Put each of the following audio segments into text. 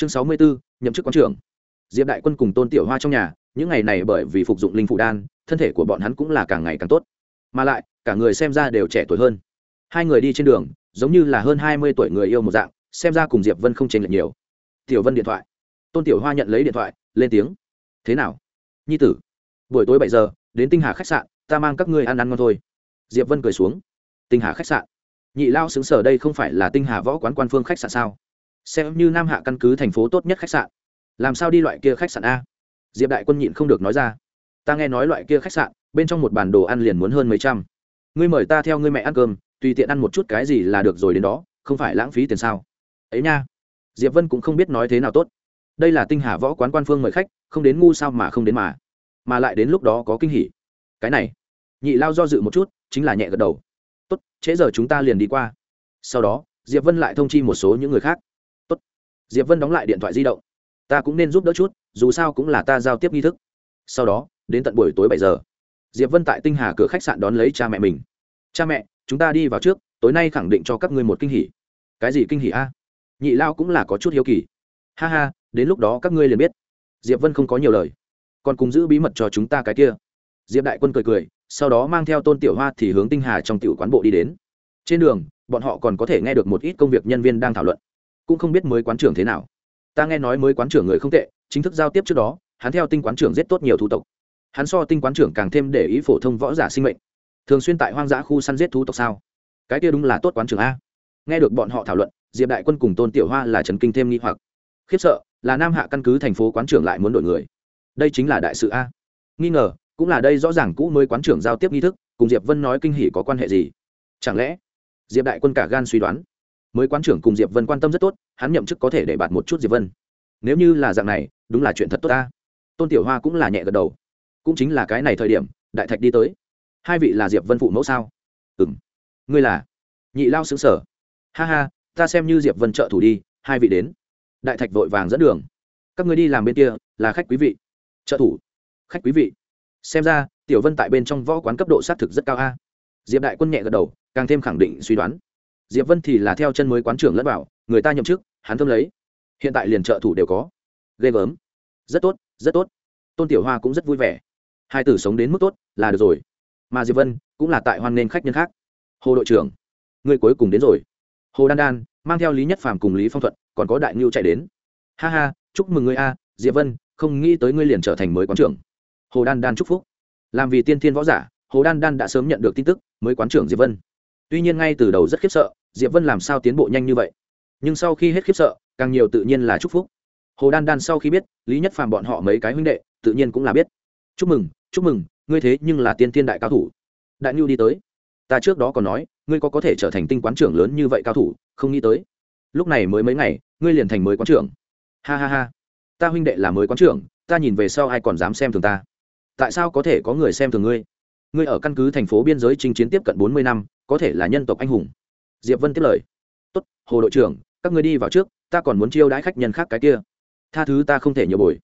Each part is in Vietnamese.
chương sáu mươi bốn nhậm chức quán trưởng. Diệp đại quân cùng tôn tiểu hoa trong nhà, những ngày này bởi vì phục dụng linh phụ đan, thân thể của bọn hắn cũng là càng ngày càng tốt. Mà lại, cả người xem ra đều trẻ tuổi hơn. Hai người đi trên đường, giống như là hơn hai mươi tuổi người yêu một dạng, xem ra cùng diệp vân không chênh lệch nhiều. Tiểu vân điện thoại. Tôn tiểu hoa nhận lấy điện thoại, lên tiếng. Thế nào? Nhi tử, buổi tối bảy giờ, đến tinh hà khách sạn, ta mang các ngươi ăn ăn ngon thôi. Diệp vân cười xuống. Tinh hà khách sạn? Nhị lao xứng sở đây không phải là tinh hà võ quán quan phương khách sạn sao? Xem như nam hạ căn cứ thành phố tốt nhất khách sạn. Làm sao đi loại kia khách sạn a? Diệp đại quân nhịn không được nói ra. Ta nghe nói loại kia khách sạn, bên trong một bàn đồ ăn liền muốn hơn mấy trăm. Ngươi mời ta theo ngươi mẹ ăn cơm, tùy tiện ăn một chút cái gì là được rồi đến đó, không phải lãng phí tiền sao? Ấy nha. Diệp vân cũng không biết nói thế nào tốt. Đây là tinh hà võ quán quan phương mời khách, không đến ngu sao mà không đến mà. Mà lại đến lúc đó có kinh hỉ. Cái này. Nhị lao do dự một chút, chính là nhẹ gật đầu. Tốt, trễ giờ chúng ta liền đi qua. Sau đó, diệp vân lại thông chi một số những người khác diệp vân đóng lại điện thoại di động. Ta cũng nên giúp đỡ chút, dù sao cũng là ta giao tiếp nghi thức. Sau đó, đến tận buổi tối bảy giờ, diệp vân tại tinh hà cửa khách sạn đón lấy cha mẹ mình. Cha mẹ, chúng ta đi vào trước, tối nay khẳng định cho các ngươi một kinh hỉ. Cái gì kinh hỉ a? Nhị lao cũng là có chút hiếu kỳ. Ha ha, đến lúc đó các ngươi liền biết. Diệp vân không có nhiều lời, còn cùng giữ bí mật cho chúng ta cái kia. Diệp đại quân cười cười, sau đó mang theo tôn tiểu hoa thì hướng tinh hà trong tiểu quán bộ đi đến. Trên đường, bọn họ còn có thể nghe được một ít công việc nhân viên đang thảo luận cũng không biết mới quán trưởng thế nào. Ta nghe nói mới quán trưởng người không tệ, chính thức giao tiếp trước đó, hắn theo tinh quán trưởng giết tốt nhiều thủ tộc. Hắn so tinh quán trưởng càng thêm để ý phổ thông võ giả sinh mệnh. Thường xuyên tại hoang dã khu săn giết thú tộc sao? Cái kia đúng là tốt quán trưởng a. Nghe được bọn họ thảo luận, diệp đại quân cùng tôn tiểu hoa là trần kinh thêm nghi hoặc. Khiếp sợ, là nam hạ căn cứ thành phố quán trưởng lại muốn đổi người. Đây chính là đại sự a. Nghi ngờ, cũng là đây rõ ràng cũ mới quán trưởng giao tiếp nghi thức, cùng diệp vân nói kinh hỉ có quan hệ gì? Chẳng lẽ, diệp đại quân cả gan suy đoán? Mới quán trưởng cùng diệp vân quan tâm rất tốt, hắn nhậm chức có thể để bạt một chút diệp vân. Nếu như là dạng này, đúng là chuyện thật tốt ta. Tôn tiểu hoa cũng là nhẹ gật đầu. Cũng chính là cái này thời điểm, đại thạch đi tới. Hai vị là diệp vân phụ mẫu sao? Ừ m ngươi là? Nhị lao xứng sở. Ha ha, ta xem như diệp vân trợ thủ đi, hai vị đến. Đại thạch vội vàng dẫn đường. Các người đi làm bên kia, là khách quý vị. Trợ thủ. Khách quý vị. Xem ra, tiểu vân tại bên trong võ quán cấp độ xác thực rất cao a. Diệp đại quân nhẹ gật đầu, càng thêm khẳng định suy đoán diệp vân thì là theo chân mới quán trưởng lẫn bảo, người ta nhậm chức, hắn thơm lấy. Hiện tại liền trợ thủ đều có. Ghê gớm. Rất tốt rất tốt. Tôn tiểu hoa cũng rất vui vẻ. Hai tử sống đến mức tốt, là được rồi. Mà diệp vân cũng là tại hoan nghênh khách nhân khác. Hồ đội trưởng người cuối cùng đến rồi. Hồ đan đan, mang theo lý nhất phàm cùng lý phong thuận, còn có đại ngưu chạy đến. Ha ha, chúc mừng ngươi a, diệp vân, không nghĩ tới ngươi liền trở thành mới quán trưởng. Hồ đan đan chúc phúc. Làm vì tiên thiên võ giả, hồ đan đan đã sớm nhận được tin tức, mới quán trưởng diệp vân tuy nhiên ngay từ đầu rất khiếp sợ, diệp vân làm sao tiến bộ nhanh như vậy? Nhưng sau khi hết khiếp sợ, càng nhiều tự nhiên là chúc phúc. Hồ đan đan sau khi biết, lý nhất phàm bọn họ mấy cái huynh đệ, tự nhiên cũng là biết. Chúc mừng chúc mừng, ngươi thế nhưng là tiên thiên đại cao thủ. Đại nhu đi tới. Ta trước đó còn nói, ngươi có có thể trở thành tinh quán trưởng lớn như vậy cao thủ, không nghĩ tới. Lúc này mới mấy ngày, ngươi liền thành mới quán trưởng. Ha ha ha, ta huynh đệ là mới quán trưởng, ta nhìn về sau ai còn dám xem thường ta. Tại sao có thể có người xem thường ngươi? Ngươi ở căn cứ thành phố biên giới chinh chiến tiếp cận bốn mươi năm có thể là nhân tộc anh hùng. Diệp vân tiếp lời. Tốt, hồ đội trưởng, các ngươi đi vào trước, ta còn muốn chiêu đãi khách nhân khác cái kia. Tha thứ ta không thể nhiều bồi.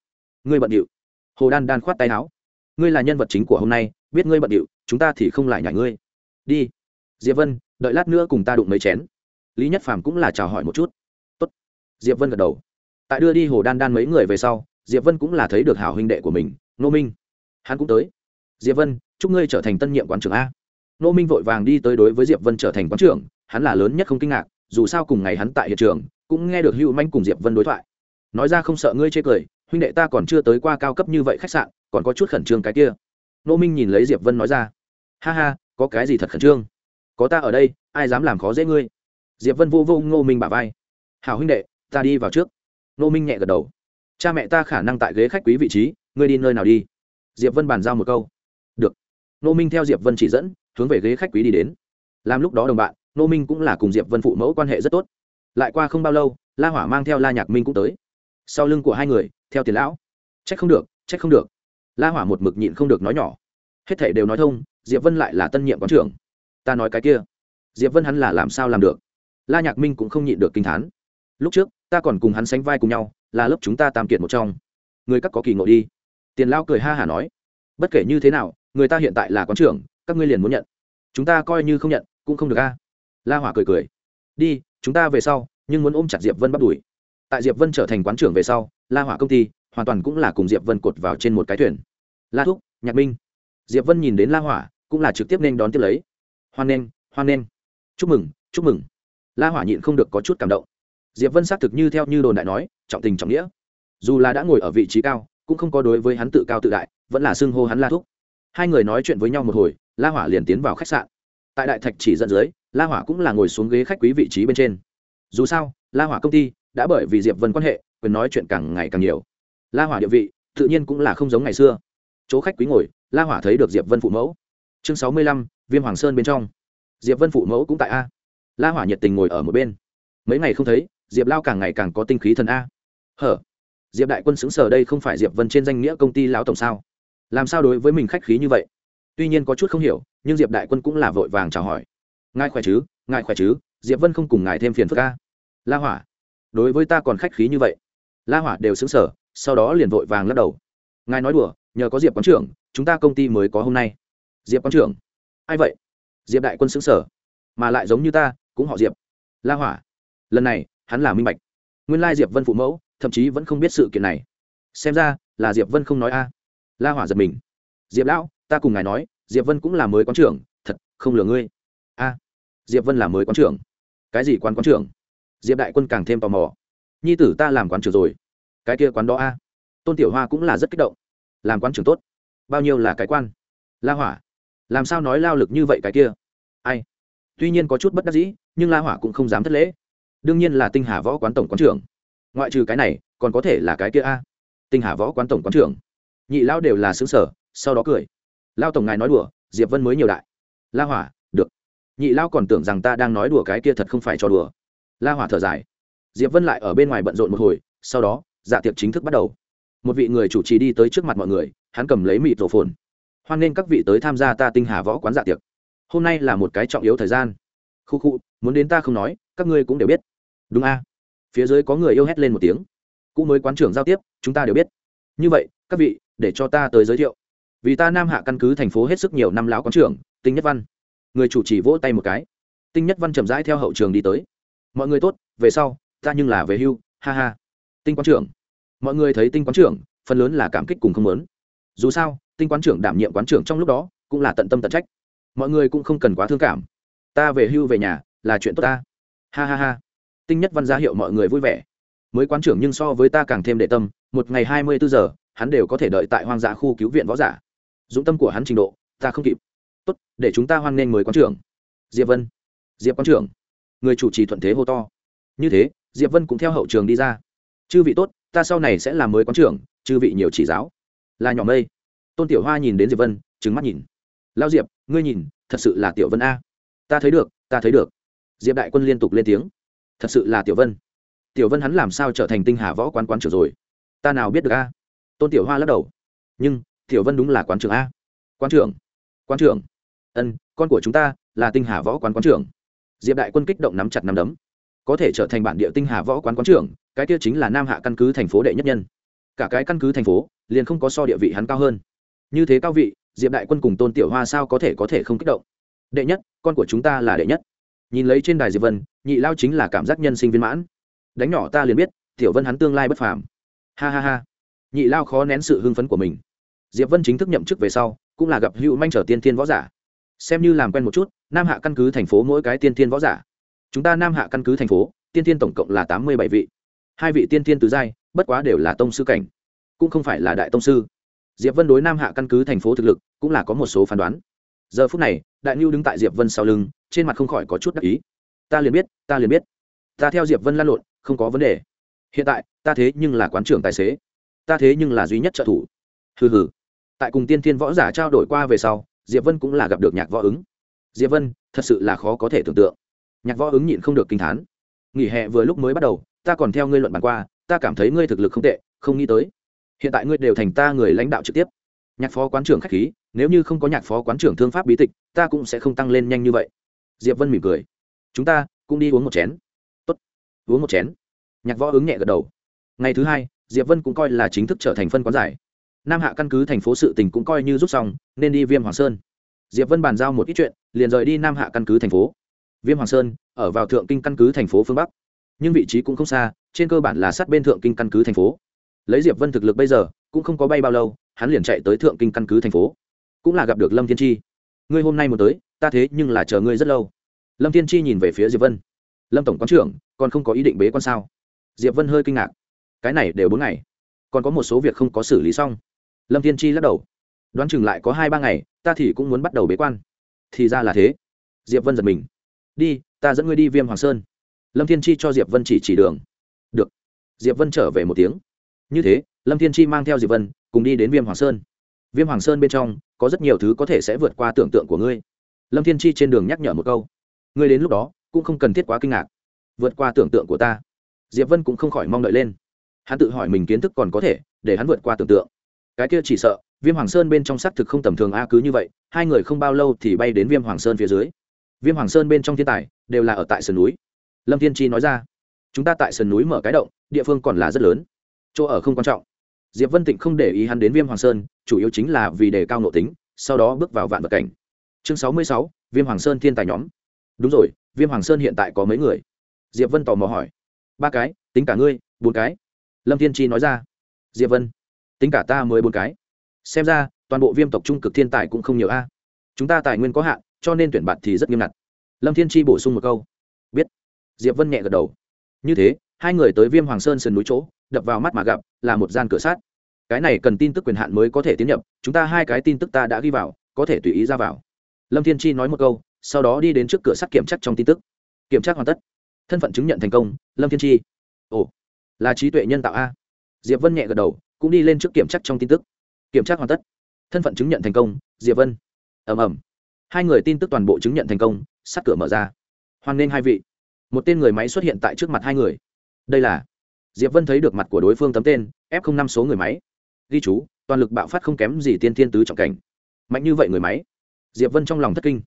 Ngươi bận điệu. Hồ đan đan khoát tay áo. Ngươi là nhân vật chính của hôm nay, biết ngươi bận điệu, chúng ta thì không lại nhảy ngươi. Đi. Diệp vân, đợi lát nữa cùng ta đụng mấy chén. Lý nhất phàm cũng là chào hỏi một chút. Tốt. diệp vân gật đầu. Tại đưa đi hồ đan đan mấy người về sau, diệp vân cũng là thấy được hảo huynh đệ của mình nô minh. Hắn cũng tới. Diệp vân, chúc ngươi trở thành tân nhiệm quán trưởng a nô minh vội vàng đi tới đối với diệp vân trở thành quán trưởng, hắn là lớn nhất không kinh ngạc, dù sao cùng ngày hắn tại hiện trường, cũng nghe được hữu manh cùng diệp vân đối thoại. Nói ra không sợ ngươi chê cười, huynh đệ ta còn chưa tới qua cao cấp như vậy khách sạn, còn có chút khẩn trương cái kia. Nô minh nhìn lấy diệp vân nói ra, ha ha, có cái gì thật khẩn trương? Có ta ở đây, ai dám làm khó dễ ngươi? Diệp vân vô vô ngô minh bả vai, hảo huynh đệ, ta đi vào trước. Nô minh nhẹ gật đầu, cha mẹ ta khả năng tại ghế khách quý vị trí, ngươi đi nơi nào đi? Diệp vân bàn giao một câu, được. Nô minh theo diệp vân chỉ dẫn hướng về ghế khách quý đi đến. Làm lúc đó đồng bạn, nô minh cũng là cùng diệp vân phụ mẫu quan hệ rất tốt. Lại qua không bao lâu, la hỏa mang theo la nhạc minh cũng tới. Sau lưng của hai người, theo tiền lão. Trách không được, trách không được. La hỏa một mực nhịn không được nói nhỏ. Hết thể đều nói thông, diệp vân lại là tân nhiệm quán trưởng. Ta nói cái kia. Diệp vân hắn là làm sao làm được? La nhạc minh cũng không nhịn được kinh thán. Lúc trước, ta còn cùng hắn sánh vai cùng nhau, là lớp chúng ta tam kiệt một trong. Người các có kỳ ngộ đi. Tiền lao cười ha hả nói. Bất kể như thế nào, người ta hiện tại là quán trưởng các ngươi liền muốn nhận. Chúng ta coi như không nhận, cũng không được a. La hỏa cười cười. Đi, chúng ta về sau, nhưng muốn ôm chặt diệp vân bắt đuổi. Tại diệp vân trở thành quán trưởng về sau, la hỏa công ty hoàn toàn cũng là cùng diệp vân cột vào trên một cái thuyền. La thúc, nhạc minh. Diệp vân nhìn đến la hỏa, cũng là trực tiếp nên đón tiếp lấy. Hoan nghênh hoan nghênh. Chúc mừng chúc mừng. La hỏa nhịn không được có chút cảm động. Diệp vân xác thực như theo như đồn đại nói, trọng tình trọng nghĩa. Dù là đã ngồi ở vị trí cao, cũng không có đối với hắn tự cao tự đại, vẫn là xưng hô hắn la thúc. Hai người nói chuyện với nhau một hồi la hỏa liền tiến vào khách sạn. Tại đại thạch chỉ dẫn dưới, la hỏa cũng là ngồi xuống ghế khách quý vị trí bên trên. Dù sao, la hỏa công ty đã bởi vì diệp vân quan hệ, quyền nói chuyện càng ngày càng nhiều. La hỏa địa vị, tự nhiên cũng là không giống ngày xưa. Chỗ khách quý ngồi, la hỏa thấy được diệp vân phụ mẫu. Chương sáu mươi lăm, viêm hoàng sơn bên trong. Diệp vân phụ mẫu cũng tại a. La hỏa nhiệt tình ngồi ở một bên. Mấy ngày không thấy, diệp lao càng ngày càng có tinh khí thần a. Hở? Diệp đại quân xứng sở đây không phải diệp vân trên danh nghĩa công ty lão tổng sao? Làm sao đối với mình khách khí như vậy? Tuy nhiên có chút không hiểu, nhưng diệp đại quân cũng là vội vàng chào hỏi. Ngài khỏe chứ? Ngài khỏe chứ? Diệp vân không cùng ngài thêm phiền phức ca la hỏa, đối với ta còn khách khí như vậy. La hỏa đều xứng sở sau đó liền vội vàng lắc đầu. Ngài nói đùa, nhờ có diệp quán trưởng, chúng ta công ty mới có hôm nay. Diệp quán trưởng, ai vậy? Diệp đại quân xứng sở mà lại giống như ta, cũng họ diệp. La hỏa, lần này, hắn là minh bạch. Nguyên lai diệp vân phụ mẫu, thậm chí vẫn không biết sự kiện này. Xem ra, là diệp vân không nói a. La hỏa giật mình. Diệp lão ta cùng ngài nói, diệp vân cũng là mới quán trưởng, thật, không lừa ngươi. A, diệp vân là mới quán trưởng. Cái gì quán quán trưởng? Diệp đại quân càng thêm tò mò. Nhi tử ta làm quán trưởng rồi. Cái kia quán đó a? Tôn tiểu hoa cũng là rất kích động. Làm quán trưởng tốt. Bao nhiêu là cái quan? La hỏa. Làm sao nói lao lực như vậy cái kia? Ai? Tuy nhiên có chút bất đắc dĩ, nhưng la hỏa cũng không dám thất lễ. Đương nhiên là tinh hà võ quán tổng quán trưởng. Ngoại trừ cái này, còn có thể là cái kia a? Tinh hà võ quán tổng quán trưởng. Nhị lao đều là xứng sở sau đó cười lao tổng ngài nói đùa, diệp vân mới nhiều đại. La hỏa, được. Nhị lao còn tưởng rằng ta đang nói đùa cái kia thật không phải cho đùa. La hỏa thở dài. Diệp vân lại ở bên ngoài bận rộn một hồi, sau đó dạ tiệc chính thức bắt đầu. Một vị người chủ trì đi tới trước mặt mọi người, hắn cầm lấy mịt rổ phồn. Hoan nghênh các vị tới tham gia ta tinh hà võ quán dạ tiệc. Hôm nay là một cái trọng yếu thời gian. Khu khu, muốn đến ta không nói, các ngươi cũng đều biết. Đúng a. Phía dưới có người yêu hét lên một tiếng. Cũ mới quán trưởng giao tiếp, chúng ta đều biết. Như vậy, các vị, để cho ta tới giới thiệu vì ta nam hạ căn cứ thành phố hết sức nhiều năm lão quán trưởng, tinh nhất văn. Người chủ trì vỗ tay một cái. Tinh nhất văn chậm rãi theo hậu trường đi tới. Mọi người tốt, về sau, ta nhưng là về hưu, ha ha. Tinh quán trưởng. Mọi người thấy tinh quán trưởng, phần lớn là cảm kích cùng không lớn dù sao, tinh quán trưởng đảm nhiệm quán trưởng trong lúc đó, cũng là tận tâm tận trách. Mọi người cũng không cần quá thương cảm. Ta về hưu về nhà, là chuyện tốt ta. Ha ha ha. Tinh nhất văn ra hiệu mọi người vui vẻ. Mới quán trưởng nhưng so với ta càng thêm đệ tâm, một ngày hai mươi bốn giờ, hắn đều có thể đợi tại hoang dã khu cứu viện võ giả dũng tâm của hắn trình độ, ta không kịp. Tốt, để chúng ta hoan nghênh mới quán trưởng. Diệp vân. Diệp quán trưởng. Người chủ trì thuận thế hô to. Như thế, diệp vân cũng theo hậu trường đi ra. Chư vị tốt, ta sau này sẽ làm mới quán trưởng, chư vị nhiều chỉ giáo. Là nhỏ mây. Tôn tiểu hoa nhìn đến diệp vân trứng mắt nhìn. Lao diệp, ngươi nhìn, thật sự là tiểu vân a. Ta thấy được, ta thấy được. Diệp đại quân liên tục lên tiếng. Thật sự là tiểu vân. Tiểu vân hắn làm sao trở thành tinh hà võ quán quán trưởng rồi? Ta nào biết được a? Tôn tiểu hoa lắc đầu. Nhưng tiểu vân đúng là quán trưởng a. Quán trưởng? Quán trưởng. Ân, con của chúng ta là tinh hà võ quán quán trưởng. Diệp đại quân kích động nắm chặt nắm đấm. Có thể trở thành bản địa tinh hà võ quán quán trưởng, cái kia chính là nam hạ căn cứ thành phố đệ nhất nhân. Cả cái căn cứ thành phố liền không có so địa vị hắn cao hơn. Như thế cao vị, diệp đại quân cùng tôn tiểu hoa sao có thể có thể không kích động? Đệ nhất, con của chúng ta là đệ nhất. Nhìn lấy trên đài diệp vân, nhị lao chính là cảm giác nhân sinh viên mãn. Đánh nhỏ ta liền biết, tiểu vân hắn tương lai bất phàm. Ha ha ha. Nhị lao khó nén sự hưng phấn của mình diệp vân chính thức nhậm chức về sau, cũng là gặp hữu manh trở tiên thiên võ giả. Xem như làm quen một chút, nam hạ căn cứ thành phố mỗi cái tiên thiên võ giả. Chúng ta nam hạ căn cứ thành phố, tiên thiên tổng cộng là tám mươi bảy vị. Hai vị tiên thiên tứ giai, bất quá đều là tông sư cảnh. Cũng không phải là đại tông sư. Diệp vân đối nam hạ căn cứ thành phố thực lực, cũng là có một số phán đoán. Giờ phút này, đại ngưu đứng tại diệp vân sau lưng, trên mặt không khỏi có chút đắc ý. Ta liền biết, ta liền biết. Ta theo diệp vân lan lộn, không có vấn đề. Hiện tại, ta thế nhưng là quán trưởng tài xế. Ta thế nhưng là duy nhất trợ thủ. Hừ hừ tại cùng tiên thiên võ giả trao đổi qua về sau, diệp vân cũng là gặp được nhạc võ ứng. Diệp vân, thật sự là khó có thể tưởng tượng. Nhạc võ ứng nhịn không được kinh thán. Nghỉ hè vừa lúc mới bắt đầu, ta còn theo ngươi luận bàn qua, ta cảm thấy ngươi thực lực không tệ, không nghĩ tới. Hiện tại ngươi đều thành ta người lãnh đạo trực tiếp. Nhạc phó quán trưởng khách khí, nếu như không có nhạc phó quán trưởng thương pháp bí tịch, ta cũng sẽ không tăng lên nhanh như vậy. Diệp vân mỉm cười. Chúng ta cũng đi uống một chén. Tốt. Uống một chén. Nhạc võ ứng nhẹ gật đầu. Ngày thứ hai, diệp vân cũng coi là chính thức trở thành phân quán giải nam hạ căn cứ thành phố sự tình cũng coi như rút xong, nên đi viêm hoàng sơn. Diệp vân bàn giao một ít chuyện, liền rời đi nam hạ căn cứ thành phố. Viêm hoàng sơn, ở vào thượng kinh căn cứ thành phố phương bắc. Nhưng vị trí cũng không xa, trên cơ bản là sát bên thượng kinh căn cứ thành phố. Lấy diệp vân thực lực bây giờ, cũng không có bay bao lâu, hắn liền chạy tới thượng kinh căn cứ thành phố. Cũng là gặp được lâm thiên chi. Ngươi hôm nay một tới, ta thế nhưng là chờ ngươi rất lâu. Lâm thiên chi nhìn về phía diệp vân. Lâm tổng quán trưởng, còn không có ý định bế quan sao? Diệp vân hơi kinh ngạc. Cái này đều bốn ngày. Còn có một số việc không có xử lý xong lâm thiên chi lắc đầu. Đoán chừng lại có hai ba ngày, ta thì cũng muốn bắt đầu bế quan. Thì ra là thế. Diệp vân giật mình. Đi, ta dẫn ngươi đi viêm hoàng sơn. Lâm thiên chi cho diệp vân chỉ chỉ đường. Được. Diệp vân trở về một tiếng. Như thế, lâm thiên chi mang theo diệp vân, cùng đi đến viêm hoàng sơn. Viêm hoàng sơn bên trong, có rất nhiều thứ có thể sẽ vượt qua tưởng tượng của ngươi. Lâm thiên chi trên đường nhắc nhở một câu. Ngươi đến lúc đó, cũng không cần thiết quá kinh ngạc. Vượt qua tưởng tượng của ta. Diệp vân cũng không khỏi mong đợi lên. Hắn tự hỏi mình kiến thức còn có thể, để hắn vượt qua tưởng tượng cái kia chỉ sợ, viêm hoàng sơn bên trong xác thực không tầm thường a, cứ như vậy, hai người không bao lâu thì bay đến viêm hoàng sơn phía dưới. Viêm hoàng sơn bên trong thiên tài, đều là ở tại sườn núi. Lâm thiên chi nói ra, chúng ta tại sườn núi mở cái động, địa phương còn là rất lớn. Chỗ ở không quan trọng. Diệp vân tịnh không để ý hắn đến viêm hoàng sơn, chủ yếu chính là vì đề cao nội tính, sau đó bước vào vạn vật cảnh. Chương sáu mươi sáu, viêm hoàng sơn thiên tài nhóm. Đúng rồi, viêm hoàng sơn hiện tại có mấy người? Diệp vân tò mò hỏi. Ba cái, tính cả ngươi, bốn cái. Lâm thiên chi nói ra. Diệp vân tính cả ta mới bốn cái. Xem ra, toàn bộ viêm tộc trung cực thiên tài cũng không nhiều a. Chúng ta tài nguyên có hạn, cho nên tuyển bạt thì rất nghiêm ngặt. Lâm thiên chi bổ sung một câu. Biết. Diệp vân nhẹ gật đầu. Như thế, hai người tới viêm hoàng sơn sườn núi chỗ, đập vào mắt mà gặp, là một gian cửa sát cái này cần tin tức quyền hạn mới có thể tiến nhập, chúng ta hai cái tin tức ta đã ghi vào, có thể tùy ý ra vào. Lâm thiên chi nói một câu, sau đó đi đến trước cửa sắt kiểm tra trong tin tức. Kiểm tra hoàn tất. Thân phận chứng nhận thành công, lâm thiên chi. Ồ, là trí tuệ nhân tạo a. Diệp vân nhẹ gật đầu cũng đi lên trước kiểm tra trong tin tức. Kiểm tra hoàn tất. Thân phận chứng nhận thành công, diệp vân. Ẩm ẩm hai người tin tức toàn bộ chứng nhận thành công, sắt cửa mở ra. Hoan nghênh hai vị. Một tên người máy xuất hiện tại trước mặt hai người. Đây là diệp vân thấy được mặt của đối phương tấm tên f năm số người máy. Ghi chú, toàn lực bạo phát không kém gì tiên thiên tứ trọng cảnh. Mạnh như vậy người máy. Diệp vân trong lòng thất kinh.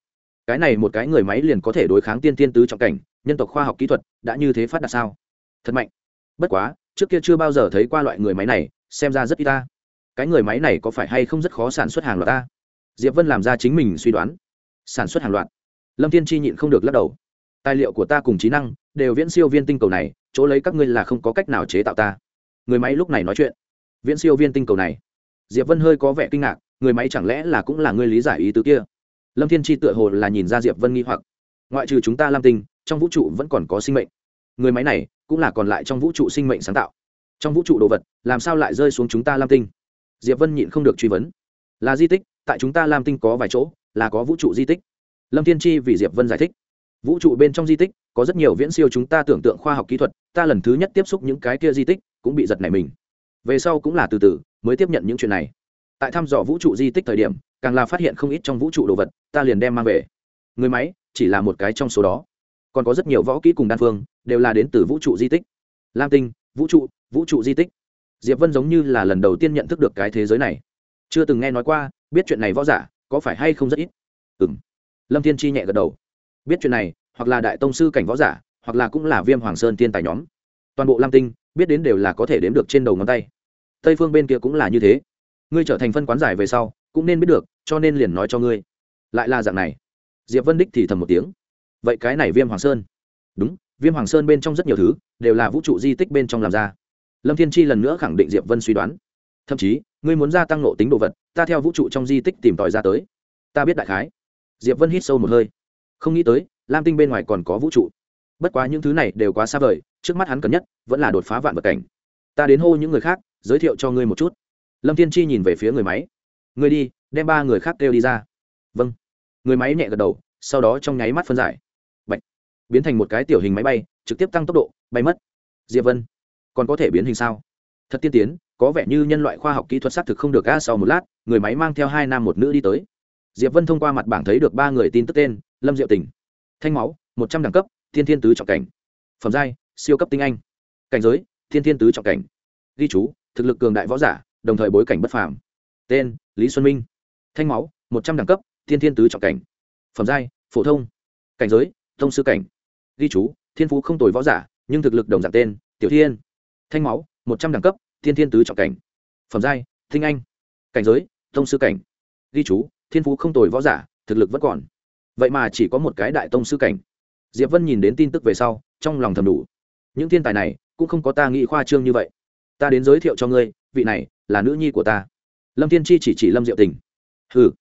Cái này một cái người máy liền có thể đối kháng tiên thiên tứ trọng cảnh, nhân tộc khoa học kỹ thuật, đã như thế phát đạt sao? Thật mạnh. Bất quá, trước kia chưa bao giờ thấy qua loại người máy này xem ra rất ít ta. Cái người máy này có phải hay không rất khó sản xuất hàng loạt ta? Diệp vân làm ra chính mình suy đoán. Sản xuất hàng loạt. Lâm thiên chi nhịn không được lắc đầu. Tài liệu của ta cùng trí năng đều viễn siêu viên tinh cầu này, chỗ lấy các ngươi là không có cách nào chế tạo ta. Người máy lúc này nói chuyện. Viễn siêu viên tinh cầu này. Diệp vân hơi có vẻ kinh ngạc, người máy chẳng lẽ là cũng là ngươi lý giải ý tứ kia? Lâm thiên chi tựa hồ là nhìn ra diệp vân nghi hoặc. Ngoại trừ chúng ta lam tinh, trong vũ trụ vẫn còn có sinh mệnh. Người máy này cũng là còn lại trong vũ trụ sinh mệnh sáng tạo trong vũ trụ đồ vật, làm sao lại rơi xuống chúng ta lam tinh? Diệp vân nhịn không được truy vấn. Là di tích, tại chúng ta lam tinh có vài chỗ, là có vũ trụ di tích. Lâm thiên chi vì diệp vân giải thích. Vũ trụ bên trong di tích, có rất nhiều viễn siêu chúng ta tưởng tượng khoa học kỹ thuật, ta lần thứ nhất tiếp xúc những cái kia di tích, cũng bị giật nảy mình. Về sau cũng là từ từ, mới tiếp nhận những chuyện này. Tại thăm dò vũ trụ di tích thời điểm, càng là phát hiện không ít trong vũ trụ đồ vật, ta liền đem mang về. Người máy, chỉ là một cái trong số đó. Còn có rất nhiều võ kỹ cùng đan phương, đều là đến từ vũ trụ di tích. Lam tinh, vũ trụ vũ trụ di tích. Diệp vân giống như là lần đầu tiên nhận thức được cái thế giới này. Chưa từng nghe nói qua, biết chuyện này võ giả, có phải hay không rất ít? Ừ m lâm thiên chi nhẹ gật đầu. Biết chuyện này, hoặc là đại tông sư cảnh võ giả, hoặc là cũng là viêm hoàng sơn tiên tài nhóm. Toàn bộ lam tinh, biết đến đều là có thể đếm được trên đầu ngón tay. Tây phương bên kia cũng là như thế. Ngươi trở thành phân quán giải về sau, cũng nên biết được, cho nên liền nói cho ngươi. Lại là dạng này. Diệp vân đích thì thầm một tiếng. Vậy cái này viêm hoàng sơn. Đúng, viêm hoàng sơn bên trong rất nhiều thứ, đều là vũ trụ di tích bên trong làm ra lâm thiên chi lần nữa khẳng định diệp vân suy đoán. Thậm chí, ngươi muốn gia tăng nộ tính đồ vật, ta theo vũ trụ trong di tích tìm tòi ra tới. Ta biết đại khái. Diệp vân hít sâu một hơi. Không nghĩ tới, lam tinh bên ngoài còn có vũ trụ. Bất quá những thứ này đều quá xa vời, trước mắt hắn cần nhất vẫn là đột phá vạn vật cảnh. Ta đến hô những người khác, giới thiệu cho ngươi một chút. Lâm thiên chi nhìn về phía người máy. Ngươi đi, đem ba người khác kêu đi ra. Vâng. Người máy nhẹ gật đầu, sau đó trong nháy mắt phân giải. Bạch. biến thành một cái tiểu hình máy bay, trực tiếp tăng tốc độ, bay mất. Diệp vân còn có thể biến hình sao? Thật tiên tiến, có vẻ như nhân loại khoa học kỹ thuật xác thực không được ga sau một lát, người máy mang theo hai nam một nữ đi tới. Diệp vân thông qua mặt bảng thấy được ba người tin tức tên, lâm diệu tình, thanh máu, một trăm đẳng cấp, thiên thiên tứ trọng cảnh. Phẩm giai, siêu cấp tinh anh. Cảnh giới, thiên thiên tứ trọng cảnh. Ghi chú, thực lực cường đại võ giả, đồng thời bối cảnh bất phàm. Tên, lý xuân minh. Thanh máu, một trăm đẳng cấp, thiên thiên tứ trọng cảnh. Phẩm giai, phổ thông. Cảnh giới thông sư cảnh. Ghi chú, thiên phú không tồi võ giả, nhưng thực lực đồng dạng tên, tiểu thiên thanh máu, một trăm đẳng cấp, thiên thiên tứ trọng cảnh. Phẩm giai, thinh anh. Cảnh giới, tông sư cảnh. Ghi chú, thiên phú không tồi võ giả, thực lực vẫn còn. Vậy mà chỉ có một cái đại tông sư cảnh. Diệp vân nhìn đến tin tức về sau, trong lòng thầm đủ. Những thiên tài này, cũng không có ta nghĩ khoa trương như vậy. Ta đến giới thiệu cho ngươi, vị này, là nữ nhi của ta. Lâm thiên chi chỉ chỉ lâm diệu tình. Hừ.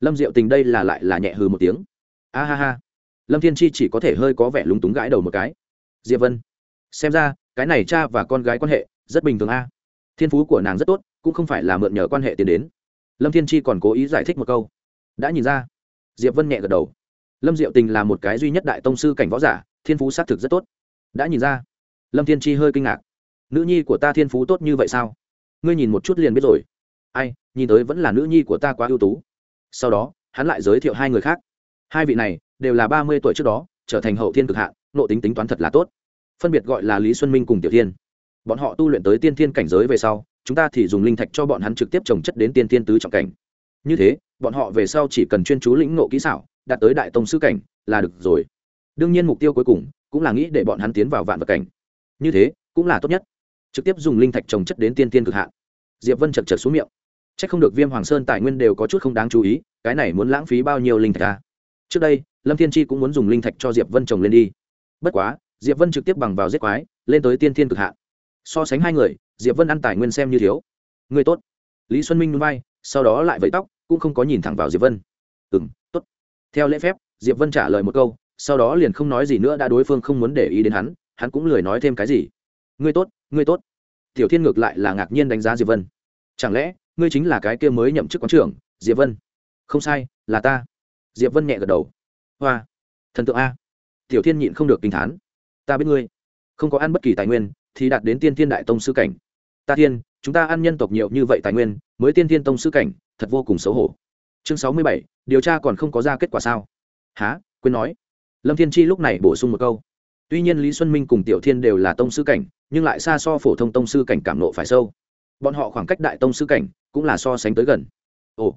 Lâm diệu tình đây là lại là nhẹ hừ một tiếng. A ha ha. Lâm thiên chi chỉ có thể hơi có vẻ lúng túng gãi đầu một cái. Diệp vân. Xem ra cái này cha và con gái quan hệ rất bình thường a. Thiên phú của nàng rất tốt, cũng không phải là mượn nhờ quan hệ tiền đến. Lâm thiên chi còn cố ý giải thích một câu. Đã nhìn ra. Diệp vân nhẹ gật đầu. Lâm diệu tình là một cái duy nhất đại tông sư cảnh võ giả, thiên phú xác thực rất tốt. Đã nhìn ra. Lâm thiên chi hơi kinh ngạc. Nữ nhi của ta thiên phú tốt như vậy sao? Ngươi nhìn một chút liền biết rồi. Ai, nhìn tới vẫn là nữ nhi của ta quá ưu tú. Sau đó, hắn lại giới thiệu hai người khác. Hai vị này đều là ba mươi tuổi trước đó, trở thành hậu thiên cực hạn nộ tính tính toán thật là tốt phân biệt gọi là lý xuân minh cùng tiểu thiên. Bọn họ tu luyện tới tiên thiên cảnh giới về sau, chúng ta thì dùng linh thạch cho bọn hắn trực tiếp trồng chất đến tiên thiên tứ trọng cảnh. Như thế, bọn họ về sau chỉ cần chuyên chú lĩnh ngộ kỹ xảo, đạt tới đại tông sư cảnh, là được rồi. Đương nhiên mục tiêu cuối cùng cũng là nghĩ để bọn hắn tiến vào vạn vật cảnh. Như thế, cũng là tốt nhất. Trực tiếp dùng linh thạch trồng chất đến tiên tiên cực hạn. Diệp vân chật chật xuống miệng. C h ắ c không được viêm hoàng sơn tài nguyên đều có chút không đáng chú ý, cái này muốn lãng phí bao nhiêu linh thạch à? trước đây, lâm thiên chi cũng muốn dùng linh thạch cho diệp vân trồng lên đi. Bất quá diệp vân trực tiếp bằng vào giết quái, lên tới tiên thiên cực hạn. So sánh hai người, diệp vân ăn tài nguyên xem như thiếu. Người tốt. Lý xuân minh núi bay sau đó lại vẫy tóc, cũng không có nhìn thẳng vào diệp vân. Ừ m t ố t theo lễ phép, diệp vân trả lời một câu, sau đó liền không nói gì nữa đã đối phương không muốn để ý đến hắn hắn cũng lười nói thêm cái gì. Ngươi tốt ngươi tốt. Tiểu thiên ngược lại là ngạc nhiên đánh giá diệp vân. Chẳng lẽ, ngươi chính là cái kia mới nhậm chức quán trưởng, diệp vân? Không sai, là ta. Diệp vân nhẹ gật đầu. Hoa. Thần tượng a. Tiểu thiên nhịn không được kinh thán ta biết ngươi. Không có ăn bất kỳ tài nguyên, thì đạt đến tiên thiên đại tông sư cảnh. Ta thiên, chúng ta ăn nhân tộc nhiều như vậy tài nguyên, mới tiên thiên tông sư cảnh, thật vô cùng xấu hổ. Chương sáu mươi bảy, điều tra còn không có ra kết quả sao? Há quên nói. Lâm thiên chi lúc này bổ sung một câu. Tuy nhiên lý xuân minh cùng tiểu thiên đều là tông sư cảnh, nhưng lại xa so phổ thông tông sư cảnh cảm nộ phải sâu. Bọn họ khoảng cách đại tông sư cảnh cũng là so sánh tới gần. Ồ,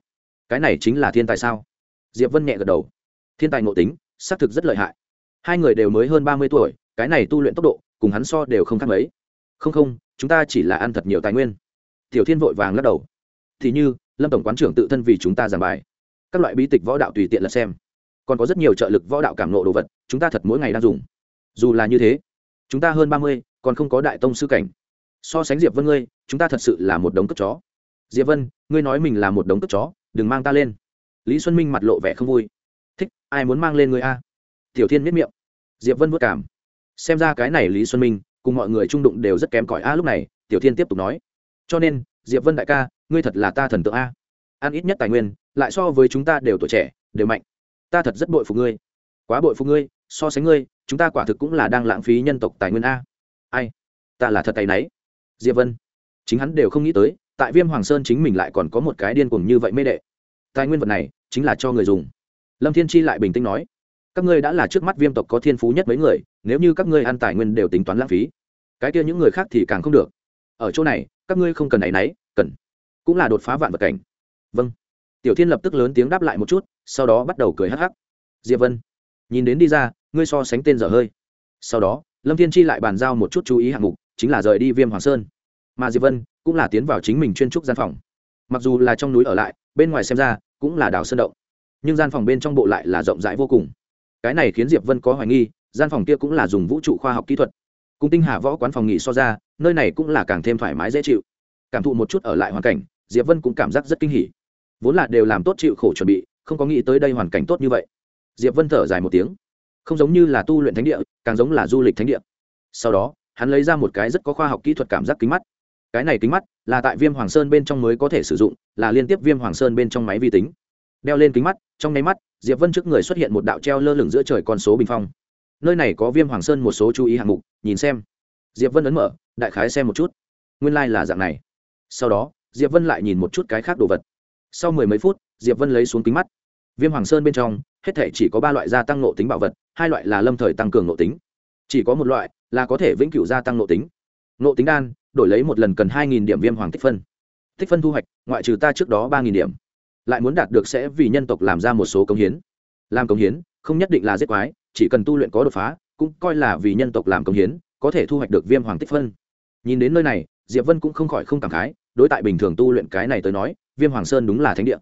cái này chính là thiên tài sao? Diệp vân nhẹ gật đầu. Thiên tài ngộ tính, xác thực rất lợi hại. Hai người đều mới hơn ba mươi tuổi cái này tu luyện tốc độ, cùng hắn so đều không khác mấy. Không không, chúng ta chỉ là ăn thật nhiều tài nguyên. Tiểu thiên vội vàng lắc đầu. Thì như, lâm tổng quán trưởng tự thân vì chúng ta giảng bài. Các loại bí tịch võ đạo tùy tiện là xem. Còn có rất nhiều trợ lực võ đạo cảm nộ đồ vật, chúng ta thật mỗi ngày đang dùng. Dù là như thế, chúng ta hơn ba mươi, còn không có đại tông sư cảnh. So sánh diệp vân ngươi, chúng ta thật sự là một đống cất chó. Diệp vân, ngươi nói mình là một đống cất chó, đừng mang ta lên. Lý xuân minh mặt lộ vẻ không vui. Thích, ai muốn mang lên ngươi a? Tiểu thiên miết miệng. Diệp vân vất cảm xem ra cái này lý xuân minh, cùng mọi người trung đụng đều rất kém cỏi a, lúc này, tiểu thiên tiếp tục nói. Cho nên, diệp vân đại ca, ngươi thật là ta thần tượng a. Ăn ít nhất tài nguyên, lại so với chúng ta đều tuổi trẻ, đều mạnh. Ta thật rất bội phục ngươi. Quá bội phục ngươi, so sánh ngươi, chúng ta quả thực cũng là đang lãng phí nhân tộc tài nguyên a. Ai? Ta là thật tay nấy. Diệp vân. Chính hắn đều không nghĩ tới, tại viêm hoàng sơn chính mình lại còn có một cái điên cuồng như vậy mê đệ. Tài nguyên vật này, chính là cho người dùng. Lâm thiên chi lại bình tĩnh nói. Các ngươi đã là trước mắt viêm tộc có thiên phú nhất mấy người nếu như các ngươi ăn tài nguyên đều tính toán lãng phí, cái kia những người khác thì càng không được. Ở chỗ này, các ngươi không cần áy náy, cần cũng là đột phá vạn vật cảnh. Vâng. Tiểu thiên lập tức lớn tiếng đáp lại một chút, sau đó bắt đầu cười hắc hắc. Diệp vân, nhìn đến đi ra, ngươi so sánh tên dở hơi. Sau đó, lâm thiên chi lại bàn giao một chút chú ý hạng mục, chính là rời đi viêm hoàng sơn. Mà diệp vân cũng là tiến vào chính mình chuyên trúc gian phòng. Mặc dù là trong núi ở lại, bên ngoài xem ra cũng là đảo sơn động, nhưng gian phòng bên trong bộ lại là rộng rãi vô cùng. Cái này khiến diệp vân có hoài nghi gian phòng kia cũng là dùng vũ trụ khoa học kỹ thuật. Cùng tinh hà võ quán phòng nghỉ so ra, nơi này cũng là càng thêm thoải mái dễ chịu. Cảm thụ một chút ở lại hoàn cảnh, diệp vân cũng cảm giác rất kinh hỉ. Vốn là đều làm tốt chịu khổ chuẩn bị, không có nghĩ tới đây hoàn cảnh tốt như vậy. Diệp vân thở dài một tiếng. Không giống như là tu luyện thánh địa, càng giống là du lịch thánh địa. Sau đó, hắn lấy ra một cái rất có khoa học kỹ thuật cảm giác kính mắt. Cái này kính mắt là tại viêm hoàng sơn bên trong mới có thể sử dụng, là liên tiếp viêm hoàng sơn bên trong máy vi tính. Đeo lên kính mắt, trong nháy mắt, diệp vân trước người xuất hiện một đạo treo lơ lửng giữa trời con số bình phong nơi này có viêm hoàng sơn một số chú ý hạng mục, nhìn xem. Diệp vân ấn mở, đại khái xem một chút. Nguyên lai、like、là dạng này. Sau đó, diệp vân lại nhìn một chút cái khác đồ vật. Sau mười mấy phút, diệp vân lấy xuống kính mắt. Viêm hoàng sơn bên trong, hết thể chỉ có ba loại gia tăng nộ tính bảo vật, hai loại là lâm thời tăng cường nộ tính. Chỉ có một loại là có thể vĩnh cửu gia tăng nộ tính. Nộ tính đan, đổi lấy một lần cần hai nghìn điểm viêm hoàng tích phân. Tích phân thu hoạch, ngoại trừ ta trước đó ba nghìn điểm. Lại muốn đạt được sẽ vì nhân tộc làm ra một số công hiến. Làm công hiến, không nhất định là giết quái chỉ cần tu luyện có đột phá, cũng coi là vì nhân tộc làm công hiến, có thể thu hoạch được viêm hoàng tích phân. Nhìn đến nơi này, diệp vân cũng không khỏi không cảm khái, đối tại bình thường tu luyện cái này tới nói, viêm hoàng sơn đúng là thánh địa.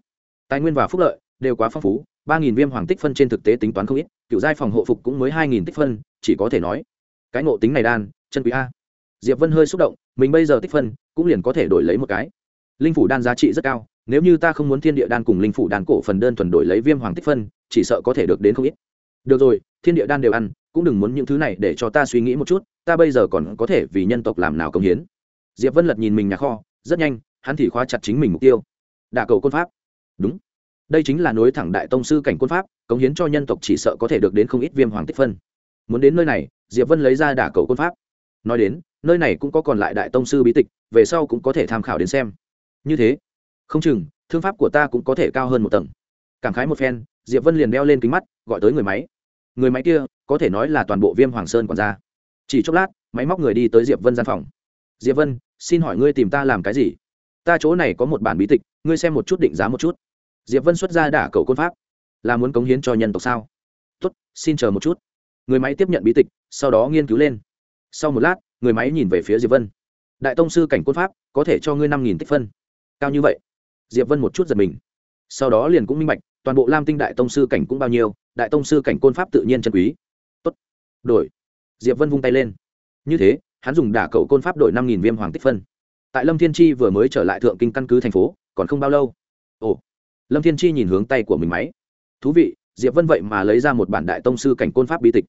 Tài nguyên và phúc lợi đều quá phong phú, ba nghìn viêm hoàng tích phân trên thực tế tính toán không ít, cựu giai phòng hộ phục cũng mới hai nghìn tích phân, chỉ có thể nói, cái ngộ tính này đan, chân quý a. Diệp vân hơi xúc động, mình bây giờ tích phân cũng liền có thể đổi lấy một cái. Linh phủ đan giá trị rất cao, nếu như ta không muốn thiên địa đan cùng linh phủ đan cổ phần đơn thuần đổi lấy viêm hoàng tích phân, chỉ sợ có thể được đến không ít được rồi, thiên địa đan đều ăn, cũng đừng muốn những thứ này để cho ta suy nghĩ một chút, ta bây giờ còn có thể vì nhân tộc làm nào công hiến. Diệp vân lật nhìn mình nhà kho, rất nhanh, hắn thì khóa chặt chính mình mục tiêu. Đả cầu côn pháp. Đúng. Đây chính là nối thẳng đại tông sư cảnh côn pháp, cống hiến cho nhân tộc chỉ sợ có thể được đến không ít viêm hoàng tích phân. Muốn đến nơi này, diệp vân lấy ra đả cầu côn pháp. Nói đến, nơi này cũng có còn lại đại tông sư bí tịch, về sau cũng có thể tham khảo đến xem. Như thế, không chừng, thương pháp của ta cũng có thể cao hơn một tầng. Cảm khái một phen, diệp vân liền đeo lên kính mắt, gọi tới người máy người máy kia, có thể nói là toàn bộ viêm hoàng sơn còn ra chỉ chốc lát, máy móc người đi tới diệp vân gian phòng. Diệp vân, xin hỏi ngươi tìm ta làm cái gì? Ta chỗ này có một bản bí tịch, ngươi xem một chút định giá một chút. Diệp vân xuất ra đả cầu côn pháp. Là muốn cống hiến cho nhân tộc sao? Tốt, xin chờ một chút. Người máy tiếp nhận bí tịch, sau đó nghiên cứu lên. Sau một lát, người máy nhìn về phía diệp vân. Đại tông sư cảnh côn pháp, có thể cho ngươi năm nghìn tích phân. Cao như vậy. Diệp vân một chút giật mình. Sau đó liền cũng minh bạch toàn bộ lam tinh đại tông sư cảnh cũng bao nhiêu, đại tông sư cảnh côn pháp tự nhiên chân quý. Tốt. Đổi. Diệp vân vung tay lên. Như thế, hắn dùng đả cầu côn pháp đổi năm nghìn viêm hoàng tích phân. Tại lâm thiên chi vừa mới trở lại thượng kinh căn cứ thành phố, còn không bao lâu. Ồ. Lâm thiên chi nhìn hướng tay của mình máy. Thú vị, diệp vân vậy mà lấy ra một bản đại tông sư cảnh côn pháp bí tịch.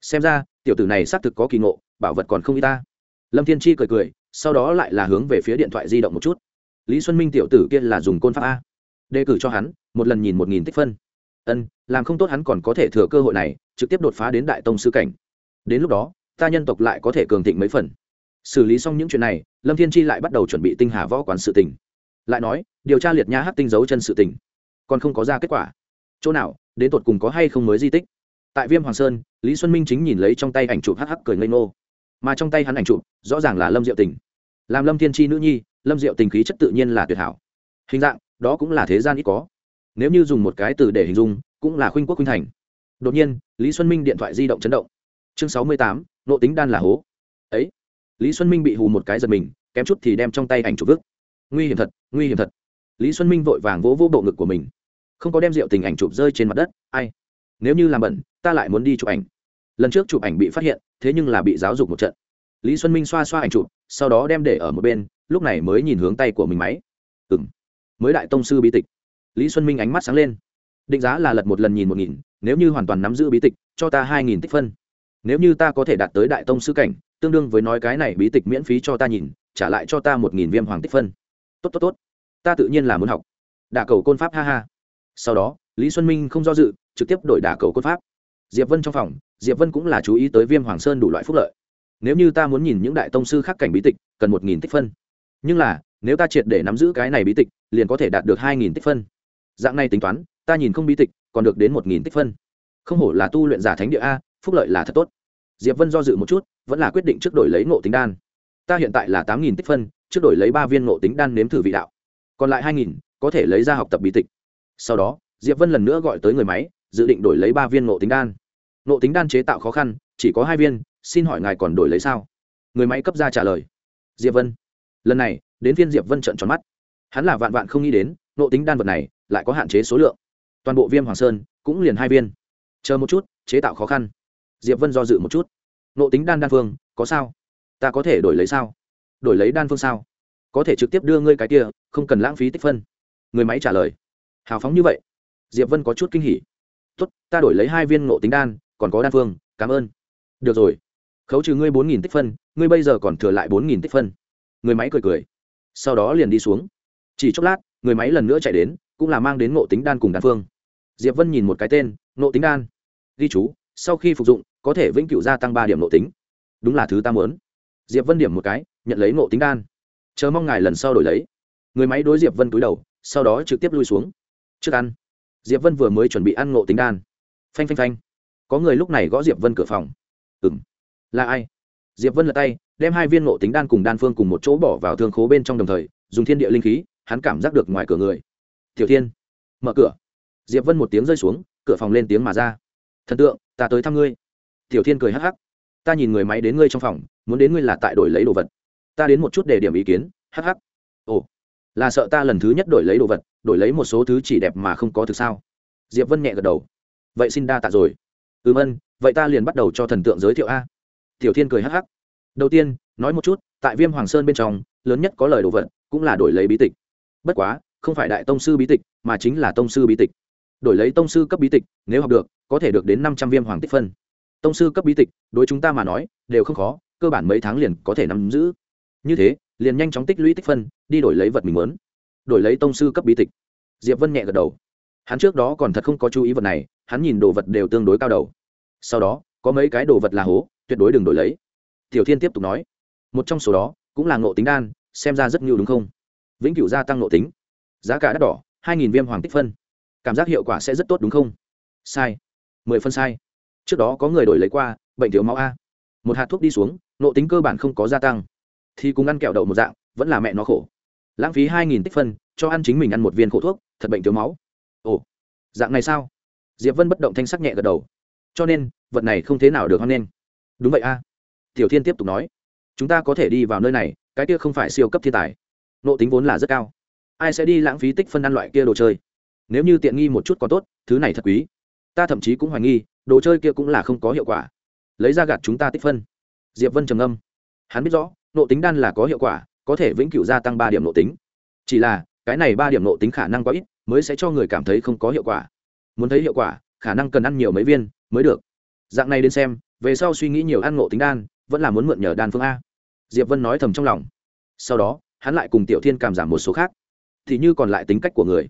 Xem ra, tiểu tử này xác thực có kỳ ngộ, bảo vật còn không y ta. Lâm thiên chi cười cười, sau đó lại là hướng về phía điện thoại di động một chút. Lý xuân minh tiểu tử kia là dùng côn pháp a đề cử cho hắn, một lần nhìn một nghìn tích phân. Ân, làm không tốt hắn còn có thể thừa cơ hội này, trực tiếp đột phá đến đại tông sư cảnh. Đến lúc đó, ta nhân tộc lại có thể cường thịnh mấy phần. Xử lý xong những chuyện này, lâm thiên chi lại bắt đầu chuẩn bị tinh hà võ quán sự tình. Lại nói, điều tra liệt nhã hát tinh dấu chân sự tình. Còn không có ra kết quả. Chỗ nào, đến tột cùng có hay không mới di tích? Tại viêm hoàng sơn, lý xuân minh chính nhìn lấy trong tay ảnh chụp hh cười ngây ngô. Mà trong tay hắn ảnh chụp, rõ ràng là lâm diệu tình. Làm lâm thiên tri nữ nhi, lâm diệu tình khí chất tự nhiên là tuyệt hảo. Hình dạng đó cũng là thế gian ít có. Nếu như dùng một cái từ để hình dung, cũng là khuynh quốc khuynh thành. Đột nhiên, lý xuân minh điện thoại di động chấn động. Chương sáu mươi tám, nộ tính đan là hố. Ấy, lý xuân minh bị hù một cái giật mình, kém chút thì đem trong tay ảnh chụp vứt. Nguy hiểm thật, nguy hiểm thật. Lý xuân minh vội vàng vỗ vỗ bộ ngực của mình. Không có đem rượu tình ảnh chụp rơi trên mặt đất, ai? Nếu như làm bẩn, ta lại muốn đi chụp ảnh. Lần trước chụp ảnh bị phát hiện, thế nhưng là bị giáo dục một trận. Lý xuân minh xoa xoa ảnh chụp, sau đó đem để ở một bên, lúc này mới nhìn hướng tay của mình máy. Ừng mới đại tông sư bí tịch. Lý xuân minh ánh mắt sáng lên. Định giá là lật một lần nhìn một nghìn, nếu như hoàn toàn nắm giữ bí tịch, cho ta hai nghìn tích phân. Nếu như ta có thể đạt tới đại tông sư cảnh, tương đương với nói cái này bí tịch miễn phí cho ta nhìn, trả lại cho ta một nghìn viêm hoàng tích phân. Tốt tốt tốt. Ta tự nhiên là muốn học. Đả cầu côn pháp, ha ha. Sau đó, lý xuân minh không do dự, trực tiếp đổi đả cầu côn pháp. Diệp vân trong phòng, diệp vân cũng là chú ý tới viêm hoàng sơn đủ loại phúc lợi. Nếu như ta muốn nhìn những đại tông sư khác cảnh bí tịch, cần một nghìn tích phân. Nhưng là nếu ta triệt để nắm giữ cái này bí tịch, liền có thể đạt được hai nghìn tích phân. Dạng này tính toán, ta nhìn không bí tịch, còn được đến một nghìn tích phân. Không hổ là tu luyện giả thánh địa a, phúc lợi là thật tốt. Diệp vân do dự một chút, vẫn là quyết định trước đổi lấy ngộ tính đan. Ta hiện tại là tám nghìn tích phân, trước đổi lấy ba viên ngộ tính đan nếm thử vị đạo. Còn lại hai nghìn, có thể lấy ra học tập bí tịch. Sau đó, diệp vân lần nữa gọi tới người máy, dự định đổi lấy ba viên ngộ tính đan. Ngộ tính đan chế tạo khó khăn, chỉ có hai viên, xin hỏi ngài còn đổi lấy sao? Người máy cấp ra trả lời. Diệp vân, lần này đến phiên diệp vân trận tròn mắt hắn là vạn vạn không nghĩ đến nộ tính đan vật này lại có hạn chế số lượng toàn bộ viêm hoàng sơn cũng liền hai viên chờ một chút chế tạo khó khăn diệp vân do dự một chút nộ tính đan đan phương có sao ta có thể đổi lấy sao đổi lấy đan phương sao có thể trực tiếp đưa ngươi cái kia không cần lãng phí tích phân người máy trả lời hào phóng như vậy diệp vân có chút kinh hỉ tốt ta đổi lấy hai viên nộ tính đan còn có đan phương cảm ơn được rồi khấu trừ ngươi bốn nghìn tích phân ngươi bây giờ còn thừa lại bốn nghìn tích phân người máy cười cười sau đó liền đi xuống. Chỉ chốc lát, người máy lần nữa chạy đến, cũng là mang đến ngộ tính đan cùng đan phương. Diệp vân nhìn một cái tên, ngộ tính đan. Ghi chú, sau khi phục dụng, có thể vĩnh cửu gia tăng ba điểm ngộ tính. Đúng là thứ ta muốn. Diệp vân điểm một cái, nhận lấy ngộ tính đan. Chờ mong ngài lần sau đổi lấy. Người máy đối diệp vân túi đầu, sau đó trực tiếp lui xuống. Trước ăn. Diệp vân vừa mới chuẩn bị ăn ngộ tính đan. Phanh phanh phanh. Có người lúc này gõ diệp vân cửa phòng. Ừ m là ai? Diệp vân lật tay, đem hai viên ngộ tính đan cùng đan phương cùng một chỗ bỏ vào thương khố bên trong đồng thời, dùng thiên địa linh khí, hắn cảm giác được ngoài cửa người. Tiểu thiên, mở cửa. Diệp vân một tiếng rơi xuống, cửa phòng lên tiếng mà ra. Thần tượng, ta tới thăm ngươi. Tiểu thiên cười hắc hắc. Ta nhìn người máy đến ngươi trong phòng, muốn đến ngươi là tại đổi lấy đồ vật. Ta đến một chút để điểm ý kiến. Hắc hắc. Ồ, là sợ ta lần thứ nhất đổi lấy đồ vật, đổi lấy một số thứ chỉ đẹp mà không có thực sao? Diệp vân nhẹ gật đầu. Vậy xin đa tạ rồi. Ừm, ân, vậy ta liền bắt đầu cho thần tượng giới thiệu a tiểu thiên cười hắc hắc. Đầu tiên, nói một chút, tại viêm hoàng sơn bên trong, lớn nhất có lời đồ vật cũng là đổi lấy bí tịch. Bất quá, không phải đại tông sư bí tịch, mà chính là tông sư bí tịch. Đổi lấy tông sư cấp bí tịch, nếu học được, có thể được đến năm trăm viêm hoàng tích phân. Tông sư cấp bí tịch, đối chúng ta mà nói, đều không khó, cơ bản mấy tháng liền có thể nắm giữ. Như thế, liền nhanh chóng tích lũy tích phân, đi đổi lấy vật mình muốn. Đổi lấy tông sư cấp bí tịch. Diệp vân nhẹ gật đầu. Hắn trước đó còn thật không có chú ý vật này, hắn nhìn đồ vật đều tương đối cao đầu. Sau đó, có mấy cái đồ vật là hố tuyệt đối đừng đổi lấy. Tiểu thiên tiếp tục nói, một trong số đó cũng là ngộ tính đan, xem ra rất nhiều đúng không? Vĩnh cửu gia tăng ngộ tính, giá cả đắt đỏ, hai nghìn viêm hoàng tích phân. Cảm giác hiệu quả sẽ rất tốt đúng không? Sai, mười phân sai. Trước đó có người đổi lấy qua, bệnh thiếu máu a. Một hạt thuốc đi xuống, ngộ tính cơ bản không có gia tăng. Thì cùng ăn kẹo đậu một dạng, vẫn là mẹ nó khổ. Lãng phí hai nghìn tích phân, cho ăn chính mình ăn một viên khổ thuốc, thật bệnh thiếu máu. Ồ, dạng này sao? Diệp vân bất động thanh sắc nhẹ gật đầu. Cho nên, vật này không thế nào được hoan nghênh đúng vậy a. Tiểu thiên tiếp tục nói, chúng ta có thể đi vào nơi này, cái kia không phải siêu cấp thiên tài. Nộ tính vốn là rất cao. Ai sẽ đi lãng phí tích phân ăn loại kia đồ chơi? Nếu như tiện nghi một chút có tốt, thứ này thật quý. Ta thậm chí cũng hoài nghi, đồ chơi kia cũng là không có hiệu quả. Lấy ra gạt chúng ta tích phân. Diệp vân trầm âm hắn biết rõ, nộ tính đan là có hiệu quả, có thể vĩnh cửu gia tăng ba điểm nộ tính. Chỉ là, cái này ba điểm nộ tính khả năng quá ít, mới sẽ cho người cảm thấy không có hiệu quả. Muốn thấy hiệu quả, khả năng cần ăn nhiều mấy viên mới được. Dạng này đến xem về sau suy nghĩ nhiều ăn ngộ tính đan, vẫn là muốn mượn nhờ đan phương a. Diệp vân nói thầm trong lòng. Sau đó, hắn lại cùng tiểu thiên cảm giảm một số khác. Thì như còn lại tính cách của người.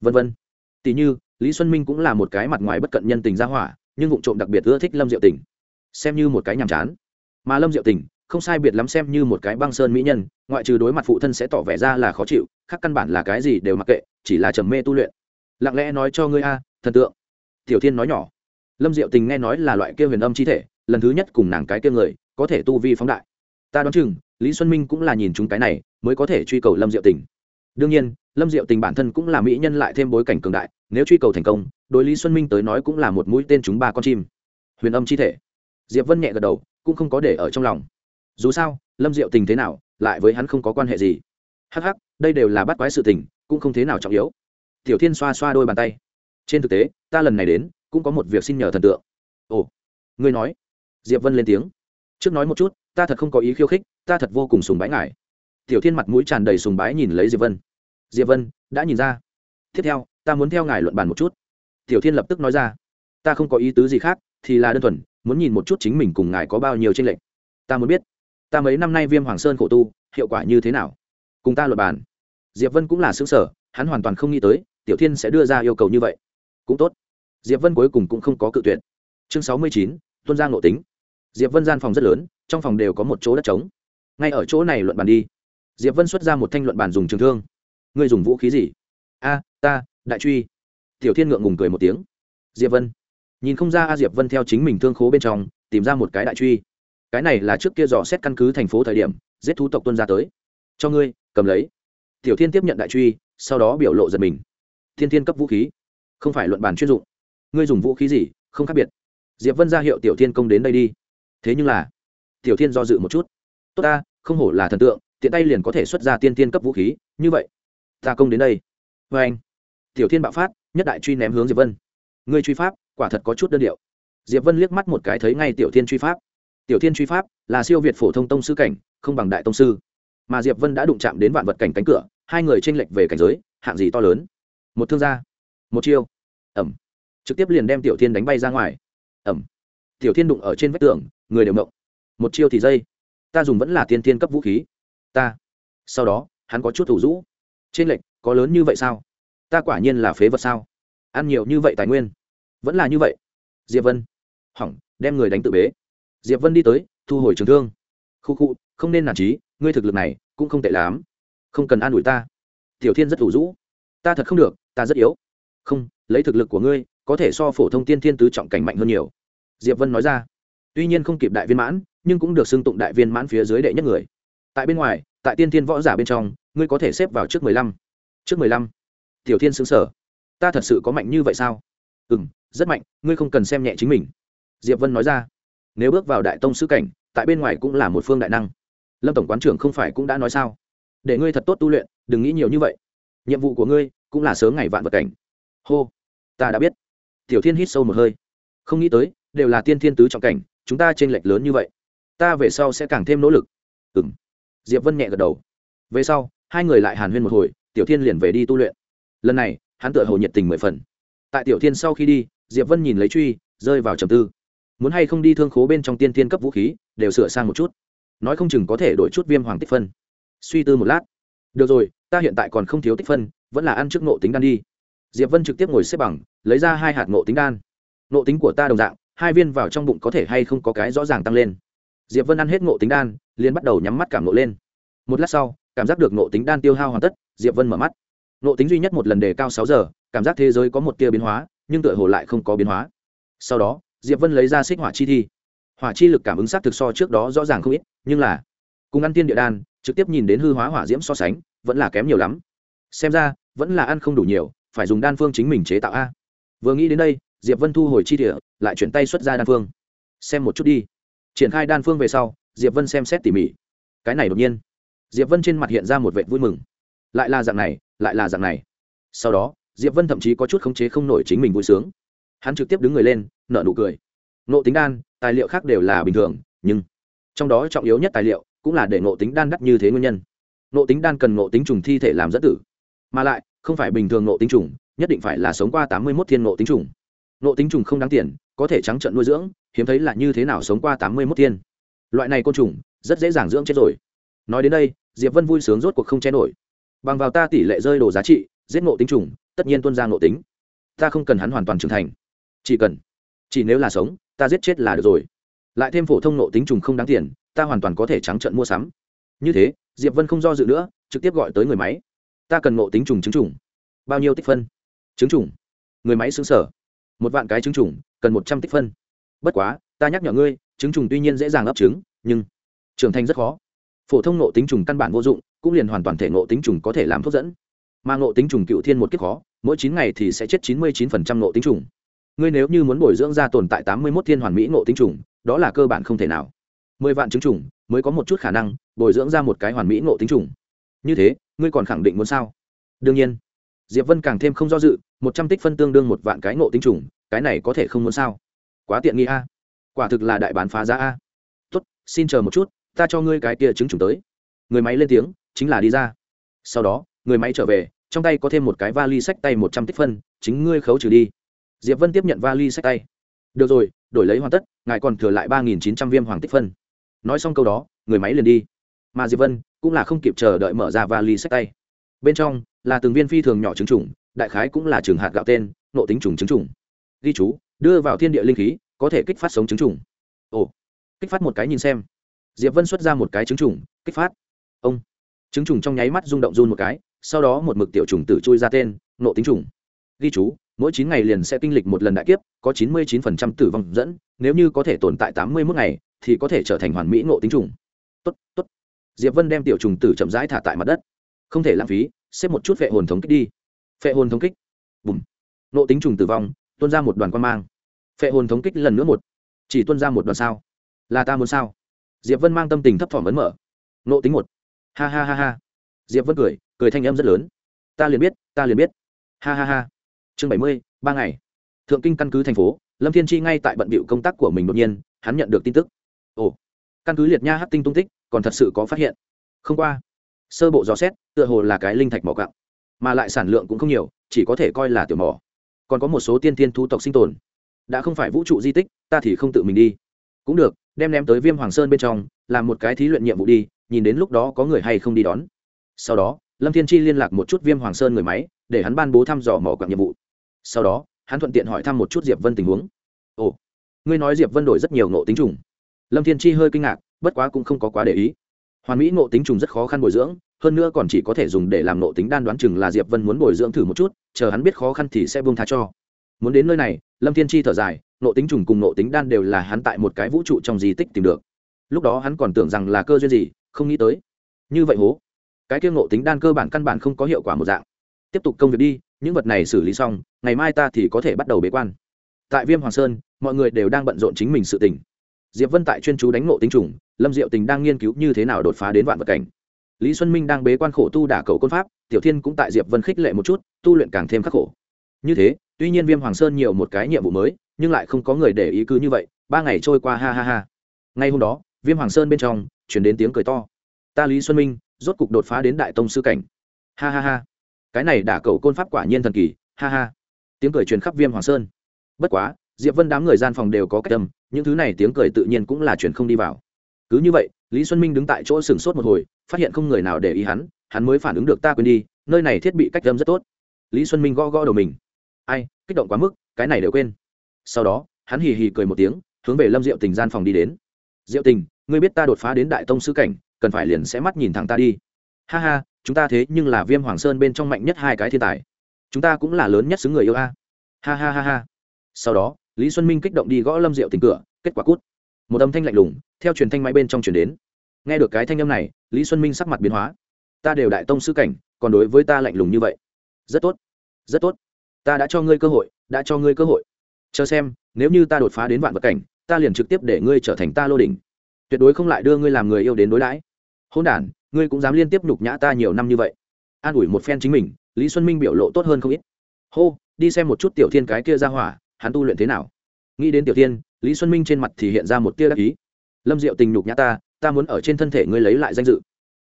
Vân vân. Tỷ như, lý xuân minh cũng là một cái mặt ngoài bất cận nhân tình ra hỏa, nhưng vụ trộm đặc biệt ưa thích lâm diệu tình. Xem như một cái nhàm chán. Mà lâm diệu tình, không sai biệt lắm xem như một cái băng sơn mỹ nhân, ngoại trừ đối mặt phụ thân sẽ tỏ vẻ ra là khó chịu, khác căn bản là cái gì đều mặc kệ, chỉ là trầm mê tu luyện. Lặng lẽ nói cho ngươi a, thần tượng. Tiểu thiên nói nhỏ lâm diệu tình nghe nói là loại kia huyền âm chi thể, lần thứ nhất cùng nàng cái kia người, có thể tu vi phóng đại. Ta đoán chừng, lý xuân minh cũng là nhìn chúng cái này, mới có thể truy cầu lâm diệu tình. Đương nhiên, lâm diệu tình bản thân cũng là mỹ nhân lại thêm bối cảnh cường đại, nếu truy cầu thành công, đối lý xuân minh tới nói cũng là một mũi tên chúng ba con chim. Huyền âm chi thể. Diệp vân nhẹ gật đầu, cũng không có để ở trong lòng. Dù sao, lâm diệu tình thế nào, lại với hắn không có quan hệ gì. Hắc hắc, đây đều là bắt quái sự tình, cũng không thế nào trọng yếu. Tiểu thiên xoa xoa đôi bàn tay. Trên thực tế, ta lần này đến cũng có một việc xin nhờ thần tượng. Ồ, ngươi nói. Diệp vân lên tiếng. Trước nói một chút, ta thật không có ý khiêu khích, ta thật vô cùng sùng bái ngài. Tiểu thiên mặt mũi tràn đầy sùng bái nhìn lấy diệp vân. Diệp vân, đã nhìn ra. Tiếp theo, ta muốn theo ngài luận bàn một chút. Tiểu thiên lập tức nói ra. Ta không có ý tứ gì khác, thì là đơn thuần, muốn nhìn một chút chính mình cùng ngài có bao nhiêu tranh lệch. Ta muốn biết, ta mấy năm nay viêm hoàng sơn khổ tu, hiệu quả như thế nào? Cùng ta luận bàn. Diệp vân cũng là xứng sở hắn hoàn toàn không nghĩ tới, tiểu thiên sẽ đưa ra yêu cầu như vậy. Cũng tốt diệp vân cuối cùng cũng không có cự tuyệt. Chương sáu mươi chín, tuân ra ngộ tính. Diệp vân gian phòng rất lớn, trong phòng đều có một chỗ đất trống. Ngay ở chỗ này luận bàn đi. Diệp vân xuất ra một thanh luận bàn dùng trường thương. Ngươi dùng vũ khí gì? A, ta, đại truy. Tiểu thiên ngượng ngùng cười một tiếng. Diệp vân. Nhìn không ra a diệp vân theo chính mình thương khố bên trong, tìm ra một cái đại truy. Cái này là trước kia dò xét căn cứ thành phố thời điểm, giết thú tộc tuân ra tới. Cho ngươi, cầm lấy. Tiểu thiên tiếp nhận đại truy, sau đó biểu lộ giật mình. Thiên thiên cấp vũ khí. Không phải luận bàn chuyên dụng ngươi dùng vũ khí gì, không khác biệt. Diệp vân ra hiệu tiểu thiên công đến đây đi. Thế nhưng là, tiểu thiên do dự một chút. Tốt ta, không hổ là thần tượng, tiện tay liền có thể xuất ra tiên tiên cấp vũ khí, như vậy, ta công đến đây. Vê anh, tiểu thiên bạo phát, nhất đại truy ném hướng diệp vân. Ngươi truy pháp, quả thật có chút đơn điệu. Diệp vân liếc mắt một cái thấy ngay tiểu thiên truy pháp. Tiểu thiên truy pháp là siêu việt phổ thông tông sư cảnh, không bằng đại tông sư. Mà diệp vân đã đụng chạm đến vạn vật cảnh cánh cửa, hai người tranh lệch về cảnh giới, hạng gì to lớn? Một thương gia, một chiêu. Ẩm trực tiếp liền đem tiểu thiên đánh bay ra ngoài. Ẩm. Tiểu thiên đụng ở trên vách tường, người đều mộng một chiêu thì dây. Ta dùng vẫn là tiên tiên cấp vũ khí. Ta. Sau đó, hắn có chút thủ rũ trên lệnh có lớn như vậy sao? Ta quả nhiên là phế vật sao? Ăn nhiều như vậy tài nguyên. Vẫn là như vậy. Diệp vân. Hỏng, đem người đánh tự bế. Diệp vân đi tới, thu hồi trường thương. Khu khu, không nên nản trí ngươi thực lực này cũng không tệ lắm. Không cần an ủi ta. Tiểu thiên rất thủ rũ ta thật không được, ta rất yếu. Không, lấy thực lực của ngươi có thể so phổ thông tiên thiên tứ trọng cảnh mạnh hơn nhiều. Diệp vân nói ra. Tuy nhiên không kịp đại viên mãn, nhưng cũng được xưng tụng đại viên mãn phía dưới đệ nhất người. Tại bên ngoài, tại tiên thiên võ giả bên trong, ngươi có thể xếp vào trước mười lăm. Trước mười lăm. Tiểu thiên xứng sở ta thật sự có mạnh như vậy sao? Ừ m rất mạnh, ngươi không cần xem nhẹ chính mình. Diệp vân nói ra. Nếu bước vào đại tông sứ cảnh, tại bên ngoài cũng là một phương đại năng. Lâm tổng quán trưởng không phải cũng đã nói sao? Để ngươi thật tốt tu luyện, đừng nghĩ nhiều như vậy. Nhiệm vụ của ngươi cũng là sớm ngày vạn vật cảnh. Hô. Ta đã biết tiểu thiên hít sâu một hơi. Không nghĩ tới, đều là tiên thiên tứ trọng cảnh, chúng ta t r ê n lệch lớn như vậy. Ta về sau sẽ càng thêm nỗ lực. Ừ m diệp vân nhẹ gật đầu. Về sau, hai người lại hàn huyên một hồi, tiểu thiên liền về đi tu luyện. Lần này, hắn tựa hồ nhiệt tình mười phần. Tại tiểu thiên sau khi đi, diệp vân nhìn lấy truy, rơi vào trầm tư. Muốn hay không đi thương khố bên trong tiên Thiên cấp vũ khí, đều sửa sang một chút. Nói không chừng có thể đổi chút viêm hoàng tích phân. Suy tư một lát. Được rồi, ta hiện tại còn không thiếu tích phân, vẫn là ăn trước nộ tính đan đi diệp vân trực tiếp ngồi xếp bằng, lấy ra hai hạt ngộ tính đan. Ngộ tính của ta đồng dạng, hai viên vào trong bụng có thể hay không có cái rõ ràng tăng lên. Diệp vân ăn hết ngộ tính đan, liền bắt đầu nhắm mắt cảm ngộ lên. Một lát sau, cảm giác được ngộ tính đan tiêu hao hoàn tất, diệp vân mở mắt. Ngộ tính duy nhất một lần đề cao sáu giờ, cảm giác thế giới có một tia biến hóa, nhưng tựa hồ lại không có biến hóa. Sau đó, diệp vân lấy ra xích hỏa chi thi. Hỏa chi lực cảm ứng sát thực so trước đó rõ ràng không ít, nhưng là, cùng ăn tiên địa đan, trực tiếp nhìn đến hư hóa hỏa diễm so sánh, vẫn là kém nhiều lắm. Xem ra, vẫn là ăn không đủ nhiều phải dùng đan phương chính mình chế tạo a. Vừa nghĩ đến đây, diệp vân thu hồi chi địa, lại chuyển tay xuất ra đan phương. Xem một chút đi. Triển khai đan phương về sau, diệp vân xem xét tỉ mỉ. Cái này đột nhiên. Diệp vân trên mặt hiện ra một vệ vui mừng. Lại là dạng này, lại là dạng này. Sau đó, diệp vân thậm chí có chút khống chế không nổi chính mình vui sướng. Hắn trực tiếp đứng người lên, nở nụ cười. Nộ tính đan, tài liệu khác đều là bình thường, nhưng trong đó trọng yếu nhất tài liệu cũng là để nộ tính đan đắt như thế nguyên nhân. Nộ tính đan cần nộ tính trùng thi thể làm dẫn tử. Mà lại không phải bình thường nộ tính trùng, nhất định phải là sống qua tám mươi một thiên nộ tính trùng. Nộ tính trùng không đáng tiền, có thể trắng trận nuôi dưỡng, hiếm thấy là như thế nào sống qua tám mươi một thiên. Loại này côn trùng, rất dễ dàng dưỡng chết rồi. Nói đến đây, diệp vân vui sướng rốt cuộc không che nổi. Bằng vào ta tỷ lệ rơi đồ giá trị, giết nộ tính trùng, tất nhiên tuân ra nộ tính. Ta không cần hắn hoàn toàn trưởng thành. Chỉ cần, chỉ nếu là sống, ta giết chết là được rồi. Lại thêm phổ thông nộ tính trùng không đáng tiền, ta hoàn toàn có thể trắng trận mua sắm. Như thế, diệp vân không do dự nữa, trực tiếp gọi tới người máy ta cần ngộ tính trùng chứng trùng. Bao nhiêu tích phân? Chứng trùng. Người máy xứng sở. Một vạn cái chứng trùng, cần một trăm tích phân. Bất quá, ta nhắc nhở ngươi chứng trùng tuy nhiên dễ dàng ấp trứng, nhưng trưởng thành rất khó. Phổ thông ngộ tính trùng căn bản vô dụng, cũng liền hoàn toàn thể ngộ tính trùng có thể làm thuốc dẫn. Mà ngộ tính trùng cựu thiên một kiếp khó, mỗi chín ngày thì sẽ chết chín mươi chín phần trăm ngộ tính trùng. Ngươi nếu như muốn bồi dưỡng ra tồn tại tám mươi mốt thiên hoàn mỹ ngộ tính trùng, đó là cơ bản không thể nào. Mười vạn chứng trùng mới có một chút khả năng bồi dưỡng ra một cái hoàn mỹ ngộ tính trùng như thế, ngươi còn khẳng định muốn sao? Đương nhiên. Diệp vân càng thêm không do dự, một trăm tích phân tương đương một vạn cái ngộ tinh trùng, cái này có thể không muốn sao? Quá tiện nghi a. Quả thực là đại bán phá giá a. Tốt, xin chờ một chút, ta cho ngươi cái kia chứng trùng tới. Người máy lên tiếng, chính là đi ra. Sau đó, người máy trở về, trong tay có thêm một cái vali sách tay một trăm tích phân, chính ngươi khấu trừ đi. Diệp vân tiếp nhận vali sách tay. Được rồi, đổi lấy hoàn tất, ngài còn thừa lại ba nghìn chín trăm viêm hoàng tích phân. Nói xong câu đó, người máy liền đi. Mà diệp vân cũng là không kịp chờ đợi mở ra vali sách tay. Bên trong là từng viên phi thường nhỏ trứng trùng, đại khái cũng là trường hạt gạo tên, nộ tính trùng trứng trùng. Ghi chú, đưa vào thiên địa linh khí, có thể kích phát sống trứng trùng. Ồ, kích phát một cái nhìn xem. Diệp vân xuất ra một cái trứng trùng, kích phát. Ông, trứng trùng trong nháy mắt rung động run một cái, sau đó một mực tiểu trùng tử chui ra tên, nộ tính trùng. Ghi chú, mỗi chín ngày liền sẽ kinh lịch một lần đại kiếp, có chín mươi chín phần trăm tử vong dẫn, nếu như có thể tồn tại tám mươi mốt ngày, thì có thể trở thành hoàn mỹ nộ tính trùng. Tốt tốt diệp vân đem tiểu trùng tử chậm rãi thả tại mặt đất. Không thể lãng phí, xếp một chút vệ hồn thống kích đi. Phệ hồn thống kích. Bùm. Nộ tính trùng tử vong, tuôn ra một đoàn quan mang. Phệ hồn thống kích lần nữa một. Chỉ tuôn ra một đoàn sao? Là ta muốn sao? Diệp vân mang tâm tình thấp thỏm ấn mở. Nộ tính một. Ha ha ha ha. Diệp vân cười cười thanh âm rất lớn. Ta liền biết, ta liền biết. Ha ha ha. Chương bảy mươi, ba ngày. Thượng kinh căn cứ thành phố, lâm thiên chi ngay tại bận bịu công tác của mình đột nhiên, hắn nhận được tin tức. Ồ. Căn cứ liệt nha hát tinh tung tích còn thật sự có phát hiện. Không qua, sơ bộ dò xét, tựa hồ là cái linh thạch mỏ cặng mà lại sản lượng cũng không nhiều, chỉ có thể coi là tiểu mỏ. Còn có một số tiên tiên thu tộc sinh tồn. Đã không phải vũ trụ di tích, ta thì không tự mình đi. Cũng được, đem ném tới viêm hoàng sơn bên trong, làm một cái thí luyện nhiệm vụ đi, nhìn đến lúc đó có người hay không đi đón. Sau đó, lâm thiên chi liên lạc một chút viêm hoàng sơn người máy, để hắn ban bố thăm dò mỏ quặng nhiệm vụ. Sau đó, hắn thuận tiện hỏi thăm một chút diệp vân tình huống. Ồ, ngươi nói diệp vân đổi rất nhiều ngộ tính trùng. Lâm thiên chi hơi kinh ngạc bất quá cũng không có quá để ý. Hoàn mỹ ngộ tính trùng rất khó khăn bồi dưỡng, hơn nữa còn chỉ có thể dùng để làm ngộ tính đan đoán chừng là diệp vân muốn bồi dưỡng thử một chút, chờ hắn biết khó khăn thì sẽ buông tha cho. Muốn đến nơi này, lâm thiên chi thở dài ngộ tính trùng cùng ngộ tính đan đều là hắn tại một cái vũ trụ trong di tích tìm được. Lúc đó hắn còn tưởng rằng là cơ duyên gì, không nghĩ tới. Như vậy hố, cái kia ngộ tính đan cơ bản căn bản không có hiệu quả một dạng. Tiếp tục công việc đi, những vật này xử lý xong, ngày mai ta thì có thể bắt đầu bế quan. Tại viêm hoàng sơn, mọi người đều đang bận rộn chính mình sự tình diệp vân tại chuyên chú đánh ngộ tính trùng, lâm diệu tình đang nghiên cứu như thế nào đột phá đến vạn vật cảnh. Lý xuân minh đang bế quan khổ tu đả cầu côn pháp, tiểu thiên cũng tại diệp vân khích lệ một chút, tu luyện càng thêm khắc khổ. Như thế, tuy nhiên viêm hoàng sơn nhiều một cái nhiệm vụ mới, nhưng lại không có người để ý cứ như vậy, ba ngày trôi qua ha ha ha. Ngay hôm đó, viêm hoàng sơn bên trong chuyển đến tiếng cười to. Ta lý xuân minh, rốt cục đột phá đến đại tông sư cảnh. Ha ha ha. Cái này đả cầu côn pháp quả nhiên thần kỳ, ha ha. Tiếng cười truyền khắp viêm hoàng sơn. Bất quá diệp vân đám người gian phòng đều có cách âm, những thứ này tiếng cười tự nhiên cũng là truyền không đi vào. Cứ như vậy, lý xuân minh đứng tại chỗ sừng sốt một hồi, phát hiện không người nào để ý hắn hắn mới phản ứng được ta quên đi, nơi này thiết bị cách âm rất tốt. Lý xuân minh gõ gõ đầu mình. Ai, kích động quá mức, cái này đều quên. Sau đó, hắn hì hì cười một tiếng, hướng về lâm diệu tình gian phòng đi đến. Diệu tình, ngươi biết ta đột phá đến đại tông sư cảnh, cần phải liền sẽ mắt nhìn thẳng ta đi. Ha ha, chúng ta thế nhưng là viêm hoàng sơn bên trong mạnh nhất hai cái thiên tài. Chúng ta cũng là lớn nhất xứ người yêu a. Ha ha ha ha. Sau đó lý xuân minh kích động đi gõ lâm rượu tình cửa, kết quả cút. Một âm thanh lạnh lùng, theo truyền thanh máy bên trong truyền đến. Nghe được cái thanh âm này, lý xuân minh sắc mặt biến hóa. Ta đều đại tông sư cảnh, còn đối với ta lạnh lùng như vậy. Rất tốt rất tốt. Ta đã cho ngươi cơ hội, đã cho ngươi cơ hội. Chờ xem, nếu như ta đột phá đến vạn vật cảnh, ta liền trực tiếp để ngươi trở thành ta lô đỉnh. Tuyệt đối không lại đưa ngươi làm người yêu đến đối đãi. Hôn đản, ngươi cũng dám liên tiếp nhục nhã ta nhiều năm như vậy. An ủi một phen chính mình, lý xuân minh biểu lộ tốt hơn không ít. Hô, đi xem một chút tiểu thiên cái kia ra hỏa hắn tu luyện thế nào? Nghĩ đến tiểu thiên lý xuân minh trên mặt thì hiện ra một tia đắc ý. Lâm diệu tình nhục nhã ta ta muốn ở trên thân thể ngươi lấy lại danh dự.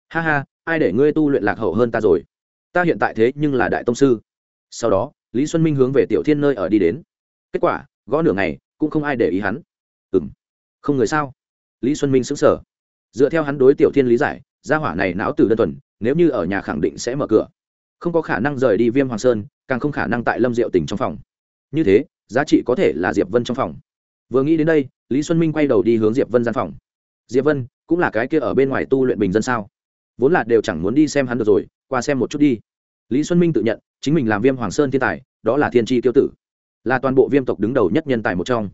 Ha ha, ai để ngươi tu luyện lạc hậu hơn ta rồi? Ta hiện tại thế nhưng là đại tông sư. Sau đó, lý xuân minh hướng về tiểu thiên nơi ở đi đến. Kết quả, gõ nửa ngày, cũng không ai để ý hắn. Ừ m không người sao? Lý xuân minh xứng sở dựa theo hắn đối tiểu thiên lý giải, gia hỏa này não từ đơn thuần, nếu như ở nhà khẳng định sẽ mở cửa. Không có khả năng rời đi viêm hoàng sơn, càng không khả năng tại lâm diệu tỉnh trong phòng. Như thế giá trị có thể là diệp vân trong phòng. Vừa nghĩ đến đây, lý xuân minh quay đầu đi hướng diệp vân gian phòng. Diệp vân, cũng là cái kia ở bên ngoài tu luyện bình dân sao? Vốn là đều chẳng muốn đi xem hắn được rồi, qua xem một chút đi. Lý xuân minh tự nhận, chính mình làm viêm hoàng sơn thiên tài, đó là thiên tri tiêu tử. Là toàn bộ viêm tộc đứng đầu nhất nhân tài một trong.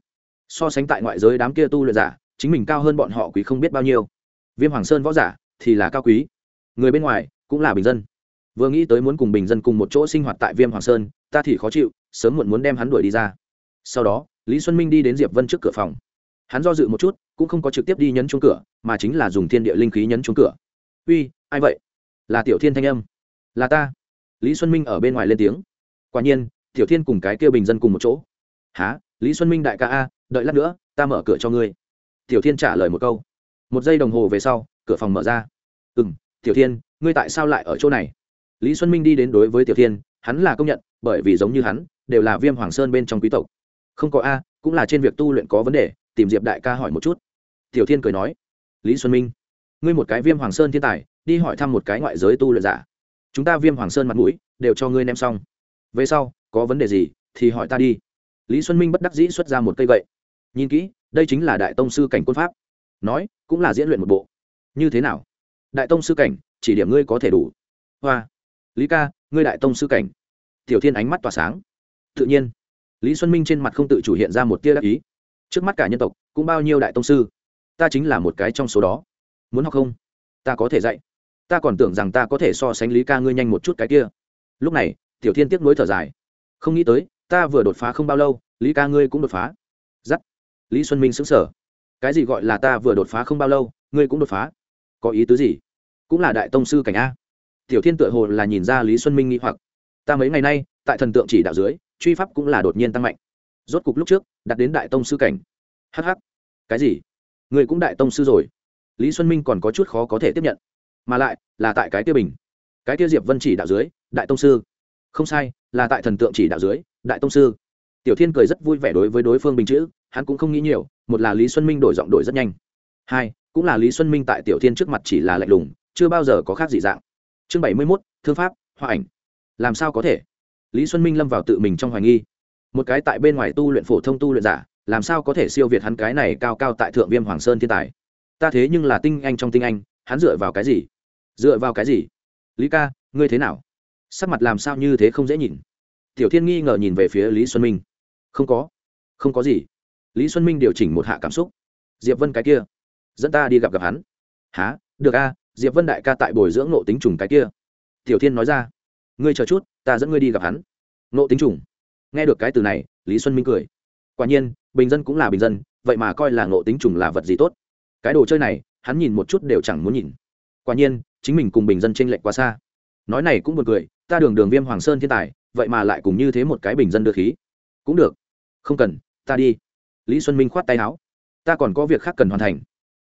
So sánh tại ngoại giới đám kia tu luyện giả, chính mình cao hơn bọn họ quý không biết bao nhiêu. Viêm hoàng sơn võ giả thì là cao quý. Người bên ngoài cũng là bình dân. Vừa nghĩ tới muốn cùng bình dân cùng một chỗ sinh hoạt tại viêm hoàng sơn, ta thì khó chịu, sớm muộn muốn đem hắn đuổi đi ra sau đó, lý xuân minh đi đến diệp vân trước cửa phòng. Hắn do dự một chút, cũng không có trực tiếp đi nhấn chuông cửa, mà chính là dùng thiên địa linh khí nhấn chuông cửa. Uy, ai vậy? Là tiểu thiên thanh âm. Là ta. Lý xuân minh ở bên ngoài lên tiếng. Quả nhiên, tiểu thiên cùng cái kia bình dân cùng một chỗ. Há lý xuân minh đại ca a, đợi lát nữa, ta mở cửa cho ngươi. Tiểu thiên trả lời một câu. Một giây đồng hồ về sau, cửa phòng mở ra. Ừ m tiểu thiên, ngươi tại sao lại ở chỗ này? Lý xuân minh đi đến đối với tiểu thiên, hắn là công nhận, bởi vì giống như hắn, đều là viêm hoàng sơn bên trong quý tộc không có a, cũng là trên việc tu luyện có vấn đề, tìm diệp đại ca hỏi một chút. Tiểu thiên cười nói, lý xuân minh, ngươi một cái viêm hoàng sơn thiên tài, đi hỏi thăm một cái ngoại giới tu luyện giả. Chúng ta viêm hoàng sơn mặt mũi, đều cho ngươi nem xong. Về sau, có vấn đề gì, thì hỏi ta đi. Lý xuân minh bất đắc dĩ xuất ra một cây gậy. Nhìn kỹ, đây chính là đại tông sư cảnh quân pháp. Nói, cũng là diễn luyện một bộ. Như thế nào? Đại tông sư cảnh, chỉ điểm ngươi có thể đủ. Hoa. Lý ca, ngươi đại tông sư cảnh. Tiểu thiên ánh mắt tỏa sáng. Tự nhiên lý xuân minh trên mặt không tự chủ hiện ra một tia đắc ý. Trước mắt cả nhân tộc, cũng bao nhiêu đại tông sư. Ta chính là một cái trong số đó. Muốn học không? Ta có thể dạy. Ta còn tưởng rằng ta có thể so sánh lý ca ngươi nhanh một chút cái kia. Lúc này, tiểu thiên tiếc nuối thở dài. Không nghĩ tới, ta vừa đột phá không bao lâu, lý ca ngươi cũng đột phá. Giắt. Lý xuân minh xứng sở cái gì gọi là ta vừa đột phá không bao lâu, ngươi cũng đột phá? Có ý tứ gì? Cũng là đại tông sư cảnh a. Tiểu thiên tựa hồ là nhìn ra lý xuân minh nghĩ hoặc. Ta mấy ngày nay, tại thần tượng chỉ đạo dưới truy pháp cũng là đột nhiên tăng mạnh. Rốt cục lúc trước, đặt đến đại tông sư cảnh. Hh cái gì? Người cũng đại tông sư rồi. Lý xuân minh còn có chút khó có thể tiếp nhận. Mà lại, là tại cái tiêu bình. Cái tiêu diệp vân chỉ đạo dưới, đại tông sư. Không sai, là tại thần tượng chỉ đạo dưới, đại tông sư. Tiểu thiên cười rất vui vẻ đối với đối phương bình chữ, hắn cũng không nghĩ nhiều, một là lý xuân minh đổi giọng đổi rất nhanh. Hai, cũng là lý xuân minh tại tiểu thiên trước mặt chỉ là lạnh lùng, chưa bao giờ có khác gì dạng. Chương bảy mươi mốt, thương pháp hoa ảnh. Làm sao có thể? Lý xuân minh lâm vào tự mình trong hoài nghi. Một cái tại bên ngoài tu luyện phổ thông tu luyện giả, làm sao có thể siêu việt hắn cái này cao cao tại thượng viêm hoàng sơn thiên tài? Ta thế nhưng là tinh anh trong tinh anh, hắn dựa vào cái gì? Dựa vào cái gì? Lý ca, ngươi thế nào? Sắc mặt làm sao như thế không dễ nhìn. Tiểu thiên nghi ngờ nhìn về phía lý xuân minh. Không có. Không có gì. Lý xuân minh điều chỉnh một hạ cảm xúc. Diệp vân cái kia. Dẫn ta đi gặp gặp hắn. Há được a, diệp vân đại ca tại bồi dưỡng nộ tính trùng cái kia. Tiểu thiên nói ra. Ngươi chờ chút ta dẫn ngươi đi gặp hắn. Nộ tính trùng. Nghe được cái từ này, lý xuân minh cười. Quả nhiên, bình dân cũng là bình dân, vậy mà coi là nộ tính trùng là vật gì tốt. Cái đồ chơi này, hắn nhìn một chút đều chẳng muốn nhìn. Quả nhiên, chính mình cùng bình dân t r ê n lệch quá xa. Nói này cũng buồn cười, ta đường đường viêm hoàng sơn thiên tài, vậy mà lại cùng như thế một cái bình dân đưa khí. Cũng được. Không cần, ta đi. Lý xuân minh khoát tay áo. Ta còn có việc khác cần hoàn thành.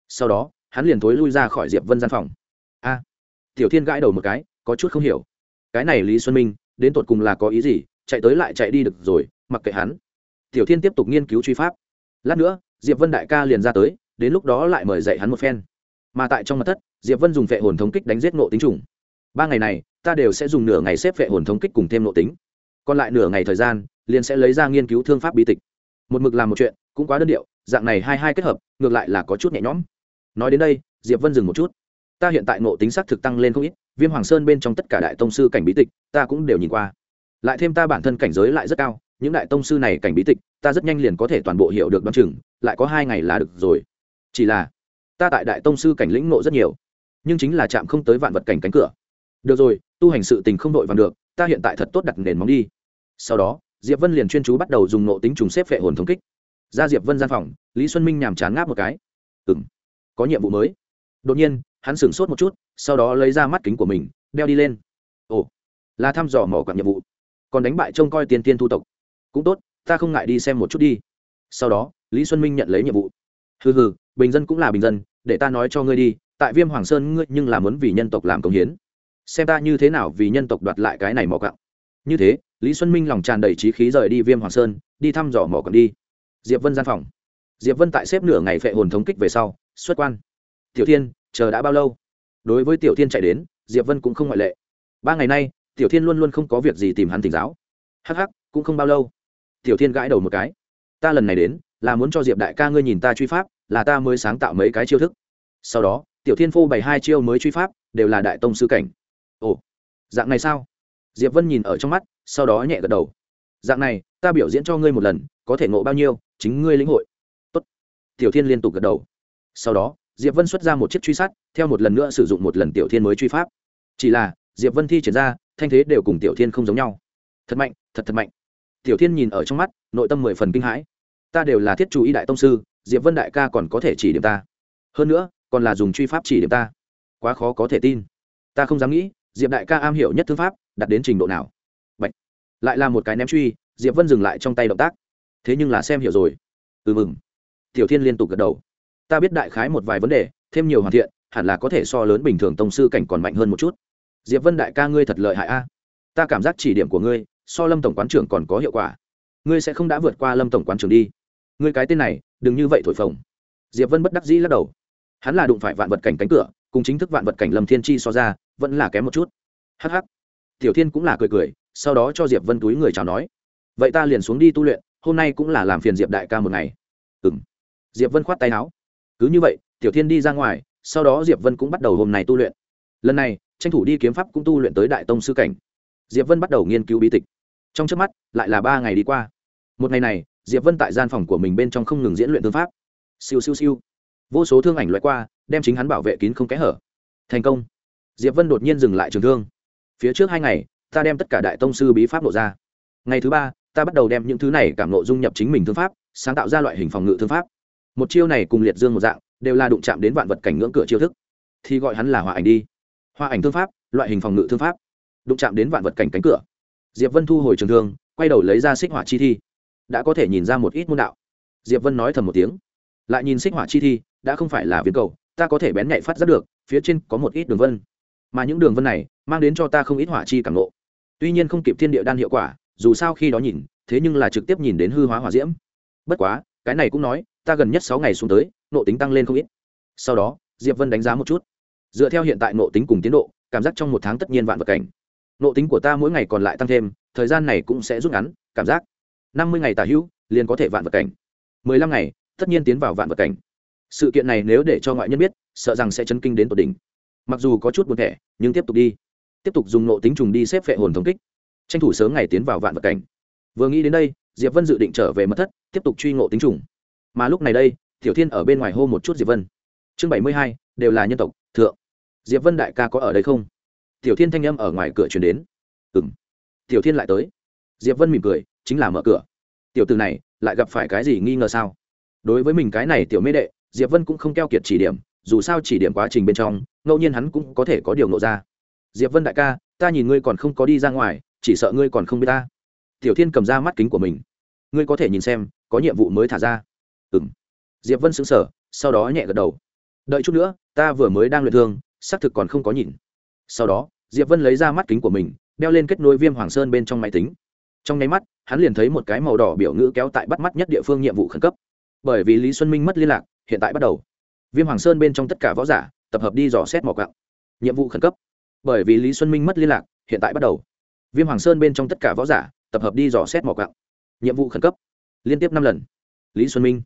Sau đó, hắn liền thối lui ra khỏi diệp vân gian phòng. A. Tiểu thiên gãi đầu một cái, có chút không hiểu. Cái này lý xuân minh đến tột cùng là có ý gì, chạy tới lại chạy đi được rồi, mặc kệ hắn. Tiểu thiên tiếp tục nghiên cứu truy pháp. Lát nữa, diệp vân đại ca liền ra tới, đến lúc đó lại mời dạy hắn một phen. Mà tại trong mặt thất, diệp vân dùng vệ hồn thống kích đánh giết nộ tính trùng ba ngày này, ta đều sẽ dùng nửa ngày xếp vệ hồn thống kích cùng thêm nộ tính. Còn lại nửa ngày thời gian, liền sẽ lấy ra nghiên cứu thương pháp bí tịch. Một mực làm một chuyện, cũng quá đơn điệu, dạng này hai hai kết hợp, ngược lại là có chút nhẹ nhõm. Nói đến đây, diệp vân dừng một chút ta hiện tại nộ tính xác thực tăng lên không ít, viêm hoàng sơn bên trong tất cả đại tông sư cảnh bí tịch, ta cũng đều nhìn qua. Lại thêm ta bản thân cảnh giới lại rất cao, những đại tông sư này cảnh bí tịch, ta rất nhanh liền có thể toàn bộ hiểu được đ o á n chừng, lại có hai ngày là được rồi. Chỉ là, ta tại đại tông sư cảnh lĩnh nộ rất nhiều, nhưng chính là chạm không tới vạn vật cảnh cánh cửa. Được rồi, tu hành sự tình không đội vàng được, ta hiện tại thật tốt đặt nền móng đi. Sau đó, diệp vân liền chuyên chú bắt đầu dùng nộ tính trùng xếp phệ hồn thống kích. Ra diệp vân gian phòng, lý xuân minh nhàm chán ngáp một cái. Ừ m có nhiệm vụ mới. Đột nhiên hắn sửng sốt một chút, sau đó lấy ra mắt kính của mình, đeo đi lên. Ồ, là thăm dò mỏ quặng nhiệm vụ. Còn đánh bại trông coi tiền tiên thu tộc. Cũng tốt, ta không ngại đi xem một chút đi. Sau đó, lý xuân minh nhận lấy nhiệm vụ. Hừ hừ, bình dân cũng là bình dân, để ta nói cho ngươi đi, tại viêm hoàng sơn ngươi nhưng là muốn vì nhân tộc làm công hiến. Xem ta như thế nào vì nhân tộc đoạt lại cái này mỏ quặng. như thế, lý xuân minh lòng tràn đầy trí khí rời đi viêm hoàng sơn, đi thăm dò mỏ quặng đi. Diệp vân gian phòng. Diệp vân tại xếp nửa ngày phệ hồn thống kích về sau, xuất quan. Tiểu thiên chờ đã bao lâu? Đối với tiểu thiên chạy đến, diệp vân cũng không ngoại lệ. Ba ngày nay, tiểu thiên luôn luôn không có việc gì tìm hắn tỉnh giáo. Hắc hắc, cũng không bao lâu. Tiểu thiên gãi đầu một cái. Ta lần này đến, là muốn cho diệp đại ca ngươi nhìn ta truy pháp, là ta mới sáng tạo mấy cái chiêu thức. Sau đó, tiểu thiên phô bày hai chiêu mới truy pháp, đều là đại tông sư cảnh. Ồ, dạng này sao? Diệp vân nhìn ở trong mắt, sau đó nhẹ gật đầu. Dạng này, ta biểu diễn cho ngươi một lần, có thể ngộ bao nhiêu, chính ngươi lĩnh hội. Tốt. tiểu thiên liên tục gật đầu. Sau đó diệp vân xuất ra một chiếc truy sát, theo một lần nữa sử dụng một lần tiểu thiên mới truy pháp. Chỉ là, diệp vân thi triển ra, thanh thế đều cùng tiểu thiên không giống nhau. Thật mạnh, thật thật mạnh. Tiểu thiên nhìn ở trong mắt, nội tâm mười phần kinh hãi. Ta đều là thiết chủ y đại tông sư, diệp vân đại ca còn có thể chỉ điểm ta. Hơn nữa, còn là dùng truy pháp chỉ điểm ta. Quá khó có thể tin. Ta không dám nghĩ, diệp đại ca am hiểu nhất thư pháp đặt đến trình độ nào. Bạch. lại là một cái ném truy, diệp vân dừng lại trong tay động tác. Thế nhưng là xem hiểu rồi. Ừ mừng. Tiểu thiên liên tục gật đầu ta biết đại khái một vài vấn đề, thêm nhiều hoàn thiện, hẳn là có thể so lớn bình thường tông sư cảnh còn mạnh hơn một chút. Diệp vân đại ca ngươi thật lợi hại a. Ta cảm giác chỉ điểm của ngươi, so lâm tổng quán trưởng còn có hiệu quả. Ngươi sẽ không đã vượt qua lâm tổng quán trưởng đi. Ngươi cái tên này, đừng như vậy thổi phồng. Diệp vân bất đắc dĩ lắc đầu. Hắn là đụng phải vạn vật cảnh cánh cửa, cùng chính thức vạn vật cảnh lâm thiên chi so ra, vẫn là kém một chút. Hh tiểu thiên cũng là cười cười, sau đó cho diệp vân túi người chào nói. Vậy ta liền xuống đi tu luyện, hôm nay cũng là làm phiền diệp đại ca một ngày. Ừ m diệp vân khoát tay áo cứ như vậy, tiểu thiên đi ra ngoài, sau đó diệp vân cũng bắt đầu hôm nay tu luyện. Lần này, tranh thủ đi kiếm pháp cũng tu luyện tới đại tông sư cảnh. Diệp vân bắt đầu nghiên cứu bí tịch. Trong trước mắt, lại là ba ngày đi qua. Một ngày này, diệp vân tại gian phòng của mình bên trong không ngừng diễn luyện thương pháp. Siêu siêu siêu. Vô số thương ảnh loại qua, đem chính hắn bảo vệ kín không kẽ hở. Thành công. Diệp vân đột nhiên dừng lại trường thương. Phía trước hai ngày, ta đem tất cả đại tông sư bí pháp lộ ra. Ngày thứ ba, ta bắt đầu đem những thứ này cảm nộ dung nhập chính mình thương pháp, sáng tạo ra loại hình phòng ngự thương pháp một chiêu này cùng liệt dương một dạng, đều là đụng chạm đến vạn vật cảnh ngưỡng cửa chiêu thức. Thì gọi hắn là hòa ảnh đi. Hòa ảnh thương pháp, loại hình phòng ngự thương pháp, đụng chạm đến vạn vật cảnh cánh cửa. Diệp vân thu hồi trường thương, quay đầu lấy ra xích hỏa chi thi. Đã có thể nhìn ra một ít môn đạo. Diệp vân nói thầm một tiếng. Lại nhìn xích hỏa chi thi, đã không phải là viên cầu, ta có thể bén nhạy phát giác được, phía trên có một ít đường vân. Mà những đường vân này, mang đến cho ta không ít hỏa chi cảm nộ tuy nhiên không kịp thiên địa đan hiệu quả, dù sao khi đó nhìn, thế nhưng là trực tiếp nhìn đến hư hóa hỏa diễm. Bất quá, cái này cũng nói ta gần nhất sáu ngày xuống tới nộ tính tăng lên không ít. Sau đó, diệp vân đánh giá một chút. Dựa theo hiện tại nộ tính cùng tiến độ, cảm giác trong một tháng tất nhiên vạn vật cảnh. Nộ tính của ta mỗi ngày còn lại tăng thêm, thời gian này cũng sẽ rút ngắn, cảm giác. Năm mươi ngày tả hữu, liền có thể vạn vật cảnh. Mười lăm ngày, tất nhiên tiến vào vạn vật cảnh. Sự kiện này nếu để cho ngoại nhân biết, sợ rằng sẽ chấn kinh đến tột đỉnh. Mặc dù có chút buồn thẻ, nhưng tiếp tục đi. Tiếp tục dùng nộ tính trùng đi xếp phệ hồn thống kích. Tranh thủ sớm ngày tiến vào vạn vật cảnh. Vừa nghĩ đến đây, diệp vân dự định trở về mật thất, tiếp tục truy ngộ tính trùng mà lúc này đây, tiểu thiên ở bên ngoài hô một chút diệp vân. Chương bảy mươi hai, đều là nhân tộc, thượng. Diệp vân đại ca có ở đây không? Tiểu thiên thanh âm ở ngoài cửa chuyển đến. Ừ m tiểu thiên lại tới. Diệp vân mỉm cười, chính là mở cửa. Tiểu từ này, lại gặp phải cái gì nghi ngờ sao? Đối với mình cái này tiểu mê đệ, diệp vân cũng không keo kiệt chỉ điểm, dù sao chỉ điểm quá trình bên trong, ngẫu nhiên hắn cũng có thể có điều nộ ra. Diệp vân đại ca, ta nhìn ngươi còn không có đi ra ngoài, chỉ sợ ngươi còn không biết ta. Tiểu thiên cầm ra mắt kính của mình. Ngươi có thể nhìn xem, có nhiệm vụ mới thả ra ừ m diệp vân xứng sở sau đó nhẹ gật đầu. Đợi chút nữa, ta vừa mới đang luyện thương, xác thực còn không có nhìn. Sau đó, diệp vân lấy ra mắt kính của mình, đeo lên kết nối viêm hoàng sơn bên trong máy tính. Trong nháy mắt, hắn liền thấy một cái màu đỏ biểu ngữ kéo tại bắt mắt nhất địa phương nhiệm vụ khẩn cấp. Bởi vì lý xuân minh mất liên lạc, hiện tại bắt đầu. Viêm hoàng sơn bên trong tất cả võ giả, tập hợp đi dò xét mỏ quặng. Nhiệm vụ khẩn cấp. Bởi vì lý xuân minh mất liên lạc, hiện tại bắt đầu. Viêm hoàng sơn bên trong tất cả võ giả, tập hợp đi dò xét mỏ quặng. Nhiệm vụ khẩn cấp. Liên tiếp năm lần. Lý xuân minh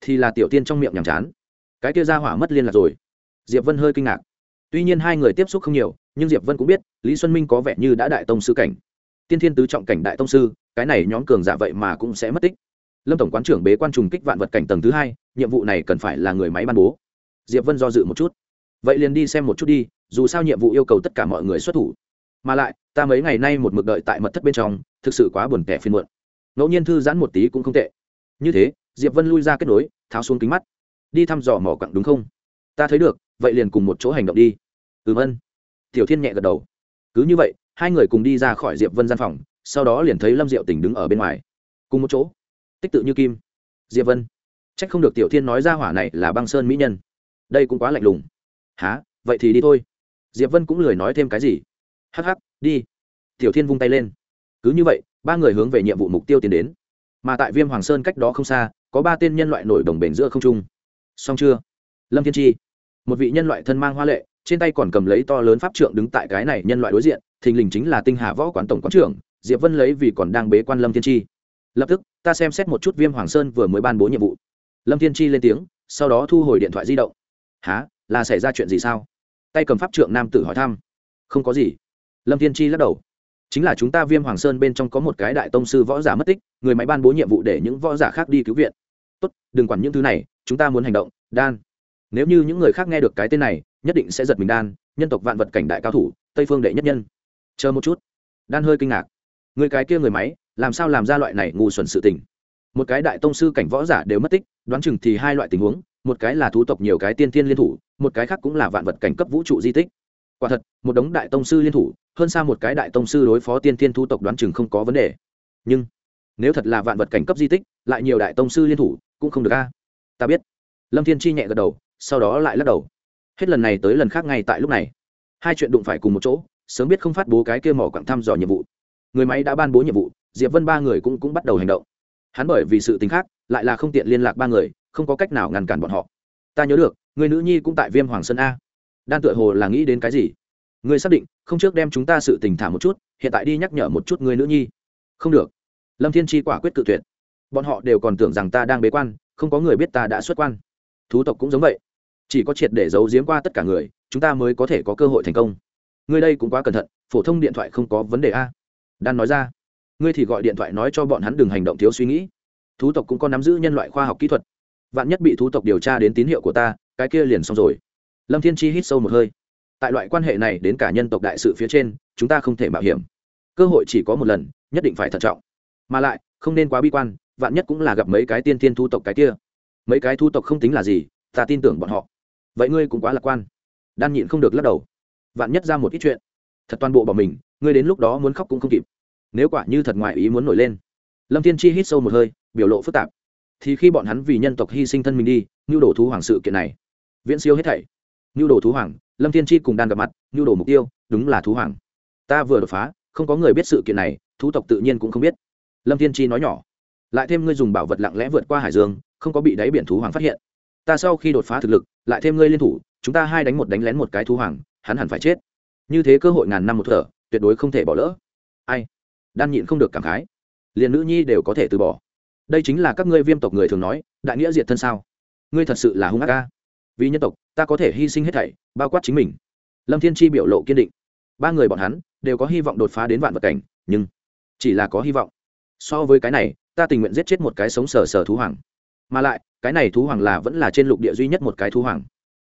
thì là tiểu tiên trong miệng nhàm chán. Cái kia ra hỏa mất liên lạc rồi. Diệp vân hơi kinh ngạc. Tuy nhiên hai người tiếp xúc không nhiều, nhưng diệp vân cũng biết, lý xuân minh có vẻ như đã đại tông sư cảnh. Tiên thiên tứ trọng cảnh đại tông sư, cái này nhóm cường giả vậy mà cũng sẽ mất tích. Lâm tổng quán trưởng bế quan trùng kích vạn vật cảnh tầng thứ hai, nhiệm vụ này cần phải là người máy ban bố. Diệp vân do dự một chút. Vậy liền đi xem một chút đi, dù sao nhiệm vụ yêu cầu tất cả mọi người xuất thủ. Mà lại, ta mấy ngày nay một mực đợi tại mật thất bên trong, thực sự quá buồn tẻ phiên muộn. Ngẫu nhiên thư giãn một tí cũng không tệ. Như thế diệp vân lui ra kết nối, tháo xuống kính mắt. Đi thăm dò mỏ quặng đúng không? Ta thấy được, vậy liền cùng một chỗ hành động đi. Ừm ân tiểu thiên nhẹ gật đầu. Cứ như vậy, hai người cùng đi ra khỏi diệp vân gian phòng, sau đó liền thấy lâm diệu tỉnh đứng ở bên ngoài. Cùng một chỗ. Tích tự như kim. Diệp vân. C h ắ c không được tiểu thiên nói ra hỏa này là băng sơn mỹ nhân. Đây cũng quá lạnh lùng. Há vậy thì đi thôi. Diệp vân cũng lười nói thêm cái gì. Hắc hắc, đi. Tiểu thiên vung tay lên. Cứ như vậy, ba người hướng về nhiệm vụ mục tiêu tiến đến. Mà tại viêm hoàng sơn cách đó không xa có ba tên nhân loại nổi đồng bền giữa không trung. Xong chưa? Lâm thiên tri một vị nhân loại thân mang hoa lệ, trên tay còn cầm lấy to lớn pháp trượng đứng tại cái này nhân loại đối diện, thình lình chính là tinh hà võ quán tổng quán trưởng, diệp vân lấy vì còn đang bế quan lâm thiên tri lập tức, ta xem xét một chút viêm hoàng sơn vừa mới ban bố nhiệm vụ. Lâm thiên tri lên tiếng, sau đó thu hồi điện thoại di động. Há là xảy ra chuyện gì sao? Tay cầm pháp trượng nam tử hỏi thăm. Không có gì. Lâm thiên tri lắc đầu chính là chúng ta viêm hoàng sơn bên trong có một cái đại tông sư võ giả mất tích, người máy ban bố nhiệm vụ để những võ giả khác đi cứu viện. Tốt, đừng quản những thứ này, chúng ta muốn hành động, đan. Nếu như những người khác nghe được cái tên này, nhất định sẽ giật mình đan, nhân tộc vạn vật cảnh đại cao thủ, tây phương đệ nhất nhân. Chờ một chút. Đan hơi kinh ngạc. Người cái kia người máy, làm sao làm ra loại này ngu xuẩn sự tình? Một cái đại tông sư cảnh võ giả đều mất tích, đoán chừng thì hai loại tình huống, một cái là thú tộc nhiều cái tiên tiên liên thủ, một cái khác cũng là vạn vật cảnh cấp vũ trụ di tích. Quả thật, một đống đại tông sư liên thủ hơn xa một cái đại tông sư đối phó tiên thiên thu tộc đoán chừng không có vấn đề. Nhưng, nếu thật là vạn vật cảnh cấp di tích, lại nhiều đại tông sư liên thủ, cũng không được a. Ta biết. Lâm thiên chi nhẹ gật đầu, sau đó lại lắc đầu. Hết lần này tới lần khác ngay tại lúc này. Hai chuyện đụng phải cùng một chỗ, sớm biết không phát bố cái kia mỏ quặng thăm dò nhiệm vụ. Người máy đã ban bố nhiệm vụ, diệp vân ba người cũng cũng bắt đầu hành động. Hắn bởi vì sự tính khác, lại là không tiện liên lạc ba người, không có cách nào ngăn cản bọn họ. Ta nhớ được, người nữ nhi cũng tại viêm hoàng sơn a. Đan tựa hồ là nghĩ đến cái gì? Ngươi xác định, không trước đem chúng ta sự tình thả một chút, hiện tại đi nhắc nhở một chút ngươi nữ nhi. Không được. Lâm thiên tri quả quyết cự tuyệt. Bọn họ đều còn tưởng rằng ta đang bế quan, không có người biết ta đã xuất quan. Thú tộc cũng giống vậy. Chỉ có triệt để giấu giếm qua tất cả người, chúng ta mới có thể có cơ hội thành công. Ngươi đây cũng quá cẩn thận, phổ thông điện thoại không có vấn đề a. Đan nói ra. Ngươi thì gọi điện thoại nói cho bọn hắn đừng hành động thiếu suy nghĩ. Thú tộc cũng có nắm giữ nhân loại khoa học kỹ thuật. Vạn nhất bị thú tộc điều tra đến tín hiệu của ta, cái kia liền xong rồi. Lâm thiên chi hít sâu một hơi tại loại quan hệ này đến cả nhân tộc đại sự phía trên, chúng ta không thể mạo hiểm. Cơ hội chỉ có một lần, nhất định phải thận trọng. Mà lại, không nên quá bi quan, vạn nhất cũng là gặp mấy cái tiên tiên thu tộc cái kia. Mấy cái thu tộc không tính là gì, ta tin tưởng bọn họ. Vậy ngươi cũng quá lạc quan. Đan nhịn không được lắc đầu. Vạn nhất ra một ít chuyện. Thật toàn bộ bỏ mình, ngươi đến lúc đó muốn khóc cũng không kịp. Nếu quả như thật ngoại ý muốn nổi lên. Lâm thiên chi hít sâu một hơi, biểu lộ phức tạp. Thì khi bọn hắn vì nhân tộc hy sinh thân mình đi như đổ thú hoàng sự kiện này, viễn siêu hết thảy nhu đồ thú hoàng, lâm thiên chi cùng đan gặp mặt nhu đồ mục tiêu, đúng là thú hoàng. Ta vừa đột phá, không có người biết sự kiện này, thú tộc tự nhiên cũng không biết. Lâm thiên chi nói nhỏ, lại thêm ngươi dùng bảo vật lặng lẽ vượt qua hải dương, không có bị đáy biển thú hoàng phát hiện. Ta sau khi đột phá thực lực, lại thêm ngươi liên thủ, chúng ta hai đánh một đánh lén một cái thú hoàng, hắn hẳn phải chết. Như thế cơ hội ngàn năm một thở, tuyệt đối không thể bỏ lỡ. Ai? Đan nhịn không được cảm khái. Liền nữ nhi đều có thể từ bỏ. Đây chính là các ngươi viêm tộc người thường nói, đại nghĩa diệt thân sao? Ngươi thật sự là hung ác ca vì nhân tộc ta có thể hy sinh hết thảy, bao quát chính mình. Lâm thiên tri biểu lộ kiên định. Ba người bọn hắn đều có hy vọng đột phá đến vạn vật cảnh, nhưng chỉ là có hy vọng. So với cái này, ta tình nguyện giết chết một cái sống sờ sờ thú hoàng. Mà lại, cái này thú hoàng là vẫn là trên lục địa duy nhất một cái thú hoàng.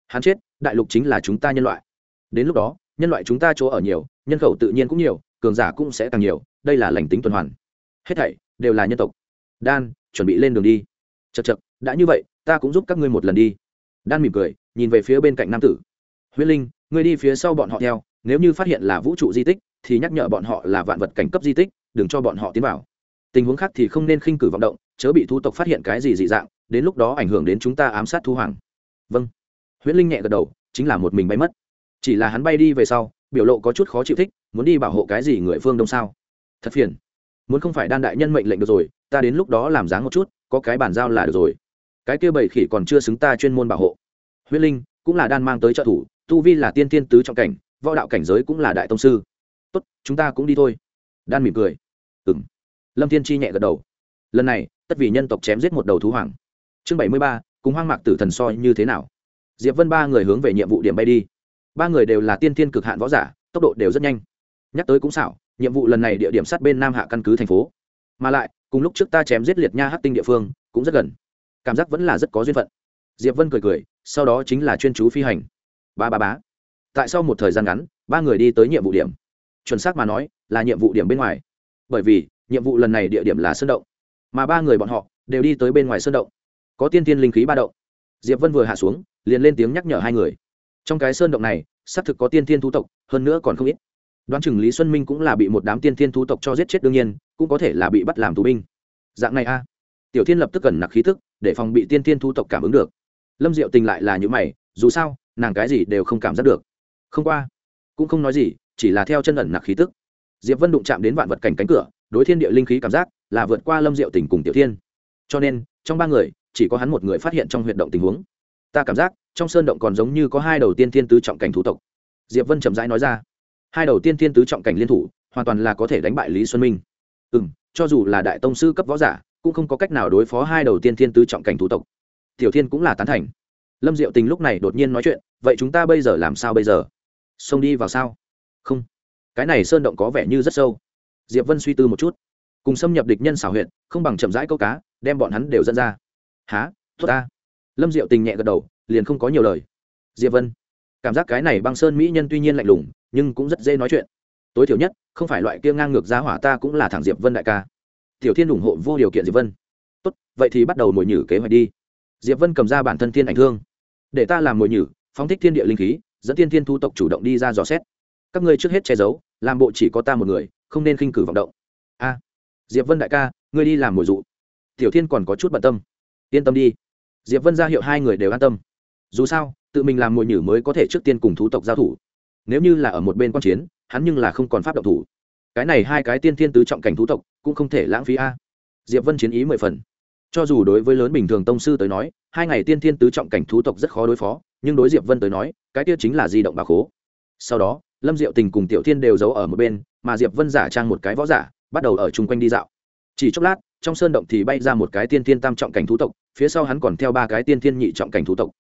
Hắn chết, đại lục chính là chúng ta nhân loại. Đến lúc đó, nhân loại chúng ta chỗ ở nhiều, nhân khẩu tự nhiên cũng nhiều, cường giả cũng sẽ càng nhiều, đây là lành tính tuần hoàn. Hết thảy đều là nhân tộc. Đan, chuẩn bị lên đường đi. Chật chật đã như vậy, ta cũng giúp các ngươi một lần đi đan mỉm cười, nhìn về phía bên cạnh nam tử. Huyết linh, ngươi đi phía sau bọn họ theo, nếu như phát hiện là vũ trụ di tích, thì nhắc nhở bọn họ là vạn vật cảnh cấp di tích, đừng cho bọn họ tiến vào. Tình huống khác thì không nên khinh cử vọng động, chớ bị thu tộc phát hiện cái gì dị dạng, đến lúc đó ảnh hưởng đến chúng ta ám sát thu hoàng. Vâng. Huyễn linh nhẹ gật đầu, chính là một mình bay mất. Chỉ là hắn bay đi về sau, biểu lộ có chút khó chịu thích, muốn đi bảo hộ cái gì người phương đông sao? Thật phiền. Muốn không phải đan đại nhân mệnh lệnh được rồi, ta đến lúc đó làm dáng một chút, có cái bàn giao là được rồi. Cái kia bảy khỉ còn chưa xứng ta chuyên môn bảo hộ huyết linh cũng là đan mang tới trợ thủ, tu vi là tiên tiên tứ trọng cảnh, võ đạo cảnh giới cũng là đại tông sư. Tốt, chúng ta cũng đi thôi. Đan mỉm cười. Ừng lâm thiên chi nhẹ gật đầu. Lần này, tất vì nhân tộc chém giết một đầu thú hoàng. Chương bảy mươi ba, cùng hoang mạc tử thần soi như thế nào? Diệp vân ba người hướng về nhiệm vụ điểm bay đi. Ba người đều là tiên Thiên cực hạn võ giả, tốc độ đều rất nhanh. Nhắc tới cũng xảo, nhiệm vụ lần này địa điểm sát bên nam hạ căn cứ thành phố. Mà lại, cùng lúc trước ta chém giết liệt nha hát tinh địa phương, cũng rất gần. Cảm giác vẫn là rất có duyên phận diệp vân cười cười, sau đó chính là chuyên chú phi hành. Ba ba bá tại sau một thời gian ngắn, ba người đi tới nhiệm vụ điểm. Chuẩn xác mà nói, là nhiệm vụ điểm bên ngoài. Bởi vì, nhiệm vụ lần này địa điểm là sơn động. Mà ba người bọn họ đều đi tới bên ngoài sơn động. Có tiên tiên linh khí ba động. Diệp vân vừa hạ xuống, liền lên tiếng nhắc nhở hai người. Trong cái sơn động này, xác thực có tiên tiên thú tộc, hơn nữa còn không ít. Đoán chừng lý xuân minh cũng là bị một đám tiên tiên thú tộc cho giết chết đương nhiên, cũng có thể là bị bắt làm tù binh. Dạng này a. Tiểu thiên lập tức cần nặc khí thức để phòng bị tiên tiên thú tộc cảm ứng được lâm diệu tình lại là những mày, dù sao, nàng cái gì đều không cảm giác được. Không qua, cũng không nói gì, chỉ là theo chân ẩn nặc khí tức. Diệp vân đụng chạm đến vạn vật cảnh cánh cửa, đối thiên địa linh khí cảm giác là vượt qua lâm diệu tình cùng tiểu thiên. Cho nên, trong ba người, chỉ có hắn một người phát hiện trong huyệt động tình huống. Ta cảm giác, trong sơn động còn giống như có hai đầu tiên thiên tứ trọng cảnh thủ tộc. Diệp vân chậm rãi nói ra. Hai đầu tiên thiên tứ trọng cảnh liên thủ, hoàn toàn là có thể đánh bại lý xuân minh. Ừ m cho dù là đại tông sư cấp võ giả, cũng không có cách nào đối phó hai đầu tiên thiên tứ trọng cảnh thủ tộc tiểu thiên cũng là tán thành. Lâm diệu tình lúc này đột nhiên nói chuyện, vậy chúng ta bây giờ làm sao bây giờ? Xông đi vào sao? Không. Cái này sơn động có vẻ như rất sâu. Diệp vân suy tư một chút. Cùng xâm nhập địch nhân xảo huyện không bằng chậm rãi câu cá, đem bọn hắn đều dẫn ra. Há tốt ta. Lâm diệu tình nhẹ gật đầu, liền không có nhiều lời. Diệp vân. Cảm giác cái này băng sơn mỹ nhân tuy nhiên lạnh lùng, nhưng cũng rất dễ nói chuyện. Tối thiểu nhất, không phải loại kia ngang ngược ra hỏa ta cũng là thằng diệp vân đại ca. Tiểu thiên ủng hộ vô điều kiện diệp vân. Tốt, vậy thì bắt đầu mồi nhử kế hoạch đi diệp vân cầm ra bản thân thiên ảnh thương. Để ta làm mồi nhử, phóng thích thiên địa linh khí, dẫn tiên thiên thu tộc chủ động đi ra dò xét. Các ngươi trước hết che giấu, làm bộ chỉ có ta một người, không nên khinh cử vọng động. A. Diệp vân đại ca, ngươi đi làm mồi dụ. Tiểu thiên còn có chút bận tâm. Yên tâm đi. Diệp vân ra hiệu hai người đều an tâm. Dù sao, tự mình làm mồi nhử mới có thể trước tiên cùng thú tộc giao thủ. Nếu như là ở một bên quan chiến, hắn nhưng là không còn pháp động thủ. Cái này hai cái tiên thiên tứ trọng cảnh thú tộc, cũng không thể lãng phí a. Diệp vân chiến ý mười phần cho dù đối với lớn bình thường tông sư tới nói, hai ngày tiên thiên tứ trọng cảnh thú tộc rất khó đối phó, nhưng đối diệp vân tới nói, cái kia chính là di động bà khố. Sau đó, lâm diệu tình cùng tiểu thiên đều giấu ở một bên, mà diệp vân giả trang một cái võ giả, bắt đầu ở chung quanh đi dạo. Chỉ chốc lát, trong sơn động thì bay ra một cái tiên thiên tam trọng cảnh thú tộc, phía sau hắn còn theo ba cái tiên thiên nhị trọng cảnh thú tộc.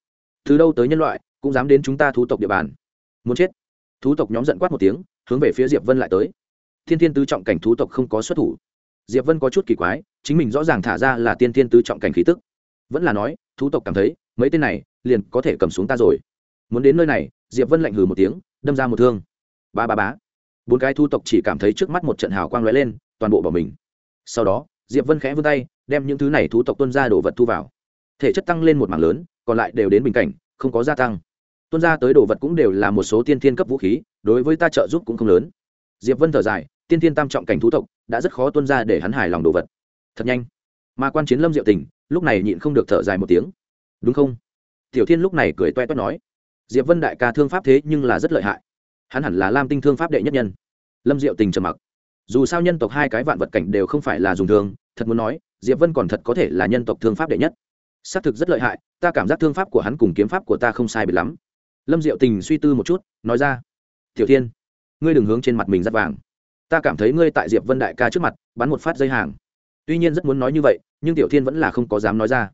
Từ đâu tới nhân loại, cũng dám đến chúng ta thú tộc địa bàn. Muốn chết. Thú tộc nhóm giận quát một tiếng, hướng về phía diệp vân lại tới. Thiên thiên tứ trọng cảnh thú tộc không có xuất thủ. Diệp vân có chút kỳ quái chính mình rõ ràng thả ra là tiên tiên tứ trọng cảnh khí tức. Vẫn là nói, thú tộc cảm thấy, mấy tên này, liền có thể cầm xuống ta rồi. Muốn đến nơi này, diệp vân lạnh hừ một tiếng, đâm ra một thương. Ba ba bá bốn cái thu tộc chỉ cảm thấy trước mắt một trận hào quang lóe lên, toàn bộ bỏ mình. Sau đó, diệp vân khẽ vươn tay, đem những thứ này thú tộc tuân ra đồ vật thu vào. Thể chất tăng lên một mảng lớn, còn lại đều đến bình cảnh, không có gia tăng. Tuân ra tới đồ vật cũng đều là một số tiên thiên cấp vũ khí, đối với ta trợ giúp cũng không lớn. Diệp vân thở dài, tiên thiên tam trọng cảnh thú tộc, đã rất khó tuân ra để hắn hài lòng đồ vật thật nhanh. Mà quan chiến lâm diệu tình, lúc này nhịn không được thở dài một tiếng. Đúng không? Tiểu thiên lúc này cười toe toét nói, diệp vân đại ca thương pháp thế nhưng là rất lợi hại. Hắn hẳn là lam tinh thương pháp đệ nhất nhân. Lâm diệu tình trầm mặc. Dù sao nhân tộc hai cái vạn vật cảnh đều không phải là dùng thường, thật muốn nói, diệp vân còn thật có thể là nhân tộc thương pháp đệ nhất. Xác thực rất lợi hại, ta cảm giác thương pháp của hắn cùng kiếm pháp của ta không sai biệt lắm. Lâm diệu tình suy tư một chút, nói ra, tiểu thiên, ngươi đừng hướng trên mặt mình dắt vàng. Ta cảm thấy ngươi tại diệp vân đại ca trước mặt, bắn một phát dây hàng tuy nhiên rất muốn nói như vậy, nhưng tiểu thiên vẫn là không có dám nói ra.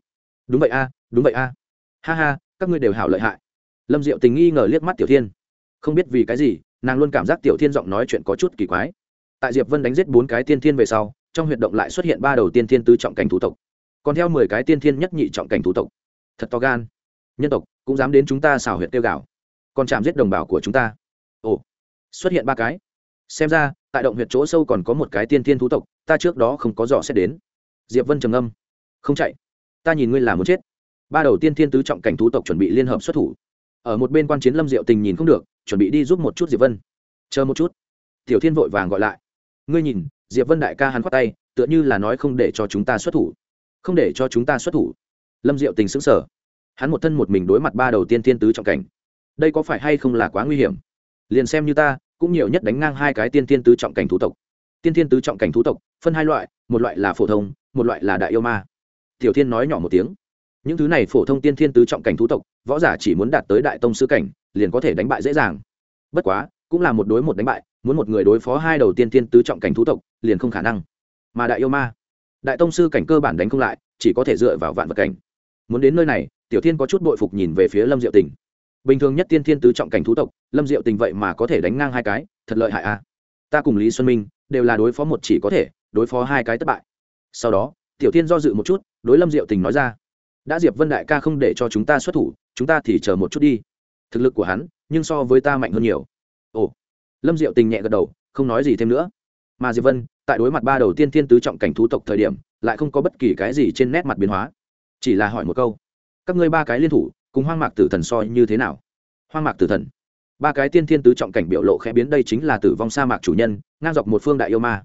Đúng vậy a, đúng vậy a. Ha ha, các ngươi đều hảo lợi hại. Lâm diệu tình nghi ngờ liếc mắt tiểu thiên. Không biết vì cái gì, nàng luôn cảm giác tiểu thiên giọng nói chuyện có chút kỳ quái. Tại diệp vân đánh giết bốn cái tiên thiên về sau, trong huyệt động lại xuất hiện ba đầu tiên thiên tứ trọng cảnh thủ tộc. Còn theo mười cái tiên thiên nhất nhị trọng cảnh thủ tộc. Thật to gan. Nhân tộc, cũng dám đến chúng ta xào huyệt tiêu gạo. Còn chạm giết đồng bào của chúng ta. Ồ, xuất hiện ba cái. Xem ra, tại động huyệt chỗ sâu còn có một cái tiên thiên thú tộc ta trước đó không có dò xét đến. Diệp vân trầm âm không chạy. Ta nhìn ngươi là muốn chết. Ba đầu tiên thiên tứ trọng cảnh thú tộc chuẩn bị liên hợp xuất thủ. Ở một bên quan chiến lâm diệu tình nhìn không được chuẩn bị đi giúp một chút diệp vân. Chờ một chút. Tiểu thiên vội vàng gọi lại. Ngươi nhìn diệp vân đại ca hắn khoát tay tựa như là nói không để cho chúng ta xuất thủ. Không để cho chúng ta xuất thủ. Lâm diệu tình sững sờ, hắn một thân một mình đối mặt ba đầu tiên thiên tứ trọng cảnh. Đây có phải hay không là quá nguy hiểm? Liền xem như ta cũng nhiều nhất đánh ngang hai cái tiên tiên tứ trọng cảnh thú tộc. Tiên tiên tứ trọng cảnh thú tộc phân hai loại, một loại là phổ thông, một loại là đại yêu ma. Tiểu thiên nói nhỏ một tiếng. Những thứ này phổ thông tiên thiên tứ trọng cảnh thú tộc, võ giả chỉ muốn đạt tới đại tông sư cảnh, liền có thể đánh bại dễ dàng. Bất quá, cũng là một đối một đánh bại, muốn một người đối phó hai đầu tiên thiên tứ trọng cảnh thú tộc, liền không khả năng. Mà đại yêu ma, đại tông sư cảnh cơ bản đánh không lại, chỉ có thể dựa vào vạn vật cảnh. Muốn đến nơi này, tiểu thiên có chút bội phục nhìn về phía lâm diệu tình. Bình thường nhất tiên thiên tứ trọng cảnh thú tộc, lâm diệu tình vậy mà có thể đánh ngang hai cái, thật lợi hại a ta cùng lý xuân minh, đều là đối phó một chỉ có thể đối phó hai cái thất bại. Sau đó, tiểu thiên do dự một chút, đối lâm diệu tình nói ra, đã diệp vân đại ca không để cho chúng ta xuất thủ, chúng ta thì chờ một chút đi. Thực lực của hắn, nhưng so với ta mạnh hơn nhiều. Ồ. Lâm diệu tình nhẹ gật đầu, không nói gì thêm nữa. Mà diệp vân, tại đối mặt ba đầu tiên thiên tứ trọng cảnh thú tộc thời điểm, lại không có bất kỳ cái gì trên nét mặt biến hóa. Chỉ là hỏi một câu, các ngươi ba cái liên thủ, cùng hoang mạc tử thần so như thế nào? Hoang mạc tử thần. Ba cái tiên thiên tứ trọng cảnh biểu lộ khẽ biến, đây chính là tử vong sa mạc chủ nhân, ngang dọc một phương đại yêu ma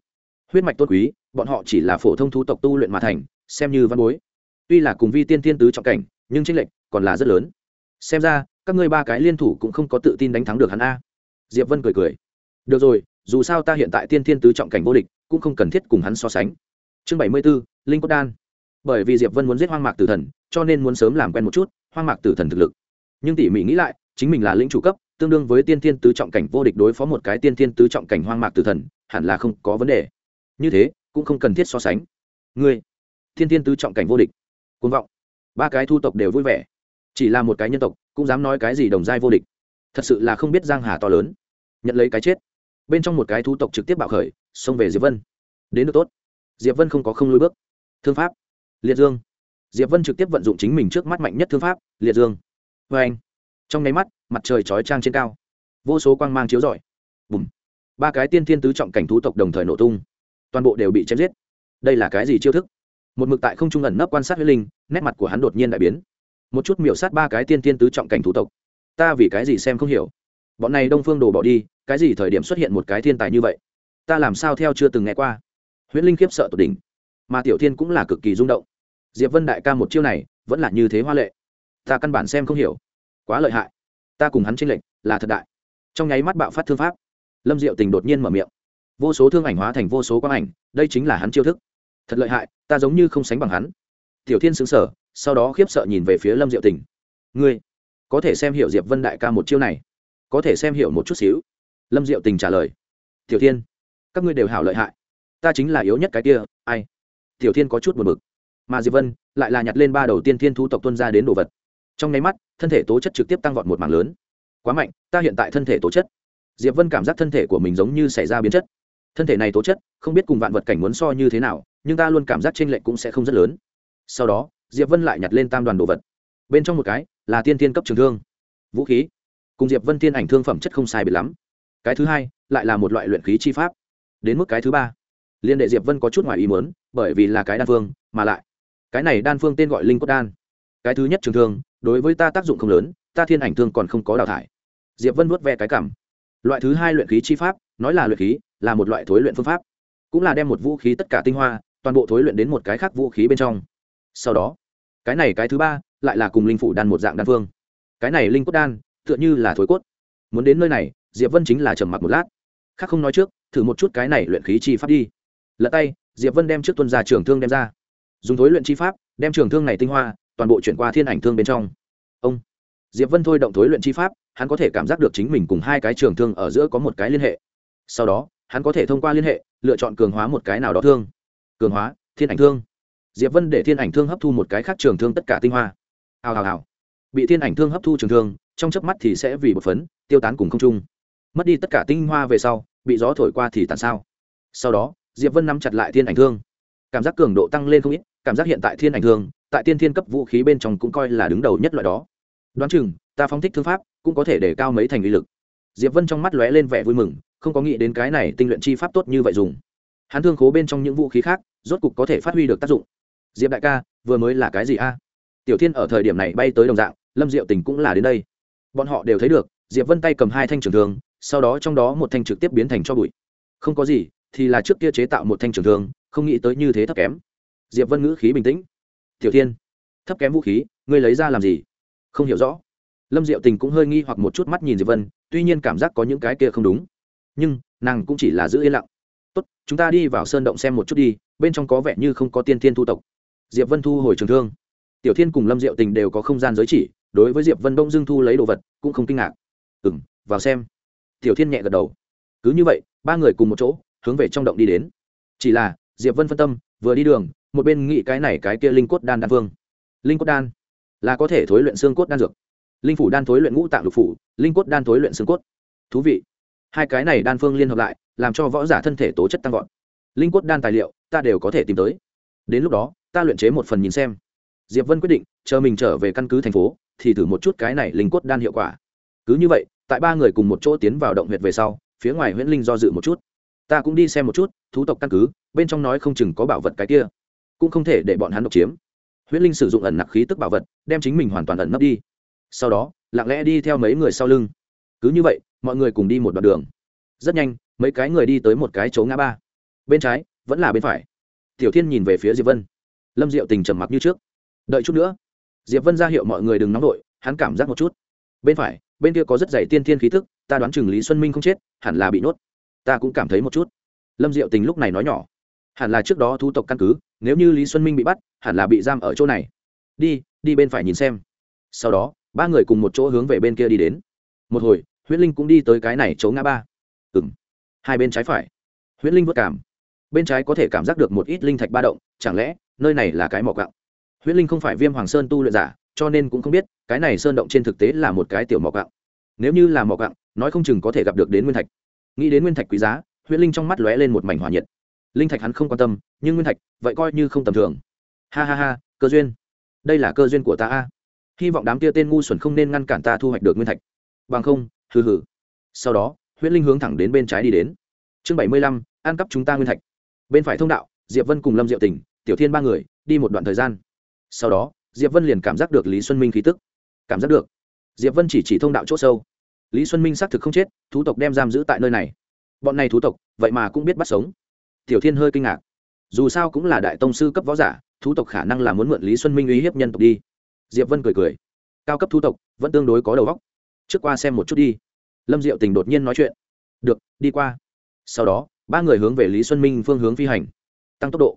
huyết mạch tôn quý, bọn họ chỉ là phổ thông thú tộc tu luyện mà thành, xem như văn bối. Tuy là cùng vi tiên thiên tứ trọng cảnh, nhưng tranh lệch còn là rất lớn. Xem ra, các ngươi ba cái liên thủ cũng không có tự tin đánh thắng được hắn a. Diệp vân cười cười. Được rồi, dù sao ta hiện tại tiên thiên tứ trọng cảnh vô địch, cũng không cần thiết cùng hắn so sánh. Chương bảy mươi b ố linh cốt đan. Bởi vì diệp vân muốn giết hoang mạc tử thần, cho nên muốn sớm làm quen một chút, hoang mạc tử thần thực lực. Nhưng tỉ mỉ nghĩ lại, chính mình là lĩnh chủ cấp, tương đương với tiên thiên tứ trọng cảnh vô địch đối phó một cái tiên thiên tứ trọng cảnh hoang mạc tử thần, hẳn là không có vấn đề như thế, cũng không cần thiết so sánh. Ngươi, thiên thiên tứ trọng cảnh vô địch côn vọng. Ba cái thu tộc đều vui vẻ. Chỉ là một cái nhân tộc, cũng dám nói cái gì đồng giai vô địch. Thật sự là không biết giang hà to lớn. Nhận lấy cái chết. Bên trong một cái thu tộc trực tiếp bạo khởi, xông về diệp vân. Đến được tốt. Diệp vân không có không lùi bước. Thương pháp. Liệt dương. Diệp vân trực tiếp vận dụng chính mình trước mắt mạnh nhất thương pháp, liệt dương. Vê anh. Trong nháy mắt, mặt trời chói trang trên cao. Vô số quang mang chiếu rọi. Bùm. Ba cái tiên thiên tứ trọng cảnh thú tộc đồng thời nổ tung toàn bộ đều bị chém giết. Đây là cái gì chiêu thức? Một mực tại không trung ẩn nấp quan sát huyết linh, nét mặt của hắn đột nhiên đại biến. Một chút miểu sát ba cái tiên tiên tứ trọng cảnh thủ tộc. Ta vì cái gì xem không hiểu? Bọn này đông phương đồ bỏ đi, cái gì thời điểm xuất hiện một cái thiên tài như vậy? Ta làm sao theo chưa từng nghe qua? Huyễn linh khiếp sợ tột đỉnh. Mà tiểu thiên cũng là cực kỳ rung động. Diệp vân đại ca một chiêu này, vẫn là như thế hoa lệ. Ta căn bản xem không hiểu. Quá lợi hại. Ta cùng hắn tranh lệnh là thật đại. Trong nháy mắt bạo phát thương pháp, lâm diệu tình đột nhiên mở miệng vô số thương ảnh hóa thành vô số quang ảnh, đây chính là hắn chiêu thức. Thật lợi hại, ta giống như không sánh bằng hắn. Tiểu thiên xứng sở sau đó khiếp sợ nhìn về phía lâm diệu tình. Ngươi, có thể xem hiểu diệp vân đại ca một chiêu này. Có thể xem hiểu một chút xíu. Lâm diệu tình trả lời. Tiểu thiên, các ngươi đều hảo lợi hại. Ta chính là yếu nhất cái kia, ai? Tiểu thiên có chút buồn bực. Mà diệp vân lại là nhặt lên ba đầu tiên thiên thú tộc tuân ra đến đồ vật. Trong nháy mắt, thân thể tố chất trực tiếp tăng vọt một mảng lớn. Quá mạnh, ta hiện tại thân thể tố chất. Diệp vân cảm giác thân thể của mình giống như xảy ra biến chất thân thể này tố chất, không biết cùng vạn vật cảnh muốn so như thế nào, nhưng ta luôn cảm giác tranh lệch cũng sẽ không rất lớn. Sau đó, diệp vân lại nhặt lên tam đoàn đồ vật. Bên trong một cái là tiên tiên cấp trường thương. Vũ khí. Cùng diệp vân tiên ảnh thương phẩm chất không sai biệt lắm. Cái thứ hai lại là một loại luyện khí chi pháp. Đến mức cái thứ ba, liên đệ diệp vân có chút ngoài ý muốn, bởi vì là cái đan phương, mà lại, cái này đan phương tên gọi linh cốt đan. Cái thứ nhất trường thương, đối với ta tác dụng không lớn, ta thiên ảnh thương còn không có đào thải. Diệp vân vuốt ve cái cảm. Loại thứ hai luyện khí chi pháp, nói là luyện khí là một loại thối luyện phương pháp, cũng là đem một vũ khí tất cả tinh hoa, toàn bộ thối luyện đến một cái khác vũ khí bên trong. Sau đó, cái này cái thứ ba lại là cùng linh phủ đan một dạng đan phương. Cái này linh cốt đan, tựa như là thối cốt. Muốn đến nơi này, diệp vân chính là trầm mặc một lát. Khác không nói trước, thử một chút cái này luyện khí chi pháp đi. Lật tay, diệp vân đem trước tuân ra trường thương đem ra. Dùng thối luyện chi pháp, đem trường thương này tinh hoa, toàn bộ chuyển qua thiên ảnh thương bên trong. Ông. Diệp vân thôi động thối luyện chi pháp, hắn có thể cảm giác được chính mình cùng hai cái trường thương ở giữa có một cái liên hệ. Sau đó hắn có thể thông qua liên hệ, lựa chọn cường hóa một cái nào đó thương. Cường hóa, thiên ảnh thương. Diệp vân để thiên ảnh thương hấp thu một cái khác trường thương tất cả tinh hoa. Hào hào hào. Bị thiên ảnh thương hấp thu trường thương, trong chớp mắt thì sẽ vì một phấn, tiêu tán cùng không trung. Mất đi tất cả tinh hoa về sau, bị gió thổi qua thì tàn sao? Sau đó, diệp vân nắm chặt lại thiên ảnh thương. Cảm giác cường độ tăng lên không ít, cảm giác hiện tại thiên ảnh thương, tại tiên thiên cấp vũ khí bên trong cũng coi là đứng đầu nhất loại đó. Đoán chừng, ta phóng thích thương pháp, cũng có thể để cao mấy thành uy lực. Diệp vân trong mắt lóe lên vẻ vui mừng không có nghĩ đến cái này tinh luyện chi pháp tốt như vậy dùng. Hắn thương khố bên trong những vũ khí khác, rốt cục có thể phát huy được tác dụng. Diệp đại ca, vừa mới là cái gì a? Tiểu thiên ở thời điểm này bay tới đồng dạng, lâm diệu tình cũng là đến đây. Bọn họ đều thấy được, diệp vân tay cầm hai thanh trường thương, sau đó trong đó một thanh trực tiếp biến thành cho bụi. Không có gì, thì là trước kia chế tạo một thanh trường thương, không nghĩ tới như thế thấp kém. Diệp vân ngữ khí bình tĩnh. Tiểu thiên, thấp kém vũ khí, ngươi lấy ra làm gì? Không hiểu rõ. Lâm diệu tình cũng hơi nghi hoặc một chút mắt nhìn diệp vân, tuy nhiên cảm giác có những cái kia không đúng nhưng nàng cũng chỉ là giữ yên lặng. Tốt, chúng ta đi vào sơn động xem một chút đi, bên trong có vẻ như không có tiên thiên thu tộc. Diệp vân thu hồi trường thương. Tiểu thiên cùng lâm diệu tình đều có không gian giới chỉ, đối với diệp vân đông dương thu lấy đồ vật, cũng không kinh ngạc. Ừ m vào xem. Tiểu thiên nhẹ gật đầu. Cứ như vậy, ba người cùng một chỗ, hướng về trong động đi đến. Chỉ là, diệp vân phân tâm, vừa đi đường, một bên nghĩ cái này cái kia linh cốt đan đan vương. Linh cốt đan? Là có thể thối luyện xương cốt đan dược. Linh phủ đan thối luyện ngũ tạng lục phủ, linh cốt đan thối luyện xương cốt. Thú vị hai cái này đan phương liên hợp lại, làm cho võ giả thân thể tố chất tăng vọt. Linh quất đan tài liệu, ta đều có thể tìm tới. Đến lúc đó, ta luyện chế một phần nhìn xem. Diệp vân quyết định, chờ mình trở về căn cứ thành phố, thì thử một chút cái này linh quất đan hiệu quả. Cứ như vậy, tại ba người cùng một chỗ tiến vào động huyệt về sau, phía ngoài huyễn linh do dự một chút. Ta cũng đi xem một chút, thú tộc căn cứ, bên trong nói không chừng có bảo vật cái kia. Cũng không thể để bọn hắn độc chiếm. Huyễn linh sử dụng ẩn nặc khí tức bảo vật, đem chính mình hoàn toàn ẩn nấp đi. Sau đó, lặng lẽ đi theo mấy người sau lưng. Cứ như vậy mọi người cùng đi một đoạn đường. Rất nhanh, mấy cái người đi tới một cái chỗ ngã ba. Bên trái, vẫn là bên phải. Tiểu thiên nhìn về phía diệp vân. Lâm diệu tình trầm mặc như trước. Đợi chút nữa. Diệp vân ra hiệu mọi người đừng nóng vội, hắn cảm giác một chút. Bên phải, bên kia có rất dày tiên thiên khí thức, ta đoán chừng lý xuân minh không chết, hẳn là bị nhốt ta cũng cảm thấy một chút. Lâm diệu tình lúc này nói nhỏ. Hẳn là trước đó thu tộc căn cứ, nếu như lý xuân minh bị bắt, hẳn là bị giam ở chỗ này. Đi đi bên phải nhìn xem. Sau đó, ba người cùng một chỗ hướng về bên kia đi đến. Một hồi huyễn linh cũng đi tới cái này chỗ ngã ba. Ừ m hai bên trái phải. Huyễn linh vất cảm. Bên trái có thể cảm giác được một ít linh thạch ba động, chẳng lẽ, nơi này là cái mỏ gạo huyễn linh không phải viêm hoàng sơn tu luyện giả, cho nên cũng không biết, cái này sơn động trên thực tế là một cái tiểu mỏ gạo nếu như là mỏ gạo nói không chừng có thể gặp được đến nguyên thạch. Nghĩ đến nguyên thạch quý giá, huyễn linh trong mắt lóe lên một mảnh hỏa nhiệt. Linh thạch hắn không quan tâm, nhưng nguyên thạch, vậy coi như không tầm thường. Ha ha ha, cơ duyên. Đây là cơ duyên của ta a. Hy vọng đám kia tên ngu xuẩn không nên ngăn cản ta thu hoạch được nguyên thạch. Bằng không hừ hừ. Sau đó, huyễn linh hướng thẳng đến bên trái đi đến. Chương bảy mươi lăm, ăn cắp chúng ta nguyên thạch. Bên phải thông đạo, diệp vân cùng lâm diệu tình, tiểu thiên ba người, đi một đoạn thời gian. Sau đó, diệp vân liền cảm giác được lý xuân minh khí tức. Cảm giác được. Diệp vân chỉ chỉ thông đạo c h ỗ sâu. Lý xuân minh xác thực không chết, thú tộc đem giam giữ tại nơi này. Bọn này thú tộc, vậy mà cũng biết bắt sống. Tiểu thiên hơi kinh ngạc. Dù sao cũng là đại tông sư cấp võ giả, thú tộc khả năng là muốn mượn lý xuân minh uy hiếp nhân tộc đi. Diệp vân cười cười. Cao cấp thú tộc vẫn tương đối có đầu óc trước qua xem một chút đi. Lâm diệu tình đột nhiên nói chuyện. Được, đi qua. Sau đó, ba người hướng về lý xuân minh phương hướng phi hành. Tăng tốc độ.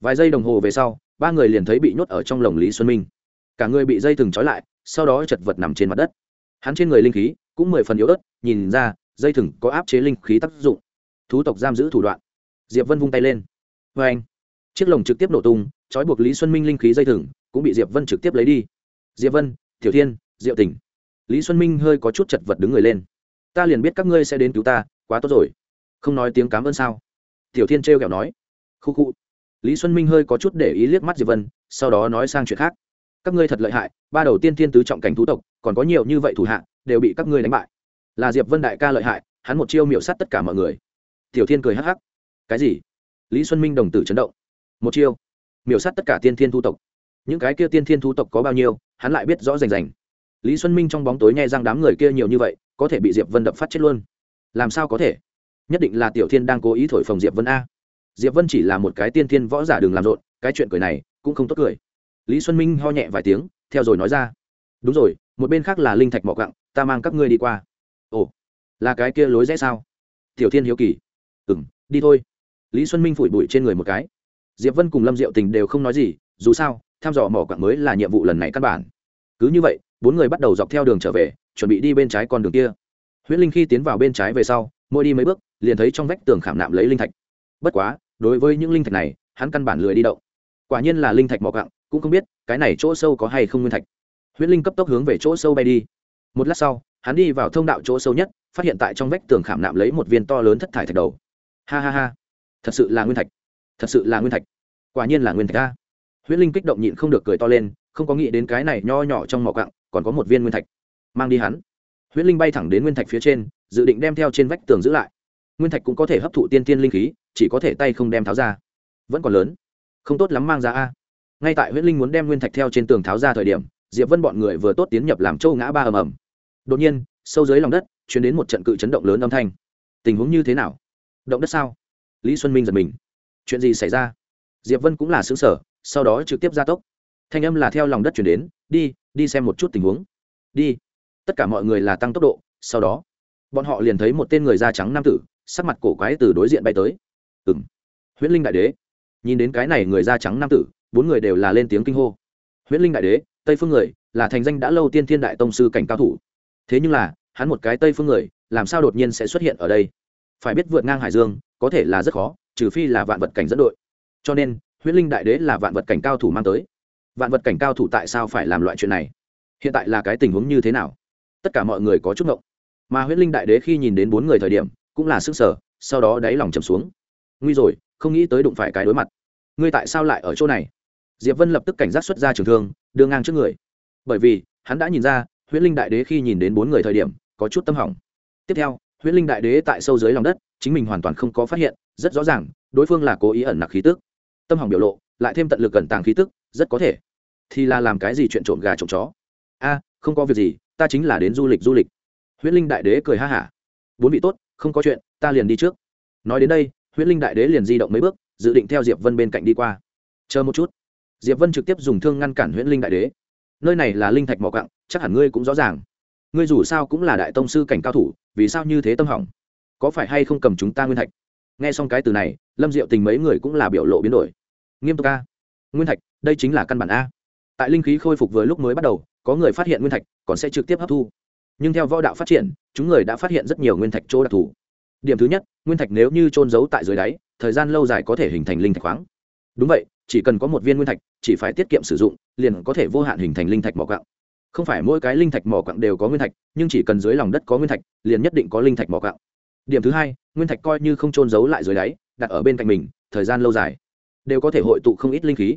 Vài giây đồng hồ về sau, ba người liền thấy bị nhốt ở trong lồng lý xuân minh. Cả người bị dây thừng trói lại, sau đó chật vật nằm trên mặt đất. Hắn trên người linh khí cũng mười phần yếu ớt, nhìn ra, dây thừng có áp chế linh khí tác dụng. Thú tộc giam giữ thủ đoạn. Diệp vân vung tay lên. Vê anh, chiếc lồng trực tiếp nổ tung, trói buộc lý xuân minh linh khí dây thừng, cũng bị diệp vân trực tiếp lấy đi. Diệp vân, tiểu thiên, diệu tỉnh lý xuân minh hơi có chút chật vật đứng người lên. Ta liền biết các ngươi sẽ đến cứu ta, quá tốt rồi. Không nói tiếng cám ơn sao? Tiểu thiên trêu kẹo nói. Khu khu. Lý xuân minh hơi có chút để ý liếc mắt diệp vân, sau đó nói sang chuyện khác. Các ngươi thật lợi hại, ba đầu tiên thiên tứ trọng cảnh thú tộc, còn có nhiều như vậy thủ hạ, đều bị các ngươi đánh bại. Là diệp vân đại ca lợi hại, hắn một chiêu miểu sát tất cả mọi người. Tiểu thiên cười hắc hắc. Cái gì? Lý xuân minh đồng tử chấn động. Một chiêu miểu sát tất cả tiên thiên thu tộc. Những cái kia tiên thiên thu tộc có bao nhiêu, hắn lại biết rõ rành rành lý xuân minh trong bóng tối nghe rằng đám người kia nhiều như vậy, có thể bị diệp vân đập phát chết luôn. Làm sao có thể? Nhất định là tiểu thiên đang cố ý thổi phồng diệp vân a. Diệp vân chỉ là một cái tiên thiên võ giả đường làm rộn, cái chuyện cười này cũng không tốt cười. Lý xuân minh ho nhẹ vài tiếng, theo rồi nói ra. Đúng rồi, một bên khác là linh thạch mỏ cặng ta mang các ngươi đi qua. Ồ, là cái kia lối rẽ sao? Tiểu thiên hiếu kỳ. Ừ m đi thôi. Lý xuân minh phủi bụi trên người một cái. Diệp vân cùng lâm diệu tình đều không nói gì, dù sao thăm dò mỏ quặng mới là nhiệm vụ lần này căn bản. Cứ như vậy bốn người bắt đầu dọc theo đường trở về, chuẩn bị đi bên trái con đường kia. Huyễn linh khi tiến vào bên trái về sau, mỗi đi mấy bước, liền thấy trong vách tường khảm nạm lấy linh thạch. Bất quá, đối với những linh thạch này, hắn căn bản lười đi đậu quả nhiên là linh thạch mọc cặng cũng không biết cái này chỗ sâu có hay không nguyên thạch. Huyễn linh cấp tốc hướng về chỗ sâu bay đi. Một lát sau, hắn đi vào thông đạo chỗ sâu nhất, phát hiện tại trong vách tường khảm nạm lấy một viên to lớn thất thải thạch đầu. Ha ha ha, thật sự là nguyên thạch, thật sự là nguyên thạch. Quả nhiên là nguyên thạch ta huyễn linh kích động nhịn không được cười to lên không có nghĩ đến cái này nho nhỏ trong mỏ cặng còn có một viên nguyên thạch. Mang đi hắn. Huyễn linh bay thẳng đến nguyên thạch phía trên, dự định đem theo trên vách tường giữ lại. Nguyên thạch cũng có thể hấp thụ tiên tiên linh khí, chỉ có thể tay không đem tháo ra. Vẫn còn lớn. Không tốt lắm mang ra a. Ngay tại huyễn linh muốn đem nguyên thạch theo trên tường tháo ra thời điểm, diệp vân bọn người vừa tốt tiến nhập làm châu ngã ba ầm ầm. Đột nhiên, sâu dưới lòng đất chuyển đến một trận cự chấn động lớn âm thanh. Tình huống như thế nào? Động đất sao? Lý xuân minh giật mình. Chuyện gì xảy ra? Diệp vân cũng là xứng sở sau đó trực tiếp ra tốc thanh âm là theo lòng đất chuyển đến, đi đi xem một chút tình huống. Đi. Tất cả mọi người là tăng tốc độ, sau đó, bọn họ liền thấy một tên người da trắng nam tử, sắc mặt cổ quái từ đối diện bay tới. Ừng huyễn linh đại đế. Nhìn đến cái này người da trắng nam tử, bốn người đều là lên tiếng kinh hô. Huyễn linh đại đế, tây phương người, là thành danh đã lâu tiên thiên đại tông sư cảnh cao thủ. Thế nhưng là, hắn một cái tây phương người, làm sao đột nhiên sẽ xuất hiện ở đây? Phải biết vượt ngang hải dương, có thể là rất khó, trừ phi là vạn vật cảnh dẫn đội. Cho nên, huyễn linh đại đế là vạn vật cảnh cao thủ mang tới vạn vật cảnh cao thủ tại sao phải làm loại chuyện này? Hiện tại là cái tình huống như thế nào? Tất cả mọi người có chút ngộng. Mà huyễn linh đại đế khi nhìn đến bốn người thời điểm, cũng là sức sở sau đó đáy lòng trầm xuống. Nguy rồi, không nghĩ tới đụng phải cái đối mặt. Ngươi tại sao lại ở chỗ này? Diệp vân lập tức cảnh giác xuất ra trường thương, đưa ngang trước người. Bởi vì, hắn đã nhìn ra huyễn linh đại đế khi nhìn đến bốn người thời điểm, có chút tâm hỏng. Tiếp theo huyễn linh đại đế tại sâu dưới lòng đất, chính mình hoàn toàn không có phát hiện, rất rõ ràng, đối phương là cố ý ẩn nặc khí tức. Tâm hỏng biểu lộ, lại thêm tận lực cẩn tàng khí tức rất có thể. Thì là làm cái gì chuyện trộm gà trộm chó? A, không có việc gì, ta chính là đến du lịch du lịch. Huyễn linh đại đế cười ha hả. Bốn vị tốt, không có chuyện, ta liền đi trước. Nói đến đây huyễn linh đại đế liền di động mấy bước, dự định theo diệp vân bên cạnh đi qua. Chờ một chút. Diệp vân trực tiếp dùng thương ngăn cản huyễn linh đại đế. Nơi này là linh thạch mỏ cặng chắc hẳn ngươi cũng rõ ràng. Ngươi dù sao cũng là đại tông sư cảnh cao thủ, vì sao như thế tâm hỏng? Có phải hay không cầm chúng ta nguyên thạch? Nghe xong cái từ này, lâm diệu tình mấy người cũng là biểu lộ biến đổi. Nghiêm túc a. Nguyên thạch đây chính là căn bản a. Tại linh khí khôi phục với lúc mới bắt đầu, có người phát hiện nguyên thạch, còn sẽ trực tiếp hấp thu. Nhưng theo võ đạo phát triển, chúng người đã phát hiện rất nhiều nguyên thạch chỗ đặc thù. Điểm thứ nhất, nguyên thạch nếu như trôn giấu tại dưới đáy, thời gian lâu dài có thể hình thành linh thạch khoáng. Đúng vậy, chỉ cần có một viên nguyên thạch, chỉ phải tiết kiệm sử dụng, liền có thể vô hạn hình thành linh thạch mỏ quặng. Không phải mỗi cái linh thạch mỏ quặng đều có nguyên thạch, nhưng chỉ cần dưới lòng đất có nguyên thạch, liền nhất định có linh thạch mỏ quặng. Điểm thứ hai, nguyên thạch coi như không trôn giấu lại dưới đáy, đặt ở bên cạnh mình, thời gian lâu dài, đều có thể hội tụ không ít linh khí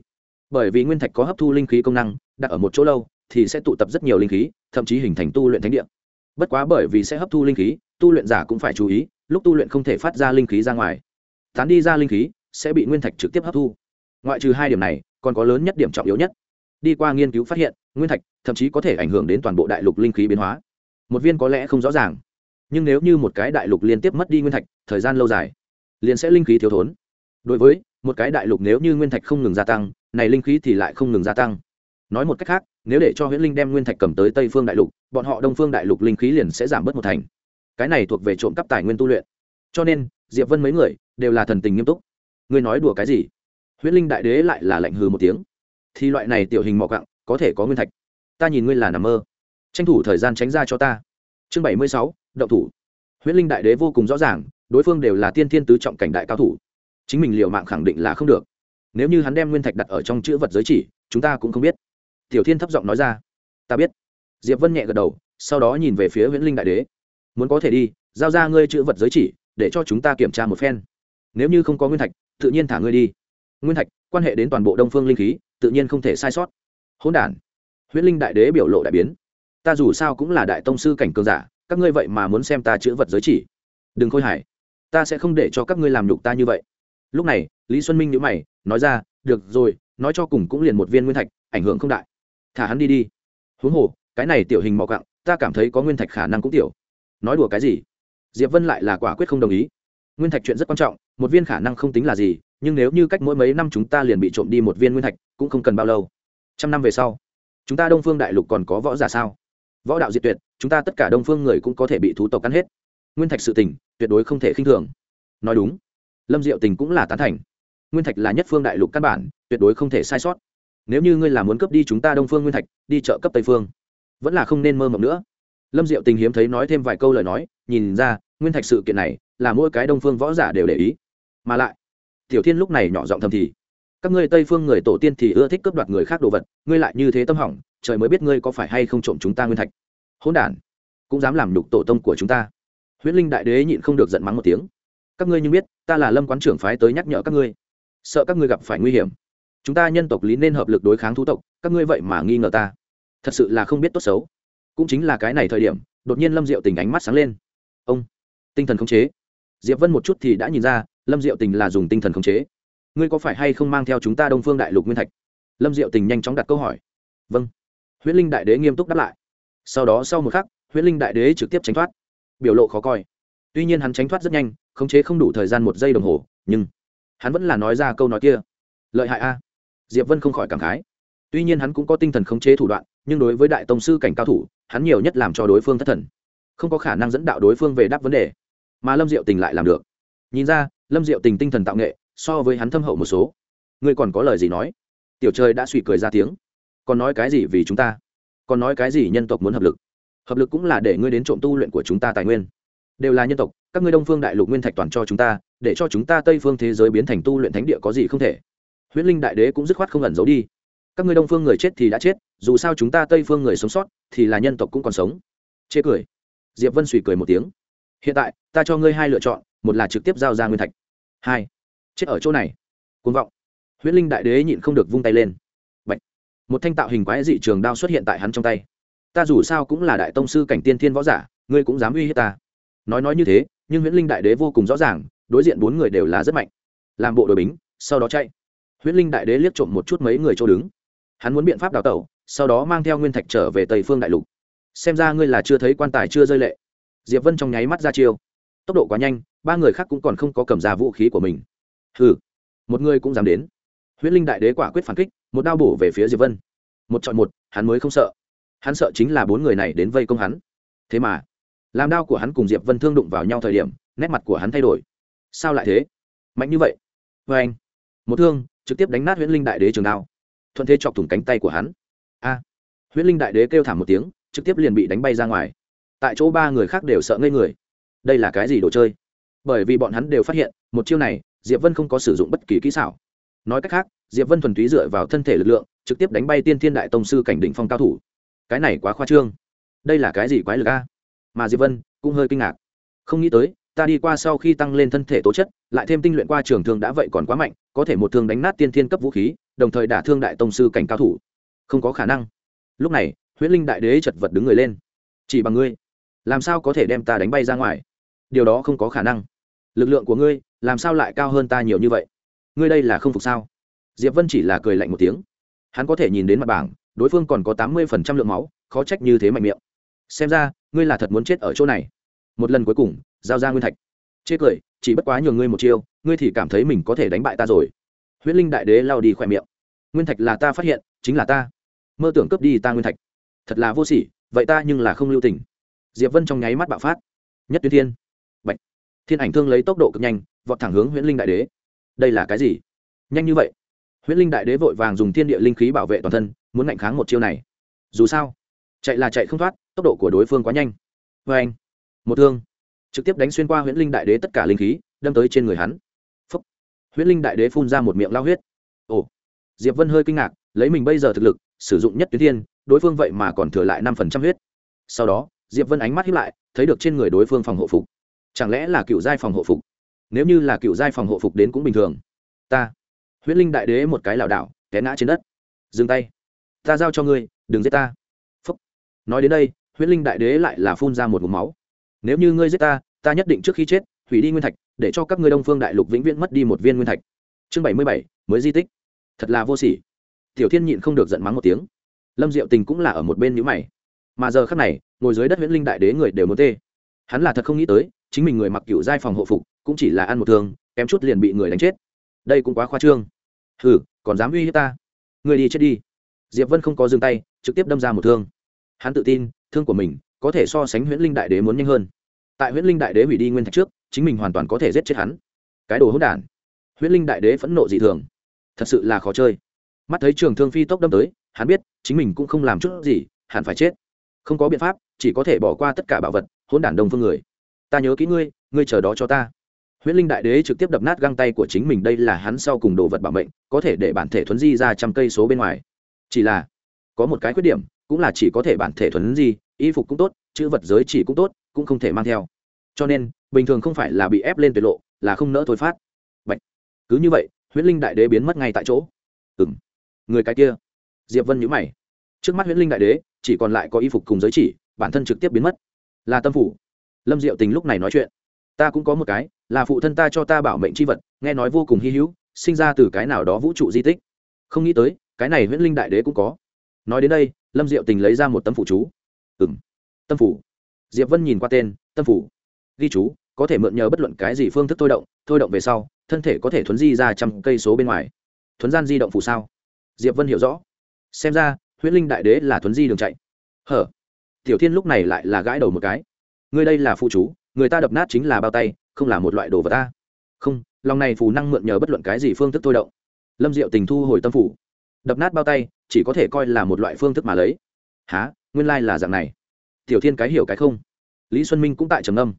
bởi vì nguyên thạch có hấp thu linh khí công năng, đặt ở một chỗ lâu, thì sẽ tụ tập rất nhiều linh khí, thậm chí hình thành tu luyện thánh địa. Bất quá bởi vì sẽ hấp thu linh khí, tu luyện giả cũng phải chú ý, lúc tu luyện không thể phát ra linh khí ra ngoài. Tán đi ra linh khí, sẽ bị nguyên thạch trực tiếp hấp thu. Ngoại trừ hai điểm này, còn có lớn nhất điểm trọng yếu nhất. Đi qua nghiên cứu phát hiện, nguyên thạch thậm chí có thể ảnh hưởng đến toàn bộ đại lục linh khí biến hóa. Một viên có lẽ không rõ ràng, nhưng nếu như một cái đại lục liên tiếp mất đi nguyên thạch, thời gian lâu dài, liền sẽ linh khí thiếu thốn. Đối với một cái đại lục nếu như nguyên thạch không ngừng gia tăng này linh khí thì lại không ngừng gia tăng. Nói một cách khác, nếu để cho huyễn linh đem nguyên thạch cầm tới tây phương đại lục, bọn họ đông phương đại lục linh khí liền sẽ giảm bớt một thành. Cái này thuộc về trộm cắp tài nguyên tu luyện. Cho nên, diệp vân mấy người đều là thần tình nghiêm túc. Ngươi nói đùa cái gì? Huyễn linh đại đế lại là lạnh hừ một tiếng. Thì loại này tiểu hình mỏ cặng có thể có nguyên thạch. Ta nhìn ngươi là nằm mơ. Tranh thủ thời gian tránh ra cho ta. Chương bảy mươi sáu, động thủ. Huyễn linh đại đế vô cùng rõ ràng, đối phương đều là tiên thiên tứ trọng cảnh đại cao thủ. Chính mình liều mạng khẳng định là không được nếu như hắn đem nguyên thạch đặt ở trong chữ vật giới chỉ, chúng ta cũng không biết. Tiểu thiên thấp giọng nói ra. Ta biết. Diệp vân nhẹ gật đầu, sau đó nhìn về phía huyễn linh đại đế. Muốn có thể đi, giao ra ngươi chữ vật giới chỉ, để cho chúng ta kiểm tra một phen. Nếu như không có nguyên thạch, tự nhiên thả ngươi đi. Nguyên thạch, quan hệ đến toàn bộ đông phương linh khí, tự nhiên không thể sai sót. Hỗn đản. Huyễn linh đại đế biểu lộ đại biến. Ta dù sao cũng là đại tông sư cảnh cường giả, các ngươi vậy mà muốn xem ta chữ vật giới chỉ. Đừng khôi hài. Ta sẽ không để cho các ngươi làm nhục ta như vậy lúc này, lý xuân minh nhữ mày, nói ra, được rồi, nói cho cùng cũng liền một viên nguyên thạch, ảnh hưởng không đại. Thả hắn đi đi. Huống hồ, cái này tiểu hình mỏ cặng ta cảm thấy có nguyên thạch khả năng cũng tiểu. Nói đùa cái gì? Diệp vân lại là quả quyết không đồng ý. Nguyên thạch chuyện rất quan trọng, một viên khả năng không tính là gì, nhưng nếu như cách mỗi mấy năm chúng ta liền bị trộm đi một viên nguyên thạch, cũng không cần bao lâu. Trăm năm về sau, chúng ta đông phương đại lục còn có võ giả sao? Võ đạo diệt tuyệt, chúng ta tất cả đông phương người cũng có thể bị thú tộc cắn hết. Nguyên thạch sự tình, tuyệt đối không thể khinh thường. Nói đúng lâm diệu tình cũng là tán thành. Nguyên thạch là nhất phương đại lục căn bản, tuyệt đối không thể sai sót. Nếu như ngươi là muốn cấp đi chúng ta đông phương nguyên thạch, đi chợ cấp tây phương, vẫn là không nên mơ mộng nữa. Lâm diệu tình hiếm thấy nói thêm vài câu lời nói, nhìn ra, nguyên thạch sự kiện này là mỗi cái đông phương võ giả đều để ý. Mà lại, tiểu thiên lúc này nhỏ giọng thầm thì, các ngươi tây phương người tổ tiên thì ưa thích cướp đoạt người khác đồ vật, ngươi lại như thế tâm hỏng, trời mới biết ngươi có phải hay không trộm chúng ta nguyên thạch. Hỗn đản, cũng dám làm nhục tổ tông của chúng ta. Huyễn linh đại đế nhịn không được giận mắng một tiếng các ngươi như biết, ta là lâm quán trưởng phái tới nhắc nhở các ngươi. Sợ các ngươi gặp phải nguy hiểm. Chúng ta nhân tộc lý nên hợp lực đối kháng thú tộc, các ngươi vậy mà nghi ngờ ta. Thật sự là không biết tốt xấu. Cũng chính là cái này thời điểm, đột nhiên lâm diệu tình ánh mắt sáng lên. Ông, tinh thần khống chế. Diệp vân một chút thì đã nhìn ra, lâm diệu tình là dùng tinh thần khống chế. Ngươi có phải hay không mang theo chúng ta đông phương đại lục nguyên thạch? Lâm diệu tình nhanh chóng đặt câu hỏi. Vâng. Huyễn linh đại đế nghiêm túc đáp lại. Sau đó sau một khắc, huyễn linh đại đế trực tiếp tránh thoát. Biểu lộ khó coi tuy nhiên hắn tránh thoát rất nhanh, khống chế không đủ thời gian một giây đồng hồ, nhưng hắn vẫn là nói ra câu nói kia. Lợi hại a. Diệp vân không khỏi cảm khái. Tuy nhiên hắn cũng có tinh thần khống chế thủ đoạn, nhưng đối với đại tông sư cảnh cao thủ, hắn nhiều nhất làm cho đối phương thất thần. Không có khả năng dẫn đạo đối phương về đáp vấn đề. Mà lâm diệu tình lại làm được. Nhìn ra, lâm diệu tình tinh thần tạo nghệ, so với hắn thâm hậu một số. Ngươi còn có lời gì nói? Tiểu trời đã suy cười ra tiếng. Còn nói cái gì vì chúng ta? Còn nói cái gì nhân tộc muốn hợp lực? Hợp lực cũng là để ngươi đến trộm tu luyện của chúng ta tài nguyên đều là nhân tộc, các ngươi đông phương đại lục nguyên thạch toàn cho chúng ta, để cho chúng ta tây phương thế giới biến thành tu luyện thánh địa có gì không thể. Huyễn linh đại đế cũng dứt khoát không ẩn giấu đi. Các ngươi đông phương người chết thì đã chết, dù sao chúng ta tây phương người sống sót thì là nhân tộc cũng còn sống. Chê cười. Diệp vân suy cười một tiếng. Hiện tại, ta cho ngươi hai lựa chọn, một là trực tiếp giao ra nguyên thạch, hai, chết ở chỗ này. Côn vọng. Huyễn linh đại đế nhịn không được vung tay lên. Bạch. một thanh tạo hình quái dị trường đao xuất hiện tại hắn trong tay. Ta dù sao cũng là đại tông sư cảnh tiên thiên võ giả, ngươi cũng dám uy hiếp ta nói nói như thế, nhưng huyễn linh đại đế vô cùng rõ ràng, đối diện bốn người đều là rất mạnh. Làm bộ đội bính, sau đó chạy. Huyễn linh đại đế liếc trộm một chút mấy người chỗ đứng. Hắn muốn biện pháp đào tẩu, sau đó mang theo nguyên thạch trở về tây phương đại lục. Xem ra ngươi là chưa thấy quan tài chưa rơi lệ. Diệp vân trong nháy mắt ra chiêu. Tốc độ quá nhanh, ba người khác cũng còn không có cầm ra vũ khí của mình. Hừ. Một người cũng dám đến. Huyễn linh đại đế quả quyết phản kích, một đao bổ về phía diệp vân. Một chọn một, hắn mới không sợ. Hắn sợ chính là bốn người này đến vây công hắn. Thế mà làm đao của hắn cùng diệp vân thương đụng vào nhau thời điểm nét mặt của hắn thay đổi sao lại thế mạnh như vậy vê anh một thương trực tiếp đánh nát huyễn linh đại đế trường đao thuận thế chọc thủng cánh tay của hắn a huyễn linh đại đế kêu thảm một tiếng trực tiếp liền bị đánh bay ra ngoài tại chỗ ba người khác đều sợ ngây người đây là cái gì đồ chơi bởi vì bọn hắn đều phát hiện một chiêu này diệp vân không có sử dụng bất kỳ kỹ xảo nói cách khác diệp vân thuần túy dựa vào thân thể lực lượng trực tiếp đánh bay tiên thiên đại tông sư cảnh đỉnh phong cao thủ cái này quá khoa trương đây là cái gì quái lực a mà diệp vân cũng hơi kinh ngạc. Không nghĩ tới, ta đi qua sau khi tăng lên thân thể tố chất, lại thêm tinh luyện qua trường thương đã vậy còn quá mạnh, có thể một thương đánh nát tiên thiên cấp vũ khí, đồng thời đả thương đại tông sư cảnh cao thủ. Không có khả năng. Lúc này, huyễn linh đại đế chật vật đứng người lên. Chỉ bằng ngươi, làm sao có thể đem ta đánh bay ra ngoài? Điều đó không có khả năng. Lực lượng của ngươi, làm sao lại cao hơn ta nhiều như vậy? Ngươi đây là không phục sao? Diệp vân chỉ là cười lạnh một tiếng. Hắn có thể nhìn đến mặt bảng, đối phương còn có tám mươi phần trăm lượng máu, khó trách như thế mạnh miệng xem ra, ngươi là thật muốn chết ở chỗ này. Một lần cuối cùng, giao ra nguyên thạch. Chê cười, chỉ bất quá nhường ngươi một chiêu, ngươi thì cảm thấy mình có thể đánh bại ta rồi. Huyễn linh đại đế lao đi khỏe miệng. Nguyên thạch là ta phát hiện, chính là ta. Mơ tưởng cướp đi ta nguyên thạch. Thật là vô sỉ, vậy ta nhưng là không lưu tình. Diệp vân trong nháy mắt bạo phát. Nhất tuyến thiên. Bạch. thiên ảnh thương lấy tốc độ cực nhanh, vọt thẳng hướng huyễn linh đại đế. Đây là cái gì? Nhanh như vậy. Huyễn linh đại đế vội vàng dùng thiên địa linh khí bảo vệ toàn thân, muốn ngạnh kháng một chiêu này. Dù sao, chạy là chạy không thoát tốc độ của đối phương quá nhanh. Vê anh, một thương, trực tiếp đánh xuyên qua huyễn linh đại đế tất cả linh khí, đâm tới trên người hắn. Phúc. huyễn linh đại đế phun ra một miệng lao huyết. Ồ. Diệp vân hơi kinh ngạc, lấy mình bây giờ thực lực, sử dụng nhất tuyến thiên, đối phương vậy mà còn thừa lại năm phần trăm huyết. Sau đó, diệp vân ánh mắt hiếp lại, thấy được trên người đối phương phòng hộ phục. Chẳng lẽ là cựu giai phòng hộ phục? Nếu như là cựu giai phòng hộ phục đến cũng bình thường. Ta. Huyễn linh đại đế một cái lảo đảo, té ngã trên đất. Dừng tay. Ta giao cho ngươi, đừng giết ta. Phúc. nói đến đây huyễn linh đại đế lại là phun ra một mục máu. Nếu như ngươi giết ta ta nhất định trước khi chết, hủy đi nguyên thạch, để cho các ngươi đông phương đại lục vĩnh viễn mất đi một viên nguyên thạch. Chương bảy mươi bảy, mới di tích. Thật là vô sỉ. Tiểu thiên nhịn không được giận mắng một tiếng. Lâm diệu tình cũng là ở một bên nhữ mày. Mà giờ khắc này, ngồi dưới đất huyễn linh đại đế người đều muốn tê. Hắn là thật không nghĩ tới, chính mình người mặc cựu giai phòng hộ phục, cũng chỉ là ăn một thương, kém chút liền bị người đánh chết. Đây cũng quá khoa trương. Hừ, còn dám uy hiếp ta? Người đi chết đi. Diệp vân không có dừng tay, trực tiếp đâm ra một thương. Hắn tự tin thương của mình có thể so sánh huyễn linh đại đế muốn nhanh hơn. Tại huyễn linh đại đế hủy đi nguyên thạch trước, chính mình hoàn toàn có thể giết chết hắn. Cái đồ hỗn đản. Huyễn linh đại đế phẫn nộ dị thường. Thật sự là khó chơi. Mắt thấy trường thương phi tốc đâm tới, hắn biết, chính mình cũng không làm chút gì, hẳn phải chết. Không có biện pháp, chỉ có thể bỏ qua tất cả bảo vật, hỗn đản đông phương người. Ta nhớ kỹ ngươi ngươi chờ đó cho ta. Huyễn linh đại đế trực tiếp đập nát găng tay của chính mình, đây là hắn sau cùng đồ vật bảo mệnh, có thể để bản thể thuấn di ra trăm cây số bên ngoài. Chỉ là, có một cái khuyết điểm cũng là chỉ có thể bản thể thuần gì y phục cũng tốt, chữ vật giới chỉ cũng tốt, cũng không thể mang theo. Cho nên, bình thường không phải là bị ép lên tuyệt lộ, là không nỡ thôi phát. Bạch. cứ như vậy, huyễn linh đại đế biến mất ngay tại chỗ. Ừng người cái kia. Diệp vân nhữ mày. Trước mắt huyễn linh đại đế, chỉ còn lại có y phục cùng giới chỉ, bản thân trực tiếp biến mất. Là tâm phủ. Lâm diệu tình lúc này nói chuyện. Ta cũng có một cái, là phụ thân ta cho ta bảo mệnh c h i vật, nghe nói vô cùng hy hữu, sinh ra từ cái nào đó vũ trụ di tích. Không nghĩ tới, cái này huyễn linh đại đế cũng có nói đến đây, lâm diệu tình lấy ra một tấm phụ chú. Ừng tâm phủ. Diệp vân nhìn qua tên, tâm phủ. Ghi chú, có thể mượn nhờ bất luận cái gì phương thức thôi động thôi động về sau, thân thể có thể thuấn di ra trăm cây số bên ngoài. Thuấn gian di động phủ sao? Diệp vân hiểu rõ. Xem ra, huyễn linh đại đế là thuấn di đường chạy. Hở. Tiểu thiên lúc này lại là gãi đầu một cái. Người đây là phụ chú, người ta đập nát chính là bao tay, không là một loại đồ vật ta. Không, lòng này phù năng mượn nhờ bất luận cái gì phương thức thôi động. Lâm diệu tình thu hồi tâm phủ đập nát bao tay, chỉ có thể coi là một loại phương thức mà lấy. Há nguyên lai là dạng này. Tiểu thiên cái hiểu cái không? Lý xuân minh cũng tại trầm âm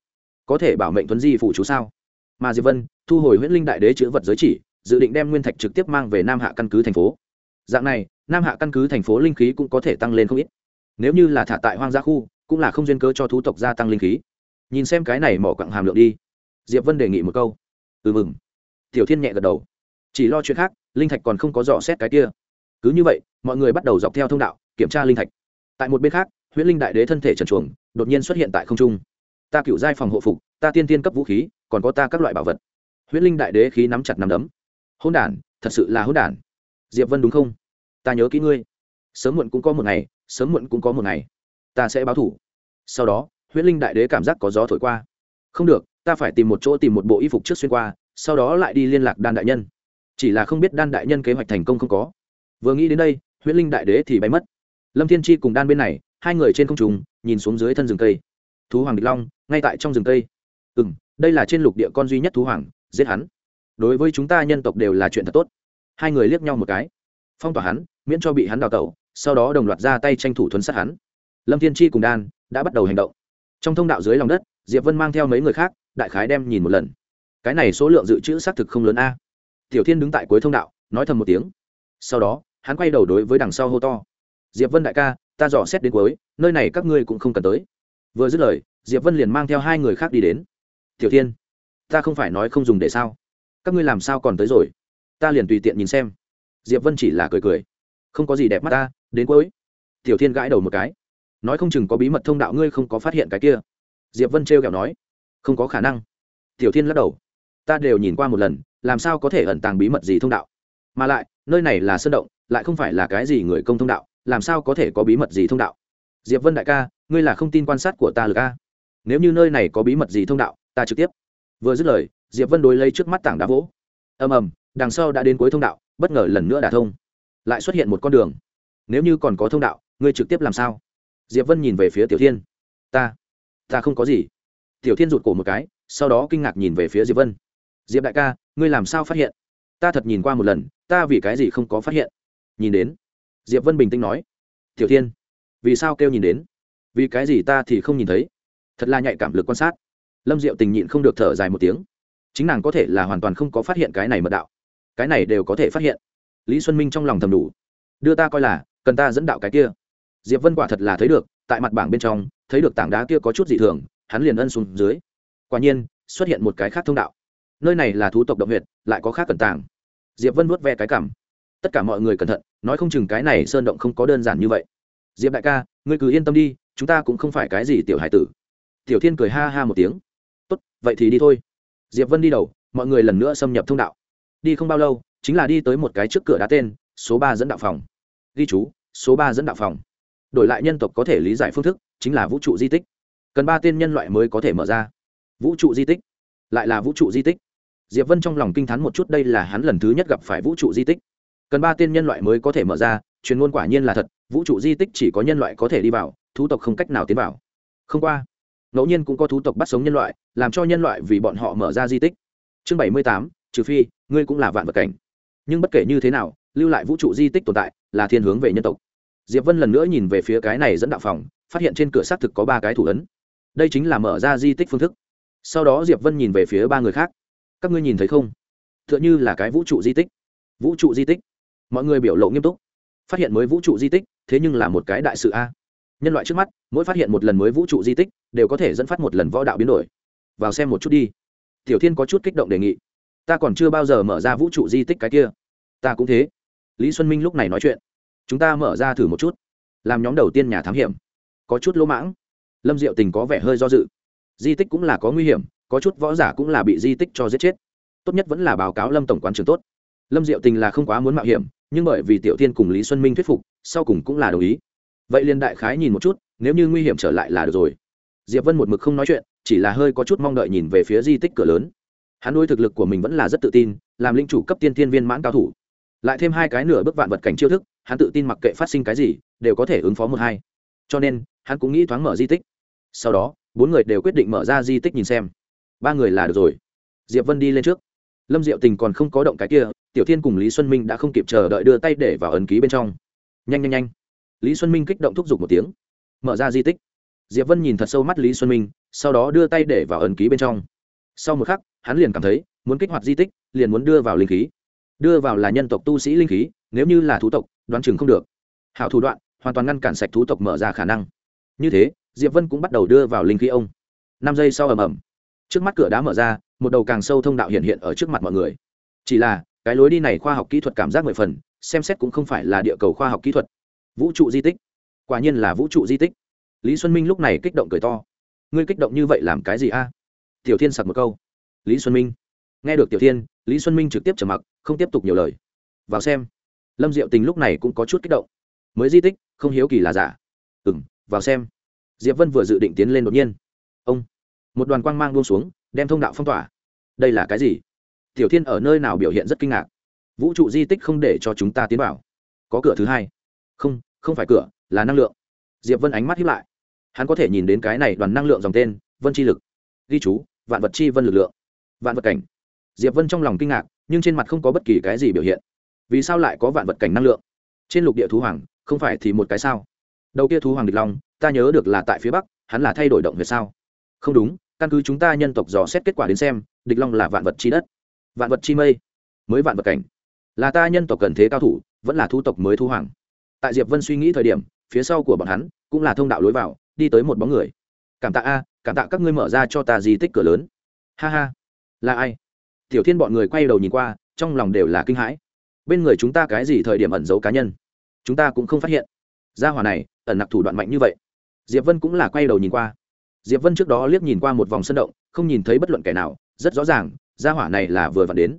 có thể bảo mệnh thuấn di phụ chú sao? Mà diệp vân, thu hồi huyễn linh đại đế chữ vật giới chỉ, dự định đem nguyên thạch trực tiếp mang về nam hạ căn cứ thành phố. Dạng này, nam hạ căn cứ thành phố linh khí cũng có thể tăng lên không ít. Nếu như là thả tại hoang gia khu, cũng là không duyên cớ cho thú tộc gia tăng linh khí. Nhìn xem cái này mỏ quặng hàm lượng đi. Diệp vân đề nghị một câu. Ừ mừng. Tiểu thiên nhẹ gật đầu. Chỉ lo chuyện khác, linh thạch còn không có dò xét cái kia cứ như vậy, mọi người bắt đầu dọc theo thông đạo, kiểm tra linh thạch. Tại một bên khác, huyễn linh đại đế thân thể trần chuồng đột nhiên xuất hiện tại không trung. Ta cựu giai phòng hộ phục, ta tiên tiên cấp vũ khí, còn có ta các loại bảo vật. Huyễn linh đại đế khí nắm chặt nắm đấm. Hôn đản, thật sự là hôn đản. Diệp vân đúng không? Ta nhớ kỹ ngươi. Sớm muộn cũng có một ngày, sớm muộn cũng có một ngày. Ta sẽ báo thủ. Sau đó, huyễn linh đại đế cảm giác có gió thổi qua. Không được, ta phải tìm một chỗ tìm một bộ y phục trước xuyên qua, sau đó lại đi liên lạc đan đại nhân. Chỉ là không biết đan đại nhân kế hoạch thành công không có vừa nghĩ đến đây, huyễn linh đại đế thì bay mất. Lâm thiên chi cùng đan bên này, hai người trên không trùng nhìn xuống dưới thân rừng cây. Thú hoàng địch long, ngay tại trong rừng cây. Ừ m đây là trên lục địa con duy nhất thú hoàng, giết hắn. Đối với chúng ta nhân tộc đều là chuyện thật tốt. Hai người liếc nhau một cái. Phong tỏa hắn, miễn cho bị hắn đào tẩu, sau đó đồng loạt ra tay tranh thủ thuấn sát hắn. Lâm thiên chi cùng đan đã bắt đầu hành động. Trong thông đạo dưới lòng đất, diệp vân mang theo mấy người khác, đại khái đem nhìn một lần. Cái này số lượng dự trữ xác thực không lớn a. Tiểu thiên đứng tại cuối thông đạo, nói thầm một tiếng. Sau đó hắn quay đầu đối với đằng sau hô to. Diệp vân đại ca, ta dò xét đến cuối, nơi này các ngươi cũng không cần tới. Vừa dứt lời, diệp vân liền mang theo hai người khác đi đến. Tiểu thiên, ta không phải nói không dùng để sao? Các ngươi làm sao còn tới rồi? Ta liền tùy tiện nhìn xem. Diệp vân chỉ là cười cười. Không có gì đẹp mắt ta, đến cuối. Tiểu thiên gãi đầu một cái. Nói không chừng có bí mật thông đạo ngươi không có phát hiện cái kia. Diệp vân trêu kẹo nói. Không có khả năng. Tiểu thiên lắc đầu. Ta đều nhìn qua một lần, làm sao có thể ẩn tàng bí mật gì thông đạo? Mà lại, nơi này là sơn động lại không phải là cái gì người công thông đạo, làm sao có thể có bí mật gì thông đạo? Diệp vân đại ca, ngươi là không tin quan sát của ta lực a? Nếu như nơi này có bí mật gì thông đạo, ta trực tiếp. Vừa dứt lời, diệp vân đối lấy trước mắt tảng đá vỗ. Ầm ầm, đằng sau đã đến cuối thông đạo, bất ngờ lần nữa đả thông. Lại xuất hiện một con đường. Nếu như còn có thông đạo, ngươi trực tiếp làm sao? Diệp vân nhìn về phía tiểu thiên. Ta ta không có gì. Tiểu thiên rụt cổ một cái, sau đó kinh ngạc nhìn về phía diệp vân. Diệp đại ca, ngươi làm sao phát hiện? Ta thật nhìn qua một lần, ta vì cái gì không có phát hiện? Nhìn đến. Diệp vân bình tĩnh nói, tiểu thiên, vì sao kêu nhìn đến? Vì cái gì ta thì không nhìn thấy? Thật là nhạy cảm lực quan sát. Lâm diệu tình nhịn không được thở dài một tiếng. Chính nàng có thể là hoàn toàn không có phát hiện cái này mật đạo. Cái này đều có thể phát hiện. Lý xuân minh trong lòng thầm đủ. Đưa ta coi là, cần ta dẫn đạo cái kia. Diệp vân quả thật là thấy được, tại mặt bảng bên trong, thấy được tảng đá kia có chút dị thường, hắn liền ân xuống dưới. Quả nhiên, xuất hiện một cái khác thông đạo. Nơi này là thú tộc động huyệt, lại có khác cẩn tàng. Diệp vân vuốt ve cái cảm tất cả mọi người cẩn thận, nói không chừng cái này sơn động không có đơn giản như vậy. Diệp đại ca, ngươi cứ yên tâm đi, chúng ta cũng không phải cái gì tiểu hải tử. Tiểu thiên cười ha ha một tiếng. Tốt, vậy thì đi thôi. Diệp vân đi đầu, mọi người lần nữa xâm nhập thông đạo. Đi không bao lâu, chính là đi tới một cái trước cửa đá tên, số ba dẫn đạo phòng. Ghi chú, số ba dẫn đạo phòng. Đổi lại nhân tộc có thể lý giải phương thức, chính là vũ trụ di tích. Cần ba tên nhân loại mới có thể mở ra. Vũ trụ di tích. Lại là vũ trụ di tích. Diệp vân trong lòng kinh t h á n một chút, đây là hắn lần thứ nhất gặp phải vũ trụ di tích cần ba tên nhân loại mới có thể mở ra, truyền ngôn quả nhiên là thật, vũ trụ di tích chỉ có nhân loại có thể đi vào, thú tộc không cách nào tiến vào. Không qua, ngẫu nhiên cũng có thú tộc bắt sống nhân loại, làm cho nhân loại vì bọn họ mở ra di tích. Chương bảy mươi tám, trừ phi, ngươi cũng là vạn vật cảnh. Nhưng bất kể như thế nào, lưu lại vũ trụ di tích tồn tại, là thiên hướng về nhân tộc. Diệp vân lần nữa nhìn về phía cái này dẫn đạo phòng, phát hiện trên cửa xác thực có ba cái thủ ấn. Đây chính là mở ra di tích phương thức. Sau đó diệp vân nhìn về phía ba người khác. Các ngươi nhìn thấy không? T h ư ợ n h ư là cái vũ trụ di tích. Vũ trụ di tích mọi người biểu lộ nghiêm túc. Phát hiện mới vũ trụ di tích, thế nhưng là một cái đại sự a. Nhân loại trước mắt, mỗi phát hiện một lần mới vũ trụ di tích, đều có thể dẫn phát một lần võ đạo biến đổi. Vào xem một chút đi. Tiểu thiên có chút kích động đề nghị. Ta còn chưa bao giờ mở ra vũ trụ di tích cái kia. Ta cũng thế. Lý xuân minh lúc này nói chuyện. Chúng ta mở ra thử một chút. Làm nhóm đầu tiên nhà thám hiểm. Có chút lỗ mãng. Lâm diệu tình có vẻ hơi do dự. Di tích cũng là có nguy hiểm, có chút võ giả cũng là bị di tích cho giết chết. Tốt nhất vẫn là báo cáo lâm tổng quán trường tốt. Lâm diệu tình là không quá muốn mạo hiểm nhưng bởi vì tiểu tiên cùng lý xuân minh thuyết phục, sau cùng cũng là đồng ý. Vậy liên đại khái nhìn một chút, nếu như nguy hiểm trở lại là được rồi. Diệp vân một mực không nói chuyện, chỉ là hơi có chút mong đợi nhìn về phía di tích cửa lớn. Hắn nuôi thực lực của mình vẫn là rất tự tin, làm linh chủ cấp tiên tiên viên mãn cao thủ. Lại thêm hai cái nửa bước vạn vật cảnh chiêu thức, hắn tự tin mặc kệ phát sinh cái gì, đều có thể ứng phó một hai. Cho nên, hắn cũng nghĩ thoáng mở di tích. Sau đó, bốn người đều quyết định mở ra di tích nhìn xem. Ba người là được rồi. Diệp vân đi lên trước. Lâm diệu tình còn không có động cái kia tiểu thiên cùng lý xuân minh đã không kịp chờ đợi đưa tay để vào ấn ký bên trong. Nhanh nhanh nhanh. Lý xuân minh kích động thúc giục một tiếng. Mở ra di tích. Diệp vân nhìn thật sâu mắt lý xuân minh, sau đó đưa tay để vào ấn ký bên trong. Sau một khắc, hắn liền cảm thấy, muốn kích hoạt di tích, liền muốn đưa vào linh khí. Đưa vào là nhân tộc tu sĩ linh khí, nếu như là thú tộc, đoán chừng không được. Hảo thủ đoạn, hoàn toàn ngăn cản sạch thú tộc mở ra khả năng. Như thế, diệp vân cũng bắt đầu đưa vào linh khí ông. Năm giây sau ầm ầm. Trước mắt cửa đá mở ra, một đầu càng sâu thông đạo hiện hiện ở trước mặt mọi người. Chỉ là cái lối đi này khoa học kỹ thuật cảm giác mười phần, xem xét cũng không phải là địa cầu khoa học kỹ thuật. Vũ trụ di tích. Quả nhiên là vũ trụ di tích. Lý xuân minh lúc này kích động cười to. Ngươi kích động như vậy làm cái gì a? Tiểu thiên sặc một câu. Lý xuân minh. Nghe được tiểu thiên, lý xuân minh trực tiếp trở mặc, không tiếp tục nhiều lời. Vào xem. Lâm diệu tình lúc này cũng có chút kích động. Mới di tích, không hiếu kỳ là giả. Ừ m vào xem. Diệp vân vừa dự định tiến lên đột nhiên. Ông. Một đoàn quang mang buông xuống, đem thông đạo phong tỏa. Đây là cái gì? Tiểu thiên ở nơi nào biểu hiện rất kinh ngạc. Vũ trụ di tích không để cho chúng ta tiến vào. Có cửa thứ hai. Không không phải cửa, là năng lượng. Diệp vân ánh mắt hiếp lại. Hắn có thể nhìn đến cái này đoàn năng lượng dòng tên, vân chi lực. Ghi chú, vạn vật chi vân lực lượng. Vạn vật cảnh. Diệp vân trong lòng kinh ngạc, nhưng trên mặt không có bất kỳ cái gì biểu hiện. Vì sao lại có vạn vật cảnh năng lượng? Trên lục địa thú hoàng, không phải thì một cái sao? Đầu kia thú hoàng địch long, ta nhớ được là tại phía bắc, hắn là thay đổi động về sao? Không đúng, căn cứ chúng ta nhân tộc dò xét kết quả đến xem, địch long là vạn vật chi đất vạn vật chi mây, mới vạn vật cảnh. Là ta nhân tộc cần thế cao thủ, vẫn là thu tộc mới thu hoàng. Tại diệp vân suy nghĩ thời điểm, phía sau của bọn hắn cũng là thông đạo lối vào, đi tới một bóng người. Cảm tạ a, cảm tạ các ngươi mở ra cho ta di tích cửa lớn. Ha ha. Là ai? Tiểu thiên bọn người quay đầu nhìn qua, trong lòng đều là kinh hãi. Bên người chúng ta cái gì thời điểm ẩn giấu cá nhân? Chúng ta cũng không phát hiện. Gia hỏa này, ẩn nặc thủ đoạn mạnh như vậy. Diệp vân cũng là quay đầu nhìn qua. Diệp vân trước đó liếc nhìn qua một vòng sân động, không nhìn thấy bất luận kẻ nào, rất rõ ràng gia hỏa này là vừa vặn đến.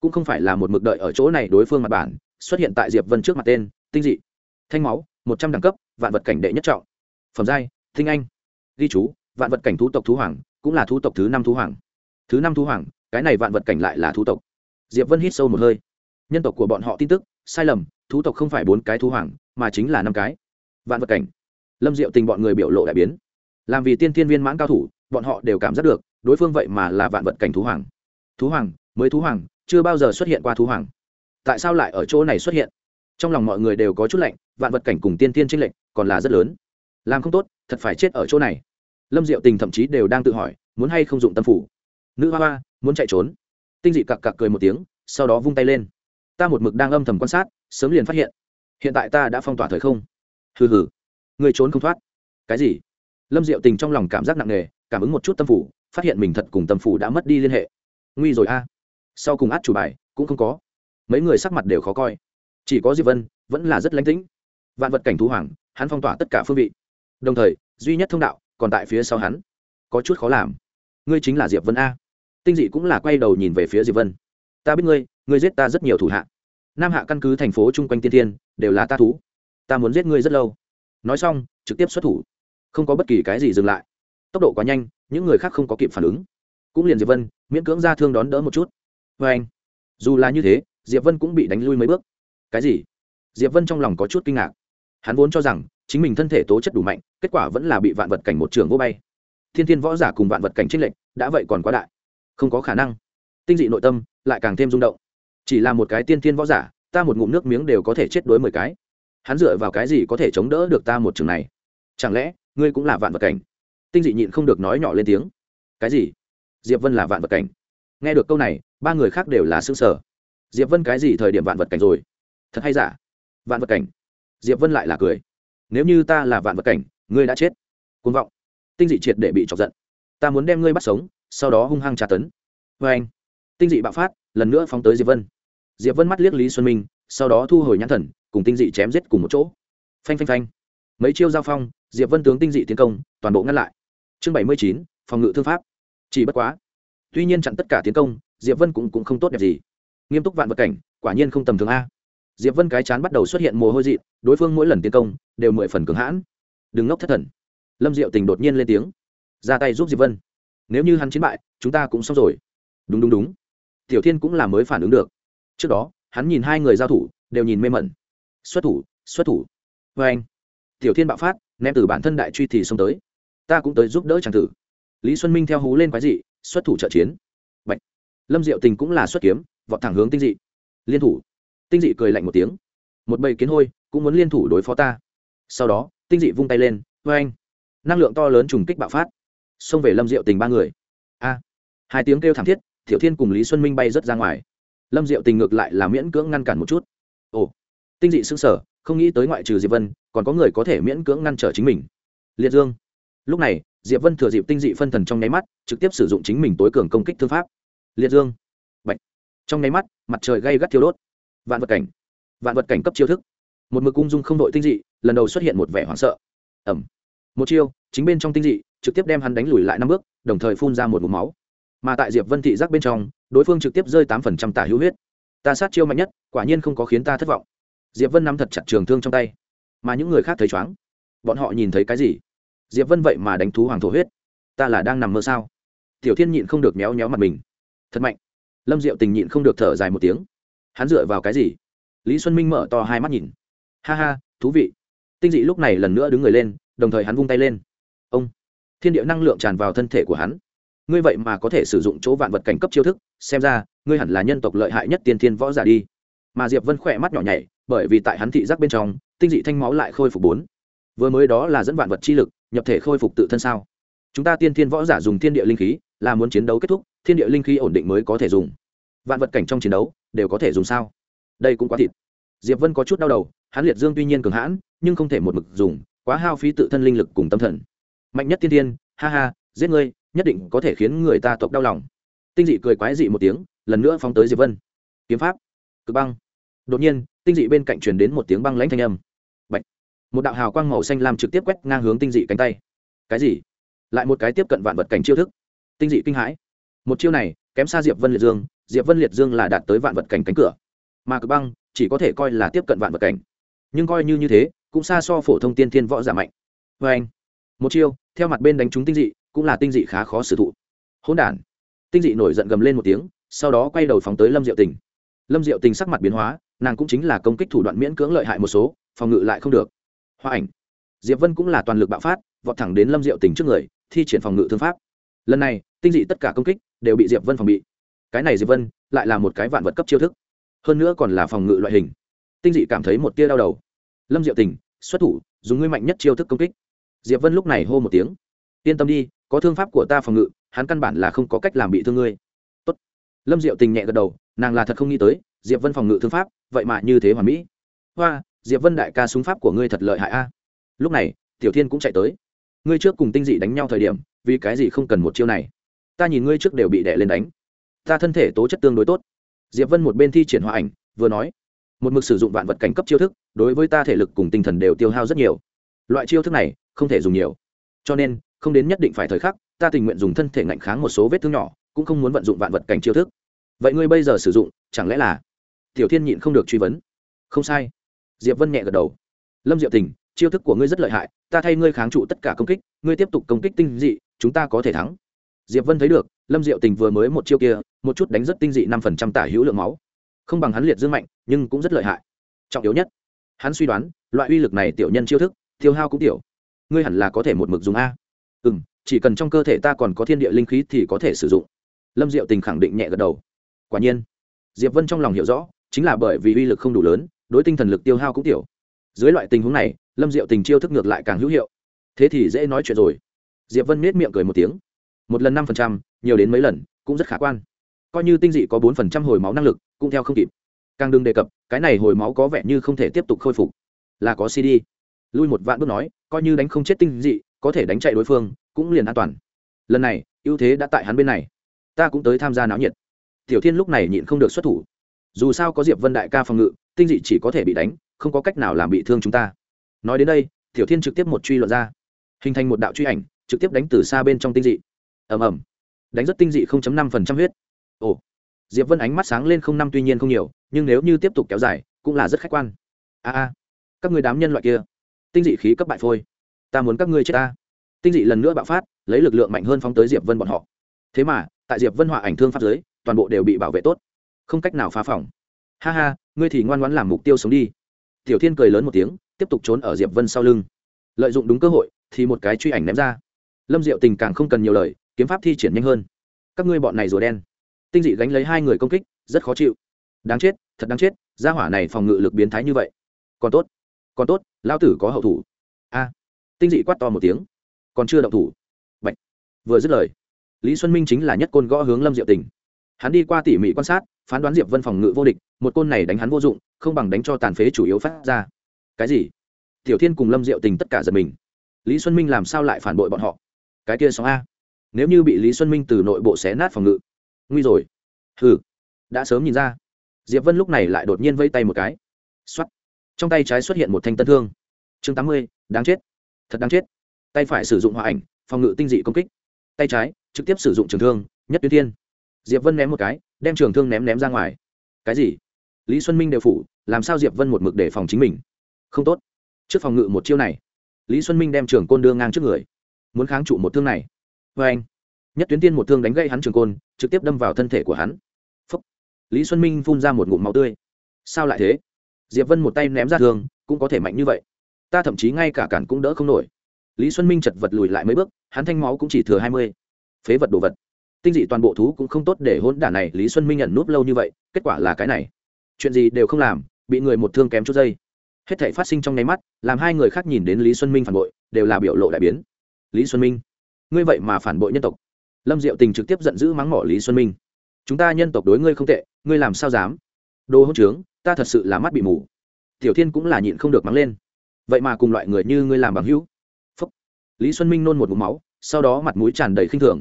Cũng không phải là một mực đợi ở chỗ này đối phương mặt bản, xuất hiện tại diệp vân trước mặt tên, tinh dị. Thanh máu, một trăm đẳng cấp, vạn vật cảnh đệ nhất trọng. Phẩm giai thinh anh. Ghi chú, vạn vật cảnh thú tộc thú hoàng, cũng là thú tộc thứ năm thú hoàng. Thứ năm thú hoàng, cái này vạn vật cảnh lại là thú tộc. Diệp vân hít sâu một hơi. Nhân tộc của bọn họ tin tức, sai lầm, thú tộc không phải bốn cái thú hoàng, mà chính là năm cái. Vạn vật cảnh. Lâm diệu tình bọn người biểu lộ đại biến. Làm vì tiên thiên viên mãn cao thủ, bọn họ đều cảm giác được, đối phương vậy mà là vạn vật cảnh thú hoàng thú hoàng, mới thú hoàng, chưa bao giờ xuất hiện qua thú hoàng. Tại sao lại ở chỗ này xuất hiện? Trong lòng mọi người đều có chút lạnh, vạn vật cảnh cùng tiên tiên tranh lệch còn là rất lớn. Làm không tốt, thật phải chết ở chỗ này. Lâm diệu tình thậm chí đều đang tự hỏi, muốn hay không dụng tâm phủ. Nữ hoa hoa, muốn chạy trốn. Tinh dị cặc cặc cười một tiếng, sau đó vung tay lên. Ta một mực đang âm thầm quan sát, sớm liền phát hiện. Hiện tại ta đã phong tỏa thời không. Hừ hừ. Người trốn không thoát. Cái gì? Lâm diệu tình trong lòng cảm giác nặng nề, cảm ứng một chút tâm phủ, phát hiện mình thật cùng tâm phủ đã mất đi liên hệ nguy rồi a. Sau cùng át chủ bài, cũng không có. Mấy người sắc mặt đều khó coi. Chỉ có diệp vân, vẫn là rất lánh tĩnh. Vạn vật cảnh thú hoàng, hắn phong tỏa tất cả phương vị. Đồng thời, duy nhất thông đạo còn tại phía sau hắn. Có chút khó làm. Ngươi chính là diệp vân a. Tinh dị cũng là quay đầu nhìn về phía diệp vân. Ta biết ngươi ngươi giết ta rất nhiều thủ hạ. Nam hạ căn cứ thành phố chung quanh tiên tiên đều là ta thú. Ta muốn giết ngươi rất lâu. Nói xong, trực tiếp xuất thủ. Không có bất kỳ cái gì dừng lại. Tốc độ quá nhanh, những người khác không có kịp phản ứng cũng liền diệp vân, miễn cưỡng ra thương đón đỡ một chút. Vê anh, dù là như thế, diệp vân cũng bị đánh lui mấy bước. Cái gì? Diệp vân trong lòng có chút kinh ngạc. Hắn vốn cho rằng, chính mình thân thể tố chất đủ mạnh, kết quả vẫn là bị vạn vật cảnh một trường vô bay. Thiên thiên võ giả cùng vạn vật cảnh trích lệnh đã vậy còn quá đại. Không có khả năng. Tinh dị nội tâm, lại càng thêm rung động. Chỉ là một cái tiên thiên võ giả, ta một ngụm nước miếng đều có thể chết đối mười cái. Hắn dựa vào cái gì có thể chống đỡ được ta một trường này? Chẳng lẽ, ngươi cũng là vạn vật cảnh? Tinh dị nhịn không được nói nhỏ lên tiếng. Cái gì? Diệp vân là vạn vật cảnh. Nghe được câu này, ba người khác đều là xương sở diệp vân cái gì thời điểm vạn vật cảnh rồi? Thật hay giả? Vạn vật cảnh. Diệp vân lại là cười. Nếu như ta là vạn vật cảnh, ngươi đã chết. Côn vọng. Tinh dị triệt để bị chọc giận. Ta muốn đem ngươi bắt sống, sau đó hung hăng tra tấn. Vê anh, tinh dị bạo phát, lần nữa phóng tới diệp vân. Diệp vân mắt liếc lý xuân minh, sau đó thu hồi nhãn thần, cùng tinh dị chém giết cùng một chỗ. Phanh phanh phanh. Mấy chiêu giao phong, diệp vân tướng tinh dị tiến công, toàn bộ ngăn lại. Chương bảy mươi chín, phòng ngự thương pháp chỉ bất quá tuy nhiên chặn tất cả tiến công diệp vân cũng, cũng không tốt đẹp gì. Nghiêm túc vạn vật cảnh quả nhiên không tầm thường a. Diệp vân cái chán bắt đầu xuất hiện mồ hôi dị đối phương mỗi lần tiến công đều mười phần cứng hãn. Đừng ngốc thất thần. Lâm diệu tình đột nhiên lên tiếng. Ra tay giúp diệp vân. Nếu như hắn chiến bại chúng ta cũng xong rồi. Đúng đúng đúng. Tiểu thiên cũng là mới phản ứng được. Trước đó hắn nhìn hai người giao thủ đều nhìn mê mẩn. Xuất thủ xuất thủ. Vê anh tiểu thiên bạo phát ném từ bản thân đại truy thì xông tới. Ta cũng tới giúp đỡ chàng tử lý xuân minh theo hú lên quái dị, xuất thủ trợ chiến. Bạch. lâm diệu tình cũng là xuất kiếm, vọt thẳng hướng tinh dị. Liên thủ. Tinh dị cười lạnh một tiếng. Một bầy kiến hôi, cũng muốn liên thủ đối phó ta. Sau đó, tinh dị vung tay lên vê anh năng lượng to lớn trùng kích bạo phát. Xông về lâm diệu tình ba người. A. Hai tiếng kêu thảm thiết, tiểu thiên cùng lý xuân minh bay rớt ra ngoài. Lâm diệu tình ngược lại là miễn cưỡng ngăn cản một chút. Ồ. Tinh dị s ư n g sở không nghĩ tới ngoại trừ diệp vân, còn có người có thể miễn cưỡng ngăn trở chính mình. Liệt dương. Lúc này diệp vân thừa dịp tinh dị phân thần trong nháy mắt, trực tiếp sử dụng chính mình tối cường công kích thương pháp. Liệt dương. Bạch. trong nháy mắt, mặt trời gây gắt thiêu đốt. Vạn vật cảnh. Vạn vật cảnh cấp chiêu thức. Một mực cung dung không đội tinh dị, lần đầu xuất hiện một vẻ hoảng sợ. Ẩm. Một chiêu, chính bên trong tinh dị, trực tiếp đem hắn đánh lùi lại năm bước, đồng thời phun ra một mục máu. Mà tại diệp vân thị giác bên trong, đối phương trực tiếp rơi tám phần trăm tả hữu huyết. Ta sát chiêu mạnh nhất, quả nhiên không có khiến ta thất vọng. Diệp vân nắm thật chặt trường thương trong tay. Mà những người khác thấy chóng bọn họ nhìn thấy cái gì? Diệp vân vậy mà đánh thú hoàng thổ huyết. Ta là đang nằm mơ sao? Tiểu thiên nhịn không được méo méo mặt mình. Thật mạnh. Lâm diệu tình nhịn không được thở dài một tiếng. Hắn dựa vào cái gì? Lý xuân minh mở to hai mắt nhìn. Ha ha, thú vị. Tinh dị lúc này lần nữa đứng người lên, đồng thời hắn vung tay lên. Ông. Thiên địa năng lượng tràn vào thân thể của hắn. Ngươi vậy mà có thể sử dụng chỗ vạn vật cảnh cấp chiêu thức, xem ra, ngươi hẳn là nhân tộc lợi hại nhất tiên thiên võ giả đi. Mà diệp vân khỏe mắt nhỏ nhảy, bởi vì tại hắn thị giác bên trong, tinh dị thanh máu lại khôi phục bốn. Vừa mới đó là dẫn vạn vật chi lực nhập thể khôi phục tự thân sao? Chúng ta tiên thiên võ giả dùng thiên địa linh khí, là muốn chiến đấu kết thúc, thiên địa linh khí ổn định mới có thể dùng. Vạn vật cảnh trong chiến đấu, đều có thể dùng sao? Đây cũng quá thịt. Diệp vân có chút đau đầu, hắn liệt dương tuy nhiên cường hãn, nhưng không thể một mực dùng, quá hao phí tự thân linh lực cùng tâm thần. Mạnh nhất tiên thiên, ha ha, giết ngươi, nhất định có thể khiến người ta tộc đau lòng. Tinh dị cười quái dị một tiếng, lần nữa phóng tới diệp vân. Kiếm pháp. Cực băng. Đột nhiên, tinh dị bên cạnh truyền đến một tiếng băng lãnh thanh âm một đạo hào quang màu xanh lam trực tiếp quét ngang hướng tinh dị cánh tay. Cái gì? Lại một cái tiếp cận vạn vật cảnh chiêu thức. Tinh dị kinh hãi. Một chiêu này, kém xa diệp vân liệt dương, diệp vân liệt dương là đạt tới vạn vật cảnh cánh cửa. Mà cực băng chỉ có thể coi là tiếp cận vạn vật cảnh. Nhưng coi như như thế, cũng xa so phổ thông tiên thiên võ giả mạnh. Vê anh, một chiêu, theo mặt bên đánh trúng tinh dị, cũng là tinh dị khá khó xử thụ. Hỗn đản. Tinh dị nổi giận gầm lên một tiếng, sau đó quay đầu phóng tới lâm diệu tình. Lâm diệu tình sắc mặt biến hóa, nàng cũng chính là công kích thủ đoạn miễn cưỡng lợi hại một số, phòng ngự lại không được hoa ảnh. Diệp vân cũng là toàn lực bạo phát, vọt thẳng đến lâm diệu tình trước người, thi triển phòng ngự thương pháp. Lần này, tinh dị tất cả công kích đều bị diệp vân phòng bị. Cái này diệp vân lại là một cái vạn vật cấp chiêu thức. Hơn nữa còn là phòng ngự loại hình. Tinh dị cảm thấy một tia đau đầu. Lâm diệu tình, xuất thủ, dùng ngươi mạnh nhất chiêu thức công kích. Diệp vân lúc này hô một tiếng. Yên tâm đi, có thương pháp của ta phòng ngự, hắn căn bản là không có cách làm bị thương ngươi. Tốt. lâm diệu tình nhẹ gật đầu, nàng là thật không nghĩ tới, diệp vân phòng ngự thương pháp, vậy mà như thế hoàn mỹ. Hoa diệp vân đại ca súng pháp của ngươi thật lợi hại a. Lúc này, tiểu thiên cũng chạy tới. Ngươi trước cùng tinh dị đánh nhau thời điểm, vì cái gì không cần một chiêu này? Ta nhìn ngươi trước đều bị đè lên đánh. Ta thân thể tố chất tương đối tốt. Diệp vân một bên thi triển hòa ảnh, vừa nói, một mực sử dụng vạn vật cảnh cấp chiêu thức, đối với ta thể lực cùng tinh thần đều tiêu hao rất nhiều. Loại chiêu thức này không thể dùng nhiều. Cho nên, không đến nhất định phải thời khắc, ta tình nguyện dùng thân thể ngạnh kháng một số vết thương nhỏ, cũng không muốn vận dụng vạn vật cảnh chiêu thức. Vậy ngươi bây giờ sử dụng, chẳng lẽ là? Tiểu thiên nhịn không được truy vấn. Không sai diệp vân nhẹ gật đầu. Lâm diệu tình, chiêu thức của ngươi rất lợi hại, ta thay ngươi kháng trụ tất cả công kích, ngươi tiếp tục công kích tinh dị, chúng ta có thể thắng. Diệp vân thấy được, lâm diệu tình vừa mới một chiêu kia, một chút đánh rất tinh dị năm phần trăm tả hữu lượng máu. Không bằng hắn liệt dương mạnh, nhưng cũng rất lợi hại. Trọng yếu nhất, hắn suy đoán, loại uy lực này tiểu nhân chiêu thức, tiêu hao cũng tiểu. Ngươi hẳn là có thể một mực dùng a. Ừ m chỉ cần trong cơ thể ta còn có thiên địa linh khí thì có thể sử dụng. Lâm diệu tình khẳng định nhẹ gật đầu. Quả nhiên, diệp vân trong lòng hiểu rõ, chính là bởi vì uy lực không đủ lớn đối tinh thần lực tiêu hao cũng tiểu. Dưới loại tình huống này, lâm diệu tình chiêu thức ngược lại càng hữu hiệu. Thế thì dễ nói chuyện rồi. Diệp vân nết miệng cười một tiếng. Một lần năm phần trăm, nhiều đến mấy lần, cũng rất khả quan. Coi như tinh dị có bốn phần trăm hồi máu năng lực, cũng theo không kịp. Càng đừng đề cập, cái này hồi máu có vẻ như không thể tiếp tục khôi phục. Là có cd lui một vạn bước nói, coi như đánh không chết tinh dị, có thể đánh chạy đối phương, cũng liền an toàn. Lần này, ưu thế đã tại hắn bên này. Ta cũng tới tham gia náo nhiệt. Tiểu thiên lúc này nhịn không được xuất thủ. Dù sao có diệp vân đại ca phòng ngự tinh dị chỉ có thể bị đánh, không có cách nào làm bị thương chúng ta. Nói đến đây, tiểu thiên trực tiếp một truy luận ra, hình thành một đạo truy ảnh, trực tiếp đánh từ xa bên trong tinh dị. Ầm ầm. Đánh rất tinh dị năm phần trăm huyết. Ồ. Diệp vân ánh mắt sáng lên không năm tuy nhiên không nhiều, nhưng nếu như tiếp tục kéo dài, cũng là rất khách quan. A a. Các người đám nhân loại kia. Tinh dị khí cấp bại phôi. Ta muốn các ngươi chết ta. Tinh dị lần nữa bạo phát, lấy lực lượng mạnh hơn phóng tới diệp vân bọn họ. Thế mà, tại diệp vân họa ảnh thương pháp giới, toàn bộ đều bị bảo vệ tốt. Không cách nào phá phòng. Ha ha ngươi thì ngoan ngoãn làm mục tiêu sống đi. Tiểu thiên cười lớn một tiếng, tiếp tục trốn ở diệp vân sau lưng. Lợi dụng đúng cơ hội, thì một cái truy ảnh ném ra. Lâm diệu tình càng không cần nhiều lời, kiếm pháp thi triển nhanh hơn. Các ngươi bọn này rùa đen. Tinh dị gánh lấy hai người công kích, rất khó chịu. Đáng chết, thật đáng chết, gia hỏa này phòng ngự lực biến thái như vậy. Còn tốt còn tốt lao tử có hậu thủ. A. Tinh dị quát to một tiếng. Còn chưa động thủ. Bạch. vừa dứt lời, lý xuân minh chính là nhất côn gõ hướng lâm diệu tình hắn đi qua tỉ mỉ quan sát, phán đoán diệp vân phòng ngự vô địch, một côn này đánh hắn vô dụng, không bằng đánh cho tàn phế chủ yếu phát ra. Cái gì? Tiểu thiên cùng lâm diệu tình tất cả giật mình. Lý xuân minh làm sao lại phản bội bọn họ? Cái kia sóng a. Nếu như bị lý xuân minh từ nội bộ xé nát phòng ngự, nguy rồi. Hừ, đã sớm nhìn ra. Diệp vân lúc này lại đột nhiên vây tay một cái. X o á t trong tay trái xuất hiện một thanh tân thương. Chương tám mươi, đáng chết. Thật đáng chết. Tay phải sử dụng hòa ảnh, phòng ngự tinh dị công kích. Tay trái, trực tiếp sử dụng trường thương, nhất tuyến thiên diệp vân ném một cái, đem trường thương ném ném ra ngoài. Cái gì? Lý xuân minh đều phủ, làm sao diệp vân một mực để phòng chính mình? Không tốt. Trước phòng ngự một chiêu này, lý xuân minh đem trường côn đưa ngang trước người. Muốn kháng trụ một thương này. Vê anh, nhất tuyến tiên một thương đánh gây hắn trường côn, trực tiếp đâm vào thân thể của hắn. Phúc. lý xuân minh phun ra một ngụm máu tươi. Sao lại thế? Diệp vân một tay ném ra thương, cũng có thể mạnh như vậy. Ta thậm chí ngay cả cản cũng đỡ không nổi. Lý xuân minh chật vật lùi lại mấy bước, hắn thanh máu cũng chỉ thừa hai mươi. Phế vật đồ vật tinh dị toàn bộ thú cũng không tốt để hôn đả này, lý xuân minh nhận núp lâu như vậy, kết quả là cái này. Chuyện gì đều không làm, bị người một thương kém chút giây hết thể phát sinh trong nháy mắt, làm hai người khác nhìn đến lý xuân minh phản bội, đều là biểu lộ đại biến. Lý xuân minh, ngươi vậy mà phản bội nhân tộc. Lâm diệu tình trực tiếp giận dữ mắng mỏ lý xuân minh. Chúng ta nhân tộc đối ngươi không tệ, ngươi làm sao dám? Đồ hỗn trướng, ta thật sự là mắt bị mù. Tiểu thiên cũng là nhịn không được mắng lên. Vậy mà cùng loại người như ngươi làm bằng hữu. Phúc. Lý xuân minh nôn một mũ máu, sau đó mặt mũi tràn đầy khinh thường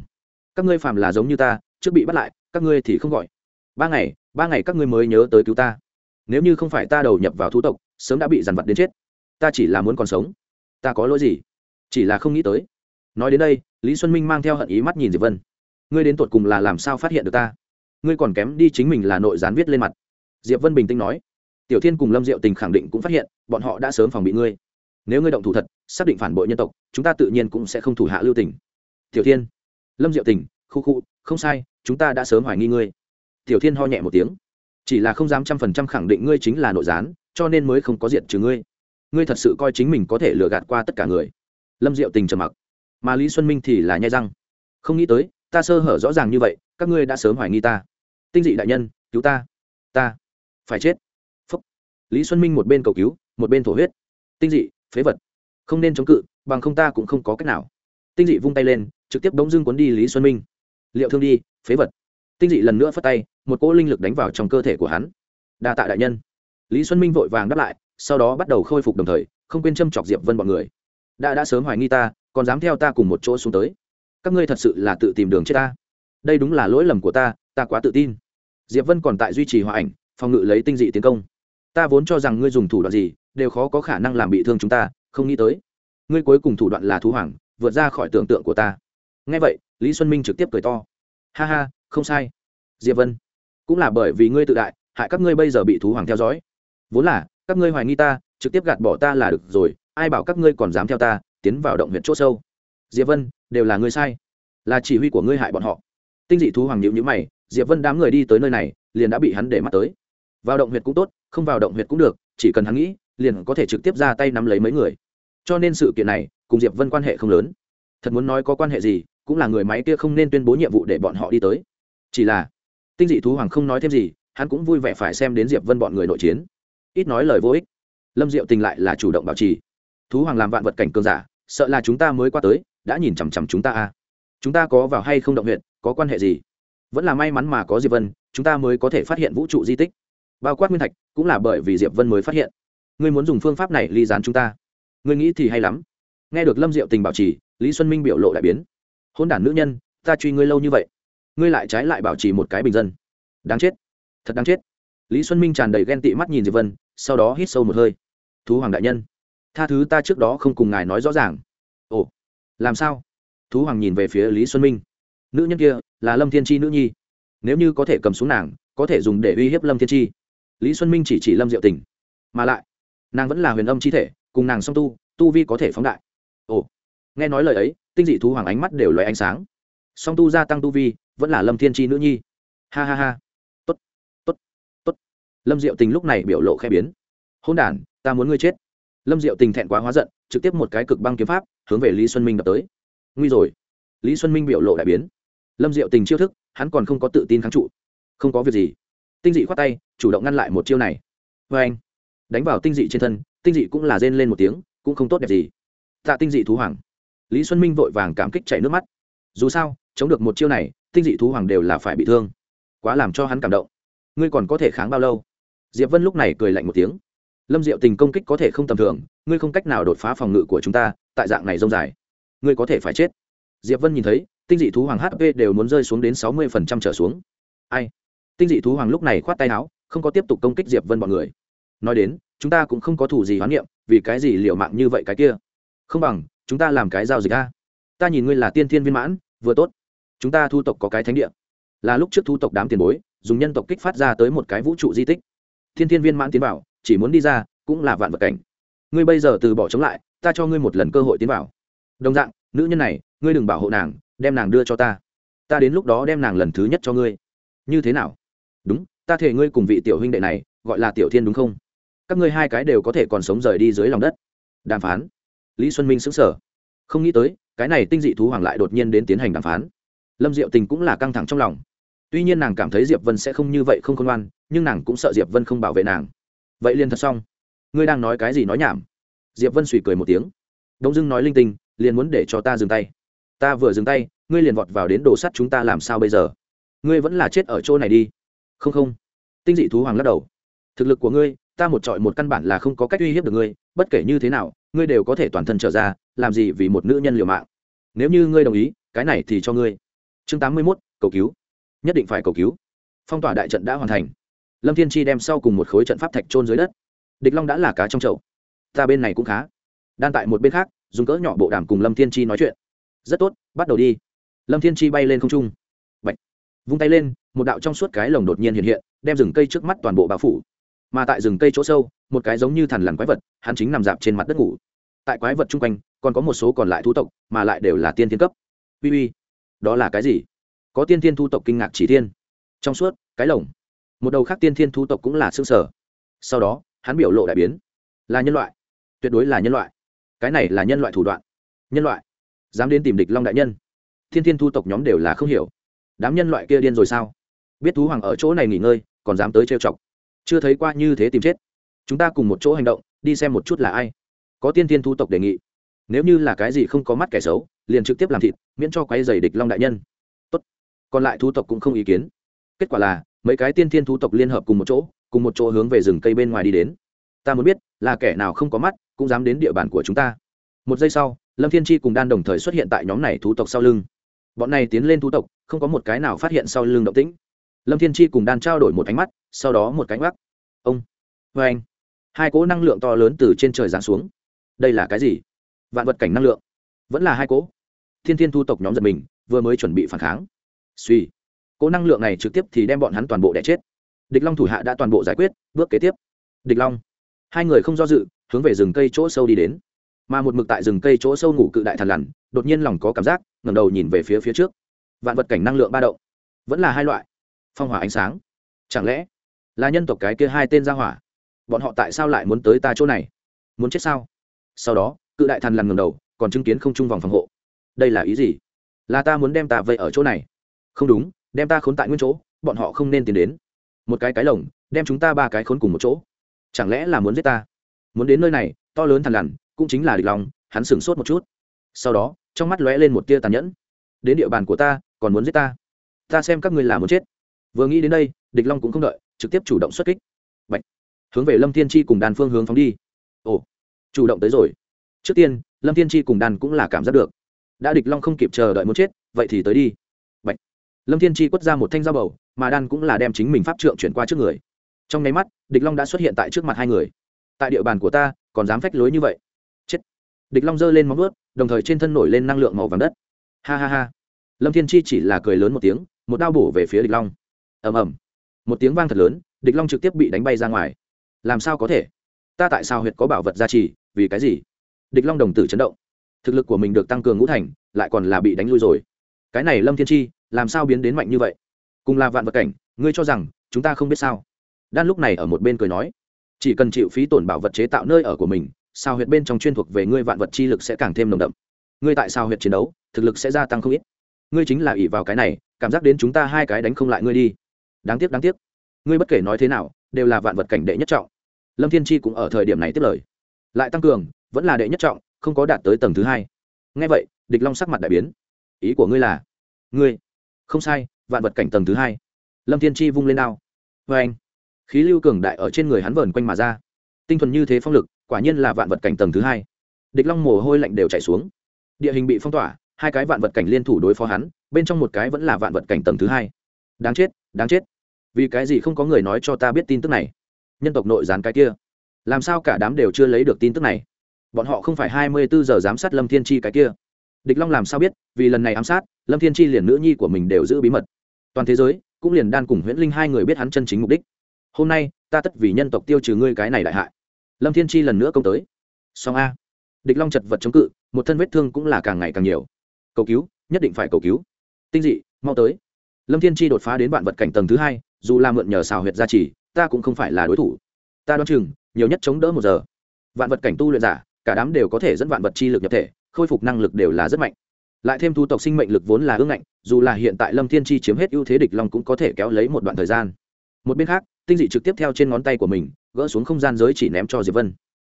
các ngươi phàm là giống như ta, trước bị bắt lại, các ngươi thì không gọi. Ba ngày ba ngày các ngươi mới nhớ tới cứu ta. Nếu như không phải ta đầu nhập vào thú tộc, sớm đã bị dằn vặt đến chết. Ta chỉ là muốn còn sống. Ta có lỗi gì? Chỉ là không nghĩ tới. Nói đến đây, lý xuân minh mang theo hận ý mắt nhìn diệp vân. Ngươi đến tột cùng là làm sao phát hiện được ta? Ngươi còn kém đi chính mình là nội gián viết lên mặt. Diệp vân bình tĩnh nói. Tiểu thiên cùng lâm diệu tình khẳng định cũng phát hiện, bọn họ đã sớm phòng bị ngươi. Nếu ngươi động thủ thật, xác định phản bội nhân tộc, chúng ta tự nhiên cũng sẽ không thủ hạ lưu tình. Tiểu thiên lâm diệu tình, khu khu, không sai, chúng ta đã sớm hoài nghi ngươi. Tiểu thiên ho nhẹ một tiếng. Chỉ là không dám trăm phần trăm khẳng định ngươi chính là nội gián, cho nên mới không có diện trừ ngươi. Ngươi thật sự coi chính mình có thể lừa gạt qua tất cả người. Lâm diệu tình trầm mặc. Mà lý xuân minh thì là nhai răng. Không nghĩ tới, ta sơ hở rõ ràng như vậy, các ngươi đã sớm hoài nghi ta. Tinh dị đại nhân, cứu ta. Ta. Phải chết. Phúc. Lý xuân minh một bên cầu cứu, một bên thổ huyết. Tinh dị, phế vật. Không nên chống cự, bằng không ta cũng không có cách nào. Tinh dị vung tay lên trực tiếp bỗng dưng cuốn đi lý xuân minh. Liệu thương đi, phế vật. Tinh dị lần nữa phất tay, một cỗ linh lực đánh vào trong cơ thể của hắn. Đa tạ đại nhân. Lý xuân minh vội vàng đáp lại, sau đó bắt đầu khôi phục đồng thời, không quên châm chọc diệp vân b ọ n người. Đã đã sớm hoài nghi ta, còn dám theo ta cùng một chỗ xuống tới. Các ngươi thật sự là tự tìm đường chết ta. Đây đúng là lỗi lầm của ta ta quá tự tin. Diệp vân còn tại duy trì hòa ảnh, phòng ngự lấy tinh dị tiến công. Ta vốn cho rằng ngươi dùng thủ đoạn gì, đều khó có khả năng làm bị thương chúng ta, không nghĩ tới. Ngươi cuối cùng thủ đoạn là thú hoàng, vượt ra khỏi tưởng tượng của ta nghe vậy, lý xuân minh trực tiếp cười to. Ha ha, không sai. Diệp vân, cũng là bởi vì ngươi tự đại, hại các ngươi bây giờ bị thú hoàng theo dõi. Vốn là, các ngươi hoài nghi ta, trực tiếp gạt bỏ ta là được rồi, ai bảo các ngươi còn dám theo ta, tiến vào động huyện chỗ sâu. Diệp vân, đều là ngươi sai. Là chỉ huy của ngươi hại bọn họ. Tinh dị thú hoàng nhịu nhữ mày, diệp vân đám người đi tới nơi này, liền đã bị hắn để mắt tới. Vào động huyệt cũng tốt, không vào động huyệt cũng được, chỉ cần hắn nghĩ, liền có thể trực tiếp ra tay nắm lấy mấy người. Cho nên sự kiện này, cùng diệp vân quan hệ không lớn. Thật muốn nói có quan hệ gì cũng là người máy kia không nên tuyên bố nhiệm vụ để bọn họ đi tới. Chỉ là, tinh dị thú hoàng không nói thêm gì, hắn cũng vui vẻ phải xem đến diệp vân bọn người nội chiến. Ít nói lời vô ích. Lâm diệu tình lại là chủ động bảo trì. Thú hoàng làm vạn vật cảnh cường giả, sợ là chúng ta mới qua tới, đã nhìn chằm chằm chúng ta à. Chúng ta có vào hay không động huyện có quan hệ gì? Vẫn là may mắn mà có diệp vân, chúng ta mới có thể phát hiện vũ trụ di tích. Bao quát nguyên thạch, cũng là bởi vì diệp vân mới phát hiện. Ngươi muốn dùng phương pháp này ly dán chúng ta. Ngươi nghĩ thì hay lắm. Nghe được lâm diệu tình bảo trì, lý xuân minh biểu lộ đại biến hôn đản nữ nhân, ta truy ngươi lâu như vậy. Ngươi lại trái lại bảo trì một cái bình dân. Đáng chết. Thật đáng chết. Lý xuân minh tràn đầy ghen tị mắt nhìn diệp vân, sau đó hít sâu một hơi. Thú hoàng đại nhân, tha thứ ta trước đó không cùng ngài nói rõ ràng. Ồ, làm sao? Thú hoàng nhìn về phía lý xuân minh. Nữ nhân kia là lâm thiên tri nữ nhi. Nếu như có thể cầm xuống nàng, có thể dùng để uy hiếp lâm thiên tri lý xuân minh chỉ chỉ lâm diệu tình. Mà lại, nàng vẫn là huyền âm chi thể, cùng nàng song tu tu vi có thể phóng đại. Ồ nghe nói lời ấy, tinh dị thú hoàng ánh mắt đều loay ánh sáng. Song tu gia tăng tu vi, vẫn là lâm thiên tri nữ nhi. Ha ha ha. Tốt tốt tốt. Lâm diệu tình lúc này biểu lộ khe biến. Hôn đ ta muốn ngươi chết. Lâm diệu tình thẹn quá hóa giận, trực tiếp một cái cực băng kiếm pháp, hướng về lý xuân minh đập tới. Nguy rồi. Lý xuân minh biểu lộ đại biến. Lâm diệu tình chiêu thức, hắn còn không có tự tin kháng trụ. Không có việc gì. Tinh dị khoát tay, chủ động ngăn lại một chiêu này. Vê anh, đánh vào tinh dị trên thân, tinh dị cũng là rên lên một tiếng, cũng không tốt đẹp gì. Tạ tinh dị thú hoàng lý xuân minh vội vàng cảm kích chảy nước mắt. Dù sao, chống được một chiêu này, tinh dị thú hoàng đều là phải bị thương. Quá làm cho hắn cảm động. Ngươi còn có thể kháng bao lâu? Diệp vân lúc này cười lạnh một tiếng. Lâm diệu tình công kích có thể không tầm thường, ngươi không cách nào đột phá phòng ngự của chúng ta, tại dạng này rông dài, ngươi có thể phải chết. Diệp vân nhìn thấy, tinh dị thú hoàng hp đều muốn rơi xuống đến sáu mươi phần trăm trở xuống. Ai? Tinh dị thú hoàng lúc này khoát tay áo, không có tiếp tục công kích diệp vân bọn người. Nói đến, chúng ta cũng không có thủ gì hoán niệm, vì cái gì liệu mạng như vậy cái kia? Không bằng chúng ta làm cái giao dịch a. Ta nhìn ngươi là tiên thiên viên mãn, vừa tốt. Chúng ta thu tộc có cái thánh địa. Là lúc trước thu tộc đám tiền bối, dùng nhân tộc kích phát ra tới một cái vũ trụ di tích. Thiên thiên viên mãn tiến vào, chỉ muốn đi ra, cũng là vạn vật cảnh. Ngươi bây giờ từ bỏ chống lại, ta cho ngươi một lần cơ hội tiến vào. Đồng dạng, nữ nhân này, ngươi đừng bảo hộ nàng, đem nàng đưa cho ta. Ta đến lúc đó đem nàng lần thứ nhất cho ngươi. Như thế nào? Đúng, ta thể ngươi cùng vị tiểu huynh đệ này, gọi là tiểu thiên đúng không? Các ngươi hai cái đều có thể còn sống rời đi dưới lòng đất. Đàm phán lý xuân minh xứng sở không nghĩ tới, cái này tinh dị thú hoàng lại đột nhiên đến tiến hành đàm phán. Lâm diệu tình cũng là căng thẳng trong lòng. Tuy nhiên nàng cảm thấy diệp vân sẽ không như vậy không khôn ngoan, nhưng nàng cũng sợ diệp vân không bảo vệ nàng. Vậy liền thật xong. Ngươi đang nói cái gì nói nhảm? Diệp vân suy cười một tiếng. Đông dưng nói linh tinh, liền muốn để cho ta dừng tay. Ta vừa dừng tay, ngươi liền vọt vào đến đồ sắt chúng ta làm sao bây giờ? Ngươi vẫn là chết ở chỗ này đi. Không không. Tinh dị thú hoàng lắc đầu. Thực lực của ngươi ta một trọi một căn bản là không có cách uy hiếp được ngươi, bất kể như thế nào, ngươi đều có thể toàn thân trở ra, làm gì vì một nữ nhân liều mạng. Nếu như ngươi đồng ý, cái này thì cho ngươi. Chương tám mươi mốt, cầu cứu. Nhất định phải cầu cứu. Phong tỏa đại trận đã hoàn thành. Lâm thiên chi đem sau cùng một khối trận pháp thạch trôn dưới đất. Địch long đã là cá trong chậu. Ta bên này cũng khá. Đan tại một bên khác, dùng cỡ nhỏ bộ đàm cùng lâm thiên chi nói chuyện. Rất tốt, bắt đầu đi. Lâm thiên chi bay lên không trung. Bạch. vung tay lên, một đạo trong suốt cái lồng đột nhiên hiện hiện, đem rừng cây trước mắt toàn bộ bao phủ mà tại rừng cây chỗ sâu, một cái giống như thằn lằn quái vật, hắn chính nằm dạp trên mặt đất ngủ. Tại quái vật chung quanh, còn có một số còn lại thu tộc, mà lại đều là tiên thiên cấp. Uy uy, đó là cái gì? Có tiên thiên thu tộc kinh ngạc chỉ thiên. trong suốt, cái lồng. Một đầu khác tiên thiên thu tộc cũng là xương sở sau đó, hắn biểu lộ đại biến. Là nhân loại. Tuyệt đối là nhân loại. Cái này là nhân loại thủ đoạn. Nhân loại. Dám đến tìm địch long đại nhân. Thiên thiên thu tộc nhóm đều là không hiểu. Đám nhân loại kia điên rồi sao? Biết thú hoàng ở chỗ này nghỉ ngơi, còn dám tới trêu chọc chưa thấy qua như thế tìm chết. Chúng ta cùng một chỗ hành động, đi xem một chút là ai. Có tiên thiên thu tộc đề nghị. Nếu như là cái gì không có mắt kẻ xấu, liền trực tiếp làm thịt, miễn cho quay dày địch long đại nhân. Tốt. còn lại thu tộc cũng không ý kiến. Kết quả là, mấy cái tiên thiên thu tộc liên hợp cùng một chỗ, cùng một chỗ hướng về rừng cây bên ngoài đi đến. Ta muốn biết, là kẻ nào không có mắt, cũng dám đến địa bàn của chúng ta. Một giây sau, lâm thiên chi cùng đan đồng thời xuất hiện tại nhóm này thú tộc sau lưng. Bọn này tiến lên thú tộc, không có một cái nào phát hiện sau lưng động tĩnh lâm thiên chi cùng đan trao đổi một ánh mắt, sau đó một cánh mắt. ông vê anh. Hai cỗ năng lượng to lớn từ trên trời giáng xuống. Đây là cái gì? Vạn vật cảnh năng lượng. Vẫn là hai cỗ. Thiên thiên thu tộc nhóm giật mình, vừa mới chuẩn bị phản kháng. Suy. Cỗ năng lượng này trực tiếp thì đem bọn hắn toàn bộ đẻ chết. Địch long thủ hạ đã toàn bộ giải quyết, bước kế tiếp. Địch long. Hai người không do dự, hướng về rừng cây chỗ sâu đi đến. Mà một mực tại rừng cây chỗ sâu ngủ cự đại thần lằn, đột nhiên lòng có cảm giác, ngẩng đầu nhìn về phía phía trước. Vạn vật cảnh năng lượng ba động. Vẫn là hai loại phong hỏa ánh sáng. Chẳng lẽ là nhân tộc cái kia hai tên ra hỏa? Bọn họ tại sao lại muốn tới ta chỗ này? Muốn chết sao? Sau đó, cự đại thần lằn ngầm đầu, còn chứng kiến không chung vòng phòng hộ. Đây là ý gì? Là ta muốn đem ta vây ở chỗ này. Không đúng, đem ta khốn tại nguyên chỗ, bọn họ không nên tiến đến. Một cái cái lồng, đem chúng ta ba cái khốn cùng một chỗ. Chẳng lẽ là muốn giết ta? Muốn đến nơi này, to lớn thằn lằn, cũng chính là địch lòng, hắn sửng sốt một chút. Sau đó, trong mắt lóe lên một tia tàn nhẫn. Đến địa bàn của ta, còn muốn giết ta? Ta xem các ngươi là muốn chết vừa nghĩ đến đây, địch long cũng không đợi, trực tiếp chủ động xuất kích. Bạch. hướng về lâm thiên chi cùng đàn phương hướng phóng đi. Ồ. Chủ động tới rồi. Trước tiên, lâm thiên chi cùng đàn cũng là cảm giác được. Đã địch long không kịp chờ đợi muốn chết, vậy thì tới đi. Bạch. lâm thiên chi quất ra một thanh dao bầu, mà đan cũng là đem chính mình pháp trượng chuyển qua trước người. Trong nháy mắt, địch long đã xuất hiện tại trước mặt hai người. Tại địa bàn của ta, còn dám phách lối như vậy? Chết. Địch long giơ lên móng ướt đồng thời trên thân nổi lên năng lượng màu vàng đất. Ha ha ha. Lâm thiên chi chỉ là cười lớn một tiếng, một đao bổ về phía địch long ầm ầm. Một tiếng vang thật lớn, địch long trực tiếp bị đánh bay ra ngoài. Làm sao có thể? Ta tại sao huyệt có bảo vật gia trì, vì cái gì? Địch long đồng tử chấn động. Thực lực của mình được tăng cường ngũ thành, lại còn là bị đánh lui rồi. Cái này lâm thiên chi, làm sao biến đến mạnh như vậy? Cùng là vạn vật cảnh, ngươi cho rằng, chúng ta không biết sao? Đan lúc này ở một bên cười nói, chỉ cần chịu phí tổn bảo vật chế tạo nơi ở của mình, sao huyệt bên trong chuyên thuộc về ngươi vạn vật chi lực sẽ càng thêm nồng đậm? Ngươi tại sao huyệt chiến đấu, thực lực sẽ gia tăng không ít? Ngươi chính là ỷ vào cái này, cảm giác đến chúng ta hai cái đánh không lại ngươi đi đáng tiếc đáng tiếc. Ngươi bất kể nói thế nào, đều là vạn vật cảnh đệ nhất trọng. Lâm thiên chi cũng ở thời điểm này tiếp lời. Lại tăng cường, vẫn là đệ nhất trọng, không có đạt tới tầng thứ hai. Ngay vậy, địch long sắc mặt đại biến. Ý của ngươi là? Ngươi. Không sai, vạn vật cảnh tầng thứ hai. Lâm thiên chi vung lên đao. Vê anh, khí lưu cường đại ở trên người hắn vờn quanh mà ra. Tinh thuần như thế phong lực, quả nhiên là vạn vật cảnh tầng thứ hai. Địch long mồ hôi lạnh đều chảy xuống. Địa hình bị phong tỏa, hai cái vạn vật cảnh liên thủ đối phó hắn, bên trong một cái vẫn là vạn vật cảnh tầng thứ hai đáng chết đáng chết. Vì cái gì không có người nói cho ta biết tin tức này? Nhân tộc nội gián cái kia. Làm sao cả đám đều chưa lấy được tin tức này? Bọn họ không phải hai mươi bốn giờ giám sát lâm thiên chi cái kia. Địch long làm sao biết? Vì lần này ám sát, lâm thiên chi liền nữ nhi của mình đều giữ bí mật. Toàn thế giới, cũng liền đan cùng huyễn linh hai người biết hắn chân chính mục đích. Hôm nay, ta tất vì nhân tộc tiêu trừ ngươi cái này đại hại. Lâm thiên chi lần nữa công tới. Song a. Địch long chật vật chống cự, một thân vết thương cũng là càng ngày càng nhiều. Cầu cứu, nhất định phải cầu cứu. Tinh dị, mau tới lâm thiên chi đột phá đến vạn vật cảnh tầng thứ hai, dù là mượn nhờ xào huyệt gia trì, ta cũng không phải là đối thủ. Ta đoán chừng, nhiều nhất chống đỡ một giờ. Vạn vật cảnh tu luyện giả, cả đám đều có thể dẫn vạn vật chi lực nhập thể, khôi phục năng lực đều là rất mạnh. Lại thêm thu tộc sinh mệnh lực vốn là ương ngạnh, dù là hiện tại lâm thiên chi chiếm hết ưu thế địch long cũng có thể kéo lấy một đoạn thời gian. Một bên khác, tinh dị trực tiếp theo trên ngón tay của mình, gỡ xuống không gian giới chỉ ném cho diệp vân.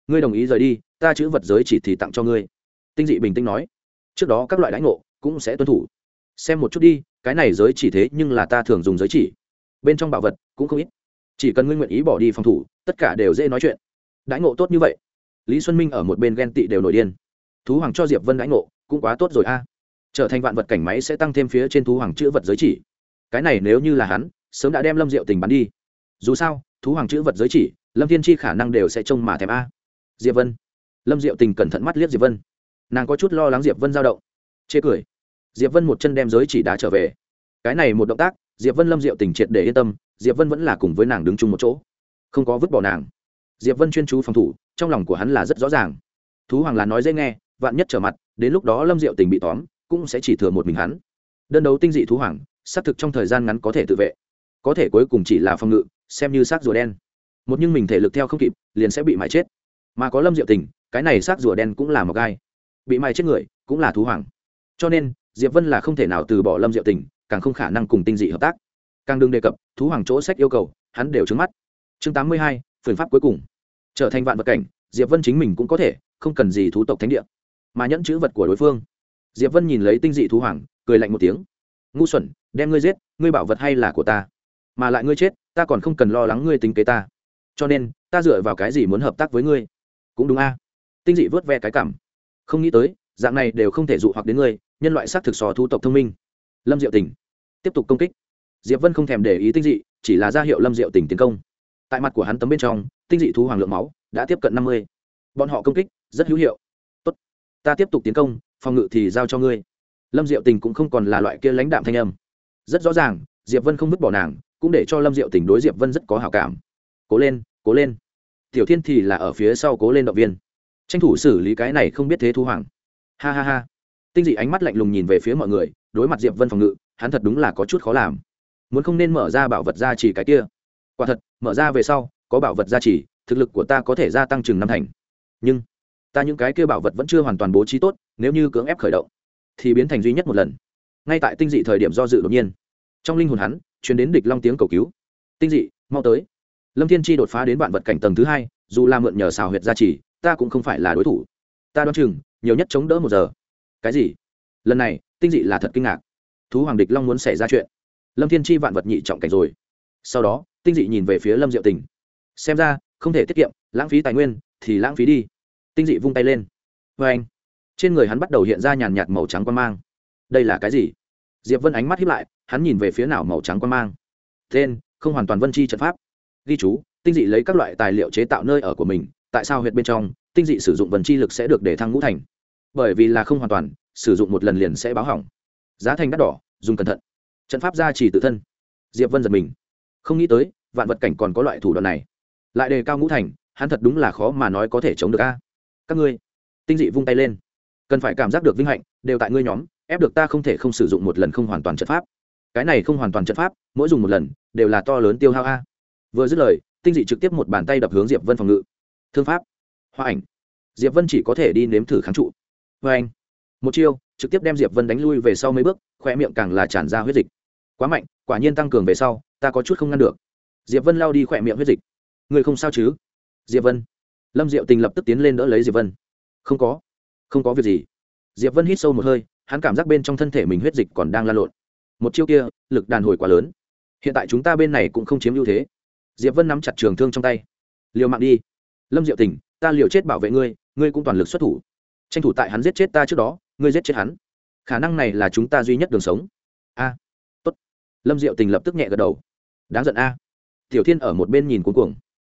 Ngươi đồng ý rời đi, ta chữ vật giới chỉ thì tặng cho ngươi. Tinh dị bình tĩnh nói. Trước đó các loại đãi ngộ cũng sẽ tuân thủ. Xem một chút đi cái này giới chỉ thế nhưng là ta thường dùng giới chỉ. Bên trong bảo vật cũng không ít. Chỉ cần ngươi nguyện ý bỏ đi phòng thủ, tất cả đều dễ nói chuyện. Đãi ngộ tốt như vậy. Lý xuân minh ở một bên ghen tị đều nổi điên. Thú hoàng cho diệp vân đãi ngộ, cũng quá tốt rồi a. Trở thành vạn vật cảnh máy sẽ tăng thêm phía trên thú hoàng chữ vật giới chỉ. Cái này nếu như là hắn, sớm đã đem lâm diệu tình bắn đi. Dù sao, thú hoàng chữ vật giới chỉ, lâm thiên chi khả năng đều sẽ trông mà thèm a. Diệp vân. Lâm diệu tình cẩn thận mắt liếc diệp vân. Nàng có chút lo lắng diệp vân dao động. Chê cười diệp vân một chân đem giới chỉ đá trở về. Cái này một động tác, diệp vân lâm diệu tình triệt để yên tâm, diệp vân vẫn là cùng với nàng đứng chung một chỗ. Không có vứt bỏ nàng. Diệp vân chuyên chú phòng thủ, trong lòng của hắn là rất rõ ràng. Thú hoàng là nói dễ nghe, vạn nhất trở mặt, đến lúc đó lâm diệu tình bị tóm, cũng sẽ chỉ thừa một mình hắn. Đơn đấu tinh dị thú hoàng, xác thực trong thời gian ngắn có thể tự vệ. Có thể cuối cùng chỉ là phòng ngự, xem như xác rùa đen. Một nhưng mình thể lực theo không kịp, liền sẽ bị mãi chết. Mà có lâm diệu tình, cái này xác rùa đen cũng là một gai. Bị mãi chết người, cũng là thú hoàng. Cho nên diệp vân là không thể nào từ bỏ lâm diệu tình, càng không khả năng cùng tinh dị hợp tác. Càng đừng đề cập, thú hoàng chỗ sách yêu cầu, hắn đều trứng mắt. Chương tám mươi hai, phương pháp cuối cùng. Trở thành vạn vật cảnh, diệp vân chính mình cũng có thể, không cần gì thú tộc thánh địa, mà nhẫn chữ vật của đối phương. Diệp vân nhìn lấy tinh dị thú hoàng, cười lạnh một tiếng. Ngu xuẩn, đem ngươi giết, ngươi bảo vật hay là của ta? Mà lại ngươi chết, ta còn không cần lo lắng ngươi tính kế ta. Cho nên, ta dựa vào cái gì muốn hợp tác với ngươi? Cũng đúng a. Tinh dị vớt ve cái cảm. Không nghĩ tới, dạng này đều không thể dụ hoặc đến ngươi nhân loại xác thực sò thu tộc thông minh. Lâm diệu tình tiếp tục công kích. Diệp vân không thèm để ý tinh dị, chỉ là ra hiệu lâm diệu tình tiến công. Tại mặt của hắn tấm bên trong, tinh dị thú hoàng lượng máu đã tiếp cận năm mươi. Bọn họ công kích rất hữu hiệu. Tốt, ta tiếp tục tiến công, phòng ngự thì giao cho ngươi. Lâm diệu tình cũng không còn là loại kia lãnh đạm thanh âm. Rất rõ ràng, diệp vân không vứt bỏ nàng, cũng để cho lâm diệu tình đối diệp vân rất có hảo cảm. Cố lên cố lên. Tiểu thiên thì là ở phía sau cố lên động viên. Tranh thủ xử lý cái này không biết thế thu hoàng. Ha ha ha tinh dị ánh mắt lạnh lùng nhìn về phía mọi người, đối mặt diệp vân phòng ngự, hắn thật đúng là có chút khó làm. Muốn không nên mở ra bảo vật gia trì cái kia. Quả thật, mở ra về sau, có bảo vật gia trì, thực lực của ta có thể gia tăng chừng năm thành. Nhưng, ta những cái kia bảo vật vẫn chưa hoàn toàn bố trí tốt, nếu như cưỡng ép khởi động, thì biến thành duy nhất một lần. Ngay tại tinh dị thời điểm do dự đột nhiên, trong linh hồn hắn chuyển đến địch long tiếng cầu cứu. Tinh dị, mau tới. Lâm thiên chi đột phá đến vạn vật cảnh tầng thứ hai, dù là mượn nhờ xào huyệt gia trì, ta cũng không phải là đối thủ. Ta đoán chừng, nhiều nhất chống đỡ một giờ cái gì? Lần này, tinh dị là thật kinh ngạc. Thú hoàng địch long muốn xảy ra chuyện. Lâm thiên chi vạn vật nhị trọng cảnh rồi. Sau đó, tinh dị nhìn về phía lâm diệu tình. Xem ra, không thể tiết kiệm, lãng phí tài nguyên thì lãng phí đi. Tinh dị vung tay lên. Vê anh, trên người hắn bắt đầu hiện ra nhàn nhạt màu trắng quan mang. Đây là cái gì? Diệp vân ánh mắt hiếp lại, hắn nhìn về phía nào màu trắng quan mang? Tên, không hoàn toàn vân chi trận pháp. Ghi chú, tinh dị lấy các loại tài liệu chế tạo nơi ở của mình, tại sao huyệt bên trong, tinh dị sử dụng vần chi lực sẽ được để thăng ngũ thành? Bởi vì là không hoàn toàn, sử dụng một lần liền sẽ báo hỏng. Giá thành đắt đỏ, dùng cẩn thận. Trận pháp gia trì tự thân. Diệp vân giật mình. Không nghĩ tới, vạn vật cảnh còn có loại thủ đoạn này. Lại đề cao ngũ thành, hắn thật đúng là khó mà nói có thể chống được a. Các ngươi, tinh dị vung tay lên. Cần phải cảm giác được vinh hạnh, đều tại ngươi nhóm, ép được ta không thể không sử dụng một lần không hoàn toàn trận pháp. Cái này không hoàn toàn trận pháp, mỗi dùng một lần, đều là to lớn tiêu hao a. Vừa dứt lời, tinh dị trực tiếp một bàn tay đập hướng diệp vân phòng ngự. Thương pháp hoa ảnh. Diệp vân chỉ có thể đi nếm thử kháng trụ vê anh. Một chiêu, trực tiếp đem diệp vân đánh lui về sau mấy bước khoe miệng càng là tràn ra huyết dịch. Quá mạnh, quả nhiên tăng cường về sau, ta có chút không ngăn được. Diệp vân lao đi khoe miệng huyết dịch. Người không sao chứ? Diệp vân. Lâm diệu tình lập tức tiến lên đỡ lấy diệp vân. Không có. Không có việc gì. Diệp vân hít sâu một hơi, hắn cảm giác bên trong thân thể mình huyết dịch còn đang lan lộn. Một chiêu kia, lực đàn hồi quá lớn. Hiện tại chúng ta bên này cũng không chiếm ưu thế. Diệp vân nắm chặt trường thương trong tay. Liều mạng đi. Lâm diệu tình, ta liều chết bảo vệ ngươi ngươi cũng toàn lực xuất thủ tranh thủ tại hắn giết chết ta trước đó, ngươi giết chết hắn. Khả năng này là chúng ta duy nhất đường sống. A, tốt. Lâm diệu tình lập tức nhẹ gật đầu. Đáng giận a. Tiểu thiên ở một bên nhìn cuống cuồng.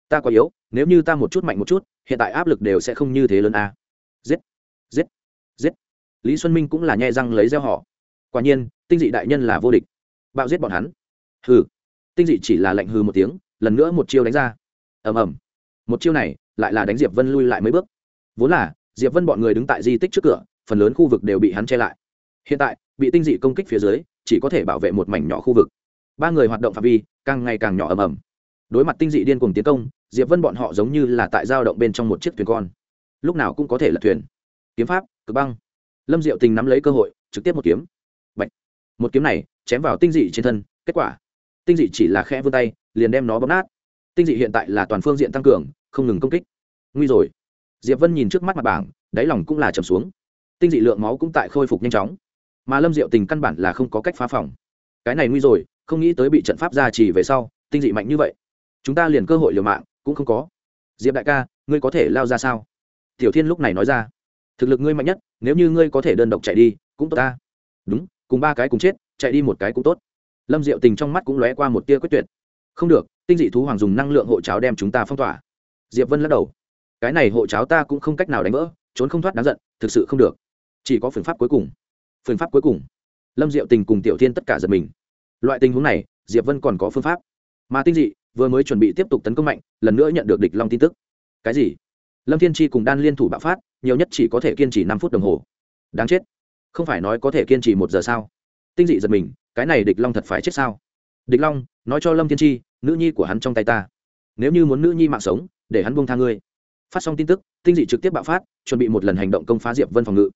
Ta quá yếu, nếu như ta một chút mạnh một chút, hiện tại áp lực đều sẽ không như thế lớn a. Giết giết giết. Lý xuân minh cũng là nhẹ răng lấy gieo họ quả nhiên, tinh dị đại nhân là vô địch. Bạo giết bọn hắn. Hừ. Tinh dị chỉ là lệnh hừ một tiếng, lần nữa một chiêu đánh ra. Ầm ầm. Một chiêu này, lại là đánh diệp vân lui lại mấy bước. Vốn là diệp vân bọn người đứng tại di tích trước cửa, phần lớn khu vực đều bị hắn che lại. Hiện tại, bị tinh dị công kích phía dưới, chỉ có thể bảo vệ một mảnh nhỏ khu vực. Ba người hoạt động phạm vi, càng ngày càng nhỏ ầm ầm. Đối mặt tinh dị điên cuồng tiến công, diệp vân bọn họ giống như là tại giao động bên trong một chiếc thuyền con. Lúc nào cũng có thể là thuyền. Kiếm pháp, cực băng. Lâm diệu tình nắm lấy cơ hội, trực tiếp một kiếm. Bạch. một kiếm này, chém vào tinh dị trên thân, kết quả. Tinh dị chỉ là khẽ vươn tay, liền đem nó bóp nát. Tinh dị hiện tại là toàn phương diện tăng cường, không ngừng công kích. Nguy rồi diệp vân nhìn trước mắt mặt bảng, đáy lòng cũng là trầm xuống. Tinh dị lượng máu cũng tại khôi phục nhanh chóng. Mà lâm diệu tình căn bản là không có cách phá phòng. Cái này nguy rồi, không nghĩ tới bị trận pháp gia trì về sau, tinh dị mạnh như vậy. Chúng ta liền cơ hội liều mạng, cũng không có. Diệp đại ca, ngươi có thể lao ra sao? Tiểu thiên lúc này nói ra. Thực lực ngươi mạnh nhất, nếu như ngươi có thể đơn độc chạy đi, cũng tốt ta. Đúng, cùng ba cái cùng chết, chạy đi một cái cũng tốt. Lâm diệu tình trong mắt cũng lóe qua một tia quyết tuyệt. Không được, tinh dị thú hoàng dùng năng lượng hộ cháo đem chúng ta phong tỏa. Diệp vân lắc đầu cái này hộ cháo ta cũng không cách nào đánh vỡ, trốn không thoát đáng giận, thực sự không được. Chỉ có phương pháp cuối cùng. Phương pháp cuối cùng. Lâm diệu tình cùng tiểu thiên tất cả giật mình. Loại tình huống này, diệp vân còn có phương pháp. Mà tinh dị, vừa mới chuẩn bị tiếp tục tấn công mạnh, lần nữa nhận được địch long tin tức. Cái gì? Lâm thiên tri cùng đan liên thủ bạo phát, nhiều nhất chỉ có thể kiên trì năm phút đồng hồ. Đáng chết. Không phải nói có thể kiên trì một giờ sao? Tinh dị giật mình, cái này địch long thật phải chết sao? Địch long, nói cho lâm thiên tri nữ nhi của hắn trong tay ta. Nếu như muốn nữ nhi mạng sống, để hắn buông tha ngươi phát xong tin tức, tinh dị trực tiếp bạo phát, chuẩn bị một lần hành động công phá diệp vân phòng ngự.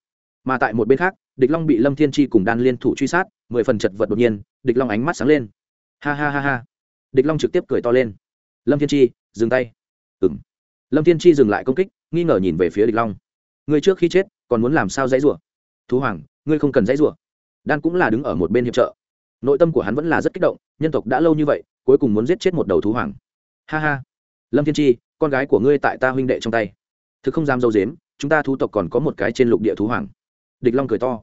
Mà tại một bên khác, địch long bị lâm thiên tri cùng đan liên thủ truy sát, mười phần chật vật đột nhiên, địch long ánh mắt sáng lên. Ha ha ha ha. Địch long trực tiếp cười to lên. Lâm thiên tri dừng tay. Ừng lâm thiên tri dừng lại công kích, nghi ngờ nhìn về phía địch long. Ngươi trước khi chết, còn muốn làm sao dãy rủa? Thú hoàng, ngươi không cần dãy rủa. Đan cũng là đứng ở một bên hiệp trợ. Nội tâm của hắn vẫn là rất kích động, nhân tộc đã lâu như vậy, cuối cùng muốn giết chết một đầu thú hoàng. Ha ha. Lâm thiên tri con gái của ngươi tại ta huynh đệ trong tay. Thực không dám dâu dếm, chúng ta thú tộc còn có một cái trên lục địa thú hoàng. Địch long cười to.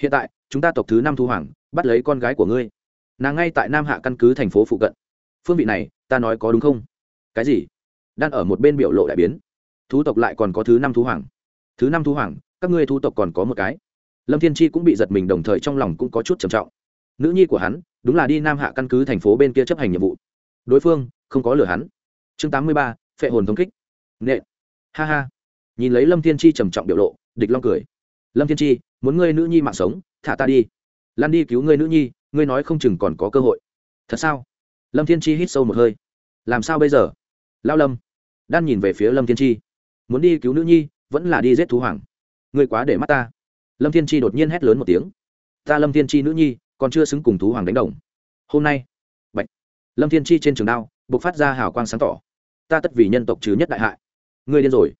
Hiện tại, chúng ta tộc thứ năm thú hoàng, bắt lấy con gái của ngươi. Nàng ngay tại nam hạ căn cứ thành phố phụ cận. Phương vị này, ta nói có đúng không? Cái gì? Đang ở một bên biểu lộ đại biến. Thú tộc lại còn có thứ năm thú hoàng. Thứ năm thú hoàng, các ngươi thú tộc còn có một cái. Lâm thiên tri cũng bị giật mình, đồng thời trong lòng cũng có chút trầm trọng. Nữ nhi của hắn, đúng là đi nam hạ căn cứ thành phố bên kia chấp hành nhiệm vụ. Đối phương, không có lừa hắn. Chương tám mươi ba phệ hồn thống kích. Nệ ha ha. Nhìn lấy lâm thiên chi trầm trọng biểu lộ địch long cười. Lâm thiên chi muốn ngươi nữ nhi mạng sống thả ta đi. Lan đi cứu ngươi nữ nhi ngươi nói không chừng còn có cơ hội. Thật sao? Lâm thiên chi hít sâu một hơi. Làm sao bây giờ? Lao lâm. Đan nhìn về phía lâm thiên chi. Muốn đi cứu nữ nhi vẫn là đi giết thú hoàng. Ngươi quá để mắt ta. Lâm thiên chi đột nhiên hét lớn một tiếng. Ta lâm thiên chi nữ nhi còn chưa xứng cùng thú hoàng đánh đồng. Hôm nay. Bệnh, lâm thiên chi trên trường đao b ộ c phát ra hào quang sáng tỏ ta tất vì nhân tộc chứ nhất đại hại. Ngươi điên rồi.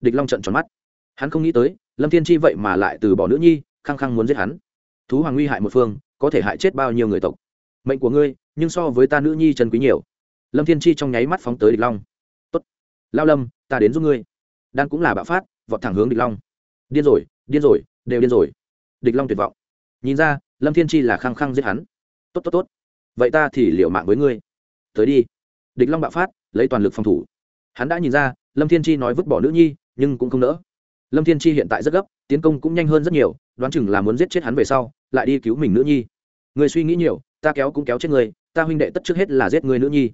Địch long trận tròn mắt. Hắn không nghĩ tới, lâm thiên chi vậy mà lại từ bỏ nữ nhi, khăng khăng muốn giết hắn. Thú hoàng nguy hại một phương, có thể hại chết bao nhiêu người tộc. Mệnh của ngươi, nhưng so với ta nữ nhi trần quý nhiều. Lâm thiên chi trong nháy mắt phóng tới địch long. Tốt. Lao lâm, ta đến giúp ngươi. Đan cũng là bạo phát, vọt thẳng hướng địch long. Điên rồi điên rồi, đều điên rồi. Địch long tuyệt vọng. Nhìn ra, lâm thiên chi là khăng khăng giết hắn. Tốt tốt tốt. Vậy ta thì liệu mạng với ngươi. Tới đi. Địch long bạo phát lấy toàn lực phòng thủ. Hắn đã nhìn ra, lâm thiên chi nói vứt bỏ nữ nhi, nhưng cũng không nỡ. Lâm thiên chi hiện tại rất gấp, tiến công cũng nhanh hơn rất nhiều, đoán chừng là muốn giết chết hắn về sau, lại đi cứu mình nữ nhi. Người suy nghĩ nhiều, ta kéo cũng kéo chết người, ta huynh đệ tất trước hết là giết người nữ nhi.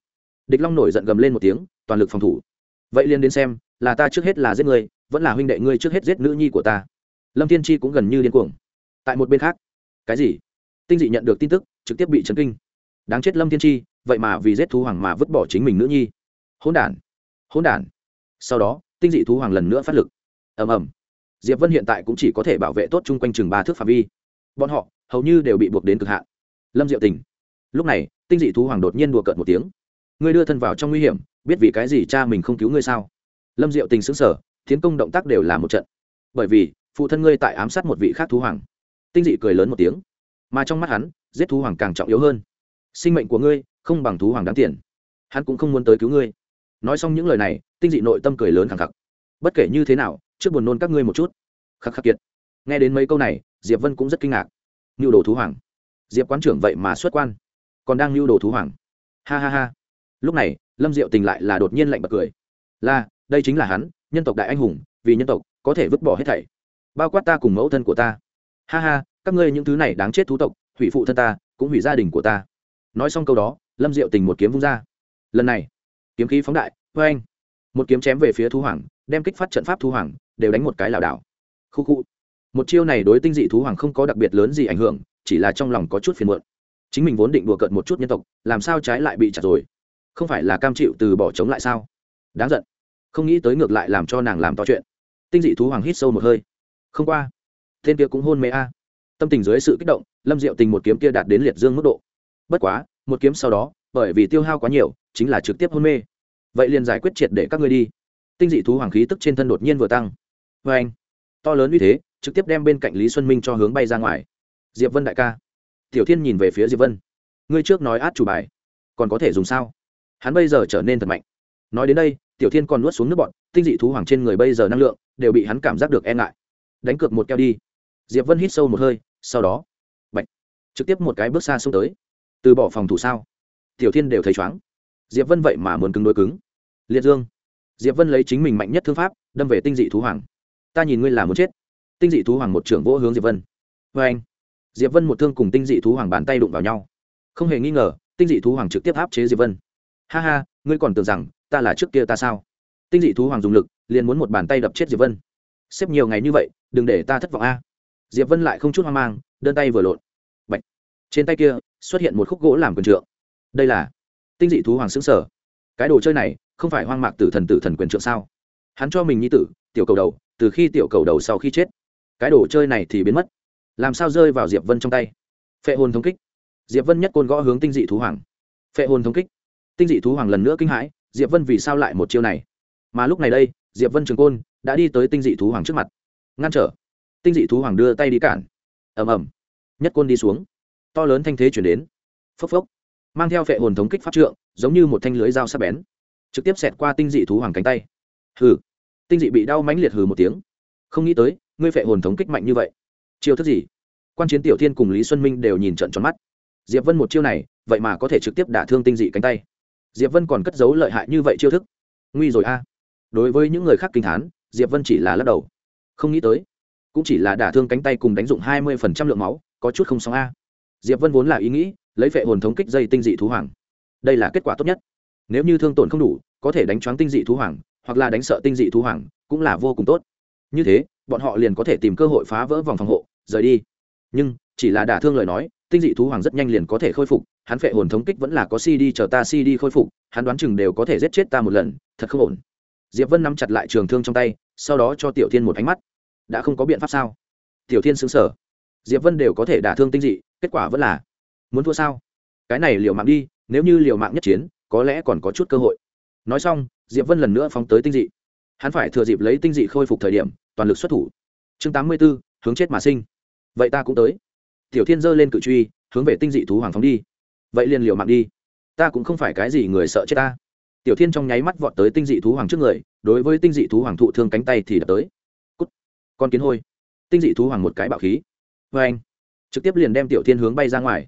Địch long nổi giận gầm lên một tiếng, toàn lực phòng thủ. Vậy liền đến xem, là ta trước hết là giết người, vẫn là huynh đệ ngươi trước hết giết nữ nhi của ta. Lâm thiên chi cũng gần như điên cuồng. Tại một bên khác, cái gì? Tinh dị nhận được tin tức, trực tiếp bị chấn kinh. Đáng chết lâm thiên chi, vậy mà vì giết thú hoàng mà vứt bỏ chính mình nữ nhi hỗn đản. Hỗn đản. Sau đó, tinh dị thú hoàng lần nữa phát lực. Ầm ầm. Diệp vân hiện tại cũng chỉ có thể bảo vệ tốt chung quanh chừng ba thước phạm vi. Bọn họ hầu như đều bị buộc đến cực hạn. Lâm diệu tình. Lúc này, tinh dị thú hoàng đột nhiên đùa cợt một tiếng. Ngươi đưa thân vào trong nguy hiểm, biết vì cái gì cha mình không cứu ngươi sao? Lâm diệu tình xứng sở tiến công động tác đều là một trận. Bởi vì, phụ thân ngươi tại ám sát một vị khác thú hoàng. Tinh dị cười lớn một tiếng. Mà trong mắt hắn, giết thú hoàng càng trọng yếu hơn. Sinh mệnh của ngươi không bằng thú hoàng đáng tiền. Hắn cũng không muốn tới cứu ngươi nói xong những lời này, tinh dị nội tâm cười lớn khẳng khặc. Bất kể như thế nào, trước buồn nôn các ngươi một chút. Khắc khắc kiệt. Nghe đến mấy câu này, diệp vân cũng rất kinh ngạc. Nhu đồ thú hoàng. Diệp quán trưởng vậy mà xuất quan. Còn đang nhu đồ thú hoàng. Ha ha ha. Lúc này, lâm diệu tình lại là đột nhiên lạnh bật cười. Là, đây chính là hắn, nhân tộc đại anh hùng, vì nhân tộc, có thể vứt bỏ hết thảy. Bao quát ta cùng mẫu thân của ta. Ha ha, các ngươi những thứ này đáng chết thú tộc, hủy phụ thân ta, cũng hủy gia đình của ta. Nói xong câu đó, lâm diệu tình một kiếm vung ra. Lần này kiếm khí phóng đại vê anh một kiếm chém về phía thú hoàng, đem kích phát trận pháp thú hoàng, đều đánh một cái lảo đảo. Khu khu. Một chiêu này đối tinh dị thú hoàng không có đặc biệt lớn gì ảnh hưởng, chỉ là trong lòng có chút phiền muộn. Chính mình vốn định đùa cợt một chút nhân tộc, làm sao trái lại bị chặt rồi? Không phải là cam chịu từ bỏ chống lại sao? Đáng giận. Không nghĩ tới ngược lại làm cho nàng làm to chuyện. Tinh dị thú hoàng hít sâu một hơi. Không qua. Tên kia cũng hôn mê a. Tâm tình dưới sự kích động, lâm diệu tình một kiếm kia đạt đến liệt dương mức độ. Bất quá, một kiếm sau đó bởi vì tiêu hao quá nhiều, chính là trực tiếp hôn mê. Vậy liền giải quyết triệt để các ngươi đi. Tinh dị thú hoàng khí tức trên thân đột nhiên vừa tăng. Vê anh, to lớn như thế, trực tiếp đem bên cạnh lý xuân minh cho hướng bay ra ngoài. Diệp vân đại ca. Tiểu thiên nhìn về phía diệp vân. Ngươi trước nói át chủ bài, còn có thể dùng sao? Hắn bây giờ trở nên thật mạnh. Nói đến đây, tiểu thiên còn nuốt xuống nước bọn tinh dị thú hoàng trên người bây giờ năng lượng, đều bị hắn cảm giác được e ngại. Đánh cược một keo đi. Diệp vân hít sâu một hơi, sau đó, bạch, trực tiếp một cái bước xa xông tới. Từ bỏ phòng thủ sao? Tiểu thiên đều thấy chóng diệp vân vậy mà muốn cứng đối cứng. Liệt dương. Diệp vân lấy chính mình mạnh nhất thương pháp, đâm về tinh dị thú hoàng. Ta nhìn ngươi là muốn chết. Tinh dị thú hoàng một trưởng vỗ hướng diệp vân. Vê anh. Diệp vân một thương cùng tinh dị thú hoàng bàn tay đụng vào nhau. Không hề nghi ngờ, tinh dị thú hoàng trực tiếp áp chế diệp vân. Ha ha, ngươi còn tưởng rằng ta là trước kia ta sao? Tinh dị thú hoàng dùng lực, liền muốn một bàn tay đập chết diệp vân. Xếp nhiều ngày như vậy, đừng để ta thất vọng a. Diệp vân lại không chút hoang mang, đơn tay vừa lộn. Bạch. trên tay kia xuất hiện một khúc gỗ làm quần trượng đây là tinh dị thú hoàng xứng sở cái đồ chơi này không phải hoang mạc tử thần tử thần quyền trượng sao? Hắn cho mình nhi tử, tiểu cầu đầu, từ khi tiểu cầu đầu sau khi chết, cái đồ chơi này thì biến mất. Làm sao rơi vào diệp vân trong tay? Phệ hồn thống kích. Diệp vân nhất côn gõ hướng tinh dị thú hoàng. Phệ hồn thống kích. Tinh dị thú hoàng lần nữa kinh hãi, diệp vân vì sao lại một chiêu này? Mà lúc này đây, diệp vân trường côn đã đi tới tinh dị thú hoàng trước mặt. Ngăn trở. Tinh dị thú hoàng đưa tay đi cản. Ầm ầm. Nhất côn đi xuống. To lớn thanh thế chuyển đến. Phốc phốc mang theo phệ hồn thống kích pháp trượng, giống như một thanh lưới dao sắc bén, trực tiếp xẹt qua tinh dị thú hoàng cánh tay. Hừ. Tinh dị bị đau mãnh liệt hừ một tiếng. Không nghĩ tới, ngươi phệ hồn thống kích mạnh như vậy. Chiêu thức gì? Quan chiến tiểu thiên cùng lý xuân minh đều nhìn trận tròn mắt. Diệp vân một chiêu này, vậy mà có thể trực tiếp đả thương tinh dị cánh tay. Diệp vân còn cất giấu lợi hại như vậy chiêu thức. Nguy rồi a. Đối với những người khác kinh thán, diệp vân chỉ là lắc đầu. Không nghĩ tới, cũng chỉ là đả thương cánh tay cùng đánh dụng hai mươi phần trăm lượng máu, có chút không xong a. Diệp vân vốn là ý nghĩ lấy phệ hồn thống kích dây tinh dị thú hoàng. Đây là kết quả tốt nhất. Nếu như thương tổn không đủ, có thể đánh choáng tinh dị thú hoàng, hoặc là đánh sợ tinh dị thú hoàng, cũng là vô cùng tốt. Như thế, bọn họ liền có thể tìm cơ hội phá vỡ vòng phòng hộ, rời đi. Nhưng, chỉ là đả thương lời nói, tinh dị thú hoàng rất nhanh liền có thể khôi phục, hắn phệ hồn thống kích vẫn là có cd chờ ta cd khôi phục, hắn đoán chừng đều có thể giết chết ta một lần, thật không ổn. Diệp vân nắm chặt lại trường thương trong tay, sau đó cho tiểu thiên một ánh mắt. Đã không có biện pháp sao? Tiểu thiên xứng sở diệp vân đều có thể đả thương tinh dị, kết quả vẫn là muốn thua sao? Cái này liều mạng đi nếu như liều mạng nhất chiến có lẽ còn có chút cơ hội. Nói xong diệp vân lần nữa phóng tới tinh dị. Hắn phải thừa dịp lấy tinh dị khôi phục thời điểm toàn lực xuất thủ. Chương tám mươi 84, hướng chết mà sinh. Vậy ta cũng tới. Tiểu thiên giơ lên cự truy hướng về tinh dị thú hoàng phóng đi. Vậy liền liều mạng đi. Ta cũng không phải cái gì người sợ chết ta. Tiểu thiên trong nháy mắt vọt tới tinh dị thú hoàng trước người đối với tinh dị thú hoàng thụ thương cánh tay thì đập tới. Cút. con kiến hôi. Tinh dị thú hoàng một cái bạo khí. Vê anh trực tiếp liền đem tiểu thiên hướng bay ra ngoài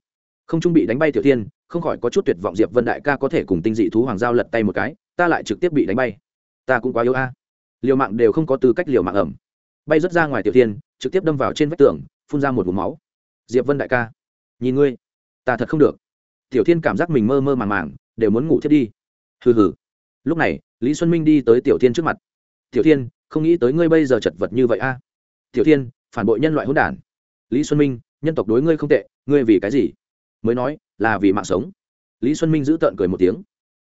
không trung bị đánh bay tiểu thiên, không khỏi có chút tuyệt vọng diệp vân đại ca có thể cùng tinh dị thú hoàng giao lật tay một cái, ta lại trực tiếp bị đánh bay. Ta cũng quá yếu a. Liều mạng đều không có tư cách liều mạng ẩm. Bay rớt ra ngoài tiểu thiên, trực tiếp đâm vào trên vách tường, phun ra một vùng máu. Diệp vân đại ca, nhìn ngươi, ta thật không được. Tiểu thiên cảm giác mình mơ mơ màng màng, đều muốn ngủ thiết đi. Hừ hừ. Lúc này, lý xuân minh đi tới tiểu thiên trước mặt. Tiểu thiên, không nghĩ tới ngươi bây giờ chật vật như vậy a. Tiểu thiên, phản bội nhân loại hỗn đản. Lý xuân minh, nhân tộc đối ngươi không tệ, ngươi vì cái gì? Mới nói, là vì mạng sống. Lý xuân minh giữ tợn cười một tiếng.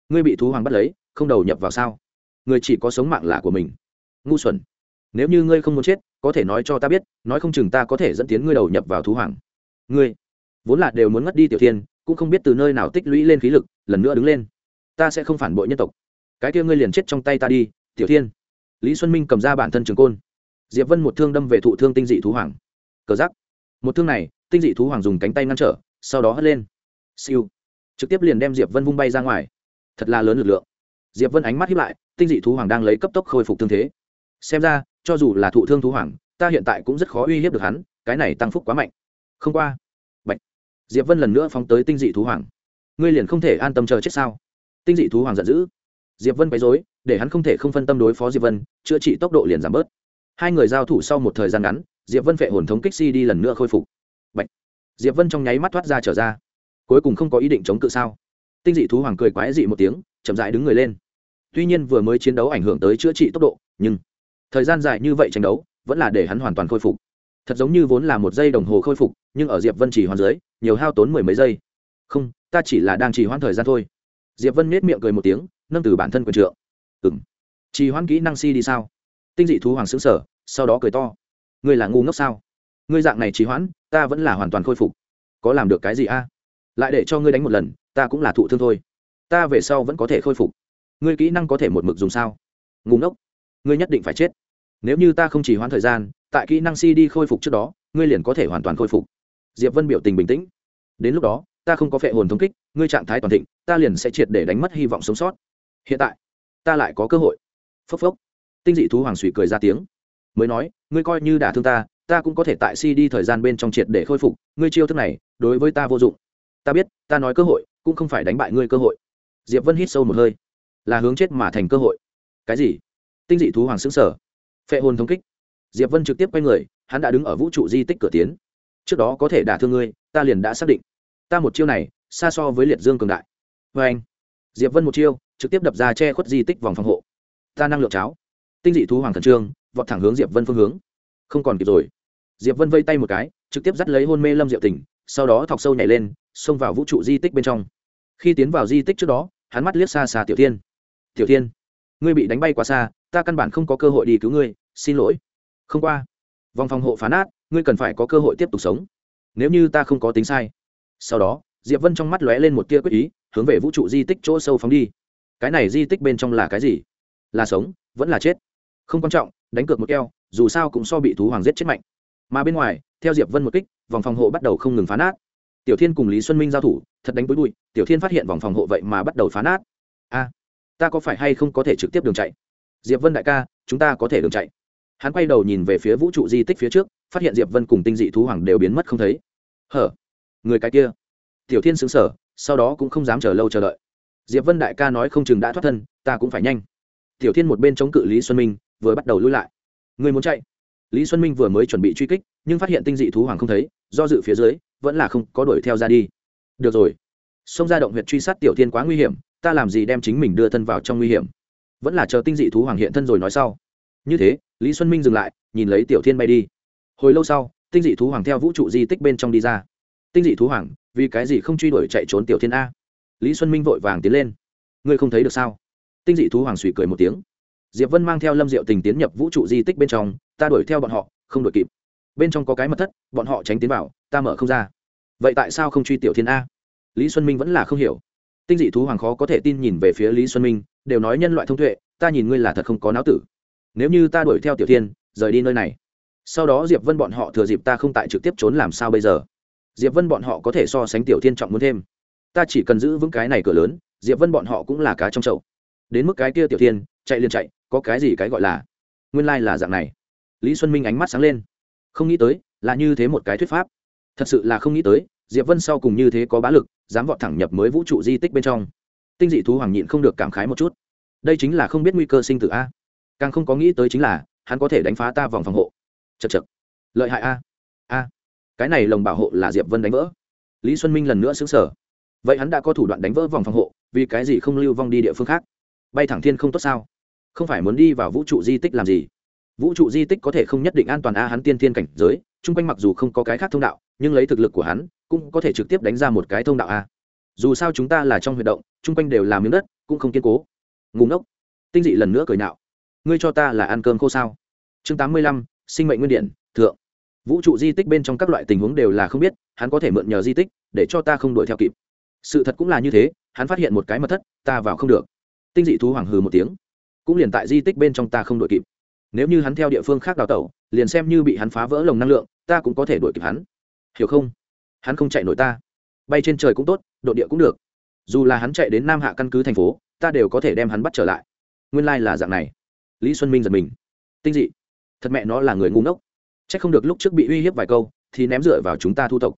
Ngươi bị thú hoàng bắt lấy, không đầu nhập vào sao? Người chỉ có sống mạng là của mình. Ngu xuẩn. Nếu như ngươi không muốn chết, có thể nói cho ta biết, nói không chừng ta có thể dẫn tiến ngươi đầu nhập vào thú hoàng. Ngươi vốn là đều muốn ngất đi tiểu thiên, cũng không biết từ nơi nào tích lũy lên khí lực, lần nữa đứng lên. Ta sẽ không phản bội nhân tộc. Cái kia ngươi liền chết trong tay ta đi, tiểu thiên. Lý xuân minh cầm ra bản thân trường côn. Diệp vân một thương đâm về thụ thương tinh dị thú hoàng. Cờ giắc một thương này, tinh dị thú hoàng dùng cánh tay ngăn trở sau đó hất lên. Siêu. Trực tiếp liền đem diệp vân vung bay ra ngoài. Thật là lớn lực lượng. Diệp vân ánh mắt hiếp lại, tinh dị thú hoàng đang lấy cấp tốc khôi phục thương thế. Xem ra, cho dù là thụ thương thú hoàng, ta hiện tại cũng rất khó uy hiếp được hắn, cái này tăng phúc quá mạnh. Không qua. Bạch. diệp vân lần nữa phóng tới tinh dị thú hoàng. Ngươi liền không thể an tâm chờ chết sao? Tinh dị thú hoàng giận dữ. Diệp vân bấy dối để hắn không thể không phân tâm đối phó diệp vân, chữa trị tốc độ liền giảm bớt. Hai người giao thủ sau một thời gian ngắn, diệp vân phệ hồn thống kích si đi lần nữa khôi phục. Bạch diệp vân trong nháy mắt thoát ra trở ra. Cuối cùng không có ý định chống cự sao? Tinh dị thú hoàng cười quái dị một tiếng, chậm dại đứng người lên. Tuy nhiên vừa mới chiến đấu ảnh hưởng tới chữa trị tốc độ, nhưng thời gian dài như vậy tranh đấu vẫn là để hắn hoàn toàn khôi phục. Thật giống như vốn là một giây đồng hồ khôi phục, nhưng ở diệp vân chỉ hoàn dưới, nhiều hao tốn mười mấy giây. Không, ta chỉ là đang chỉ hoãn thời gian thôi. Diệp vân nết miệng cười một tiếng, nâng từ bản thân quyền trượng. Ừ m trì hoãn kỹ năng si đi sao? Tinh dị thú hoàng xứng sở sau đó cười to. Ngươi là ngu ngốc sao? Ngươi dạng này trì hoãn ta vẫn là hoàn toàn khôi phục. Có làm được cái gì a? Lại để cho ngươi đánh một lần, ta cũng là thụ thương thôi. Ta về sau vẫn có thể khôi phục. Ngươi kỹ năng có thể một mực dùng sao? Ngủ ngốc. Ngươi nhất định phải chết. Nếu như ta không chỉ hoãn thời gian, tại kỹ năng si đi khôi phục trước đó, ngươi liền có thể hoàn toàn khôi phục. Diệp vân biểu tình bình tĩnh. Đến lúc đó, ta không có phệ hồn thống kích, ngươi trạng thái toàn thịnh, ta liền sẽ triệt để đánh mất hy vọng sống sót. Hiện tại, ta lại có cơ hội. Phốc phốc. Tinh dị thú hoàng suy cười ra tiếng. Mới nói, ngươi coi như đả thương ta ta cũng có thể tại si đi thời gian bên trong triệt để khôi phục, ngươi chiêu thức này, đối với ta vô dụng. Ta biết, ta nói cơ hội, cũng không phải đánh bại ngươi cơ hội. Diệp vân hít sâu một hơi. Là hướng chết mà thành cơ hội. Cái gì? Tinh dị thú hoàng xứng sở phệ hồn thống kích. Diệp vân trực tiếp quay người, hắn đã đứng ở vũ trụ di tích cửa tiến. Trước đó có thể đả thương ngươi, ta liền đã xác định. Ta một chiêu này, xa so với liệt dương cường đại. Vê anh, diệp vân một chiêu, trực tiếp đập ra che khuất di tích vòng phòng hộ. Ta năng lượng cháo. Tinh dị thú hoàng thần trương, vọt thẳng hướng diệp vân phương hướng. Không còn kịp rồi diệp vân vây tay một cái, trực tiếp dắt lấy hôn mê lâm diệu tỉnh sau đó thọc sâu nhảy lên, xông vào vũ trụ di tích bên trong. Khi tiến vào di tích trước đó, hắn mắt liếc xa xa tiểu thiên. Tiểu thiên, ngươi bị đánh bay quá xa, ta căn bản không có cơ hội đi cứu ngươi, xin lỗi. Không qua. Vòng phòng hộ phá nát, ngươi cần phải có cơ hội tiếp tục sống. Nếu như ta không có tính sai. Sau đó, diệp vân trong mắt lóe lên một tia quyết ý, hướng về vũ trụ di tích chỗ sâu phóng đi. Cái này di tích bên trong là cái gì? Là sống, vẫn là chết. Không quan trọng, đánh cược một keo, dù sao cũng so bị thú hoàng giết chết mạnh mà bên ngoài, theo diệp vân một kích, vòng phòng hộ bắt đầu không ngừng phá nát. Tiểu thiên cùng lý xuân minh giao thủ, thật đánh bối bụi, tiểu thiên phát hiện vòng phòng hộ vậy mà bắt đầu phá nát. A, ta có phải hay không có thể trực tiếp đường chạy? Diệp vân đại ca, chúng ta có thể đường chạy. Hắn quay đầu nhìn về phía vũ trụ di tích phía trước, phát hiện diệp vân cùng tinh dị thú hoàng đều biến mất không thấy. Hở, người cái kia. Tiểu thiên xứng sở sau đó cũng không dám chờ lâu chờ đợi. Diệp vân đại ca nói không chừng đã thoát thân, ta cũng phải nhanh. Tiểu thiên một bên chống cự lý xuân minh, vừa bắt đầu lui lại. Người muốn chạy? Lý xuân minh vừa mới chuẩn bị truy kích, nhưng phát hiện tinh dị thú hoàng không thấy, do dự phía dưới, vẫn là không có đuổi theo ra đi. Được rồi. Xông ra động huyện truy sát tiểu thiên quá nguy hiểm, ta làm gì đem chính mình đưa thân vào trong nguy hiểm? Vẫn là chờ tinh dị thú hoàng hiện thân rồi nói sau. Như thế, lý xuân minh dừng lại, nhìn lấy tiểu thiên bay đi. Hồi lâu sau, tinh dị thú hoàng theo vũ trụ di tích bên trong đi ra. Tinh dị thú hoàng, vì cái gì không truy đuổi chạy trốn tiểu thiên a? Lý xuân minh vội vàng tiến lên. Ngươi không thấy được sao? Tinh dị thú hoàng suy cười một tiếng. Diệp vân mang theo lâm diệu tình tiến nhập vũ trụ di tích bên trong ta đuổi theo bọn họ, không đuổi kịp. Bên trong có cái mật thất, bọn họ tránh tiến vào, ta mở không ra. Vậy tại sao không truy tiểu thiên a? Lý xuân minh vẫn là không hiểu. Tinh dị thú hoàng khó có thể tin nhìn về phía lý xuân minh, đều nói nhân loại thông tuệ, ta nhìn ngươi là thật không có não tử. Nếu như ta đuổi theo tiểu thiên, rời đi nơi này. Sau đó diệp vân bọn họ thừa dịp ta không tại trực tiếp trốn làm sao bây giờ? Diệp vân bọn họ có thể so sánh tiểu thiên trọng muốn thêm. Ta chỉ cần giữ vững cái này cửa lớn, diệp vân bọn họ cũng là cá trong chậu. Đến mức cái kia tiểu thiên, chạy liền chạy, có cái gì cái gọi là? Nguyên lai là dạng này lý xuân minh ánh mắt sáng lên. Không nghĩ tới, là như thế một cái thuyết pháp. Thật sự là không nghĩ tới, diệp vân sau cùng như thế có bá lực, dám vọt thẳng nhập mới vũ trụ di tích bên trong. Tinh dị thú hoàng nhịn không được cảm khái một chút. Đây chính là không biết nguy cơ sinh tử a. Càng không có nghĩ tới chính là, hắn có thể đánh phá ta vòng phòng hộ. Chật chật lợi hại a. A. Cái này lồng bảo hộ là diệp vân đánh vỡ. Lý xuân minh lần nữa xứng sở vậy hắn đã có thủ đoạn đánh vỡ vòng phòng hộ, vì cái gì không lưu vong đi địa phương khác? Bay thẳng thiên không tốt sao? Không phải muốn đi vào vũ trụ di tích làm gì? Vũ trụ di tích có thể không nhất định an toàn a hắn tiên thiên cảnh giới chung quanh mặc dù không có cái khác thông đạo nhưng lấy thực lực của hắn cũng có thể trực tiếp đánh ra một cái thông đạo a. Dù sao chúng ta là trong huy động chung quanh đều là miếng đất cũng không kiên cố. Ngủ ngốc. Tinh dị lần nữa cười nạo, ngươi cho ta là ăn cơm khô sao? Chương tám mươi lăm sinh mệnh nguyên điện thượng. Vũ trụ di tích bên trong các loại tình huống đều là không biết hắn có thể mượn nhờ di tích để cho ta không đuổi theo kịp. Sự thật cũng là như thế hắn phát hiện một cái mật thất ta vào không được. Tinh dị thú hoàng hừ một tiếng. Cũng liền tại di tích bên trong ta không đuổi kịp nếu như hắn theo địa phương khác đào tẩu, liền xem như bị hắn phá vỡ lồng năng lượng, ta cũng có thể đuổi kịp hắn. Hiểu không? Hắn không chạy nổi ta. Bay trên trời cũng tốt, độ địa cũng được. Dù là hắn chạy đến nam hạ căn cứ thành phố, ta đều có thể đem hắn bắt trở lại. Nguyên lai、like、là dạng này. Lý xuân minh giật mình. Tinh dị. Thật mẹ nó là người ngu ngốc. C h ắ c không được lúc trước bị uy hiếp vài câu, thì ném dựa vào chúng ta thu tộc.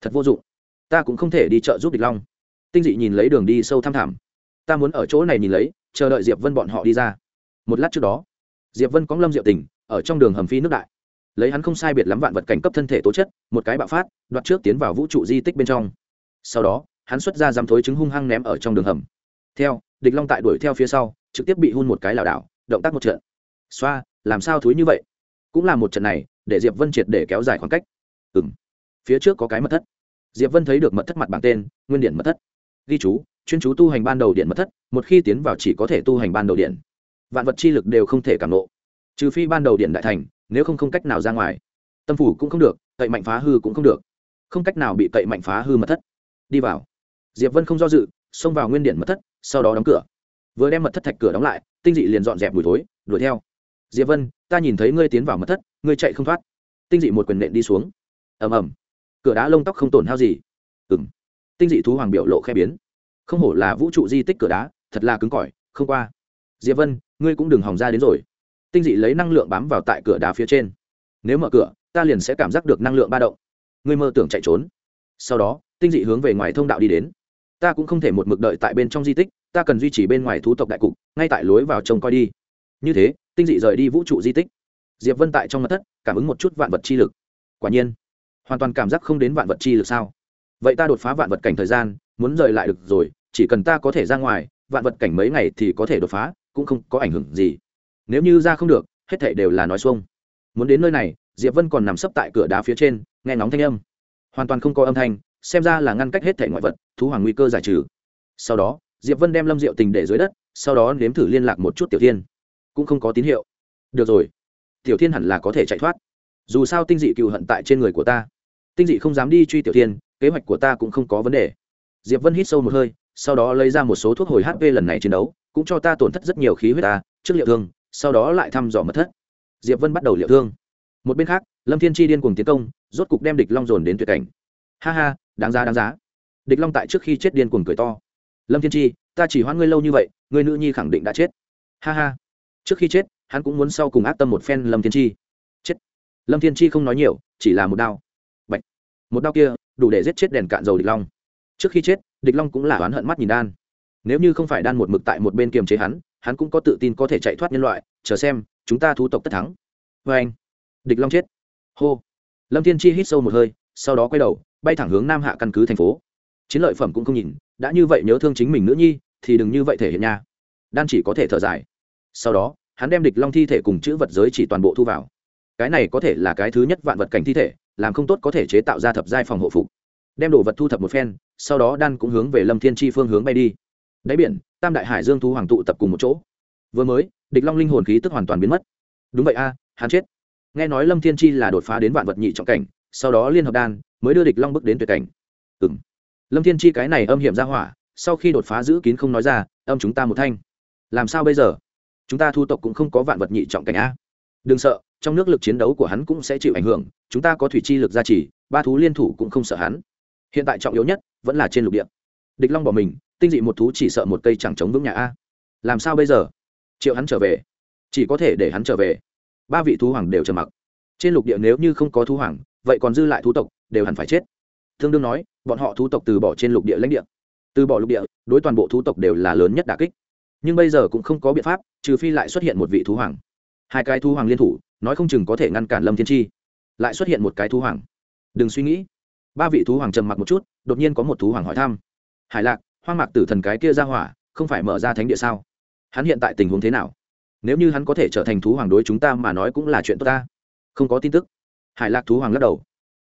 Thật vô dụng. Ta cũng không thể đi chợ giúp địch long. Tinh dị nhìn lấy đường đi sâu thăm thẳm. Ta muốn ở chỗ này nhìn lấy, chờ đợi diệp vân bọn họ đi ra. Một lát trước đó diệp vân có lâm diệu tình, ở trong đường hầm phi nước đại. Lấy hắn không sai biệt lắm vạn vật cảnh cấp thân thể tố chất, một cái bạo phát, đoạt trước tiến vào vũ trụ di tích bên trong. Sau đó, hắn xuất ra dám thối trứng hung hăng ném ở trong đường hầm. Theo, địch long tại đuổi theo phía sau, trực tiếp bị hun một cái lảo đảo, động tác một trận. Xoa, làm sao thúi như vậy? Cũng là một trận này, để diệp vân triệt để kéo dài khoảng cách. Ừ m phía trước có cái mật thất. Diệp vân thấy được mật thất mặt bảng tên, nguyên điện mật thất. Ghi chú, chuyên chú tu hành ban đầu điện mật thất, một khi tiến vào chỉ có thể tu hành ban đầu điện vạn vật chi lực đều không thể cảm nộ. Trừ phi ban đầu điện đại thành, nếu không không cách nào ra ngoài. Tâm phủ cũng không được cậy mạnh phá hư cũng không được. Không cách nào bị cậy mạnh phá hư mật thất. Đi vào. Diệp vân không do dự, xông vào nguyên điện mật thất, sau đó đóng cửa. Vừa đem mật thất thạch cửa đóng lại, tinh dị liền dọn dẹp mùi thối, đuổi theo. Diệp vân, ta nhìn thấy ngươi tiến vào mật thất, ngươi chạy không thoát. Tinh dị một quyền nện đi xuống. Ầm ầm. Cửa đá lông tóc không tổn hao gì. Ừ m tinh dị thú hoàng biểu lộ khe biến. Không hổ là vũ trụ di tích cửa đá, thật là cứng cỏi, không qua. Diệp vân ngươi cũng đừng hòng ra đến rồi. Tinh dị lấy năng lượng bám vào tại cửa đá phía trên. Nếu mở cửa, ta liền sẽ cảm giác được năng lượng ba động. Ngươi mơ tưởng chạy trốn. Sau đó, tinh dị hướng về ngoài thông đạo đi đến. Ta cũng không thể một mực đợi tại bên trong di tích, ta cần duy trì bên ngoài thú tộc đại cục, ngay tại lối vào trông coi đi. Như thế, tinh dị rời đi vũ trụ di tích. Diệp vân tại trong mặt thất, cảm ứng một chút vạn vật chi lực. Quả nhiên, hoàn toàn cảm giác không đến vạn vật chi lực sao? Vậy ta đột phá vạn vật cảnh thời gian, muốn rời lại được rồi, chỉ cần ta có thể ra ngoài, vạn vật cảnh mấy ngày thì có thể đột phá cũng không có ảnh hưởng gì. Nếu như ra không được, hết thảy đều là nói xuông. Muốn đến nơi này, diệp vân còn nằm sấp tại cửa đá phía trên, nghe ngóng thanh âm. Hoàn toàn không có âm thanh, xem ra là ngăn cách hết thảy ngoại vật, thú hoàng nguy cơ giải trừ. Sau đó, diệp vân đem lâm diệu tình để dưới đất, sau đó nếm thử liên lạc một chút tiểu thiên. Cũng không có tín hiệu. Được rồi. Tiểu thiên hẳn là có thể chạy thoát. Dù sao tinh dị cựu hận tại trên người của ta. Tinh dị không dám đi truy tiểu thiên, kế hoạch của ta cũng không có vấn đề. Diệp vân hít sâu một hơi, sau đó lấy ra một số thuốc hồi hp lần này chiến đấu cũng cho ta tổn thất rất nhiều khí huyết ta, trước liệu thương, sau đó lại thăm dò mật thất. Diệp vân bắt đầu liệu thương. Một bên khác, lâm thiên chi điên cùng tiến công, rốt cục đem địch long dồn đến tuyệt cảnh. Ha ha, đáng giá đáng giá. Địch long tại trước khi chết điên cuồng cười to. Lâm thiên chi, ta chỉ hoãn ngươi lâu như vậy, ngươi nữ nhi khẳng định đã chết. Ha ha. Trước khi chết, hắn cũng muốn sau cùng ác tâm một phen lâm thiên chi. Chết. Lâm thiên chi không nói nhiều, chỉ là một đao. Bạch. một đao kia, đủ để giết chết đèn cạn dầu địch long. Trước khi chết, địch long cũng là oán hận mắt nhìn đan nếu như không phải đan một mực tại một bên kiềm chế hắn hắn cũng có tự tin có thể chạy thoát nhân loại, chờ xem, chúng ta thu tộc tất thắng. Vê anh. Địch long chết. Hô. Lâm thiên chi hít sâu một hơi, sau đó quay đầu, bay thẳng hướng nam hạ căn cứ thành phố. Chiến lợi phẩm cũng không nhìn, đã như vậy nhớ thương chính mình nữ nhi, thì đừng như vậy thể hiện nha. Đan chỉ có thể thở dài. Sau đó, hắn đem địch long thi thể cùng chữ vật giới chỉ toàn bộ thu vào. Cái này có thể là cái thứ nhất vạn vật cảnh thi thể, làm không tốt có thể chế tạo ra thập giai phòng hộ phục. Đem đồ vật thu thập một phen, sau đó đan cũng hướng về lâm thiên tri phương hướng bay đi đáy biển, tam đại hải dương thú hoàng tụ tập cùng một chỗ. Vừa mới, địch long linh hồn khí tức hoàn toàn biến mất. Đúng vậy a, hắn chết. Nghe nói lâm thiên chi là đột phá đến vạn vật nhị trọng cảnh, sau đó liên hợp đan, mới đưa địch long bước đến tuyệt cảnh. Ừ m lâm thiên chi cái này âm hiểm ra hỏa, sau khi đột phá giữ kín không nói ra, âm chúng ta một thanh. Làm sao bây giờ? Chúng ta thu tộc cũng không có vạn vật nhị trọng cảnh a. Đừng sợ, trong nước lực chiến đấu của hắn cũng sẽ chịu ảnh hưởng, chúng ta có thủy chi lực gia trì, ba thú liên thủ cũng không sợ hắn. Hiện tại trọng yếu nhất vẫn là trên lục địa. Địch long bỏ mình tinh dị một thú chỉ sợ một cây chẳng chống vững nhà a. Làm sao bây giờ? Triệu hắn trở về. Chỉ có thể để hắn trở về. Ba vị thú hoàng đều trầm mặc. Trên lục địa nếu như không có thú hoàng, vậy còn dư lại thú tộc, đều hẳn phải chết. Thương đương nói, bọn họ thú tộc từ bỏ trên lục địa lãnh địa. Từ bỏ lục địa, đối toàn bộ thú tộc đều là lớn nhất đà kích. Nhưng bây giờ cũng không có biện pháp, trừ phi lại xuất hiện một vị thú hoàng. Hai cái thú hoàng liên thủ, nói không chừng có thể ngăn cản lâm thiên chi. Lại xuất hiện một cái thú hoàng. Đừng suy nghĩ. Ba vị thú hoàng trầm mặc một chút, đột nhiên có một thú hoàng hỏi thăm. Hải lạc hoang mạc tử thần cái kia ra hỏa, không phải mở ra thánh địa sao? Hắn hiện tại tình huống thế nào? Nếu như hắn có thể trở thành thú hoàng đối chúng ta mà nói cũng là chuyện tốt ta. Không có tin tức. Hải lạc thú hoàng lắc đầu.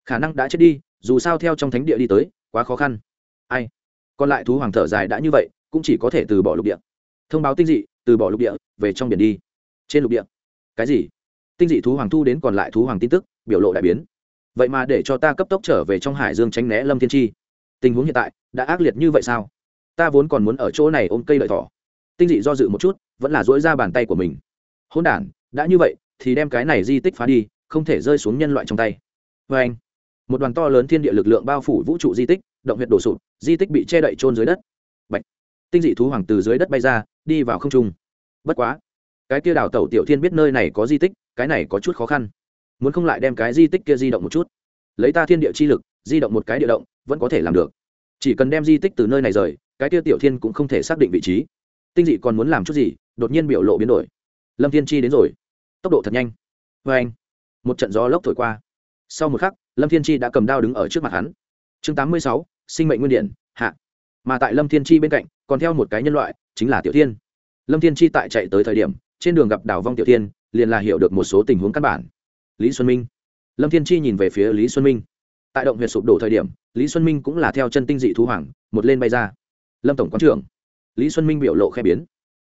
Khả năng đã chết đi, dù sao theo trong thánh địa đi tới, quá khó khăn. Ai? Còn lại thú hoàng thở dài đã như vậy, cũng chỉ có thể từ bỏ lục địa. Thông báo tinh dị, từ bỏ lục địa, về trong biển đi. Trên lục địa. Cái gì? Tinh dị thú hoàng thu đến còn lại thú hoàng tin tức, biểu lộ đại biến. Vậy mà để cho ta cấp tốc trở về trong hải dương tránh né lâm thiên tri tình huống hiện tại, đã ác liệt như vậy sao? Ta vốn còn muốn ở chỗ này ôm cây lợi thỏ. Tinh dị do dự một chút, vẫn là dỗi ra bàn tay của mình. Hôn đ đã như vậy, thì đem cái này di tích phá đi, không thể rơi xuống nhân loại trong tay. Vê anh, một đoàn to lớn thiên địa lực lượng bao phủ vũ trụ di tích, động huyệt đổ sụp, di tích bị che đậy trôn dưới đất. Bạch. tinh dị thú hoàng từ dưới đất bay ra, đi vào không trung. Bất quá, cái kia đào tẩu tiểu thiên biết nơi này có di tích, cái này có chút khó khăn. Muốn không lại đem cái di tích kia di động một chút. Lấy ta thiên địa chi lực, di động một cái địa động, vẫn có thể làm được. Chỉ cần đem di tích từ nơi này rời cái kia tiểu thiên cũng không thể xác định vị trí. Tinh dị còn muốn làm chút gì, đột nhiên biểu lộ biến đổi. Lâm thiên chi đến rồi. Tốc độ thật nhanh. Vê anh, một trận gió lốc thổi qua. Sau một khắc, lâm thiên chi đã cầm đao đứng ở trước mặt hắn. Chương tám mươi sáu, sinh mệnh nguyên điện hạ. Mà tại lâm thiên chi bên cạnh, còn theo một cái nhân loại, chính là tiểu thiên. Lâm thiên chi tại chạy tới thời điểm, trên đường gặp đào vong tiểu thiên, liền là hiểu được một số tình huống căn bản. Lý xuân minh. Lâm thiên chi nhìn về phía lý xuân minh. Tại động huyện sụp đổ thời điểm, lý xuân minh cũng là theo chân tinh dị thú hoàng, một lên bay ra lâm tổng quán trưởng. Lý xuân minh biểu lộ khe biến.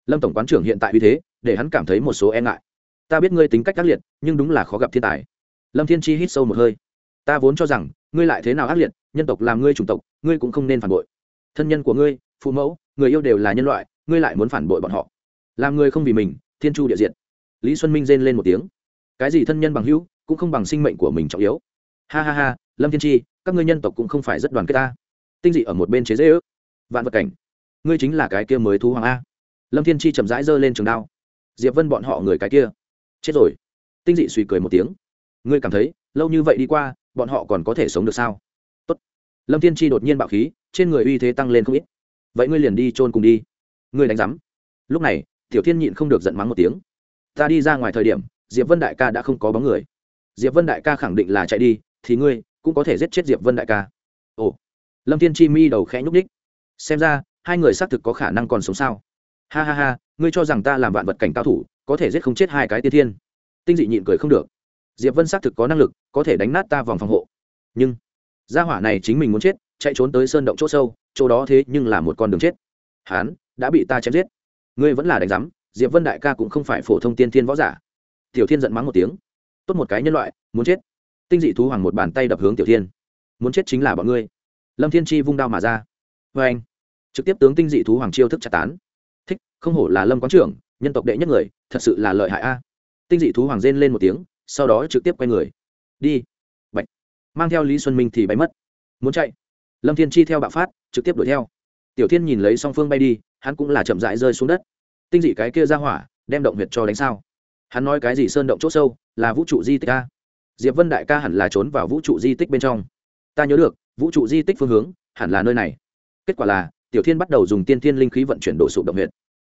Lâm tổng quán trưởng hiện tại uy thế, để hắn cảm thấy một số e ngại. Ta biết ngươi tính cách ác liệt, nhưng đúng là khó gặp thiên tài. Lâm thiên chi hít sâu một hơi. Ta vốn cho rằng, ngươi lại thế nào ác liệt, nhân tộc làm ngươi chủng tộc, ngươi cũng không nên phản bội. Thân nhân của ngươi, phụ mẫu, người yêu đều là nhân loại, ngươi lại muốn phản bội bọn họ. Làm người không vì mình, thiên chu địa diện lý xuân minh rên lên một tiếng. Cái gì thân nhân bằng hữu, cũng không bằng sinh mệnh của mình trọng yếu. Ha ha ha, lâm thiên chi, các ngươi nhân tộc cũng không phải rất đoàn kết ta. Tinh dị ở một bên chế dễ ước vạn vật cảnh. Ngươi chính là cái kia mới thú hoàng a. Lâm thiên chi chậm rãi giơ lên trường đao. Diệp vân bọn họ người cái kia. Chết rồi. Tinh dị suy cười một tiếng. Ngươi cảm thấy, lâu như vậy đi qua, bọn họ còn có thể sống được sao? Tốt. lâm thiên chi đột nhiên bạo khí, trên người uy thế tăng lên không ít. Vậy ngươi liền đi chôn cùng đi. Ngươi đánh giám. Lúc này, tiểu thiên nhịn không được giận mắng một tiếng. Ta đi ra ngoài thời điểm, diệp vân đại ca đã không có bóng người. Diệp vân đại ca khẳng định là chạy đi, thì ngươi cũng có thể giết chết diệp vân đại ca. Ồ. Lâm thiên chi mi đầu khẽ nhúc ních xem ra, hai người xác thực có khả năng còn sống sao. Ha ha ha, ngươi cho rằng ta làm vạn vật cảnh cao thủ, có thể giết không chết hai cái tiên thiên. Tinh dị nhịn cười không được. Diệp vân xác thực có năng lực, có thể đánh nát ta vòng phòng hộ. Nhưng, gia hỏa này chính mình muốn chết, chạy trốn tới sơn động chỗ sâu, chỗ đó thế nhưng là một con đường chết. Hán, đã bị ta chém giết. Ngươi vẫn là đánh giám, diệp vân đại ca cũng không phải phổ thông tiên thiên võ giả. Tiểu thiên giận mắng một tiếng. Tốt một cái nhân loại, muốn chết. Tinh dị thú hoàng một bàn tay đập hướng tiểu thiên. Muốn chết chính là bọn ngươi. Lâm thiên chi vung đao mà ra. Vê anh trực tiếp tướng tinh dị thú hoàng chiêu thức chặt tán. Thích, không hổ là lâm quán trưởng, nhân tộc đệ nhất người, thật sự là lợi hại a. Tinh dị thú hoàng rên lên một tiếng, sau đó trực tiếp quay người. Đi. Bạch. mang theo lý xuân minh thì bay mất. Muốn chạy. Lâm thiên chi theo bạo phát, trực tiếp đuổi theo. Tiểu thiên nhìn lấy song phương bay đi, hắn cũng là chậm rãi rơi xuống đất. Tinh dị cái kia ra hỏa, đem động huyệt cho đánh sao? Hắn nói cái gì sơn động c h ỗ sâu, là vũ trụ di tích ca diệp vân đại ca hẳn là trốn vào vũ trụ di tích bên trong. Ta nhớ được, vũ trụ di tích phương hướng, hẳn là nơi này. Kết quả là tiểu thiên bắt đầu dùng tiên thiên linh khí vận chuyển đổ sụp động huyệt.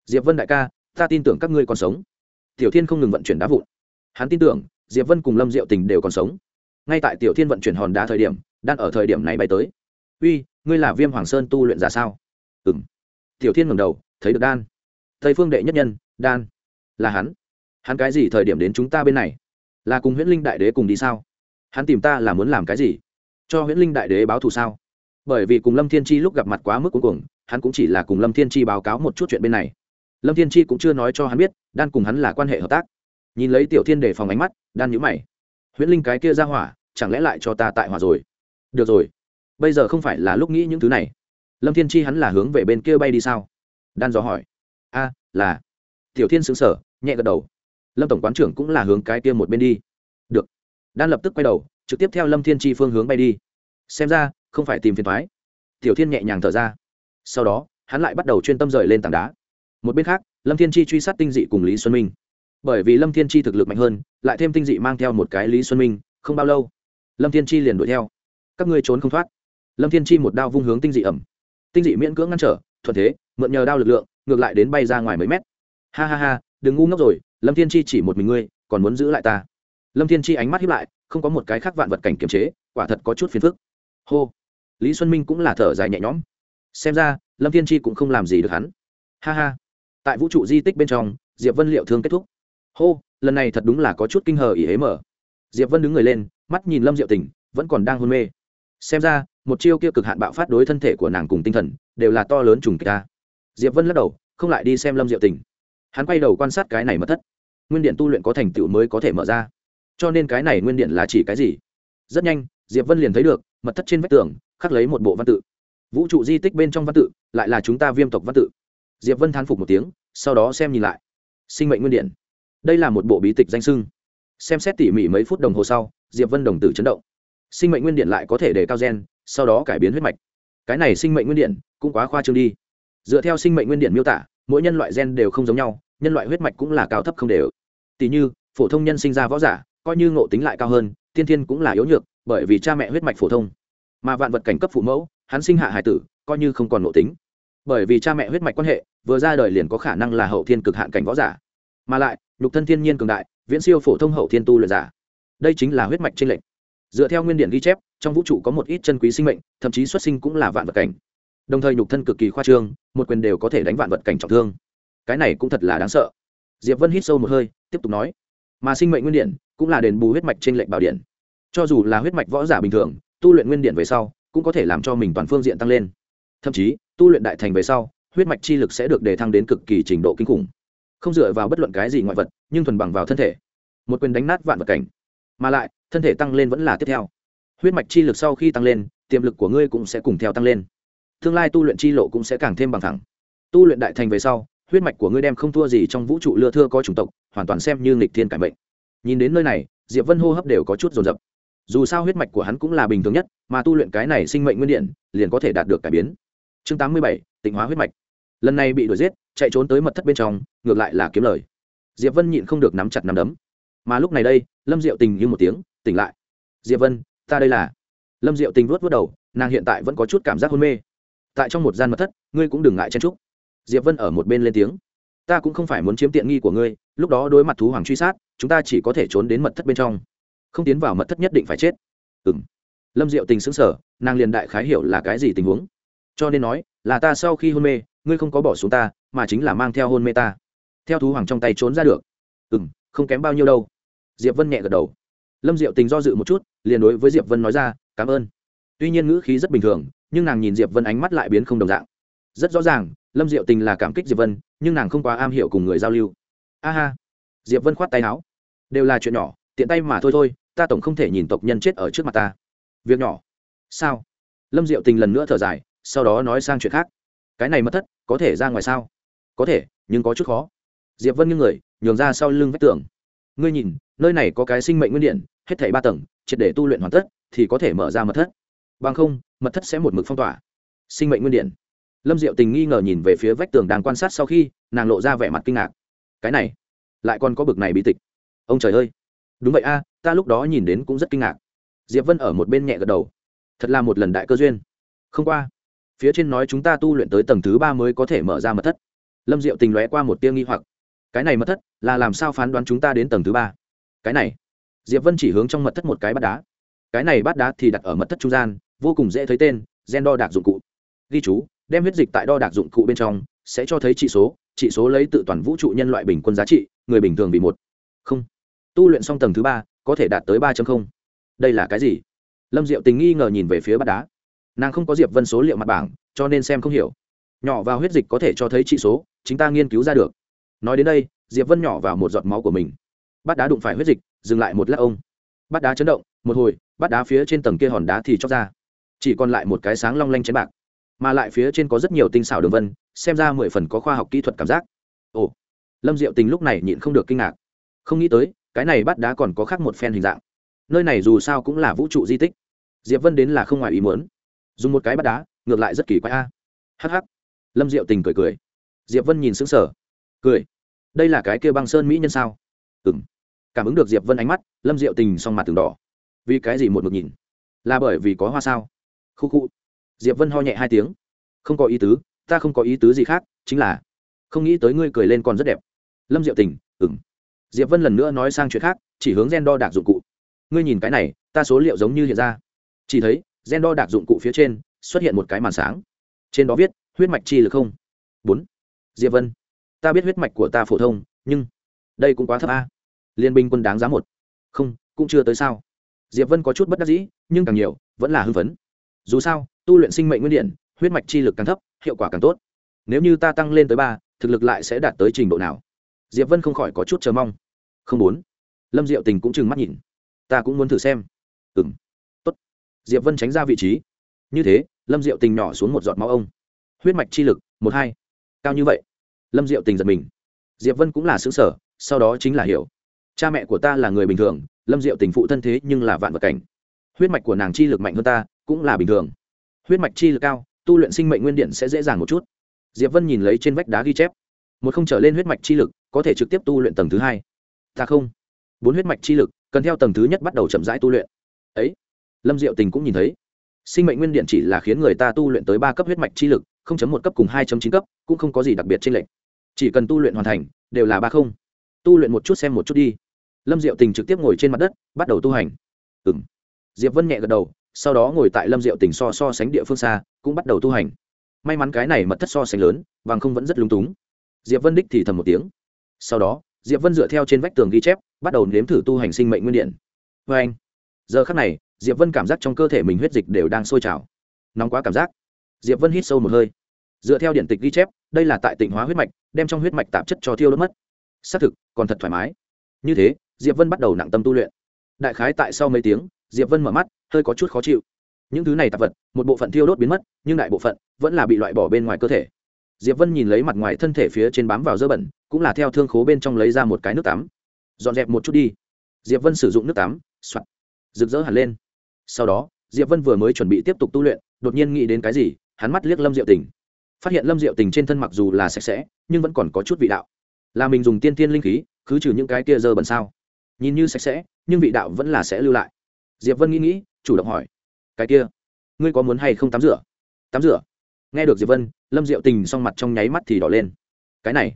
Diệp vân đại ca, ta tin tưởng các ngươi còn sống. Tiểu thiên không ngừng vận chuyển đá vụn. Hắn tin tưởng, diệp vân cùng lâm diệu tình đều còn sống. Ngay tại tiểu thiên vận chuyển hòn đá thời điểm, đang ở thời điểm này bay tới. Uy, ngươi là viêm hoàng sơn tu luyện giả sao? Ừ m tiểu thiên ngầm đầu, thấy được đan. Thầy phương đệ nhất nhân, đan, là hắn. Hắn cái gì thời điểm đến chúng ta bên này? Là cùng huyễn linh đại đế cùng đi sao? Hắn tìm ta là muốn làm cái gì? Cho huyễn linh đại đế báo thù sao? Bởi vì cùng lâm thiên chi lúc gặp mặt quá mức cuối cùng hắn cũng chỉ là cùng lâm thiên chi báo cáo một chút chuyện bên này. Lâm thiên chi cũng chưa nói cho hắn biết, đan cùng hắn là quan hệ hợp tác. Nhìn lấy tiểu thiên để phòng ánh mắt, đan nhữ mày. Huyễn linh cái kia ra hỏa, chẳng lẽ lại cho ta tại hỏa rồi? Được rồi. Bây giờ không phải là lúc nghĩ những thứ này. Lâm thiên chi hắn là hướng về bên kia bay đi sao? Đan dò hỏi. A, là. Tiểu thiên xứng sở nhẹ gật đầu. Lâm tổng quán trưởng cũng là hướng cái kia một bên đi. Được. Đan lập tức quay đầu, trực tiếp theo lâm thiên chi phương hướng bay đi. Xem ra không phải tìm phiền thoái. Tiểu thiên nhẹ nhàng thở ra. Sau đó, hắn lại bắt đầu chuyên tâm rời lên tảng đá. Một bên khác, lâm thiên chi truy sát tinh dị cùng lý xuân minh. Bởi vì lâm thiên chi thực lực mạnh hơn, lại thêm tinh dị mang theo một cái lý xuân minh, không bao lâu, lâm thiên chi liền đuổi theo. Các ngươi trốn không thoát. Lâm thiên chi một đao vung hướng tinh dị ẩm. Tinh dị miễn cưỡng ngăn trở, thuận thế, mượn nhờ đao lực lượng, ngược lại đến bay ra ngoài mấy mét. Ha ha ha, đừng ngu ngốc rồi, lâm thiên chi chỉ một mình ngươi, còn muốn giữ lại ta. Lâm thiên chi ánh mắt hiếp lại, không có một cái khác vạn vật cảnh kiềm chế, quả thật có chút phiền phức. Hô lý xuân minh cũng là thở dài nhẹ nhõm. Xem ra, lâm thiên chi cũng không làm gì được hắn. Ha ha. Tại vũ trụ di tích bên trong, diệp vân liệu thương kết thúc. Hô, lần này thật đúng là có chút kinh hờ ỉ hế mở. Diệp vân đứng người lên, mắt nhìn lâm diệu tình, vẫn còn đang hôn mê. Xem ra, một chiêu kia cực hạn bạo phát đối thân thể của nàng cùng tinh thần, đều là to lớn trùng kỳ ta. Diệp vân lắc đầu, không lại đi xem lâm diệu tình. Hắn quay đầu quan sát cái này mật thất. Nguyên điện tu luyện có thành tựu mới có thể mở ra. Cho nên cái này nguyên điện là chỉ cái gì? Rất nhanh, diệp vân liền thấy được, mật thất trên vách tường khắc lấy một bộ văn tự. Vũ trụ di tích bên trong văn tự, lại là chúng ta viêm tộc văn tự. Diệp vân thán phục một tiếng, sau đó xem nhìn lại. Sinh mệnh nguyên điện. Đây là một bộ bí tịch danh sưng. Xem xét tỉ mỉ mấy phút đồng hồ sau, diệp vân đồng tử chấn động. Sinh mệnh nguyên điện lại có thể đề cao gen, sau đó cải biến huyết mạch. Cái này sinh mệnh nguyên điện cũng quá khoa trương đi. Dựa theo sinh mệnh nguyên điện miêu tả, mỗi nhân loại gen đều không giống nhau, nhân loại huyết mạch cũng là cao thấp không đều. Tỷ như, phổ thông nhân sinh ra võ giả, coi như ngộ tính lại cao hơn, tiên thiên cũng là yếu nhược, bởi vì cha mẹ huyết mạch phổ thông mà vạn vật cảnh cấp phụ mẫu, hắn sinh hạ hải tử, coi như không còn nội tính. Bởi vì cha mẹ huyết mạch quan hệ, vừa ra đời liền có khả năng là hậu thiên cực hạn cảnh võ giả. Mà lại, nhục thân thiên nhiên cường đại, viễn siêu phổ thông hậu thiên tu luyện giả. Đây chính là huyết mạch trên lệnh dựa theo nguyên điện ghi chép, trong vũ trụ có một ít chân quý sinh mệnh, thậm chí xuất sinh cũng là vạn vật cảnh. Đồng thời nhục thân cực kỳ khoa trương, một quyền đều có thể đánh vạn vật cảnh trọng thương. Cái này cũng thật là đáng sợ. Diệp vân hít sâu một hơi, tiếp tục nói, mà sinh mệnh nguyên điện cũng là đền bù huyết mạch trên lệnh bảo điện. Cho dù là huyết mạch võ giả bình thường tu luyện nguyên điện về sau, cũng có thể làm cho mình toàn phương diện tăng lên. Thậm chí, tu luyện đại thành về sau, huyết mạch chi lực sẽ được đề thăng đến cực kỳ trình độ kinh khủng. Không dựa vào bất luận cái gì ngoại vật, nhưng thuần bằng vào thân thể. Một quyền đánh nát vạn vật cảnh. Mà lại, thân thể tăng lên vẫn là tiếp theo. Huyết mạch chi lực sau khi tăng lên, tiềm lực của ngươi cũng sẽ cùng theo tăng lên. Tương lai tu luyện chi lộ cũng sẽ càng thêm bằng thẳng. Tu luyện đại thành về sau, huyết mạch của ngươi đem không thua gì trong vũ trụ lưa thưa có chủng tộc, hoàn toàn xem như nghịch thiên cải mệnh nhìn đến nơi này, diệp vân hô hấp đều có chút dồn dập dù sao huyết mạch của hắn cũng là bình thường nhất, mà tu luyện cái này sinh mệnh nguyên điện, liền có thể đạt được cải biến. Chương tám mươi bảy, tịnh hóa huyết mạch. Lần này bị đuổi giết, chạy trốn tới mật thất bên trong, ngược lại là kiếm lời. Diệp vân nhịn không được nắm chặt nắm đấm. Mà lúc này đây, lâm diệu tình như một tiếng, tỉnh lại. Diệp vân, ta đây là. Lâm diệu tình vuốt vuốt đầu, nàng hiện tại vẫn có chút cảm giác hôn mê. Tại trong một gian mật thất, ngươi cũng đừng ngại chen trúc diệp vân ở một bên lên tiếng. Ta cũng không phải muốn chiếm tiện nghi của ngươi, lúc đó đối mặt thú hoàng truy sát, chúng ta chỉ có thể trốn đến mật thất bên trong không tiến vào mật thất nhất định phải chết. Ừng lâm diệu tình xứng sở nàng liền đại khái hiểu là cái gì tình huống. Cho nên nói, là ta sau khi hôn mê, ngươi không có bỏ xuống ta, mà chính là mang theo hôn mê ta. Theo thú hoàng trong tay trốn ra được. Ừ m không kém bao nhiêu đâu. Diệp vân nhẹ gật đầu. Lâm diệu tình do dự một chút, liền đối với diệp vân nói ra, cảm ơn. Tuy nhiên ngữ khí rất bình thường, nhưng nàng nhìn diệp vân ánh mắt lại biến không đồng dạng. Rất rõ ràng, lâm diệu tình là cảm kích diệp vân, nhưng nàng không quá am hiểu cùng người giao lưu. A ha. Diệp vân khoát tay áo. Đều là chuyện nhỏ, tiện tay mà thôi thôi ta tổng không thể nhìn tộc nhân chết ở trước mặt ta. Việc nhỏ. Sao? Lâm diệu tình lần nữa thở dài, sau đó nói sang chuyện khác. Cái này mất thất, có thể ra ngoài sao? Có thể, nhưng có chút khó. Diệp vân nghiêng người, nhường ra sau lưng vách tường. Ngươi nhìn, nơi này có cái sinh mệnh nguyên điện, hết thảy ba tầng, triệt để tu luyện hoàn tất, thì có thể mở ra mật thất. Bằng không mật thất sẽ một mực phong tỏa. Sinh mệnh nguyên điện. Lâm diệu tình nghi ngờ nhìn về phía vách tường đang quan sát sau khi, nàng lộ ra vẻ mặt kinh ngạc. Cái này, lại còn có bực này bí tịch. Ông trời ơi! Đúng vậy a, ta lúc đó nhìn đến cũng rất kinh ngạc. Diệp vân ở một bên nhẹ gật đầu. Thật là một lần đại cơ duyên. Không qua, phía trên nói chúng ta tu luyện tới tầng thứ ba mới có thể mở ra mật thất. Lâm diệu tình lóe qua một tia nghi hoặc. Cái này mật thất là làm sao phán đoán chúng ta đến tầng thứ ba? Cái này, diệp vân chỉ hướng trong mật thất một cái bát đá. Cái này bát đá thì đặt ở mật thất trung gian, vô cùng dễ thấy tên, gen đo đạc dụng cụ. Ghi chú, đem huyết dịch tại đo đạc dụng cụ bên trong, sẽ cho thấy trị số trị số lấy tự toàn vũ trụ nhân loại bình quân giá trị, người bình thường bị một. Không tu luyện xong tầng thứ ba, có thể đạt tới ba đây là cái gì? Lâm diệu tình nghi ngờ nhìn về phía bát đá. Nàng không có diệp vân số liệu mặt bảng, cho nên xem không hiểu. Nhỏ vào huyết dịch có thể cho thấy trị số chúng ta nghiên cứu ra được. Nói đến đây, diệp vân nhỏ vào một giọt máu của mình. Bát đá đụng phải huyết dịch, dừng lại một lát ông. Bát đá chấn động, một hồi, bát đá phía trên tầng kia hòn đá thì chóc ra. Chỉ còn lại một cái sáng long lanh chén bạc, mà lại phía trên có rất nhiều tinh xảo đường vân, xem ra mười phần có khoa học kỹ thuật cảm giác. Ồ. Lâm diệu tình lúc này nhịn không được kinh ngạc. Không nghĩ tới cái này bắt đá còn có khác một phen hình dạng. Nơi này dù sao cũng là vũ trụ di tích. Diệp vân đến là không ngoài ý muốn. Dùng một cái bắt đá, ngược lại rất kỳ quái a. Hh lâm diệu tình cười cười. Diệp vân nhìn sững sờ. Cười. Đây là cái kia băng sơn mỹ nhân sao? Ừng cảm ứng được diệp vân ánh mắt, lâm diệu tình s o n g mặt từng đỏ. Vì cái gì một mực nhìn? Là bởi vì có hoa sao? Khu khu. Diệp vân ho nhẹ hai tiếng. Không có ý tứ, ta không có ý tứ gì khác, chính là không nghĩ tới ngươi cười lên còn rất đẹp. Lâm diệu tình ừng diệp vân lần nữa nói sang chuyện khác, chỉ hướng gen đo đạc dụng cụ. Ngươi nhìn cái này, ta số liệu giống như hiện ra. Chỉ thấy, gen đo đạc dụng cụ phía trên, xuất hiện một cái màn sáng. Trên đó viết, huyết mạch chi lực không. Bốn. Diệp vân. Ta biết huyết mạch của ta phổ thông, nhưng đây cũng quá thấp a. Liên binh quân đáng giá một. Không, cũng chưa tới sao. Diệp vân có chút bất đắc dĩ, nhưng càng nhiều, vẫn là hưng phấn. Dù sao, tu luyện sinh mệnh nguyên điện, huyết mạch chi lực càng thấp, hiệu quả càng tốt. Nếu như ta tăng lên tới ba, thực lực lại sẽ đạt tới trình độ nào? Diệp vân không khỏi có chút chờ mong không muốn. Lâm diệu tình cũng trừng mắt nhìn. Ta cũng muốn thử xem. Ừng tốt. Diệp vân tránh ra vị trí. Như thế, lâm diệu tình nhỏ xuống một giọt máu ông. Huyết mạch chi lực, một, hai. Cao như vậy. Lâm diệu tình giật mình. Diệp vân cũng là xứ sở, sau đó chính là hiểu. Cha mẹ của ta là người bình thường, lâm diệu tình phụ thân thế nhưng là vạn vật cảnh. Huyết mạch của nàng chi lực mạnh hơn ta, cũng là bình thường. Huyết mạch chi lực cao, tu luyện sinh mệnh nguyên điện sẽ dễ dàng một chút. Diệp vân nhìn lấy trên vách đá ghi chép. Một không trở lên huyết mạch chi lực, có thể trực tiếp tu luyện tầng thứ hai ta không. Bốn huyết mạch chi lực cần theo tầng thứ nhất bắt đầu chậm rãi tu luyện. Ấy, lâm diệu tình cũng nhìn thấy. Sinh mệnh nguyên điện chỉ là khiến người ta tu luyện tới ba cấp huyết mạch chi lực, không chấm một cấp cùng hai chấm chín cấp, cũng không có gì đặc biệt trên lệnh chỉ cần tu luyện hoàn thành, đều là ba không. Tu luyện một chút xem một chút đi. Lâm diệu tình trực tiếp ngồi trên mặt đất, bắt đầu tu hành. Ừ m diệp vân nhẹ gật đầu, sau đó ngồi tại lâm diệu tình so so sánh địa phương xa, cũng bắt đầu tu hành. May mắn cái này mật thất so sánh lớn, vàng không vẫn rất lung túng. Diệp vân đích thì thầm một tiếng. Sau đó diệp vân dựa theo trên vách tường ghi chép, bắt đầu nếm thử tu hành sinh mệnh nguyên điện. Vê anh, giờ khắc này, diệp vân cảm giác trong cơ thể mình huyết dịch đều đang sôi trào. Nóng quá cảm giác. Diệp vân hít sâu một hơi. Dựa theo điện tịch ghi chép, đây là tại tịnh hóa huyết mạch, đem trong huyết mạch tạp chất cho thiêu đốt mất. Xác thực, còn thật thoải mái. Như thế, diệp vân bắt đầu nặng tâm tu luyện. Đại khái tại sau mấy tiếng, diệp vân mở mắt, hơi có chút khó chịu. Những thứ này tạp vật, một bộ phận thiêu đốt biến mất, nhưng đại bộ phận vẫn là bị loại bỏ bên ngoài cơ thể diệp vân nhìn lấy mặt ngoài thân thể phía trên bám vào dơ bẩn, cũng là theo thương khố bên trong lấy ra một cái nước tắm. Dọn dẹp một chút đi. Diệp vân sử dụng nước tắm, soạt, rực rỡ hẳn lên. Sau đó, diệp vân vừa mới chuẩn bị tiếp tục tu luyện, đột nhiên nghĩ đến cái gì, hắn mắt liếc lâm diệu tình. Phát hiện lâm diệu tình trên thân mặc dù là sạch sẽ, nhưng vẫn còn có chút vị đạo. Là mình dùng tiên tiên linh khí cứ trừ những cái kia dơ bẩn sao? Nhìn như sạch sẽ, nhưng vị đạo vẫn là sẽ lưu lại. Diệp vân nghĩ nghĩ, chủ động hỏi, cái kia, ngươi có muốn hay không tắm rửa? Tắm rửa? Nghe được diệp vân, lâm diệu tình song mặt trong nháy mắt thì đỏ lên. Cái này,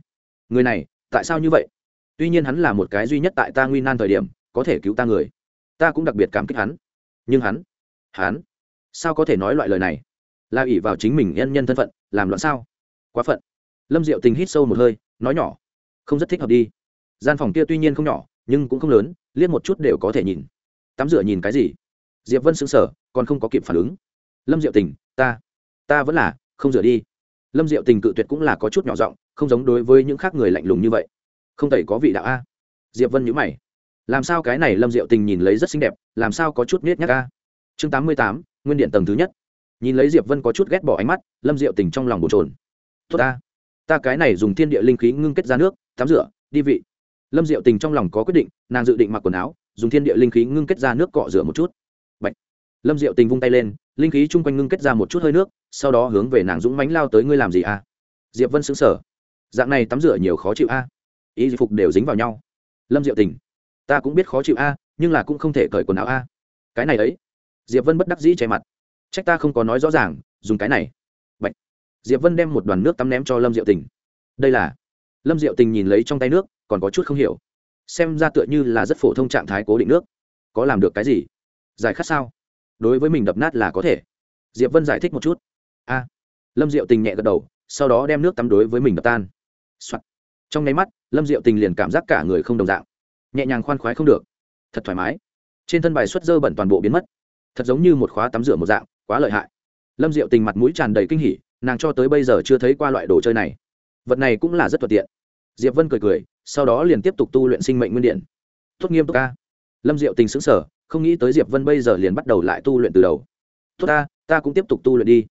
người này, tại sao như vậy? Tuy nhiên hắn là một cái duy nhất tại ta nguy nan thời điểm, có thể cứu ta người. Ta cũng đặc biệt cảm kích hắn. Nhưng hắn hắn, sao có thể nói loại lời này? La ỷ vào chính mình nhân nhân thân phận, làm loạn sao? Quá phận. Lâm diệu tình hít sâu một hơi, nói nhỏ. Không rất thích hợp đi. Gian phòng kia tuy nhiên không nhỏ, nhưng cũng không lớn, liếc một chút đều có thể nhìn. Tắm rửa nhìn cái gì? Diệp vân sững sờ, còn không có kịp phản ứng. Lâm diệu tình, ta ta vẫn là không rửa đi. Lâm diệu tình cự tuyệt cũng là có chút nhỏ giọng, không giống đối với những khác người lạnh lùng như vậy. Không tẩy có vị đạo a. Diệp vân nhữ mày. Làm sao cái này lâm diệu tình nhìn lấy rất xinh đẹp, làm sao có chút nết nhắc a? Chương tám mươi tám, nguyên điện tầng thứ nhất. Nhìn lấy diệp vân có chút ghét bỏ ánh mắt, lâm diệu tình trong lòng bồn trồn tốt ta ta cái này dùng thiên địa linh khí ngưng kết ra nước, tắm rửa, đi vị. Lâm diệu tình trong lòng có quyết định, nàng dự định mặc quần áo, dùng thiên địa linh khí ngưng kết ra nước cọ rửa một chút lâm diệu tình vung tay lên, linh khí chung quanh ngưng kết ra một chút hơi nước, sau đó hướng về nàng dũng mánh lao tới, ngươi làm gì a diệp vân xứng sở dạng này tắm rửa nhiều khó chịu a. Ý phục đều dính vào nhau. Lâm diệu tình, ta cũng biết khó chịu a, nhưng là cũng không thể cởi quần áo a. Cái này ấy. Diệp vân bất đắc dĩ che mặt. Trách ta không có nói rõ ràng, dùng cái này. Bạch. diệp vân đem một đoàn nước tắm ném cho lâm diệu tình. Đây là. Lâm diệu tình nhìn lấy trong tay nước, còn có chút không hiểu. Xem ra tựa như là rất phổ thông trạng thái cố định nước. Có làm được cái gì? Giải khát sao? Đối với mình đập nát là có thể. Diệp vân giải thích một chút. A. Lâm diệu tình nhẹ gật đầu, sau đó đem nước tắm đối với mình đập tan、Soạn. trong nháy mắt, lâm diệu tình liền cảm giác cả người không đồng dạng. Nhẹ nhàng khoan khoái không được. Thật thoải mái. Trên thân bài xuất dơ bẩn toàn bộ biến mất. Thật giống như một khóa tắm rửa một dạng, quá lợi hại. Lâm diệu tình mặt mũi tràn đầy kinh hỉ, nàng cho tới bây giờ chưa thấy qua loại đồ chơi này. Vật này cũng là rất thuận tiện. Diệp vân cười cười, sau đó liền tiếp tục tu luyện sinh mệnh nguyên điện. Tốt nghiêm túc ca lâm diệu tình xứng sở không nghĩ tới diệp vân bây giờ liền bắt đầu lại tu luyện từ đầu. Tốt ta ta cũng tiếp tục tu luyện đi.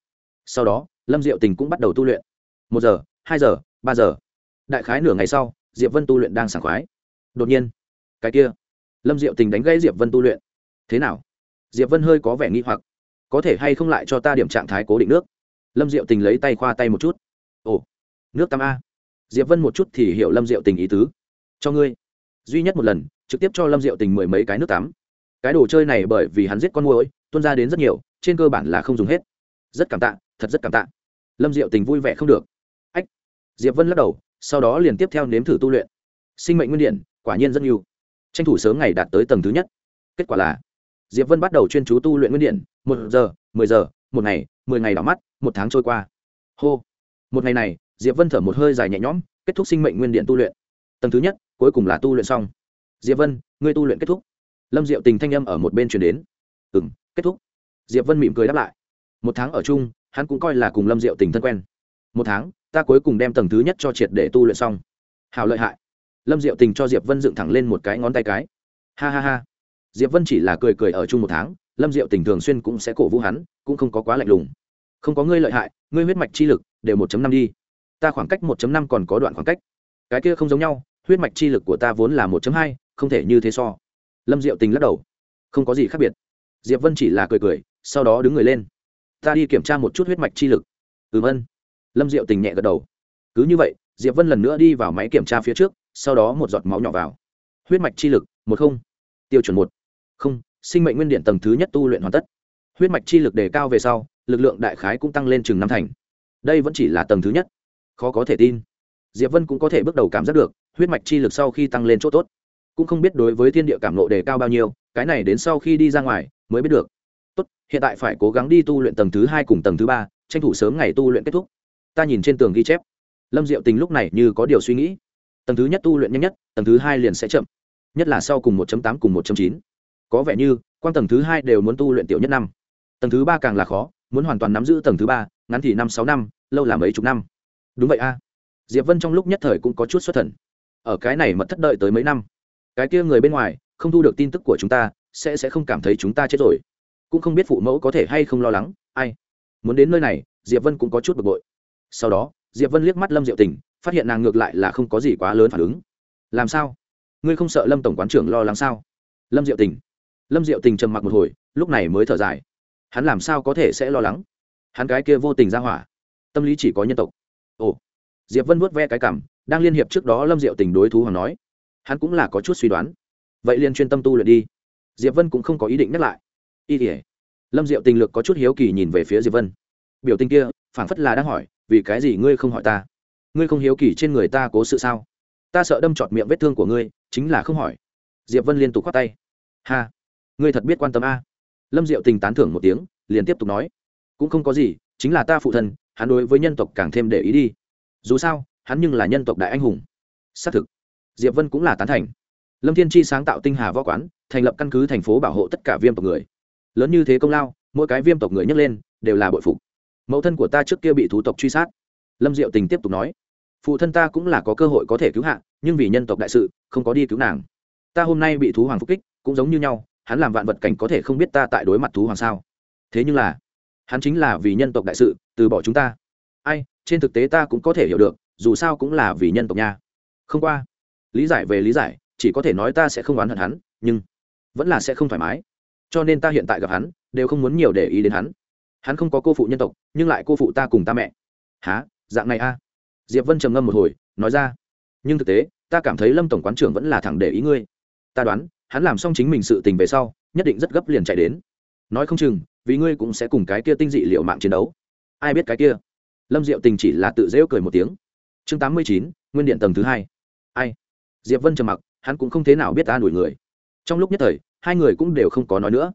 Sau đó, lâm diệu tình cũng bắt đầu tu luyện. Một giờ, hai giờ, ba giờ. Đại khái nửa ngày sau, diệp vân tu luyện đang sảng khoái. Đột nhiên, cái kia. Lâm diệu tình đánh gãy diệp vân tu luyện. Thế nào? Diệp vân hơi có vẻ nghi hoặc. Có thể hay không lại cho ta điểm trạng thái cố định nước? Lâm diệu tình lấy tay khoa tay một chút. Ồ, nước tắm a. Diệp vân một chút thì hiểu lâm diệu tình ý tứ. Cho ngươi. Duy nhất một lần, trực tiếp cho lâm diệu tình mười mấy cái nước tắm cái đồ chơi này bởi vì hắn giết con mồi tuôn ra đến rất nhiều, trên cơ bản là không dùng hết. Rất cảm tạ, thật rất cảm tạ. Lâm diệu tình vui vẻ không được. Ách. Diệp vân lắc đầu, sau đó liền tiếp theo nếm thử tu luyện. Sinh mệnh nguyên điện quả nhiên rất nhiều. Tranh thủ sớm ngày đạt tới tầng thứ nhất. Kết quả là, diệp vân bắt đầu chuyên chú tu luyện nguyên điện một giờ, mười giờ, một ngày, mười ngày đỏ mắt, một tháng trôi qua. Hô. Một ngày này, diệp vân thở một hơi dài nhẹ nhõm, kết thúc sinh mệnh nguyên điện tu luyện. Tầng thứ nhất, cuối cùng là tu luyện xong. Diệp vân, ngươi tu luyện kết thúc lâm diệu tình thanh âm ở một bên chuyển đến. Ừ m kết thúc. Diệp vân mỉm cười đáp lại. Một tháng ở chung, hắn cũng coi là cùng lâm diệu tình thân quen. Một tháng, ta cuối cùng đem tầng thứ nhất cho triệt để tu luyện xong. Hào lợi hại. Lâm diệu tình cho diệp vân dựng thẳng lên một cái ngón tay cái. Ha ha ha. Diệp vân chỉ là cười cười ở chung một tháng, lâm diệu tình thường xuyên cũng sẽ cổ vũ hắn, cũng không có quá lạnh lùng. Không có ngươi lợi hại, ngươi huyết mạch chi lực đều một năm đi. Ta khoảng cách một năm còn có đoạn khoảng cách. Cái kia không giống nhau, huyết mạch chi lực của ta vốn là một hai, không thể như thế so lâm diệu tình lắc đầu. Không có gì khác biệt. Diệp vân chỉ là cười cười, sau đó đứng người lên. Ta đi kiểm tra một chút huyết mạch chi lực. Ừm ân. Lâm diệu tình nhẹ gật đầu. Cứ như vậy, diệp vân lần nữa đi vào máy kiểm tra phía trước, sau đó một giọt máu nhỏ vào. Huyết mạch chi lực, một không. Tiêu chuẩn một. Không, sinh mệnh nguyên điện tầng thứ nhất tu luyện hoàn tất. Huyết mạch chi lực đề cao về sau, lực lượng đại khái cũng tăng lên chừng năm thành. Đây vẫn chỉ là tầng thứ nhất. Khó có thể tin. Diệp vân cũng có thể bước đầu cảm giác được, huyết mạch chi lực sau khi tăng lên chỗ tốt cũng không biết đối với thiên địa cảm nộ đề cao bao nhiêu, cái này đến sau khi đi ra ngoài mới biết được. Tốt, hiện tại phải cố gắng đi tu luyện tầng thứ hai cùng tầng thứ ba, tranh thủ sớm ngày tu luyện kết thúc. Ta nhìn trên tường ghi chép. Lâm diệu tình lúc này như có điều suy nghĩ. Tầng thứ nhất tu luyện nhanh nhất, tầng thứ hai liền sẽ chậm. Nhất là sau cùng 1 tám cùng 1 chín. Có vẻ như quan tầng thứ hai đều muốn tu luyện tiểu nhất năm. Tầng thứ ba càng là khó, muốn hoàn toàn nắm giữ tầng thứ ba, ngắn thì năm sáu năm, lâu là mấy chục năm. Đúng vậy a. Diệp vân trong lúc nhất thời cũng có chút xuất thần. Ở cái này mật thất đợi tới mấy năm cái kia người bên ngoài không thu được tin tức của chúng ta, sẽ sẽ không cảm thấy chúng ta chết rồi. Cũng không biết phụ mẫu có thể hay không lo lắng, ai. Muốn đến nơi này, diệp vân cũng có chút bực bội. Sau đó, diệp vân liếc mắt lâm diệu tình, phát hiện nàng ngược lại là không có gì quá lớn phản ứng. Làm sao? Ngươi không sợ lâm tổng quán trưởng lo lắng sao? Lâm diệu tình. Lâm diệu tình trầm mặc một hồi, lúc này mới thở dài. Hắn làm sao có thể sẽ lo lắng? Hắn cái kia vô tình ra hỏa. Tâm lý chỉ có nhân tộc. Ồ. Diệp vân vuốt ve cái cảm, đang liên hiệp trước đó lâm diệu tình đối thú hoàng nói hắn cũng là có chút suy đoán. Vậy liền chuyên tâm tu luyện đi. Diệp vân cũng không có ý định nhắc lại. Y tỉa lâm diệu tình lược có chút hiếu kỳ nhìn về phía diệp vân. Biểu tình kia, phảng phất là đang hỏi, vì cái gì ngươi không hỏi ta? Ngươi không hiếu kỳ trên người ta cố sự sao? Ta sợ đâm trọt miệng vết thương của ngươi, chính là không hỏi. Diệp vân liên tục khoát tay. Ha, ngươi thật biết quan tâm a? Lâm diệu tình tán thưởng một tiếng, liền tiếp tục nói. Cũng không có gì, chính là ta phụ thân, hắn đối với nhân tộc càng thêm để ý đi. Dù sao, hắn nhưng là nhân tộc đại anh hùng. Xác thực diệp vân cũng là tán thành. Lâm thiên chi sáng tạo tinh hà võ quán, thành lập căn cứ thành phố bảo hộ tất cả viêm tộc người. Lớn như thế công lao, mỗi cái viêm tộc người nhấc lên, đều là bội phục. Mẫu thân của ta trước kia bị thú tộc truy sát. Lâm diệu tình tiếp tục nói, phụ thân ta cũng là có cơ hội có thể cứu hạ, nhưng vì nhân tộc đại sự, không có đi cứu nàng. Ta hôm nay bị thú hoàng phục kích, cũng giống như nhau, hắn làm vạn vật cảnh có thể không biết ta tại đối mặt thú hoàng sao. Thế nhưng là, hắn chính là vì nhân tộc đại sự, từ bỏ chúng ta. Ai, trên thực tế ta cũng có thể hiểu được, dù sao cũng là vì nhân tộc nha. Không qua lý giải về lý giải, chỉ có thể nói ta sẽ không oán hận hắn, nhưng vẫn là sẽ không thoải mái. Cho nên ta hiện tại gặp hắn, đều không muốn nhiều để ý đến hắn. Hắn không có cô phụ nhân tộc, nhưng lại cô phụ ta cùng ta mẹ. Há dạng này a? Diệp vân trầm ngâm một hồi, nói ra. Nhưng thực tế, ta cảm thấy lâm tổng quán trưởng vẫn là thẳng để ý ngươi. Ta đoán, hắn làm xong chính mình sự tình về sau, nhất định rất gấp liền chạy đến. Nói không chừng, vì ngươi cũng sẽ cùng cái kia tinh dị liệu mạng chiến đấu. Ai biết cái kia? Lâm diệu tình chỉ là tự dễu cười một tiếng. Chương tám mươi chín, nguyên điện tầng thứ hai. Ai? Diệp vân trầm mặc, hắn cũng không thế nào biết ta đuổi người. Trong lúc nhất thời, hai người cũng đều không có nói nữa.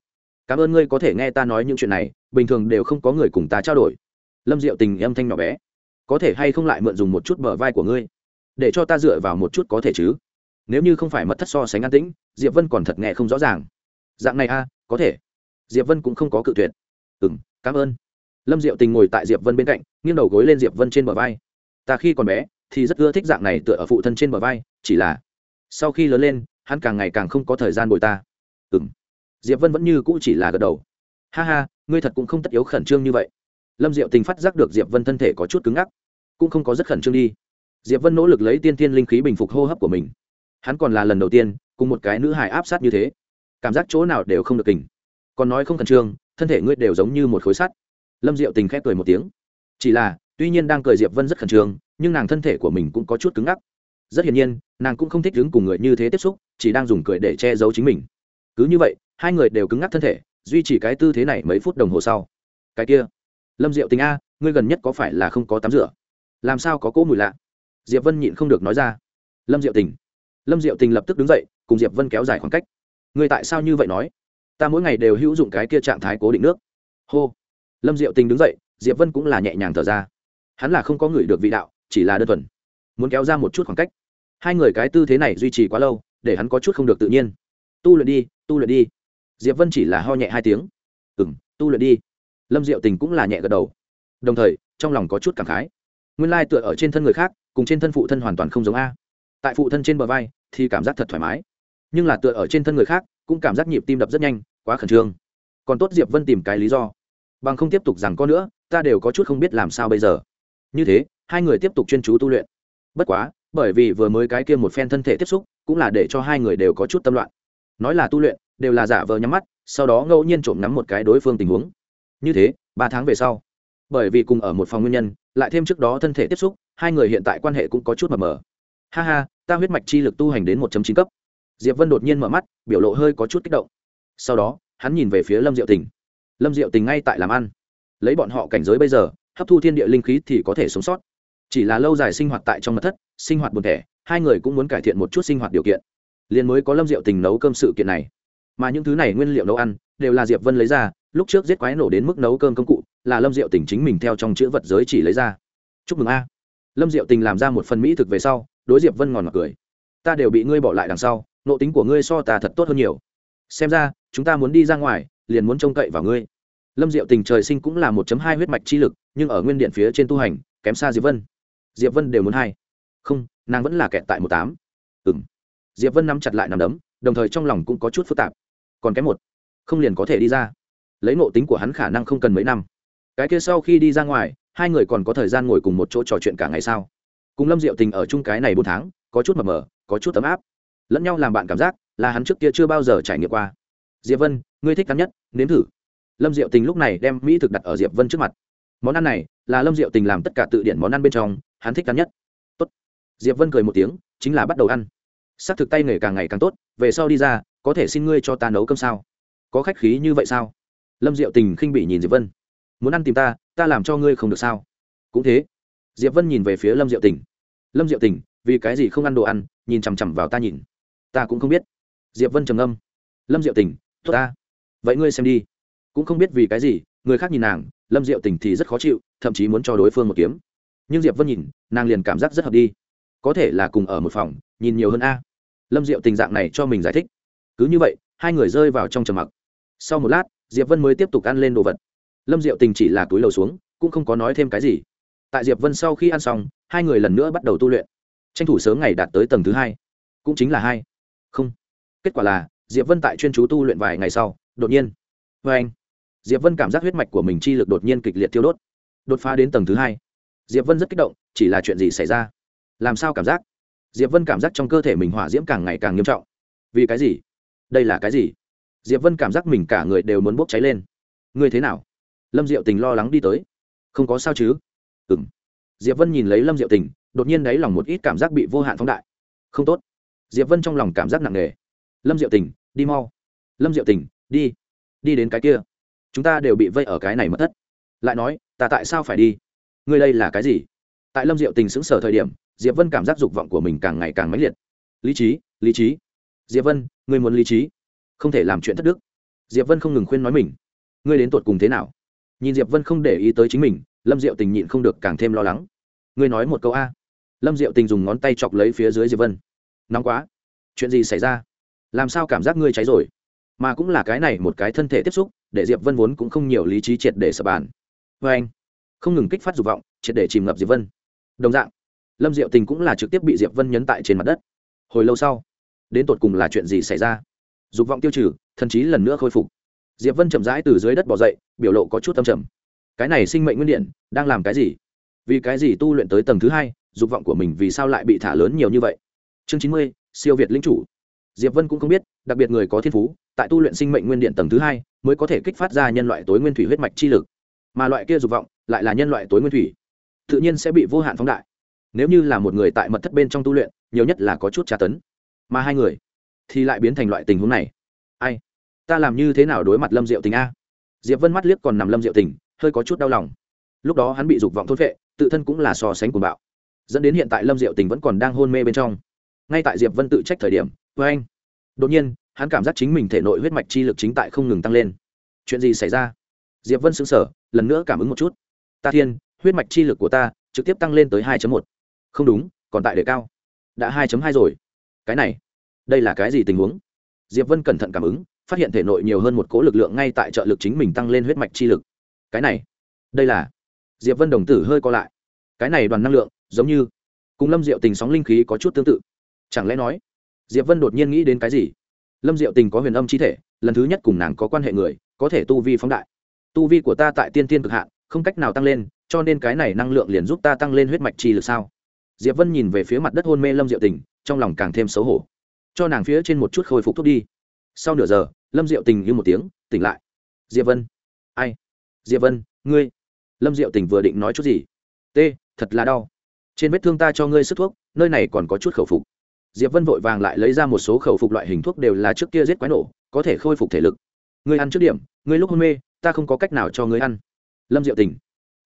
Cảm ơn ngươi có thể nghe ta nói những chuyện này, bình thường đều không có người cùng ta trao đổi. Lâm diệu tình âm thanh nhỏ bé. Có thể hay không lại mượn dùng một chút bờ vai của ngươi? Để cho ta dựa vào một chút có thể chứ? Nếu như không phải mật thất so sánh an tĩnh, diệp vân còn thật nghe không rõ ràng. Dạng này a, có thể. Diệp vân cũng không có cự tuyệt. Ừ m cảm ơn. Lâm diệu tình ngồi tại diệp vân bên cạnh, nghiêng đầu gối lên diệp vân trên bờ vai. Ta khi còn bé thì rất ưa thích dạng này tựa ở phụ thân trên bờ vai, chỉ là sau khi lớn lên, hắn càng ngày càng không có thời gian bồi ta. Ừ m diệp vân vẫn như cũ chỉ là gật đầu. Ha ha, ngươi thật cũng không tất yếu khẩn trương như vậy. Lâm diệu tình phát giác được diệp vân thân thể có chút cứng ngắc, cũng không có rất khẩn trương đi. Diệp vân nỗ lực lấy tiên tiên linh khí bình phục hô hấp của mình. Hắn còn là lần đầu tiên cùng một cái nữ hài áp sát như thế. Cảm giác chỗ nào đều không được kình. Còn nói không khẩn trương, thân thể ngươi đều giống như một khối sắt. Lâm diệu tình khép cười một tiếng. Chỉ là, tuy nhiên đang cười diệp vân rất khẩn trương nhưng nàng thân thể của mình cũng có chút cứng ngắc. Rất hiển nhiên, nàng cũng không thích đứng cùng người như thế tiếp xúc, chỉ đang dùng cười để che giấu chính mình. Cứ như vậy, hai người đều cứng ngắc thân thể, duy trì cái tư thế này mấy phút đồng hồ sau. Cái kia, lâm diệu tình a, ngươi gần nhất có phải là không có tắm rửa? Làm sao có cỗ mùi lạ? Diệp vân nhịn không được nói ra. Lâm diệu tình. Lâm diệu tình lập tức đứng dậy, cùng diệp vân kéo dài khoảng cách. Ngươi tại sao như vậy nói? Ta mỗi ngày đều hữu dụng cái kia trạng thái cố định nước. Hô. Lâm diệu tình đứng dậy, diệp vân cũng là nhẹ nhàng thở ra. Hắn là không có người được vị đạo chỉ là đơn thuần. Muốn kéo ra một chút khoảng cách. Hai người cái tư thế này duy trì quá lâu, để hắn có chút không được tự nhiên. Tu luyện đi, tu luyện đi. Diệp vân chỉ là ho nhẹ hai tiếng. Ừ m tu luyện đi. Lâm diệu tình cũng là nhẹ gật đầu. Đồng thời, trong lòng có chút cảm khái. Nguyên lai tựa ở trên thân người khác, cùng trên thân phụ thân hoàn toàn không giống a. Tại phụ thân trên bờ vai, thì cảm giác thật thoải mái. Nhưng là tựa ở trên thân người khác, cũng cảm giác nhịp tim đập rất nhanh, quá khẩn trương. Còn tốt diệp vân tìm cái lý do. Bằng không tiếp tục rằng có nữa, ta đều có chút không biết làm sao bây giờ. Như thế hai người tiếp tục chuyên chú tu luyện. Bất quá, bởi vì vừa mới cái kia một phen thân thể tiếp xúc, cũng là để cho hai người đều có chút tâm loạn. Nói là tu luyện, đều là giả vờ nhắm mắt, sau đó ngẫu nhiên trộm nắm một cái đối phương tình huống. Như thế, ba tháng về sau, bởi vì cùng ở một phòng nguyên nhân, lại thêm trước đó thân thể tiếp xúc, hai người hiện tại quan hệ cũng có chút mờ mờ. Ha ha, ta huyết mạch chi lực tu hành đến một chín cấp. Diệp vân đột nhiên mở mắt, biểu lộ hơi có chút kích động. Sau đó, hắn nhìn về phía lâm diệu tình. Lâm diệu tình ngay tại làm ăn. Lấy bọn họ cảnh giới bây giờ, hấp thu thiên địa linh khí thì có thể sống sót chỉ là lâu dài sinh hoạt tại trong mật thất, sinh hoạt buồn thẻ, hai người cũng muốn cải thiện một chút sinh hoạt điều kiện. Liền mới có lâm diệu tình nấu cơm sự kiện này. Mà những thứ này nguyên liệu nấu ăn, đều là diệp vân lấy ra, lúc trước giết quái nổ đến mức nấu cơm công cụ, là lâm diệu tình chính mình theo trong chữ vật giới chỉ lấy ra. Chúc mừng a. Lâm diệu tình làm ra một phần mỹ thực về sau, đối diệp vân ngòn ngọt cười. Ta đều bị ngươi bỏ lại đằng sau nộ tính của ngươi so ta thật tốt hơn nhiều. Xem ra, chúng ta muốn đi ra ngoài, liền muốn trông cậy vào ngươi. Lâm diệu tình trời sinh cũng là một hai huyết mạch chi lực, nhưng ở nguyên điện phía trên tu hành, kém xa diệp vân diệp vân đều muốn hai. Không, nàng vẫn là kẹt tại một tám. Ừng diệp vân nắm chặt lại nằm đấm, đồng thời trong lòng cũng có chút phức tạp. Còn cái một. Không liền có thể đi ra. Lấy nộ tính của hắn khả năng không cần mấy năm. Cái kia sau khi đi ra ngoài, hai người còn có thời gian ngồi cùng một chỗ trò chuyện cả ngày sao? Cùng lâm diệu tình ở chung cái này bốn tháng, có chút mập mờ, có chút ấm áp. Lẫn nhau làm bạn cảm giác là hắn trước kia chưa bao giờ trải nghiệm qua. Diệp vân, ngươi thích cắn nhất, nếm thử. Lâm diệu tình lúc này đem mỹ thực đặt ở diệp vân trước mặt. Món ăn này là lâm diệu tình làm tất cả tự điển món ăn bên trong hắn thích ăn nhất. Tốt. Diệp vân cười một tiếng, chính là bắt đầu ăn. S ắ c thực tay nghề càng ngày càng tốt, về sau đi ra, có thể xin ngươi cho ta nấu cơm sao? Có khách khí như vậy sao? Lâm diệu tình khinh bị nhìn diệp vân. Muốn ăn tìm ta ta làm cho ngươi không được sao? Cũng thế. Diệp vân nhìn về phía lâm diệu tình. Lâm diệu tình, vì cái gì không ăn đồ ăn, nhìn chằm chằm vào ta nhìn. Ta cũng không biết. Diệp vân trầm âm lâm diệu tình, tốt ta. Vậy ngươi xem đi. Cũng không biết vì cái gì, người khác nhìn nàng, lâm diệu tình thì rất khó chịu, thậm chí muốn cho đối phương một kiếm nhưng diệp vân nhìn, nàng liền cảm giác rất hợp đi. Có thể là cùng ở một phòng, nhìn nhiều hơn a. Lâm diệu tình dạng này cho mình giải thích. Cứ như vậy, hai người rơi vào trong trầm mặc. Sau một lát, diệp vân mới tiếp tục ăn lên đồ vật. Lâm diệu tình chỉ là túi lầu xuống, cũng không có nói thêm cái gì. Tại diệp vân sau khi ăn xong, hai người lần nữa bắt đầu tu luyện. Tranh thủ sớm ngày đạt tới tầng thứ hai. Cũng chính là hai. Không. Kết quả là, diệp vân tại chuyên chú tu luyện vài ngày sau, đột nhiên. Vê anh. Diệp vân cảm giác huyết mạch của mình chi lực đột nhiên kịch liệt thiêu đốt. Đột phá đến tầng thứ hai diệp vân rất kích động, chỉ là chuyện gì xảy ra? Làm sao cảm giác? Diệp vân cảm giác trong cơ thể mình hỏa diễm càng ngày càng nghiêm trọng. Vì cái gì? Đây là cái gì? Diệp vân cảm giác mình cả người đều muốn bốc cháy lên. Ngươi thế nào? Lâm diệu tình lo lắng đi tới. Không có sao chứ? Ừ m diệp vân nhìn lấy lâm diệu tình, đột nhiên đáy lòng một ít cảm giác bị vô hạn phóng đại. Không tốt. Diệp vân trong lòng cảm giác nặng nề. Lâm diệu tình, đi mau. Lâm diệu tình, đi. Đi đến cái kia. Chúng ta đều bị vây ở cái này mất thất. Lại nói, ta tại sao phải đi? Ngươi đây là cái gì? Tại lâm diệu tình xứng sở thời điểm, diệp vân cảm giác dục vọng của mình càng ngày càng mãnh liệt. Lý trí lý trí. Diệp vân, ngươi muốn lý trí? Không thể làm chuyện thất đức. Diệp vân không ngừng khuyên nói mình. Ngươi đến tột cùng thế nào? Nhìn diệp vân không để ý tới chính mình, lâm diệu tình nhịn không được càng thêm lo lắng. Ngươi nói một câu a. Lâm diệu tình dùng ngón tay chọc lấy phía dưới diệp vân. Nóng quá. Chuyện gì xảy ra? Làm sao cảm giác ngươi cháy rồi? Mà cũng là cái này một cái thân thể tiếp xúc, để diệp vân vốn cũng không nhiều lý trí triệt để sập bàn vê vâng. anh không ngừng kích phát dục vọng, triệt để chìm ngập diệp vân. Đồng dạng, lâm diệu tình cũng là trực tiếp bị diệp vân nhấn tại trên mặt đất. Hồi lâu sau, đến tột cùng là chuyện gì xảy ra? Dục vọng tiêu trừ, thần chí lần nữa khôi phục. Diệp vân chậm rãi từ dưới đất bỏ dậy, biểu lộ có chút tâm trầm. Cái này sinh mệnh nguyên điện, đang làm cái gì? Vì cái gì tu luyện tới tầng thứ hai, dục vọng của mình vì sao lại bị thả lớn nhiều như vậy? Chương chín mươi, siêu việt linh chủ. Diệp vân cũng không biết, đặc biệt người có thiên phú, tại tu luyện sinh mệnh nguyên điện tầng thứ hai, mới có thể kích phát ra nhân loại tối nguyên thủy huyết mạch chi lực mà loại kia dục vọng lại là nhân loại tối nguyên thủy, tự nhiên sẽ bị vô hạn phóng đại. Nếu như là một người tại mật thất bên trong tu luyện, nhiều nhất là có chút tra tấn. Mà hai người thì lại biến thành loại tình huống này. Ai? Ta làm như thế nào đối mặt lâm diệu tình a? Diệp vân mắt liếc còn nằm lâm diệu tình, hơi có chút đau lòng. Lúc đó hắn bị dục vọng thôn vệ tự thân cũng là so sánh cuồng bạo. Dẫn đến hiện tại lâm diệu tình vẫn còn đang hôn mê bên trong. Ngay tại diệp vân tự trách thời điểm, với anh, đột nhiên, hắn cảm giác chính mình thể nội huyết mạch chi lực chính tại không ngừng tăng lên. Chuyện gì xảy ra? Diệp vân sững sờ lần nữa cảm ứng một chút. Ta thiên, huyết mạch chi lực của ta trực tiếp tăng lên tới 2 một. Không đúng, còn tại đề cao. Đã 2 hai rồi. Cái này, đây là cái gì tình huống? Diệp vân cẩn thận cảm ứng, phát hiện thể nội nhiều hơn một cỗ lực lượng ngay tại trợ lực chính mình tăng lên huyết mạch chi lực. Cái này, đây là, diệp vân đồng tử hơi co lại. Cái này đoàn năng lượng, giống như, cùng lâm diệu tình sóng linh khí có chút tương tự. Chẳng lẽ nói, diệp vân đột nhiên nghĩ đến cái gì? Lâm diệu tình có huyền âm chi thể, lần thứ nhất cùng nàng có quan hệ người, có thể tu vi phóng đại tu vi của ta tại tiên tiên cực hạn, không cách nào tăng lên, cho nên cái này năng lượng liền giúp ta tăng lên huyết mạch chi lực sao? Diệp vân nhìn về phía mặt đất hôn mê lâm diệu tình, trong lòng càng thêm xấu hổ. Cho nàng phía trên một chút khôi phục thuốc đi. Sau nửa giờ, lâm diệu tình như một tiếng, tỉnh lại. Diệp vân. Ai? Diệp vân, ngươi. Lâm diệu tình vừa định nói chút gì? T, thật là đau. Trên vết thương ta cho ngươi sức thuốc, nơi này còn có chút khẩu phục. Diệp vân vội vàng lại lấy ra một số khẩu phục loại hình thuốc đều là trước kia giết quái nổ, có thể khôi phục thể lực. Ngươi ăn trước điểm, ngươi lúc hôn mê ta không có cách nào cho ngươi ăn. Lâm diệu tình,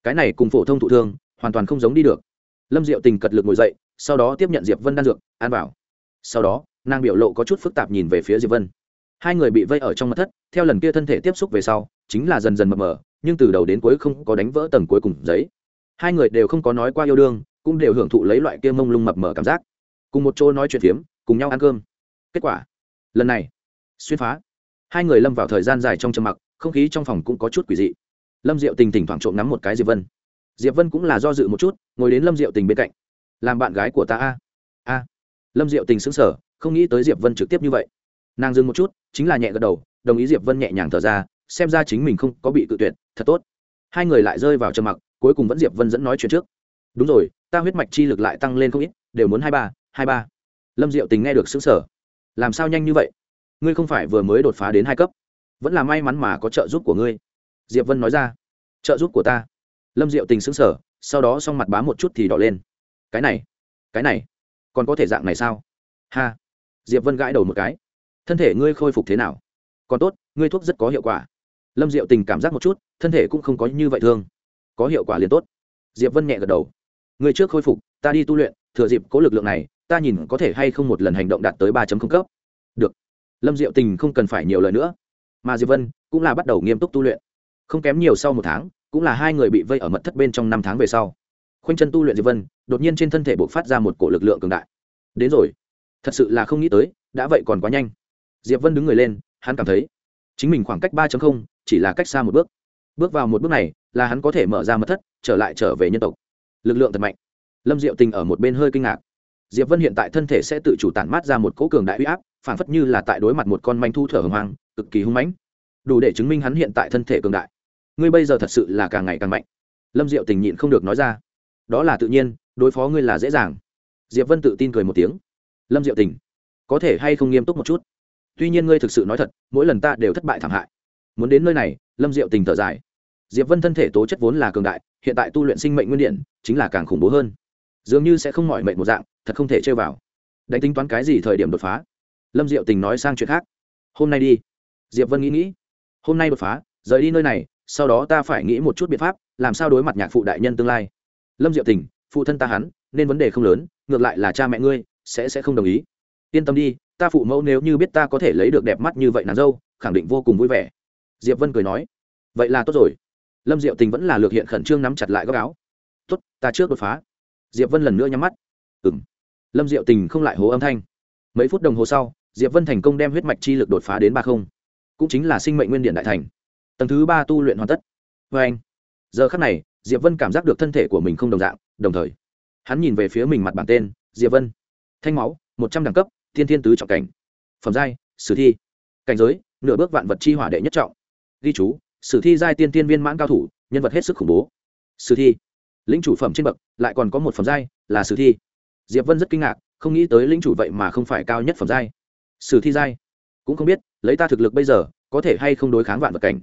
cái này cùng phổ thông thụ thương, hoàn toàn không giống đi được. Lâm diệu tình cật lực ngồi dậy, sau đó tiếp nhận diệp vân đan dược, ăn vào. Sau đó, nàng biểu lộ có chút phức tạp nhìn về phía diệp vân. Hai người bị vây ở trong mặt thất, theo lần kia thân thể tiếp xúc về sau, chính là dần dần mờ mờ, nhưng từ đầu đến cuối không có đánh vỡ tầng cuối cùng giấy. Hai người đều không có nói qua yêu đương, cũng đều hưởng thụ lấy loại kia mông lung mập mờ cảm giác. Cùng một chỗ nói chuyện phiếm, cùng nhau ăn cơm. Kết quả, lần này, xuyên phá. Hai người lâm vào thời gian dài trong trầm mặc không khí trong phòng cũng có chút quỷ dị. Lâm diệu tình thỉnh thoảng trộm nắm một cái diệp vân. Diệp vân cũng là do dự một chút, ngồi đến lâm diệu tình bên cạnh. Làm bạn gái của ta a. A. Lâm diệu tình xứng sở không nghĩ tới diệp vân trực tiếp như vậy. Nàng dừng một chút, chính là nhẹ gật đầu, đồng ý diệp vân nhẹ nhàng thở ra, xem ra chính mình không có bị cự tuyệt, thật tốt. Hai người lại rơi vào trầm mặc, cuối cùng vẫn diệp vân dẫn nói chuyện trước. Đúng rồi, ta huyết mạch chi lực lại tăng lên không ít, đều muốn hai ba hai ba. Lâm diệu tình nghe được xứng sở làm sao nhanh như vậy? Ngươi không phải vừa mới đột phá đến hai cấp? Vẫn là may mắn mà có trợ giúp của ngươi. Diệp vân nói ra. Trợ giúp của ta. Lâm diệu tình xứng sở sau đó xong mặt bám một chút thì đỏ lên. Cái này cái này, còn có thể dạng này sao? Ha. Diệp vân gãi đầu một cái. Thân thể ngươi khôi phục thế nào? Còn tốt, ngươi thuốc rất có hiệu quả. Lâm diệu tình cảm giác một chút, thân thể cũng không có như vậy thương. Có hiệu quả liền tốt. Diệp vân nhẹ gật đầu. Ngươi trước khôi phục, ta đi tu luyện, thừa dịp cố lực lượng này, ta nhìn có thể hay không một lần hành động đạt tới ba cấp. Được. Lâm diệu tình không cần phải nhiều lời nữa mà diệp vân cũng là bắt đầu nghiêm túc tu luyện không kém nhiều sau một tháng cũng là hai người bị vây ở mật thất bên trong năm tháng về sau khoanh chân tu luyện diệp vân đột nhiên trên thân thể bộc phát ra một cổ lực lượng cường đại đến rồi thật sự là không nghĩ tới đã vậy còn quá nhanh diệp vân đứng người lên hắn cảm thấy chính mình khoảng cách ba chỉ là cách xa một bước bước vào một bước này là hắn có thể mở ra mật thất trở lại trở về nhân tộc lực lượng thật mạnh lâm diệu tình ở một bên hơi kinh ngạc diệp vân hiện tại thân thể sẽ tự chủ tản mát ra một cỗ cường đại uy áp phản phất như là tại đối mặt một con manh thu thở hồng hoang cực kỳ hung mãnh, đủ để chứng minh hắn hiện tại thân thể cường đại. Ngươi bây giờ thật sự là càng ngày càng mạnh. Lâm diệu tình nhịn không được nói ra. Đó là tự nhiên, đối phó ngươi là dễ dàng. Diệp vân tự tin cười một tiếng. Lâm diệu tình, có thể hay không nghiêm túc một chút? Tuy nhiên ngươi thực sự nói thật, mỗi lần ta đều thất bại thảm hại. Muốn đến nơi này, lâm diệu tình thở dài. Diệp vân thân thể tố chất vốn là cường đại, hiện tại tu luyện sinh mệnh nguyên điện, chính là càng khủng bố hơn. Dường như sẽ không mỏi mệt một dạng, thật không thể chơi vào. Đánh tính toán cái gì thời điểm đột phá? Lâm diệu tình nói sang chuyện khác. Hôm nay đi diệp vân nghĩ nghĩ, hôm nay đột phá, rời đi nơi này, sau đó ta phải nghĩ một chút biện pháp, làm sao đối mặt nhạc phụ đại nhân tương lai. Lâm diệu tình, phụ thân ta hắn, nên vấn đề không lớn, ngược lại là cha mẹ ngươi, sẽ sẽ không đồng ý. Yên tâm đi, ta phụ mẫu nếu như biết ta có thể lấy được đẹp mắt như vậy nàng dâu, khẳng định vô cùng vui vẻ. Diệp vân cười nói, vậy là tốt rồi. Lâm diệu tình vẫn là lược hiện khẩn trương nắm chặt lại góc áo. Tốt, ta trước đột phá. Diệp vân lần nữa nhắm mắt. Ừ m lâm diệu tình không lại hố âm thanh. Mấy phút đồng hồ sau, diệp vân thành công đem huyết mạch chi lực đột phá đến ba không cũng chính là sinh mệnh nguyên điện đại thành. Tầng thứ ba tu luyện hoàn tất. Vê anh, giờ khắc này, diệp vân cảm giác được thân thể của mình không đồng dạng, đồng thời, hắn nhìn về phía mình mặt bản tên, diệp vân. Thanh máu, một trăm đẳng cấp, thiên thiên tứ trọng cảnh. Phẩm giai, sử thi. Cảnh giới, nửa bước vạn vật chi hỏa đệ nhất trọng. Ghi chú, sử thi giai tiên tiên viên mãn cao thủ, nhân vật hết sức khủng bố. Sử thi. Lĩnh chủ phẩm trên bậc, lại còn có một phẩm giai, là sử thi. Diệp vân rất kinh ngạc, không nghĩ tới lĩnh chủ vậy mà không phải cao nhất phẩm giai. Sử thi giai cũng không biết, lấy ta thực lực bây giờ, có thể hay không đối kháng vạn vật cảnh.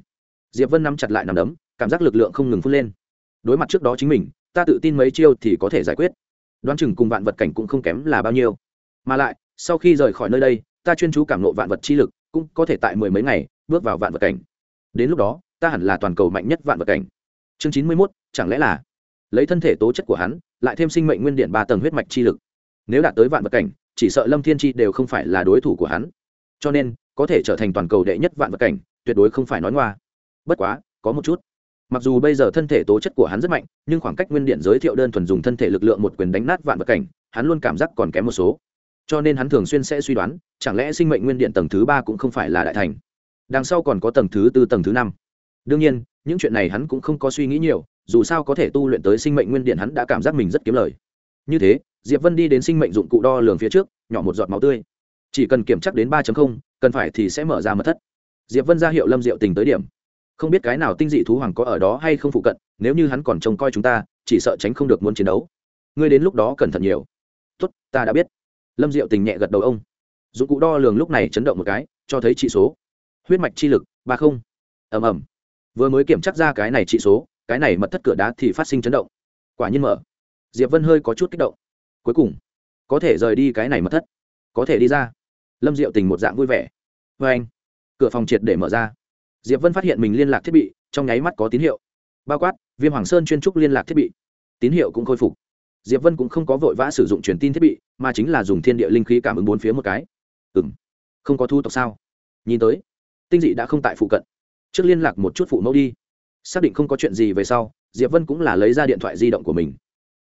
Diệp vân nắm chặt lại nằm đấm, cảm giác lực lượng không ngừng phun lên. Đối mặt trước đó chính mình, ta tự tin mấy chiêu thì có thể giải quyết. Đoán chừng cùng vạn vật cảnh cũng không kém là bao nhiêu. Mà lại, sau khi rời khỏi nơi đây, ta chuyên chú cảm nộ vạn vật chi lực, cũng có thể tại mười mấy ngày, bước vào vạn vật cảnh. Đến lúc đó, ta hẳn là toàn cầu mạnh nhất vạn vật cảnh. Chương chín mươi mốt, chẳng lẽ là lấy thân thể tố chất của hắn, lại thêm sinh mệnh nguyên điện ba tầng huyết mạch chi lực. Nếu đạt tới vạn vật cảnh, chỉ sợ lâm thiên chi đều không phải là đối thủ của hắn cho nên, có thể trở thành toàn cầu đệ nhất vạn vật cảnh, tuyệt đối không phải nói ngoa. Bất quá, có một chút. Mặc dù bây giờ thân thể tố chất của hắn rất mạnh, nhưng khoảng cách nguyên điện giới thiệu đơn thuần dùng thân thể lực lượng một quyền đánh nát vạn vật cảnh, hắn luôn cảm giác còn kém một số. Cho nên hắn thường xuyên sẽ suy đoán, chẳng lẽ sinh mệnh nguyên điện tầng thứ ba cũng không phải là đại thành? Đằng sau còn có tầng thứ tư, tầng thứ năm. Đương nhiên, những chuyện này hắn cũng không có suy nghĩ nhiều, dù sao có thể tu luyện tới sinh mệnh nguyên điện hắn đã cảm giác mình rất kiếm lời. Như thế, diệp vân đi đến sinh mệnh dụng cụ đo lường phía trước, nhỏ một giọt máu tươi chỉ cần kiểm chắc đến ba cần phải thì sẽ mở ra mật thất. Diệp vân ra hiệu lâm diệu tình tới điểm. Không biết cái nào tinh dị thú hoàng có ở đó hay không phụ cận, nếu như hắn còn trông coi chúng ta, chỉ sợ tránh không được muốn chiến đấu. Ngươi đến lúc đó cẩn thận nhiều. Tốt, ta đã biết. Lâm diệu tình nhẹ gật đầu ông. Dụng cụ đo lường lúc này chấn động một cái, cho thấy trị số. Huyết mạch chi lực, ba không. Ầm ầm. Vừa mới kiểm tra ra cái này trị số, cái này mật thất cửa đá thì phát sinh chấn động. Quả nhiên mở. Diệp vân hơi có chút kích động. Cuối cùng, có thể rời đi cái này mật thất. Có thể đi ra lâm diệu tình một dạng vui vẻ. Vê anh, cửa phòng triệt để mở ra. Diệp vân phát hiện mình liên lạc thiết bị, trong nháy mắt có tín hiệu. Bao quát, viêm hoàng sơn chuyên trúc liên lạc thiết bị. Tín hiệu cũng khôi phục. Diệp vân cũng không có vội vã sử dụng truyền tin thiết bị, mà chính là dùng thiên địa linh khí cảm ứng bốn phía một cái. Ừ m không có thu tộc sao? Nhìn tới, tinh dị đã không tại phụ cận. Trước liên lạc một chút phụ mẫu đi. Xác định không có chuyện gì về sau, diệp vân cũng là lấy ra điện thoại di động của mình.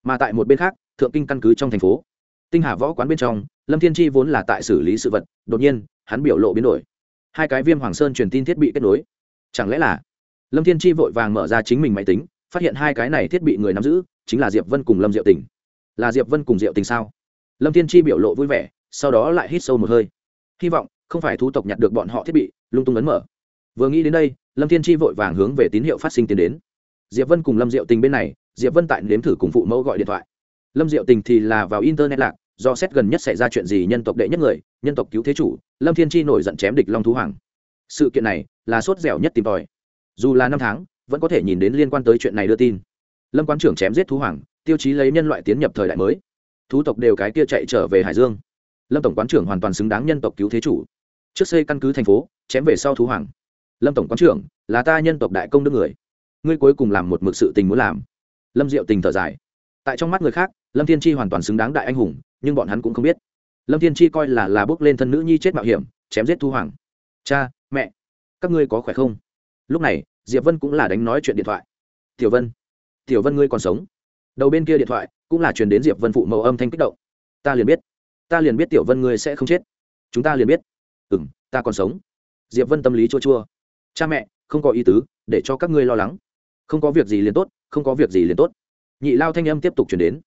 Mà tại một bên khác, thượng kinh căn cứ trong thành phố. Tinh hà võ quán bên trong lâm thiên chi vốn là tại xử lý sự vật, đột nhiên, hắn biểu lộ biến đổi. Hai cái viêm hoàng sơn truyền tin thiết bị kết nối. Chẳng lẽ là lâm thiên chi vội vàng mở ra chính mình máy tính, phát hiện hai cái này thiết bị người nắm giữ, chính là diệp vân cùng lâm diệu tình. Là diệp vân cùng diệu tình sao? Lâm thiên chi biểu lộ vui vẻ, sau đó lại hít sâu một hơi. Hy vọng không phải thu tộc nhặt được bọn họ thiết bị, lung tung ấn mở. Vừa nghĩ đến đây, lâm thiên chi vội vàng hướng về tín hiệu phát sinh tiến đến. Diệp vân cùng lâm diệu tình bên này, diệp vân tại nếm thử cùng phụ mẫu gọi điện thoại. Lâm diệu tình thì là vào internet lạc do xét gần nhất xảy ra chuyện gì nhân tộc đệ nhất người, nhân tộc cứu thế chủ, lâm thiên chi nổi giận chém địch long thú hoàng. Sự kiện này là sốt dẻo nhất tìm tòi. Dù là năm tháng, vẫn có thể nhìn đến liên quan tới chuyện này đưa tin. Lâm quan trưởng chém giết thú hoàng, tiêu chí lấy nhân loại tiến nhập thời đại mới. Thú tộc đều cái kia chạy trở về hải dương. Lâm tổng quán trưởng hoàn toàn xứng đáng nhân tộc cứu thế chủ. Trước xây căn cứ thành phố, chém về sau thú hoàng. Lâm tổng quán trưởng, là ta nhân tộc đại công đức người. Ngươi cuối cùng làm một mực sự tình muốn làm. Lâm diệu tình thở dài. Tại trong mắt người khác lâm thiên chi hoàn toàn xứng đáng đại anh hùng, nhưng bọn hắn cũng không biết. Lâm thiên chi coi là là bước lên thân nữ nhi chết mạo hiểm, chém giết thu hoàng. Cha, mẹ, các ngươi có khỏe không? Lúc này, diệp vân cũng là đánh nói chuyện điện thoại. Tiểu vân tiểu vân ngươi còn sống? Đầu bên kia điện thoại cũng là truyền đến diệp vân phụ mẫu âm thanh kích động. Ta liền biết, ta liền biết tiểu vân ngươi sẽ không chết. Chúng ta liền biết. Ừ m ta còn sống. Diệp vân tâm lý chua chua. Cha mẹ, không có ý tứ, để cho các ngươi lo lắng. Không có việc gì liền tốt, không có việc gì liền tốt. Nhị lao thanh âm tiếp tục chuyển đến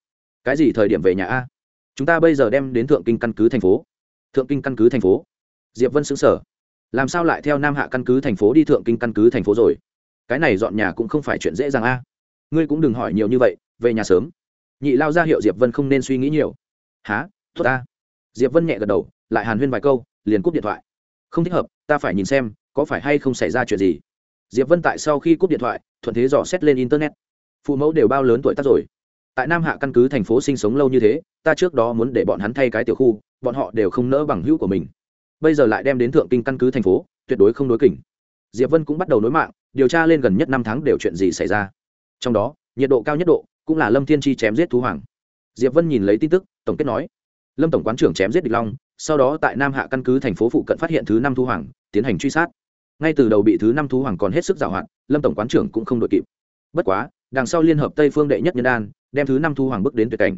cái gì thời điểm về nhà a? Chúng ta bây giờ đem đến thượng kinh căn cứ thành phố. Thượng kinh căn cứ thành phố. Diệp vân xứng sở làm sao lại theo nam hạ căn cứ thành phố đi thượng kinh căn cứ thành phố rồi? Cái này dọn nhà cũng không phải chuyện dễ dàng a. Ngươi cũng đừng hỏi nhiều như vậy, về nhà sớm. Nhị lao ra hiệu diệp vân không nên suy nghĩ nhiều. Há tốt ta. Diệp vân nhẹ gật đầu, lại hàn huyên vài câu, liền cúp điện thoại. Không thích hợp, ta phải nhìn xem, có phải hay không xảy ra chuyện gì? Diệp vân tại sau khi cúp điện thoại, thuận thế dò xét lên internet. Phụ mẫu đều bao lớn tuổi tác rồi? Tại nam hạ căn cứ thành phố sinh sống lâu như thế, ta trước đó muốn để bọn hắn thay cái tiểu khu, bọn họ đều không nỡ bằng hữu của mình. Bây giờ lại đem đến thượng kinh căn cứ thành phố, tuyệt đối không đối kỉnh. Diệp vân cũng bắt đầu nối mạng, điều tra lên gần nhất năm tháng đều chuyện gì xảy ra. Trong đó, nhiệt độ cao nhất độ cũng là lâm thiên chi chém giết thú hoàng. Diệp vân nhìn lấy tin tức, tổng kết nói, lâm tổng quán trưởng chém giết địch long, sau đó tại nam hạ căn cứ thành phố phụ cận phát hiện thứ năm thú hoàng, tiến hành truy sát. Ngay từ đầu bị thứ năm thú hoàng còn hết sức giảo hoạt, lâm tổng quán trưởng cũng không đội kịp. Bất quá, đằng sau liên hợp tây phương đệ nhất nhân đan đem thứ năm thú hoàng bước đến tuyệt cảnh.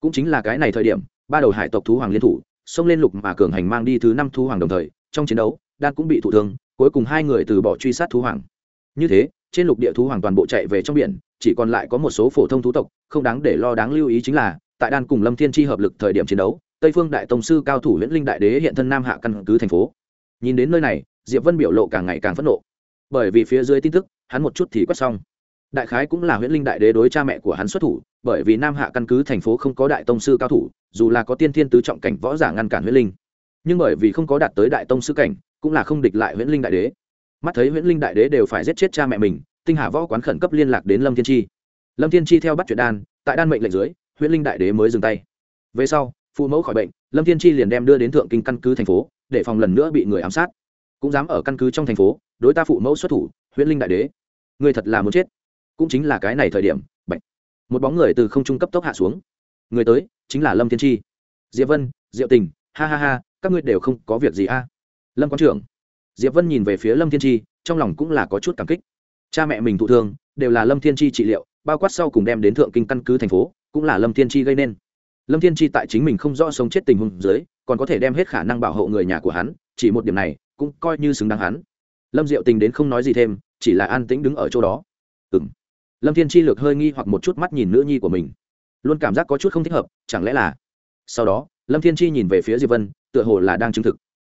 Cũng chính là cái này thời điểm, ba đầu hải tộc thú hoàng liên thủ, xông lên lục mà cường hành mang đi thứ năm thú hoàng đồng thời, trong chiến đấu, đan cũng bị thụ thương, cuối cùng hai người từ bỏ truy sát thú hoàng. Như thế, trên lục địa thú hoàng toàn bộ chạy về trong biển, chỉ còn lại có một số phổ thông thú tộc, không đáng để lo đáng lưu ý chính là, tại đan cùng lâm thiên tri hợp lực thời điểm chiến đấu, tây phương đại tông sư cao thủ nguyễn linh đại đế hiện thân nam hạ căn cứ thành phố. Nhìn đến nơi này, diệp vân biểu lộ càng ngày càng phẫn nộ. Bởi vì phía dưới tin tức, hắn một chút thì quét xong đại khái cũng là huyễn linh đại đế đối cha mẹ của hắn xuất thủ, bởi vì nam hạ căn cứ thành phố không có đại tông sư cao thủ, dù là có tiên thiên tứ trọng cảnh võ giả ngăn cản huyễn linh. Nhưng bởi vì không có đạt tới đại tông sư cảnh, cũng là không địch lại huyễn linh đại đế. Mắt thấy huyễn linh đại đế đều phải giết chết cha mẹ mình, tinh hà võ quán khẩn cấp liên lạc đến lâm thiên chi. Lâm thiên chi theo bắt chuyện đan, tại đan mệnh lệnh dưới, huyễn linh đại đế mới dừng tay. Về sau, phụ mẫu khỏi bệnh, lâm thiên chi liền đem đưa đến thượng kinh căn cứ thành phố, để phòng lần nữa bị người ám sát. Cũng dám ở căn cứ trong thành phố, đối ta phụ mẫu xuất thủ, huyễn linh đại đế. Người thật là muốn chết cũng chính là cái này thời điểm bệnh một bóng người từ không trung cấp tốc hạ xuống. Người tới, chính là lâm thiên tri diệp vân, diệu tình, ha ha ha, các ngươi đều không có việc gì a. Lâm quán trưởng. Diệp vân nhìn về phía lâm thiên tri trong lòng cũng là có chút cảm kích. Cha mẹ mình thụ thương, đều là lâm thiên tri trị liệu, bao quát sau cùng đem đến thượng kinh căn cứ thành phố, cũng là lâm thiên tri gây nên. Lâm thiên tri tại chính mình không rõ sống chết tình huống dưới, còn có thể đem hết khả năng bảo hộ người nhà của hắn, chỉ một điểm này, cũng coi như xứng đáng hắn. Lâm diệu tình đến không nói gì thêm, chỉ là an tĩnh đứng ở chỗ đó lâm thiên chi lược hơi nghi hoặc một chút mắt nhìn nữ nhi của mình. Luôn cảm giác có chút không thích hợp, chẳng lẽ là? Sau đó, lâm thiên chi nhìn về phía diệp vân, tựa hồ là đang chứng thực.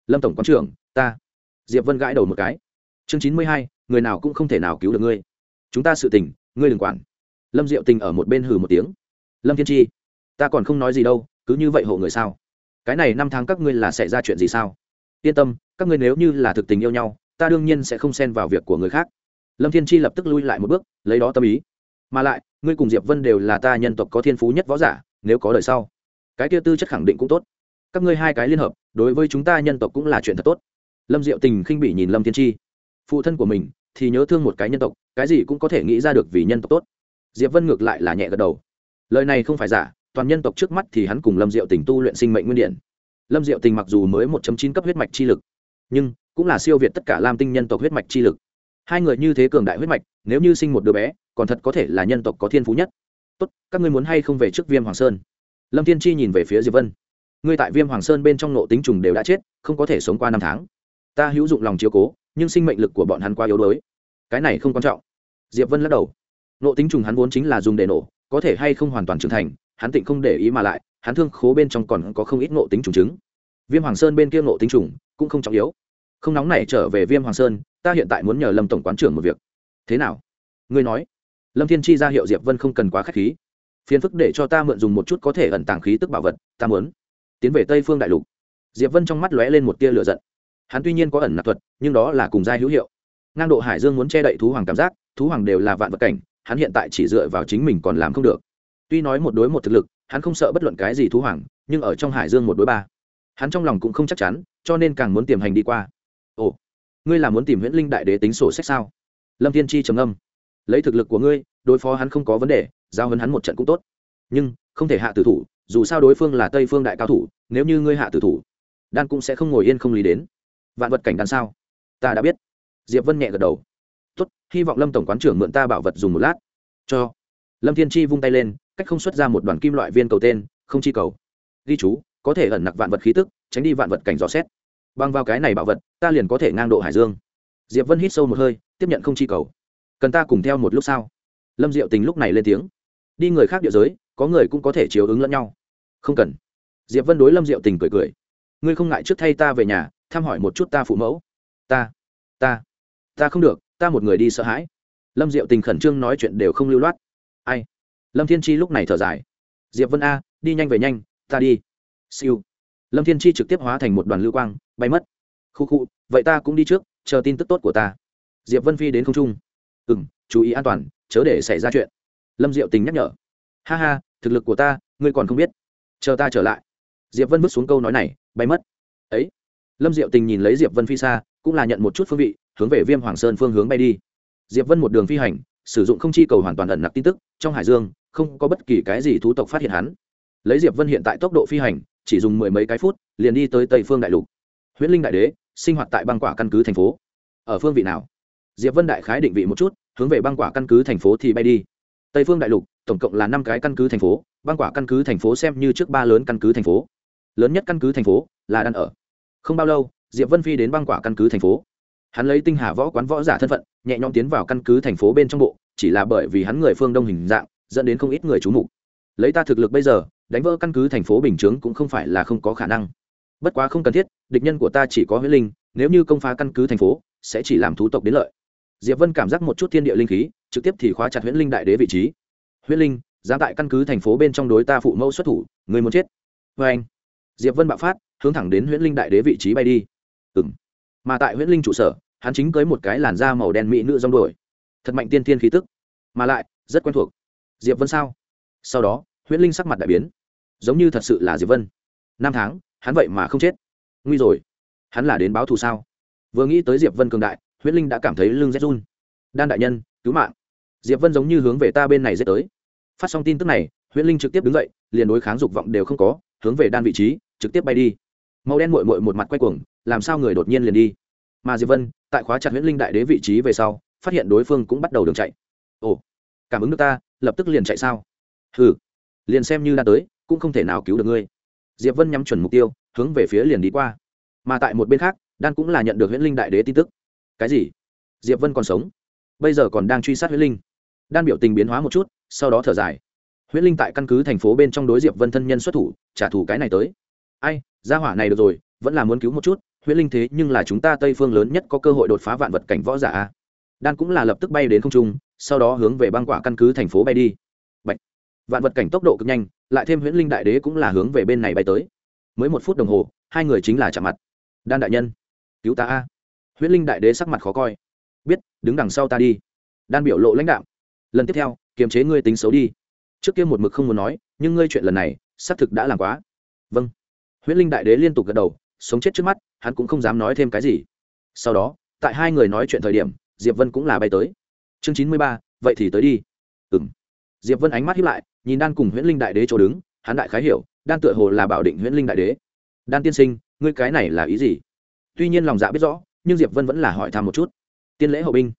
Lâm tổng quán trưởng, ta. Diệp vân gãi đầu một cái. Chương chín mươi hai, người nào cũng không thể nào cứu được ngươi. Chúng ta sự tình, ngươi đừng quản. Lâm diệu tình ở một bên hừ một tiếng. Lâm thiên chi, ta còn không nói gì đâu, cứ như vậy hộ người sao? Cái này năm tháng các ngươi là sẽ ra chuyện gì sao? Yên tâm, các ngươi nếu như là thực tình yêu nhau, ta đương nhiên sẽ không xen vào việc của người khác lâm thiên chi lập tức lui lại một bước, lấy đó tâm ý. Mà lại, ngươi cùng diệp vân đều là ta nhân tộc có thiên phú nhất võ giả, nếu có đời sau, cái kia tư chất khẳng định cũng tốt. Các ngươi hai cái liên hợp, đối với chúng ta nhân tộc cũng là chuyện thật tốt. Lâm diệu tình khinh bỉ nhìn lâm thiên chi. Phụ thân của mình thì nhớ thương một cái nhân tộc, cái gì cũng có thể nghĩ ra được vì nhân tộc tốt. Diệp vân ngược lại là nhẹ gật đầu. Lời này không phải giả, toàn nhân tộc trước mắt thì hắn cùng lâm diệu tình tu luyện sinh mệnh nguyên điện. Lâm diệu tình mặc dù mới một chín cấp huyết mạch chi lực, nhưng cũng là siêu việt tất cả lam tinh nhân tộc huyết mạch chi lực hai người như thế cường đại huyết mạch, nếu như sinh một đứa bé, còn thật có thể là nhân tộc có thiên phú nhất. Tốt, các ngươi muốn hay không về trước viêm hoàng sơn? Lâm thiên chi nhìn về phía diệp vân. Ngươi tại viêm hoàng sơn bên trong nộ tính trùng đều đã chết, không có thể sống qua năm tháng. Ta hữu dụng lòng chiếu cố, nhưng sinh mệnh lực của bọn hắn quá yếu đuối. Cái này không quan trọng. Diệp vân lắc đầu. Nộ tính trùng hắn vốn chính là dùng để nổ, có thể hay không hoàn toàn trưởng thành, hắn tịnh không để ý mà lại, hắn thương khố bên trong còn có không ít nộ tính trùng chứng. Viêm hoàng sơn bên kia nộ tính trùng cũng không trọng yếu không nóng này trở về viêm hoàng sơn, ta hiện tại muốn nhờ lâm tổng quán trưởng một việc. Thế nào? Ngươi nói. Lâm thiên chi ra hiệu diệp vân không cần quá k h á c h khí. Phiền phức để cho ta mượn dùng một chút có thể ẩn tàng khí tức bảo vật, ta muốn. Tiến về tây phương đại lục. Diệp vân trong mắt lóe lên một tia lửa giận. Hắn tuy nhiên có ẩn nạp thuật, nhưng đó là cùng giai hữu hiệu. Ngang độ hải dương muốn che đậy thú hoàng cảm giác, thú hoàng đều là vạn vật cảnh, hắn hiện tại chỉ dựa vào chính mình còn làm không được. Tuy nói một đối một thực lực, hắn không sợ bất luận cái gì thú hoàng, nhưng ở trong hải dương một đối ba, hắn trong lòng cũng không chắc chắn, cho nên càng muốn tiềm hành đi qua ồ, ngươi là muốn tìm huyễn linh đại đế tính sổ sách sao? Lâm thiên chi trầm âm lấy thực lực của ngươi, đối phó hắn không có vấn đề, giao hấn hắn một trận cũng tốt. Nhưng, không thể hạ tử thủ, dù sao đối phương là tây phương đại cao thủ, nếu như ngươi hạ tử thủ, đan cũng sẽ không ngồi yên không lý đến. Vạn vật cảnh đan sao? Ta đã biết. Diệp vân nhẹ gật đầu. Tốt, hy vọng lâm tổng quán trưởng mượn ta bảo vật dùng một lát. Cho. Lâm thiên chi vung tay lên, cách không xuất ra một đoàn kim loại viên cầu tên, không chi cầu. Ghi chú, có thể ẩn nặc vạn vật khí tức, tránh đi vạn vật cảnh dò xét bằng vào cái này bảo vật, ta liền có thể ngang độ hải dương. Diệp vân hít sâu một hơi, tiếp nhận không chi cầu. Cần ta cùng theo một lúc sau lâm diệu tình lúc này lên tiếng. Đi người khác địa giới, có người cũng có thể chiếu ứng lẫn nhau. Không cần. Diệp vân đối lâm diệu tình cười cười. Ngươi không ngại trước thay ta về nhà, thăm hỏi một chút ta phụ mẫu? Ta ta ta không được, ta một người đi sợ hãi. Lâm diệu tình khẩn trương nói chuyện đều không lưu loát. Ai? Lâm thiên chi lúc này thở dài. Diệp vân a, đi nhanh về nhanh, ta đi. Siêu lâm thiên chi trực tiếp hóa thành một đoàn lưu quang, bay mất. Khu khu, vậy ta cũng đi trước, chờ tin tức tốt của ta. Diệp vân phi đến không trung. Ừ m chú ý an toàn, chớ để xảy ra chuyện. Lâm diệu tình nhắc nhở. Ha ha, thực lực của ta, ngươi còn không biết. Chờ ta trở lại. Diệp vân vứt xuống câu nói này, bay mất. Ấy. Lâm diệu tình nhìn lấy diệp vân phi xa, cũng là nhận một chút phương vị, hướng về viêm hoàng sơn phương hướng bay đi. Diệp vân một đường phi hành, sử dụng không chi cầu hoàn toàn ẩn nặc tin tức, trong hải dương, không có bất kỳ cái gì thú tộc phát hiện hắn. Lấy diệp vân hiện tại tốc độ phi hành chỉ dùng mười mấy cái phút, liền đi tới tây phương đại lục. Huyễn linh đại đế sinh hoạt tại băng quả căn cứ thành phố. Ở phương vị nào? Diệp vân đại khái định vị một chút, hướng về băng quả căn cứ thành phố thì bay đi. Tây phương đại lục, tổng cộng là năm cái căn cứ thành phố, băng quả căn cứ thành phố xem như trước ba lớn căn cứ thành phố. Lớn nhất căn cứ thành phố là đan ở. Không bao lâu, diệp vân phi đến băng quả căn cứ thành phố. Hắn lấy tinh hà võ quán võ giả thân phận, nhẹ nhõm tiến vào căn cứ thành phố bên trong bộ, chỉ là bởi vì hắn người phương đông hình dạng, dẫn đến không ít người trú mục. Lấy ta thực lực bây giờ đánh vỡ căn cứ thành phố bình chướng cũng không phải là không có khả năng. Bất quá không cần thiết, địch nhân của ta chỉ có huyết linh, nếu như công phá căn cứ thành phố, sẽ chỉ làm thú tộc đến lợi. Diệp vân cảm giác một chút thiên địa linh khí, trực tiếp thì khóa chặt huyễn linh đại đế vị trí. Huyễn linh, dám tại căn cứ thành phố bên trong đối ta phụ mẫu xuất thủ, người muốn chết. Vê anh, diệp vân bạo phát, hướng thẳng đến huyễn linh đại đế vị trí bay đi. Ừng mà tại huyễn linh trụ sở, hắn chính cưới một cái làn da màu đen mỹ nữ rong đuổi. Thật mạnh tiên thiên khí tức. Mà lại, rất quen thuộc. Diệp vân sao? Sau đó huyễn linh sắc mặt đại biến, giống như thật sự là diệp vân. Năm tháng, hắn vậy mà không chết. Nguy rồi. Hắn là đến báo thù sao? Vừa nghĩ tới diệp vân cường đại, huyễn linh đã cảm thấy lưng rét run. Đan đại nhân, cứu mạng. Diệp vân giống như hướng về ta bên này dết tới. Phát xong tin tức này, huyễn linh trực tiếp đứng dậy, liền đối kháng dục vọng đều không có, hướng về đan vị trí, trực tiếp bay đi. Màu đen mội mội một mặt quay cuồng, làm sao người đột nhiên liền đi? Mà diệp vân, tại khóa chặt huyễn linh đại đế vị trí về sau, phát hiện đối phương cũng bắt đầu đường chạy. Ồ, cảm ứng được ta, lập tức liền chạy sao? Hừ liền xem như đã tới, cũng không thể nào cứu được ngươi. Diệp vân nhắm chuẩn mục tiêu, hướng về phía liền đi qua. Mà tại một bên khác, đan cũng là nhận được huyễn linh đại đế tin tức. Cái gì? Diệp vân còn sống? Bây giờ còn đang truy sát huyễn linh. Đan biểu tình biến hóa một chút, sau đó thở dài. Huyễn linh tại căn cứ thành phố bên trong đối diệp vân thân nhân xuất thủ, trả thù cái này tới. Ai, gia hỏa này được rồi, vẫn là muốn cứu một chút, huyễn linh thế nhưng là chúng ta tây phương lớn nhất có cơ hội đột phá vạn vật cảnh võ giả đan cũng là lập tức bay đến không trung, sau đó hướng về băng quả căn cứ thành phố bay đi vạn vật cảnh tốc độ cực nhanh, lại thêm huyễn linh đại đế cũng là hướng về bên này bay tới. Mới một phút đồng hồ, hai người chính là chạm mặt. Đan đại nhân, cứu ta a. Huyễn linh đại đế sắc mặt khó coi. Biết, đứng đằng sau ta đi. Đan biểu lộ lãnh đạo lần tiếp theo, kiềm chế ngươi tính xấu đi. Trước kia một mực không muốn nói, nhưng ngươi chuyện lần này, xác thực đã làm quá. Vâng. Huyễn linh đại đế liên tục gật đầu, sống chết trước mắt, hắn cũng không dám nói thêm cái gì. Sau đó, tại hai người nói chuyện thời điểm, diệp vân cũng là bay tới. Chương chín mươi ba, vậy thì tới đi. Ừng diệp vân ánh mắt hiếp lại, nhìn đan cùng huyễn linh đại đế chỗ đứng, hắn đại khái hiểu, đan tựa hồ là bảo định huyễn linh đại đế. Đan tiên sinh, ngươi cái này là ý gì? Tuy nhiên lòng dạ biết rõ, nhưng diệp vân vẫn là hỏi thăm một chút. Tiên lễ hậu binh.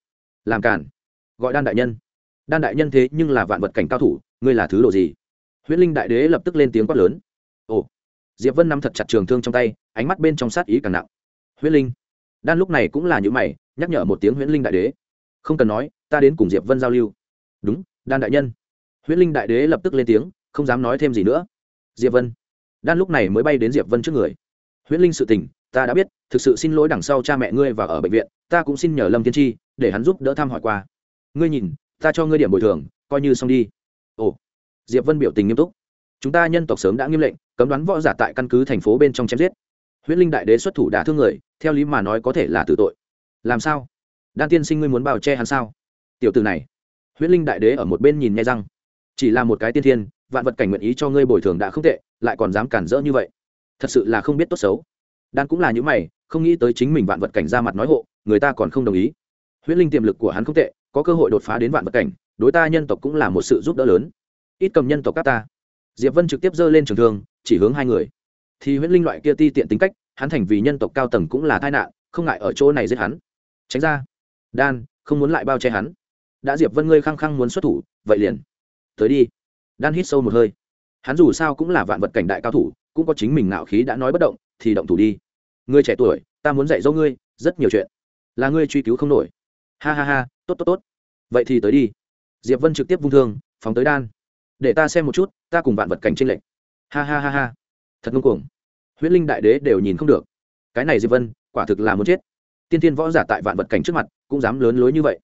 Làm cản. Gọi đan đại nhân. Đan đại nhân thế nhưng là vạn vật cảnh cao thủ, ngươi là thứ đồ gì? Huyễn linh đại đế lập tức lên tiếng quát lớn. Ồ. Diệp vân nắm thật chặt trường thương trong tay, ánh mắt bên trong sát ý càng nặng. Huyễn linh. Đan lúc này cũng là những mày, nhắc nhở một tiếng huyễn linh đại đế. Không cần nói, ta đến cùng diệp vân giao lưu. Đúng, đan đại nhân huyễn linh đại đế lập tức lên tiếng, không dám nói thêm gì nữa. Diệp vân, đan lúc này mới bay đến diệp vân trước người. Huyễn linh sự tình, ta đã biết, thực sự xin lỗi đằng sau cha mẹ ngươi và ở bệnh viện, ta cũng xin nhờ lâm tiên tri để hắn giúp đỡ thăm hỏi qua. Ngươi nhìn, ta cho ngươi điểm bồi thường, coi như xong đi. Ồ, diệp vân biểu tình nghiêm túc. Chúng ta nhân tộc sớm đã nghiêm lệnh, cấm đoán võ giả tại căn cứ thành phố bên trong chém giết. Huyễn linh đại đế xuất thủ đả thương người, theo lý mà nói có thể là tử tội. Làm sao? Đan tiên sinh ngươi muốn bào che hắn sao? Tiểu từ này. Huyễn linh đại đế ở một bên nhìn nghe răng chỉ là một cái tiên thiên, vạn vật cảnh nguyện ý cho ngươi bồi thường đã không tệ, lại còn dám cản rỡ như vậy. Thật sự là không biết tốt xấu. Đan cũng là những mày, không nghĩ tới chính mình vạn vật cảnh ra mặt nói hộ, người ta còn không đồng ý. Huyễn linh tiềm lực của hắn không tệ, có cơ hội đột phá đến vạn vật cảnh, đối ta nhân tộc cũng là một sự giúp đỡ lớn. Ít cầm nhân tộc các ta. Diệp vân trực tiếp giơ lên trường thương, chỉ hướng hai người. Thì huyễn linh loại kia ti tiện tính cách, hắn thành vì nhân tộc cao tầng cũng là tai nạn, không ngại ở chỗ này giết hắn. Tránh ra. Đan, không muốn lại bao che hắn. Đã diệp vân ngươi khăng khăng muốn xuất thủ, vậy liền tới đi. Đan hít sâu một hơi. Hắn dù sao cũng là vạn vật cảnh đại cao thủ, cũng có chính mình ngạo khí đã nói bất động, thì động thủ đi. Ngươi trẻ tuổi, ta muốn dạy dỗ ngươi, rất nhiều chuyện. Là ngươi truy cứu không nổi. Ha ha ha, tốt tốt tốt. Vậy thì tới đi. Diệp vân trực tiếp vung thương, phóng tới đan. Để ta xem một chút, ta cùng vạn vật cảnh tranh lệch. Ha ha ha ha. Thật ngông cuồng. Huyễn linh đại đế đều nhìn không được. Cái này diệp vân, quả thực là muốn chết. Tiên tiên võ giả tại vạn vật cảnh trước mặt, cũng dám lớn lối như vậy.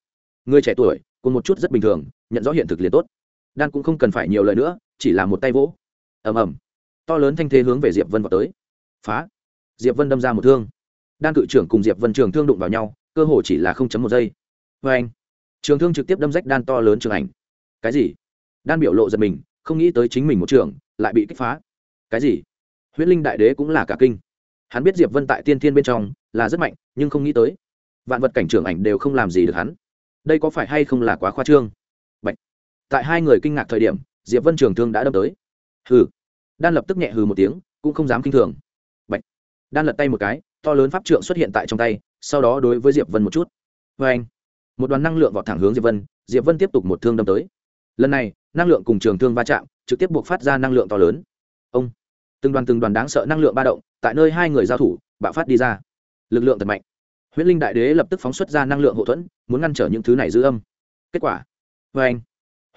Người trẻ tuổi, cùng một chút rất bình thường, nhận rõ hiện thực liền tốt đan cũng không cần phải nhiều lời nữa, chỉ là một tay vỗ. Ầm ầm. To lớn thanh thế hướng về diệp vân vào tới. Phá. Diệp vân đâm ra một thương. Đan cự trưởng cùng diệp vân trường thương đụng vào nhau, cơ hồ chỉ là không chấm một giây. Vê anh, trường thương trực tiếp đâm rách đan to lớn trường ảnh. Cái gì? Đan biểu lộ giật mình, không nghĩ tới chính mình một trường, lại bị kích phá. Cái gì? Huyết linh đại đế cũng là cả kinh. Hắn biết diệp vân tại tiên thiên bên trong là rất mạnh, nhưng không nghĩ tới. Vạn vật cảnh trưởng ảnh đều không làm gì được hắn. Đây có phải hay không là quá khoa trương? Tại hai người kinh ngạc thời điểm, diệp vân trường thương đã đâm tới. Hừ. Đan lập tức nhẹ hừ một tiếng, cũng không dám kinh thường. Bạch. đan lật tay một cái, to lớn pháp trượng xuất hiện tại trong tay, sau đó đối với diệp vân một chút. Vê anh. Một đoàn năng lượng vọt thẳng hướng diệp vân diệp vân tiếp tục một thương đâm tới. Lần này, năng lượng cùng trường thương va chạm, trực tiếp buộc phát ra năng lượng to lớn. Ông. Từng đoàn từng đoàn đáng sợ năng lượng ba động, tại nơi hai người giao thủ, bạo phát đi ra. Lực lượng thật mạnh. Huyễn linh đại đế lập tức phóng xuất ra năng lượng hậu thuẫn, muốn ngăn trở những thứ này dư âm. Kết quả. Vê anh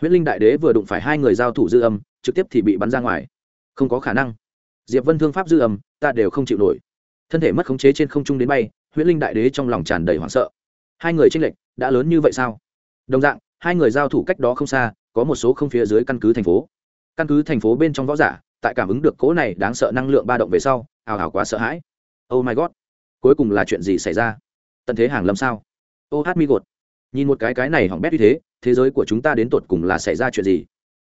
huyễn linh đại đế vừa đụng phải hai người giao thủ dư âm, trực tiếp thì bị bắn ra ngoài. Không có khả năng. Diệp vân thương pháp dư âm, ta đều không chịu nổi. Thân thể mất khống chế trên không trung đến bay, huyễn linh đại đế trong lòng tràn đầy hoảng sợ. Hai người tranh lệch, đã lớn như vậy sao? Đồng dạng, hai người giao thủ cách đó không xa, có một số không phía dưới căn cứ thành phố. Căn cứ thành phố bên trong võ giả, tại cảm ứng được cỗ này đáng sợ năng lượng ba động về sau ảo ảo quá sợ hãi. Oh my god! Cuối cùng là chuyện gì xảy ra? Tận thế hàng lâm sao? Ô hát mi gột! Nhìn một cái cái này hỏng bét như thế thế giới của chúng ta đến tột cùng là xảy ra chuyện gì?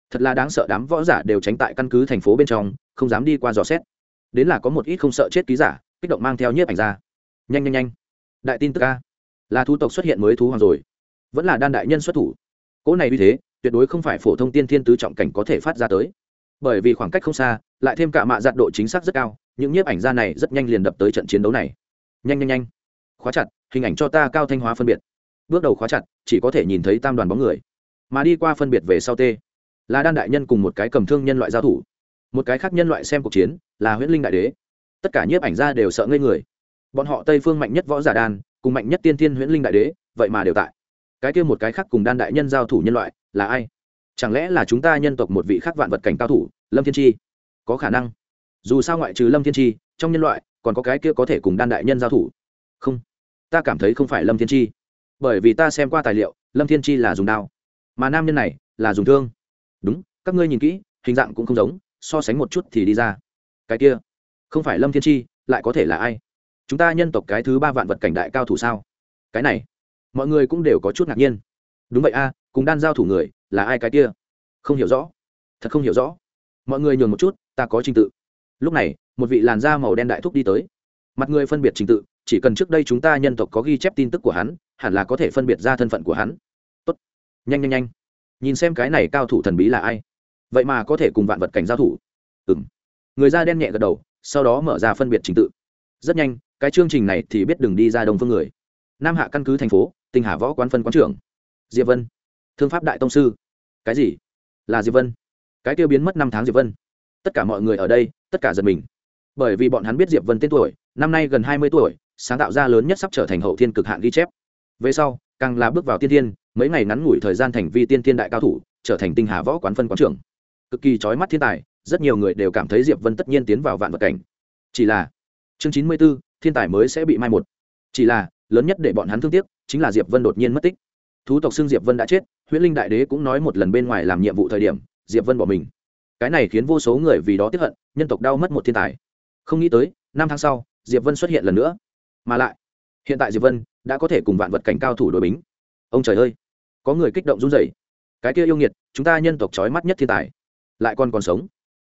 Thật là đáng sợ, đám võ giả đều tránh tại căn cứ thành phố bên trong, không dám đi qua dò xét. Đến là có một ít không sợ chết ký giả, kích động mang theo nhiếp ảnh ra. Nhanh nhanh nhanh. Đại tin tức ca là thu tộc xuất hiện mới thú hoàng rồi. Vẫn là đan đại nhân xuất thủ. Cỗ này như thế, tuyệt đối không phải phổ thông tiên thiên tứ trọng cảnh có thể phát ra tới. Bởi vì khoảng cách không xa, lại thêm cả mạ giặt độ chính xác rất cao, những nhiếp ảnh ra này rất nhanh liền đập tới trận chiến đấu này. Nhanh nhanh nhanh. Khóa chặt, hình ảnh cho ta cao thanh hóa phân biệt bước đầu khóa chặt, chỉ có thể nhìn thấy tam đoàn bóng người. Mà đi qua phân biệt về sau t, là đan đại nhân cùng một cái cầm thương nhân loại giao thủ. Một cái khác nhân loại xem cuộc chiến, là huyễn linh đại đế. Tất cả nhiếp ảnh ra đều sợ ngây người. Bọn họ tây phương mạnh nhất võ giả đan, cùng mạnh nhất tiên thiên huyễn linh đại đế, vậy mà đều tại. Cái kia một cái khác cùng đan đại nhân giao thủ nhân loại, là ai? Chẳng lẽ là chúng ta nhân tộc một vị khác vạn vật cảnh cao thủ, lâm thiên chi? Có khả năng. Dù sao ngoại trừ lâm thiên chi, trong nhân loại, còn có cái kia có thể cùng đan đại nhân giao thủ. Không. Ta cảm thấy không phải lâm thiên chi bởi vì ta xem qua tài liệu, lâm thiên chi là dùng đao, mà nam nhân này là dùng thương. Đúng, các ngươi nhìn kỹ, hình dạng cũng không giống, so sánh một chút thì đi ra. Cái kia, không phải lâm thiên chi, lại có thể là ai? Chúng ta nhân tộc cái thứ ba vạn vật cảnh đại cao thủ sao? Cái này, mọi người cũng đều có chút ngạc nhiên. Đúng vậy a, cùng đan giao thủ người, là ai cái kia? Không hiểu rõ. Thật không hiểu rõ. Mọi người nhường một chút, ta có trình tự. Lúc này, một vị làn da màu đen đại thúc đi tới. Mặt người phân biệt trình tự chỉ cần trước đây chúng ta nhân tộc có ghi chép tin tức của hắn, hẳn là có thể phân biệt ra thân phận của hắn. Tốt. Nhanh nhanh nhanh. Nhìn xem cái này cao thủ thần bí là ai. Vậy mà có thể cùng vạn vật cảnh giao thủ. Ừ m người da đen nhẹ gật đầu, sau đó mở ra phân biệt trình tự. Rất nhanh, cái chương trình này thì biết đừng đi ra đồng phương người. Nam hạ căn cứ thành phố, tinh hà võ quán phân quán trưởng. Diệp vân. Thương pháp đại tông sư. Cái gì? Là diệp vân. Cái tiêu biến mất năm tháng diệp vân. Tất cả mọi người ở đây, tất cả giật mình. Bởi vì bọn hắn biết diệp vân tên tuổi, năm nay gần hai mươi tuổi sáng tạo ra lớn nhất sắp trở thành hậu thiên cực hạn ghi chép. Về sau, càng là bước vào tiên thiên, mấy ngày ngắn ngủi thời gian thành vi tiên thiên đại cao thủ, trở thành tinh hà võ quán phân quán trưởng. Cực kỳ trói mắt thiên tài, rất nhiều người đều cảm thấy diệp vân tất nhiên tiến vào vạn vật cảnh. Chỉ là, chương chín mươi b ố thiên tài mới sẽ bị mai một. Chỉ là, lớn nhất để bọn hắn thương tiếc, chính là diệp vân đột nhiên mất tích. Thú tộc xưng diệp vân đã chết, huyễn linh đại đế cũng nói một lần bên ngoài làm nhiệm vụ thời điểm, diệp vân bỏ mình. Cái này khiến vô số người vì đó tiếp hận, nhân tộc đau mất một thiên tài. Không nghĩ tới, năm tháng sau, diệp vân xuất hiện lần nữa mà lại, hiện tại diệp vân đã có thể cùng vạn vật cảnh cao thủ đội bính. Ông trời ơi, có người kích động run rẩy. Cái kia yêu nghiệt, chúng ta nhân tộc trói mắt nhất thiên tài, lại còn còn sống.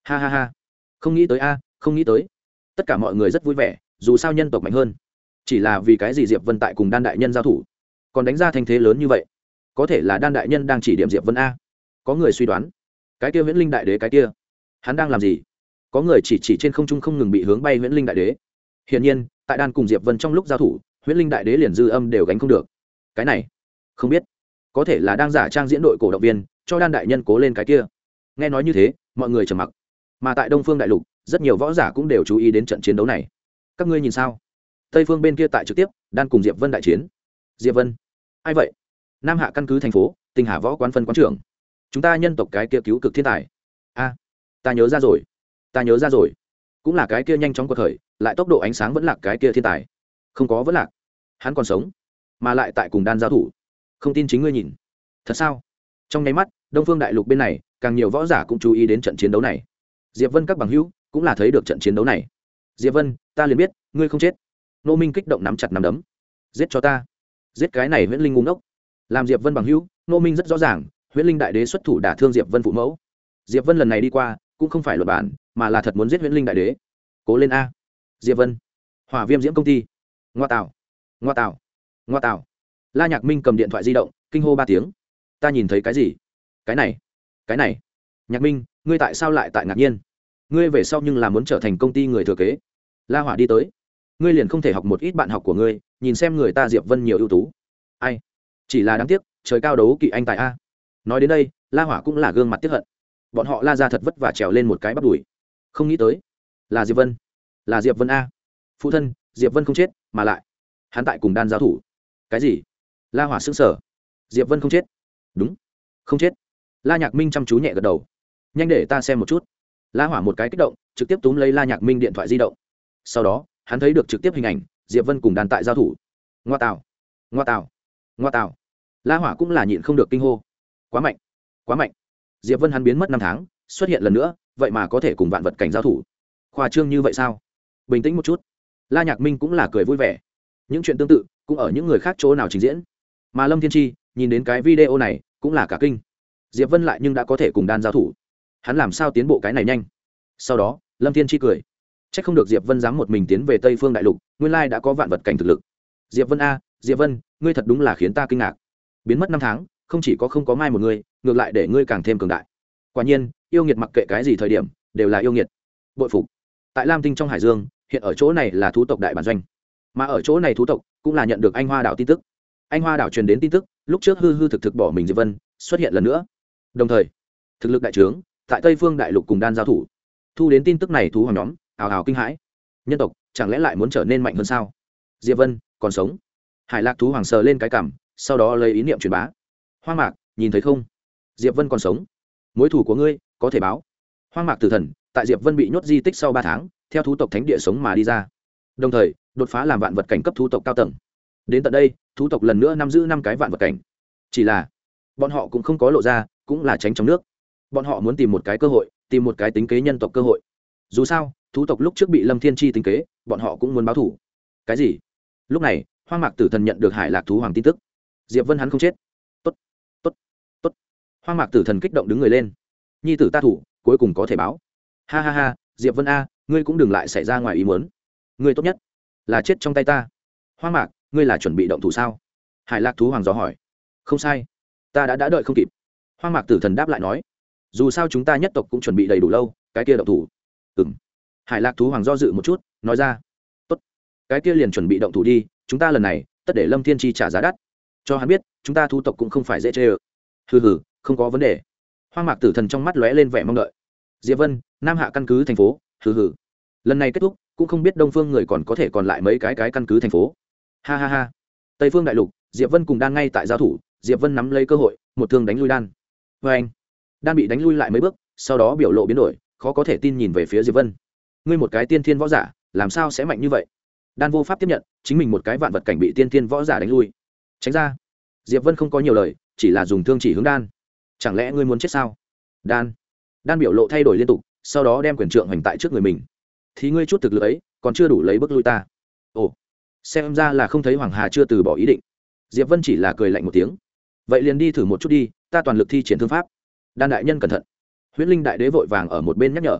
Ha ha ha. Không nghĩ tới a, không nghĩ tới. Tất cả mọi người rất vui vẻ, dù sao nhân tộc mạnh hơn. Chỉ là vì cái gì diệp vân tại cùng đan đại nhân giao thủ? Còn đánh ra thành thế lớn như vậy, có thể là đan đại nhân đang chỉ điểm diệp vân a? Có người suy đoán, cái kia Viễn linh đại đế cái kia, hắn đang làm gì? Có người chỉ chỉ trên không trung không ngừng bị hướng bay Viễn linh đại đế. Hiển nhiên tại đan cùng diệp vân trong lúc giao thủ, huyễn linh đại đế liền dư âm đều gánh không được. Cái này, không biết, có thể là đang giả trang diễn đội cổ động viên, cho đan đại nhân cố lên cái kia. Nghe nói như thế, mọi người trầm mặc. Mà tại đông phương đại lục, rất nhiều võ giả cũng đều chú ý đến trận chiến đấu này. Các ngươi nhìn sao? Tây phương bên kia tại trực tiếp, đan cùng diệp vân đại chiến. Diệp vân, ai vậy? Nam hạ căn cứ thành phố tình hà võ quán phân quán trưởng. Chúng ta nhân tộc cái kia cứu cực thiên tài. A, ta nhớ ra rồi, ta nhớ ra rồi. Cũng là cái kia nhanh chóng cuộc khởi lại tốc độ ánh sáng vẫn là cái kia thiên tài. Không có vẫn lạc. Hắn còn sống mà lại tại cùng đan giao thủ. Không tin chính ngươi nhìn. Thật sao? Trong nháy mắt đông phương đại lục bên này càng nhiều võ giả cũng chú ý đến trận chiến đấu này. Diệp vân các bằng hữu cũng là thấy được trận chiến đấu này. Diệp vân ta liền biết ngươi không chết. Nô minh kích động nắm chặt nắm đấm. Giết cho ta. Giết cái này nguyễn linh ngu ngốc, làm diệp vân bằng hữu nô minh rất rõ ràng nguyễn linh đại đế xuất thủ đả thương diệp vân phụ mẫu. Diệp vân lần này đi qua cũng không phải luật bản mà là thật muốn giết nguyễn linh đại đế. Cố lên a diệp vân. Hỏa viêm diễm công ty. Ngoa tạo ngoa tạo ngoa tạo la nhạc minh cầm điện thoại di động, kinh hô ba tiếng. Ta nhìn thấy cái gì? Cái này. Cái này. Nhạc minh, ngươi tại sao lại tại ngạc nhiên? Ngươi về sau nhưng là muốn trở thành công ty người thừa kế. La hỏa đi tới. Ngươi liền không thể học một ít bạn học của ngươi, nhìn xem người ta diệp vân nhiều ưu tú. Ai? Chỉ là đáng tiếc, trời cao đấu kỵ anh tại a. Nói đến đây, la hỏa cũng là gương mặt tiếp hận. Bọn họ la ra thật vất vả trèo lên một cái bắt đùi. Không nghĩ tới, là diệp vân là diệp vân a phụ thân diệp vân không chết mà lại hắn tại cùng đan giáo thủ cái gì la hỏa xứng sở diệp vân không chết đúng không chết la nhạc minh chăm chú nhẹ gật đầu nhanh để ta xem một chút la hỏa một cái kích động trực tiếp túm lấy la nhạc minh điện thoại di động sau đó hắn thấy được trực tiếp hình ảnh diệp vân cùng đàn tại giao thủ ngoa tạo ngoa tạo ngoa tạo la hỏa cũng là nhịn không được kinh hô quá mạnh quá mạnh diệp vân hắn biến mất năm tháng xuất hiện lần nữa vậy mà có thể cùng vạn vật cảnh giao thủ khoa trương như vậy sao bình tĩnh một chút. La nhạc minh cũng là cười vui vẻ. Những chuyện tương tự cũng ở những người khác chỗ nào trình diễn. Mà lâm thiên tri nhìn đến cái video này cũng là cả kinh. Diệp vân lại nhưng đã có thể cùng đan giao thủ. Hắn làm sao tiến bộ cái này nhanh? Sau đó, lâm thiên tri cười. C h ắ c không được diệp vân dám một mình tiến về tây phương đại lục, nguyên lai đã có vạn vật cảnh thực lực. Diệp vân a, diệp vân, ngươi thật đúng là khiến ta kinh ngạc. Biến mất năm tháng, không chỉ có không có mai một người, ngược lại để ngươi càng thêm cường đại. Quả nhiên, yêu nghiệt mặc kệ cái gì thời điểm, đều là yêu nghiệt. Bội phục. Tại lam tinh trong hải dương hiện ở chỗ này là thú tộc đại bản doanh. Mà ở chỗ này thú tộc cũng là nhận được anh hoa đảo tin tức. Anh hoa đảo truyền đến tin tức, lúc trước hư hư thực thực bỏ mình diệp vân, xuất hiện lần nữa. Đồng thời, thực lực đại trướng tại tây phương đại lục cùng đan giao thủ, thu đến tin tức này thú hoàng nhóm ào ào kinh hãi. Nhân tộc, chẳng lẽ lại muốn trở nên mạnh hơn sao? Diệp vân, còn sống. Hải lạc thú hoàng sờ lên cái cảm, sau đó lấy ý niệm truyền bá. Hoang mạc, nhìn thấy không? Diệp vân còn sống. Mối thủ của ngươi, có thể báo. Hoang mạc tử thần, tại diệp vân bị nhốt di tích sau ba tháng theo thú tộc thánh địa sống mà đi ra. Đồng thời, đột phá làm vạn vật cảnh cấp thú tộc cao tầng. Đến tận đây, thú tộc lần nữa nắm giữ năm cái vạn vật cảnh. Chỉ là, bọn họ cũng không có lộ ra, cũng là tránh trong nước. Bọn họ muốn tìm một cái cơ hội, tìm một cái tính kế nhân tộc cơ hội. Dù sao, thú tộc lúc trước bị lâm thiên chi tính kế, bọn họ cũng muốn báo thủ cái gì? Lúc này, hoang mạc tử thần nhận được hải lạc thú hoàng tin tức. Diệp vân hắn không chết. Tốt tốt tốt. Hoang mạc tử thần kích động đứng người lên. Nhi tử ta thủ, cuối cùng có thể báo. Ha ha ha, diệp vân a ngươi cũng đừng lại xảy ra ngoài ý muốn. Ngươi tốt nhất là chết trong tay ta. Hoa mạc, ngươi là chuẩn bị động thủ sao? Hải lạc thú hoàng dò hỏi. Không sai. Ta đã đã đợi không kịp. Hoa mạc tử thần đáp lại nói. Dù sao chúng ta nhất tộc cũng chuẩn bị đầy đủ lâu, cái kia động thủ. Ừ m hải lạc thú hoàng do dự một chút, nói ra. Tốt. Cái kia liền chuẩn bị động thủ đi, chúng ta lần này, tất để lâm thiên chi trả giá đắt. Cho hắn biết, chúng ta thu tộc cũng không phải dễ chê ơ. Hừ hừ, không có vấn đề. Hoa mạc tử thần trong mắt lóe lên vẻ mong đợi. Diệp vân, nam hạ căn cứ thành phố hừ hừ. Lần này kết thúc, cũng không biết đông phương người còn có thể còn lại mấy cái cái căn cứ thành phố. Ha ha ha. Tây phương đại lục, diệp vân cùng đan ngay tại giao thủ, diệp vân nắm lấy cơ hội, một thương đánh lui đan. Vê anh, đan bị đánh lui lại mấy bước, sau đó biểu lộ biến đổi, khó có thể tin nhìn về phía diệp vân. Ngươi một cái tiên thiên võ giả, làm sao sẽ mạnh như vậy? Đan vô pháp tiếp nhận, chính mình một cái vạn vật cảnh bị tiên thiên võ giả đánh lui. Tránh ra. Diệp vân không có nhiều lời, chỉ là dùng thương chỉ hướng đan. Chẳng lẽ ngươi muốn chết sao? Đan. Đan biểu lộ thay đổi liên tục sau đó đem quyền trượng hành tại trước người mình. Thì ngươi chút thực lực ấy, còn chưa đủ lấy bước lui ta. Ồ, xem ra là không thấy hoàng hà chưa từ bỏ ý định. Diệp vân chỉ là cười lạnh một tiếng. Vậy liền đi thử một chút đi, ta toàn lực thi triển thương pháp. Đan đại nhân cẩn thận. Huyễn linh đại đế vội vàng ở một bên nhắc nhở.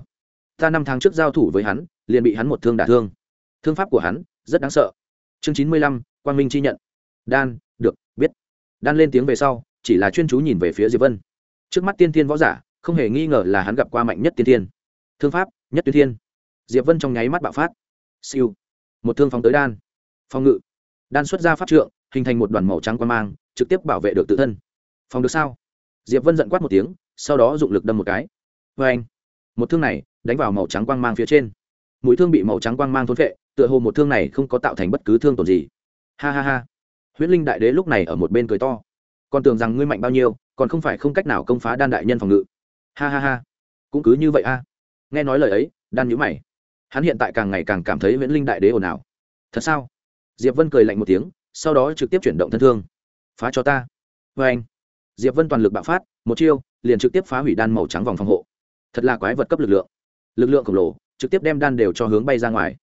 Ta năm tháng trước giao thủ với hắn, liền bị hắn một thương đả thương. Thương pháp của hắn, rất đáng sợ. Chương chín mươi lăm, quang minh chi nhận. Đan, được, biết. Đan lên tiếng về sau, chỉ là chuyên chú nhìn về phía diệp vân. Trước mắt tiên tiên võ giả, không hề nghi ngờ là hắn gặp qua mạnh nhất tiên tiên thương pháp, nhất tuyến thiên. Diệp vân trong nháy mắt bạo phát. Siêu. Một thương phóng tới đan. Phòng ngự. Đan xuất ra pháp trượng, hình thành một đoàn màu trắng quan mang, trực tiếp bảo vệ được tự thân. Phòng được sao? Diệp vân giận quát một tiếng, sau đó dụng lực đâm một cái. Vê anh một thương này, đánh vào màu trắng quang mang phía trên. Mũi thương bị màu trắng quang mang thốn vệ tựa hồ một thương này không có tạo thành bất cứ thương tổn gì. Ha ha ha. Huyễn linh đại đế lúc này ở một bên cười to. Còn tưởng rằng ngươi mạnh bao nhiêu, còn không phải không cách nào công phá đan đại nhân phòng ngự. Ha ha ha. Cũng cứ như vậy a nghe nói lời ấy, đan nhữ mày. Hắn hiện tại càng ngày càng cảm thấy Viễn linh đại đế ồn ào. Thật sao? Diệp vân cười lạnh một tiếng, sau đó trực tiếp chuyển động thân thương. Phá cho ta. Vê anh. Diệp vân toàn lực bạo phát, một chiêu, liền trực tiếp phá hủy đan màu trắng vòng phòng hộ. Thật là quái vật cấp lực lượng. Lực lượng khổng lồ, trực tiếp đem đan đều cho hướng bay ra ngoài.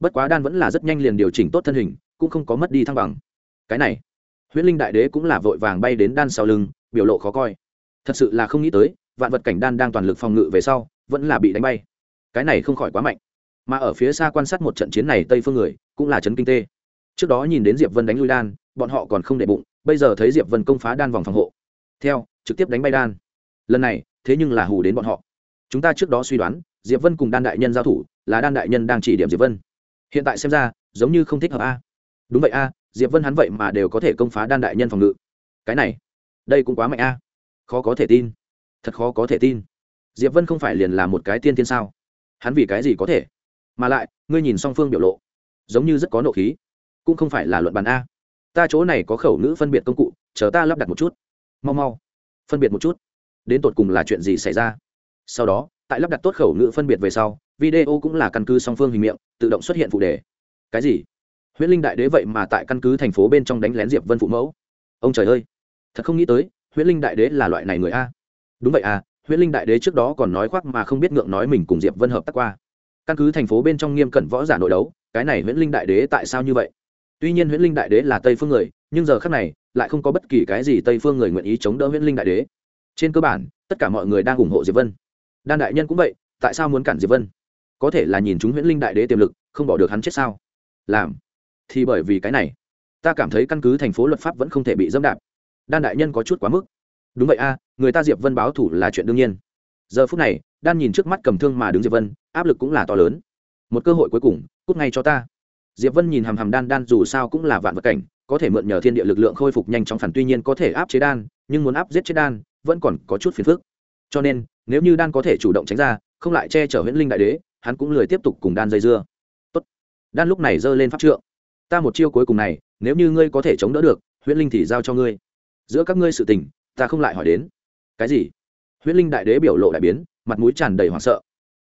Bất quá đan vẫn là rất nhanh liền điều chỉnh tốt thân hình, cũng không có mất đi thăng bằng. Cái này huyễn linh đại đế cũng là vội vàng bay đến đan sau lưng, biểu lộ khó coi. Thật sự là không nghĩ tới, vạn vật cảnh đan đang toàn lực phòng ngự về sau vẫn là bị đánh bay. Cái này không khỏi quá mạnh. Mà ở phía xa quan sát một trận chiến này tây phương người, cũng là chấn kinh tê. Trước đó nhìn đến diệp vân đánh lui đan, bọn họ còn không để bụng, bây giờ thấy diệp vân công phá đan vòng phòng hộ. Theo, trực tiếp đánh bay đan. Lần này, thế nhưng là hù đến bọn họ. Chúng ta trước đó suy đoán, diệp vân cùng đan đại nhân giao thủ, là đan đại nhân đang chỉ điểm diệp vân. Hiện tại xem ra, giống như không thích hợp a. Đúng vậy a, diệp vân hắn vậy mà đều có thể công phá đan đại nhân phòng ngự. Cái này, đây cũng quá mạnh a. Khó có thể tin. Thật khó có thể tin diệp vân không phải liền là một cái tiên tiên sao? Hắn vì cái gì có thể? Mà lại, ngươi nhìn song phương biểu lộ, giống như rất có nộ khí. Cũng không phải là luận bàn a. Ta chỗ này có khẩu ngữ phân biệt công cụ, chờ ta lắp đặt một chút. Mau mau, phân biệt một chút. Đến tột cùng là chuyện gì xảy ra? Sau đó, tại lắp đặt tốt khẩu ngữ phân biệt về sau, video cũng là căn cứ song phương hình miệng, tự động xuất hiện phụ đề. Cái gì? Huyễn linh đại đế vậy mà tại căn cứ thành phố bên trong đánh lén diệp vân phụ mẫu. Ông trời ơi! Thật không nghĩ tới, huyễn linh đại đế là loại này người a. Đúng vậy à huyễn linh đại đế trước đó còn nói khoác mà không biết ngượng nói mình cùng diệp vân hợp tác qua. Căn cứ thành phố bên trong nghiêm cẩn võ giả nội đấu, cái này huyễn linh đại đế tại sao như vậy? Tuy nhiên huyễn linh đại đế là tây phương người, nhưng giờ khác này, lại không có bất kỳ cái gì tây phương người nguyện ý chống đỡ huyễn linh đại đế. Trên cơ bản, tất cả mọi người đang ủng hộ diệp vân. Đan đại nhân cũng vậy, tại sao muốn cản diệp vân? Có thể là nhìn chúng huyễn linh đại đế tiềm lực, không bỏ được hắn chết sao? Làm. Thì bởi vì cái này, ta cảm thấy căn cứ thành phố luật pháp vẫn không thể bị dâm đạp. Đan đại nhân có chút quá mức. Đúng vậy a người ta diệp vân báo thủ là chuyện đương nhiên. Giờ phút này, đan nhìn trước mắt cầm thương mà đứng diệp vân, áp lực cũng là to lớn. Một cơ hội cuối cùng, cút ngay cho ta. Diệp vân nhìn hàm hàm đan đan dù sao cũng là vạn vật cảnh, có thể mượn nhờ thiên địa lực lượng khôi phục nhanh chóng phản tuy nhiên có thể áp chế đan, nhưng muốn áp giết chết đan, vẫn còn có chút phiền phức. Cho nên, nếu như đan có thể chủ động tránh ra, không lại che chở huyễn linh đại đế, hắn cũng lười tiếp tục cùng đan dây dưa. Tốt. đan lúc này giơ lên pháp trượng. Ta một chiêu cuối cùng này, nếu như ngươi có thể chống đỡ được, huyễn linh thì giao cho ngươi. Giữa các ngươi sự tình, ta không lại hỏi đến cái gì? Huyễn linh đại đế biểu lộ đại biến, mặt mũi tràn đầy hoảng sợ.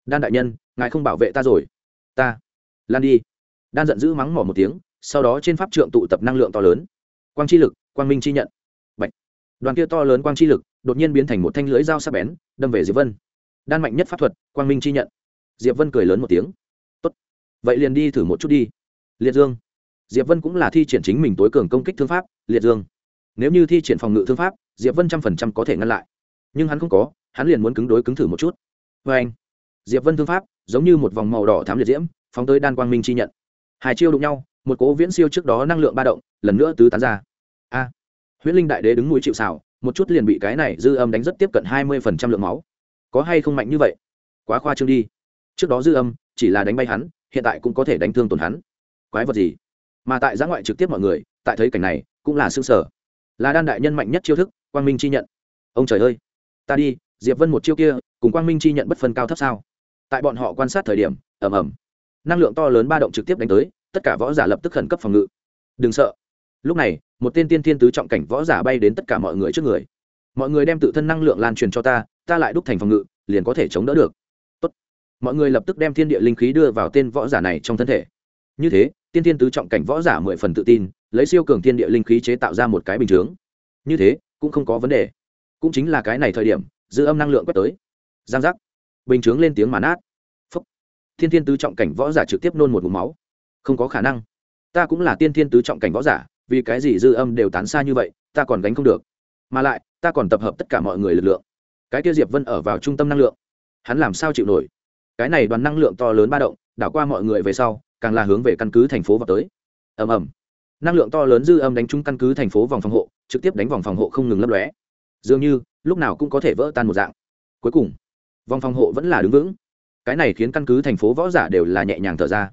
Đan đại nhân, ngài không bảo vệ ta rồi. Ta. Lan đi. Đan giận dữ mắng mỏ một tiếng, sau đó trên pháp trượng tụ tập năng lượng to lớn. Quang chi lực, quang minh chi nhận. Bạch. đoàn kia to lớn quang chi lực, đột nhiên biến thành một thanh lưới dao sắc bén, đâm về diệp vân. Đan mạnh nhất pháp thuật, quang minh chi nhận. Diệp vân cười lớn một tiếng. Tốt. Vậy liền đi thử một chút đi. Liệt dương. Diệp vân cũng là thi triển chính mình tối cường công kích thương pháp, liệt dương. Nếu như thi triển phòng ngự thương pháp, diệp vân trăm phần trăm có thể ngăn lại nhưng hắn không có, hắn liền muốn cứng đối cứng thử một chút. Vê anh, diệp vân thương pháp, giống như một vòng màu đỏ thám liệt diễm, phóng tới đan quang minh chi nhận. Hai chiêu đụng nhau, một cố viễn siêu trước đó năng lượng ba động, lần nữa tứ tán ra. A, huyễn linh đại đế đứng mũi chịu xào một chút liền bị cái này dư âm đánh rất tiếp cận hai mươi phần trăm lượng máu. Có hay không mạnh như vậy? Quá khoa trương đi. Trước đó dư âm, chỉ là đánh bay hắn, hiện tại cũng có thể đánh thương tổn hắn. Quái vật gì? Mà tại giã ngoại trực tiếp mọi người, tại thấy cảnh này, cũng là xương sở. Là đan đại nhân mạnh nhất chiêu thức, quang minh chi nhận. Ông trời ơi! Ta đi, diệp vân một chiêu kia, cùng quang minh chi nhận bất phân cao thấp sao? Tại bọn họ quan sát thời điểm ẩm ẩm năng lượng to lớn ba động trực tiếp đánh tới, tất cả võ giả lập tức khẩn cấp phòng ngự. Đừng sợ. Lúc này, một tên tiên thiên tứ trọng cảnh võ giả bay đến tất cả mọi người trước người. Mọi người đem tự thân năng lượng lan truyền cho ta ta lại đúc thành phòng ngự, liền có thể chống đỡ được. Tốt. mọi người lập tức đem thiên địa linh khí đưa vào tên võ giả này trong thân thể. Như thế, tiên thiên tứ trọng cảnh võ giả mười phần tự tin, lấy siêu cường thiên địa linh khí chế tạo ra một cái bình chướng. Như thế, cũng không có vấn đề cũng chính là cái này thời điểm, dư âm năng lượng quét tới. Giang giác. Bình chướng lên tiếng mà nát. Phúc. Thiên thiên tứ trọng cảnh võ giả trực tiếp nôn một vùng máu. Không có khả năng. Ta cũng là tiên thiên tứ trọng cảnh võ giả, vì cái gì dư âm đều tán xa như vậy, ta còn gánh không được. Mà lại, ta còn tập hợp tất cả mọi người lực lượng. Cái kia diệp vân ở vào trung tâm năng lượng. Hắn làm sao chịu nổi? Cái này đoàn năng lượng to lớn ba động, đảo qua mọi người về sau, càng là hướng về căn cứ thành phố vào tới. Ầm ầm. Năng lượng to lớn dư âm đánh trúng căn cứ thành phố vòng phòng hộ, trực tiếp đánh vòng phòng hộ không ngừng lấp lóe dường như lúc nào cũng có thể vỡ tan một dạng. Cuối cùng, vòng phòng hộ vẫn là đứng vững. Cái này khiến căn cứ thành phố võ giả đều là nhẹ nhàng thở ra.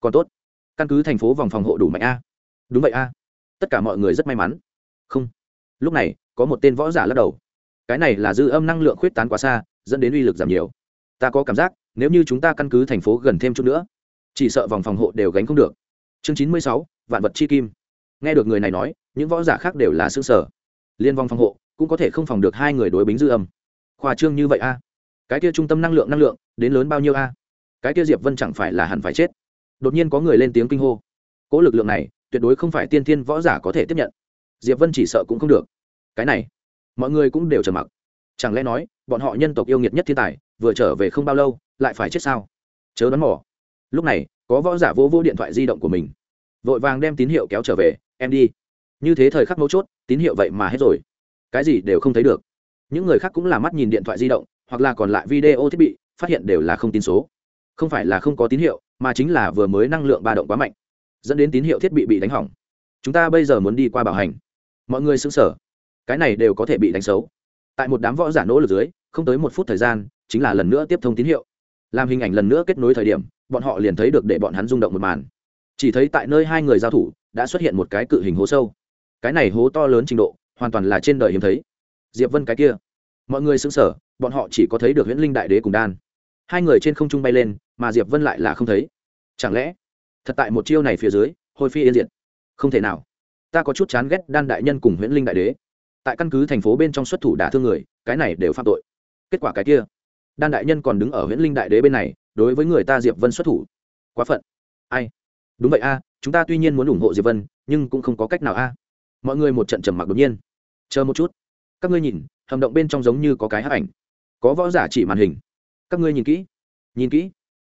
Còn tốt, căn cứ thành phố vòng phòng hộ đủ mạnh a. Đúng vậy a. Tất cả mọi người rất may mắn. Không. Lúc này, có một tên võ giả lắc đầu. Cái này là dư âm năng lượng khuyết tán quá xa, dẫn đến uy lực giảm nhiều. Ta có cảm giác, nếu như chúng ta căn cứ thành phố gần thêm chút nữa, chỉ sợ vòng phòng hộ đều gánh không được. Chương chín mươi sáu, vạn vật chi kim. Nghe được người này nói, những võ giả khác đều là xương sở liên vòng phòng hộ cũng có thể không phòng được hai người đối bính dư âm. Khoa trương như vậy a? Cái kia trung tâm năng lượng năng lượng, đến lớn bao nhiêu a? Cái kia diệp vân chẳng phải là hẳn phải chết. Đột nhiên có người lên tiếng kinh hô. Cỗ lực lượng này, tuyệt đối không phải tiên thiên võ giả có thể tiếp nhận. Diệp vân chỉ sợ cũng không được. Cái này, mọi người cũng đều trầm mặc. Chẳng lẽ nói, bọn họ nhân tộc yêu nghiệt nhất thiên tài, vừa trở về không bao lâu, lại phải chết sao? Chớ đoán mỏ lúc này, có võ giả vô vô điện thoại di động của mình. Vội vàng đem tín hiệu kéo trở về, em đi. Như thế thời khắc mấu chốt, tín hiệu vậy mà hết rồi cái gì đều không thấy được. Những người khác cũng là mắt nhìn điện thoại di động, hoặc là còn lại video thiết bị, phát hiện đều là không tin số. Không phải là không có tín hiệu, mà chính là vừa mới năng lượng ba động quá mạnh, dẫn đến tín hiệu thiết bị bị đánh hỏng. Chúng ta bây giờ muốn đi qua bảo hành. Mọi người xứng sở cái này đều có thể bị đánh xấu. Tại một đám võ giả nỗ lực dưới, không tới một phút thời gian, chính là lần nữa tiếp thông tín hiệu. Làm hình ảnh lần nữa kết nối thời điểm, bọn họ liền thấy được để bọn hắn rung động một màn. Chỉ thấy tại nơi hai người giao thủ, đã xuất hiện một cái cự hình hố sâu. Cái này hố to lớn trình độ hoàn toàn là trên đời hiếm thấy. Diệp vân cái kia. Mọi người xứng sở bọn họ chỉ có thấy được huyễn linh đại đế cùng đan. Hai người trên không trung bay lên, mà diệp vân lại là không thấy. Chẳng lẽ, thật tại một chiêu này phía dưới, Hồi phi yên diệt? Không thể nào. Ta có chút chán ghét đan đại nhân cùng huyễn linh đại đế. Tại căn cứ thành phố bên trong xuất thủ đả thương người, cái này đều phạm tội. Kết quả cái kia. Đan đại nhân còn đứng ở huyễn linh đại đế bên này, đối với người ta diệp vân xuất thủ. Quá phận. Ai? Đúng vậy a, chúng ta tuy nhiên muốn ủng hộ diệp vân, nhưng cũng không có cách nào a. Mọi người một trận trầm mặc đột nhiên chờ một chút. Các ngươi nhìn, hầm động bên trong giống như có cái hấp ảnh. Có võ giả chỉ màn hình. Các ngươi nhìn kỹ. Nhìn kỹ.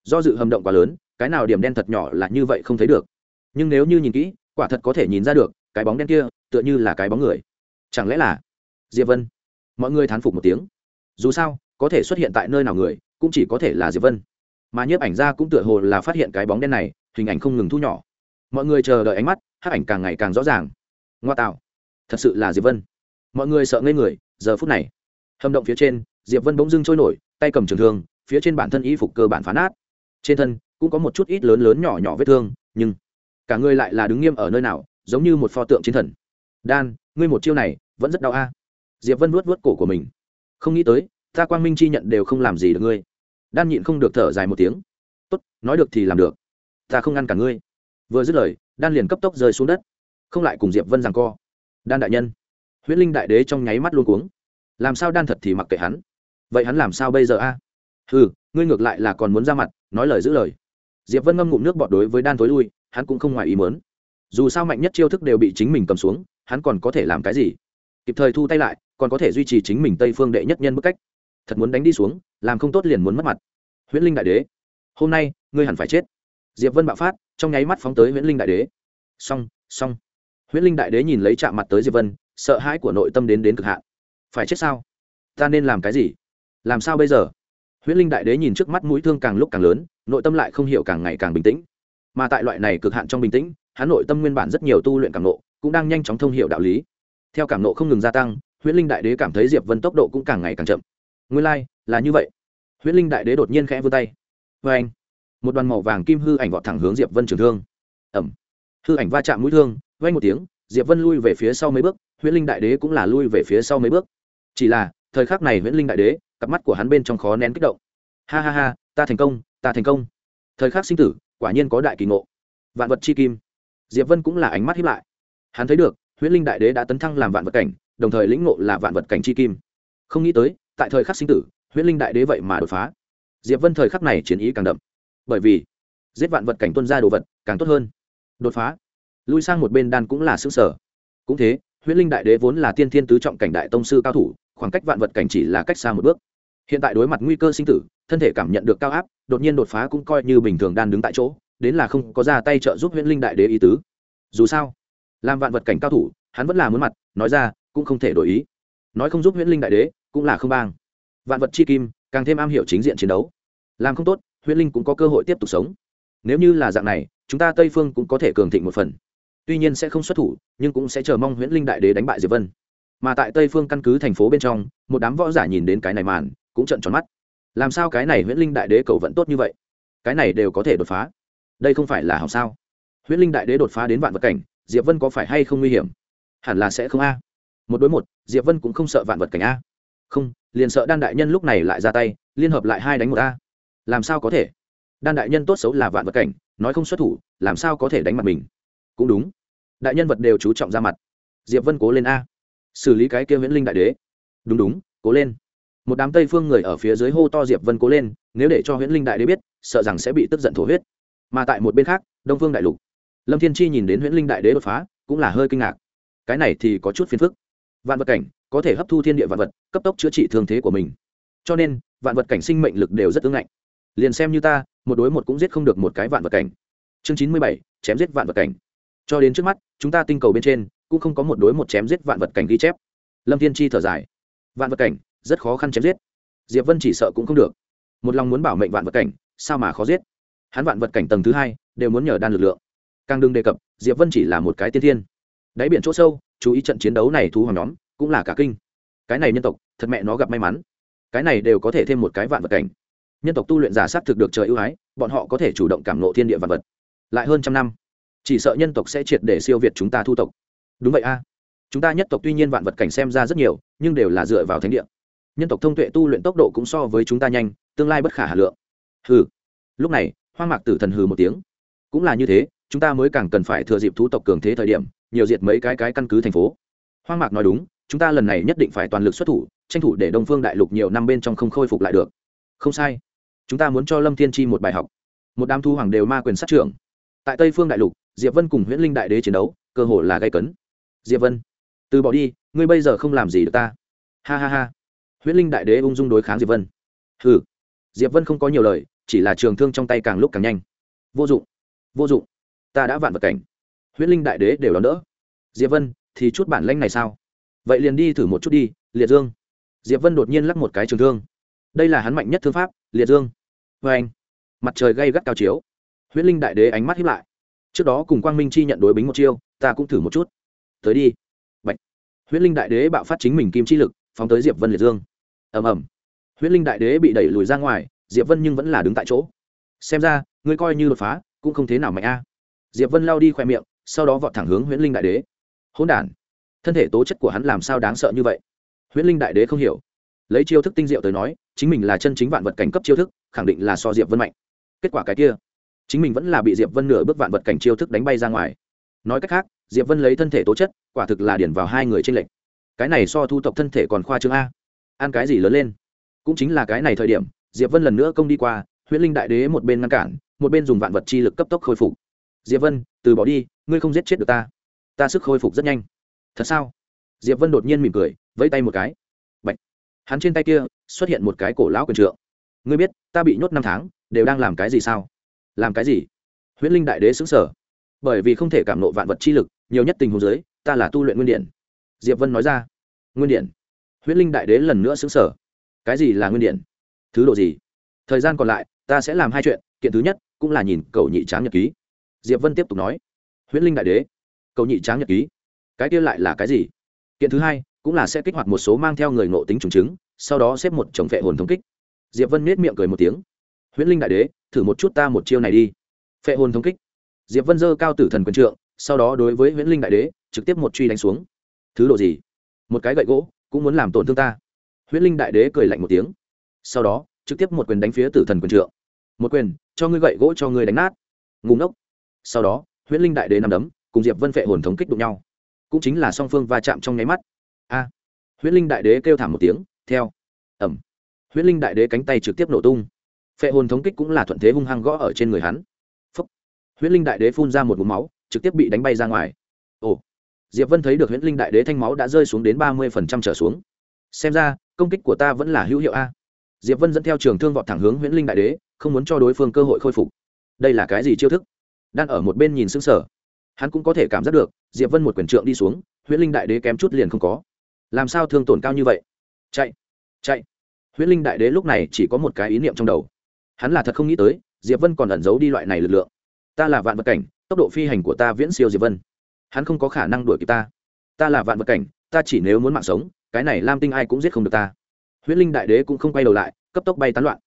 Do dự hầm động quá lớn, cái nào điểm đen thật nhỏ là như vậy không thấy được. Nhưng nếu như nhìn kỹ, quả thật có thể nhìn ra được, cái bóng đen kia, tựa như là cái bóng người. Chẳng lẽ là diệp vân? Mọi người thán phục một tiếng. Dù sao, có thể xuất hiện tại nơi nào người, cũng chỉ có thể là diệp vân. Mà nhiếp ảnh ra cũng tựa hồ là phát hiện cái bóng đen này, hình ảnh không ngừng thu nhỏ. Mọi người chờ đợi ánh mắt hát ảnh càng ngày càng rõ ràng. Ngoa tạo. Thật sự là diệp vân mọi người sợ ngây người, giờ phút này, hầm động phía trên, diệp vân bỗng dưng trôi nổi, tay cầm trường thương, phía trên bản thân y phục cơ bản phán át trên thân cũng có một chút ít lớn lớn nhỏ nhỏ vết thương, nhưng cả người lại là đứng nghiêm ở nơi nào, giống như một pho tượng chiến thần. Đan, ngươi một chiêu này vẫn rất đau a. Diệp vân vuốt vuốt cổ của mình. Không nghĩ tới, ta quang minh chi nhận đều không làm gì được ngươi. Đan nhịn không được thở dài một tiếng. Tốt, nói được thì làm được. Ta không ngăn cả ngươi. Vừa dứt lời, đan liền cấp tốc rơi xuống đất. Không lại cùng diệp vân rằng co. Đan đại nhân huyễn linh đại đế trong nháy mắt luôn cuống. Làm sao đan thật thì mặc kệ hắn. Vậy hắn làm sao bây giờ a? Ừ ngươi ngược lại là còn muốn ra mặt, nói lời giữ lời. Diệp vân ngâm ngụm nước bọt đối với đan tối lui, hắn cũng không ngoài ý mớn dù sao mạnh nhất chiêu thức đều bị chính mình cầm xuống, hắn còn có thể làm cái gì? Kịp thời thu tay lại, còn có thể duy trì chính mình tây phương đệ nhất nhân bức cách. Thật muốn đánh đi xuống, làm không tốt liền muốn mất mặt. Huyễn linh đại đế, hôm nay, ngươi hẳn phải chết. Diệp vân bạo phát, trong nháy mắt phóng tới huyễn linh đại đế. Xong xong. Huyễn linh đại đế nhìn lấy chạm mặt tới diệp vân sợ hãi của nội tâm đến đến cực hạn. Phải chết sao? Ta nên làm cái gì? Làm sao bây giờ? Huyễn linh đại đế nhìn trước mắt mũi thương càng lúc càng lớn nội tâm lại không hiểu càng ngày càng bình tĩnh. Mà tại loại này cực hạn trong bình tĩnh hắn nội tâm nguyên bản rất nhiều tu luyện cảm nộ cũng đang nhanh chóng thông hiểu đạo lý. Theo cảm nộ không ngừng gia tăng huyễn linh đại đế cảm thấy diệp vân tốc độ cũng càng ngày càng chậm. Nguyên lai、like, là như vậy. Huyễn linh đại đế đột nhiên khẽ vươn tay. Vê anh một đoàn màu vàng kim hư ảnh vọt thẳng hướng diệp vân trường thương. Ẩm. Hư ảnh va chạm mũi thương vay một tiếng diệp vân lui về phía sau mấy bước huyễn linh đại đế cũng là lui về phía sau mấy bước. Chỉ là, thời khắc này huyễn linh đại đế, cặp mắt của hắn bên trong khó nén kích động. Ha ha ha, ta thành công, ta thành công. Thời khắc sinh tử, quả nhiên có đại kỳ ngộ. Vạn vật chi kim. Diệp vân cũng là ánh mắt hiếp lại. Hắn thấy được, huyễn linh đại đế đã tấn thăng làm vạn vật cảnh, đồng thời lĩnh ngộ là vạn vật cảnh chi kim. Không nghĩ tới, tại thời khắc sinh tử, huyễn linh đại đế vậy mà đột phá. Diệp vân thời khắc này chiến ý càng đậm. Bởi vì, giết vạn vật cảnh tuân ra đồ vật càng tốt hơn. Đột phá. Lui sang một bên đan cũng là xứng sở cũng thế huyễn linh đại đế vốn là tiên thiên tứ trọng cảnh đại tông sư cao thủ, khoảng cách vạn vật cảnh chỉ là cách xa một bước. Hiện tại đối mặt nguy cơ sinh tử, thân thể cảm nhận được cao áp, đột nhiên đột phá cũng coi như bình thường đang đứng tại chỗ, đến là không có ra tay trợ giúp huyễn linh đại đế ý tứ. Dù sao, làm vạn vật cảnh cao thủ, hắn vẫn là muốn mặt, nói ra, cũng không thể đổi ý. Nói không giúp huyễn linh đại đế, cũng là không bang. Vạn vật chi kim, càng thêm am hiểu chính diện chiến đấu. Làm không tốt, huyễn linh cũng có cơ hội tiếp tục sống. Nếu như là dạng này, chúng ta tây phương cũng có thể cường thịnh một phần tuy nhiên sẽ không xuất thủ, nhưng cũng sẽ chờ mong huyễn linh đại đế đánh bại diệp vân. Mà tại tây phương căn cứ thành phố bên trong, một đám võ giả nhìn đến cái này màn, cũng trận tròn mắt. Làm sao cái này huyễn linh đại đế cầu vẫn tốt như vậy? Cái này đều có thể đột phá. Đây không phải là hỏng sao? Huyễn linh đại đế đột phá đến vạn vật cảnh, diệp vân có phải hay không nguy hiểm? Hẳn là sẽ không a. Một đối một, diệp vân cũng không sợ vạn vật cảnh a. Không, liền sợ đan đại nhân lúc này lại ra tay, liên hợp lại hai đánh một a. Làm sao có thể? Đan đại nhân tốt xấu là vạn vật cảnh, nói không xuất thủ, làm sao có thể đánh mặt mình? Cũng đúng. Đại nhân vật đều chú trọng ra mặt. Diệp vân cố lên a. Xử lý cái kia viễn linh đại đế. Đúng đúng, cố lên. Một đám tây phương người ở phía dưới hô to diệp vân cố lên, nếu để cho huyễn linh đại đế biết, sợ rằng sẽ bị tức giận thổ huyết. Mà tại một bên khác, đông phương đại lục. Lâm thiên chi nhìn đến huyễn linh đại đế đột phá, cũng là hơi kinh ngạc. Cái này thì có chút phiền phức. Vạn vật cảnh, có thể hấp thu thiên địa vạn vật, cấp tốc chữa trị thương thế của mình. Cho nên, vạn vật cảnh sinh mệnh lực đều rất ứng ngạnh. Liền xem như ta, một đối một cũng giết không được một cái vạn vật cảnh. Chương chín mươi bảy, chém giết vạn vật cảnh cho đến trước mắt, chúng ta tinh cầu bên trên cũng không có một đối một chém giết vạn vật cảnh ghi chép. Lâm thiên chi thở dài. Vạn vật cảnh, rất khó khăn chém giết. Diệp vân chỉ sợ cũng không được. Một lòng muốn bảo mệnh vạn vật cảnh, sao mà khó giết? Hắn vạn vật cảnh tầng thứ hai, đều muốn nhờ đan lực lượng. Càng đừng đề cập, diệp vân chỉ là một cái tiên thiên. Đáy biển chỗ sâu, chú ý trận chiến đấu này thú hoàng nhóm, cũng là cả kinh. Cái này nhân tộc, thật mẹ nó gặp may mắn. Cái này đều có thể thêm một cái vạn vật cảnh. Nhân tộc tu luyện giả sát thực được trời ưu ái, bọn họ có thể chủ động cảm nộ thiên địa vạn vật. Lại hơn trăm năm chỉ sợ nhân tộc sẽ triệt để siêu việt chúng ta thu tộc. Đúng vậy a. Chúng ta nhất tộc tuy nhiên vạn vật cảnh xem ra rất nhiều, nhưng đều là dựa vào thánh địa. Nhân tộc thông tuệ tu luyện tốc độ cũng so với chúng ta nhanh, tương lai bất khả hà lượng. Hừ. Lúc này, hoang mạc tử thần hừ một tiếng. Cũng là như thế, chúng ta mới càng cần phải thừa dịp thú tộc cường thế thời điểm, nhiều diệt mấy cái cái căn cứ thành phố. Hoang mạc nói đúng, chúng ta lần này nhất định phải toàn lực xuất thủ, tranh thủ để đông phương đại lục nhiều năm bên trong không khôi phục lại được. Không sai. Chúng ta muốn cho lâm thiên chi một bài học. Một đám thu hoàng đều ma quyền sát trưởng. Tại tây phương đại lục diệp vân cùng huyễn linh đại đế chiến đấu, cơ hồ là gây cấn. Diệp vân, từ bỏ đi, ngươi bây giờ không làm gì được ta. Ha ha ha. Huyễn linh đại đế ung dung đối kháng diệp vân. Hừ. Diệp vân không có nhiều lời, chỉ là trường thương trong tay càng lúc càng nhanh. Vô dụng. Vô dụng. Ta đã vạn vật cảnh. Huyễn linh đại đế đều đón đỡ. Diệp vân, thì chút bản lanh này sao? Vậy liền đi thử một chút đi, liệt dương. Diệp vân đột nhiên lắc một cái trường thương. Đây là hắn mạnh nhất thương pháp, liệt dương. Vê anh, mặt trời gây gắt cao chiếu. Huyễn linh đại đế ánh mắt hiếp lại trước đó cùng quang minh chi nhận đối bính một chiêu, ta cũng thử một chút. Tới đi. Bạch. huyễn linh đại đế bạo phát chính mình kim chi lực, phóng tới diệp vân liệt dương. Ầm ầm. Huyễn linh đại đế bị đẩy lùi ra ngoài, diệp vân nhưng vẫn là đứng tại chỗ. Xem ra, ngươi coi như đột phá, cũng không thế nào mạnh a. Diệp vân lao đi khoe miệng, sau đó vọt thẳng hướng huyễn linh đại đế. Hỗn đản. Thân thể tố chất của hắn làm sao đáng sợ như vậy? Huyễn linh đại đế không hiểu. Lấy chiêu thức tinh diệu tới nói, chính mình là chân chính vạn vật cảnh cấp chiêu thức, khẳng định là so diệp vân mạnh. Kết quả cái kia chính mình vẫn là bị diệp vân nửa bước vạn vật cảnh chiêu thức đánh bay ra ngoài. Nói cách khác, diệp vân lấy thân thể tố chất, quả thực là điển vào hai người trên lệnh cái này so thu tộc thân thể còn khoa trương a. Ăn cái gì lớn lên? Cũng chính là cái này thời điểm, diệp vân lần nữa công đi qua, huyễn linh đại đế một bên ngăn cản, một bên dùng vạn vật chi lực cấp tốc khôi phục. Diệp vân, từ bỏ đi, ngươi không giết chết được ta. Ta sức khôi phục rất nhanh. Thật sao? Diệp vân đột nhiên mỉm cười, vẫy tay một cái. Bạch. hắn trên tay kia xuất hiện một cái cổ lão quyền trượng. Ngươi biết, ta bị nhốt năm tháng, đều đang làm cái gì sao? Làm cái gì? Huyễn linh đại đế xứng sở bởi vì không thể cảm nộ vạn vật chi lực nhiều nhất tình huống dưới, ta là tu luyện nguyên điện. Diệp vân nói ra. Nguyên điện. Huyễn linh đại đế lần nữa xứng sở cái gì là nguyên điện? Thứ độ gì? Thời gian còn lại ta sẽ làm hai chuyện kiện thứ nhất cũng là nhìn cầu nhị tráng nhật ký. Diệp vân tiếp tục nói. Huyễn linh đại đế cầu nhị tráng nhật ký. Cái kia lại là cái gì? Kiện thứ hai cũng là sẽ kích hoạt một số mang theo người ngộ tính trùng chứng sau đó xếp một chồng vệ hồn thống kích. Diệp vân nết miệng cười một tiếng huyễn linh đại đế, thử một chút ta một chiêu này đi. Phệ hồn thống kích. Diệp vân dơ cao tử thần quân trượng, sau đó đối với huyễn linh đại đế, trực tiếp một truy đánh xuống. Thứ độ gì? Một cái gậy gỗ, cũng muốn làm tổn thương ta. Huyễn linh đại đế cười lạnh một tiếng. Sau đó, trực tiếp một quyền đánh phía tử thần quyền trượng. Một quyền, cho ngươi gậy gỗ cho ngươi đánh nát. Ngùng ốc sau đó, huyễn linh đại đế nằm đấm, cùng diệp vân phệ hồn thống kích đụng nhau. Cũng chính là song phương va chạm trong nháy mắt. A. Huyễn linh đại đế kêu thảm một tiếng, theo. Ẩm huyễn linh đại đế cánh tay trực tiếp nổ tung phệ hồn thống kích cũng là thuận thế hung hăng gõ ở trên người hắn. Phúc. huyễn linh đại đế phun ra một mũ máu, trực tiếp bị đánh bay ra ngoài. Ồ. Diệp vân thấy được huyễn linh đại đế thanh máu đã rơi xuống đến ba mươi phần trăm trở xuống. Xem ra, công kích của ta vẫn là hữu hiệu a. Diệp vân dẫn theo trường thương vọt thẳng hướng huyễn linh đại đế, không muốn cho đối phương cơ hội khôi phục. Đây là cái gì chiêu thức? Đang ở một bên nhìn xứng sở hắn cũng có thể cảm giác được, diệp vân một quyển trượng đi xuống, huyễn linh đại đế kém chút liền không có. Làm sao thương tổn cao như vậy? Chạy. Chạy. Huyễn linh đại đế lúc này chỉ có một cái ý niệm trong đầu hắn là thật không nghĩ tới, diệp vân còn ẩn giấu đi loại này lực lượng. Ta là vạn vật cảnh, tốc độ phi hành của ta viễn siêu diệp vân. Hắn không có khả năng đuổi kịp ta. Ta là vạn vật cảnh, ta chỉ nếu muốn mạng sống, cái này lam tinh ai cũng giết không được ta. Huyết linh đại đế cũng không quay đầu lại, cấp tốc bay tán loạn.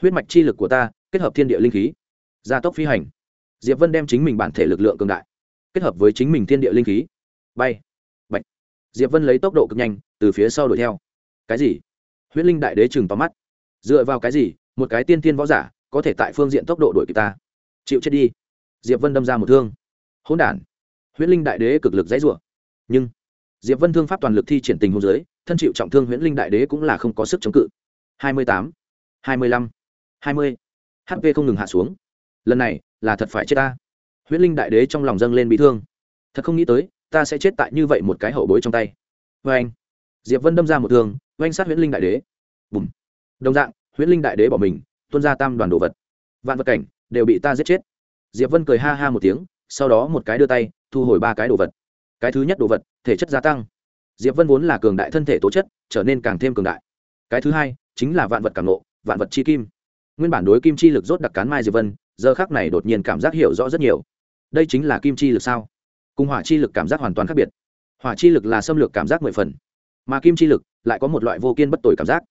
Huyết mạch chi lực của ta, kết hợp thiên địa linh khí, gia tốc phi hành. Diệp vân đem chính mình bản thể lực lượng cường đại, kết hợp với chính mình thiên địa linh khí. Bay. Bạch. diệp vân lấy tốc độ cực nhanh, từ phía sau đuổi theo. Cái gì? Huyết linh đại đế chừng tóm mắt. Dựa vào cái gì? Một cái tiên tiên võ giả có thể tại phương diện tốc độ đuổi kịp ta. Chịu chết đi. Diệp vân đâm ra một thương. Hỗn đản. Huyễn linh đại đế cực lực dãy rủa. Nhưng, diệp vân thương pháp toàn lực thi triển tình hôn giới thân chịu trọng thương huyễn linh đại đế cũng là không có sức chống cự. Hai mươi tám, hai mươi lăm, hai mươi. Hp không ngừng hạ xuống. Lần này là thật phải chết ta. Huyễn linh đại đế trong lòng dâng lên bị thương. Thật không nghĩ tới, ta sẽ chết tại như vậy một cái hậu bối trong tay. Vê anh diệp vân đâm ra một thương, oanh sát huyễn linh đại đế. Bùm. Đồng dạng huyễn linh đại đế bỏ mình Tuân ra tam đoàn đồ vật. Vạn vật cảnh đều bị ta giết chết. Diệp vân cười ha ha một tiếng, sau đó một cái đưa tay, thu hồi ba cái đồ vật. Cái thứ nhất đồ vật, thể chất gia tăng. Diệp vân vốn là cường đại thân thể tố chất, trở nên càng thêm cường đại. Cái thứ hai, chính là vạn vật cảm nộ vạn vật chi kim. Nguyên bản đối kim chi lực rốt đặc cán mai diệp vân, giờ khác này đột nhiên cảm giác hiểu rõ rất nhiều. Đây chính là kim chi lực sao? Cùng hỏa chi lực cảm giác hoàn toàn khác biệt. Hỏa chi lực là xâm lược cảm giác mười phần, mà kim chi lực lại có một loại vô kiên bất tồi cảm giác.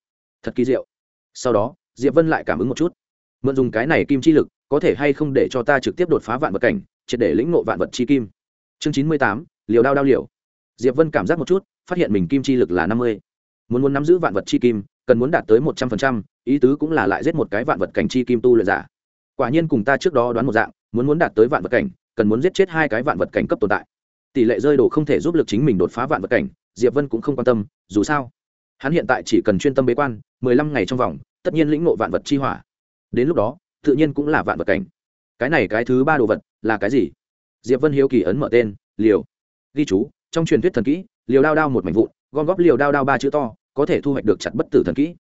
Thật kỳ diệu sau đó, diệp vân lại cảm ứng một chút. Mượn dùng cái này kim chi lực, có thể hay không để cho ta trực tiếp đột phá vạn vật cảnh, triệt để lĩnh ngộ vạn vật chi kim. Chương chín mươi tám, liều đao đao liều. Diệp vân cảm giác một chút, phát hiện mình kim chi lực là năm mươi. Muốn muốn nắm giữ vạn vật chi kim, cần muốn đạt tới một trăm phần trăm, ý tứ cũng là lại giết một cái vạn vật cảnh chi kim tu luyện giả. Quả nhiên cùng ta trước đó đoán một dạng, muốn muốn đạt tới vạn vật cảnh, cần muốn giết chết hai cái vạn vật cảnh cấp tồn tại. Tỷ lệ rơi đồ không thể giúp lực chính mình đột phá vạn vật cảnh, diệp vân cũng không quan tâm, dù sao, hắn hiện tại chỉ cần chuyên tâm bế quan, mười lăm ngày trong vòng tất nhiên lĩnh ngộ vạn vật chi hỏa. Đến lúc đó, tự nhiên cũng là vạn vật cảnh. Cái này cái thứ ba đồ vật là cái gì? Diệp vân hiếu kỳ ấn mở tên, liều. Ghi chú, trong truyền thuyết thần kỹ, liều đao đao một mảnh vụn, gom góp liều đao đao ba chữ to, có thể thu hoạch được chặt bất tử thần kỹ.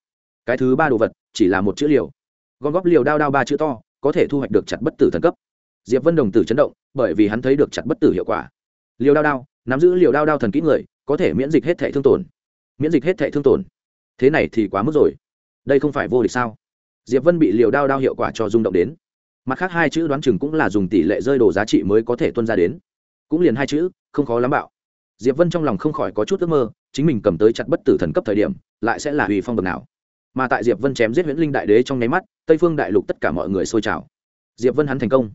Cái thứ ba đồ vật chỉ là một chữ liều. Gom góp liều đao đao ba chữ to, có thể thu hoạch được chặt bất tử thần cấp. Diệp vân đồng tử chấn động, bởi vì hắn thấy được chặt bất tử hiệu quả. Liều đao đao, nắm giữ liều đao đao thần kỹ người, có thể miễn dịch hết thể thương tổn. Miễn dịch hết thể thương tổn. Thế này thì quá mức rồi đây không phải vô địch sao? Diệp vân bị liều đao đao hiệu quả cho rung động đến. Mặt khác hai chữ đoán chừng cũng là dùng tỷ lệ rơi đồ giá trị mới có thể tuân ra đến. Cũng liền hai chữ, không khó lắm bạo. Diệp vân trong lòng không khỏi có chút ước mơ, chính mình cầm tới chặt bất tử thần cấp thời điểm, lại sẽ là hủy phong bậc nào. Mà tại diệp vân chém giết huyễn linh đại đế trong nháy mắt, tây phương đại lục tất cả mọi người xôi trào. Diệp vân hắn thành công.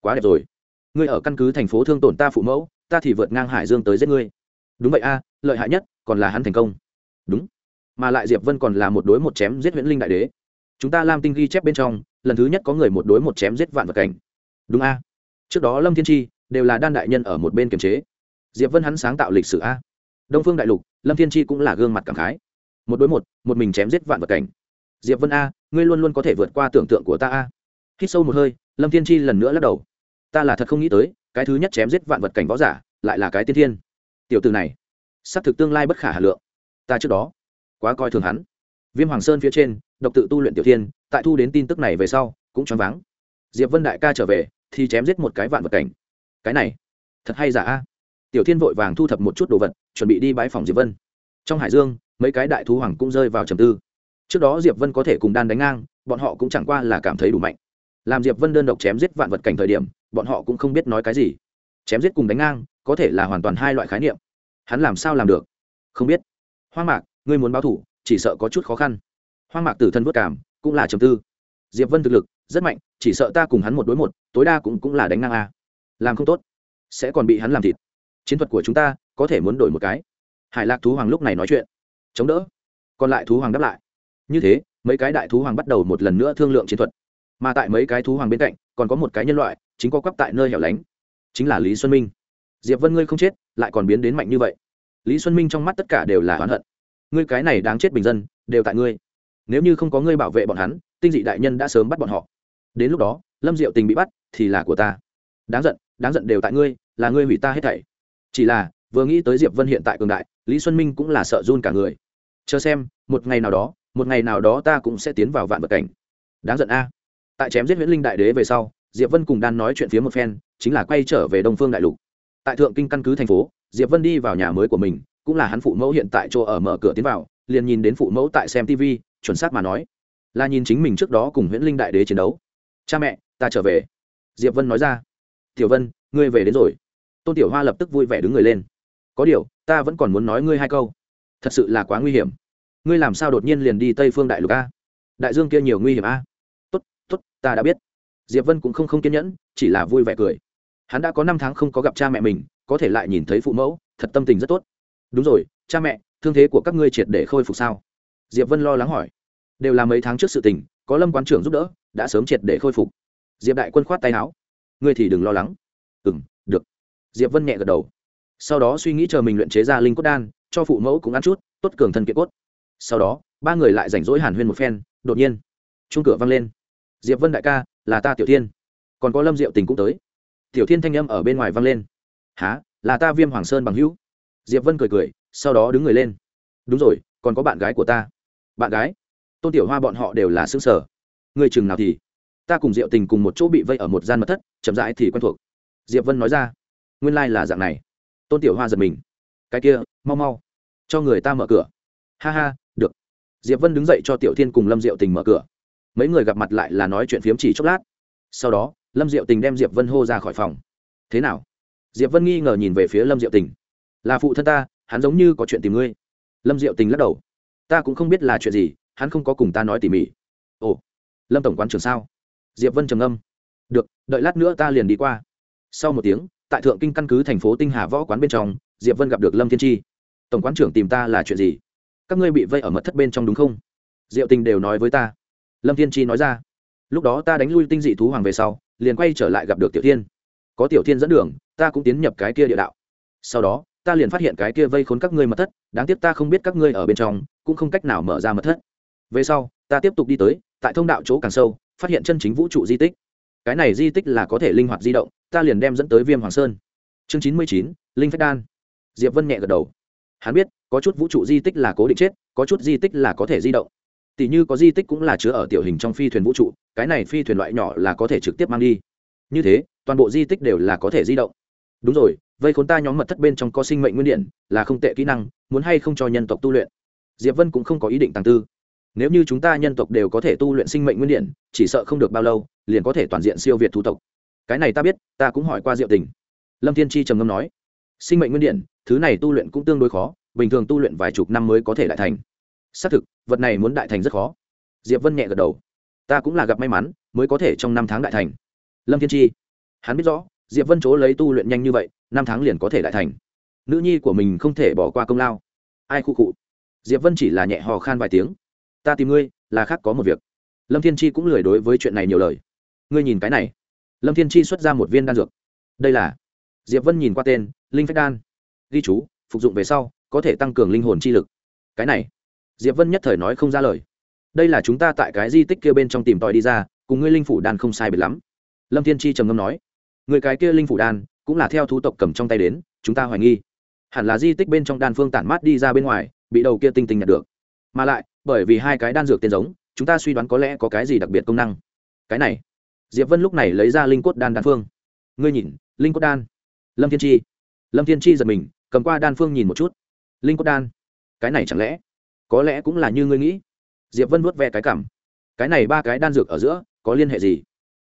Quá đẹp rồi. Ngươi ở căn cứ thành phố thương tổn ta phụ mẫu, ta thì vượt ngang hải dương tới giết ngươi. Đúng vậy a, lợi hại nhất còn là hắn thành công. Đúng mà lại diệp vân còn là một đối một chém giết huyễn linh đại đế. Chúng ta làm tinh ghi chép bên trong, lần thứ nhất có người một đối một chém giết vạn vật cảnh. Đúng a. Trước đó lâm thiên tri đều là đan đại nhân ở một bên kiềm chế. Diệp vân hắn sáng tạo lịch sử a. Đông phương đại lục, lâm thiên tri cũng là gương mặt cảm khái. Một đối một một mình chém giết vạn vật cảnh. Diệp vân a, ngươi luôn luôn có thể vượt qua tưởng tượng của ta a. Hít sâu một hơi, lâm thiên chi lần nữa lắc đầu. Ta là thật không nghĩ tới, cái thứ nhất chém giết vạn vật cảnh võ giả lại là cái tiên thiên. Tiểu từ này xác thực tương lai bất khả hà lượng. Ta trước đó quá coi thường hắn. Viêm hoàng sơn phía trên, độc tự tu luyện tiểu thiên, tại thu đến tin tức này về sau, cũng choáng váng. Diệp vân đại ca trở về, thì chém giết một cái vạn vật cảnh. Cái này, thật hay giả a? Tiểu thiên vội vàng thu thập một chút đồ vật, chuẩn bị đi bãi phòng diệp vân. Trong hải dương, mấy cái đại thú hoàng cũng rơi vào trầm tư. Trước đó diệp vân có thể cùng đan đánh ngang, bọn họ cũng chẳng qua là cảm thấy đủ mạnh. Làm diệp vân đơn độc chém giết vạn vật cảnh thời điểm, bọn họ cũng không biết nói cái gì. Chém giết cùng đánh ngang, có thể là hoàn toàn hai loại khái niệm. Hắn làm sao làm được? Không biết. Hoang mạc ngươi muốn báo thủ, chỉ sợ có chút khó khăn. Hoang mạc tử thân vất cảm, cũng là trầm tư. Diệp vân thực lực, rất mạnh, chỉ sợ ta cùng hắn một đối một, tối đa cũng cũng là đánh ngang a. Làm không tốt, sẽ còn bị hắn làm thịt. Chiến thuật của chúng ta, có thể muốn đổi một cái. Hải lạc thú hoàng lúc này nói chuyện. Chống đỡ. Còn lại thú hoàng đáp lại. Như thế, mấy cái đại thú hoàng bắt đầu một lần nữa thương lượng chiến thuật. Mà tại mấy cái thú hoàng bên cạnh, còn có một cái nhân loại, chính có quắp tại nơi hẻo lánh. Chính là lý xuân minh. Diệp vân ngươi không chết, lại còn biến đến mạnh như vậy. Lý xuân minh trong mắt tất cả đều là oán hận ngươi cái này đáng chết bình dân, đều tại ngươi. Nếu như không có ngươi bảo vệ bọn hắn, tinh dị đại nhân đã sớm bắt bọn họ. Đến lúc đó, lâm diệu tình bị bắt, thì là của ta. Đáng giận đáng giận đều tại ngươi, là ngươi hủy ta hết thảy. Chỉ là, vừa nghĩ tới diệp vân hiện tại cường đại, lý xuân minh cũng là sợ run cả người. Chờ xem, một ngày nào đó, một ngày nào đó ta cũng sẽ tiến vào vạn vật cảnh. Đáng giận a. Tại chém giết nguyễn linh đại đế về sau, diệp vân cùng đan nói chuyện phía một phen, chính là quay trở về đông phương đại lục. Tại thượng kinh căn cứ thành phố, diệp vân đi vào nhà mới của mình cũng là hắn phụ mẫu hiện tại chỗ ở mở cửa tiến vào, liền nhìn đến phụ mẫu tại xem tv chuẩn xác mà nói, là nhìn chính mình trước đó cùng nguyễn linh đại đế chiến đấu. Cha mẹ, ta trở về. Diệp vân nói ra. Tiểu vân, ngươi về đến rồi. Tôn tiểu hoa lập tức vui vẻ đứng người lên. Có điều, ta vẫn còn muốn nói ngươi hai câu. Thật sự là quá nguy hiểm. Ngươi làm sao đột nhiên liền đi tây phương đại lục a? Đại dương kia nhiều nguy hiểm a. Tốt tốt, ta đã biết. Diệp vân cũng không không kiên nhẫn, chỉ là vui vẻ cười. Hắn đã có năm tháng không có gặp cha mẹ mình, có thể lại nhìn thấy phụ mẫu, thật tâm tình rất tốt đúng rồi, cha mẹ, thương thế của các ngươi triệt để khôi phục sao? Diệp vân lo lắng hỏi. Đều là mấy tháng trước sự tình, có lâm quan trưởng giúp đỡ, đã sớm triệt để khôi phục. Diệp đại quân khoát tay áo. Ngươi thì đừng lo lắng. Ừ m được. Diệp vân nhẹ gật đầu. Sau đó suy nghĩ chờ mình luyện chế ra linh cốt đan, cho phụ mẫu cũng ăn chút, tốt cường thân kiện cốt. Sau đó, ba người lại rảnh rỗi hàn huyên một phen, đột nhiên chung cửa văng lên. Diệp vân đại ca, là ta tiểu thiên. Còn có lâm diệu tình cũng tới. Tiểu thiên thanh âm ở bên ngoài văng lên. Há là ta viêm hoàng sơn bằng hữu diệp vân cười cười, sau đó đứng người lên. Đúng rồi, còn có bạn gái của ta. Bạn gái? Tôn tiểu hoa bọn họ đều là xương sở người chừng nào thì? Ta cùng diệu tình cùng một chỗ bị vây ở một gian mật thất, chậm rãi thì quen thuộc. Diệp vân nói ra. Nguyên lai、like、là dạng này. Tôn tiểu hoa giật mình. Cái kia, mau mau, cho người ta mở cửa. Ha ha, được. Diệp vân đứng dậy cho tiểu thiên cùng lâm diệu tình mở cửa. Mấy người gặp mặt lại là nói chuyện phiếm chỉ chốc lát. Sau đó, lâm diệu tình đem diệp vân hô ra khỏi phòng. Thế nào? Diệp vân nghi ngờ nhìn về phía lâm diệu tình là phụ thân ta, hắn giống như có chuyện tìm ngươi. Lâm diệu tình lắc đầu. Ta cũng không biết là chuyện gì, hắn không có cùng ta nói tỉ mỉ. Ồ, lâm tổng quán trường sao? Diệp vân trầm âm được, đợi lát nữa ta liền đi qua. Sau một tiếng, tại thượng kinh căn cứ thành phố tinh hà võ quán bên trong, diệp vân gặp được lâm thiên tri tổng quán trưởng tìm ta là chuyện gì? Các ngươi bị vây ở mật thất bên trong đúng không? Diệu tình đều nói với ta. Lâm thiên tri nói ra. Lúc đó ta đánh lui tinh dị thú hoàng về sau, liền quay trở lại gặp được tiểu thiên. Có tiểu thiên dẫn đường, ta cũng tiến nhập cái kia địa đạo. Sau đó ta liền phát hiện cái kia vây khốn các ngươi mật thất, đáng tiếc ta không biết các ngươi ở bên trong, cũng không cách nào mở ra mật thất. Về sau, ta tiếp tục đi tới, tại thông đạo chỗ càng sâu, phát hiện chân chính vũ trụ di tích. Cái này di tích là có thể linh hoạt di động, ta liền đem dẫn tới viêm hoàng sơn. Chương chín mươi chín, linh phách đan. Diệp vân nhẹ gật đầu. Hắn biết, có chút vũ trụ di tích là cố định chết, có chút di tích là có thể di động. Tỷ như có di tích cũng là chứa ở tiểu hình trong phi thuyền vũ trụ, cái này phi thuyền loại nhỏ là có thể trực tiếp mang đi. Như thế, toàn bộ di tích đều là có thể di động. Đúng rồi vây khốn ta nhóm mật thất bên trong có sinh mệnh nguyên điện là không tệ kỹ năng, muốn hay không cho nhân tộc tu luyện. Diệp vân cũng không có ý định tàng tư. Nếu như chúng ta nhân tộc đều có thể tu luyện sinh mệnh nguyên điện chỉ sợ không được bao lâu, liền có thể toàn diện siêu việt thủ tộc. Cái này ta biết, ta cũng hỏi qua diệu tình. Lâm thiên tri trầm ngâm nói, sinh mệnh nguyên điện thứ này tu luyện cũng tương đối khó, bình thường tu luyện vài chục năm mới có thể đại thành. Xác thực, vật này muốn đại thành rất khó. Diệp vân nhẹ gật đầu, ta cũng là gặp may mắn, mới có thể trong năm tháng đại thành. Lâm thiên tri hắn biết rõ, diệp vân chỗ lấy tu luyện nhanh như vậy năm tháng liền có thể lại thành. Nữ nhi của mình không thể bỏ qua công lao. Ai khu cụ diệp vân chỉ là nhẹ hò khan vài tiếng. Ta tìm ngươi, là khác có một việc. Lâm thiên tri cũng lười đối với chuyện này nhiều lời. Ngươi nhìn cái này. Lâm thiên tri xuất ra một viên đan dược. Đây là diệp vân nhìn qua tên, linh phách đan. Ghi chú, phục dụng về sau, có thể tăng cường linh hồn chi lực. Cái này. Diệp vân nhất thời nói không ra lời. Đây là chúng ta tại cái di tích kia bên trong tìm tòi đi ra, cùng ngươi linh phủ đan không sai biệt lắm. Lâm thiên chi trầm ngâm nói. Người cái kia linh phủ đan cũng là theo thú tộc cầm trong tay đến, chúng ta hoài nghi. Hẳn là di tích bên trong đan phương tản mát đi ra bên ngoài, bị đầu kia tinh tinh nhặt được. Mà lại, bởi vì hai cái đan dược tiên giống, chúng ta suy đoán có lẽ có cái gì đặc biệt công năng. Cái này, diệp vân lúc này lấy ra linh cốt đan đan phương. Ngươi nhìn, linh cốt đan. Lâm thiên chi. Lâm thiên chi giật mình, cầm qua đan phương nhìn một chút. Linh cốt đan? Cái này chẳng lẽ, có lẽ cũng là như ngươi nghĩ? Diệp vân vuốt ve cái cảm. Cái này ba cái đan dược ở giữa, có liên hệ gì?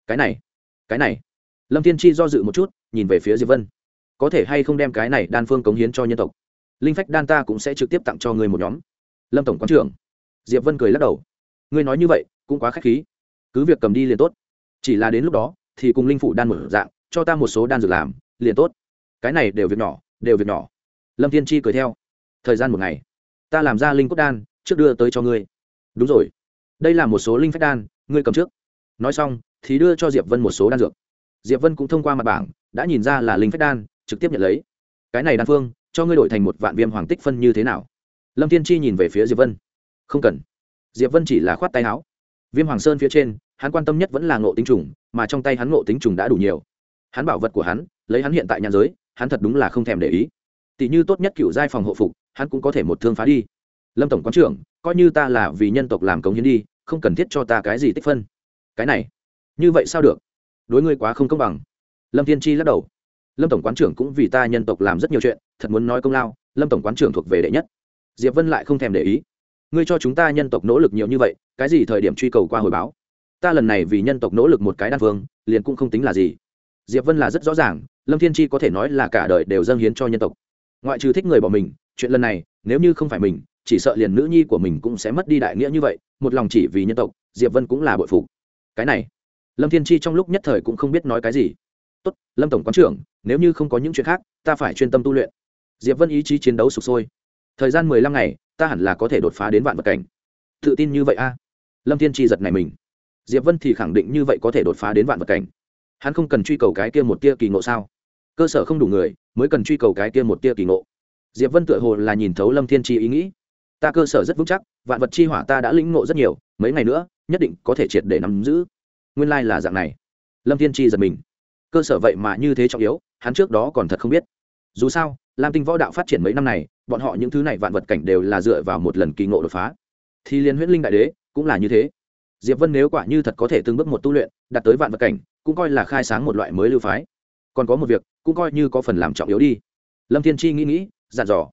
Cái này cái này lâm thiên chi do dự một chút, nhìn về phía diệp vân. Có thể hay không đem cái này đan phương cống hiến cho nhân tộc? Linh phách đan ta cũng sẽ trực tiếp tặng cho người một nhóm. Lâm tổng quán trưởng. Diệp vân cười lắc đầu. Ngươi nói như vậy, cũng quá k h á c h khí. Cứ việc cầm đi liền tốt. Chỉ là đến lúc đó, thì cùng linh phủ đan một dạng, cho ta một số đan dược làm, liền tốt. Cái này đều việc nhỏ, đều việc nhỏ. Lâm thiên chi cười theo. Thời gian một ngày. Ta làm ra linh cốt đan, trước đưa tới cho ngươi. Đúng rồi. Đây là một số linh phách đan, ngươi cầm trước. Nói xong, thì đưa cho diệp vân một số đan dược diệp vân cũng thông qua mặt bảng, đã nhìn ra là linh phách đan, trực tiếp nhận lấy. Cái này đan phương, cho ngươi đổi thành một vạn viêm hoàng tích phân như thế nào? Lâm thiên chi nhìn về phía diệp vân. Không cần. Diệp vân chỉ là khoát tay áo. Viêm hoàng sơn phía trên, hắn quan tâm nhất vẫn là ngộ tính trùng, mà trong tay hắn ngộ tính trùng đã đủ nhiều. Hắn bảo vật của hắn, lấy hắn hiện tại nhàn giới, hắn thật đúng là không thèm để ý. Tỷ như tốt nhất cựu giai phòng hộ phục, hắn cũng có thể một thương phá đi. Lâm tổng quán trưởng, coi như ta là vì nhân tộc làm cống hiến đi, không cần thiết cho ta cái gì tích phân. Cái này, như vậy sao được? Đối ngươi quá không công bằng. Lâm thiên chi lắc đầu. Lâm tổng quán trưởng cũng vì ta nhân tộc làm rất nhiều chuyện, thật muốn nói công lao, lâm tổng quán trưởng thuộc về đệ nhất. Diệp vân lại không thèm để ý. Ngươi cho chúng ta nhân tộc nỗ lực nhiều như vậy, cái gì thời điểm truy cầu qua hồi báo? Ta lần này vì nhân tộc nỗ lực một cái đan phương liền cũng không tính là gì. Diệp vân là rất rõ ràng, lâm thiên chi có thể nói là cả đời đều dâng hiến cho nhân tộc. Ngoại trừ thích người bỏ mình, chuyện lần này, nếu như không phải mình, chỉ sợ liền nữ nhi của mình cũng sẽ mất đi đại nghĩa như vậy, một lòng chỉ vì nhân tộc, diệp vân cũng là bội phục. Cái này lâm thiên chi trong lúc nhất thời cũng không biết nói cái gì. Tốt, lâm tổng quán trưởng, nếu như không có những chuyện khác, ta phải chuyên tâm tu luyện. Diệp vân ý chí chiến đấu sụp sôi. Thời gian mười lăm ngày, ta hẳn là có thể đột phá đến vạn vật cảnh. Tự tin như vậy a? Lâm thiên chi giật này mình. Diệp vân thì khẳng định như vậy có thể đột phá đến vạn vật cảnh. Hắn không cần truy cầu cái kia một tia kỳ ngộ sao? Cơ sở không đủ người, mới cần truy cầu cái kia một tia kỳ ngộ. Diệp vân tựa hồ là nhìn thấu lâm thiên chi ý nghĩ. Ta cơ sở rất vững chắc, vạn vật chi hỏa ta đã lĩnh ngộ rất nhiều, mấy ngày nữa, nhất định có thể triệt để nắm giữ nguyên lai là dạng này. Lâm thiên chi giật mình. Cơ sở vậy mà như thế trọng yếu, hắn trước đó còn thật không biết. Dù sao, lam tinh võ đạo phát triển mấy năm này, bọn họ những thứ này vạn vật cảnh đều là dựa vào một lần kỳ ngộ đột phá. Thì liên huyễn linh đại đế cũng là như thế. Diệp vân nếu quả như thật có thể từng bước một tu luyện, đạt tới vạn vật cảnh, cũng coi là khai sáng một loại mới lưu phái. Còn có một việc, cũng coi như có phần làm trọng yếu đi. Lâm thiên chi nghĩ nghĩ, dặn dò.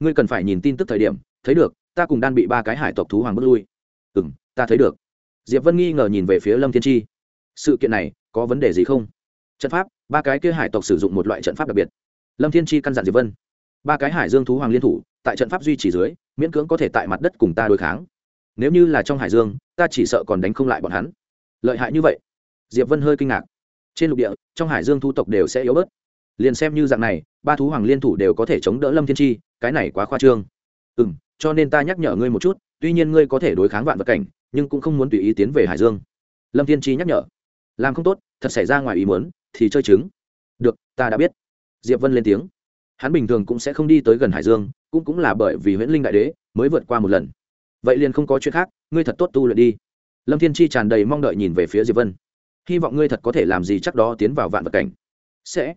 Ngươi cần phải nhìn tin tức thời điểm, thấy được, ta cùng đan bị ba cái hải tộc thú hoàng bước lui. Ừ m ta thấy được diệp vân nghi ngờ nhìn về phía lâm thiên chi. Sự kiện này, có vấn đề gì không? Trận pháp, ba cái kia hải tộc sử dụng một loại trận pháp đặc biệt. Lâm thiên chi căn dặn diệp vân. Ba cái hải dương thú hoàng liên thủ, tại trận pháp duy trì dưới, miễn cưỡng có thể tại mặt đất cùng ta đối kháng. Nếu như là trong hải dương, ta chỉ sợ còn đánh không lại bọn hắn. Lợi hại như vậy? Diệp vân hơi kinh ngạc. Trên lục địa, trong hải dương thu tộc đều sẽ yếu bớt. Liền xem như dạng này, ba thú hoàng liên thủ đều có thể chống đỡ lâm thiên chi, cái này quá khoa trương. Ừ m cho nên ta nhắc nhở ngươi một chút, tuy nhiên ngươi có thể đối kháng vạn vật cảnh nhưng cũng không muốn tùy ý tiến về hải dương. Lâm thiên chi nhắc nhở, làm không tốt, thật xảy ra ngoài ý muốn, thì chơi chứng được, ta đã biết. Diệp vân lên tiếng, hắn bình thường cũng sẽ không đi tới gần hải dương, cũng cũng là bởi vì huyễn linh đại đế mới vượt qua một lần. Vậy liền không có chuyện khác, ngươi thật tốt tu luyện đi. Lâm thiên chi tràn đầy mong đợi nhìn về phía diệp vân, hy vọng ngươi thật có thể làm gì chắc đó tiến vào vạn vật cảnh. Sẽ.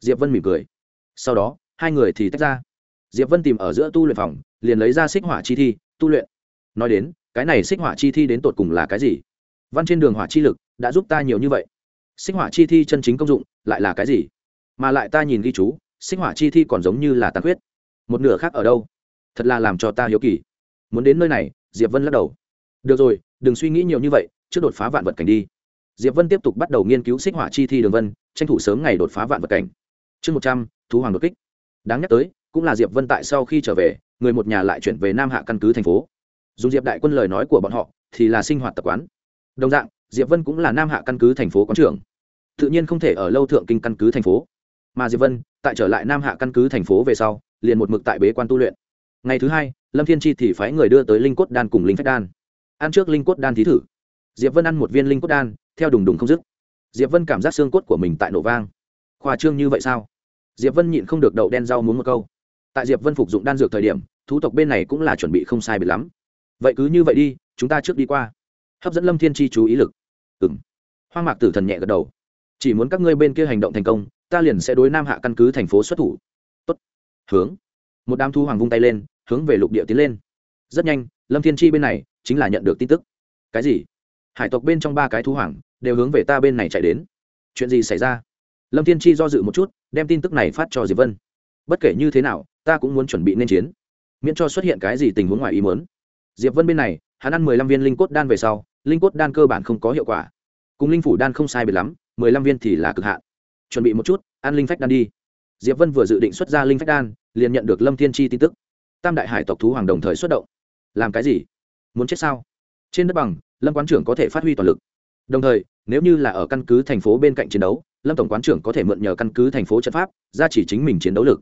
Diệp vân mỉm cười, sau đó, hai người thì tách ra. Diệp vân tìm ở giữa tu luyện phòng, liền lấy ra xích hỏa chi thi, tu luyện. Nói đến cái này xích hỏa chi thi đến tột cùng là cái gì? Văn trên đường hỏa chi lực đã giúp ta nhiều như vậy. Xích hỏa chi thi chân chính công dụng lại là cái gì? Mà lại ta nhìn ghi chú, xích hỏa chi thi còn giống như là tàn huyết một nửa khác ở đâu? Thật là làm cho ta hiếu kỳ. Muốn đến nơi này, diệp vân lắc đầu. Được rồi, đừng suy nghĩ nhiều như vậy, trước đột phá vạn vật cảnh đi. Diệp vân tiếp tục bắt đầu nghiên cứu xích hỏa chi thi đường vân, tranh thủ sớm ngày đột phá vạn vật cảnh. Chương một trăm, thú hoàng đột kích. Đáng nhắc tới, cũng là diệp vân tại sau khi trở về, người một nhà lại chuyển về nam hạ căn cứ thành phố dùng diệp đại quân lời nói của bọn họ thì là sinh hoạt tập quán. Đồng dạng, diệp vân cũng là nam hạ căn cứ thành phố quán trưởng. Tự nhiên không thể ở lâu thượng kinh căn cứ thành phố. Mà diệp vân, tại trở lại nam hạ căn cứ thành phố về sau, liền một mực tại bế quan tu luyện. Ngày thứ hai, lâm thiên chi thì phái người đưa tới linh cốt đan cùng linh phách đan. Ăn trước linh cốt đan thí thử. Diệp vân ăn một viên linh cốt đan, theo đùng đùng không dứt. Diệp vân cảm giác xương cốt của mình tại nổ vang. Khoa trương như vậy sao? Diệp vân nhịn không được đậu đen rau muốn một câu. Tại diệp vân phục dụng đan dược thời điểm, thú tộc bên này cũng là chuẩn bị không sai biệt lắm vậy cứ như vậy đi, chúng ta trước đi qua. Hấp dẫn lâm thiên chi chú ý lực. Ừng hoang mạc tử thần nhẹ gật đầu. Chỉ muốn các ngươi bên kia hành động thành công, ta liền sẽ đối nam hạ căn cứ thành phố xuất thủ. Tốt. Hướng. Một đám thu hoàng vung tay lên, hướng về lục địa tiến lên. Rất nhanh, lâm thiên chi bên này chính là nhận được tin tức. Cái gì? Hải tộc bên trong ba cái thu hoàng đều hướng về ta bên này chạy đến. Chuyện gì xảy ra? Lâm thiên chi do dự một chút, đem tin tức này phát cho diệp vân. Bất kể như thế nào, ta cũng muốn chuẩn bị nên chiến. Miễn cho xuất hiện cái gì tình huống ngoài ý muốn diệp vân bên này, hắn ăn mười lăm viên linh cốt đan về sau, linh cốt đan cơ bản không có hiệu quả. Cùng linh phủ đan không sai biệt lắm, mười lăm viên thì là cực hạn. Chuẩn bị một chút, ăn linh phách đan đi. Diệp vân vừa dự định xuất ra linh phách đan, liền nhận được lâm thiên chi tin tức. Tam đại hải tộc thú hoàng đồng thời xuất động. Làm cái gì? Muốn chết sao? Trên đất bằng, lâm quán trưởng có thể phát huy toàn lực. Đồng thời, nếu như là ở căn cứ thành phố bên cạnh chiến đấu, lâm tổng quán trưởng có thể mượn nhờ căn cứ thành phố trận pháp ra chỉ chính mình chiến đấu lực.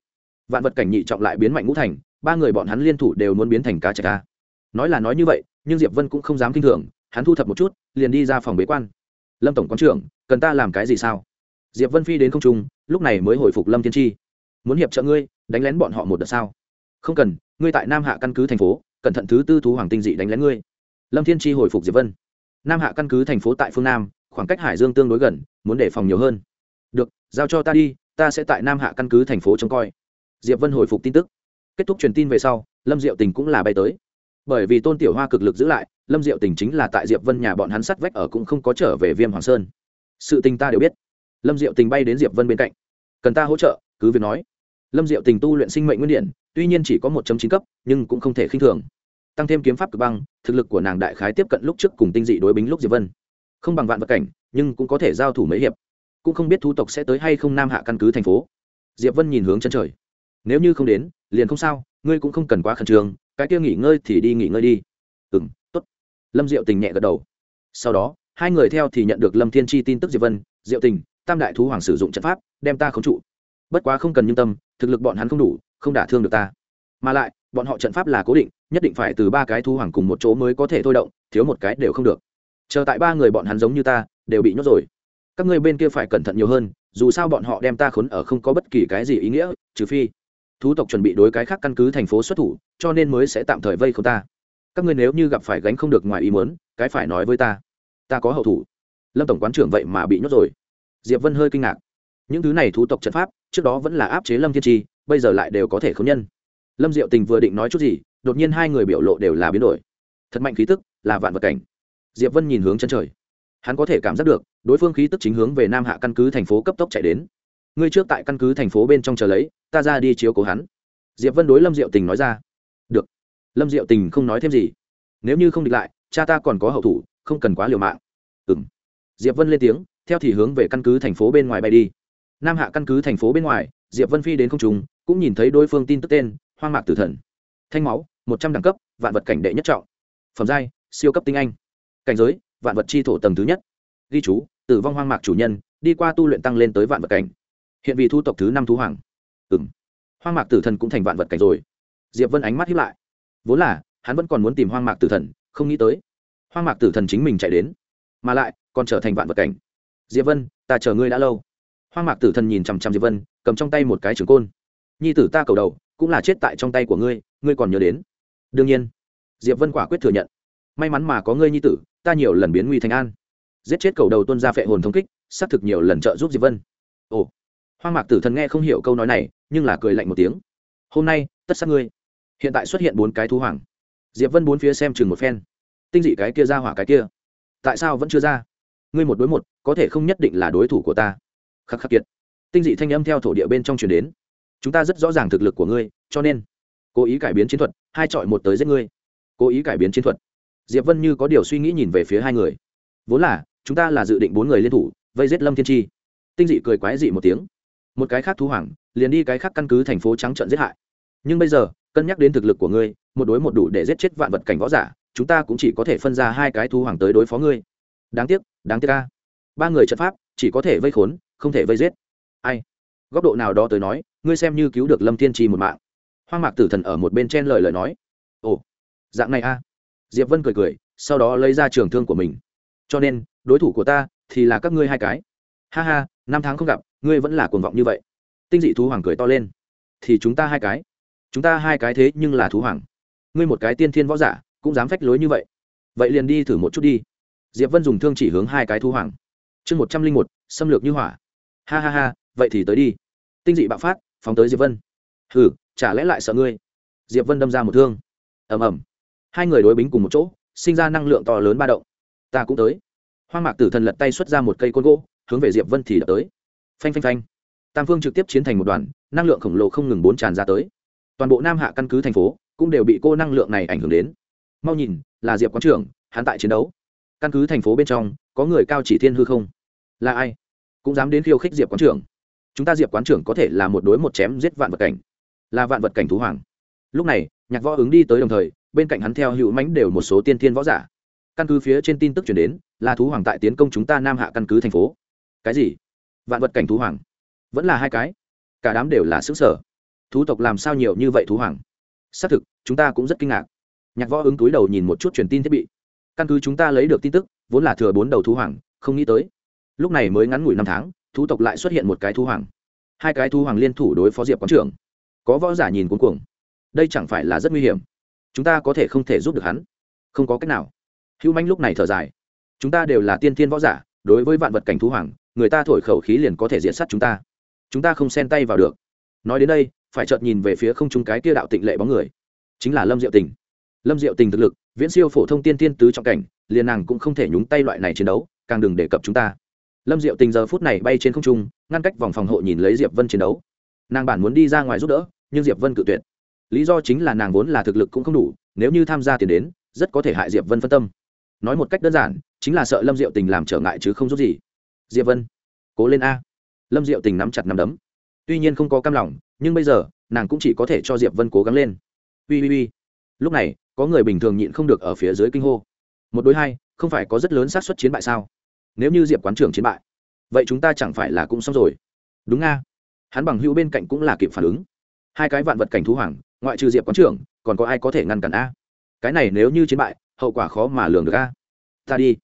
Vạn vật cảnh nhị trọng lại biến mạnh ngũ thành, ba người bọn hắn liên thủ đều muốn biến thành cá chạch ca nói là nói như vậy, nhưng diệp vân cũng không dám kinh thường, hắn thu thập một chút, liền đi ra phòng bế quan. Lâm tổng quán trưởng, cần ta làm cái gì sao? Diệp vân phi đến không trung, lúc này mới hồi phục lâm thiên tri muốn hiệp trợ ngươi, đánh lén bọn họ một đợt sao? Không cần, ngươi tại nam hạ căn cứ thành phố, cẩn thận thứ tư thú hoàng tinh dị đánh lén ngươi. Lâm thiên tri hồi phục diệp vân. Nam hạ căn cứ thành phố tại phương nam, khoảng cách hải dương tương đối gần, muốn đề phòng nhiều hơn. Được, giao cho ta đi, ta sẽ tại nam hạ căn cứ thành phố trông coi. Diệp vân hồi phục tin tức. Kết thúc truyền tin về sau, lâm diệu tình cũng là bay tới bởi vì tôn tiểu hoa cực lực giữ lại, lâm diệu tình chính là tại diệp vân nhà bọn hắn sắt vách ở cũng không có trở về viêm hoàng sơn. Sự tình ta đều biết. Lâm diệu tình bay đến diệp vân bên cạnh. Cần ta hỗ trợ, cứ việc nói. Lâm diệu tình tu luyện sinh mệnh nguyên điện tuy nhiên chỉ có một chín cấp, nhưng cũng không thể khinh thường. Tăng thêm kiếm pháp cực băng, thực lực của nàng đại khái tiếp cận lúc trước cùng tinh dị đối bính lúc diệp vân. Không bằng vạn vật cảnh, nhưng cũng có thể giao thủ mấy hiệp. Cũng không biết thú tộc sẽ tới hay không nam hạ căn cứ thành phố. Diệp vân nhìn hướng chân trời. Nếu như không đến, liền không sao, ngươi cũng không cần quá khẩn trương cái kia nghỉ ngơi thì đi nghỉ ngơi đi. Ừ m t ố t lâm diệu tình nhẹ gật đầu. Sau đó, hai người theo thì nhận được lâm thiên tri tin tức diệp vân, diệu tình, tam đại thú hoàng sử dụng trận pháp, đem ta khống trụ. Bất quá không cần nhung tâm, thực lực bọn hắn không đủ, không đả thương được ta. Mà lại, bọn họ trận pháp là cố định, nhất định phải từ ba cái thú hoàng cùng một chỗ mới có thể thôi động, thiếu một cái đều không được. Chờ tại ba người bọn hắn giống như ta, đều bị nhốt rồi. Các ngươi bên kia phải cẩn thận nhiều hơn, dù sao bọn họ đem ta khốn ở không có bất kỳ cái gì ý nghĩa, trừ phi thú tộc chuẩn bị đối cái khác căn cứ thành phố xuất thủ, cho nên mới sẽ tạm thời vây không ta. Các ngươi nếu như gặp phải gánh không được ngoài ý muốn, cái phải nói với ta. Ta có hậu thủ. Lâm tổng quán trưởng vậy mà bị nhốt rồi. Diệp vân hơi kinh ngạc. Những thứ này thú tộc trận pháp, trước đó vẫn là áp chế lâm thiên tri bây giờ lại đều có thể khống nhân. Lâm diệu tình vừa định nói chút gì, đột nhiên hai người biểu lộ đều là biến đổi. Thật mạnh khí tức, là vạn vật cảnh. Diệp vân nhìn hướng chân trời. Hắn có thể cảm giác được, đối phương khí tức chính hướng về nam hạ căn cứ thành phố cấp tốc chạy đến ngươi trước tại căn cứ thành phố bên trong chờ lấy, ta ra đi chiếu cố hắn. Diệp vân đối lâm diệu tình nói ra. Được. Lâm diệu tình không nói thêm gì. Nếu như không địch lại, cha ta còn có hậu thủ, không cần quá liều mạng. Ừng diệp vân lên tiếng, theo thì hướng về căn cứ thành phố bên ngoài bay đi. Nam hạ căn cứ thành phố bên ngoài, diệp vân phi đến không trùng cũng nhìn thấy đối phương tin tức tên, hoang mạc tử thần. Thanh máu, một trăm đẳng cấp, vạn vật cảnh đệ nhất trọng. Phẩm giai, siêu cấp tinh anh. Cảnh giới, vạn vật chi thổ tầng thứ nhất. Ghi chú, tử vong hoang mạc chủ nhân, đi qua tu luyện tăng lên tới vạn vật cảnh hiện vì thu tộc thứ năm thú hoàng. Ừ m hoang mạc tử thần cũng thành vạn vật cảnh rồi. Diệp vân ánh mắt hiếp lại. Vốn là, hắn vẫn còn muốn tìm hoang mạc tử thần, không nghĩ tới. Hoang mạc tử thần chính mình chạy đến. Mà lại, còn trở thành vạn vật cảnh. Diệp vân, ta chờ ngươi đã lâu. Hoang mạc tử thần nhìn chằm chằm diệp vân, cầm trong tay một cái trường côn. Nhi tử ta cầu đầu, cũng là chết tại trong tay của ngươi ngươi còn nhớ đến. Đương nhiên. Diệp vân quả quyết thừa nhận. May mắn mà có ngươi nhi tử, ta nhiều lần biến nguy thành an. Giết chết cầu đầu tuân ra phệ hồn thống kích, xác thực nhiều lần trợ giúp diệp vân. Ồ hoang mạc tử thần nghe không hiểu câu nói này, nhưng là cười lạnh một tiếng. Hôm nay, tất sát ngươi. Hiện tại xuất hiện bốn cái thú hoàng. Diệp vân bốn phía xem chừng một phen. Tinh dị cái kia ra hỏa cái kia. Tại sao vẫn chưa ra? Ngươi một đối một, có thể không nhất định là đối thủ của ta. Khắc khắc kiệt. Tinh dị thanh âm theo thổ địa bên trong chuyển đến. Chúng ta rất rõ ràng thực lực của ngươi, cho nên, cố ý cải biến chiến thuật, hai chọi một tới giết ngươi. Cố ý cải biến chiến thuật. Diệp vân như có điều suy nghĩ nhìn về phía hai người. Vốn là, chúng ta là dự định bốn người liên thủ, vây giết lâm thiên tri tinh dị cười quái dị một tiếng một cái khác thú hoàng, liền đi cái khác căn cứ thành phố trắng trận giết hại. Nhưng bây giờ, cân nhắc đến thực lực của ngươi, một đối một đủ để giết chết vạn vật cảnh võ giả, chúng ta cũng chỉ có thể phân ra hai cái thú hoàng tới đối phó ngươi. Đáng tiếc đáng tiếc ca ba người trận pháp, chỉ có thể vây khốn, không thể vây giết. Ai? Góc độ nào đó tới nói, ngươi xem như cứu được lâm thiên trì một mạng. Hoang mạc tử thần ở một bên chen lời lời nói. Ồ, dạng này a. Diệp vân cười cười, sau đó lấy ra trường thương của mình. Cho nên, đối thủ của ta thì là các ngươi hai cái. Ha ha năm tháng không gặp, ngươi vẫn là cuồng vọng như vậy. Tinh dị thú hoàng cười to lên. Thì chúng ta hai cái. Chúng ta hai cái thế nhưng là thú hoàng. Ngươi một cái tiên thiên võ giả, cũng dám phách lối như vậy. Vậy liền đi thử một chút đi. Diệp vân dùng thương chỉ hướng hai cái thú hoàng. Chương một trăm linh một, xâm lược như hỏa. Ha ha ha, vậy thì tới đi. Tinh dị bạo phát, phóng tới diệp vân. Hừ, chả lẽ lại sợ ngươi? Diệp vân đâm ra một thương. Ầm ầm. Hai người đối bính cùng một chỗ, sinh ra năng lượng to lớn ba động. Ta cũng tới. Hoang mạc tử thần lật tay xuất ra một cây côn gỗ hướng về diệp vân thì đập tới. Phanh phanh phanh. Tam phương trực tiếp chiến thành một đoàn, năng lượng khổng lồ không ngừng bốn tràn ra tới. Toàn bộ nam hạ căn cứ thành phố cũng đều bị cô năng lượng này ảnh hưởng đến. Mau nhìn, là diệp quán trưởng, hắn tại chiến đấu. Căn cứ thành phố bên trong, có người cao chỉ thiên hư không? Là ai? Cũng dám đến khiêu khích diệp quán trưởng. Chúng ta diệp quán trưởng có thể là một đối một chém giết vạn vật cảnh. Là vạn vật cảnh thú hoàng. Lúc này, nhạc võ ứng đi tới đồng thời, bên cạnh hắn theo hữu mánh đều một số tiên thiên võ giả. Căn cứ phía trên tin tức chuyển đến, là thú hoàng tại tiến công chúng ta nam hạ căn cứ thành phố cái gì? Vạn vật cảnh thú hoàng. Vẫn là hai cái. Cả đám đều là xứ sở. Thú tộc làm sao nhiều như vậy thú hoàng? Xác thực, chúng ta cũng rất kinh ngạc. Nhạc võ ứng túi đầu nhìn một chút truyền tin thiết bị. Căn cứ chúng ta lấy được tin tức, vốn là thừa bốn đầu thú hoàng, không nghĩ tới. Lúc này mới ngắn ngủi năm tháng, thú tộc lại xuất hiện một cái thú hoàng. Hai cái thú hoàng liên thủ đối phó diệp quán trưởng. Có võ giả nhìn cuống cuồng. Đây chẳng phải là rất nguy hiểm. Chúng ta có thể không thể giúp được hắn. Không có cách nào. Hữu manh lúc này thở dài. Chúng ta đều là tiên thiên võ giả, đối với vạn vật cảnh thú hoàng người ta thổi khẩu khí liền có thể diện sát chúng ta. Chúng ta không xen tay vào được. Nói đến đây, phải chợt nhìn về phía không trung cái kia đạo tịnh lệ bóng người. Chính là lâm diệu tình. Lâm diệu tình thực lực, viễn siêu phổ thông tiên tiên tứ trọng cảnh, liền nàng cũng không thể nhúng tay loại này chiến đấu, càng đừng đề cập chúng ta. Lâm diệu tình giờ phút này bay trên không trung, ngăn cách vòng phòng hộ nhìn lấy diệp vân chiến đấu. Nàng bản muốn đi ra ngoài giúp đỡ, nhưng diệp vân cự tuyệt. Lý do chính là nàng vốn là thực lực cũng không đủ, nếu như tham gia tiền đến, rất có thể hại diệp vân phân tâm. Nói một cách đơn giản, chính là sợ lâm diệu tình làm trở ngại chứ không giúp gì diệp vân, cố lên a. Lâm diệu tình nắm chặt nắm đấm. Tuy nhiên không có cam lòng, nhưng bây giờ, nàng cũng chỉ có thể cho diệp vân cố gắng lên. Ui ui ui lúc này, có người bình thường nhịn không được ở phía dưới kinh hô. Một đối hai, không phải có rất lớn xác suất chiến bại sao? Nếu như diệp quán trưởng chiến bại, vậy chúng ta chẳng phải là cũng xong rồi? Đúng nga hắn bằng hữu bên cạnh cũng là kịp phản ứng. Hai cái vạn vật cảnh thú hoàng, ngoại trừ diệp quán trưởng, còn có ai có thể ngăn cản a? Cái này nếu như chiến bại, hậu quả khó mà lường được a. Ta đi.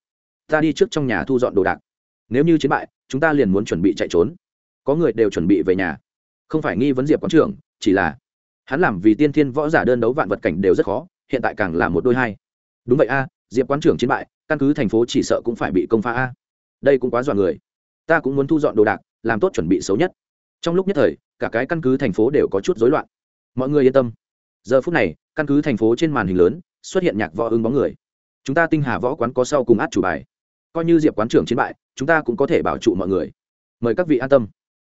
Ta đi trước trong nhà thu dọn đồ đạc nếu như chiến bại, chúng ta liền muốn chuẩn bị chạy trốn. Có người đều chuẩn bị về nhà. Không phải nghi vấn diệp quán trưởng, chỉ là hắn làm vì tiên thiên võ giả đơn đấu vạn vật cảnh đều rất khó, hiện tại càng là một đôi hai. Đúng vậy a, diệp quán trưởng chiến bại, căn cứ thành phố chỉ sợ cũng phải bị công phá a. Đây cũng quá dọa người. Ta cũng muốn thu dọn đồ đạc, làm tốt chuẩn bị xấu nhất. Trong lúc nhất thời, cả cái căn cứ thành phố đều có chút rối loạn. Mọi người yên tâm. Giờ phút này, căn cứ thành phố trên màn hình lớn, xuất hiện nhạc võ ứng bóng người. Chúng ta tinh hà võ quán có sau cùng át chủ bài coi như diệp quán trưởng chiến bại, chúng ta cũng có thể bảo trụ mọi người. Mời các vị an tâm.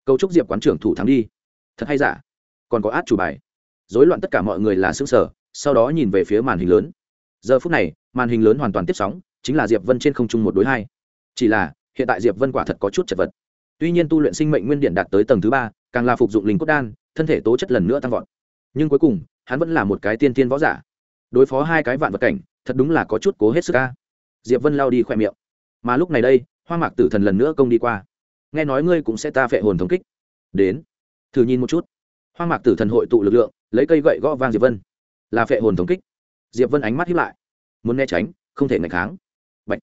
Cầu chúc diệp quán trưởng thủ thắng đi. Thật hay giả? Còn có át chủ bài. Dối loạn tất cả mọi người là xương sở sau đó nhìn về phía màn hình lớn. Giờ phút này, màn hình lớn hoàn toàn tiếp sóng, chính là diệp vân trên không trung một đối hai. Chỉ là, hiện tại diệp vân quả thật có chút chật vật. Tuy nhiên tu luyện sinh mệnh nguyên điện đạt tới tầng thứ ba, càng là phục dụng linh cốt đan, thân thể tố chất lần nữa tăng vọt. Nhưng cuối cùng, hắn vẫn là một cái tiên tiên võ giả. Đối phó hai cái vạn vật cảnh, thật đúng là có chút cố hết sức ca diệp vân lao đi khoe miệng mà lúc này đây, hoa mạc tử thần lần nữa công đi qua. Nghe nói ngươi cũng sẽ ta phệ hồn thống kích. Đến, thử nhìn một chút. Hoa mạc tử thần hội tụ lực lượng, lấy cây gậy gõ vang diệp vân. Là phệ hồn thống kích. Diệp vân ánh mắt hiếp lại. Muốn né tránh, không thể ngạch kháng. Bạch.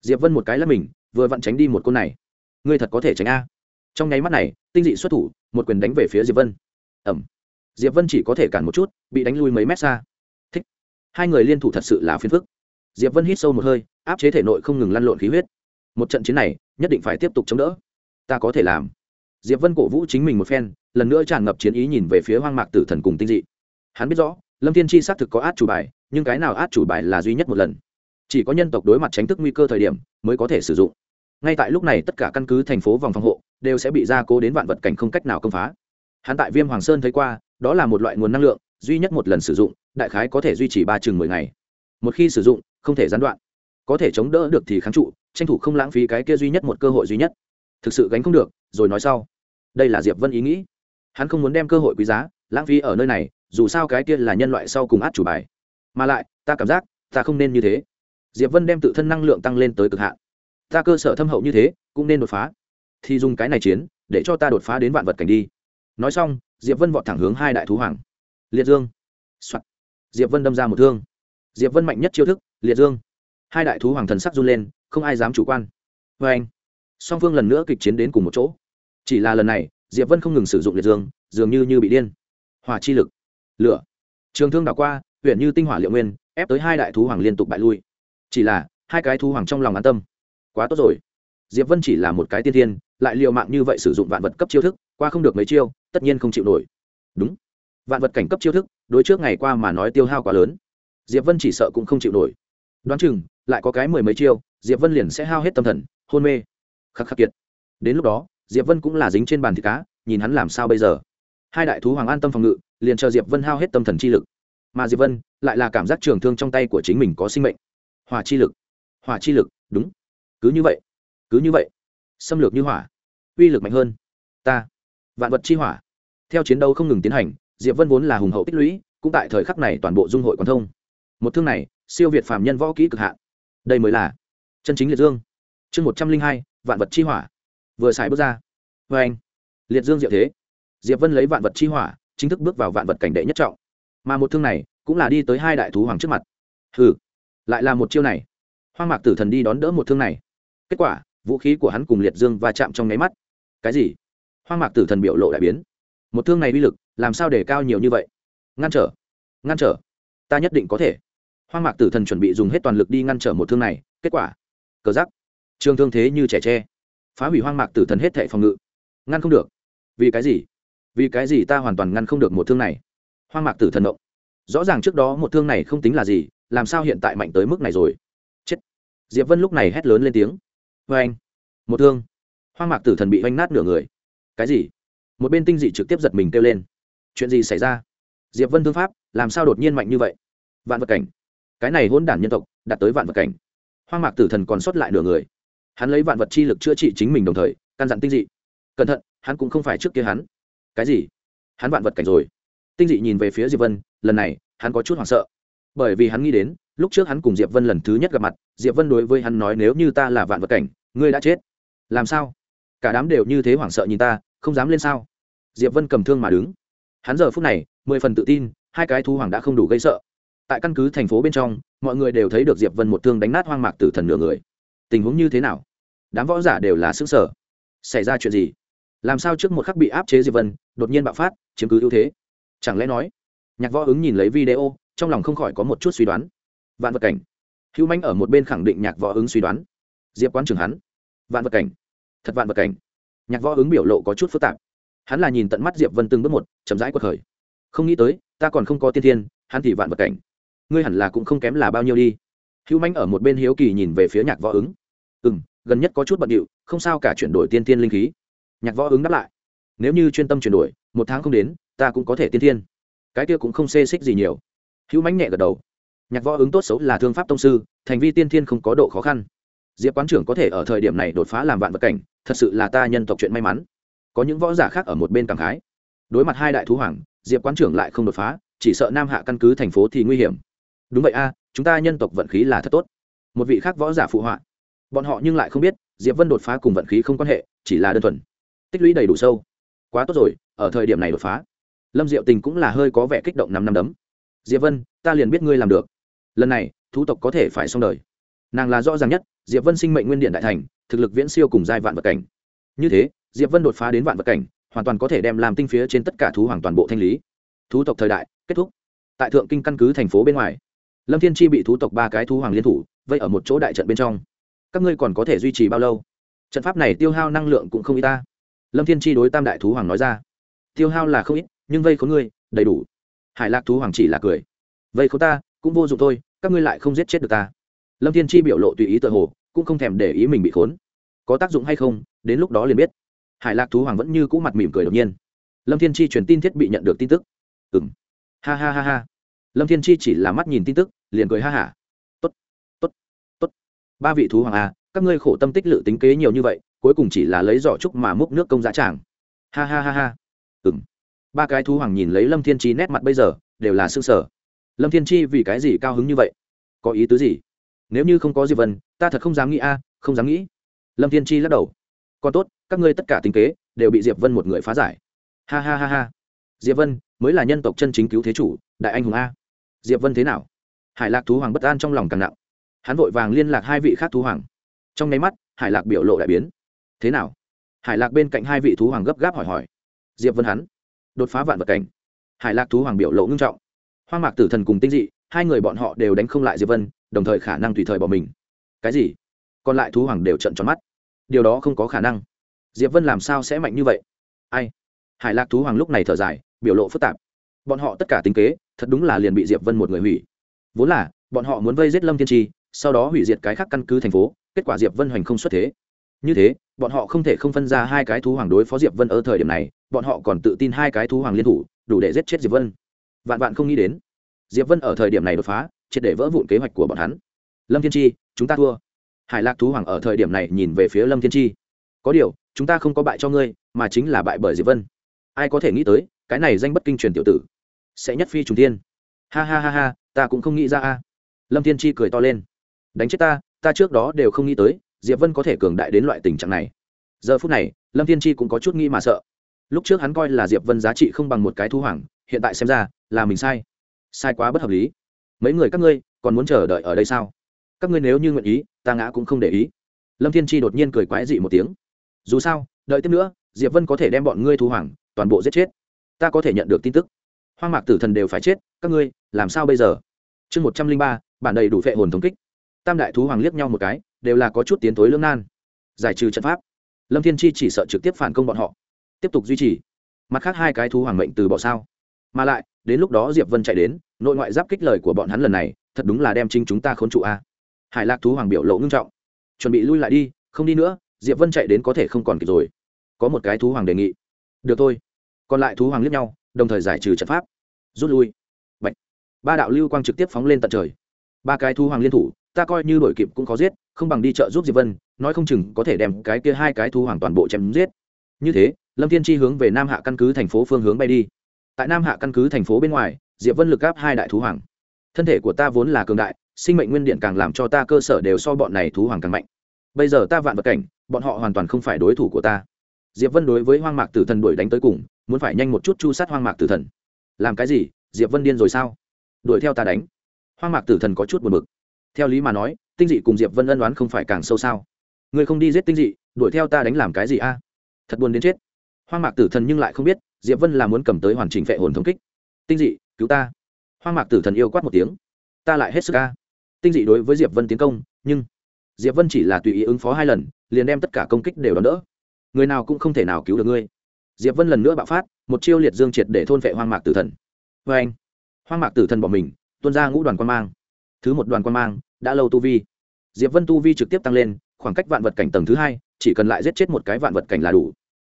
diệp vân một cái là mình, vừa vặn tránh đi một côn này. Ngươi thật có thể tránh a. Trong nháy mắt này, tinh dị xuất thủ, một quyền đánh về phía diệp vân. Ẩm. Diệp vân chỉ có thể cản một chút, bị đánh lui mấy mét xa. Thích. Hai người liên thủ thật sự là phiền phức diệp vân hít sâu một hơi, áp chế thể nội không ngừng lăn lộn khí huyết. Một trận chiến này, nhất định phải tiếp tục chống đỡ. Ta có thể làm. Diệp vân cổ vũ chính mình một phen, lần nữa tràn ngập chiến ý nhìn về phía hoang mạc tử thần cùng tinh dị. Hắn biết rõ, lâm thiên chi xác thực có át chủ bài, nhưng cái nào át chủ bài là duy nhất một lần. Chỉ có nhân tộc đối mặt tránh thức nguy cơ thời điểm, mới có thể sử dụng. Ngay tại lúc này, tất cả căn cứ thành phố vòng phòng hộ đều sẽ bị gia cố đến vạn vật cảnh không cách nào công phá. Hắn tại viêm hoàng sơn thấy qua, đó là một loại nguồn năng lượng, duy nhất một lần sử dụng, đại khái có thể duy trì ba chừng mười ngày một khi sử dụng, không thể gián đoạn. Có thể chống đỡ được thì kháng trụ, tranh thủ không lãng phí cái kia duy nhất một cơ hội duy nhất. Thực sự gánh không được, rồi nói sau. Đây là diệp vân ý nghĩ. Hắn không muốn đem cơ hội quý giá, lãng phí ở nơi này, dù sao cái kia là nhân loại sau cùng át chủ bài. Mà lại, ta cảm giác, ta không nên như thế. Diệp vân đem tự thân năng lượng tăng lên tới cực hạn. Ta cơ sở thâm hậu như thế, cũng nên đột phá. Thì dùng cái này chiến, để cho ta đột phá đến vạn vật cảnh đi. Nói xong, diệp vân vọt thẳng hướng hai đại thú hoàng. Liệt dương、Soạn. diệp vân đâm ra một thương diệp vân mạnh nhất chiêu thức, liệt dương. Hai đại thú hoàng thần sắc run lên, không ai dám chủ quan. Vê anh, song phương lần nữa kịch chiến đến cùng một chỗ. Chỉ là lần này, diệp vân không ngừng sử dụng liệt dương, dường như như bị điên. Hỏa chi lực, lửa. Trường thương đảo qua huyện như tinh hỏa liệu nguyên, ép tới hai đại thú hoàng liên tục bại lui. Chỉ là, hai cái thú hoàng trong lòng an tâm. Quá tốt rồi. Diệp vân chỉ là một cái tiên thiên, lại liều mạng như vậy sử dụng vạn vật cấp chiêu thức, qua không được mấy chiêu, tất nhiên không chịu nổi. Đúng. Vạn vật cảnh cấp chiêu thức, đối trước ngày qua mà nói tiêu hao quá lớn diệp vân chỉ sợ cũng không chịu nổi. Đoán chừng, lại có cái mười mấy chiêu, diệp vân liền sẽ hao hết tâm thần, hôn mê. Khắc khắc kiệt. Đến lúc đó, diệp vân cũng là dính trên bàn thịt cá, nhìn hắn làm sao bây giờ. Hai đại thú hoàng an tâm phòng ngự, liền chờ diệp vân hao hết tâm thần chi lực. Mà diệp vân lại là cảm giác trường thương trong tay của chính mình có sinh mệnh. Hỏa chi lực. Hỏa chi lực, đúng. Cứ như vậy. Cứ như vậy. Xâm lược như hỏa. Uy lực mạnh hơn. Ta. Vạn vật chi hỏa. Theo chiến đấu không ngừng tiến hành, diệp vân vốn là hùng hậu tích lũy, cũng tại thời khắc này toàn bộ dung hội quán thông một thương này, siêu việt phàm nhân võ kỹ cực hạn. Đây mới là chân chính liệt dương. Chương một trăm linh hai, vạn vật chi hỏa. Vừa xài bước ra. Vê anh, liệt dương diệu thế. Diệp vân lấy vạn vật chi hỏa, chính thức bước vào vạn vật cảnh đệ nhất trọng. Mà một thương này cũng là đi tới hai đại thú hoàng trước mặt. Hừ, lại là một chiêu này. Hoang mạc tử thần đi đón đỡ một thương này. Kết quả, vũ khí của hắn cùng liệt dương va chạm trong nháy mắt. Cái gì? Hoang mạc tử thần biểu lộ đại biến. Một thương này uy lực, làm sao để cao nhiều như vậy? Ngăn trở ngăn trở. Ta nhất định có thể hoang mạc tử thần chuẩn bị dùng hết toàn lực đi ngăn trở một thương này, kết quả, cờ giắc trường thương thế như trẻ tre, phá hủy hoang mạc tử thần hết thệ phòng ngự. Ngăn không được. Vì cái gì? Vì cái gì ta hoàn toàn ngăn không được một thương này? Hoang mạc tử thần động. Rõ ràng trước đó một thương này không tính là gì, làm sao hiện tại mạnh tới mức này rồi? Chết. Diệp vân lúc này hét lớn lên tiếng. Vê anh. Một thương. Hoang mạc tử thần bị oanh nát nửa người. Cái gì? Một bên tinh dị trực tiếp giật mình kêu lên. Chuyện gì xảy ra? Diệp vân thương pháp, làm sao đột nhiên mạnh như vậy? Vạn vật cảnh cái này hôn đản nhân tộc, đạt tới vạn vật cảnh. Hoang mạc tử thần còn sót lại nửa người. Hắn lấy vạn vật chi lực chữa trị chính mình đồng thời, căn dặn tinh dị. Cẩn thận, hắn cũng không phải trước kia hắn. Cái gì? Hắn vạn vật cảnh rồi. Tinh dị nhìn về phía diệp vân, lần này, hắn có chút hoảng sợ. Bởi vì hắn nghĩ đến, lúc trước hắn cùng diệp vân lần thứ nhất gặp mặt, diệp vân đối với hắn nói, nếu như ta là vạn vật cảnh, ngươi đã chết. Làm sao? Cả đám đều như thế hoảng sợ nhìn ta, không dám lên sao? Diệp vân cầm thương mà đứng. Hắn giờ phút này, mười phần tự tin, hai cái thú hoàng đã không đủ gây sợ tại căn cứ thành phố bên trong, mọi người đều thấy được diệp vân một thương đánh nát hoang mạc tử thần nửa người. Tình huống như thế nào? Đám võ giả đều là xứng sở xảy ra chuyện gì? Làm sao trước một khắc bị áp chế diệp vân, đột nhiên bạo phát, chiếm cứ ưu thế? Chẳng lẽ nói, nhạc võ ứng nhìn lấy video, trong lòng không khỏi có một chút suy đoán. Vạn vật cảnh. Hữu manh ở một bên khẳng định nhạc võ ứng suy đoán. Diệp quán trường hắn. Vạn vật cảnh. Thật vạn vật cảnh. Nhạc võ ứng biểu lộ có chút phức tạp. Hắn là nhìn tận mắt diệp vân từng bước một, chậm rãi quật khởi. Không nghĩ tới, ta còn không có tiên thiên, hắn thì vạn vật cảnh ngươi hẳn là cũng không kém là bao nhiêu đi. Hữu manh ở một bên hiếu kỳ nhìn về phía nhạc võ ứng. Ừ m gần nhất có chút bận điệu, không sao cả chuyển đổi tiên thiên linh khí. Nhạc võ ứng đáp lại. Nếu như chuyên tâm chuyển đổi, một tháng không đến, ta cũng có thể tiên thiên. Cái kia cũng không xê xích gì nhiều. Hữu mánh nhẹ gật đầu. Nhạc võ ứng tốt xấu là thương pháp tông sư, thành vi tiên thiên không có độ khó khăn. Diệp quán trưởng có thể ở thời điểm này đột phá làm vạn vật cảnh, thật sự là ta nhân tộc chuyện may mắn. Có những võ giả khác ở một bên cảm khái. Đối mặt hai đại thú hoàng, diệp quán trưởng lại không đột phá, chỉ sợ nam hạ căn cứ thành phố thì nguy hiểm đúng vậy a, chúng ta nhân tộc vận khí là thật tốt. Một vị khác võ giả phụ họa. Bọn họ nhưng lại không biết, diệp vân đột phá cùng vận khí không quan hệ, chỉ là đơn thuần. Tích lũy đầy đủ sâu. Quá tốt rồi, ở thời điểm này đột phá. Lâm diệu tình cũng là hơi có vẻ kích động năm năm đấm. Diệp vân, ta liền biết ngươi làm được. Lần này, thú tộc có thể phải xong đời. Nàng là rõ ràng nhất, diệp vân sinh mệnh nguyên điện đại thành, thực lực viễn siêu cùng giai vạn vật cảnh. Như thế, diệp vân đột phá đến vạn vật cảnh, hoàn toàn có thể đem làm tinh phía trên tất cả thú hoàng toàn bộ thanh lý. Thú tộc thời đại, kết thúc. Tại thượng kinh căn cứ thành phố bên ngoài lâm thiên chi bị thú tộc ba cái thú hoàng liên thủ, vây ở một chỗ đại trận bên trong. Các ngươi còn có thể duy trì bao lâu? Trận pháp này tiêu hao năng lượng cũng không ít ta. Lâm thiên chi đối tam đại thú hoàng nói ra. Tiêu hao là không ít, nhưng vây khốn ngươi, đầy đủ. Hải lạc thú hoàng chỉ là cười. Vây khốn ta, cũng vô dụng thôi, các ngươi lại không giết chết được ta. Lâm thiên chi biểu lộ tùy ý tự hồ, cũng không thèm để ý mình bị khốn. Có tác dụng hay không, đến lúc đó liền biết. Hải lạc thú hoàng vẫn như cũ mặt mỉm cười đột nhiên. Lâm thiên chi truyền tin thiết bị nhận được tin tức. Ừng ha ha ha ha. Lâm thiên chi chỉ là mắt nhìn tin tức liền cười ha hả. Tốt tốt tốt. Ba vị thú hoàng a à, các ngươi khổ tâm tích lự tính kế nhiều như vậy cuối cùng chỉ là lấy giỏ trúc mà múc nước công giá tràng. Ha ha ha ha. Ừm. Ba cái thú hoàng nhìn lấy lâm thiên chi nét mặt bây giờ đều là s ư ơ n g sở lâm thiên chi vì cái gì cao hứng như vậy? Có ý tứ gì? Nếu như không có diệp vân ta thật không dám nghĩ a không dám nghĩ. Lâm thiên chi lắc đầu. Còn tốt các ngươi tất cả tính kế đều bị diệp vân một người phá giải. Ha ha ha ha. Diệp vân mới là nhân tộc chân chính cứu thế chủ đại anh hùng a. Diệp vân thế nào? Hải lạc thú hoàng bất an trong lòng càng nặng. Hắn vội vàng liên lạc hai vị khác thú hoàng. Trong nháy mắt, hải lạc biểu lộ đại biến. Thế nào? Hải lạc bên cạnh hai vị thú hoàng gấp gáp hỏi hỏi. Diệp vân hắn, đột phá vạn vật cảnh. Hải lạc thú hoàng biểu lộ ngưng trọng. Hoang mạc tử thần cùng tinh dị, hai người bọn họ đều đánh không lại diệp vân, đồng thời khả năng tùy thời bỏ mình. Cái gì? Còn lại thú hoàng đều trận tròn mắt. Điều đó không có khả năng. Diệp vân làm sao sẽ mạnh như vậy? Ai? Hải lạc thú hoàng lúc này thở dài, biểu lộ phức tạp. Bọn họ tất cả tính kế, thật đúng là liền bị diệp vân một người hủy vốn là, bọn họ muốn vây giết lâm thiên tri sau đó hủy diệt cái khác căn cứ thành phố, kết quả diệp vân hoành không xuất thế. Như thế, bọn họ không thể không phân ra hai cái thú hoàng đối phó diệp vân ở thời điểm này, bọn họ còn tự tin hai cái thú hoàng liên thủ, đủ để giết chết diệp vân. Vạn vạn không nghĩ đến, diệp vân ở thời điểm này đột phá, triệt để vỡ vụn kế hoạch của bọn hắn. Lâm thiên tri chúng ta thua. Hải lạc thú hoàng ở thời điểm này nhìn về phía lâm thiên tri có điều, chúng ta không có bại cho ngươi, mà chính là bại bởi diệp vân. Ai có thể nghĩ tới, cái này danh bất kinh truyền tiểu tử sẽ nhất phi trùng thiên ha ha ha ha, ta cũng không nghĩ ra a. Lâm thiên tri cười to lên. Đánh chết ta ta trước đó đều không nghĩ tới, diệp vân có thể cường đại đến loại tình trạng này. Giờ phút này, lâm thiên tri cũng có chút nghĩ mà sợ. Lúc trước hắn coi là diệp vân giá trị không bằng một cái thu hoàng, hiện tại xem ra là mình sai. Sai quá bất hợp lý. Mấy người các ngươi, còn muốn chờ đợi ở đây sao? Các ngươi nếu như nguyện ý, ta ngã cũng không để ý. Lâm thiên tri đột nhiên cười quái dị một tiếng. Dù sao, đợi tiếp nữa, diệp vân có thể đem bọn ngươi thu hoàng toàn bộ giết chết. Ta có thể nhận được tin tức. Hoang mạc tử thần đều phải chết, các ngươi làm sao bây giờ? Chương một trăm linh ba, bản đầy đủ phệ hồn thống kích. Tam đại thú hoàng liếc nhau một cái, đều là có chút tiến tối lương nan. Giải trừ trận pháp. Lâm thiên chi chỉ sợ trực tiếp phản công bọn họ. Tiếp tục duy trì. Mặt khác hai cái thú hoàng mệnh từ bỏ sao? Mà lại, đến lúc đó diệp vân chạy đến, nội ngoại giáp kích lời của bọn hắn lần này, thật đúng là đem chính chúng ta khốn trụ a. Hải lạc thú hoàng biểu lộ ngưng trọng. Chuẩn bị lui lại đi, không đi nữa, diệp vân chạy đến có thể không còn kịp rồi. Có một cái thú hoàng đề nghị. Được thôi. Còn lại thú hoàng liếc nhau, đồng thời giải trừ trận pháp. Rút lui ba đạo lưu quang trực tiếp phóng lên tận trời. Ba cái thú hoàng liên thủ, ta coi như đổi kịp cũng có giết, không bằng đi chợ giúp diệp vân, nói không chừng có thể đem cái kia hai cái thú hoàng toàn bộ chém giết. Như thế, lâm thiên chi hướng về nam hạ căn cứ thành phố phương hướng bay đi. Tại nam hạ căn cứ thành phố bên ngoài, diệp vân lực gáp hai đại thú hoàng. Thân thể của ta vốn là cường đại, sinh mệnh nguyên điện càng làm cho ta cơ sở đều so bọn này thú hoàng càng mạnh. Bây giờ ta vạn vật cảnh, bọn họ hoàn toàn không phải đối thủ của ta. Diệp vân đối với hoang mạc tử thần đuổi đánh tới cùng, muốn phải nhanh một chút chu sát hoang mạc tử thần. Làm cái gì? Diệp vân điên rồi sao? Đuổi theo ta đánh. Hoang mạc tử thần có chút buồn bực. Theo lý mà nói, tinh dị cùng diệp vân ân đoán không phải càng sâu sao? Người không đi giết tinh dị, đuổi theo ta đánh làm cái gì a? Thật buồn đến chết. Hoang mạc tử thần nhưng lại không biết, diệp vân là muốn cầm tới hoàn chỉnh phệ hồn thống kích. Tinh dị, cứu ta. Hoang mạc tử thần yêu quát một tiếng. Ta lại hết sức ca tinh dị đối với diệp vân tiến công, nhưng diệp vân chỉ là tùy ý ứng phó hai lần, liền đem tất cả công kích đều đón đỡ. Người nào cũng không thể nào cứu được ngươi. Diệp vân lần nữa bạo phát, một chiêu liệt dương triệt để thôn vệ hoang mạc tử thần. Vê anh hoang mạc tử thần bỏ mình, tuôn ra ngũ đoàn quan mang. Thứ một đoàn quan mang, đã lâu tu vi. Diệp vân tu vi trực tiếp tăng lên, khoảng cách vạn vật cảnh tầng thứ hai, chỉ cần lại giết chết một cái vạn vật cảnh là đủ.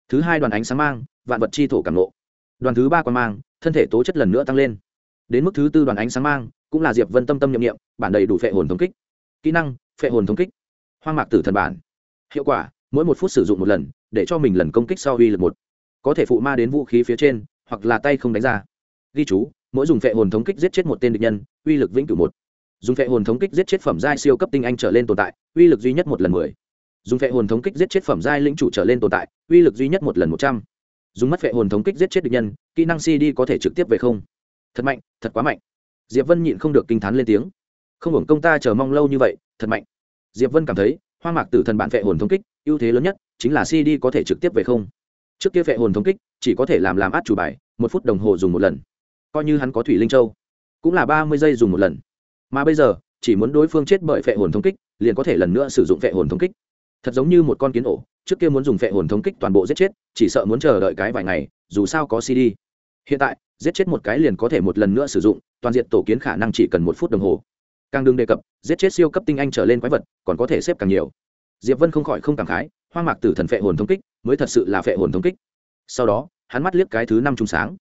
Thứ hai đoàn ánh sáng mang, vạn vật chi thổ cảm nộ đoàn thứ ba quan mang, thân thể tố chất lần nữa tăng lên. Đến mức thứ tư đoàn ánh sáng mang, cũng là diệp vân tâm tâm nhậm nghiệm bản đầy đủ phệ hồn thống kích. Kỹ năng, phệ hồn thống kích. Hoang mạc tử thần bản. Hiệu quả, mỗi một phút sử dụng một lần, để cho mình lần công kích sau uy lực một. Có thể phụ ma đến vũ khí phía trên, hoặc là tay không đánh ra. Ghi chú mỗi dùng phệ hồn thống kích giết chết một tên địch nhân, uy lực vĩnh cửu một. Dùng phệ hồn thống kích giết chết phẩm giai siêu cấp tinh anh trở lên tồn tại, uy lực duy nhất một lần mười. Dùng phệ hồn thống kích giết chết phẩm giai lĩnh chủ trở lên tồn tại, uy lực duy nhất một lần một trăm. Dùng mất phệ hồn thống kích giết chết địch nhân, kỹ năng cd có thể trực tiếp về không. Thật mạnh, thật quá mạnh. Diệp vân nhịn không được kinh t h á n lên tiếng. Không hưởng công ta chờ mong lâu như vậy, thật mạnh. Diệp vân cảm thấy, hoa mạc tử thần bạn phệ hồn thống kích, ưu thế lớn nhất chính là cd có thể trực tiếp về không. Trước kia phệ hồn thống kích chỉ có thể làm làm át chủ bài, một phút đồng hồ dùng một lần coi như hắn có thủy linh châu, cũng là ba mươi giây dùng một lần. Mà bây giờ, chỉ muốn đối phương chết bởi phệ hồn thống kích, liền có thể lần nữa sử dụng phệ hồn thống kích. Thật giống như một con kiến ổ, trước kia muốn dùng phệ hồn thống kích toàn bộ giết chết, chỉ sợ muốn chờ đợi cái vài ngày, dù sao có cd hiện tại, giết chết một cái liền có thể một lần nữa sử dụng, toàn diện tổ kiến khả năng chỉ cần một phút đồng hồ. Càng đừng đề cập, giết chết siêu cấp tinh anh trở lên quái vật, còn có thể xếp càng nhiều. Diệp vân không khỏi không cảm khái, hoang mạc tử thần phệ hồn thống kích, mới thật sự là phệ hồn thống kích. Sau đó, hắn mắt liếc cái thứ năm trung sáng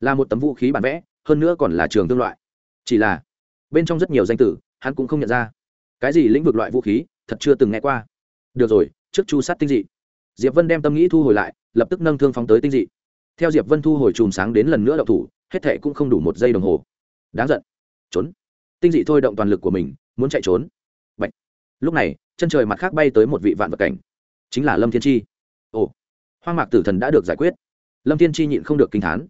là một tấm vũ khí bản vẽ, hơn nữa còn là trường tương loại. Chỉ là, bên trong rất nhiều danh tử, hắn cũng không nhận ra. Cái gì lĩnh vực loại vũ khí, thật chưa từng nghe qua. Được rồi, trước chu sát tinh dị. Diệp vân đem tâm nghĩ thu hồi lại, lập tức nâng thương phóng tới tinh dị. Theo diệp vân thu hồi chùm sáng đến lần nữa đậu thủ, hết thệ cũng không đủ một giây đồng hồ. Đáng giận. Trốn. Tinh dị thôi động toàn lực của mình, muốn chạy trốn. Bạch. lúc này, chân trời mặt khác bay tới một vị vạn vật cảnh. Chính là lâm thiên chi. Ồ. Hoang mạc tử thần đã được giải quyết. Lâm thiên chi nhịn không được kinh thán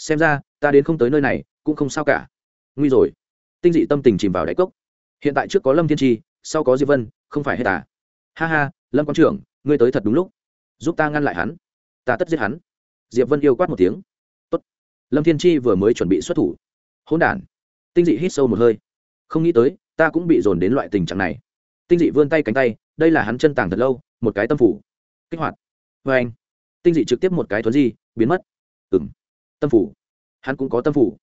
xem ra, ta đến không tới nơi này, cũng không sao cả. Nguy rồi. Tinh dị tâm tình chìm vào đáy cốc. Hiện tại trước có lâm thiên tri sau có diệp vân, không phải hết à? Ha ha, lâm quan trưởng, ngươi tới thật đúng lúc. Giúp ta ngăn lại hắn. Ta tất giết hắn. Diệp vân yêu quát một tiếng. Tốt. lâm thiên tri vừa mới chuẩn bị xuất thủ. Hỗn đản. Tinh dị hít sâu một hơi. Không nghĩ tới, ta cũng bị dồn đến loại tình trạng này. Tinh dị vươn tay cánh tay, đây là hắn chân tàng thật lâu, một cái tâm phủ. Kích hoạt. Vê anh tinh dị trực tiếp một cái thuấn di, biến mất. Ừng tâm phủ. Hắn cũng có tâm phủ.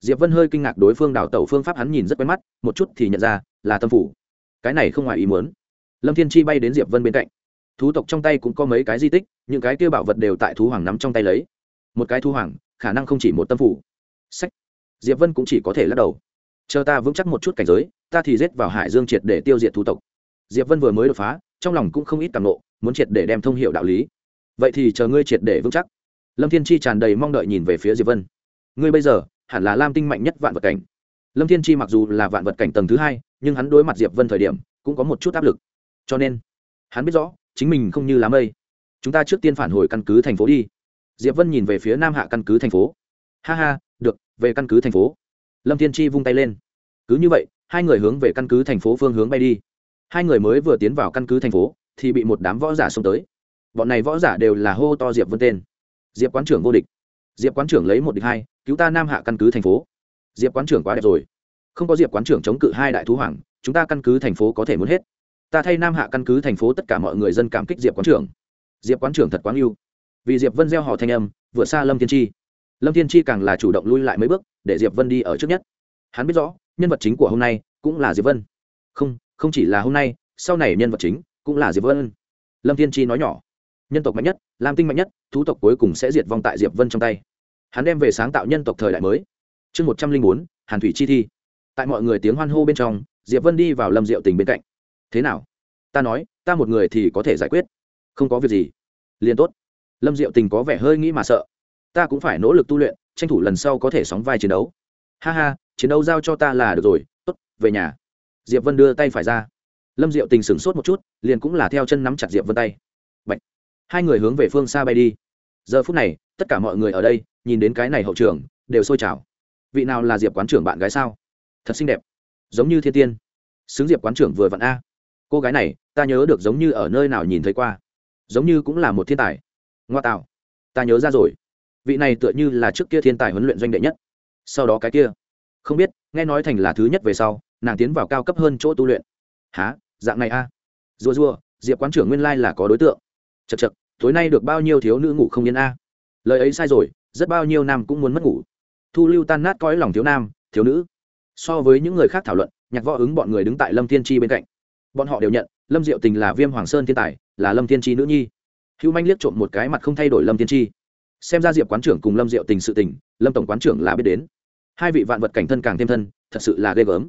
Diệp vân hơi kinh ngạc đối phương đào tẩu phương pháp hắn nhìn rất quen mắt, một chút thì nhận ra là tâm phủ. Cái này không ngoài ý muốn. Lâm thiên chi bay đến diệp vân bên cạnh. Thú tộc trong tay cũng có mấy cái di tích, những cái kia bảo vật đều tại thú hoàng nắm trong tay lấy. Một cái thú hoàng, khả năng không chỉ một tâm phủ. Sách. Diệp vân cũng chỉ có thể lắc đầu. Chờ ta vững chắc một chút cảnh giới, ta thì giết vào hải dương triệt để tiêu diệt thú tộc. Diệp vân vừa mới đột phá, trong lòng cũng không ít cảm nộ, muốn triệt để đem thông hiệu đạo lý. Vậy thì chờ ngươi triệt để vững chắc lâm thiên chi tràn đầy mong đợi nhìn về phía diệp vân. Ngươi bây giờ, hẳn là lam tinh mạnh nhất vạn vật cảnh. Lâm thiên chi mặc dù là vạn vật cảnh tầng thứ hai, nhưng hắn đối mặt diệp vân thời điểm, cũng có một chút áp lực. Cho nên, hắn biết rõ, chính mình không như lá mây. Chúng ta trước tiên phản hồi căn cứ thành phố đi. Diệp vân nhìn về phía nam hạ căn cứ thành phố. Ha ha, được, về căn cứ thành phố. Lâm thiên chi vung tay lên. Cứ như vậy, hai người hướng về căn cứ thành phố phương hướng bay đi. Hai người mới vừa tiến vào căn cứ thành phố, thì bị một đám võ giả xông tới. Bọn này võ giả đều là hô to diệp vân tên diệp quán trưởng vô địch. Diệp quán trưởng lấy một địch hai, cứu ta nam hạ căn cứ thành phố. Diệp quán trưởng quá đẹp rồi. Không có diệp quán trưởng chống cự hai đại thú hoàng, chúng ta căn cứ thành phố có thể muốn hết. Ta thay nam hạ căn cứ thành phố tất cả mọi người dân cảm kích diệp quán trưởng. Diệp quán trưởng thật quán yêu vì diệp vân gieo họ thanh âm, vượt xa lâm thiên chi. Lâm thiên chi càng là chủ động lui lại mấy bước, để diệp vân đi ở trước nhất. Hắn biết rõ, nhân vật chính của hôm nay cũng là diệp vân. Không không chỉ là hôm nay, sau này nhân vật chính cũng là diệp vân. Lâm thiên chi nói nhỏ nhân tộc mạnh nhất, lam tinh mạnh nhất, thú tộc cuối cùng sẽ diệt vong tại diệp vân trong tay. Hắn đem về sáng tạo nhân tộc thời đại mới. Chương một trăm linh bốn, hàn thủy chi thi. Tại mọi người tiếng hoan hô bên trong, diệp vân đi vào lâm diệu tình bên cạnh. Thế nào? Ta nói, ta một người thì có thể giải quyết. Không có việc gì. Liền tốt. Lâm diệu tình có vẻ hơi nghĩ mà sợ. Ta cũng phải nỗ lực tu luyện, tranh thủ lần sau có thể sóng vai chiến đấu. Ha ha, chiến đấu giao cho ta là được rồi, tốt, về nhà. Diệp vân đưa tay phải ra. Lâm diệu tình sửng sốt một chút, liền cũng là theo chân nắm chặt diệp vân tay hai người hướng về phương xa bay đi. Giờ phút này, tất cả mọi người ở đây, nhìn đến cái này hậu trường, đều sôi trào. Vị nào là diệp quán trưởng bạn gái sao? Thật xinh đẹp. Giống như thiên tiên. Xứng diệp quán trưởng vừa vặn a. Cô gái này, ta nhớ được giống như ở nơi nào nhìn thấy qua. Giống như cũng là một thiên tài. Ngoa tạo. Ta nhớ ra rồi. Vị này tựa như là trước kia thiên tài huấn luyện doanh đệ nhất. Sau đó cái kia. Không biết, nghe nói thành là thứ nhất về sau, nàng tiến vào cao cấp hơn chỗ tu luyện. Há dạng này a. À? rùa rùa, diệp quán trưởng nguyên lai là có đối tượng. Chật chật tối nay được bao nhiêu thiếu nữ ngủ không yên a? Lời ấy sai rồi, rất bao nhiêu nam cũng muốn mất ngủ. Thu lưu tan nát cõi lòng thiếu nam, thiếu nữ. So với những người khác thảo luận, nhạc võ ứng bọn người đứng tại lâm thiên tri bên cạnh. Bọn họ đều nhận, lâm diệu tình là viêm hoàng sơn thiên tài, là lâm thiên tri nữ nhi. Hữu manh liếc trộm một cái mặt không thay đổi lâm thiên tri xem ra diệp quán trưởng cùng lâm diệu tình sự tình, lâm tổng quán trưởng là biết đến. Hai vị vạn vật cảnh thân càng thêm thân, thật sự là ghê gớm.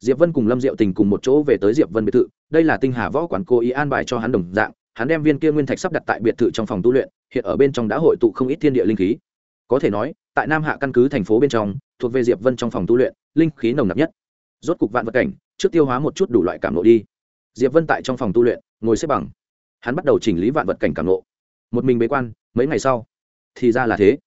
Diệp vân cùng lâm diệu tình cùng một chỗ về tới diệp vân biệt thự, đây là tinh hà võ quán cô ý an bài cho hắn đồng dạng hắn đem viên kia nguyên thạch sắp đặt tại biệt thự trong phòng tu luyện, hiện ở bên trong đã hội tụ không ít thiên địa linh khí. Có thể nói, tại nam hạ căn cứ thành phố bên trong, thuộc về diệp vân trong phòng tu luyện, linh khí nồng nặc nhất. Rốt cục vạn vật cảnh, trước tiêu hóa một chút đủ loại cảm ngộ đi. Diệp vân tại trong phòng tu luyện, ngồi xếp bằng. Hắn bắt đầu chỉnh lý vạn vật cảnh cảm ngộ. một mình bế quan, mấy ngày sau, thì ra là thế.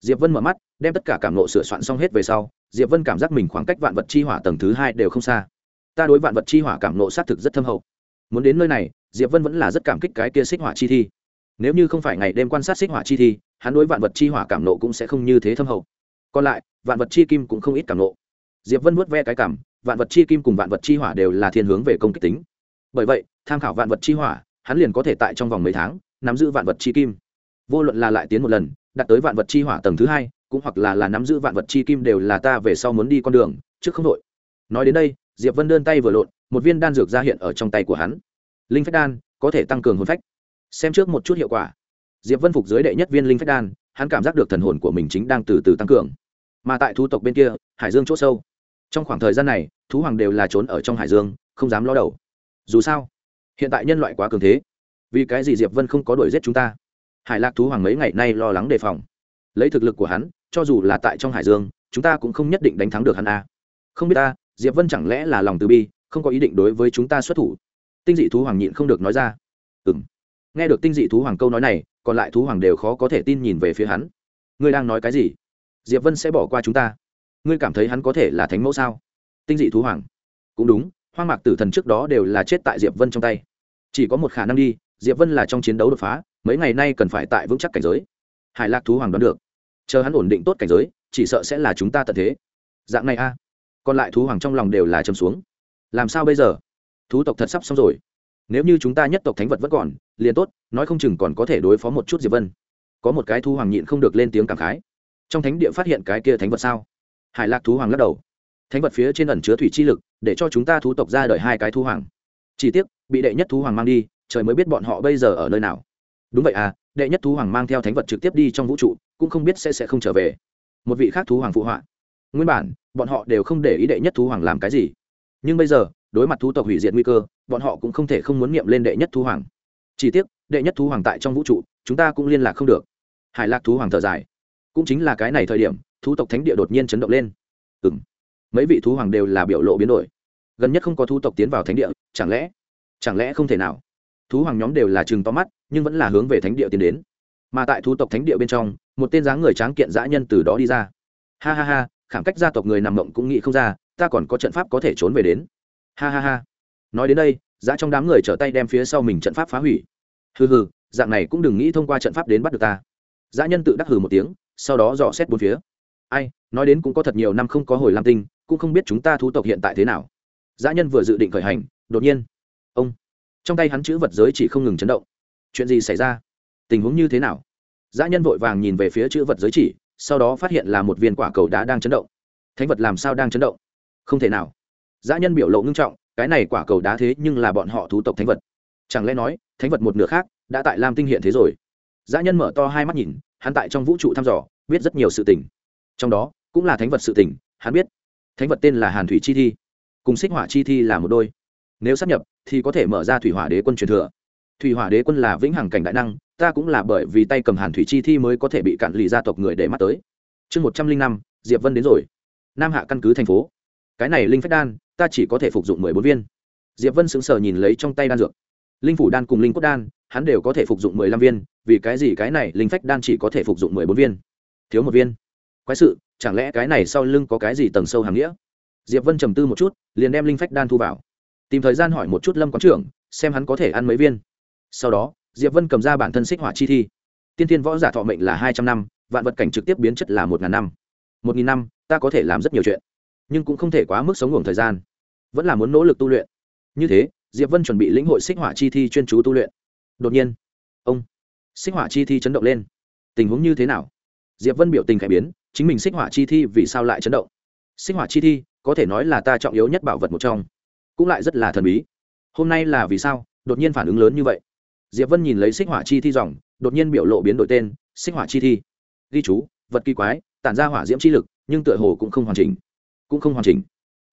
Diệp vân mở mắt, đem tất cả cảm ngộ sửa soạn xong hết về sau, diệp vân cảm giác mình khoảng cách vạn vật chi hỏa tầng thứ hai đều không xa. Ta đối vạn vật chi hỏa cảm nộ sát thực rất thâm hậu muốn đến nơi này, diệp vân vẫn là rất cảm kích cái kia xích hỏa chi thi. Nếu như không phải ngày đêm quan sát xích hỏa chi thi, hắn đối vạn vật chi hỏa cảm nộ cũng sẽ không như thế thâm hậu. Còn lại, vạn vật chi kim cũng không ít cảm nộ. Diệp vân vuốt ve cái cảm, vạn vật chi kim cùng vạn vật chi hỏa đều là thiên hướng về công kích tính. Bởi vậy, tham khảo vạn vật chi hỏa, hắn liền có thể tại trong vòng mấy tháng, nắm giữ vạn vật chi kim. Vô luận là lại tiến một lần, đặt tới vạn vật chi hỏa tầng thứ hai, cũng hoặc là là nắm giữ vạn vật chi kim đều là ta về sau muốn đi con đường, trước không đội nói đến đây, diệp vân đơn tay vừa lộn một viên đan dược ra hiện ở trong tay của hắn. Linh phách đan, có thể tăng cường hồn phách. Xem trước một chút hiệu quả. Diệp vân phục dưới đệ nhất viên linh phách đan, hắn cảm giác được thần hồn của mình chính đang từ từ tăng cường. Mà tại thu tộc bên kia, hải dương c h ỗ sâu. Trong khoảng thời gian này, thú hoàng đều là trốn ở trong hải dương, không dám lo đầu. Dù sao, hiện tại nhân loại quá cường thế. Vì cái gì diệp vân không có đuổi giết chúng ta? Hải lạc thú hoàng mấy ngày nay lo lắng đề phòng. Lấy thực lực của hắn, cho dù là tại trong hải dương, chúng ta cũng không nhất định đánh thắng được hắn a. Không biết ta, diệp vân chẳng lẽ là lòng từ bi không có ý định đối với chúng ta xuất thủ. Tinh dị thú hoàng nhịn không được nói ra. Ừ m nghe được tinh dị thú hoàng câu nói này, còn lại thú hoàng đều khó có thể tin nhìn về phía hắn. Ngươi đang nói cái gì? Diệp vân sẽ bỏ qua chúng ta. Ngươi cảm thấy hắn có thể là thánh mẫu sao? Tinh dị thú hoàng. Cũng đúng, hoang mạc tử thần trước đó đều là chết tại diệp vân trong tay. Chỉ có một khả năng đi, diệp vân là trong chiến đấu đột phá, mấy ngày nay cần phải tại vững chắc cảnh giới. Hải lạc thú hoàng đoán được. Chờ hắn ổn định tốt cảnh giới, chỉ sợ sẽ là chúng ta tận thế. Dạng này a. Còn lại thú hoàng trong lòng đều là châm xuống làm sao bây giờ? Thú tộc thật sắp xong rồi. Nếu như chúng ta nhất tộc thánh vật vẫn còn, liền tốt, nói không chừng còn có thể đối phó một chút diệp vân. Có một cái thú hoàng nhịn không được lên tiếng cảm khái. Trong thánh địa phát hiện cái kia thánh vật sao? Hải lạc thú hoàng lắc đầu. Thánh vật phía trên ẩn chứa thủy chi lực, để cho chúng ta thú tộc ra đời hai cái thú hoàng. Chỉ tiếc, bị đệ nhất thú hoàng mang đi, trời mới biết bọn họ bây giờ ở nơi nào. Đúng vậy à đệ nhất thú hoàng mang theo thánh vật trực tiếp đi trong vũ trụ, cũng không biết sẽ sẽ không trở về. Một vị khác thú hoàng phụ họa. Nguyên bản, bọn họ đều không để ý đệ nhất thú hoàng làm cái gì nhưng bây giờ, đối mặt thú tộc hủy diệt nguy cơ, bọn họ cũng không thể không muốn nghiệm lên đệ nhất thú hoàng. Chỉ tiếc, đệ nhất thú hoàng tại trong vũ trụ, chúng ta cũng liên lạc không được. Hải lạc thú hoàng thở dài. Cũng chính là cái này thời điểm, thú tộc thánh địa đột nhiên chấn động lên. Ừ m mấy vị thú hoàng đều là biểu lộ biến đổi. Gần nhất không có thú tộc tiến vào thánh địa, chẳng lẽ chẳng lẽ không thể nào? Thú hoàng nhóm đều là chừng to mắt, nhưng vẫn là hướng về thánh địa tiến đến. Mà tại thú tộc thánh địa bên trong, một tên dáng người tráng kiện dã nhân từ đó đi ra. Ha ha ha, khảm cách gia tộc người nằm mộng cũng nghĩ không ra ta còn có trận pháp có thể trốn về đến. Ha ha ha. Nói đến đây dã trong đám người trở tay đem phía sau mình trận pháp phá hủy. Hừ hừ, dạng này cũng đừng nghĩ thông qua trận pháp đến bắt được ta. Dã nhân tự đắc hừ một tiếng, sau đó dò xét bốn phía. Ai, nói đến cũng có thật nhiều năm không có hồi lam tinh, cũng không biết chúng ta thú tộc hiện tại thế nào. Dã nhân vừa dự định khởi hành, đột nhiên, ông, trong tay hắn chữ vật giới chỉ không ngừng chấn động. Chuyện gì xảy ra? Tình huống như thế nào? Dã nhân vội vàng nhìn về phía chữ vật giới chỉ, sau đó phát hiện là một viên quả cầu đá đang chấn động. Thánh vật làm sao đang chấn động? Không thể nào. Dã nhân biểu lộ ngưng trọng, cái này quả cầu đá thế nhưng là bọn họ thú tộc thánh vật. Chẳng lẽ nói, thánh vật một nửa khác, đã tại lam tinh hiện thế rồi? Dã nhân mở to hai mắt nhìn, hắn tại trong vũ trụ thăm dò, biết rất nhiều sự tình. Trong đó, cũng là thánh vật sự tình, hắn biết. Thánh vật tên là hàn thủy chi thi. Cùng xích hỏa chi thi là một đôi. Nếu sắp nhập, thì có thể mở ra thủy hỏa đế quân truyền thừa. Thủy hỏa đế quân là vĩnh hằng cảnh đại năng, ta cũng là bởi vì tay cầm hàn thủy chi thi mới có thể bị cạn lì gia tộc người để mắt tới. Chương một trăm linh năm, diệp vân đến rồi. Nam hạ căn cứ thành phố cái này linh phách đan, ta chỉ có thể phục dụng mười bốn viên. Diệp vân sững sờ nhìn lấy trong tay đan dược. Linh phủ đan cùng linh cốt đan, hắn đều có thể phục dụng mười lăm viên, vì cái gì cái này linh phách đan chỉ có thể phục dụng mười bốn viên? Thiếu một viên. Quái sự, chẳng lẽ cái này sau lưng có cái gì tầng sâu hàm nghĩa? Diệp vân trầm tư một chút, liền đem linh phách đan thu vào. Tìm thời gian hỏi một chút lâm quán trưởng, xem hắn có thể ăn mấy viên. Sau đó, diệp vân cầm ra bản thân xích hỏa chi thi. Tiên thiên võ giả thọ mệnh là hai trăm năm, vạn vật cảnh trực tiếp biến chất là một ngàn năm. Một nghìn năm, ta có thể làm rất nhiều chuyện nhưng cũng không thể quá mức sống ngủ thời gian. Vẫn là muốn nỗ lực tu luyện. Như thế, diệp vân chuẩn bị lĩnh hội xích hỏa chi thi chuyên chú tu luyện. Đột nhiên, ông, xích hỏa chi thi chấn động lên. Tình huống như thế nào? Diệp vân biểu tình cải biến, chính mình xích hỏa chi thi vì sao lại chấn động? Xích hỏa chi thi, có thể nói là ta trọng yếu nhất bảo vật một trong. Cũng lại rất là thần bí. Hôm nay là vì sao? Đột nhiên phản ứng lớn như vậy. Diệp vân nhìn lấy xích hỏa chi thi dòng, đột nhiên biểu lộ biến đổi tên, xích hỏa chi thi. Ghi chú, vật kỳ quái, tản ra hỏa diễm chi lực, nhưng tựa hồ cũng không hoàn chỉnh cũng không hoàn chỉnh.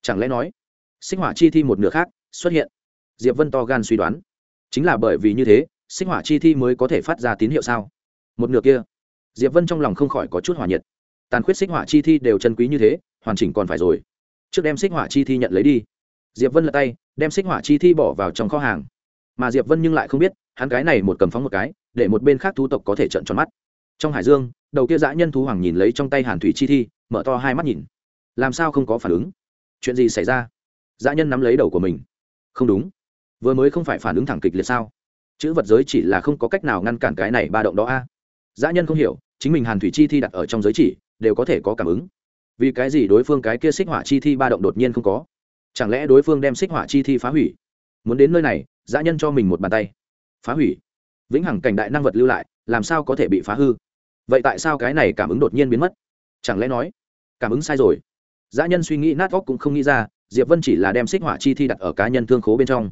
Chẳng lẽ nói sinh hỏa chi thi một nửa khác xuất hiện? Diệp vân to gan suy đoán. Chính là bởi vì như thế sinh hỏa chi thi mới có thể phát ra tín hiệu sao? Một nửa kia. Diệp vân trong lòng không khỏi có chút hỏa nhiệt. Tàn khuyết sinh hỏa chi thi đều chân quý như thế, hoàn chỉnh còn phải rồi. Trước đem sinh hỏa chi thi nhận lấy đi. Diệp vân lật tay, đem sinh hỏa chi thi bỏ vào trong kho hàng. Mà diệp vân nhưng lại không biết, hắn cái này một cầm phóng một cái, để một bên khác thú tộc có thể trận tròn mắt. Trong hải dương, đầu kia dã nhân thú hoàng nhìn lấy trong tay hàn thủy chi thi, mở to hai mắt nhìn làm sao không có phản ứng? Chuyện gì xảy ra? Dã nhân nắm lấy đầu của mình. Không đúng. Vừa mới không phải phản ứng thẳng kịch liệt sao? Chữ vật giới chỉ là không có cách nào ngăn cản cái này ba động đó a. À? dã nhân không hiểu, chính mình hàn thủy chi thi đặt ở trong giới chỉ, đều có thể có cảm ứng. Vì cái gì đối phương cái kia xích hỏa chi thi ba động đột nhiên không có? Chẳng lẽ đối phương đem xích hỏa chi thi phá hủy? Muốn đến nơi này, dã nhân cho mình một bàn tay. Phá hủy. Vĩnh hằng cảnh đại năng vật lưu lại, làm sao có thể bị phá hư? Vậy tại sao cái này cảm ứng đột nhiên biến mất? Chẳng lẽ nói, cảm ứng sai rồi? Dã nhân suy nghĩ nát óc cũng không nghĩ ra, diệp vân chỉ là đem xích hỏa chi thi đặt ở cá nhân thương khố bên trong.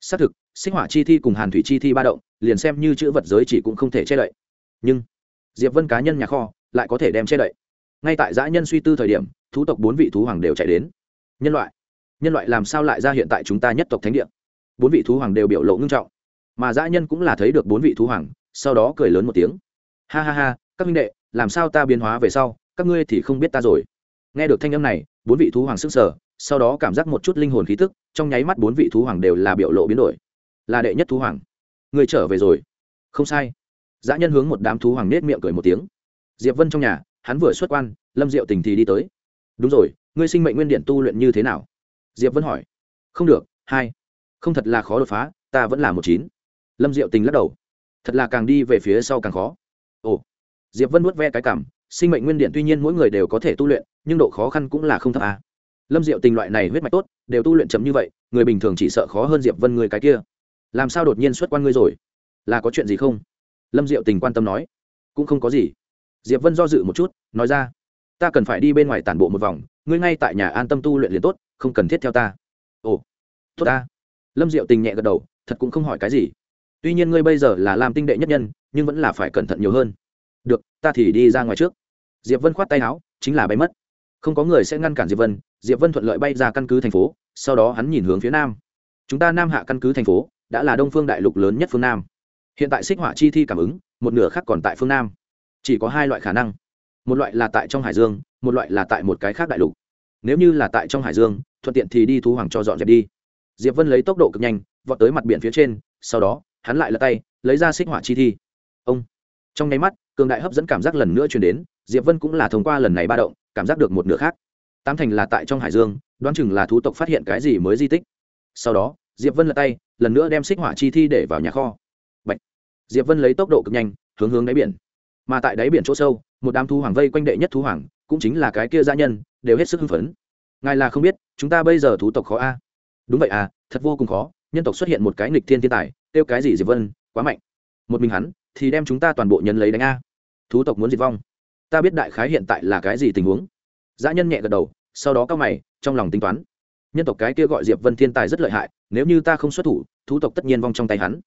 Xác thực, xích hỏa chi thi cùng hàn thủy chi thi ba động, liền xem như chữ vật giới chỉ cũng không thể che đậy. Nhưng, diệp vân cá nhân nhà kho lại có thể đem che đậy. Ngay tại dã nhân suy tư thời điểm, thú tộc bốn vị thú hoàng đều chạy đến. Nhân loại nhân loại làm sao lại ra hiện tại chúng ta nhất tộc thánh địa? Bốn vị thú hoàng đều biểu lộ ngưng trọng. Mà dã nhân cũng là thấy được bốn vị thú hoàng, sau đó cười lớn một tiếng. Ha ha ha, các minh đệ, làm sao ta biến hóa về sau, các ngươi thì không biết ta rồi? Nghe được thanh âm này, bốn vị thú hoàng sức sở sau đó cảm giác một chút linh hồn khí tức, trong nháy mắt bốn vị thú hoàng đều là biểu lộ biến đổi. Là đệ nhất thú hoàng. Người trở về rồi. Không sai. Dã nhân hướng một đám thú hoàng nết miệng cười một tiếng. Diệp vân trong nhà, hắn vừa xuất quan, lâm diệu tình thì đi tới. Đúng rồi, ngươi sinh mệnh nguyên điện tu luyện như thế nào? Diệp vân hỏi. Không được, hai. Không thật là khó đột phá, ta vẫn là một chín. Lâm diệu tình lắc đầu. Thật là càng đi về phía sau càng khó. Ồ. Diệp vân nuốt ve cái cảm, sinh mệnh nguyên điện tuy nhiên mỗi người đều có thể tu luyện nhưng độ khó khăn cũng là không thấp à. lâm diệu tình loại này huyết mạch tốt, đều tu luyện chậm như vậy, người bình thường chỉ sợ khó hơn diệp vân người cái kia. Làm sao đột nhiên xuất quan ngươi rồi? Là có chuyện gì không? Lâm diệu tình quan tâm nói. Cũng không có gì. Diệp vân do dự một chút, nói ra. Ta cần phải đi bên ngoài tản bộ một vòng, ngươi ngay tại nhà an tâm tu luyện liền tốt, không cần thiết theo ta. Ồ, tốt ta. Lâm diệu tình nhẹ gật đầu, thật cũng không hỏi cái gì. Tuy nhiên ngươi bây giờ là làm tinh đệ nhất nhân, nhưng vẫn là phải cẩn thận nhiều hơn. Được, ta thì đi ra ngoài trước. Diệp vân khoát tay áo, chính là bay mất không có người sẽ ngăn cản diệp vân diệp vân thuận lợi bay ra căn cứ thành phố, sau đó hắn nhìn hướng phía nam. Chúng ta nam hạ căn cứ thành phố, đã là đông phương đại lục lớn nhất phương nam. Hiện tại xích họa chi thi cảm ứng, một nửa khác còn tại phương nam. Chỉ có hai loại khả năng. Một loại là tại trong hải dương, một loại là tại một cái khác đại lục. Nếu như là tại trong hải dương, thuận tiện thì đi thú hoàng cho dọn dẹp đi. Diệp vân lấy tốc độ cực nhanh, vọt tới mặt biển phía trên, sau đó, hắn lại lật tay, lấy ra xích họa chi thi. Ông. Trong nháy mắt, cường đại hấp dẫn cảm giác lần nữa truyền đến diệp vân cũng là thông qua lần này ba động, cảm giác được một nửa khác. Tám thành là tại trong hải dương, đoán chừng là thú tộc phát hiện cái gì mới di tích. Sau đó, diệp vân lật tay, lần nữa đem xích hỏa chi thi để vào nhà kho. Bạch. diệp vân lấy tốc độ cực nhanh, hướng hướng đáy biển. Mà tại đáy biển chỗ sâu, một đám thú hoàng vây quanh đệ nhất thú hoàng, cũng chính là cái kia gia nhân, đều hết sức hưng phấn. Ngài là không biết, chúng ta bây giờ thú tộc khó a? Đúng vậy à thật vô cùng khó, nhân tộc xuất hiện một cái nghịch thiên thiên tài tiêu cái gì diệp vân, quá mạnh. Một mình hắn, thì đem chúng ta toàn bộ nhân lấy đánh a. Thú tộc muốn diệt vong ta biết đại khái hiện tại là cái gì tình huống. Dã nhân nhẹ gật đầu, sau đó cao mày, trong lòng tính toán. Nhân tộc cái kia gọi diệp vân thiên tài rất lợi hại, nếu như ta không xuất thủ, thú tộc tất nhiên vong trong tay hắn.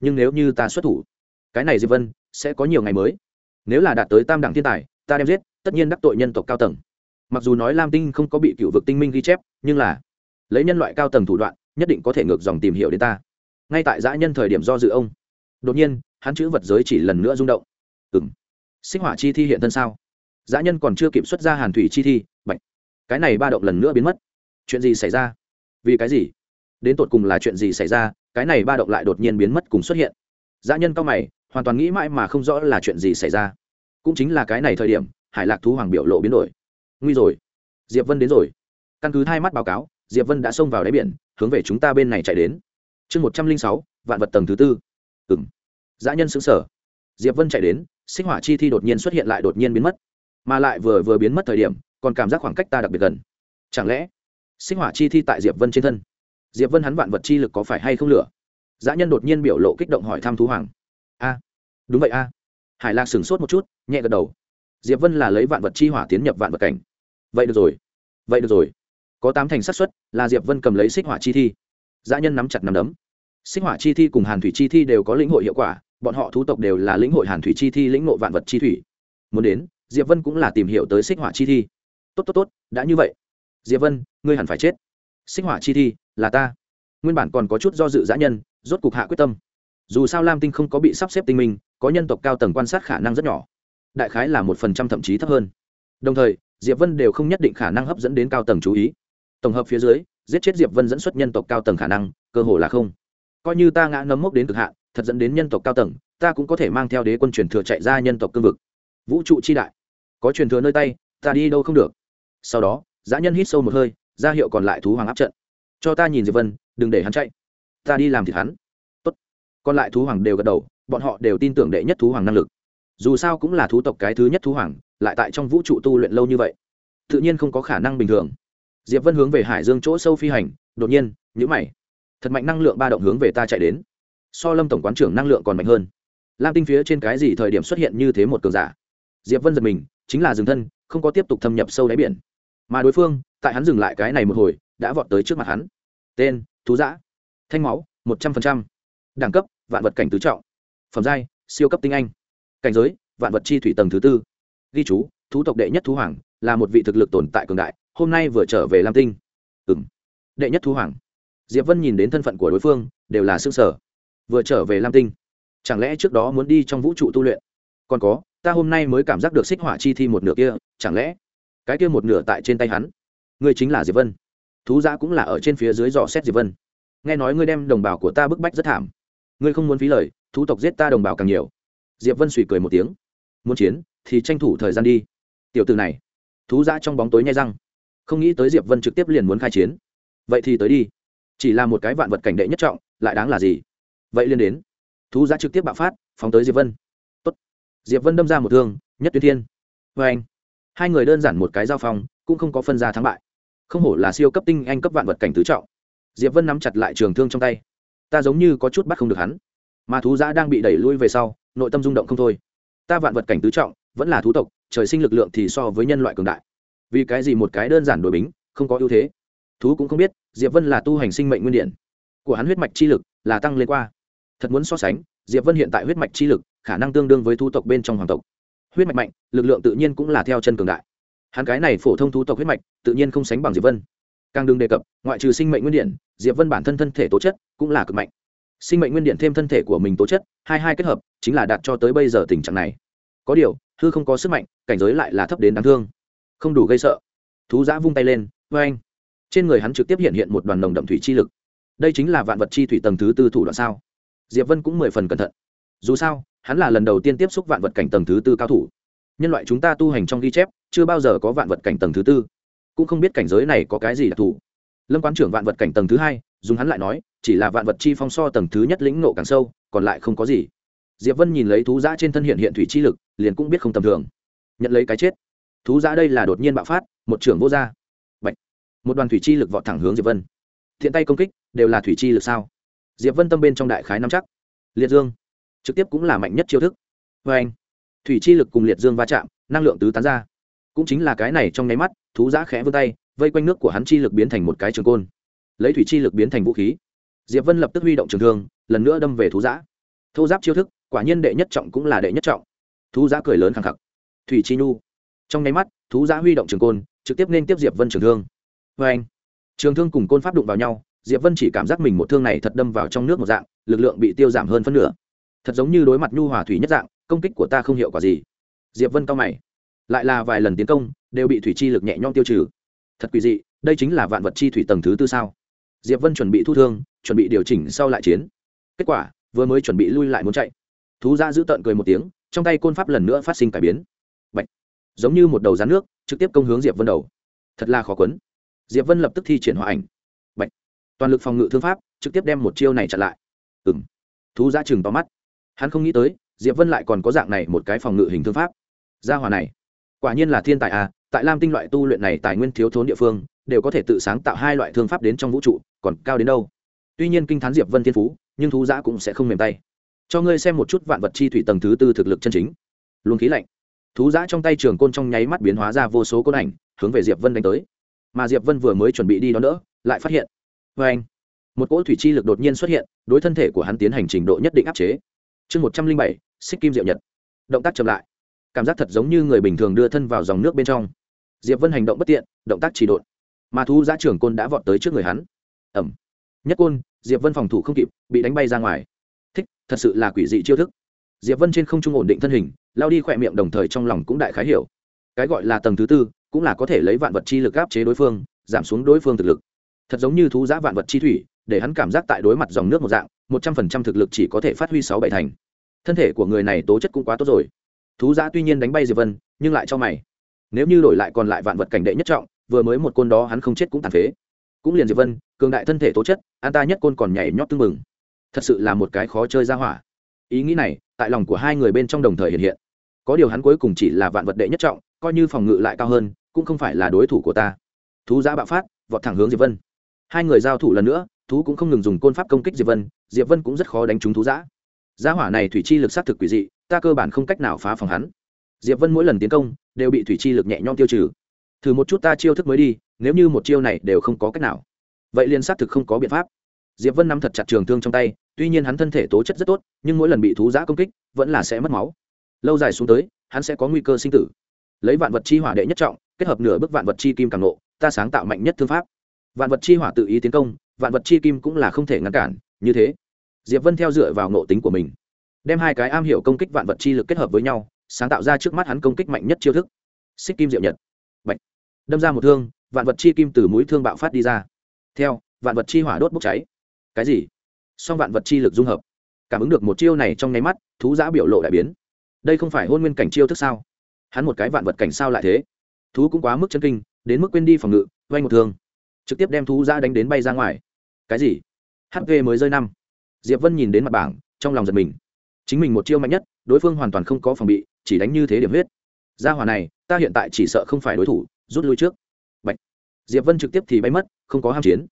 Nhưng nếu như ta xuất thủ, cái này diệp vân sẽ có nhiều ngày mới. Nếu là đạt tới tam đẳng thiên tài, ta đem giết, tất nhiên đắc tội nhân tộc cao tầng. Mặc dù nói lam tinh không có bị cựu vực tinh minh ghi chép, nhưng là lấy nhân loại cao tầng thủ đoạn, nhất định có thể ngược dòng tìm hiểu đến ta. Ngay tại dã nhân thời điểm do dự ông, đột nhiên, hắn chữ vật giới chỉ lần nữa rung động. Ừng sinh hỏa chi thi hiện thân sao? Dã nhân còn chưa kịp xuất ra hàn thủy chi thi bệnh cái này ba động lần nữa biến mất. Chuyện gì xảy ra? Vì cái gì? Đến tột cùng là chuyện gì xảy ra? Cái này ba động lại đột nhiên biến mất cùng xuất hiện. Dã nhân cao mày, hoàn toàn nghĩ mãi mà không rõ là chuyện gì xảy ra. Cũng chính là cái này thời điểm, hải lạc thú hoàng biểu lộ biến đổi. Nguy rồi. Diệp vân đến rồi. Căn cứ hai mắt báo cáo, diệp vân đã xông vào đáy biển, hướng về chúng ta bên này chạy đến. Chương một trăm linh sáu, vạn vật tầng thứ tư. Ừng dã nhân xứng sở diệp vân chạy đến sinh hỏa chi thi đột nhiên xuất hiện lại đột nhiên biến mất. Mà lại vừa vừa biến mất thời điểm, còn cảm giác khoảng cách ta đặc biệt gần. Chẳng lẽ, sinh hỏa chi thi tại diệp vân trên thân? Diệp vân hắn vạn vật chi lực có phải hay không lửa? Dã nhân đột nhiên biểu lộ kích động hỏi thăm thú hoàng. A, đúng vậy a. Hải lạc sửng sốt một chút, nhẹ gật đầu. Diệp vân là lấy vạn vật chi hỏa tiến nhập vạn vật cảnh. Vậy được rồi, vậy được rồi. Có tám thành xác suất, là diệp vân cầm lấy xích hỏa chi thi. Dã nhân nắm chặt nắm đấm. Xích hỏa chi thi cùng hàn thủy chi thi đều có lĩnh hội hiệu quả bọn họ thú tộc đều là lĩnh hội hàn thủy chi thi, lĩnh ngộ vạn vật chi thủy. Muốn đến, diệp vân cũng là tìm hiểu tới xích hỏa chi thi. Tốt tốt tốt, đã như vậy. Diệp vân, ngươi hẳn phải chết. Xích hỏa chi thi, là ta. Nguyên bản còn có chút do dự dã nhân, rốt cục hạ quyết tâm. Dù sao lam tinh không có bị sắp xếp tinh minh, có nhân tộc cao tầng quan sát khả năng rất nhỏ. Đại khái là một phần trăm thậm chí thấp hơn. Đồng thời, diệp vân đều không nhất định khả năng hấp dẫn đến cao tầng chú ý. Tổng hợp phía dưới, giết chết diệp vân dẫn xuất nhân tộc cao tầng khả năng, cơ hồ là không. Coi như ta ngã nấm mốc đến cực hạn thật dẫn đến nhân tộc cao tầng, ta cũng có thể mang theo đế quân truyền thừa chạy ra nhân tộc cương vực. Vũ trụ chi đại, có truyền thừa nơi tay, ta đi đâu không được. Sau đó giã nhân hít sâu một hơi, ra hiệu còn lại thú hoàng áp trận. Cho ta nhìn diệp vân, đừng để hắn chạy. Ta đi làm thịt hắn. Tốt. còn lại thú hoàng đều gật đầu, bọn họ đều tin tưởng đệ nhất thú hoàng năng lực. Dù sao cũng là thú tộc cái thứ nhất thú hoàng, lại tại trong vũ trụ tu luyện lâu như vậy, tự nhiên không có khả năng bình thường. Diệp vân hướng về hải dương chỗ sâu phi hành, đột nhiên nhữ mày. Thật mạnh năng lượng ba động hướng về ta chạy đến so lâm tổng quán trưởng năng lượng còn mạnh hơn. Lam tinh phía trên cái gì thời điểm xuất hiện như thế một cường giả? Diệp vân giật mình chính là dừng thân không có tiếp tục thâm nhập sâu đáy biển. Mà đối phương tại hắn dừng lại cái này một hồi đã vọt tới trước mặt hắn. Tên thú giã thanh máu một trăm phần trăm, đẳng cấp vạn vật cảnh tứ trọng. Phẩm giai siêu cấp tinh anh. Cảnh giới vạn vật chi thủy tầng thứ tư. Ghi chú thú tộc đệ nhất thú hoàng là một vị thực lực tồn tại cường đại hôm nay vừa trở về lam tinh. Ừ m đệ nhất thú hoàng. Diệp vân nhìn đến thân phận của đối phương đều là xương sở vừa trở về lam tinh. Chẳng lẽ trước đó muốn đi trong vũ trụ tu luyện? Còn có, ta hôm nay mới cảm giác được xích hỏa chi thi một nửa kia, chẳng lẽ cái kia một nửa tại trên tay hắn? Ngươi chính là diệp vân. Thú giã cũng là ở trên phía dưới dò xét diệp vân. Nghe nói ngươi đem đồng bào của ta bức bách rất thảm. Ngươi không muốn phí lời, thú tộc giết ta đồng bào càng nhiều. Diệp vân suy cười một tiếng. Muốn chiến, thì tranh thủ thời gian đi. Tiểu từ này, thú giã trong bóng tối nhai răng. Không nghĩ tới diệp vân trực tiếp liền muốn khai chiến. Vậy thì tới đi. Chỉ là một cái vạn vật cảnh đệ nhất trọng, lại đáng là gì? Vậy liên đến. Thú giá trực tiếp bạo phát, phóng tới diệp vân. Tốt. diệp vân đâm ra một thương, nhất tuyến thiên. Vê anh, hai người đơn giản một cái giao phong, cũng không có phân ra thắng bại. Không hổ là siêu cấp tinh anh cấp vạn vật cảnh tứ trọng. Diệp vân nắm chặt lại trường thương trong tay. Ta giống như có chút bắt không được hắn. Mà thú giã đang bị đẩy lui về sau, nội tâm rung động không thôi. Ta vạn vật cảnh tứ trọng, vẫn là thú tộc, trời sinh lực lượng thì so với nhân loại cường đại. Vì cái gì một cái đơn giản đổi bính, không có ưu thế? Thú cũng không biết, diệp vân là tu hành sinh mệnh nguyên điện của hắn huyết mạch chi lực là tăng lên qua thật muốn so sánh, diệp vân hiện tại huyết mạch chi lực, khả năng tương đương với thu tộc bên trong hoàng tộc. Huyết mạch mạnh, lực lượng tự nhiên cũng là theo chân cường đại. Hắn cái này phổ thông thu tộc huyết mạch, tự nhiên không sánh bằng diệp vân. Càng đừng đề cập, ngoại trừ sinh mệnh nguyên điện diệp vân bản thân thân thể tố chất cũng là cực mạnh. Sinh mệnh nguyên điện thêm thân thể của mình tố chất, hai hai kết hợp, chính là đạt cho tới bây giờ tình trạng này. Có điều, hư không có sức mạnh, cảnh giới lại là thấp đến đáng thương. Không đủ gây sợ. Thú giã vung tay lên vê anh trên người hắn trực tiếp hiện hiện một đoàn nồng đậm thủy chi lực. Đây chính là vạn vật chi thủy tầng thứ tư thủ đoạn sao? Diệp vân cũng mười phần cẩn thận. Dù sao, hắn là lần đầu tiên tiếp xúc vạn vật cảnh tầng thứ tư cao thủ. Nhân loại chúng ta tu hành trong ghi chép, chưa bao giờ có vạn vật cảnh tầng thứ tư. Cũng không biết cảnh giới này có cái gì đặc thù. Lâm quán trưởng vạn vật cảnh tầng thứ hai, dùng hắn lại nói, chỉ là vạn vật chi phong so tầng thứ nhất lĩnh nộ càng sâu, còn lại không có gì. Diệp vân nhìn lấy thú giã trên thân hiện hiện thủy chi lực, liền cũng biết không tầm thường. Nhận lấy cái chết. Thú giã đây là đột nhiên bạo phát, một trưởng vô gia. Bạch. một đoàn thủy chi lực vọt thẳng hướng diệp vân. Thiện tay công kích, đều là thủy chi lực sao? Diệp vân tâm bên trong đại khái nắm chắc. Liệt dương trực tiếp cũng là mạnh nhất chiêu thức. Vê anh, thủy chi lực cùng liệt dương va chạm, năng lượng tứ tán ra. Cũng chính là cái này trong nháy mắt, thú giã khẽ vươn tay, vây quanh nước của hắn chi lực biến thành một cái trường côn. Lấy thủy chi lực biến thành vũ khí. Diệp vân lập tức huy động trường thương, lần nữa đâm về thú giã. Thô giáp chiêu thức, quả nhiên đệ nhất trọng cũng là đệ nhất trọng. Thú giã cười lớn khẳng khặc. Thủy chi nhu. Trong nháy mắt, thú giã huy động trường côn, trực tiếp nên tiếp diệp vân trường thương. Vê anh, trường thương cùng côn pháp đụng vào nhau diệp vân chỉ cảm giác mình một thương này thật đâm vào trong nước một dạng, lực lượng bị tiêu giảm hơn phân nửa. Thật giống như đối mặt nhu hòa thủy nhất dạng, công kích của ta không hiệu quả gì. Diệp vân cao mày. Lại là vài lần tiến công, đều bị thủy chi lực nhẹ nhõm tiêu trừ. Thật quỷ dị, đây chính là vạn vật chi thủy tầng thứ tư sao? Diệp vân chuẩn bị thu thương, chuẩn bị điều chỉnh sau lại chiến. Kết quả, vừa mới chuẩn bị lui lại muốn chạy. Thú ra giữ tợn cười một tiếng, trong tay côn pháp lần nữa phát sinh cải biến. Bạch. giống như một đầu rán nước, trực tiếp công hướng diệp vân đầu. Thật là khó quấn. Diệp vân lập tức thi triển hòa ảnh toàn lực phòng ngự thương pháp, trực tiếp đem một chiêu này chặn lại. Ừ m thú ra chừng to mắt. Hắn không nghĩ tới, diệp vân lại còn có dạng này một cái phòng ngự hình thương pháp. Gia hòa này, quả nhiên là thiên tài à tại lam tinh loại tu luyện này tài nguyên thiếu thốn địa phương, đều có thể tự sáng tạo hai loại thương pháp đến trong vũ trụ, còn cao đến đâu. Tuy nhiên kinh thán diệp vân thiên phú, nhưng thú giã cũng sẽ không mềm tay. Cho ngươi xem một chút vạn vật chi thủy tầng thứ tư thực lực chân chính. Luồng khí lạnh. Thú giã trong tay trường côn trong nháy mắt biến hóa ra vô số côn ảnh, hướng về diệp vân đánh tới. Mà diệp vân vừa mới chuẩn bị đi đón đỡ, lại phát hiện vê anh. Một cỗ thủy chi lực đột nhiên xuất hiện, đối thân thể của hắn tiến hành trình độ nhất định áp chế. Chương một trăm linh bảy, xích kim diệu nhật. Động tác chậm lại. Cảm giác thật giống như người bình thường đưa thân vào dòng nước bên trong. Diệp vân hành động bất tiện, động tác chỉ độn. Mà thú giã trưởng côn đã vọt tới trước người hắn. Ẩm. Nhất côn, diệp vân phòng thủ không kịp, bị đánh bay ra ngoài. Thích, thật sự là quỷ dị chiêu thức. Diệp vân trên không trung ổn định thân hình, lao đi khỏe miệng đồng thời trong lòng cũng đại khái hiểu. Cái gọi là tầng thứ tư, cũng là có thể lấy vạn vật chi lực áp chế đối phương, giảm xuống đối phương thực lực thật giống như thú giã vạn vật chi thủy, để hắn cảm giác tại đối mặt dòng nước một dạng, một trăm phần trăm thực lực chỉ có thể phát huy sáu bảy thành. Thân thể của người này tố chất cũng quá tốt rồi. Thú giã tuy nhiên đánh bay diệp vân, nhưng lại cho mày. Nếu như đổi lại còn lại vạn vật cảnh đệ nhất trọng, vừa mới một côn đó hắn không chết cũng tàn phế. Cũng liền diệp vân, cường đại thân thể tố chất, an ta nhất côn còn nhảy nhót tưng mừng thật sự là một cái khó chơi ra hỏa. Ý nghĩ này, tại lòng của hai người bên trong đồng thời hiện hiện. Có điều hắn cuối cùng chỉ là vạn vật đệ nhất trọng, coi như phòng ngự lại cao hơn, cũng không phải là đối thủ của ta. Thú giã bạo phát, vọt thẳng hướng diệp vân hai người giao thủ lần nữa, thú cũng không ngừng dùng côn pháp công kích diệp vân diệp vân cũng rất khó đánh trúng thú giã. Giá hỏa này thủy chi lực sát thực quỷ dị, ta cơ bản không cách nào phá phòng hắn. Diệp vân mỗi lần tiến công, đều bị thủy chi lực nhẹ nhõm tiêu trừ. Thử một chút ta chiêu thức mới đi, nếu như một chiêu này đều không có cách nào. Vậy liên xác thực không có biện pháp. Diệp vân nắm thật chặt trường thương trong tay, tuy nhiên hắn thân thể tố chất rất tốt, nhưng mỗi lần bị thú giã công kích, vẫn là sẽ mất máu. Lâu dài xuống tới, hắn sẽ có nguy cơ sinh tử. Lấy vạn vật chi hỏa đệ nhất trọng, kết hợp nửa bước vạn vật chi kim càng nộ ta sáng tạo mạnh nhất thương pháp vạn vật chi hỏa tự ý tiến công, vạn vật chi kim cũng là không thể ngăn cản, như thế, diệp vân theo dựa vào ngộ tính của mình, đem hai cái am hiểu công kích vạn vật chi lực kết hợp với nhau, sáng tạo ra trước mắt hắn công kích mạnh nhất chiêu thức, xích kim diệu nhật. Bạch. đâm ra một thương, vạn vật chi kim từ mũi thương bạo phát đi ra. Theo, vạn vật chi hỏa đốt bốc cháy. Cái gì? Song vạn vật chi lực dung hợp. Cảm ứng được một chiêu này trong nháy mắt, thú giã biểu lộ đại biến. Đây không phải hôn nguyên cảnh chiêu thức sao? Hắn một cái vạn vật cảnh sao lại thế? Thú cũng quá mức chân kinh, đến mức quên đi phòng ngự, vay một thương trực tiếp đem thú giã đánh đến bay ra ngoài. Cái gì? Hp mới rơi năm. Diệp vân nhìn đến mặt bảng, trong lòng giật mình. Chính mình một chiêu mạnh nhất, đối phương hoàn toàn không có phòng bị, chỉ đánh như thế điểm huyết. Gia hỏa này, ta hiện tại chỉ sợ không phải đối thủ, rút lui trước. Bạch. diệp vân trực tiếp thì bay mất, không có ham chiến.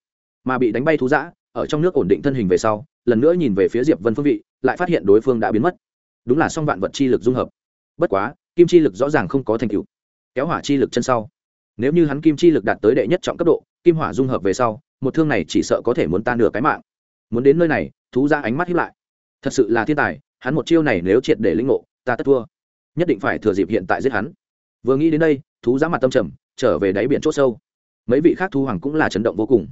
Mà bị đánh bay thú dã ở trong nước ổn định thân hình về sau, lần nữa nhìn về phía diệp vân phương vị, lại phát hiện đối phương đã biến mất. Đúng là song vạn vật chi lực dung hợp. Bất quá, kim chi lực rõ ràng không có thành tựu. Kéo hỏa chi lực chân sau. Nếu như hắn kim chi lực đạt tới đệ nhất trọng cấp độ kim hỏa dung hợp về sau, một thương này chỉ sợ có thể muốn tan nửa cái mạng. Muốn đến nơi này, thú ra ánh mắt hiếp lại. Thật sự là thiên tài, hắn một chiêu này nếu triệt để linh ngộ, ta tất thua. Nhất định phải thừa dịp hiện tại giết hắn. Vừa nghĩ đến đây, thú giá mặt tâm trầm, trở về đáy biển c h ỗ sâu. Mấy vị khác thu hoàng cũng là chấn động vô cùng.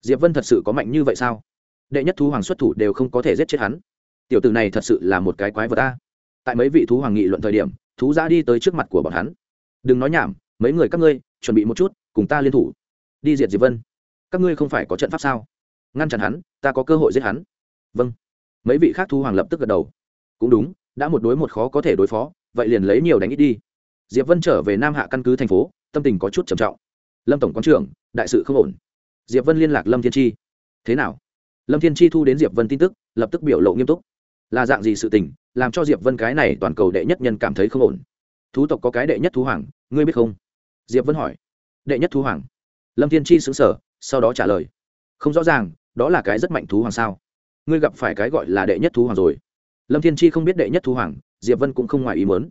Diệp vân thật sự có mạnh như vậy sao? Đệ nhất thu hoàng xuất thủ đều không có thể giết chết hắn. Tiểu tử này thật sự là một cái quái vật ta tại mấy vị thú hoàng nghị luận thời điểm, thú ra đi tới trước mặt của bọn hắn. Đừng nói nhảm, mấy người các ngươi, chuẩn bị một chút, cùng ta liên thủ đi diệt diệp vân các ngươi không phải có trận pháp sao ngăn chặn hắn ta có cơ hội giết hắn vâng mấy vị khác thu hoàng lập tức gật đầu cũng đúng đã một đối một khó có thể đối phó vậy liền lấy nhiều đánh ít đi diệp vân trở về nam hạ căn cứ thành phố tâm tình có chút trầm trọng lâm tổng quán trưởng đại sự không ổn diệp vân liên lạc lâm thiên chi thế nào lâm thiên chi thu đến diệp vân tin tức lập tức biểu lộ nghiêm túc là dạng gì sự tình làm cho diệp vân cái này toàn cầu đệ nhất nhân cảm thấy không ổn thú tộc có cái đệ nhất thú hoàng ngươi biết không diệp vân hỏi đệ nhất thú hoàng lâm thiên chi xứng sở sau đó trả lời. Không rõ ràng, đó là cái rất mạnh thú hoàng sao? Ngươi gặp phải cái gọi là đệ nhất thú hoàng rồi. Lâm thiên chi không biết đệ nhất thú hoàng, diệp vân cũng không ngoài ý mớn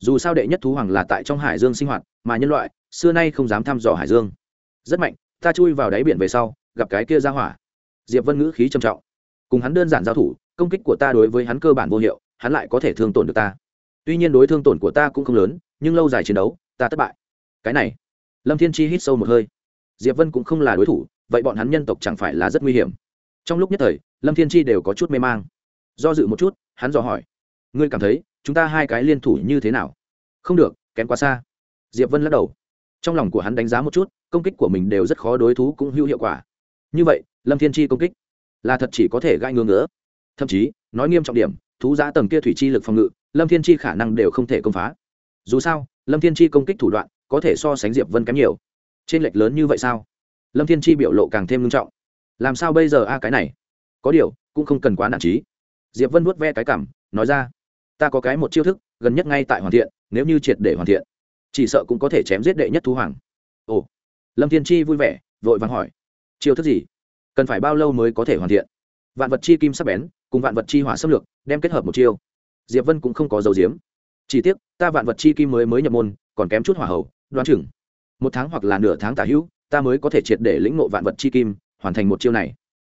dù sao đệ nhất thú hoàng là tại trong hải dương sinh hoạt, mà nhân loại, xưa nay không dám thăm dò hải dương. Rất mạnh, ta chui vào đáy biển về sau, gặp cái kia ra hỏa. Diệp vân ngữ khí trầm trọng. Cùng hắn đơn giản giao thủ, công kích của ta đối với hắn cơ bản vô hiệu, hắn lại có thể thương tổn được ta. Tuy nhiên đối thương tổn của ta cũng không lớn, nhưng lâu dài chiến đấu, ta thất bại. Cái này, lâm thiên chi hít sâu một hơi diệp vân cũng không là đối thủ, vậy bọn hắn nhân tộc chẳng phải là rất nguy hiểm. Trong lúc nhất thời, lâm thiên chi đều có chút mê mang. Do dự một chút, hắn dò hỏi, ngươi cảm thấy, chúng ta hai cái liên thủ như thế nào? Không được, kém quá xa. Diệp vân lắc đầu. Trong lòng của hắn đánh giá một chút, công kích của mình đều rất khó đối thú cũng hữu hiệu quả. Như vậy, lâm thiên chi công kích là thật chỉ có thể gai ngưỡng nữa thậm chí, nói nghiêm trọng điểm, thú giá tầng kia thủy chi lực phòng ngự, lâm thiên chi khả năng đều không thể công phá. Dù sao, lâm thiên chi công kích thủ đoạn có thể so sánh diệp vân kém nhiều trên lệch lớn như vậy sao? Lâm thiên chi biểu lộ càng thêm nghiêm trọng. Làm sao bây giờ a, cái này? Có điều, cũng không cần quá nản trí diệp vân vuốt ve cái cảm nói ra, ta có cái một chiêu thức, gần nhất ngay tại hoàn thiện, nếu như triệt để hoàn thiện, chỉ sợ cũng có thể chém giết đệ nhất thú hoàng. Ồ. Lâm thiên chi vui vẻ, vội vàng hỏi, chiêu thức gì? Cần phải bao lâu mới có thể hoàn thiện? Vạn vật chi kim sắc bén, cùng vạn vật chi hỏa xâm lược, đem kết hợp một chiêu. Diệp vân cũng không có dấu diếm. Chỉ tiếc, ta vạn vật chi kim mới mới nhập môn, còn kém chút hỏa hậu đoán chừng một tháng hoặc là nửa tháng tả hữu, ta mới có thể triệt để lĩnh ngộ vạn vật chi kim, hoàn thành một chiêu này.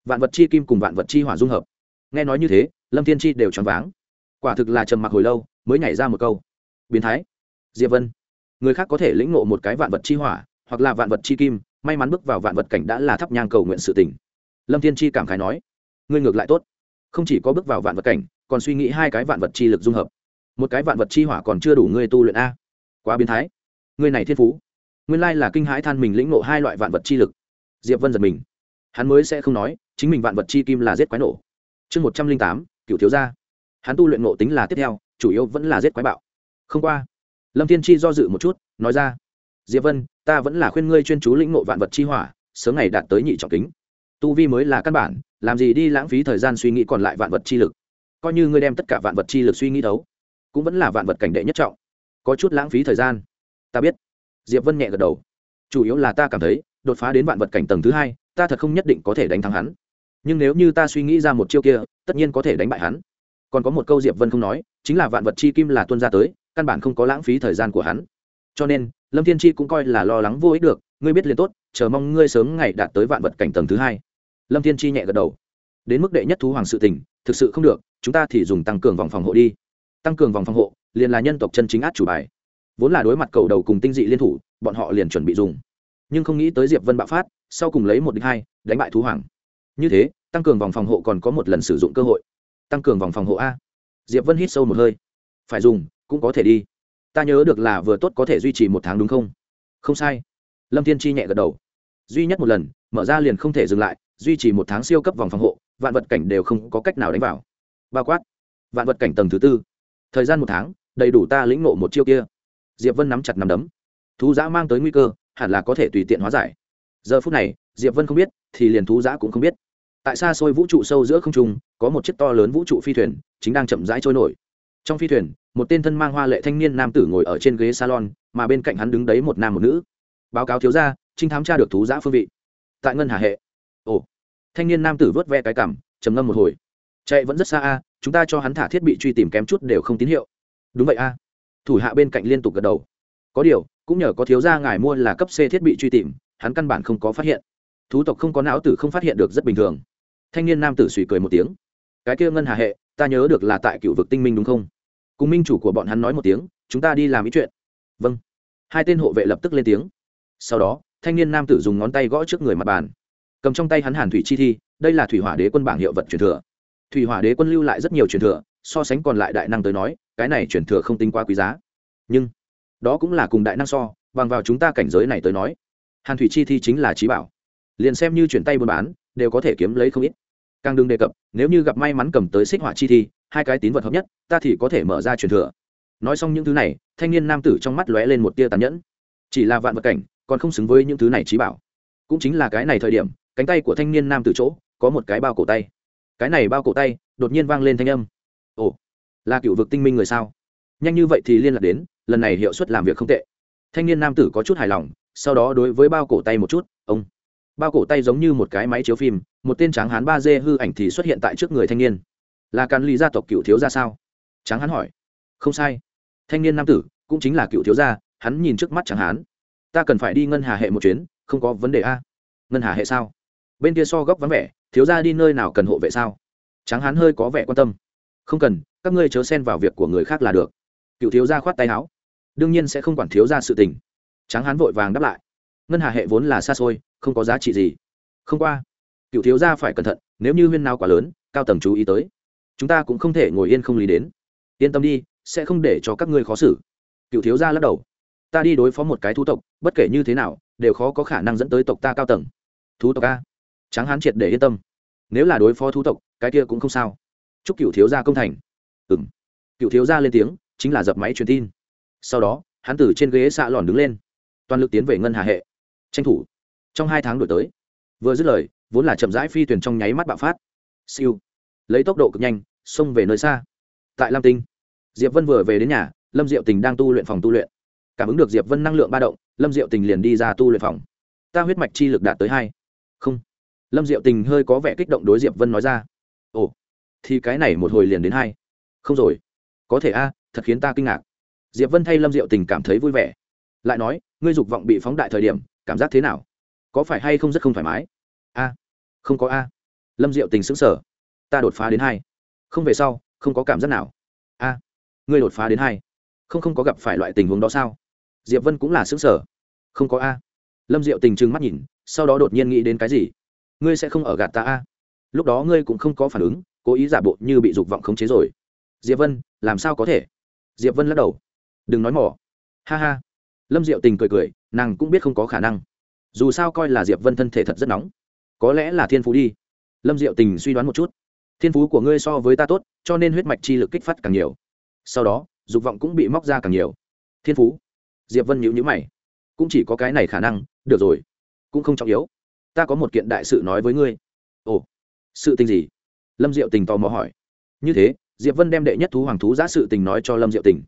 Vạn vật chi kim cùng vạn vật chi hỏa dung hợp. Nghe nói như thế, lâm thiên chi đều choáng váng. Quả thực là trầm mặc hồi lâu, mới nhảy ra một câu. Biến thái. Diệp vân. Người khác có thể lĩnh ngộ một cái vạn vật chi hỏa, hoặc là vạn vật chi kim, may mắn bước vào vạn vật cảnh đã là thắp nhang cầu nguyện sự tình. Lâm thiên chi cảm khái nói. Ngươi ngược lại tốt. Không chỉ có bước vào vạn vật cảnh, còn suy nghĩ hai cái vạn vật chi lực dung hợp. Một cái vạn vật chi hỏa còn chưa đủ ngươi tu luyện a. Quá biến thái. Ngươi này thiên phú nguyên lai là kinh hãi than mình lĩnh ngộ hai loại vạn vật chi lực. Diệp vân giật mình. Hắn mới sẽ không nói, chính mình vạn vật chi kim là giết quái nổ. Chương một trăm linh tám, cựu thiếu gia. Hắn tu luyện nộ tính là tiếp theo, chủ yếu vẫn là giết quái bạo. Không qua, lâm thiên chi do dự một chút, nói ra, diệp vân, ta vẫn là khuyên ngươi chuyên chú lĩnh ngộ vạn vật chi hỏa, sớm ngày đạt tới nhị trọng kính. Tu vi mới là căn bản, làm gì đi lãng phí thời gian suy nghĩ còn lại vạn vật chi lực. Coi như ngươi đem tất cả vạn vật chi lực suy nghĩ đấu, cũng vẫn là vạn vật cảnh đệ nhất trọng. Có chút lãng phí thời gian. Ta biết diệp vân nhẹ gật đầu. Chủ yếu là ta cảm thấy, đột phá đến vạn vật cảnh tầng thứ hai, ta thật không nhất định có thể đánh thắng hắn. Nhưng nếu như ta suy nghĩ ra một chiêu kia, tất nhiên có thể đánh bại hắn. Còn có một câu diệp vân không nói, chính là vạn vật chi kim là tuân ra tới, căn bản không có lãng phí thời gian của hắn. Cho nên, lâm thiên chi cũng coi là lo lắng vô ích được, ngươi biết liền tốt, chờ mong ngươi sớm ngày đạt tới vạn vật cảnh tầng thứ hai. Lâm thiên chi nhẹ gật đầu. Đến mức đệ nhất thú hoàng sự tình, thực sự không được, chúng ta thì dùng tăng cường vòng phòng hộ đi. Tăng cường vòng phòng hộ, liền là nhân tộc chân chính át chủ bài vốn là đối mặt cầu đầu cùng tinh dị liên thủ, bọn họ liền chuẩn bị dùng. Nhưng không nghĩ tới diệp vân bạo phát, sau cùng lấy một đích hai, đánh bại thú hoàng. Như thế, tăng cường vòng phòng hộ còn có một lần sử dụng cơ hội. Tăng cường vòng phòng hộ a. Diệp vân hít sâu một hơi. Phải dùng, cũng có thể đi. Ta nhớ được là vừa tốt có thể duy trì một tháng đúng không? Không sai. Lâm thiên chi nhẹ gật đầu. Duy nhất một lần, mở ra liền không thể dừng lại, duy trì một tháng siêu cấp vòng phòng hộ, vạn vật cảnh đều không có cách nào đánh vào. Bao quát, vạn vật cảnh tầng thứ tư. Thời gian một tháng, đầy đủ ta lĩnh ngộ một chiêu kia diệp vân nắm chặt nắm đấm. Thú giã mang tới nguy cơ, hẳn là có thể tùy tiện hóa giải. Giờ phút này, diệp vân không biết, thì liền thú giã cũng không biết. Tại xa xôi vũ trụ sâu giữa không trung, có một chiếc to lớn vũ trụ phi thuyền, chính đang chậm rãi trôi nổi. Trong phi thuyền, một tên thân mang hoa lệ thanh niên nam tử ngồi ở trên ghế salon, mà bên cạnh hắn đứng đấy một nam một nữ. Báo cáo thiếu ra trinh thám tra được thú giã phương vị. Tại ngân hà hệ. Ồ. Thanh niên nam tử vớt ve cái cảm trầm ngâm một hồi. Chạy vẫn rất xa a, chúng ta cho hắn thả thiết bị truy tìm kém chút đều không tín hiệu. Đúng vậy a thủ hạ bên cạnh liên tục gật đầu. Có điều, cũng nhờ có thiếu gia ngài mua là cấp c thiết bị truy tìm, hắn căn bản không có phát hiện. Thú tộc không có não tử không phát hiện được rất bình thường. Thanh niên nam tử suy cười một tiếng. Cái kia ngân hà hệ, ta nhớ được là tại cựu vực tinh minh đúng không? Cùng minh chủ của bọn hắn nói một tiếng, chúng ta đi làm ý chuyện. Vâng. Hai tên hộ vệ lập tức lên tiếng. Sau đó, thanh niên nam tử dùng ngón tay gõ trước người mặt bàn. Cầm trong tay hắn hàn thủy chi thi, đây là thủy hỏa đế quân bảng hiệu vật truyền thừa. Thủy hỏa đế quân lưu lại rất nhiều truyền thừa, so sánh còn lại đại năng tới nói cái này truyền thừa không tính quá quý giá. Nhưng, đó cũng là cùng đại năng so, bằng vào chúng ta cảnh giới này tới nói, hàn thủy chi thi chính là trí bảo. Liền xem như chuyển tay buôn bán, đều có thể kiếm lấy không ít. Càng đừng đề cập, nếu như gặp may mắn cầm tới xích hỏa chi thi, hai cái tín vật hợp nhất, ta thì có thể mở ra truyền thừa. Nói xong những thứ này, thanh niên nam tử trong mắt lóe lên một tia tàn nhẫn. Chỉ là vạn vật cảnh, còn không xứng với những thứ này trí bảo. Cũng chính là cái này thời điểm, cánh tay của thanh niên nam tử chỗ, có một cái bao cổ tay. Cái này bao cổ tay, đột nhiên vang lên thanh âm. Ồ là cựu vực tinh minh người sao? Nhanh như vậy thì liên lạc đến, lần này hiệu suất làm việc không tệ. Thanh niên nam tử có chút hài lòng, sau đó đối với bao cổ tay một chút, ông. Bao cổ tay giống như một cái máy chiếu phim, một tên tráng hán ba d hư ảnh thì xuất hiện tại trước người thanh niên. Là càn ly gia tộc cựu thiếu gia sao? Tráng hán hỏi. Không sai. Thanh niên nam tử, cũng chính là cựu thiếu gia, hắn nhìn trước mắt tráng hán. Ta cần phải đi ngân hà hệ một chuyến, không có vấn đề a. Ngân hà hệ sao? Bên kia so góc vắng vẻ, thiếu gia đi nơi nào cần hộ vệ sao? Tráng hán hơi có vẻ quan tâm. Không cần các ngươi chớ xen vào việc của người khác là được. Cựu thiếu gia khoát tay áo. Đương nhiên sẽ không quản thiếu gia sự tình. Tráng hán vội vàng đáp lại. Ngân hà hệ vốn là xa xôi, không có giá trị gì. Không qua, cựu thiếu gia phải cẩn thận, nếu như huyên nào quá lớn, cao tầng chú ý tới. Chúng ta cũng không thể ngồi yên không lý đến. Yên tâm đi, sẽ không để cho các ngươi khó xử. Cựu thiếu gia lắc đầu. Ta đi đối phó một cái thú tộc, bất kể như thế nào, đều khó có khả năng dẫn tới tộc ta cao tầng. Thú tộc a. Tráng hán triệt để yên tâm. Nếu là đối phó thú tộc, cái kia cũng không sao. Chúc cựu thiếu gia công thành ừng cựu thiếu gia lên tiếng, chính là dập máy truyền tin. Sau đó, hắn từ trên ghế xạ lòn đứng lên. Toàn lực tiến về ngân hà hệ. Tranh thủ. Trong hai tháng đổi tới, vừa dứt lời, vốn là chậm rãi phi thuyền trong nháy mắt bạo phát. Siêu. Lấy tốc độ cực nhanh, xông về nơi xa. Tại lam tinh, diệp vân vừa về đến nhà, lâm diệu tình đang tu luyện phòng tu luyện. Cảm ứng được diệp vân năng lượng ba động, lâm diệu tình liền đi ra tu luyện phòng. Ta huyết mạch chi lực đạt tới hai. Không. Lâm diệu tình hơi có vẻ kích động đối diệp vân nói ra. Ồ. Thì cái này một hồi liền đến hai không rồi. Có thể a thật khiến ta kinh ngạc. Diệp vân thay lâm diệu tình cảm thấy vui vẻ. Lại nói ngươi dục vọng bị phóng đại thời điểm cảm giác thế nào? Có phải hay không rất không thoải mái? A. Không có a. Lâm diệu tình sững sờ, ta đột phá đến hai. Không về sau không có cảm giác nào. A. Ngươi đột phá đến hai. Không không có gặp phải loại tình huống đó sao? Diệp vân cũng là sững sờ, không có a. Lâm diệu tình trừng mắt nhìn sau đó đột nhiên nghĩ đến cái gì? Ngươi sẽ không ở gạt ta a. Lúc đó ngươi cũng không có phản ứng cố ý giả bộ như bị dục vọng khống chế rồi diệp vân, làm sao có thể? Diệp vân lắc đầu. Đừng nói mỏ. Ha ha. Lâm diệu tình cười cười, nàng cũng biết không có khả năng. Dù sao coi là diệp vân thân thể thật rất nóng. Có lẽ là thiên phú đi. Lâm diệu tình suy đoán một chút. Thiên phú của ngươi so với ta tốt, cho nên huyết mạch chi lực kích phát càng nhiều. Sau đó, dục vọng cũng bị móc ra càng nhiều. Thiên phú. Diệp vân nhíu nhíu mày. Cũng chỉ có cái này khả năng, được rồi. Cũng không trọng yếu. Ta có một kiện đại sự nói với ngươi. Ồ, sự tình gì? Lâm diệu tình tò mò hỏi. Như thế diệp vân đem đệ nhất thú hoàng thú giã sự tình nói cho lâm diệu tình.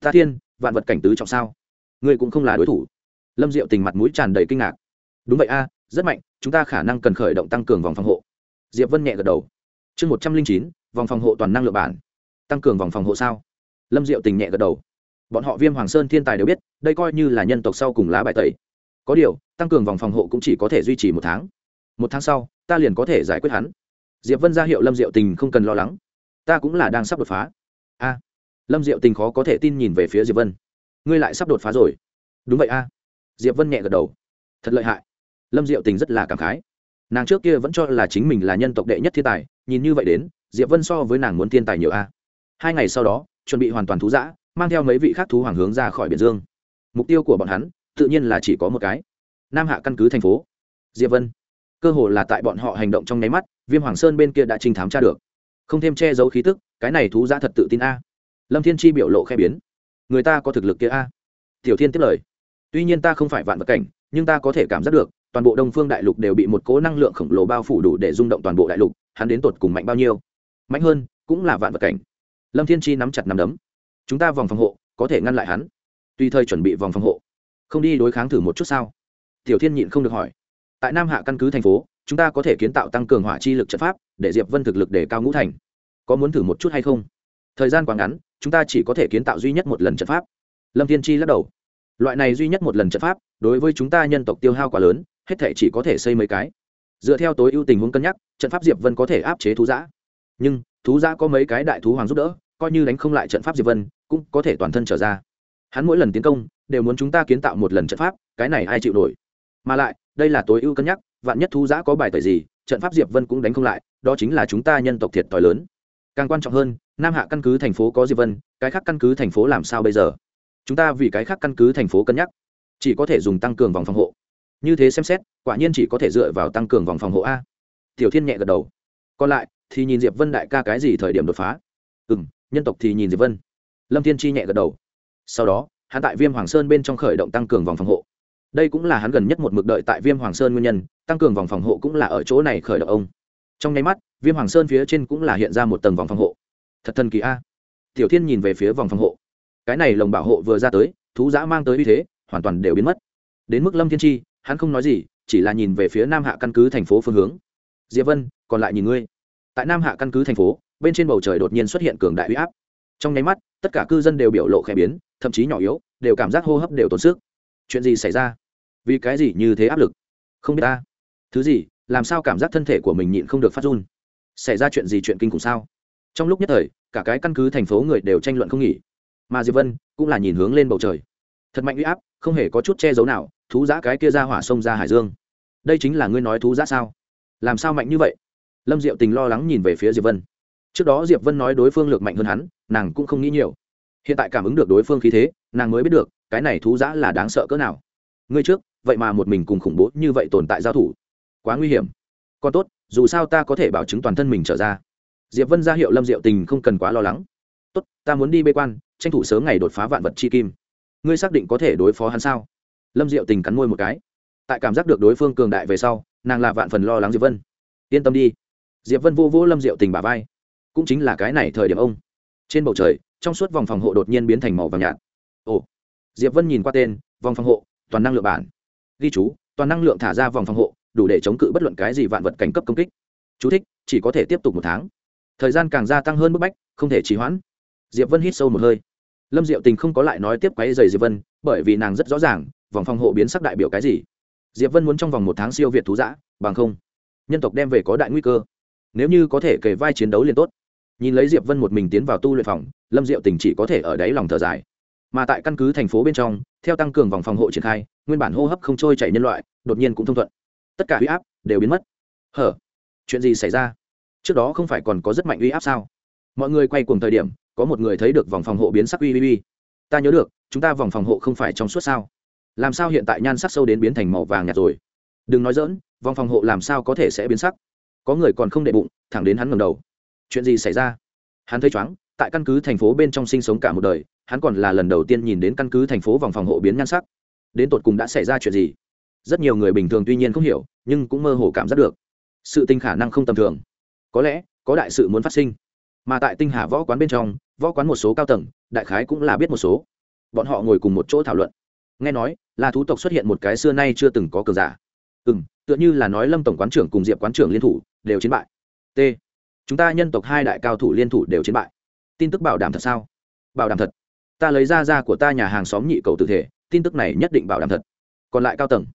Ta thiên, vạn vật cảnh tứ trọng sao? Ngươi cũng không là đối thủ. Lâm diệu tình mặt mũi tràn đầy kinh ngạc. Đúng vậy a, rất mạnh, chúng ta khả năng cần khởi động tăng cường vòng phòng hộ. Diệp vân nhẹ gật đầu. Chương một trăm linh chín, vòng phòng hộ toàn năng lượng bản. Tăng cường vòng phòng hộ sao? Lâm diệu tình nhẹ gật đầu. Bọn họ viêm hoàng sơn thiên tài đều biết, đây coi như là nhân tộc sau cùng lá bài tẩy. Có điều, tăng cường vòng phòng hộ cũng chỉ có thể duy trì một tháng. Một tháng sau, ta liền có thể giải quyết hắn. Diệp vân ra hiệu lâm diệu tình không cần lo lắng ta cũng là đang sắp đột phá. A, lâm diệu tình khó có thể tin nhìn về phía diệp vân. Ngươi lại sắp đột phá rồi. Đúng vậy a. Diệp vân nhẹ gật đầu. Thật lợi hại. Lâm diệu tình rất là cảm khái. Nàng trước kia vẫn cho là chính mình là nhân tộc đệ nhất thiên tài, nhìn như vậy đến, diệp vân so với nàng muốn thiên tài nhiều a. Hai ngày sau đó, chuẩn bị hoàn toàn thú giã mang theo mấy vị khác thú hoàng hướng ra khỏi biển dương. Mục tiêu của bọn hắn, tự nhiên là chỉ có một cái. Nam hạ căn cứ thành phố. Diệp vân. Cơ hồ là tại bọn họ hành động trong nháy mắt, viêm hoàng sơn bên kia đã trình thám tra được không thêm che giấu khí tức, cái này thú giã thật tự tin a. Lâm thiên chi biểu lộ khe biến. Người ta có thực lực kia a. Tiểu thiên tiếp lời. Tuy nhiên ta không phải vạn vật cảnh, nhưng ta có thể cảm giác được, toàn bộ đông phương đại lục đều bị một cố năng lượng khổng lồ bao phủ đủ để rung động toàn bộ đại lục, hắn đến tột cùng mạnh bao nhiêu? Mạnh hơn, cũng là vạn vật cảnh. Lâm thiên chi nắm chặt nắm đấm. Chúng ta vòng phòng hộ, có thể ngăn lại hắn. Tùy thời chuẩn bị vòng phòng hộ. Không đi đối kháng thử một chút sao? Tiểu thiên nhịn không được hỏi. Tại nam hạ căn cứ thành phố chúng ta có thể kiến tạo tăng cường hỏa chi lực trận pháp, để diệp vân thực lực để cao ngũ thành. Có muốn thử một chút hay không? Thời gian quá ngắn, chúng ta chỉ có thể kiến tạo duy nhất một lần trận pháp. Lâm thiên chi lắc đầu. Loại này duy nhất một lần trận pháp, đối với chúng ta nhân tộc tiêu hao quá lớn, hết thể chỉ có thể xây mấy cái. Dựa theo tối ưu tình huống cân nhắc, trận pháp diệp vân có thể áp chế thú giã. Nhưng, thú giã có mấy cái đại thú hoàng giúp đỡ, coi như đánh không lại trận pháp diệp vân, cũng có thể toàn thân trở ra. Hắn mỗi lần tiến công, đều muốn chúng ta kiến tạo một lần trận pháp, cái này ai chịu nổi? Mà lại, đây là tối ưu cân nhắc vạn nhất thú giã có bài tời gì, trận pháp diệp vân cũng đánh không lại, đó chính là chúng ta nhân tộc thiệt thòi lớn. Càng quan trọng hơn, nam hạ căn cứ thành phố có diệp vân, cái khác căn cứ thành phố làm sao bây giờ? Chúng ta vì cái khác căn cứ thành phố cân nhắc, chỉ có thể dùng tăng cường vòng phòng hộ. Như thế xem xét, quả nhiên chỉ có thể dựa vào tăng cường vòng phòng hộ a. Tiểu thiên nhẹ gật đầu. Còn lại, thì nhìn diệp vân đại ca cái gì thời điểm đột phá? Ừ m nhân tộc thì nhìn diệp vân. Lâm thiên chi nhẹ gật đầu. Sau đó, hắn tại viêm hoàng sơn bên trong khởi động tăng cường vòng phòng hộ đây cũng là hắn gần nhất một mực đợi tại viêm hoàng sơn nguyên nhân, tăng cường vòng phòng hộ cũng là ở chỗ này khởi động ông. Trong nháy mắt, viêm hoàng sơn phía trên cũng là hiện ra một tầng vòng phòng hộ. Thật thần kỳ a. Tiểu thiên nhìn về phía vòng phòng hộ. Cái này lồng bảo hộ vừa ra tới, thú giã mang tới uy thế, hoàn toàn đều biến mất. Đến mức lâm thiên chi, hắn không nói gì, chỉ là nhìn về phía nam hạ căn cứ thành phố phương hướng. Diệp vân, còn lại nhìn ngươi. Tại nam hạ căn cứ thành phố, bên trên bầu trời đột nhiên xuất hiện cường đại uy áp. Trong nháy mắt, tất cả cư dân đều biểu lộ khẽ biến, thậm chí nhỏ yếu, đều cảm giác hô hấp đều tốn sức. Chuyện gì xảy ra? Vì cái gì như thế áp lực? Không biết ta. Thứ gì? Làm sao cảm giác thân thể của mình nhịn không được phát run? Xảy ra chuyện gì chuyện kinh khủng sao? Trong lúc nhất thời, cả cái căn cứ thành phố người đều tranh luận không nghỉ. Mà diệp vân cũng là nhìn hướng lên bầu trời. Thật mạnh uy áp, không hề có chút che giấu nào, thú giã cái kia ra hỏa sông ra hải dương. Đây chính là ngươi nói thú giã sao? Làm sao mạnh như vậy? Lâm diệu tình lo lắng nhìn về phía diệp vân. Trước đó diệp vân nói đối phương lược mạnh hơn hắn, nàng cũng không nghĩ nhiều. Hiện tại cảm ứng được đối phương khí thế, nàng mới biết được, cái này thú giã là đáng sợ cỡ nào. Ngươi trước vậy mà một mình cùng khủng bố như vậy tồn tại giao thủ, quá nguy hiểm. Còn tốt, dù sao ta có thể bảo chứng toàn thân mình trở ra. Diệp vân ra hiệu lâm diệu tình không cần quá lo lắng. Tốt, ta muốn đi bê quan, tranh thủ sớm ngày đột phá vạn vật chi kim. Ngươi xác định có thể đối phó hắn sao? Lâm diệu tình cắn môi một cái. Tại cảm giác được đối phương cường đại về sau, nàng là vạn phần lo lắng diệp vân. Yên tâm đi. Diệp vân vô vô lâm diệu tình bà vai. Cũng chính là cái này thời điểm ông. Trên bầu trời, trong suốt vòng phòng hộ đột nhiên biến thành màu vàng nhạt. Ồ. Diệp vân nhìn qua tên, vòng phòng hộ, toàn năng lượng bản ghi chú, toàn năng lượng thả ra vòng phòng hộ, đủ để chống cự bất luận cái gì vạn vật cảnh cấp công kích. Chú thích, chỉ có thể tiếp tục một tháng. Thời gian càng gia tăng hơn bức bách, không thể trì hoãn. Diệp vân hít sâu một hơi. Lâm diệu tình không có lại nói tiếp quáy dày diệp vân, bởi vì nàng rất rõ ràng, vòng phòng hộ biến sắc đại biểu cái gì. Diệp vân muốn trong vòng một tháng siêu việt thú giã bằng không, nhân tộc đem về có đại nguy cơ. Nếu như có thể kể vai chiến đấu liền tốt. Nhìn lấy diệp vân một mình tiến vào tu luyện phòng, lâm diệu tình chỉ có thể ở đáy lòng thở dài mà tại căn cứ thành phố bên trong, theo tăng cường vòng phòng hộ triển khai, nguyên bản hô hấp không trôi chảy nhân loại, đột nhiên cũng thông thuận. Tất cả huy áp đều biến mất. Hở? Chuyện gì xảy ra? Trước đó không phải còn có rất mạnh uy áp sao? Mọi người quay cùng thời điểm, có một người thấy được vòng phòng hộ biến sắc uy uy uy. Ta nhớ được, chúng ta vòng phòng hộ không phải trong suốt sao? Làm sao hiện tại nhan sắc sâu đến biến thành màu vàng nhạt rồi? Đừng nói dỡn vòng phòng hộ làm sao có thể sẽ biến sắc? Có người còn không đệ bụng, thẳng đến hắn ngầm đầu. Chuyện gì xảy ra? Hắn thấy chóng, tại căn cứ thành phố bên trong sinh sống cả một đời hắn còn là lần đầu tiên nhìn đến căn cứ thành phố vòng phòng hộ biến nhan sắc. Đến tột cùng đã xảy ra chuyện gì? Rất nhiều người bình thường tuy nhiên không hiểu, nhưng cũng mơ hồ cảm giác được. Sự tinh khả năng không tầm thường. Có lẽ, có đại sự muốn phát sinh. Mà tại tinh hà võ quán bên trong, võ quán một số cao tầng, đại khái cũng là biết một số. Bọn họ ngồi cùng một chỗ thảo luận. Nghe nói là thú tộc xuất hiện một cái xưa nay chưa từng có cờ giả. Ừ m tựa như là nói lâm tổng quán trưởng cùng diệp quán trưởng liên thủ, đều chiến bại. T. Chúng ta nhân tộc hai đại cao thủ liên thủ đều chiến bại. Tin tức bảo đảm thật sao? Bảo đảm thật ta lấy ra ra của ta nhà hàng xóm nhị cầu tự thể, tin tức này nhất định bảo đảm thật. Còn lại cao tầng,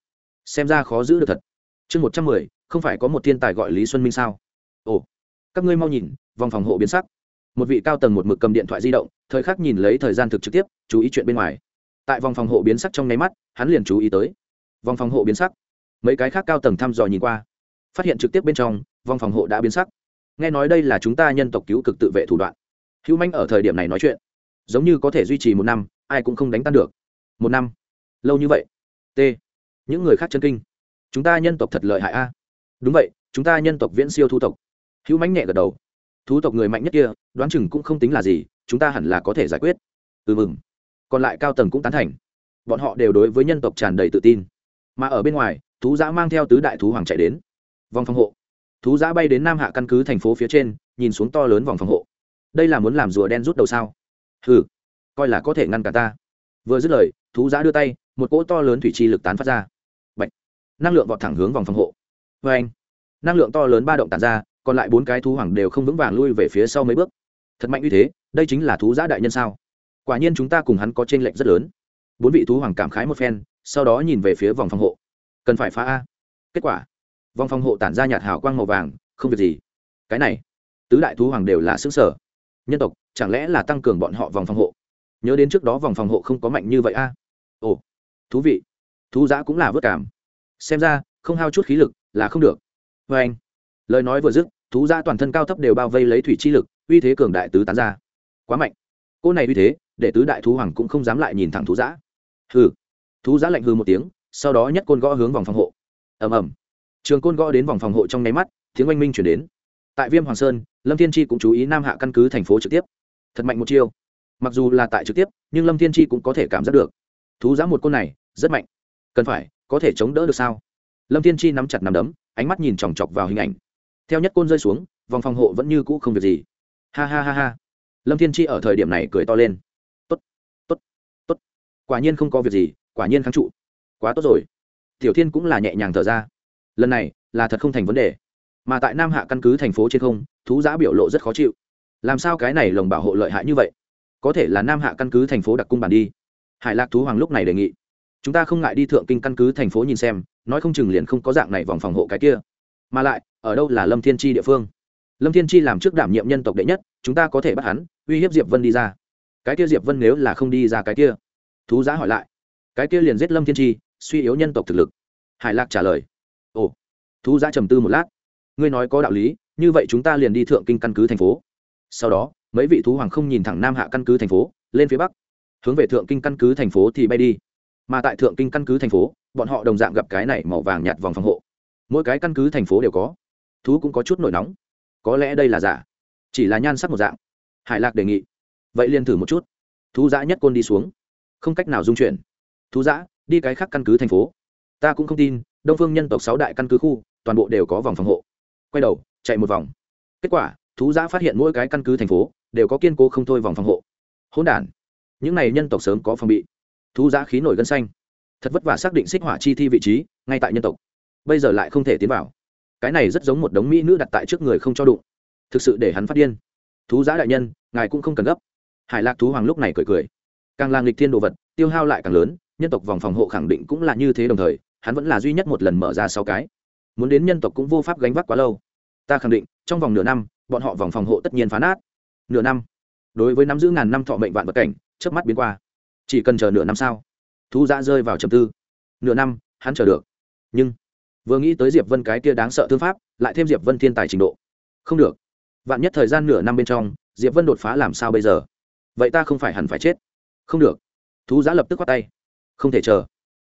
xem ra khó giữ được thật. Chương một trăm mười, không phải có một thiên tài gọi lý xuân minh sao? Ồ, các ngươi mau nhìn, vòng phòng hộ biến sắc. Một vị cao tầng một mực cầm điện thoại di động, thời khắc nhìn lấy thời gian thực trực tiếp, chú ý chuyện bên ngoài. Tại vòng phòng hộ biến sắc trong nháy mắt, hắn liền chú ý tới. Vòng phòng hộ biến sắc. Mấy cái khác cao tầng thăm dò nhìn qua. Phát hiện trực tiếp bên trong, vòng phòng hộ đã biến sắc. Nghe nói đây là chúng ta nhân tộc cứu cực tự vệ thủ đoạn. Hữu manh ở thời điểm này nói chuyện giống như có thể duy trì một năm, ai cũng không đánh tan được. Một năm? Lâu như vậy? T. Những người khác chân kinh. Chúng ta nhân tộc thật lợi hại a. Đúng vậy, chúng ta nhân tộc viễn siêu thu tộc. Hữu mánh nhẹ gật đầu. Thú tộc người mạnh nhất kia, đoán chừng cũng không tính là gì, chúng ta hẳn là có thể giải quyết. Ừ mừng. Còn lại cao tầng cũng tán thành. Bọn họ đều đối với nhân tộc tràn đầy tự tin. Mà ở bên ngoài, thú giã mang theo tứ đại thú hoàng chạy đến. Vòng phòng hộ. Thú giã bay đến nam hạ căn cứ thành phố phía trên, nhìn xuống to lớn vòng phòng hộ. Đây là muốn làm rùa đen rút đầu sao? Ừ coi là có thể ngăn cả ta. Vừa dứt lời, thú giã đưa tay, một cỗ to lớn thủy chi lực tán phát ra. Bạch. năng lượng vọt thẳng hướng vòng phòng hộ. Vê anh, năng lượng to lớn ba động tàn ra, còn lại bốn cái thú hoàng đều không vững vàng lui về phía sau mấy bước. Thật mạnh như thế, đây chính là thú giã đại nhân sao? Quả nhiên chúng ta cùng hắn có t r ê n lệch rất lớn. Bốn vị thú hoàng cảm khái một phen, sau đó nhìn về phía vòng phòng hộ. Cần phải phá a. Kết quả, vòng phòng hộ tản ra nhạt hào quang màu vàng, không việc gì. Cái này, tứ đại thú hoàng đều là xứ sở nhân tộc chẳng lẽ là tăng cường bọn họ vòng phòng hộ? Nhớ đến trước đó vòng phòng hộ không có mạnh như vậy a. Ồ, thú vị. Thú giã cũng là vớt cảm. Xem ra, không hao chút khí lực là không được. Vê anh, lời nói vừa dứt, thú giã toàn thân cao thấp đều bao vây lấy thủy chi lực, uy thế cường đại tứ tán ra. Quá mạnh. Cô này uy thế, để tứ đại thú hoàng cũng không dám lại nhìn thẳng thú giã. Hừ. Thú giã lạnh hư một tiếng, sau đó nhắc côn gõ hướng vòng phòng hộ. Ầm ầm. Trường côn gõ đến vòng phòng hộ trong nháy mắt, tiếng oanh minh chuyển đến. Tại viêm hoàng sơn, lâm thiên tri cũng chú ý nam hạ căn cứ thành phố trực tiếp thật mạnh một chiêu. Mặc dù là tại trực tiếp, nhưng lâm thiên tri cũng có thể cảm giác được. Thú giã một côn này, rất mạnh. Cần phải, có thể chống đỡ được sao? Lâm thiên tri nắm chặt nắm đấm, ánh mắt nhìn chòng chọc vào hình ảnh. Theo nhất côn rơi xuống, vòng phòng hộ vẫn như cũ không việc gì. Ha ha ha ha. Lâm thiên tri ở thời điểm này cười to lên. Tốt tốt tốt. Quả nhiên không có việc gì, quả nhiên kháng trụ. Quá tốt rồi. Tiểu thiên cũng là nhẹ nhàng thở ra. Lần này là thật không thành vấn đề. Mà tại nam hạ căn cứ thành phố trên không, thú giã biểu lộ rất khó chịu làm sao cái này lồng bảo hộ lợi hại như vậy? Có thể là nam hạ căn cứ thành phố đặc cung bản đi. Hải lạc thú hoàng lúc này đề nghị. Chúng ta không ngại đi thượng kinh căn cứ thành phố nhìn xem, nói không chừng liền không có dạng này vòng phòng hộ cái kia. Mà lại, ở đâu là lâm thiên tri địa phương? Lâm thiên tri làm trước đảm nhiệm nhân tộc đệ nhất, chúng ta có thể bắt hắn, uy hiếp diệp vân đi ra. Cái kia diệp vân nếu là không đi ra cái kia. Thú giá hỏi lại. Cái kia liền giết lâm thiên tri suy yếu nhân tộc thực lực. Hải lạc trả lời. Ồ. Thú giá trầm tư một lát. Ngươi nói có đạo lý, như vậy chúng ta liền đi thượng kinh căn cứ thành phố sau đó, mấy vị thú hoàng không nhìn thẳng nam hạ căn cứ thành phố, lên phía bắc. Hướng về thượng kinh căn cứ thành phố thì bay đi. Mà tại thượng kinh căn cứ thành phố, bọn họ đồng dạng gặp cái này màu vàng nhạt vòng phòng hộ. Mỗi cái căn cứ thành phố đều có. Thú cũng có chút nổi nóng. Có lẽ đây là giả. Chỉ là nhan sắc một dạng. Hải lạc đề nghị. Vậy liền thử một chút. Thú giã nhất côn đi xuống. Không cách nào dung chuyển. Thú giã đi cái khác căn cứ thành phố. Ta cũng không tin, đông phương nhân tộc sáu đại căn cứ khu, toàn bộ đều có vòng phòng hộ. Quay đầu, chạy một vòng. Kết quả thú giã phát hiện mỗi cái căn cứ thành phố đều có kiên cố không thôi vòng phòng hộ. Hỗn đản. Những này nhân tộc sớm có phòng bị. Thú giã khí nổi gân xanh. Thật vất vả xác định xích hỏa chi thi vị trí, ngay tại nhân tộc. Bây giờ lại không thể tiến vào. Cái này rất giống một đống mỹ nữ đặt tại trước người không cho đụng. Thực sự để hắn phát điên. Thú giã đại nhân, ngài cũng không cần gấp. Hải lạc thú hoàng lúc này cười cười. Càng là nghịch thiên đồ vật, tiêu hao lại càng lớn, nhân tộc vòng phòng hộ khẳng định cũng là như thế đồng thời, hắn vẫn là duy nhất một lần mở ra sáu cái. Muốn đến nhân tộc cũng vô pháp gánh vác quá lâu. Ta khẳng định, trong vòng nửa năm bọn họ vòng phòng hộ tất nhiên phá nát. Nửa năm. Đối với nắm giữ ngàn năm thọ mệnh vạn vật cảnh trước mắt biến qua. Chỉ cần chờ nửa năm sao? Thú dã rơi vào trầm tư. Nửa năm, hắn chờ được. Nhưng, vừa nghĩ tới diệp vân cái kia đáng sợ thương pháp, lại thêm diệp vân thiên tài trình độ. Không được. Vạn nhất thời gian nửa năm bên trong, diệp vân đột phá làm sao bây giờ? Vậy ta không phải hẳn phải chết. Không được. Thú giã lập tức khoát tay. Không thể chờ.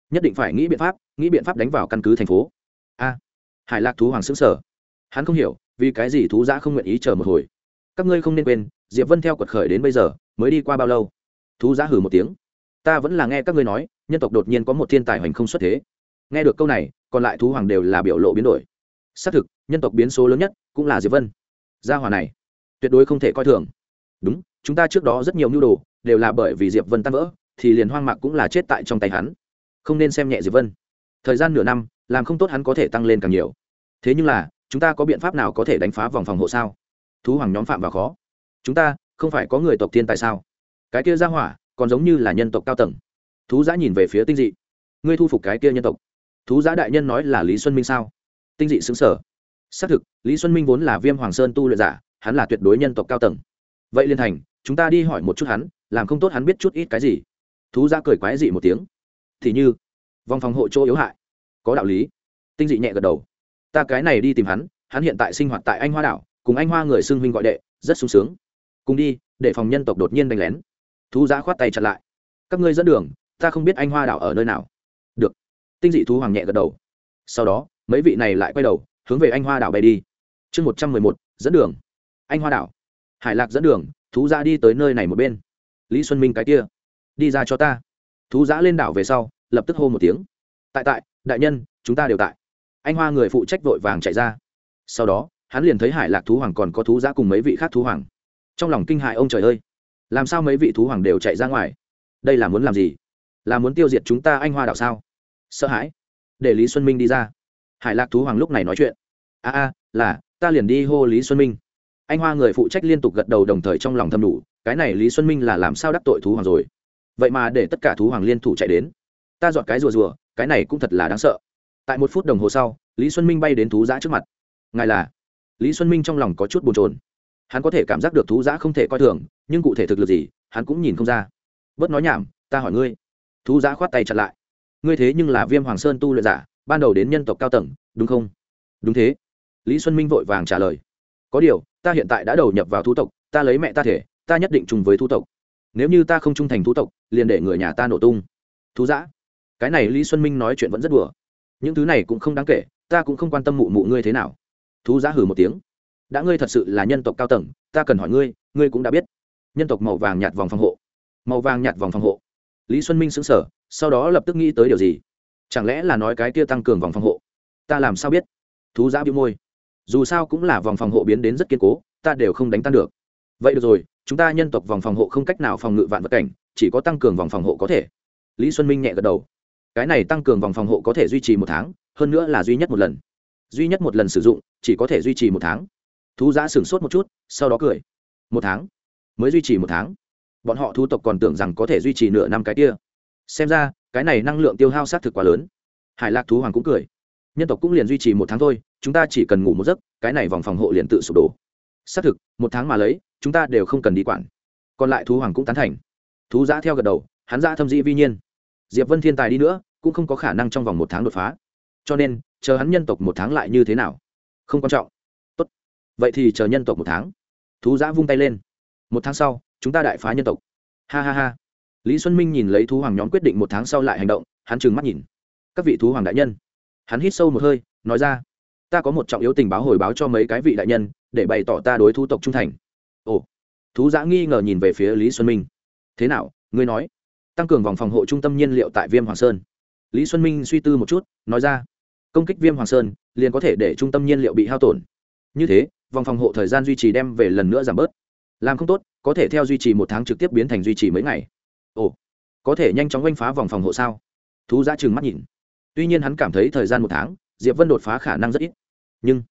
Nhất định phải nghĩ biện pháp, nghĩ biện pháp đánh vào căn cứ thành phố. A. Hải lạc thú hoàng xứng sở hắn không hiểu vì cái gì thú giã không nguyện ý chờ một hồi? Các ngươi không nên quên, diệp vân theo quật khởi đến bây giờ, mới đi qua bao lâu? Thú giã hử một tiếng. Ta vẫn là nghe các ngươi nói, nhân tộc đột nhiên có một thiên tài hoành không xuất thế. Nghe được câu này, còn lại thú hoàng đều là biểu lộ biến đổi. Xác thực, nhân tộc biến số lớn nhất cũng là diệp vân. Gia hòa này, tuyệt đối không thể coi thường. Đúng, chúng ta trước đó rất nhiều mưu đồ, đều là bởi vì diệp vân tan vỡ, thì liền hoang mạc cũng là chết tại trong tay hắn. Không nên xem nhẹ diệp vân. Thời gian nửa năm, làm không tốt hắn có thể tăng lên càng nhiều. Thế nhưng là chúng ta có biện pháp nào có thể đánh phá vòng phòng hộ sao? Thú hoàng nhóm phạm vào khó. Chúng ta, không phải có người tộc thiên tại sao? Cái kia ra hỏa, còn giống như là nhân tộc cao tầng. Thú giã nhìn về phía tinh dị. Ngươi thu phục cái kia nhân tộc. Thú giã đại nhân nói là lý xuân minh sao? Tinh dị xứng sở xác thực, lý xuân minh vốn là viêm hoàng sơn tu luyện giả, hắn là tuyệt đối nhân tộc cao tầng. Vậy liên thành, chúng ta đi hỏi một chút hắn, làm không tốt hắn biết chút ít cái gì. Thú giã cười quái dị một tiếng. Thì như, vòng phòng hộ chỗ yếu hại. Có đạo lý. Tinh dị nhẹ gật đầu ta cái này đi tìm hắn hắn hiện tại sinh hoạt tại anh hoa đảo, cùng anh hoa người xưng huynh gọi đệ, rất sung sướng. Cùng đi, để phòng nhân tộc đột nhiên đánh lén. Thú giã khoát tay chặt lại. Các ngươi dẫn đường, ta không biết anh hoa đảo ở nơi nào. Được. Tinh dị thú hoàng nhẹ gật đầu. Sau đó, mấy vị này lại quay đầu, hướng về anh hoa đảo bay đi. Chương một trăm mười một, dẫn đường. Anh hoa đảo. Hải lạc dẫn đường, thú giã đi tới nơi này một bên. Lý xuân minh cái kia. Đi ra cho ta. Thú giã lên đảo về sau, lập tức hô một tiếng. Tại tại, đại nhân, chúng ta đều tại anh hoa người phụ trách vội vàng chạy ra. Sau đó, hắn liền thấy hải lạc thú hoàng còn có thú giã cùng mấy vị khác thú hoàng. Trong lòng kinh hại ông trời ơi, làm sao mấy vị thú hoàng đều chạy ra ngoài? Đây là muốn làm gì? Là muốn tiêu diệt chúng ta anh hoa đạo sao? Sợ hãi. Để lý xuân minh đi ra. Hải lạc thú hoàng lúc này nói chuyện. A a, là, ta liền đi hô lý xuân minh. Anh hoa người phụ trách liên tục gật đầu đồng thời trong lòng thầm đủ, cái này lý xuân minh là làm sao đắc tội thú hoàng rồi? Vậy mà để tất cả thú hoàng liên thủ chạy đến. Ta dọn cái rùa rùa, cái này cũng thật là đáng sợ tại một phút đồng hồ sau, lý xuân minh bay đến thú giã trước mặt. Ngài là? Lý xuân minh trong lòng có chút bồn trồn hắn có thể cảm giác được thú giã không thể coi thường, nhưng cụ thể thực lực gì, hắn cũng nhìn không ra. Bớt nói nhảm, ta hỏi ngươi. Thú giã khoát tay chặt lại. Ngươi thế nhưng là viêm hoàng sơn tu luyện giả, ban đầu đến nhân tộc cao tầng, đúng không? Đúng thế. Lý xuân minh vội vàng trả lời. Có điều, ta hiện tại đã đầu nhập vào thu tộc, ta lấy mẹ ta thể, ta nhất định chung với thu tộc. Nếu như ta không trung thành thu tộc, liền để người nhà ta nổ tung. Thú giã. Cái này lý xuân minh nói chuyện vẫn rất đùa những thứ này cũng không đáng kể, ta cũng không quan tâm mụ mụ ngươi thế nào. Thú giã hử một tiếng. Đã ngươi thật sự là nhân tộc cao tầng, ta cần hỏi ngươi ngươi cũng đã biết. Nhân tộc màu vàng nhạt vòng phòng hộ. Màu vàng nhạt vòng phòng hộ. Lý xuân minh xứng sở sau đó lập tức nghĩ tới điều gì? Chẳng lẽ là nói cái kia tăng cường vòng phòng hộ? Ta làm sao biết? Thú giã bị môi. Dù sao cũng là vòng phòng hộ biến đến rất kiên cố, ta đều không đánh tan được. Vậy được rồi, chúng ta nhân tộc vòng phòng hộ không cách nào phòng ngự vạn vật cảnh, chỉ có tăng cường vòng phòng hộ có thể. Lý xuân minh nhẹ gật đầu cái này tăng cường vòng phòng hộ có thể duy trì một tháng, hơn nữa là duy nhất một lần. Duy nhất một lần sử dụng, chỉ có thể duy trì một tháng. Thú giã sửng sốt một chút, sau đó cười. Một tháng? Mới duy trì một tháng. Bọn họ thu tộc còn tưởng rằng có thể duy trì nửa năm cái kia. Xem ra, cái này năng lượng tiêu hao xác thực quá lớn. Hải lạc thú hoàng cũng cười. Nhân tộc cũng liền duy trì một tháng thôi, chúng ta chỉ cần ngủ một giấc, cái này vòng phòng hộ liền tự sụp đổ. Xác thực, một tháng mà lấy, chúng ta đều không cần đi quản. Còn lại thú hoàng cũng tán thành. Thú giã theo gật đầu, hắn giã thâm dĩ vi nhiên. Diệp vân thiên tài đi nữa cũng không có khả năng trong vòng một tháng đột phá. Cho nên, chờ hắn nhân tộc một tháng lại như thế nào? Không quan trọng. Tốt. Vậy thì chờ nhân tộc một tháng. Thú giã vung tay lên. Một tháng sau, chúng ta đại phá nhân tộc. Ha ha ha. Lý xuân minh nhìn lấy thú hoàng nhóm quyết định một tháng sau lại hành động, hắn trừng mắt nhìn. Các vị thú hoàng đại nhân. Hắn hít sâu một hơi, nói ra. Ta có một trọng yếu tình báo hồi báo cho mấy cái vị đại nhân, để bày tỏ ta đối thu tộc trung thành. Ồ. Thú giã nghi ngờ nhìn về phía lý xuân minh. Thế nào, ngươi nói? Tăng cường vòng phòng hộ trung tâm nhiên liệu tại viêm hoàng sơn lý xuân minh suy tư một chút, nói ra, công kích viêm hoàng sơn, liền có thể để trung tâm nhiên liệu bị hao tổn. Như thế, vòng phòng hộ thời gian duy trì đem về lần nữa giảm bớt. Làm không tốt, có thể theo duy trì một tháng trực tiếp biến thành duy trì mấy ngày. Ồ, có thể nhanh chóng oanh phá vòng phòng hộ sao? Thú ra chừng mắt nhìn. Tuy nhiên hắn cảm thấy thời gian một tháng, diệp vân đột phá khả năng rất ít. Nhưng,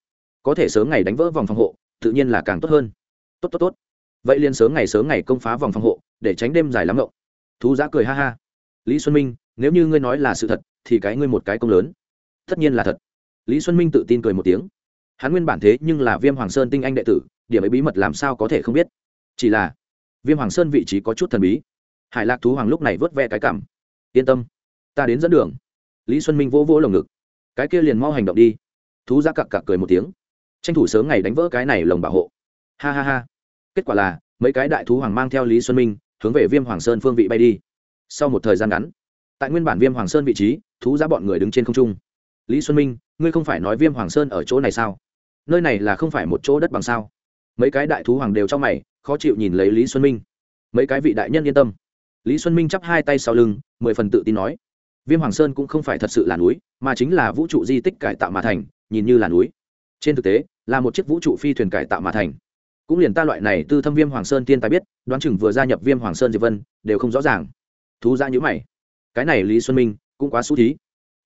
có thể sớm ngày đánh vỡ vòng phòng hộ, tự nhiên là càng tốt hơn. Tốt tốt tốt. Vậy liền sớm ngày sớm ngày công phá vòng phòng hộ, để tránh đêm dài lắm ngộng. Thú giã cười ha ha. Lý xuân minh nếu như ngươi nói là sự thật, thì cái ngươi một cái công lớn. Tất nhiên là thật. Lý xuân minh tự tin cười một tiếng. Hắn nguyên bản thế nhưng là viêm hoàng sơn tinh anh đệ tử, điểm ấy bí mật làm sao có thể không biết? Chỉ là, viêm hoàng sơn vị trí có chút thần bí. Hải lạc thú hoàng lúc này vớt ve cái cảm. Yên tâm, ta đến dẫn đường. Lý xuân minh vỗ vỗ lồng ngực. Cái kia liền mau hành động đi. Thú ra cặc cặc cười một tiếng. Tranh thủ sớm ngày đánh vỡ cái này lồng bảo hộ. Ha ha ha. Kết quả là, mấy cái đại thú hoàng mang theo lý xuân minh hướng về viêm hoàng sơn phương vị bay đi. Sau một thời gian ngắn tại nguyên bản viêm hoàng sơn vị trí, thú ra bọn người đứng trên không trung. Lý xuân minh, ngươi không phải nói viêm hoàng sơn ở chỗ này sao? Nơi này là không phải một chỗ đất bằng sao? Mấy cái đại thú hoàng đều trong mày, khó chịu nhìn lấy lý xuân minh. Mấy cái vị đại nhân yên tâm. Lý xuân minh chắp hai tay sau lưng, mười phần tự tin nói. Viêm hoàng sơn cũng không phải thật sự là núi, mà chính là vũ trụ di tích cải tạo mà thành, nhìn như là núi. Trên thực tế, là một chiếc vũ trụ phi thuyền cải tạo mà thành. Cũng liền ta loại này tư thâm viêm hoàng sơn tiên tài biết, đoán chừng vừa gia nhập viêm hoàng sơn diệp vân, đều không rõ ràng. Thú ra nhữ mày cái này lý xuân minh cũng quá xú thí.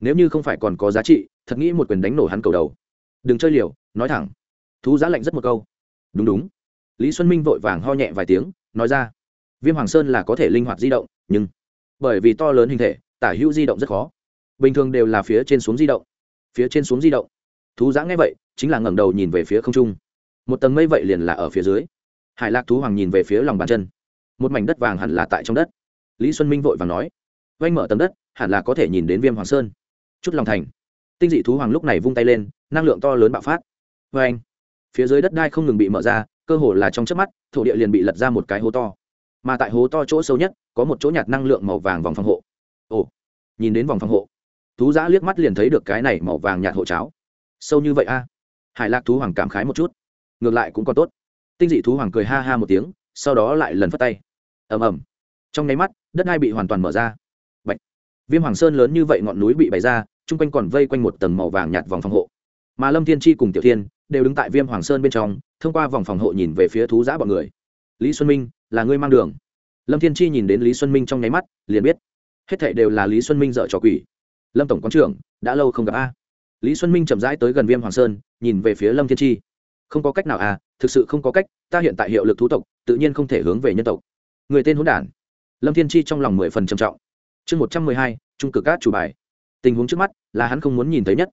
Nếu như không phải còn có giá trị, thật nghĩ một quyền đánh nổ hắn cầu đầu. Đừng chơi liều, nói thẳng. Thú giá lạnh rất một câu. Đúng đúng. Lý xuân minh vội vàng ho nhẹ vài tiếng, nói ra. Viêm hoàng sơn là có thể linh hoạt di động, nhưng bởi vì to lớn hình thể, tả hữu di động rất khó. Bình thường đều là phía trên xuống di động. Phía trên xuống di động. Thú giã nghe vậy, chính là ngẩng đầu nhìn về phía không trung. Một tầng mây vậy liền là ở phía dưới. Hải lạc thú hoàng nhìn về phía lòng bàn chân. Một mảnh đất vàng hẳn là tại trong đất. Lý xuân minh vội vàng nói oanh mở tầng đất, hẳn là có thể nhìn đến viêm hoàng sơn. Chút lòng thành. Tinh dị thú hoàng lúc này vung tay lên, năng lượng to lớn bạo phát. Vê anh phía dưới đất đai không ngừng bị mở ra, cơ hồ là trong chớp mắt, thổ địa liền bị lật ra một cái hố to. Mà tại hố to chỗ sâu nhất, có một chỗ nhạt năng lượng màu vàng vòng phòng hộ. Ồ. Nhìn đến vòng phòng hộ, thú giã liếc mắt liền thấy được cái này màu vàng nhạt hộ cháo. Sâu như vậy a. Hải lạc thú hoàng cảm khái một chút. Ngược lại cũng còn tốt. Tinh dị thú hoàng cười ha ha một tiếng, sau đó lại lần phất tay. Ầm ầm. Trong nháy mắt, đất đai bị hoàn toàn mở ra viêm hoàng sơn lớn như vậy ngọn núi bị bày ra, chung quanh còn vây quanh một tầng màu vàng nhạt vòng phòng hộ. Mà lâm thiên chi cùng tiểu thiên đều đứng tại viêm hoàng sơn bên trong, thông qua vòng phòng hộ nhìn về phía thú giã bọn người. Lý xuân minh, là ngươi mang đường? Lâm thiên chi nhìn đến lý xuân minh trong nháy mắt, liền biết hết thệ đều là lý xuân minh dợ trò quỷ. Lâm tổng quán trưởng, đã lâu không gặp a. Lý xuân minh chậm rãi tới gần viêm hoàng sơn, nhìn về phía lâm thiên tri không có cách nào à thực sự không có cách, ta hiện tại hiệu lực thú tộc, tự nhiên không thể hướng về nhân tộc. Người tên hỗn đản. Lâm thiên tri trong lòng mười phần trầm trọng chương một trăm mười hai, trung cực cát chủ bài. Tình huống trước mắt là hắn không muốn nhìn thấy nhất.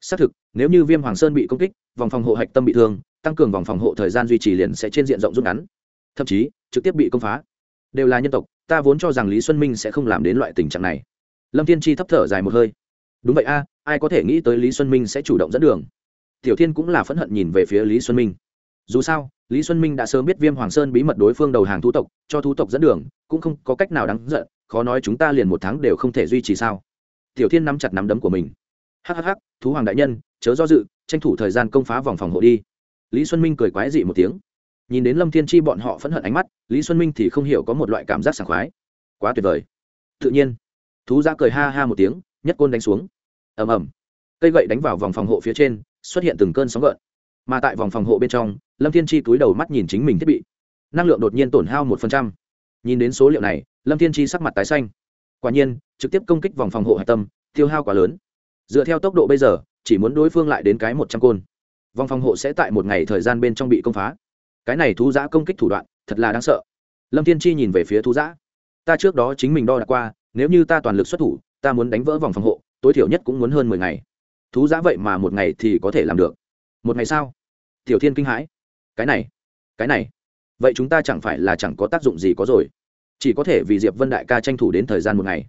Xác thực, nếu như viêm hoàng sơn bị công kích, vòng phòng hộ hạch tâm bị thương, tăng cường vòng phòng hộ thời gian duy trì liền sẽ trên diện rộng rút ngắn. Thậm chí, trực tiếp bị công phá. Đều là nhân tộc, ta vốn cho rằng lý xuân minh sẽ không làm đến loại tình trạng này. Lâm thiên chi thấp thở dài một hơi. Đúng vậy a, ai có thể nghĩ tới lý xuân minh sẽ chủ động dẫn đường? Tiểu thiên cũng là phẫn hận nhìn về phía lý xuân minh. Dù sao, lý xuân minh đã sớm biết viêm hoàng sơn bí mật đối phương đầu hàng thú tộc, cho thú tộc dẫn đường, cũng không có cách nào đáng giận khó nói chúng ta liền một tháng đều không thể duy trì sao. Tiểu thiên nắm chặt nắm đấm của mình. Hhh thú hoàng đại nhân, chớ do dự, tranh thủ thời gian công phá vòng phòng hộ đi. Lý xuân minh cười quái dị một tiếng. Nhìn đến lâm thiên chi bọn họ phẫn hận ánh mắt, lý xuân minh thì không hiểu có một loại cảm giác sảng khoái. Quá tuyệt vời. Tự nhiên. Thú giã cười ha ha một tiếng, nhất côn đánh xuống. Ầm ầm. Cây gậy đánh vào vòng phòng hộ phía trên, xuất hiện từng cơn sóng gợn. Mà tại vòng phòng hộ bên trong, lâm thiên chi túi đầu mắt nhìn chính mình thiết bị. Năng lượng đột nhiên tổn hao một phần trăm. Nhìn đến số liệu này lâm thiên chi sắc mặt tái xanh. Quả nhiên, trực tiếp công kích vòng phòng hộ hạch tâm, tiêu hao quá lớn. Dựa theo tốc độ bây giờ, chỉ muốn đối phương lại đến cái một trăm côn. Vòng phòng hộ sẽ tại một ngày thời gian bên trong bị công phá. Cái này thú giã công kích thủ đoạn, thật là đáng sợ. Lâm thiên chi nhìn về phía thú giã. Ta trước đó chính mình đo đạc qua, nếu như ta toàn lực xuất thủ, ta muốn đánh vỡ vòng phòng hộ, tối thiểu nhất cũng muốn hơn mười ngày. Thú giã vậy mà một ngày thì có thể làm được. Một ngày sao? Tiểu thiên kinh hãi. Cái này cái này. Vậy chúng ta chẳng phải là chẳng có tác dụng gì có rồi chỉ có thể vì diệp vân đại ca tranh thủ đến thời gian một ngày.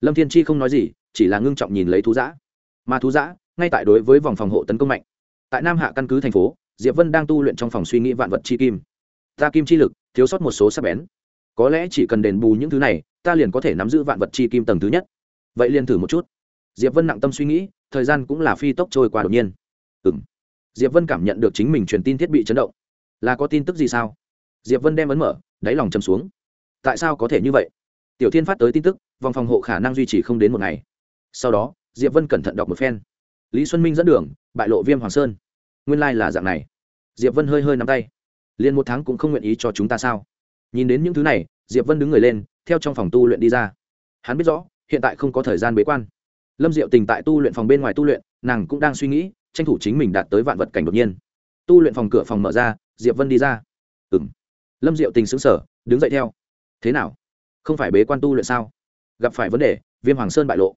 Lâm thiên chi không nói gì, chỉ là ngưng trọng nhìn lấy thú giã mà thú giã ngay tại đối với vòng phòng hộ tấn công mạnh. Tại nam hạ căn cứ thành phố, diệp vân đang tu luyện trong phòng suy nghĩ vạn vật chi kim. Ta kim chi lực, thiếu sót một số sắc bén. Có lẽ chỉ cần đền bù những thứ này, ta liền có thể nắm giữ vạn vật chi kim tầng thứ nhất. Vậy liền thử một chút. Diệp vân nặng tâm suy nghĩ, thời gian cũng là phi tốc trôi qua đột nhiên. Ừ m diệp vân cảm nhận được chính mình truyền tin thiết bị chấn động. Là có tin tức gì sao? Diệp vân đem ấn mở, đáy lòng chầm xuống tại sao có thể như vậy? Tiểu thiên phát tới tin tức, vòng phòng hộ khả năng duy trì không đến một ngày. Sau đó, diệp vân cẩn thận đọc một phen. Lý xuân minh dẫn đường, bại lộ viêm hoàng sơn. Nguyên lai、like、là dạng này. Diệp vân hơi hơi nắm tay. Liền một tháng cũng không nguyện ý cho chúng ta sao? Nhìn đến những thứ này, diệp vân đứng người lên, theo trong phòng tu luyện đi ra. Hắn biết rõ, hiện tại không có thời gian bế quan. Lâm diệu tình tại tu luyện phòng bên ngoài tu luyện, nàng cũng đang suy nghĩ, tranh thủ chính mình đạt tới vạn vật cảnh đột nhiên. Tu luyện phòng cửa phòng mở ra, diệp vân đi ra. Ừ m lâm diệu tình xứng sở đứng dậy theo thế nào? Không phải bế quan tu luyện sao? Gặp phải vấn đề, viêm hoàng sơn bại lộ.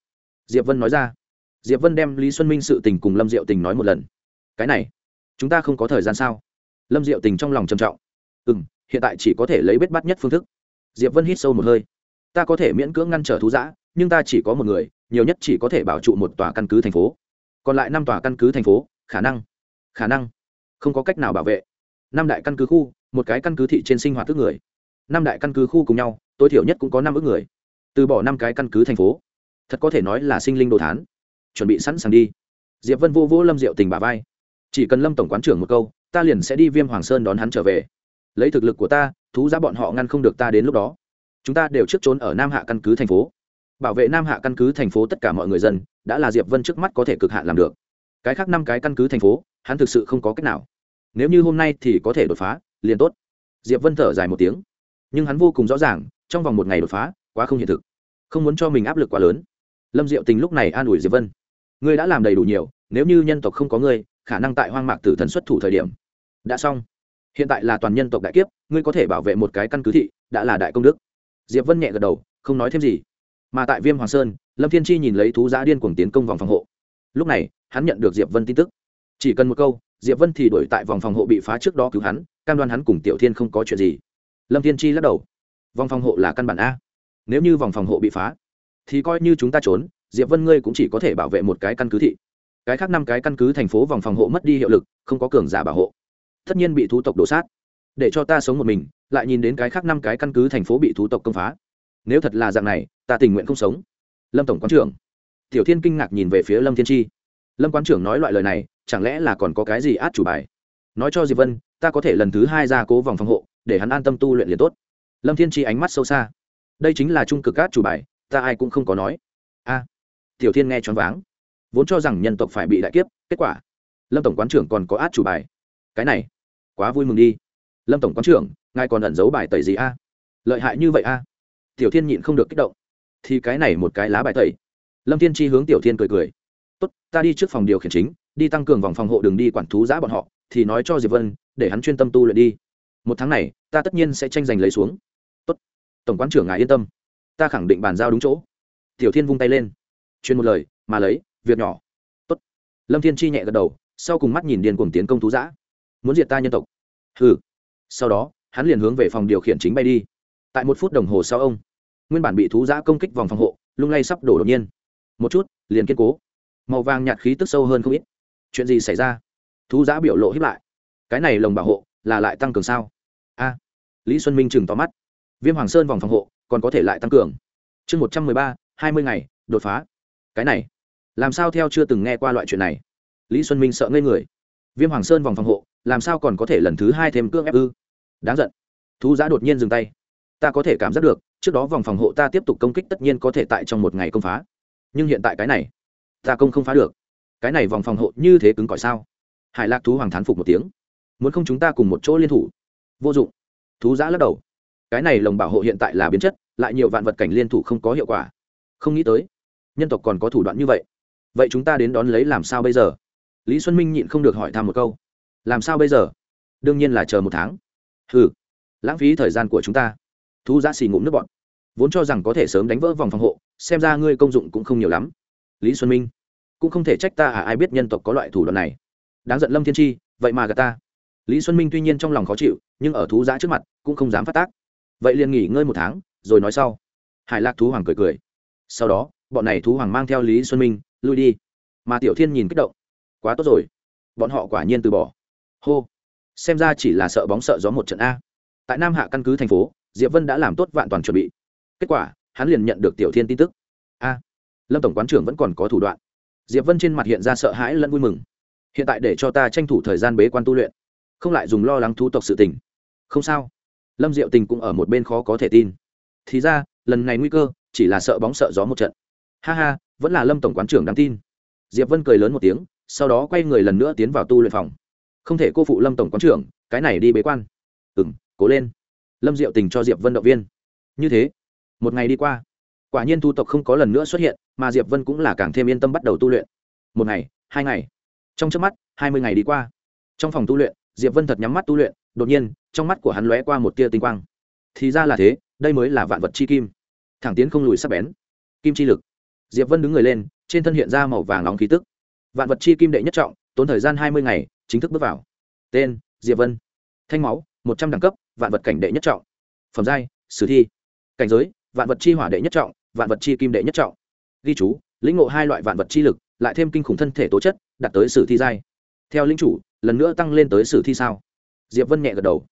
Diệp vân nói ra. Diệp vân đem lý xuân minh sự tình cùng lâm diệu tình nói một lần. Cái này, chúng ta không có thời gian sao? Lâm diệu tình trong lòng trầm trọng. Ừ m hiện tại chỉ có thể lấy bết bắt nhất phương thức. Diệp vân hít sâu một hơi. Ta có thể miễn cưỡng ngăn trở thú giã nhưng ta chỉ có một người, nhiều nhất chỉ có thể bảo trụ một tòa căn cứ thành phố. Còn lại năm tòa căn cứ thành phố, khả năng khả năng, không có cách nào bảo vệ. Năm đại căn cứ khu, một cái căn cứ thị trên sinh hoạt tức người năm đại căn cứ khu cùng nhau, tối thiểu nhất cũng có năm ước người. Từ bỏ năm cái căn cứ thành phố. Thật có thể nói là sinh linh đồ thán. Chuẩn bị sẵn sàng đi. Diệp vân vô vô lâm diệu tình bà vai. Chỉ cần lâm tổng quán trưởng một câu, ta liền sẽ đi viêm hoàng sơn đón hắn trở về. Lấy thực lực của ta, thú giá bọn họ ngăn không được ta đến lúc đó. Chúng ta đều trước trốn ở nam hạ căn cứ thành phố. Bảo vệ nam hạ căn cứ thành phố tất cả mọi người dân, đã là diệp vân trước mắt có thể cực hạn làm được. Cái khác năm cái căn cứ thành phố, hắn thực sự không có cách nào. Nếu như hôm nay thì có thể đột phá, liền tốt. Diệp vân thở dài một tiếng nhưng hắn vô cùng rõ ràng, trong vòng một ngày đột phá, quá không hiện thực. Không muốn cho mình áp lực quá lớn. Lâm diệu tình lúc này an ủi diệp vân. Ngươi đã làm đầy đủ nhiều, nếu như nhân tộc không có ngươi, khả năng tại hoang mạc tử thần xuất thủ thời điểm. Đã xong. Hiện tại là toàn nhân tộc đại kiếp, ngươi có thể bảo vệ một cái căn cứ thị, đã là đại công đức. Diệp vân nhẹ gật đầu, không nói thêm gì. Mà tại viêm hoàng sơn, lâm thiên chi nhìn lấy thú giã điên cuồng tiến công vòng phòng hộ. Lúc này, hắn nhận được diệp vân tin tức. Chỉ cần một câu, diệp vân thì đổi tại vòng phòng hộ bị phá trước đó cứu hắn, cam đoan hắn cùng tiểu thiên không có chuyện gì lâm thiên chi lắc đầu. Vòng phòng hộ là căn bản a. Nếu như vòng phòng hộ bị phá, thì coi như chúng ta trốn, diệp vân ngươi cũng chỉ có thể bảo vệ một cái căn cứ thị. Cái khác năm cái căn cứ thành phố vòng phòng hộ mất đi hiệu lực, không có cường giả bảo hộ. Tất nhiên bị thú tộc đổ sát. Để cho ta sống một mình, lại nhìn đến cái khác năm cái căn cứ thành phố bị thú tộc công phá. Nếu thật là dạng này, ta tình nguyện không sống. Lâm tổng quán trưởng. Tiểu thiên kinh ngạc nhìn về phía lâm thiên Chi. lâm quán trưởng nói loại lời này, chẳng lẽ là còn có cái gì át chủ bài? Nói cho diệp vân, ta có thể lần thứ hai ra cố vòng phòng hộ để hắn an tâm tu luyện liền tốt. Lâm thiên tri ánh mắt sâu xa. Đây chính là trung cực át chủ bài, ta ai cũng không có nói. A. Tiểu thiên nghe choáng váng. Vốn cho rằng nhân tộc phải bị đại kiếp, kết quả. Lâm tổng quán trưởng còn có át chủ bài. Cái này, quá vui mừng đi. Lâm tổng quán trưởng, ngài còn ẩn giấu bài tẩy gì a? Lợi hại như vậy a? Tiểu thiên nhịn không được kích động. Thì cái này một cái lá bài tẩy. Lâm thiên chi hướng tiểu thiên cười cười. Tốt, ta đi trước phòng điều khiển chính, đi tăng cường vòng phòng hộ đường đi quản thú giã bọn họ, thì nói cho diệp vân, để hắn chuyên tâm tu luyện đi một tháng này, ta tất nhiên sẽ tranh giành lấy xuống. Tốt. Tổng quán trưởng ngài yên tâm. Ta khẳng định bàn giao đúng chỗ. Tiểu thiên vung tay lên. Chuyên một lời, mà lấy, việc nhỏ. Tốt. Lâm thiên chi nhẹ gật đầu, sau cùng mắt nhìn điền cuồng tiến công thú giã muốn diệt ta nhân tộc. Hừ. Sau đó, hắn liền hướng về phòng điều khiển chính bay đi. Tại một phút đồng hồ sau ông, nguyên bản bị thú giã công kích vòng phòng hộ, lung lay sắp đổ đột nhiên. Một chút, liền kiên cố. Màu vàng nhạt khí tức sâu hơn không ít. Chuyện gì xảy ra? Thú giã biểu lộ hiếp lại. Cái này lồng bảo hộ là lại tăng cường sao? A, lý xuân minh chừng tóm mắt. Viêm hoàng sơn vòng phòng hộ, còn có thể lại tăng cường. Chương một trăm mười ba, hai mươi ngày, đột phá. Cái này, làm sao theo chưa từng nghe qua loại chuyện này? Lý xuân minh sợ ngây người. Viêm hoàng sơn vòng phòng hộ, làm sao còn có thể lần thứ hai thêm cương ép ư? Đáng giận. Thú giã đột nhiên dừng tay. Ta có thể cảm giác được, trước đó vòng phòng hộ ta tiếp tục công kích tất nhiên có thể tại trong một ngày công phá. Nhưng hiện tại cái này, ta công không phá được. Cái này vòng phòng hộ như thế cứng cỏi sao? Hải lạc thú hoàng thán phục một tiếng muốn không chúng ta cùng một chỗ liên thủ. Vô dụng. Thú giã lắc đầu. Cái này lồng bảo hộ hiện tại là biến chất, lại nhiều vạn vật cảnh liên thủ không có hiệu quả. Không nghĩ tới, nhân tộc còn có thủ đoạn như vậy. Vậy chúng ta đến đón lấy làm sao bây giờ? Lý xuân minh nhịn không được hỏi thăm một câu. Làm sao bây giờ? Đương nhiên là chờ một tháng. Ừ lãng phí thời gian của chúng ta. Thú giã xì ngụm nước bọn vốn cho rằng có thể sớm đánh vỡ vòng phòng hộ, xem ra ngươi công dụng cũng không nhiều lắm. Lý xuân minh, cũng không thể trách ta à ai biết nhân tộc có loại thủ đoạn này. Đáng giận lâm thiên tri vậy mà gà ta lý xuân minh tuy nhiên trong lòng khó chịu, nhưng ở thú giã trước mặt cũng không dám phát tác. Vậy liền nghỉ ngơi một tháng, rồi nói sau. Hải lạc thú hoàng cười cười. Sau đó, bọn này thú hoàng mang theo lý xuân minh, lui đi. Mà tiểu thiên nhìn kích động. Quá tốt rồi. Bọn họ quả nhiên từ bỏ. Hô. Xem ra chỉ là sợ bóng sợ gió một trận a. Tại nam hạ căn cứ thành phố, diệp vân đã làm tốt vạn toàn chuẩn bị. Kết quả, hắn liền nhận được tiểu thiên tin tức. A. Lâm tổng quán trưởng vẫn còn có thủ đoạn. Diệp vân trên mặt hiện ra sợ hãi lẫn vui mừng. Hiện tại để cho ta tranh thủ thời gian bế quan tu luyện không lại dùng lo lắng thu tộc sự tình. Không sao. Lâm diệu tình cũng ở một bên khó có thể tin. Thì ra, lần này nguy cơ chỉ là sợ bóng sợ gió một trận. Ha ha, vẫn là lâm tổng quán trưởng đáng tin. Diệp vân cười lớn một tiếng, sau đó quay người lần nữa tiến vào tu luyện phòng. Không thể cô phụ lâm tổng quán trưởng, cái này đi bế quan. Ừ m cố lên. Lâm diệu tình cho diệp vân động viên. Như thế, một ngày đi qua, quả nhiên thu tộc không có lần nữa xuất hiện, mà diệp vân cũng là càng thêm yên tâm bắt đầu tu luyện. Một ngày, hai ngày. Trong trước mắt, hai mươi ngày đi qua. Trong phòng tu luyện diệp vân thật nhắm mắt tu luyện, đột nhiên, trong mắt của hắn lóe qua một tia tinh quang. Thì ra là thế, đây mới là vạn vật chi kim. Thẳng tiến không lùi sắp bén. Kim chi lực. Diệp vân đứng người lên, trên thân hiện ra màu vàng nóng khí tức. Vạn vật chi kim đệ nhất trọng, tốn thời gian hai mươi ngày, chính thức bước vào. Tên, diệp vân. Thanh máu, một trăm đẳng cấp, vạn vật cảnh đệ nhất trọng. Phẩm giai, sử thi. Cảnh giới, vạn vật chi hỏa đệ nhất trọng, vạn vật chi kim đệ nhất trọng. Ghi chú, lĩnh ngộ hai loại vạn vật chi lực, lại thêm kinh khủng thân thể tố chất, đạt tới sử thi giai. Theo linh chủ lần nữa tăng lên tới sử thi sao? Diệp vân nhẹ gật đầu.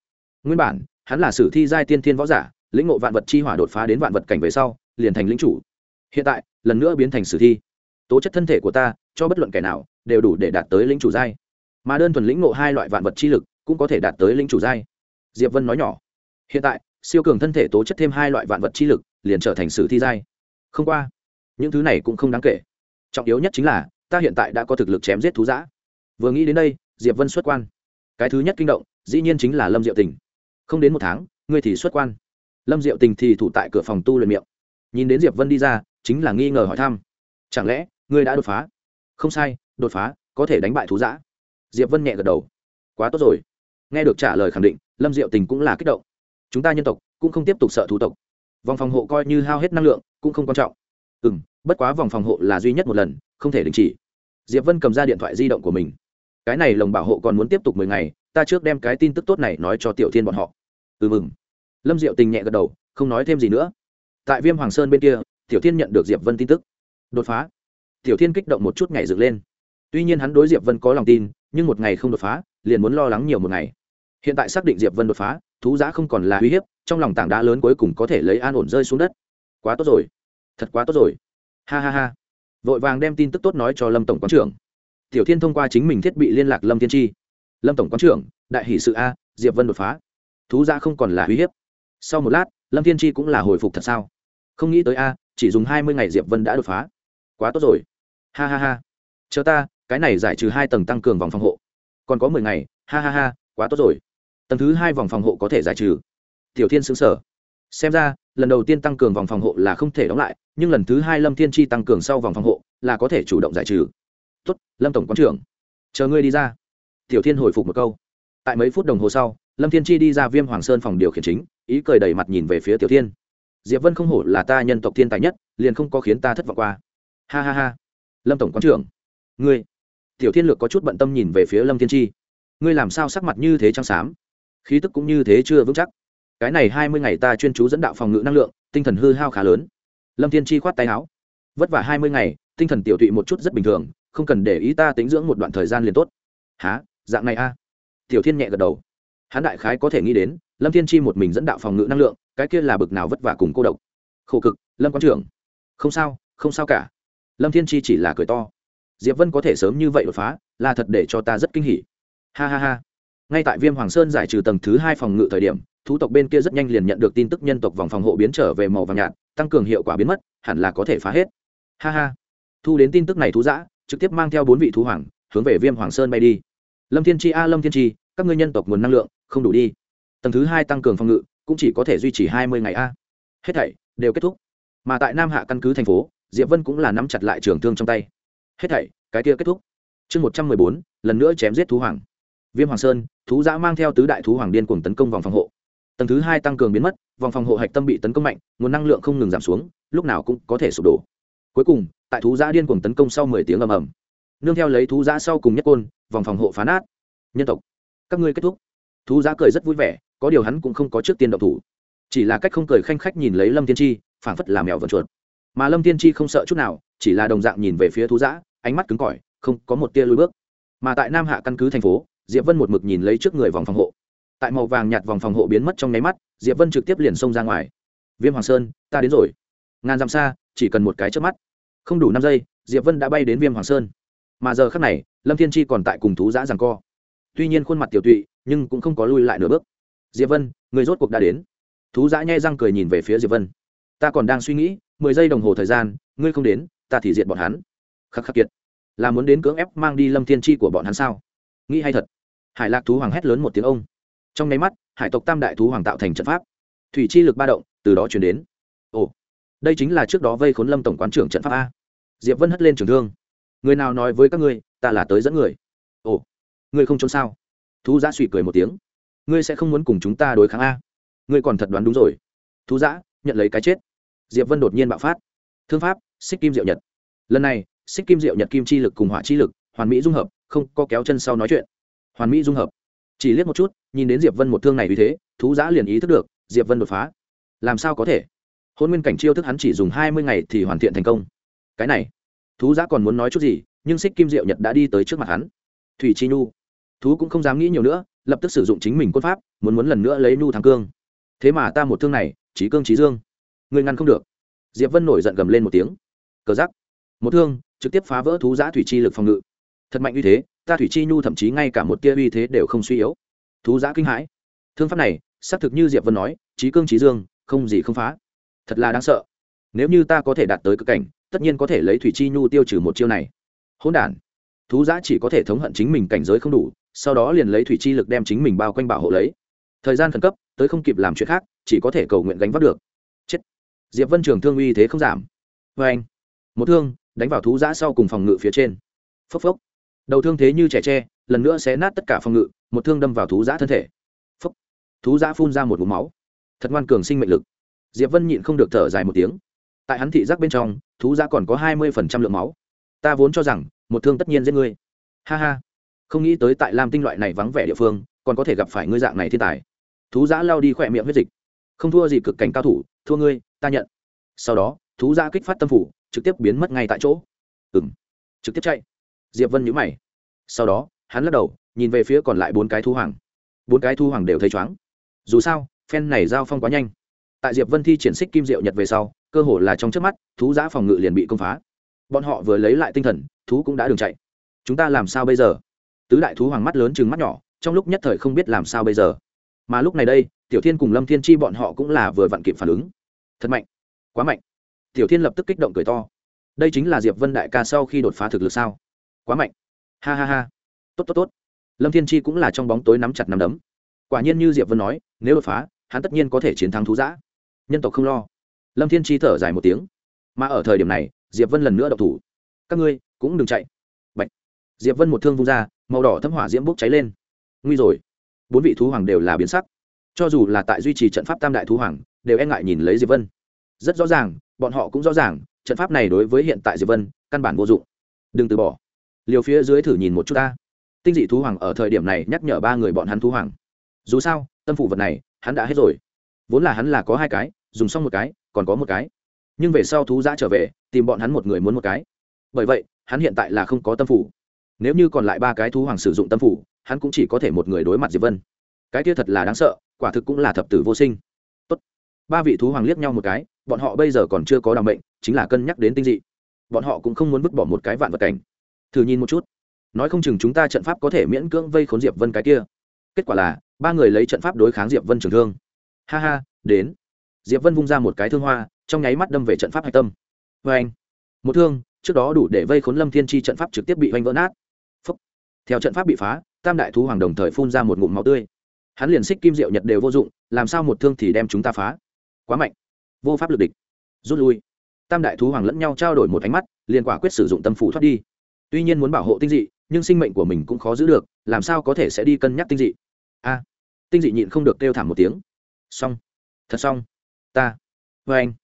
Nguyên bản, hắn là sử thi giai tiên thiên võ giả, lĩnh ngộ vạn vật chi hỏa đột phá đến vạn vật cảnh về sau, liền thành lĩnh chủ. Hiện tại, lần nữa biến thành sử thi. Tố chất thân thể của ta, cho bất luận kẻ nào, đều đủ để đạt tới lĩnh chủ giai. Mà đơn thuần lĩnh ngộ hai loại vạn vật chi lực, cũng có thể đạt tới lĩnh chủ giai. Diệp vân nói nhỏ. Hiện tại, siêu cường thân thể tố chất thêm hai loại vạn vật chi lực, liền trở thành sử thi giai. Không qua, những thứ này cũng không đáng kể. Trọng yếu nhất chính là, ta hiện tại đã có thực lực chém giết thú giã. Vừa nghĩ đến đây diệp vân xuất quan. Cái thứ nhất kinh động, dĩ nhiên chính là lâm diệu tình. Không đến một tháng, ngươi thì xuất quan. Lâm diệu tình thì thủ tại cửa phòng tu luyện miệng. Nhìn đến diệp vân đi ra, chính là nghi ngờ hỏi thăm. Chẳng lẽ, ngươi đã đột phá? Không sai, đột phá, có thể đánh bại thú giã diệp vân nhẹ gật đầu. Quá tốt rồi. Nghe được trả lời khẳng định, lâm diệu tình cũng là kích động. Chúng ta nhân tộc, cũng không tiếp tục sợ thú tộc. Vòng phòng hộ coi như hao hết năng lượng, cũng không quan trọng. Ừ m bất quá vòng phòng hộ là duy nhất một lần, không thể đình chỉ. Diệp vân cầm ra điện thoại di động của mình cái này lồng bảo hộ còn muốn tiếp tục mười ngày, ta trước đem cái tin tức tốt này nói cho tiểu thiên bọn họ. Ừ mừng. Lâm diệu tình nhẹ gật đầu, không nói thêm gì nữa. Tại viêm hoàng sơn bên kia, tiểu thiên nhận được diệp vân tin tức. Đột phá. Tiểu thiên kích động một chút ngày dựng lên. Tuy nhiên hắn đối diệp vân có lòng tin, nhưng một ngày không đột phá, liền muốn lo lắng nhiều một ngày. Hiện tại xác định diệp vân đột phá, thú giã không còn là uy hiếp, trong lòng tảng đá lớn cuối cùng có thể lấy an ổn rơi xuống đất. Quá tốt rồi. Thật quá tốt rồi. Ha ha ha. Vội vàng đem tin tức tốt nói cho lâm tổng quán trưởng tiểu thiên thông qua chính mình thiết bị liên lạc lâm thiên tri lâm tổng quán trưởng, đại hỷ sự a, diệp vân đột phá. Thú ra không còn là uy hiếp. Sau một lát, lâm thiên tri cũng là hồi phục thật sao? Không nghĩ tới a, chỉ dùng hai mươi ngày diệp vân đã đột phá. Quá tốt rồi. Ha ha ha. Chờ ta, cái này giải trừ hai tầng tăng cường vòng phòng hộ. Còn có mười ngày. Ha ha ha, quá tốt rồi. Tầng thứ hai vòng phòng hộ có thể giải trừ. Tiểu thiên xứng sở xem ra, lần đầu tiên tăng cường vòng phòng hộ là không thể đóng lại, nhưng lần thứ hai lâm thiên chi tăng cường sau vòng phòng hộ là có thể chủ động giải trừ tốt, lâm tổng quán trưởng. Chờ ngươi đi ra. Tiểu thiên hồi phục một câu. Tại mấy phút đồng hồ sau, lâm thiên chi đi ra viêm hoàng sơn phòng điều khiển chính, ý cười đầy mặt nhìn về phía tiểu thiên. Diệp vân không hổ là ta nhân tộc thiên tài nhất, liền không có khiến ta thất vọng qua. Ha ha ha. Lâm tổng quán trưởng. Ngươi. Tiểu thiên lược có chút bận tâm nhìn về phía lâm thiên chi. Ngươi làm sao sắc mặt như thế trăng xám? Khí tức cũng như thế chưa vững chắc. Cái này hai mươi ngày ta chuyên chú dẫn đạo phòng ngự năng lượng, tinh thần hư hao khá lớn. Lâm thiên chi khoát tay áo. Vất vả hai mươi ngày, tinh thần tiểu tụy một chút rất bình thường không cần để ý ta tính dưỡng một đoạn thời gian liền tốt. Há dạng này a? Tiểu thiên nhẹ gật đầu. Hắn đại khái có thể nghĩ đến, lâm thiên chi một mình dẫn đạo phòng ngự năng lượng, cái kia là bực nào vất vả cùng cô độc. Khổ cực, lâm quan trưởng. Không sao không sao cả. Lâm thiên chi chỉ là cười to. Diệp vân có thể sớm như vậy đột phá, là thật để cho ta rất kinh hỉ. Ha ha ha. Ngay tại viêm hoàng sơn giải trừ tầng thứ hai phòng ngự thời điểm, thú tộc bên kia rất nhanh liền nhận được tin tức nhân tộc vòng phòng hộ biến trở về màu vàng nhạt, tăng cường hiệu quả biến mất, hẳn là có thể phá hết. Ha ha. Thu đến tin tức này thú giã trực tiếp mang theo bốn vị thú hoàng, hướng về viêm hoàng sơn bay đi. Lâm thiên tri a, lâm thiên tri các ngươi nhân tộc nguồn năng lượng, không đủ đi. Tầng thứ hai tăng cường phòng ngự, cũng chỉ có thể duy trì hai mươi ngày a. Hết thảy đều kết thúc. Mà tại nam hạ căn cứ thành phố, diệp vân cũng là nắm chặt lại trường thương trong tay. Hết thảy, cái kia kết thúc. Chương một trăm mười bốn, lần nữa chém giết thú hoàng. Viêm hoàng sơn, thú giã mang theo tứ đại thú hoàng điên cùng tấn công vòng phòng hộ. Tầng thứ hai tăng cường biến mất, vòng phòng hộ hạch tâm bị tấn công mạnh, nguồn năng lượng không ngừng giảm xuống, lúc nào cũng có thể sụp đổ. Cuối cùng tại thú giã điên cuồng tấn công sau mười tiếng ầm ầm. Nương theo lấy thú giã sau cùng nhất côn, vòng phòng hộ phá nát. Nhân tộc, các ngươi kết thúc. Thú giã cười rất vui vẻ, có điều hắn cũng không có trước tiên động thủ. Chỉ là cách không cười khanh khách nhìn lấy lâm tiên tri phảng phất là mèo vần chuột. Mà lâm tiên tri không sợ chút nào, chỉ là đồng dạng nhìn về phía thú giã, ánh mắt cứng cỏi, không có một tia lùi bước. Mà tại nam hạ căn cứ thành phố, diệp vân một mực nhìn lấy trước người vòng phòng hộ. Tại màu vàng nhạt vòng phòng hộ biến mất trong nháy mắt, diệp vân trực tiếp liền xông ra ngoài. Viêm hoàng sơn, ta đến rồi. Ngàn dặm xa, chỉ cần một cái trước mắt không đủ năm giây, diệp vân đã bay đến viêm hoàng sơn. Mà giờ khắc này, lâm thiên chi còn tại cùng thú giã rằng co. Tuy nhiên khuôn mặt tiểu tụy, nhưng cũng không có lui lại nửa bước. Diệp vân, người rốt cuộc đã đến. Thú giã nhai răng cười nhìn về phía diệp vân. Ta còn đang suy nghĩ, mười giây đồng hồ thời gian, ngươi không đến, ta thì diện bọn hắn. Khắc khắc kiệt. Là muốn đến cưỡng ép mang đi lâm thiên chi của bọn hắn sao? Nghĩ hay thật. Hải lạc thú hoàng hét lớn một tiếng ông. Trong nháy mắt, hải tộc tam đại thú hoàng tạo thành trận pháp. Thủy chi lực ba động, từ đó chuyển đến đây chính là trước đó vây khốn lâm tổng quán trưởng trận pháp a diệp vân hất lên trường thương người nào nói với các ngươi ta là tới dẫn người ồ ngươi không trốn sao thú giã suy cười một tiếng ngươi sẽ không muốn cùng chúng ta đối kháng a ngươi còn thật đoán đúng rồi thú giã nhận lấy cái chết diệp vân đột nhiên bạo phát thương pháp xích kim diệu nhật lần này xích kim diệu nhật kim chi lực cùng hỏa chi lực hoàn mỹ dung hợp không có kéo chân sau nói chuyện hoàn mỹ dung hợp chỉ liếc một chút nhìn đến diệp vân một thương này vì thế thú giã liền ý thức được diệp vân đột phá làm sao có thể hôn nguyên cảnh chiêu thức hắn chỉ dùng hai mươi ngày thì hoàn thiện thành công. Cái này, thú giã còn muốn nói chút gì, nhưng xích kim diệu nhật đã đi tới trước mặt hắn. Thủy chi nhu, thú cũng không dám nghĩ nhiều nữa, lập tức sử dụng chính mình quân pháp, muốn muốn lần nữa lấy nhu thắng cương. Thế mà ta một thương này trí cương trí dương người ngăn không được. Diệp vân nổi giận gầm lên một tiếng. Cờ giắc một thương, trực tiếp phá vỡ thú giã thủy chi lực phòng ngự. Thật mạnh uy thế, ta thủy chi nhu thậm chí ngay cả một tia uy thế đều không suy yếu. Thú giã kinh hãi. Thương pháp này, xác thực như diệp vân nói trí cương trí dương, không gì không phá thật là đáng sợ. Nếu như ta có thể đạt tới cực cảnh, tất nhiên có thể lấy thủy chi nhu tiêu trừ một chiêu này. Hỗn đản. Thú giã chỉ có thể thống hận chính mình cảnh giới không đủ, sau đó liền lấy thủy chi lực đem chính mình bao quanh bảo hộ lấy. Thời gian khẩn cấp, tới không kịp làm chuyện khác, chỉ có thể cầu nguyện gánh vác được. Chết. Diệp vân trường thương uy thế không giảm. Vê anh. Một thương, đánh vào thú giã sau cùng phòng ngự phía trên. Phốc phốc. Đầu thương thế như trẻ tre, lần nữa sẽ nát tất cả phòng ngự, một thương đâm vào thú giã thân thể. Phốc. Thú giã phun ra một vùng máu. Thật ngoan cường sinh mệnh lực diệp vân nhịn không được thở dài một tiếng. Tại hắn thị giác bên trong, thú giã còn có hai mươi phần trăm lượng máu. Ta vốn cho rằng, một thương tất nhiên giết ngươi. Ha ha. Không nghĩ tới tại lam tinh loại này vắng vẻ địa phương, còn có thể gặp phải ngươi dạng này thiên tài. Thú giã lao đi khỏe miệng huyết dịch. Không thua gì cực cảnh cao thủ, thua ngươi, ta nhận. Sau đó, thú giã kích phát tâm phủ, trực tiếp biến mất ngay tại chỗ. Ừ m trực tiếp chạy. Diệp vân nhữ mày. Sau đó, hắn lắc đầu, nhìn về phía còn lại bốn cái thu hoàng. Bốn cái thu hoàng đều thấy chóng dù sao, phen này giao phong quá nhanh tại diệp vân thi triển xích kim diệu nhật về sau, cơ hồ là trong trước mắt, thú giã phòng ngự liền bị công phá. Bọn họ vừa lấy lại tinh thần, thú cũng đã đường chạy. Chúng ta làm sao bây giờ? Tứ đại thú hoàng mắt lớn chừng mắt nhỏ, trong lúc nhất thời không biết làm sao bây giờ. Mà lúc này đây, tiểu thiên cùng lâm thiên chi bọn họ cũng là vừa vặn kịp phản ứng. Thật mạnh! Quá mạnh! Tiểu thiên lập tức kích động cười to. Đây chính là diệp vân đại ca sau khi đột phá thực lực sao? Quá mạnh! Ha ha ha! Tốt tốt tốt! Lâm thiên chi cũng là trong bóng tối nắm chặt nắm đấm. Quả nhiên như diệp vân nói, nếu đột phá, hắn tất nhiên có thể chiến thắng thú giã nhân tộc không lo. Lâm thiên chi thở dài một tiếng. Mà ở thời điểm này, diệp vân lần nữa độc thủ. Các ngươi cũng đừng chạy. Bạch. diệp vân một thương vung ra, màu đỏ thâm hỏa diễm bốc cháy lên. Nguy rồi. Bốn vị thú hoàng đều là biến sắc. Cho dù là tại duy trì trận pháp tam đại thú hoàng, đều e ngại nhìn lấy diệp vân. Rất rõ ràng, bọn họ cũng rõ ràng, trận pháp này đối với hiện tại diệp vân, căn bản vô dụng. Đừng từ bỏ. Liều phía dưới thử nhìn một chút ta. Tinh dị thú hoàng ở thời điểm này nhắc nhở ba người bọn hắn thú hoàng. Dù sao, tâm phủ vật này, hắn đã hết rồi. Vốn là hắn là có hai cái dùng xong một cái, còn có một cái. Nhưng về sau thú giã trở về, tìm bọn hắn một người muốn một cái. Bởi vậy, hắn hiện tại là không có tâm phủ. Nếu như còn lại ba cái thú hoàng sử dụng tâm phủ, hắn cũng chỉ có thể một người đối mặt diệp vân. Cái kia thật là đáng sợ, quả thực cũng là thập tử vô sinh. Tốt. ba vị thú hoàng liếc nhau một cái, bọn họ bây giờ còn chưa có đ bệnh chính là cân nhắc đến tinh dị. Bọn họ cũng không muốn vứt bỏ một cái vạn vật cảnh. Thử nhìn một chút. Nói không chừng chúng ta trận pháp có thể miễn cưỡng vây khốn diệp vân cái kia. Kết quả là, ba người lấy trận pháp đối kháng diệp vân trường thương. Ha ha, đến diệp vân vung ra một cái thương hoa, trong nháy mắt đâm về trận pháp hạch tâm. Vê anh, một thương, trước đó đủ để vây khốn lâm thiên chi trận pháp trực tiếp bị oanh vỡ nát. Phúc. theo trận pháp bị phá, tam đại thú hoàng đồng thời phun ra một ngụm máu tươi. Hắn liền xích kim diệu nhật đều vô dụng, làm sao một thương thì đem chúng ta phá? Quá mạnh. Vô pháp lực địch. Rút lui. Tam đại thú hoàng lẫn nhau trao đổi một ánh mắt, liền quả quyết sử dụng tâm phủ thoát đi. Tuy nhiên muốn bảo hộ tinh dị, nhưng sinh mệnh của mình cũng khó giữ được, làm sao có thể sẽ đi cân nhắc tinh dị? A. Tinh dị nhịn không được kêu thảm một tiếng. Xong. Thật xong ta. Vê anh,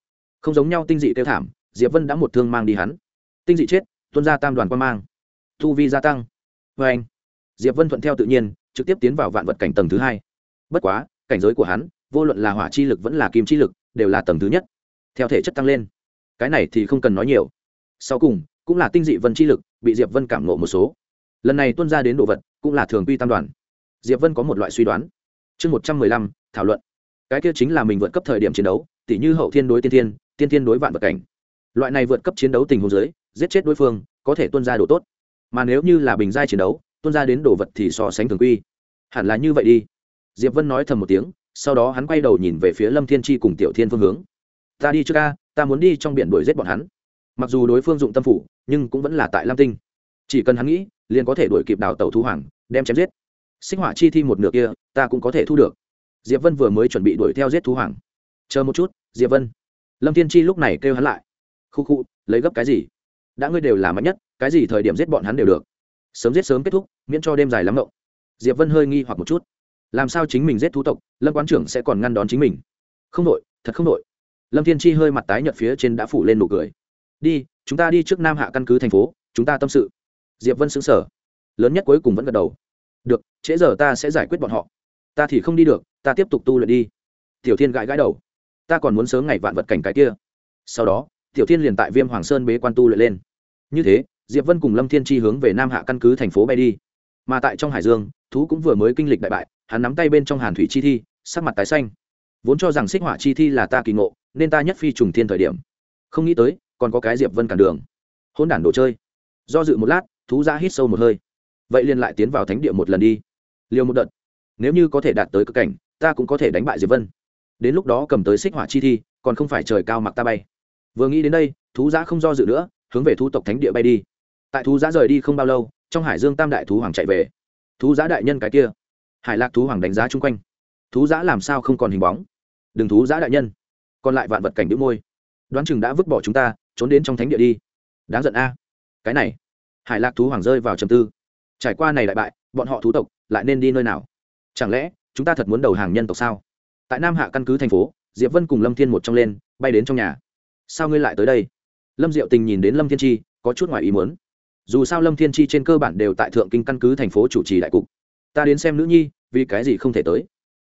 không giống nhau tinh dị kêu thảm, diệp vân đã một thương mang đi hắn. Tinh dị chết tuân ra tam đoàn quan mang. Thu vi gia tăng. Vê anh, diệp vân thuận theo tự nhiên, trực tiếp tiến vào vạn vật cảnh tầng thứ hai. Bất quá, cảnh giới của hắn, vô luận là hỏa chi lực vẫn là kim chi lực, đều là tầng thứ nhất. Theo thể chất tăng lên. Cái này thì không cần nói nhiều. Sau cùng, cũng là tinh dị vân chi lực, bị diệp vân cảm ngộ một số. Lần này tuân ra đến đồ vật, cũng là thường quy tam đoàn. Diệp vân có một loại suy đoán. Chương một trăm mười lăm, thảo luận cái kia chính là mình vượt cấp thời điểm chiến đấu, tỉ như hậu thiên đối tiên thiên tiên thiên đối vạn vật cảnh. Loại này vượt cấp chiến đấu tình huống dưới, giết chết đối phương, có thể tuân ra đồ tốt. Mà nếu như là bình giai chiến đấu, tuân ra đến đồ vật thì so sánh thường quy. Hẳn là như vậy đi. Diệp vân nói thầm một tiếng, sau đó hắn quay đầu nhìn về phía lâm thiên tri cùng tiểu thiên phương hướng. Ta đi trước ca ta muốn đi trong biển đuổi giết bọn hắn. Mặc dù đối phương dụng tâm phủ, nhưng cũng vẫn là tại lam tinh. Chỉ cần hắn nghĩ, liền có thể đuổi kịp đào tàu thu hoàng, đem chém giết. Sinh hỏa chi thi một nửa kia, ta cũng có thể thu được diệp vân vừa mới chuẩn bị đuổi theo giết thú hoàng. Chờ một chút, diệp vân. Lâm thiên chi lúc này kêu hắn lại. Khu khu, lấy gấp cái gì? Đã ngươi đều là mạnh nhất, cái gì thời điểm giết bọn hắn đều được. Sớm giết sớm kết thúc, miễn cho đêm dài lắm mộng. Diệp vân hơi nghi hoặc một chút. Làm sao chính mình giết thú tộc, lâm quán trưởng sẽ còn ngăn đón chính mình? Không đội, thật không đội. Lâm thiên chi hơi mặt tái nhợt phía trên đã phủ lên nụ cười. Đi, chúng ta đi trước nam hạ căn cứ thành phố, chúng ta tâm sự. Diệp vân xứng sở lớn nhất cuối cùng vẫn gật đầu. Được, trễ giờ ta sẽ giải quyết bọn họ ta thì không đi được, ta tiếp tục tu luyện đi. Tiểu thiên gãi gãi đầu. Ta còn muốn sớm ngày vạn vật cảnh cái kia. Sau đó, tiểu thiên liền tại viêm hoàng sơn bế quan tu luyện lên. Như thế, diệp vân cùng lâm thiên chi hướng về nam hạ căn cứ thành phố bay đi. Mà tại trong hải dương, thú cũng vừa mới kinh lịch đại bại, hắn nắm tay bên trong hàn thủy chi thi, sắc mặt tái xanh. Vốn cho rằng xích hỏa chi thi là ta kỳ ngộ, nên ta nhất phi trùng thiên thời điểm. Không nghĩ tới, còn có cái diệp vân cản đường. Hôn đản đồ chơi. Do dự một lát, thú ra hít sâu một hơi. Vậy liền lại tiến vào thánh địa một lần đi. Liều một đợt nếu như có thể đạt tới cực cảnh, ta cũng có thể đánh bại diệp vân. Đến lúc đó cầm tới xích hỏa chi thi, còn không phải trời cao mặc ta bay. Vừa nghĩ đến đây, thú giã không do dự nữa, hướng về thu tộc thánh địa bay đi. Tại thú giã rời đi không bao lâu, trong hải dương tam đại thú hoàng chạy về. Thú giã đại nhân cái kia. Hải lạc thú hoàng đánh giá chung quanh. Thú giã làm sao không còn hình bóng? Đừng thú giã đại nhân. Còn lại vạn vật cảnh đĩu môi. Đoán chừng đã vứt bỏ chúng ta, trốn đến trong thánh địa đi. Đáng giận a. Cái này. Hải lạc thú hoàng rơi vào trầm tư. Trải qua này đại bại, bọn họ thú tộc lại nên đi nơi nào? Chẳng lẽ, chúng ta thật muốn đầu hàng nhân tộc sao? Tại nam hạ căn cứ thành phố, diệp vân cùng lâm thiên một trong lên, bay đến trong nhà. Sao ngươi lại tới đây? Lâm diệu tình nhìn đến lâm thiên chi, có chút ngoài ý muốn. Dù sao lâm thiên chi trên cơ bản đều tại thượng kinh căn cứ thành phố chủ trì đại cục. Ta đến xem nữ nhi, vì cái gì không thể tới?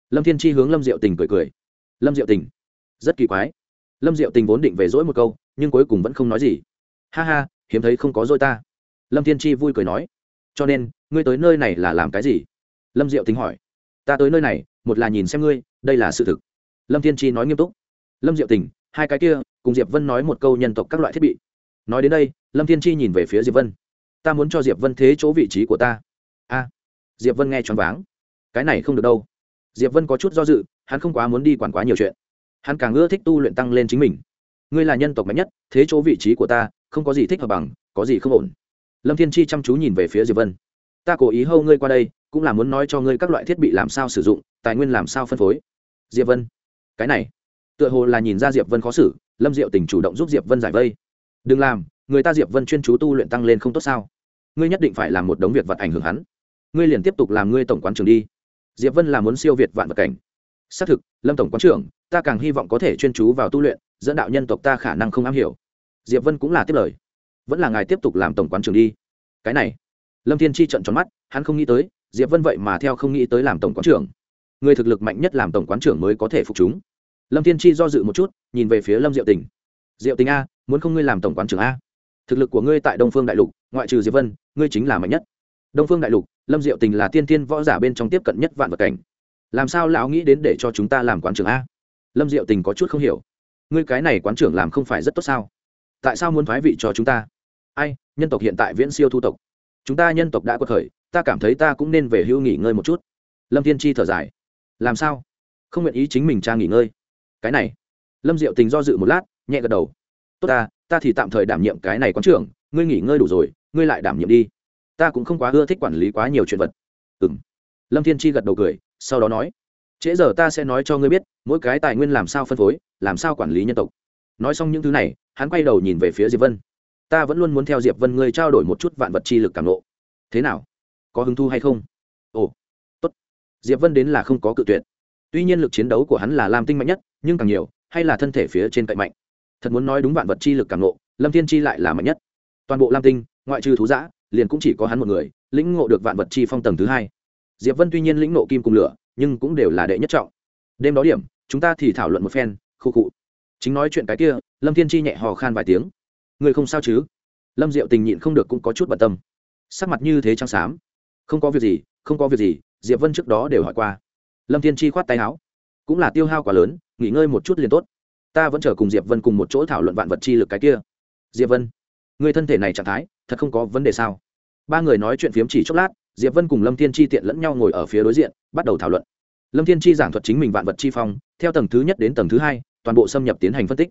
Lâm thiên chi hướng lâm diệu tình cười cười. Lâm diệu tình, rất kỳ quái. Lâm diệu tình vốn định về dỗi một câu, nhưng cuối cùng vẫn không nói gì. Ha ha, hiếm thấy không có dỗi ta. Lâm thiên chi vui cười nói. Cho nên, ngươi tới nơi này là làm cái gì? Lâm diệu tình hỏi ta tới nơi này, một là nhìn xem ngươi, đây là sự thực. Lâm thiên chi nói nghiêm túc. Lâm diệu tình, hai cái kia, cùng diệp vân nói một câu nhân tộc các loại thiết bị. Nói đến đây, lâm thiên chi nhìn về phía diệp vân. Ta muốn cho diệp vân thế chỗ vị trí của ta. A. Diệp vân nghe choáng váng. Cái này không được đâu. Diệp vân có chút do dự, hắn không quá muốn đi quản quá nhiều chuyện. Hắn càng ưa thích tu luyện tăng lên chính mình. Ngươi là nhân tộc mạnh nhất, thế chỗ vị trí của ta, không có gì thích hợp bằng, có gì không ổn. Lâm thiên chi chăm chú nhìn về phía diệp vân ta cố ý hâu ngươi qua đây, cũng là muốn nói cho ngươi các loại thiết bị làm sao sử dụng, tài nguyên làm sao phân phối. Diệp vân, cái này, tựa hồ là nhìn ra diệp vân khó xử, lâm diệu tình chủ động giúp diệp vân giải vây. Đừng làm, người ta diệp vân chuyên chú tu luyện tăng lên không tốt sao? Ngươi nhất định phải làm một đống việc vật ảnh hưởng hắn. Ngươi liền tiếp tục làm ngươi tổng quán trưởng đi. Diệp vân là muốn siêu việt vạn vật cảnh. Xác thực, lâm tổng quán trưởng, ta càng hy vọng có thể chuyên chú vào tu luyện, dẫn đạo nhân tộc ta khả năng không am hiểu. Diệp vân cũng là tiếp lời. Vẫn là ngài tiếp tục làm tổng quán trưởng đi. Cái này lâm thiên chi trận tròn mắt, hắn không nghĩ tới, diệp vân vậy mà theo không nghĩ tới làm tổng quán trưởng. Người thực lực mạnh nhất làm tổng quán trưởng mới có thể phục chúng. Lâm thiên chi do dự một chút, nhìn về phía lâm diệu tình. Diệu tình a, muốn không ngươi làm tổng quán trưởng a? Thực lực của ngươi tại đông phương đại lục, ngoại trừ diệp vân, ngươi chính là mạnh nhất. Đông phương đại lục, lâm diệu tình là tiên tiên võ giả bên trong tiếp cận nhất vạn vật cảnh. Làm sao lão nghĩ đến để cho chúng ta làm quán trưởng a? Lâm diệu tình có chút không hiểu. Ngươi cái này quán trưởng làm không phải rất tốt sao? Tại sao muốn thoái vị cho chúng ta? Ai, nhân tộc hiện tại viễn siêu thu tộc chúng ta nhân tộc đã quật khởi, ta cảm thấy ta cũng nên về hưu nghỉ ngơi một chút. Lâm thiên chi thở dài. Làm sao? Không nguyện ý chính mình cha nghỉ ngơi. Cái này. Lâm diệu tình do dự một lát, nhẹ gật đầu. Tốt ta ta thì tạm thời đảm nhiệm cái này quán trưởng, ngươi nghỉ ngơi đủ rồi, ngươi lại đảm nhiệm đi. Ta cũng không quá ưa thích quản lý quá nhiều chuyện vật. Ừ m lâm thiên chi gật đầu cười, sau đó nói. Trễ giờ ta sẽ nói cho ngươi biết, mỗi cái tài nguyên làm sao phân phối, làm sao quản lý nhân tộc. Nói xong những thứ này, hắn quay đầu nhìn về phía diệp vân ta vẫn luôn muốn theo diệp vân ngươi trao đổi một chút vạn vật chi lực cảm lộ. Thế nào? Có hứng thu hay không? Ồ, tốt. Diệp vân đến là không có cự tuyệt. Tuy nhiên lực chiến đấu của hắn là lam tinh mạnh nhất, nhưng càng nhiều, hay là thân thể phía trên cậy mạnh. Thật muốn nói đúng vạn vật chi lực cảm lộ, lâm thiên chi lại là mạnh nhất. Toàn bộ lam tinh, ngoại trừ thú giã, liền cũng chỉ có hắn một người, lĩnh ngộ được vạn vật chi phong tầng thứ hai. Diệp vân tuy nhiên lĩnh ngộ kim cùng lửa, nhưng cũng đều là đệ nhất trọng. Đêm đó điểm, chúng ta thì thảo luận một phen, khu cụ chính nói chuyện cái kia, lâm thiên chi nhẹ hò khan vài tiếng người không sao chứ? Lâm diệu tình nhịn không được cũng có chút bận tâm. Sắc mặt như thế trắng xám. Không có việc gì, không có việc gì, diệp vân trước đó đều hỏi qua. Lâm thiên chi khoát tay áo. Cũng là tiêu hao quá lớn, nghỉ ngơi một chút liền tốt. Ta vẫn chờ cùng diệp vân cùng một chỗ thảo luận vạn vật chi lực cái kia. Diệp vân, người thân thể này trạng thái, thật không có vấn đề sao? Ba người nói chuyện phiếm chỉ chốc lát, diệp vân cùng lâm thiên chi tiện lẫn nhau ngồi ở phía đối diện, bắt đầu thảo luận. Lâm thiên chi giảng thuật chính mình vạn vật chi phong, theo tầng thứ nhất đến tầng thứ hai, toàn bộ xâm nhập tiến hành phân tích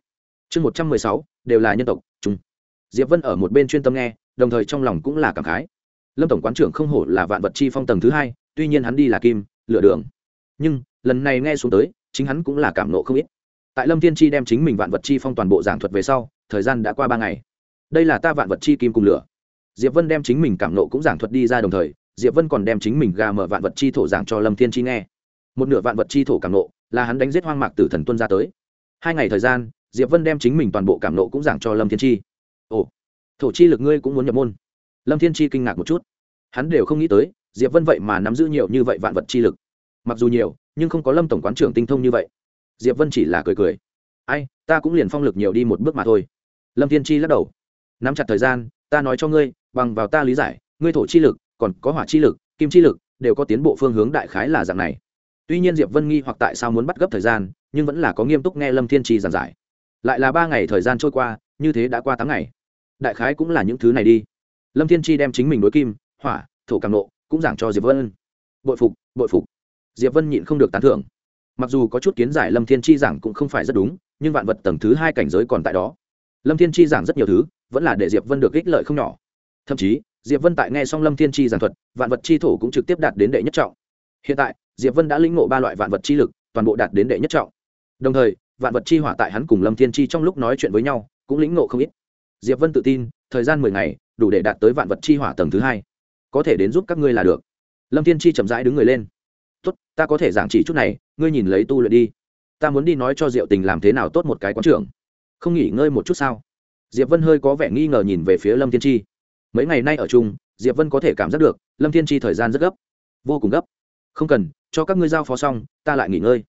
chương một trăm mười sáu, đều là nhân tộc, chúng. Diệp vân ở một bên chuyên tâm nghe, đồng thời trong lòng cũng là cảm khái. Lâm tổng quán trưởng không hổ là vạn vật chi phong tầng thứ hai, tuy nhiên hắn đi là kim lựa đường. Nhưng, lần này nghe xuống tới, chính hắn cũng là cảm nộ không ít. Tại lâm thiên chi đem chính mình vạn vật chi phong toàn bộ giảng thuật về sau, thời gian đã qua ba ngày. Đây là ta vạn vật chi kim cùng lửa. Diệp vân đem chính mình cảm nộ cũng giảng thuật đi ra đồng thời, diệp vân còn đem chính mình gà mở vạn vật chi thổ giảng cho lâm thiên chi nghe. Một nửa vạn vật chi thổ cảm nộ, là hắn đánh giết hoang mạc tử thần tuân ra tới. Hai ngày thời gian diệp vân đem chính mình toàn bộ cảm nộ cũng giảng cho lâm thiên chi. Ồ, thổ chi lực ngươi cũng muốn nhập môn. Lâm thiên chi kinh ngạc một chút. Hắn đều không nghĩ tới, diệp vân vậy mà nắm giữ nhiều như vậy vạn vật chi lực. Mặc dù nhiều, nhưng không có lâm tổng quán trưởng tinh thông như vậy. Diệp vân chỉ là cười cười. Ai, ta cũng liền phong lực nhiều đi một bước mà thôi. Lâm thiên chi lắc đầu. Nắm chặt thời gian, ta nói cho ngươi, bằng vào ta lý giải, ngươi thổ chi lực, còn có hỏa chi lực, kim chi lực, đều có tiến bộ phương hướng đại khái là dạng này. Tuy nhiên diệp vân nghi hoặc tại sao muốn bắt gấp thời gian, nhưng vẫn là có nghiêm túc nghe lâm thiên chi giảng giải lại là ba ngày thời gian trôi qua, như thế đã qua tám ngày. Đại khái cũng là những thứ này đi. Lâm thiên chi đem chính mình đối kim, hỏa, thổ càng nộ, cũng giảng cho diệp vân. Bội phục bội phục. Diệp vân nhịn không được tán thưởng. Mặc dù có chút kiến giải lâm thiên chi giảng cũng không phải rất đúng, nhưng vạn vật tầng thứ hai cảnh giới còn tại đó. Lâm thiên chi giảng rất nhiều thứ, vẫn là để diệp vân được ích lợi không nhỏ. Thậm chí, diệp vân tại nghe xong lâm thiên chi giảng thuật, vạn vật chi thổ cũng trực tiếp đạt đến đệ nhất trọng. Hiện tại, diệp vân đã lĩnh ngộ ba loại vạn vật chi lực, toàn bộ đạt đến đệ nhất trọng. Đồng thời vạn vật chi hỏa tại hắn cùng lâm thiên chi trong lúc nói chuyện với nhau, cũng lĩnh ngộ không ít. Diệp vân tự tin, thời gian mười ngày, đủ để đạt tới vạn vật chi hỏa tầng thứ hai. Có thể đến giúp các ngươi là được. Lâm thiên chi chậm rãi đứng người lên. Tốt, ta có thể giảng chỉ chút này, ngươi nhìn lấy tu luyện đi. Ta muốn đi nói cho diệu tình làm thế nào tốt một cái quán trưởng. Không nghỉ ngơi một chút sao? Diệp vân hơi có vẻ nghi ngờ nhìn về phía lâm thiên chi. Mấy ngày nay ở chung, diệp vân có thể cảm giác được, lâm thiên chi thời gian rất gấp, vô cùng gấp. Không cần, cho các ngươi giao phó xong, ta lại nghỉ ngơi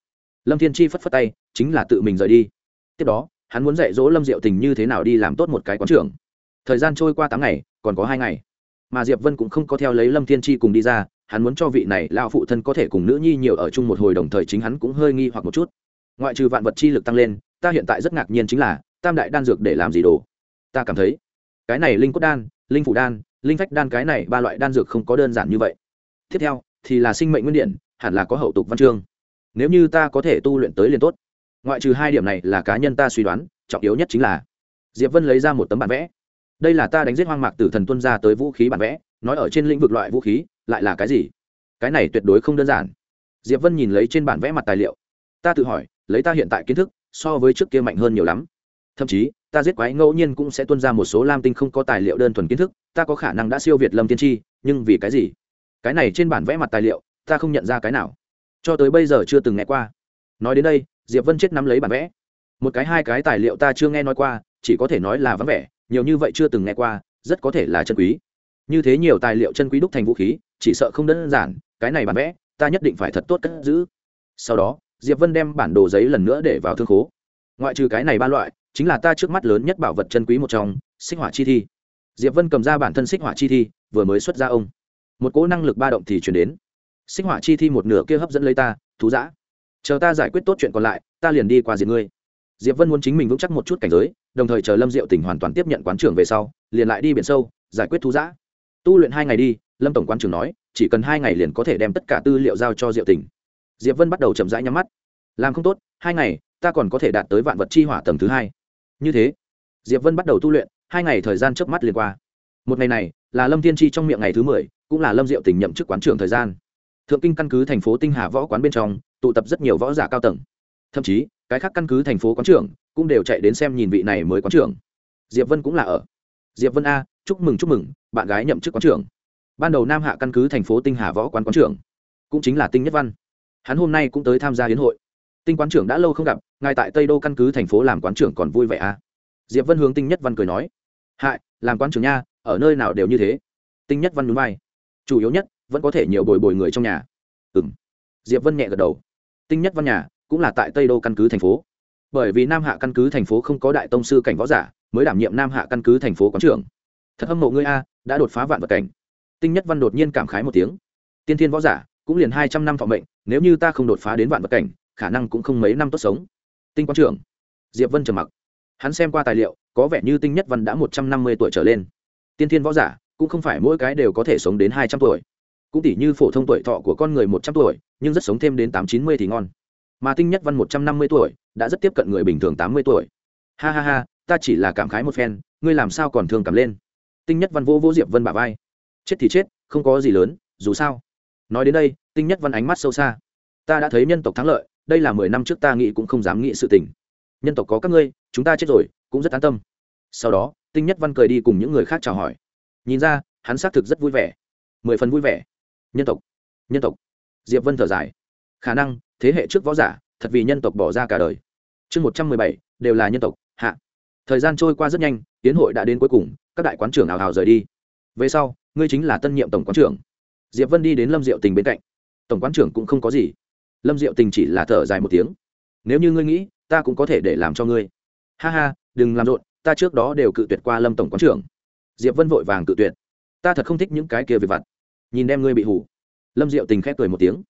lâm thiên chi phất phất tay, chính là tự mình rời đi. Tiếp đó, hắn muốn dạy dỗ lâm diệu tình như thế nào đi làm tốt một cái quán trưởng. Thời gian trôi qua tám ngày, còn có hai ngày. Mà diệp vân cũng không có theo lấy lâm thiên chi cùng đi ra, hắn muốn cho vị này lao phụ thân có thể cùng nữ nhi nhiều ở chung một hồi đồng thời chính hắn cũng hơi nghi hoặc một chút. Ngoại trừ vạn vật chi lực tăng lên, ta hiện tại rất ngạc nhiên chính là, tam đại đan dược để làm gì đồ? Ta cảm thấy, cái này linh cốt đan, linh phủ đan, linh phách đan cái này ba loại đan dược không có đơn giản như vậy. Tiếp theo, thì là sinh mệnh nguyên điện, hẳn là có hậu tục văn chương nếu như ta có thể tu luyện tới liền tốt. Ngoại trừ hai điểm này là cá nhân ta suy đoán, trọng yếu nhất chính là diệp vân lấy ra một tấm bản vẽ. Đây là ta đánh giết hoang mạc tử thần tuân ra tới vũ khí bản vẽ, nói ở trên lĩnh vực loại vũ khí, lại là cái gì? Cái này tuyệt đối không đơn giản. Diệp vân nhìn lấy trên bản vẽ mặt tài liệu. Ta tự hỏi, lấy ta hiện tại kiến thức, so với trước kia mạnh hơn nhiều lắm. Thậm chí, ta giết quái ngẫu nhiên cũng sẽ tuân ra một số lam tinh không có tài liệu đơn thuần kiến thức, ta có khả năng đã siêu việt lâm tiên tri, nhưng vì cái gì? Cái này trên bản vẽ mặt tài liệu, ta không nhận ra cái nào cho tới bây giờ chưa từng nghe qua. Nói đến đây, diệp vân chết nắm lấy bản vẽ. Một cái, hai cái tài liệu ta chưa nghe nói qua, chỉ có thể nói là vắng vẻ, nhiều như vậy chưa từng nghe qua, rất có thể là chân quý. Như thế nhiều tài liệu chân quý đúc thành vũ khí, chỉ sợ không đơn giản, cái này bản vẽ, ta nhất định phải thật tốt cất giữ. Sau đó, diệp vân đem bản đồ giấy lần nữa để vào thương khố. Ngoại trừ cái này ba loại, chính là ta trước mắt lớn nhất bảo vật chân quý một trong, xích hỏa chi thi. Diệp vân cầm ra bản thân xích hỏa chi thi, vừa mới xuất ra ông. Một cỗ năng lực ba động thì chuyển đến xích hỏa chi thi một nửa kia hấp dẫn lấy ta, thú giã chờ ta giải quyết tốt chuyện còn lại, ta liền đi qua diệt ngươi. Diệp vân muốn chính mình vững chắc một chút cảnh giới, đồng thời chờ lâm diệu tỉnh hoàn toàn tiếp nhận quán trưởng về sau, liền lại đi biển sâu, giải quyết thú giã tu luyện hai ngày đi, lâm tổng quán trưởng nói, chỉ cần hai ngày liền có thể đem tất cả tư liệu giao cho diệu tỉnh diệp vân bắt đầu chậm rãi nhắm mắt. Làm không tốt, hai ngày, ta còn có thể đạt tới vạn vật chi hỏa tầng thứ hai. Như thế, diệp vân bắt đầu tu luyện, hai ngày thời gian trước mắt liền qua. Một ngày này, là lâm tiên tri trong miệng ngày thứ mười, cũng là lâm diệu tỉnh nhậm chức quán trưởng thời gian thượng kinh căn cứ thành phố tinh hà võ quán bên trong, tụ tập rất nhiều võ giả cao tầng. Thậm chí, cái khác căn cứ thành phố quán trưởng cũng đều chạy đến xem nhìn vị này mới quán trưởng. Diệp vân cũng là ở. Diệp vân a, chúc mừng chúc mừng, bạn gái nhậm chức quán trưởng. Ban đầu nam hạ căn cứ thành phố tinh hà võ quán quán trưởng, cũng chính là tinh nhất văn. Hắn hôm nay cũng tới tham gia hiến hội. Tinh quán trưởng đã lâu không gặp, ngài tại tây đô căn cứ thành phố làm quán trưởng còn vui vẻ à diệp vân hướng tinh nhất văn cười nói, hại, làm quán trưởng nha, ở nơi nào đều như thế. Tinh nhất văn núi vai, chủ yếu nhất vẫn có thể nhiều bồi bồi người trong nhà. Ừ m diệp vân nhẹ gật đầu. Tinh nhất văn nhà cũng là tại tây đô căn cứ thành phố. Bởi vì nam hạ căn cứ thành phố không có đại tông sư cảnh võ giả, mới đảm nhiệm nam hạ căn cứ thành phố quán trưởng. Thật hâm mộ ngươi a, đã đột phá vạn vật cảnh. Tinh nhất văn đột nhiên cảm khái một tiếng. Tiên thiên võ giả cũng liền hai trăm năm thọ mệnh, nếu như ta không đột phá đến vạn vật cảnh, khả năng cũng không mấy năm tốt sống. Tinh quán trưởng. Diệp vân trầm mặc. Hắn xem qua tài liệu, có vẻ như tinh nhất văn đã một trăm năm mươi tuổi trở lên. Tiên thiên võ giả cũng không phải mỗi cái đều có thể sống đến hai trăm tuổi cũng tỷ như phổ thông tuổi thọ của con người một trăm tuổi, nhưng rất sống thêm đến tám chín mươi thì ngon. Mà tinh nhất văn một trăm năm mươi tuổi, đã rất tiếp cận người bình thường tám mươi tuổi. Ha ha ha, ta chỉ là cảm khái một phen, ngươi làm sao còn thường cảm lên? Tinh nhất văn vô vô diệp vân bà vai. Chết thì chết, không có gì lớn, dù sao. Nói đến đây, tinh nhất văn ánh mắt sâu xa. Ta đã thấy nhân tộc thắng lợi, đây là mười năm trước ta nghĩ cũng không dám nghĩ sự tình. Nhân tộc có các ngươi, chúng ta chết rồi, cũng rất an tâm. Sau đó, tinh nhất văn cười đi cùng những người khác chào hỏi. Nhìn ra, hắn xác thực rất vui vẻ. Mười phần vui vẻ nhân tộc nhân tộc. Diệp vân thở dài. Khả năng, thế hệ trước võ giả, thật vì nhân tộc bỏ ra cả đời. Chương một trăm mười bảy, đều là nhân tộc, hạ. Thời gian trôi qua rất nhanh tiến hội đã đến cuối cùng, các đại quán trưởng ảo hào rời đi. Về sau, ngươi chính là tân nhiệm tổng quán trưởng. Diệp vân đi đến lâm diệu tình bên cạnh. Tổng quán trưởng cũng không có gì. Lâm diệu tình chỉ là thở dài một tiếng. Nếu như ngươi nghĩ, ta cũng có thể để làm cho ngươi. Ha ha, đừng làm rộn, ta trước đó đều cự tuyệt qua lâm tổng quán trưởng. Diệp vân vội vàng cự tuyệt. Ta thật không thích những cái kia về vặt nhìn đem ngươi bị hủ. Lâm diệu tình khép cười một tiếng.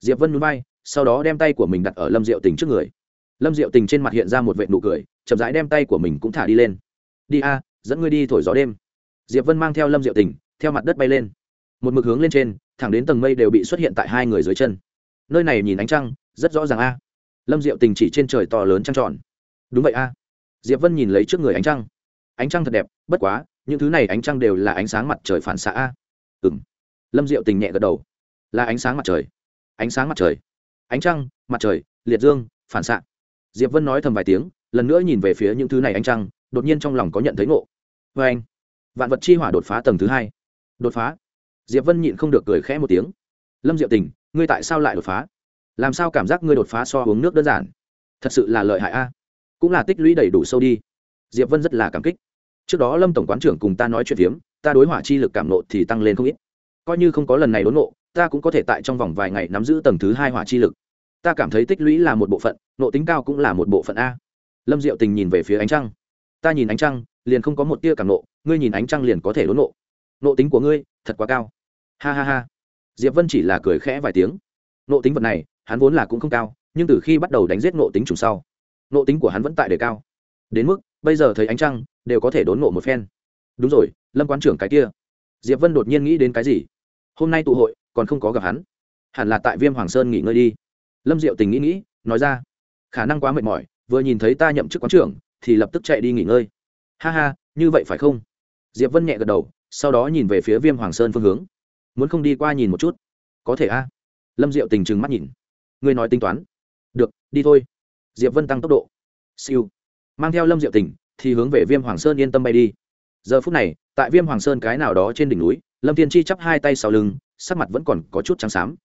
Diệp vân núi bay sau đó đem tay của mình đặt ở lâm diệu tình trước người. Lâm diệu tình trên mặt hiện ra một vệ nụ cười, chậm rãi đem tay của mình cũng thả đi lên. Đi a, dẫn ngươi đi thổi gió đêm. Diệp vân mang theo lâm diệu tình, theo mặt đất bay lên. Một mực hướng lên trên, thẳng đến tầng mây đều bị xuất hiện tại hai người dưới chân. Nơi này nhìn ánh trăng, rất rõ ràng a. Lâm diệu tình chỉ trên trời to lớn trăng tròn. Đúng vậy a. Diệp vân nhìn lấy trước người ánh trăng. Ánh trăng thật đẹp, bất quá, những thứ này ánh trăng đều là ánh sáng mặt trời phản xạ a. Ừ m lâm diệu tình nhẹ gật đầu. Là ánh sáng mặt trời. Ánh sáng mặt trời. Ánh trăng, mặt trời, liệt dương, phản xạ. Diệp vân nói thầm vài tiếng, lần nữa nhìn về phía những thứ này ánh trăng, đột nhiên trong lòng có nhận thấy ngộ. Vê anh. Vạn vật chi hỏa đột phá tầng thứ hai. Đột phá. Diệp vân nhịn không được cười khẽ một tiếng. Lâm diệu tình, ngươi tại sao lại đột phá? Làm sao cảm giác ngươi đột phá so uống nước đơn giản? Thật sự là lợi hại a. Cũng là tích lũy đầy đủ sâu đi. Diệp vân rất là cảm kích. Trước đó lâm tổng quán trưởng cùng ta nói chuyện phiếm, ta đối hỏa chi lực cảm nộ thì tăng lên không ít coi như không có lần này đốn nộ ta cũng có thể tại trong vòng vài ngày nắm giữ tầng thứ hai hỏa chi lực. Ta cảm thấy tích lũy là một bộ phận nộ tính cao cũng là một bộ phận a. Lâm diệu tình nhìn về phía ánh trăng. Ta nhìn ánh trăng, liền không có một tia cảm nộ, ngươi nhìn ánh trăng liền có thể đốn nộ nộ tính của ngươi, thật quá cao. Ha ha ha. Diệp vân chỉ là cười khẽ vài tiếng. Nộ tính vật này, hắn vốn là cũng không cao, nhưng từ khi bắt đầu đánh giết nộ tính trùng sau nộ tính của hắn vẫn tại đề cao. Đến mức, bây giờ thấy ánh trăng, đều có thể đốn nộ một phen. Đúng rồi, lâm quán trưởng cái kia. Diệp vân đột nhiên nghĩ đến cái gì? Hôm nay tụ hội, còn không có gặp hắn. Hẳn là tại viêm hoàng sơn nghỉ ngơi đi. Lâm diệu tình nghĩ nghĩ, nói ra. Khả năng quá mệt mỏi, vừa nhìn thấy ta nhậm chức quán trưởng, thì lập tức chạy đi nghỉ ngơi. Ha ha, như vậy phải không? Diệp vân nhẹ gật đầu, sau đó nhìn về phía viêm hoàng sơn phương hướng. Muốn không đi qua nhìn một chút? Có thể a. Lâm diệu tình trừng mắt nhìn. Ngươi nói tính toán. Được, đi thôi. Diệp vân tăng tốc độ. Siêu. Mang theo lâm diệu tình, thì hướng về viêm hoàng sơn yên tâm bay đi. Giờ phút này, tại viêm hoàng sơn cái nào đó trên đỉnh núi lâm thiên chi chắp hai tay sau lưng, sắc mặt vẫn còn có chút trắng xám.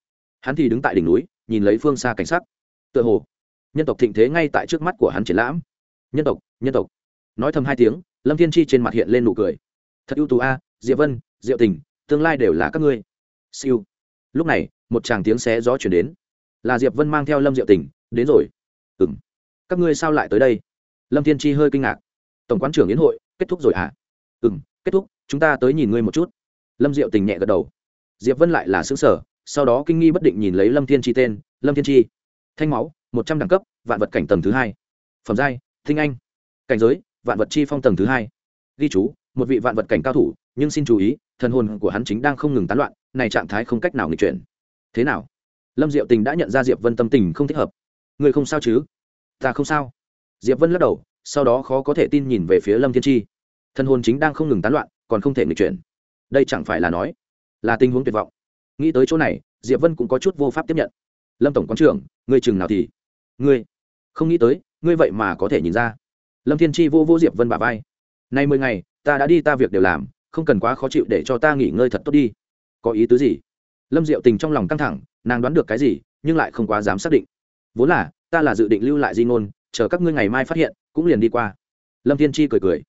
Hắn thì đứng tại đỉnh núi, nhìn lấy phương xa cảnh sắc. Tựa hồ, nhân tộc thịnh thế ngay tại trước mắt của hắn triển lãm. Nhân tộc nhân tộc. Nói thầm hai tiếng, lâm thiên chi trên mặt hiện lên nụ cười. Thật ưu tú a, diệp vân, diệu tình, tương lai đều là các ngươi. Siêu. Lúc này, một chàng tiếng xé gió chuyển đến. Là diệp vân mang theo lâm diệu tình, đến rồi. Ừng các ngươi sao lại tới đây? Lâm thiên chi hơi kinh ngạc. Tổng quán trưởng yến hội, kết thúc rồi à? Ừng kết thúc, chúng ta tới nhìn ngươi một chút lâm diệu tình nhẹ gật đầu. Diệp vân lại là xứ sở sau đó kinh nghi bất định nhìn lấy lâm thiên chi tên, lâm thiên chi, thanh máu, một trăm đẳng cấp, vạn vật cảnh tầng thứ hai. Phẩm giai thinh anh. Cảnh giới, vạn vật chi phong tầng thứ hai. Ghi chú, một vị vạn vật cảnh cao thủ, nhưng xin chú ý, thần hồn của hắn chính đang không ngừng tán loạn, này trạng thái không cách nào nghịch chuyển. Thế nào? Lâm diệu tình đã nhận ra diệp vân tâm tình không thích hợp. Người không sao chứ? Ta không sao. Diệp vân lắc đầu, sau đó khó có thể tin nhìn về phía lâm thiên chi. Thần hồn chính đang không ngừng tán loạn, còn không thể nghịch chuyển đây chẳng phải là nói là tình huống tuyệt vọng. Nghĩ tới chỗ này, diệp vân cũng có chút vô pháp tiếp nhận. Lâm tổng quán trưởng, ngươi chừng nào thì? Ngươi? Không nghĩ tới, ngươi vậy mà có thể nhìn ra. Lâm thiên chi vô vô diệp vân bà vai. Nay mười ngày, ta đã đi ta việc đều làm, không cần quá khó chịu để cho ta nghỉ ngơi thật tốt đi. Có ý tứ gì? Lâm diệu tình trong lòng căng thẳng, nàng đoán được cái gì, nhưng lại không quá dám xác định. Vốn là, ta là dự định lưu lại di ngôn, chờ các ngươi ngày mai phát hiện, cũng liền đi qua. Lâm thiên chi cười cười.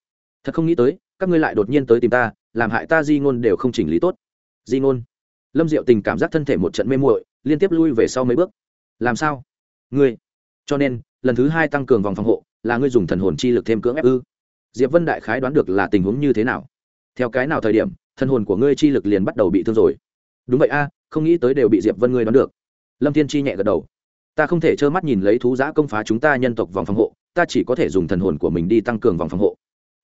Thật không nghĩ tới các ngươi lại đột nhiên tới tìm ta, làm hại ta di ngôn đều không chỉnh lý tốt. Di ngôn. Lâm diệu tình cảm giác thân thể một trận mê muội, liên tiếp lui về sau mấy bước. Làm sao? Ngươi. Cho nên, lần thứ hai tăng cường vòng phòng hộ, là ngươi dùng thần hồn chi lực thêm cưỡng ép ư? Diệp vân đại khái đoán được là tình huống như thế nào. Theo cái nào thời điểm, thần hồn của ngươi chi lực liền bắt đầu bị thương rồi. Đúng vậy a, không nghĩ tới đều bị diệp vân ngươi đoán được. Lâm thiên chi nhẹ gật đầu. Ta không thể trơ mắt nhìn lấy thú giã công phá chúng ta nhân tộc vòng phòng hộ, ta chỉ có thể dùng thần hồn của mình đi tăng cường vòng phòng hộ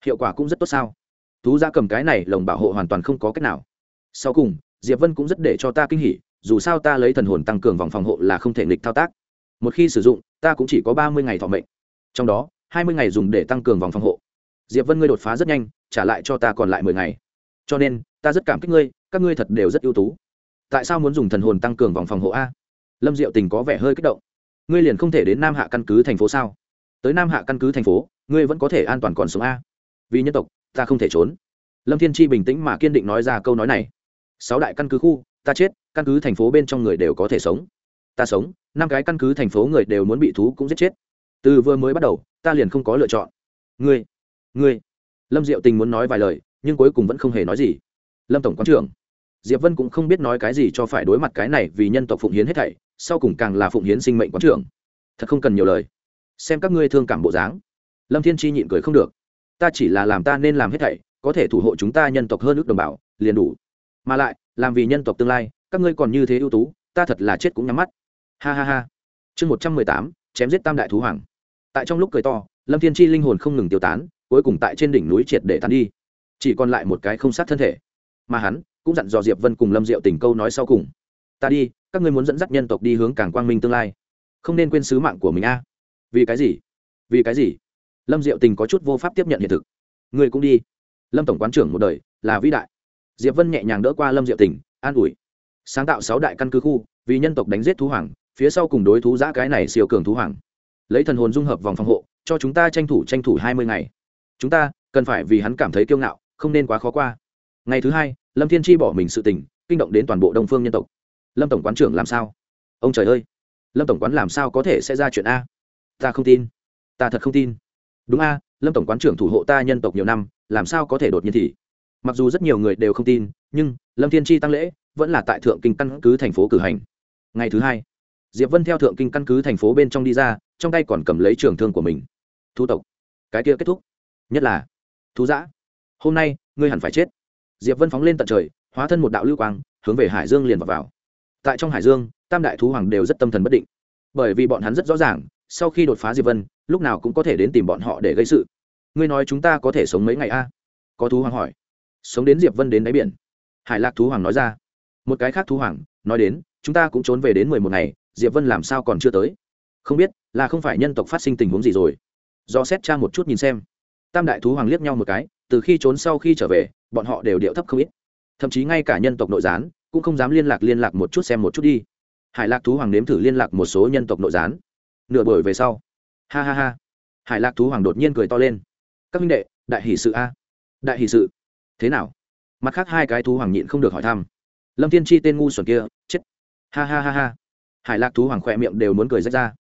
hiệu quả cũng rất tốt sao? Thú gia cầm cái này lồng bảo hộ hoàn toàn không có cách nào. Sau cùng, diệp vân cũng rất để cho ta kinh hỉ, dù sao ta lấy thần hồn tăng cường vòng phòng hộ là không thể nghịch thao tác. Một khi sử dụng, ta cũng chỉ có ba mươi ngày thọ mệnh. Trong đó, hai mươi ngày dùng để tăng cường vòng phòng hộ. Diệp vân ngươi đột phá rất nhanh, trả lại cho ta còn lại mười ngày. Cho nên, ta rất cảm kích ngươi, các ngươi thật đều rất ưu tú. Tại sao muốn dùng thần hồn tăng cường vòng phòng hộ a? Lâm diệu tình có vẻ hơi kích động. Ngươi liền không thể đến nam hạ căn cứ thành phố sao? Tới nam hạ căn cứ thành phố, ngươi vẫn có thể an toàn còn sống a vì nhân tộc, ta không thể trốn. Lâm thiên chi bình tĩnh mà kiên định nói ra câu nói này. Sáu đại căn cứ khu, ta chết, căn cứ thành phố bên trong người đều có thể sống. Ta sống, năm cái căn cứ thành phố người đều muốn bị thú cũng giết chết. Từ vừa mới bắt đầu, ta liền không có lựa chọn. Ngươi ngươi. Lâm diệu tình muốn nói vài lời, nhưng cuối cùng vẫn không hề nói gì. Lâm tổng quán trưởng. Diệp vân cũng không biết nói cái gì cho phải đối mặt cái này vì nhân tộc phụng hiến hết thảy, sau cùng càng là phụng hiến sinh mệnh quán trưởng. Thật không cần nhiều lời. Xem các ngươi thương cảm bộ dáng. Lâm thiên chi nhịn cười không được ta chỉ là làm ta nên làm hết thảy, có thể thủ hộ chúng ta nhân tộc hơn nước đồng bào, liền đủ. Mà lại, làm vì nhân tộc tương lai, các ngươi còn như thế ưu tú, ta thật là chết cũng nhắm mắt. Ha ha ha. Chương một trăm mười tám, chém giết tam đại thú hoàng. Tại trong lúc cười to, lâm thiên chi linh hồn không ngừng tiêu tán, cuối cùng tại trên đỉnh núi triệt để tán đi. Chỉ còn lại một cái không sát thân thể. Mà hắn, cũng dặn dò diệp vân cùng lâm diệu tình câu nói sau cùng. Ta đi, các ngươi muốn dẫn dắt nhân tộc đi hướng càng quang minh tương lai. Không nên quên sứ mạng của mình a. Vì cái gì? Vì cái gì? Lâm diệu tình có chút vô pháp tiếp nhận hiện thực. Người cũng đi. Lâm tổng quán trưởng một đời, là vĩ đại. Diệp vân nhẹ nhàng đỡ qua lâm diệu tình, an ủi. Sáng tạo sáu đại căn cứ khu, vì nhân tộc đánh giết thú hoàng, phía sau cùng đối thú giã cái này siêu cường thú hoàng. Lấy thần hồn dung hợp vòng phòng hộ, cho chúng ta tranh thủ tranh thủ hai mươi ngày. Chúng ta, cần phải vì hắn cảm thấy kiêu ngạo, không nên quá khó qua. Ngày thứ hai, lâm thiên chi bỏ mình sự tình, kinh động đến toàn bộ đông phương nhân tộc. Lâm tổng quán trưởng làm sao? Ông trời ơi! Lâm tổng quán làm sao có thể sẽ ra chuyện a? Ta không tin. Ta thật không tin đúng a lâm tổng quán trưởng thủ hộ ta nhân tộc nhiều năm làm sao có thể đột nhiên thì? Mặc dù rất nhiều người đều không tin nhưng lâm thiên chi tăng lễ vẫn là tại thượng kinh căn cứ thành phố cử hành. Ngày thứ hai diệp vân theo thượng kinh căn cứ thành phố bên trong đi ra trong tay còn cầm lấy trường thương của mình. Thu tộc. Cái kia kết thúc. Nhất là thú giã. Hôm nay ngươi hẳn phải chết. Diệp vân phóng lên tận trời hóa thân một đạo lưu quang hướng về hải dương liền vào, vào. tại trong hải dương tam đại thú hoàng đều rất tâm thần bất định. Bởi vì bọn hắn rất rõ ràng sau khi đột phá diệp vân, lúc nào cũng có thể đến tìm bọn họ để gây sự. Ngươi nói chúng ta có thể sống mấy ngày a? Có thú hoàng hỏi. Sống đến diệp vân đến đáy biển. Hải lạc thú hoàng nói ra. Một cái khác thú hoàng, nói đến, chúng ta cũng trốn về đến mười một ngày, diệp vân làm sao còn chưa tới? Không biết, là không phải nhân tộc phát sinh tình huống gì rồi. Do xét cha một chút nhìn xem. Tam đại thú hoàng liếc nhau một cái, từ khi trốn sau khi trở về, bọn họ đều điệu thấp không ít. Thậm chí ngay cả nhân tộc nội gián, cũng không dám liên lạc liên lạc một chút xem một chút đi. Hải lạc thú hoàng nếm thử liên lạc một số nhân tộc nội gián nửa buổi về sau. Ha ha ha. Hải lạc thú hoàng đột nhiên cười to lên. Các minh đệ, đại hỷ sự a. Đại hỷ sự. Thế nào? Mặt khác hai cái thú hoàng nhịn không được hỏi thăm. Lâm thiên chi tên ngu xuẩn kia, chết. Ha ha ha ha. Hải lạc thú hoàng khỏe miệng đều muốn cười rách ra.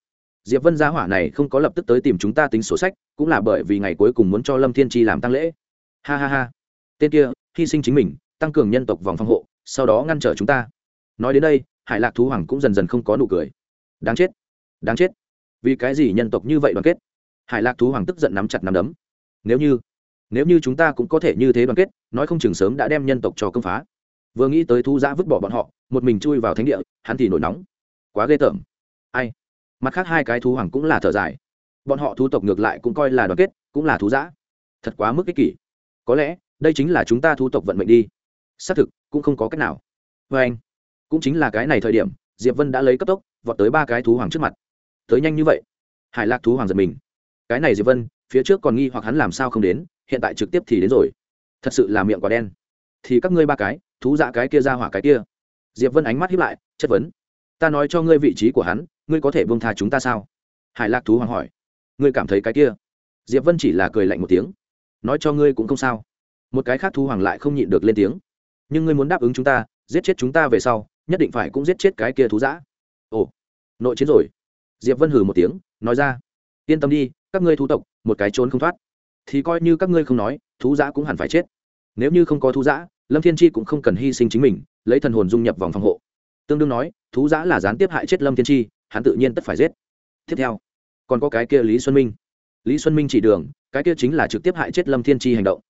Diệp vân gia hỏa này không có lập tức tới tìm chúng ta tính sổ sách, cũng là bởi vì ngày cuối cùng muốn cho lâm thiên chi làm tăng lễ. Ha ha ha. Tên kia, hy sinh chính mình, tăng cường nhân tộc vòng phòng hộ, sau đó ngăn trở chúng ta. Nói đến đây, hải lạc thú hoàng cũng dần dần không có nụ cười. Đáng chết. Đáng chết vì cái gì nhân tộc như vậy đoàn kết? Hải lạc thú hoàng tức giận nắm chặt nắm đấm. Nếu như nếu như chúng ta cũng có thể như thế đoàn kết, nói không chừng sớm đã đem nhân tộc cho công phá. Vừa nghĩ tới thú giã vứt bỏ bọn họ, một mình chui vào thánh địa, hắn thì nổi nóng. Quá ghê tởm. Ai? Mặt khác hai cái thú hoàng cũng là thở dài. Bọn họ thú tộc ngược lại cũng coi là đoàn kết, cũng là thú giã. Thật quá mức ích kỷ. Có lẽ, đây chính là chúng ta thú tộc vận mệnh đi. Xác thực, cũng không có cách nào. Vê anh cũng chính là cái này thời điểm, diệp vân đã lấy cấp tốc, vọt tới ba cái thú hoàng trước mặt tới nhanh như vậy. Hải lạc thú hoàng giật mình. Cái này diệp vân, phía trước còn nghi hoặc hắn làm sao không đến, hiện tại trực tiếp thì đến rồi. Thật sự là miệng quả đen. Thì các ngươi ba cái, thú dạ cái kia ra hỏa cái kia. Diệp vân ánh mắt hiếp lại, chất vấn. Ta nói cho ngươi vị trí của hắn, ngươi có thể buông tha chúng ta sao? Hải lạc thú hoàng hỏi. Ngươi cảm thấy cái kia? Diệp vân chỉ là cười lạnh một tiếng. Nói cho ngươi cũng không sao. Một cái khác thú hoàng lại không nhịn được lên tiếng. Nhưng ngươi muốn đáp ứng chúng ta, giết chết chúng ta về sau, nhất định phải cũng giết chết cái kia thú dã. Ồ, nội chiến rồi diệp vân hử một tiếng, nói ra, yên tâm đi, các ngươi thú tộc, một cái trốn không thoát. Thì coi như các ngươi không nói, thú dã cũng hẳn phải chết. Nếu như không có thú dã lâm thiên chi cũng không cần hy sinh chính mình, lấy thần hồn dung nhập vòng phòng hộ. Tương đương nói, thú dã là gián tiếp hại chết lâm thiên chi, hắn tự nhiên tất phải giết. Tiếp theo, còn có cái kia lý xuân minh. Lý xuân minh chỉ đường, cái kia chính là trực tiếp hại chết lâm thiên chi hành động.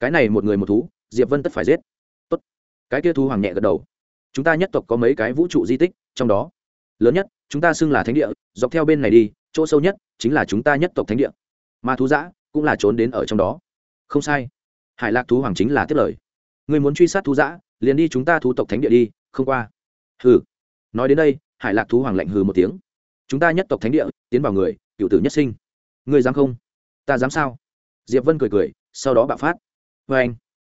Cái này một người một thú, diệp vân tất phải giết. Tốt. cái kia thú hoàng nhẹ gật đầu. Chúng ta nhất tộc có mấy cái vũ trụ di tích, trong đó lớn nhất, chúng ta xưng là thánh địa, dọc theo bên này đi, chỗ sâu nhất chính là chúng ta nhất tộc thánh địa. Mà thú giã cũng là trốn đến ở trong đó. Không sai. Hải lạc thú hoàng chính là tiết lời. Người muốn truy sát thú giã liền đi chúng ta thú tộc thánh địa đi, không qua. Hừ. Nói đến đây, hải lạc thú hoàng lạnh hừ một tiếng. Chúng ta nhất tộc thánh địa, tiến vào người, cựu tử nhất sinh. Ngươi dám không? Ta dám sao? Diệp vân cười cười, sau đó bạo phát. Vê anh.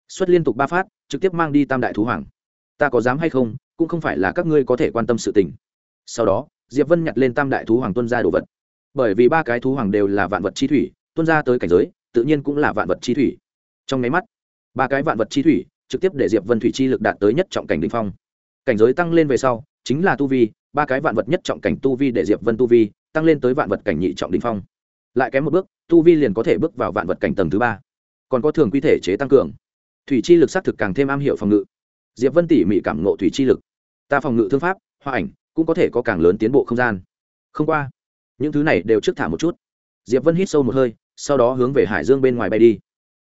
Xuất liên tục ba phát, trực tiếp mang đi tam đại thú hoàng. Ta có dám hay không, cũng không phải là các ngươi có thể quan tâm sự tình sau đó, diệp vân nhặt lên tam đại thú hoàng tuân ra đồ vật. Bởi vì ba cái thú hoàng đều là vạn vật chi thủy, tuân ra tới cảnh giới, tự nhiên cũng là vạn vật chi thủy. Trong nháy mắt, ba cái vạn vật chi thủy trực tiếp để diệp vân thủy chi lực đạt tới nhất trọng cảnh đỉnh phong. Cảnh giới tăng lên về sau, chính là tu vi, ba cái vạn vật nhất trọng cảnh tu vi để diệp vân tu vi tăng lên tới vạn vật cảnh nhị trọng đỉnh phong. Lại kém một bước, tu vi liền có thể bước vào vạn vật cảnh tầng thứ ba. Còn có thường quy thể chế tăng cường. Thủy chi lực xác thực càng thêm am hiểu phòng ngự. Diệp vân tỉ mỉ cảm ngộ thủy chi lực. Ta phòng ngự thương pháp, hoa ảnh cũng có thể có càng lớn tiến bộ không gian. Không qua, những thứ này đều trước thả một chút. Diệp vân hít sâu một hơi, sau đó hướng về hải dương bên ngoài bay đi.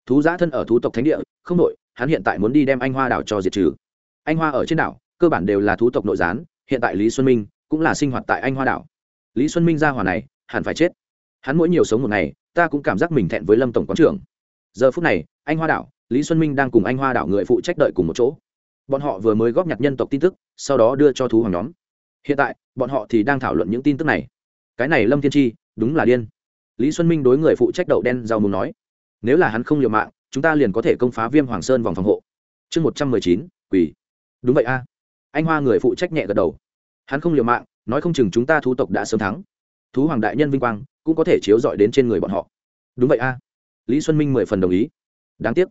Thú giã thân ở thú tộc thánh địa, không nội hắn hiện tại muốn đi đem anh hoa đảo cho diệt trừ. Anh hoa ở trên đảo, cơ bản đều là thú tộc nội gián, hiện tại lý xuân minh cũng là sinh hoạt tại anh hoa đảo. Lý xuân minh ra hỏa này, hẳn phải chết. Hắn mỗi nhiều sống một ngày, ta cũng cảm giác mình thẹn với lâm tổng quán trưởng. Giờ phút này, anh hoa đảo, lý xuân minh đang cùng anh hoa đảo người phụ trách đợi cùng một chỗ. Bọn họ vừa mới góp nhặt nhân tộc tin tức, sau đó đưa cho thú hoàng nhóm hiện tại, bọn họ thì đang thảo luận những tin tức này. Cái này lâm thiên tri đúng là điên. Lý xuân minh đối người phụ trách đậu đen giàu mù nói, nếu là hắn không liều mạng, chúng ta liền có thể công phá viêm hoàng sơn vòng phòng hộ. Chương một trăm mười chín quỷ đúng vậy a. Anh hoa người phụ trách nhẹ gật đầu. Hắn không liều mạng, nói không chừng chúng ta thu tộc đã sớm thắng. Thú hoàng đại nhân vinh quang cũng có thể chiếu dọi đến trên người bọn họ. Đúng vậy a. Lý xuân minh mười phần đồng ý. Đáng tiếc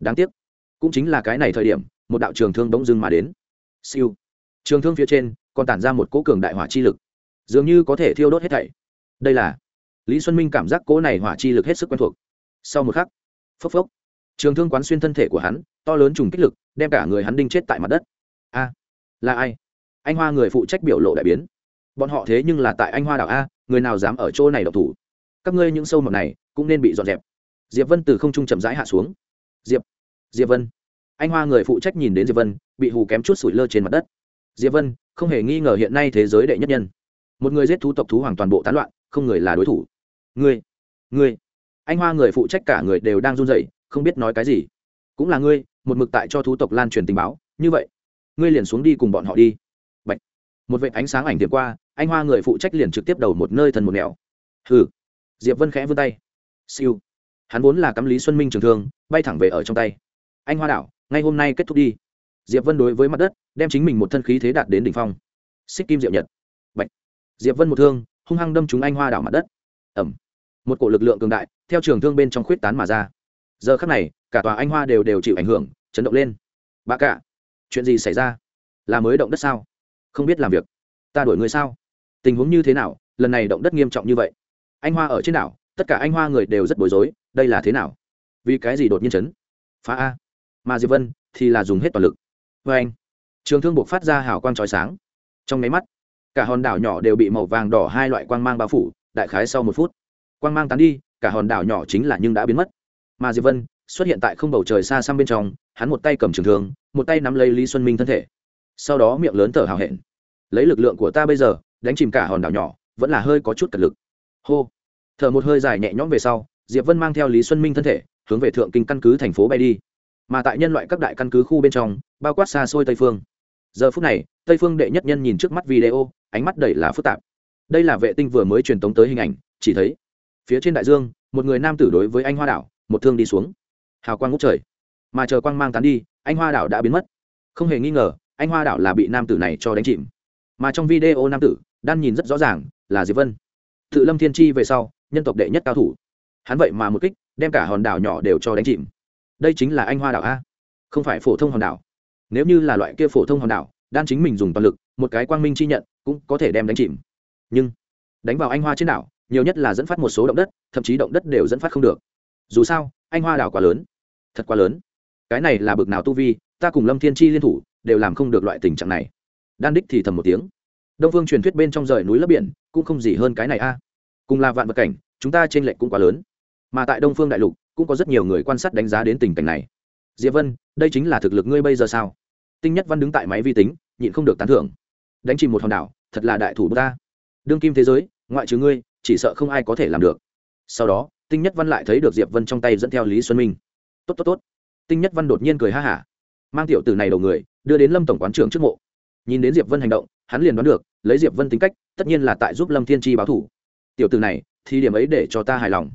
đáng tiếc. Cũng chính là cái này thời điểm, một đạo trường thương bỗng dưng mà đến. Siêu trường thương phía trên còn tản ra một cỗ cường đại hỏa chi lực, dường như có thể thiêu đốt hết thảy. Đây là lý xuân minh cảm giác cỗ này hỏa chi lực hết sức quen thuộc. Sau một khắc, phốc phốc, trường thương quán xuyên thân thể của hắn, to lớn trùng kích lực, đem cả người hắn đinh chết tại mặt đất. A, là ai? Anh hoa người phụ trách biểu lộ đại biến. Bọn họ thế nhưng là tại anh hoa đảo a, người nào dám ở chỗ này độc thủ? Các ngươi những sâu mọt này cũng nên bị dọn dẹp. Diệp vân từ không trung chậm rãi hạ xuống. Diệp diệp vân. Anh hoa người phụ trách nhìn đến diệp vân, bị hù kém chút sủi lơ trên mặt đất diệp vân, không hề nghi ngờ hiện nay thế giới đệ nhất nhân. Một người giết thú tộc thú hoàng toàn bộ tán loạn, không người là đối thủ. Ngươi ngươi. Anh hoa người phụ trách cả người đều đang run rẩy, không biết nói cái gì. Cũng là ngươi, một mực tại cho thú tộc lan truyền tình báo, như vậy, ngươi liền xuống đi cùng bọn họ đi. Bạch. một vệ ánh sáng ảnh tiệm qua, anh hoa người phụ trách liền trực tiếp đầu một nơi thần một nẻo. Hừ. Diệp vân khẽ vươn tay. Siêu. Hắn vốn là cắm lý xuân minh trường thương, bay thẳng về ở trong tay. Anh hoa đảo, ngay hôm nay kết thúc đi. Diệp vân đối với mặt đất đem chính mình một thân khí thế đạt đến đỉnh phong. Xích kim diệu nhật. Bạch. diệp vân một thương, hung hăng đâm trúng anh hoa đảo mặt đất. Ẩm. Một cổ lực lượng cường đại, theo trường thương bên trong khuyết tán mà ra. Giờ khắc này, cả tòa anh hoa đều đều chịu ảnh hưởng, chấn động lên. Bà cả chuyện gì xảy ra? Là mới động đất sao? Không biết làm việc. Ta đuổi người sao? Tình huống như thế nào? Lần này động đất nghiêm trọng như vậy. Anh hoa ở trên đảo, tất cả anh hoa người đều rất bối rối, đây là thế nào? Vì cái gì đột nhiên chấn? Phá a. Mà diệp vân thì là dùng hết toàn lực. Vê anh trường thương buộc phát ra hào quang trói sáng. Trong máy mắt, cả hòn đảo nhỏ đều bị màu vàng đỏ hai loại quang mang bao phủ, đại khái sau một phút, quang mang tán đi, cả hòn đảo nhỏ chính là nhưng đã biến mất. Mà diệp vân xuất hiện tại không bầu trời xa xăm bên trong, hắn một tay cầm trường thương, một tay nắm lấy lý xuân minh thân thể. Sau đó miệng lớn thở hào hẹn. Lấy lực lượng của ta bây giờ, đánh chìm cả hòn đảo nhỏ, vẫn là hơi có chút cật lực. Hô. Thở một hơi dài nhẹ nhõm về sau, diệp vân mang theo lý xuân minh thân thể, hướng về thượng kinh căn cứ thành phố bay đi. Mà tại nhân loại các đại căn cứ khu bên trong, bao quát xa xôi tây phương giờ phút này, tây phương đệ nhất nhân nhìn trước mắt video, ánh mắt đầy là phức tạp. Đây là vệ tinh vừa mới truyền tống tới hình ảnh, chỉ thấy, phía trên đại dương, một người nam tử đối với anh hoa đảo, một thương đi xuống. Hào quang ngút trời. Mà chờ quang mang tán đi, anh hoa đảo đã biến mất. Không hề nghi ngờ, anh hoa đảo là bị nam tử này cho đánh chìm. Mà trong video nam tử đang nhìn rất rõ ràng, là diệp vân. Tự lâm thiên tri về sau, nhân tộc đệ nhất cao thủ. Hắn vậy mà một kích, đem cả hòn đảo nhỏ đều cho đánh chìm. Đây chính là anh hoa đảo a. Không phải phổ thông hòn đảo nếu như là loại kia phổ thông hòn đảo, đan chính mình dùng toàn lực, một cái quang minh chi nhận, cũng có thể đem đánh chìm. Nhưng, đánh vào anh hoa trên đảo, nhiều nhất là dẫn phát một số động đất, thậm chí động đất đều dẫn phát không được. Dù sao, anh hoa đảo quá lớn. Thật quá lớn. Cái này là bực nào tu vi, ta cùng lâm thiên chi liên thủ, đều làm không được loại tình trạng này. Đan đích thì thầm một tiếng. Đông phương truyền thuyết bên trong rời núi lấp biển, cũng không gì hơn cái này a. Cùng là vạn vật cảnh, chúng ta trên lệch cũng quá lớn. Mà tại đông phương đại lục, cũng có rất nhiều người quan sát đánh giá đến tình cảnh này diệp vân, đây chính là thực lực ngươi bây giờ sao? Tinh nhất văn đứng tại máy vi tính, nhịn không được tán thưởng. Đánh chìm một hòn đảo, thật là đại thủ ta. Đương kim thế giới, ngoại trừ ngươi, chỉ sợ không ai có thể làm được. Sau đó, tinh nhất văn lại thấy được diệp vân trong tay dẫn theo lý xuân minh. Tốt tốt tốt. Tinh nhất văn đột nhiên cười ha hả. Mang tiểu từ này đầu người, đưa đến lâm tổng quán trưởng trước mộ. Nhìn đến diệp vân hành động, hắn liền đoán được, lấy diệp vân tính cách, tất nhiên là tại giúp lâm thiên tri báo thủ. Tiểu từ này thì điểm ấy để cho ta hài lòng.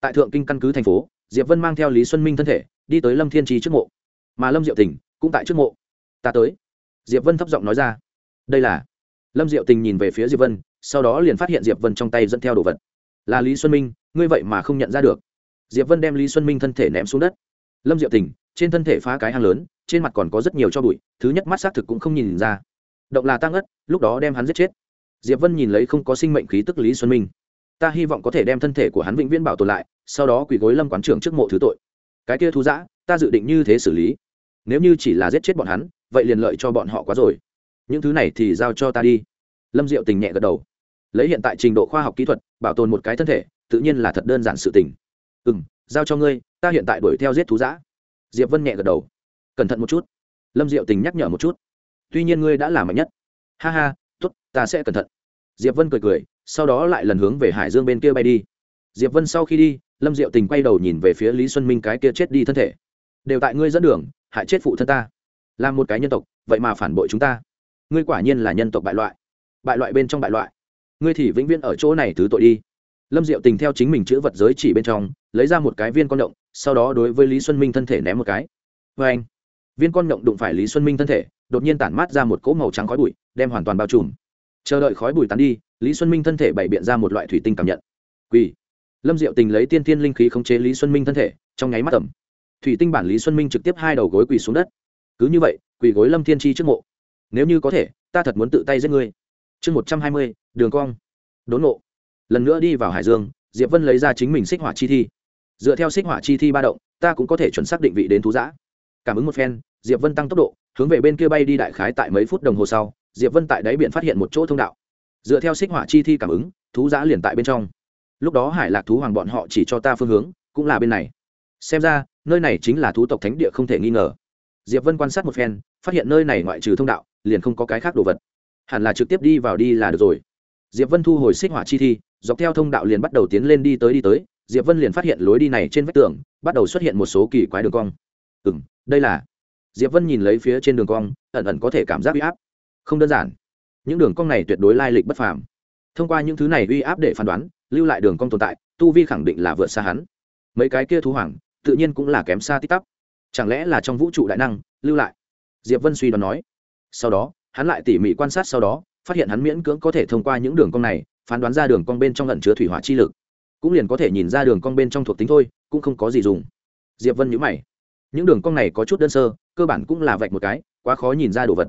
Tại thượng kinh căn cứ thành phố diệp vân mang theo lý xuân minh thân thể, đi tới lâm thiên trí trước mộ. Mà lâm diệu tình cũng tại trước mộ. Ta tới. Diệp vân thấp giọng nói ra. Đây là lâm diệu tình nhìn về phía diệp vân, sau đó liền phát hiện diệp vân trong tay dẫn theo đồ vật. Là lý xuân minh, ngươi vậy mà không nhận ra được. Diệp vân đem lý xuân minh thân thể ném xuống đất. Lâm diệu tình, trên thân thể phá cái hang lớn, trên mặt còn có rất nhiều cho bụi, thứ nhất mắt xác thực cũng không nhìn ra. Động là tăng ất, lúc đó đem hắn giết chết. Diệp vân nhìn lấy không có sinh mệnh khí tức lý xuân minh. Ta hy vọng có thể đem thân thể của hắn vĩnh viễn bảo tồn lại sau đó quỳ gối lâm quán trưởng trước mộ thứ tội. Cái kia thú giã ta dự định như thế xử lý. Nếu như chỉ là giết chết bọn hắn, vậy liền lợi cho bọn họ quá rồi. Những thứ này thì giao cho ta đi. Lâm diệu tình nhẹ gật đầu. Lấy hiện tại trình độ khoa học kỹ thuật, bảo tồn một cái thân thể, tự nhiên là thật đơn giản sự tình. Ừ m giao cho ngươi, ta hiện tại đuổi theo giết thú giã diệp vân nhẹ gật đầu. Cẩn thận một chút. Lâm diệu tình nhắc nhở một chút. Tuy nhiên ngươi đã làm mạnh nhất. Ha ha t ố t ta sẽ cẩn thận. Diệp vân cười cười, sau đó lại lần hướng về hải dương bên kia bay đi diệp vân sau khi đi, lâm diệu tình quay đầu nhìn về phía lý xuân minh cái kia chết đi thân thể. Đều tại ngươi dẫn đường, hại chết phụ thân ta. Là một cái nhân tộc, vậy mà phản bội chúng ta. Ngươi quả nhiên là nhân tộc bại loại. Bại loại bên trong bại loại. Ngươi thì vĩnh viễn ở chỗ này thứ tội đi. Lâm diệu tình theo chính mình chữ vật giới chỉ bên trong, lấy ra một cái viên con động, sau đó đối với lý xuân minh thân thể ném một cái. Vê anh, viên con động đụng phải lý xuân minh thân thể, đột nhiên tản mát ra một cỗ màu trắng khói bụi, đem hoàn toàn bao trùm. Chờ đợi khói bụi tán đi, lý xuân minh thân thể bày biện ra một loại thủy tinh cảm nhận. Quỳ lâm diệu tình lấy tiên thiên linh khí khống chế lý xuân minh thân thể, trong nháy mắt tầm thủy tinh bản lý xuân minh trực tiếp hai đầu gối quỳ xuống đất. Cứ như vậy, quỳ gối lâm thiên tri trước mộ. Nếu như có thể, ta thật muốn tự tay giết ngươi. Chương một trăm hai mươi, đường cong. Đốn nộ lần nữa đi vào hải dương, diệp vân lấy ra chính mình xích hỏa chi thi. Dựa theo xích hỏa chi thi ba động, ta cũng có thể chuẩn xác định vị đến thú giã. Cảm ứng một phen, diệp vân tăng tốc độ, hướng về bên kia bay đi đại khái tại mấy phút đồng hồ sau, diệp vân tại đáy biển phát hiện một chỗ thông đạo. Dựa theo xích hỏa chi thi cảm ứng, thú giã liền tại bên trong lúc đó hải lạc thú hoàng bọn họ chỉ cho ta phương hướng, cũng là bên này. Xem ra, nơi này chính là thú tộc thánh địa không thể nghi ngờ. Diệp vân quan sát một phen, phát hiện nơi này ngoại trừ thông đạo, liền không có cái khác đồ vật. Hẳn là trực tiếp đi vào đi là được rồi. Diệp vân thu hồi xích hỏa chi thi, dọc theo thông đạo liền bắt đầu tiến lên đi tới đi tới. Diệp vân liền phát hiện lối đi này trên vách tường, bắt đầu xuất hiện một số kỳ quái đường cong. Ừ m đây là. Diệp vân nhìn lấy phía trên đường cong, ẩn ẩn có thể cảm giác uy áp. Không đơn giản. Những đường cong này tuyệt đối lai lịch bất phàm thông qua những thứ này uy áp để phán đoán, lưu lại đường cong tồn tại, tu vi khẳng định là vượt xa hắn. Mấy cái kia thú hoàng, tự nhiên cũng là kém xa tích tắp. Chẳng lẽ là trong vũ trụ đại năng, lưu lại? Diệp vân suy đoán nói. Sau đó, hắn lại tỉ mỉ quan sát sau đó, phát hiện hắn miễn cưỡng có thể thông qua những đường cong này, phán đoán ra đường cong bên trong lẩn chứa thủy hỏa chi lực. Cũng liền có thể nhìn ra đường cong bên trong thuộc tính thôi, cũng không có gì dùng. Diệp vân nhữ mày. Những đường cong này có chút đơn sơ, cơ bản cũng là vạch một cái, quá khó nhìn ra đồ vật.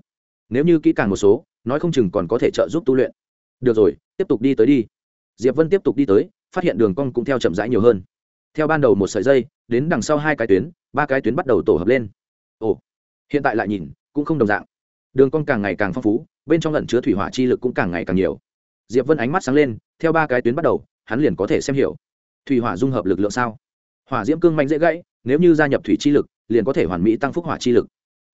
Nếu như kỹ càng một số, nói không chừng còn có thể trợ giúp tu luyện được rồi, tiếp tục đi tới đi. Diệp vân tiếp tục đi tới, phát hiện đường cong cũng theo chậm rãi nhiều hơn. Theo ban đầu một sợi dây, đến đằng sau hai cái tuyến, ba cái tuyến bắt đầu tổ hợp lên. Ồ, hiện tại lại nhìn, cũng không đồng dạng. Đường cong càng ngày càng phong phú, bên trong lẩn chứa thủy hỏa chi lực cũng càng ngày càng nhiều. Diệp vân ánh mắt sáng lên, theo ba cái tuyến bắt đầu, hắn liền có thể xem hiểu. Thủy hỏa dung hợp lực lượng sao? Hỏa diễm cương mạnh dễ gãy, nếu như gia nhập thủy chi lực, liền có thể hoàn mỹ tăng phúc hỏa chi lực.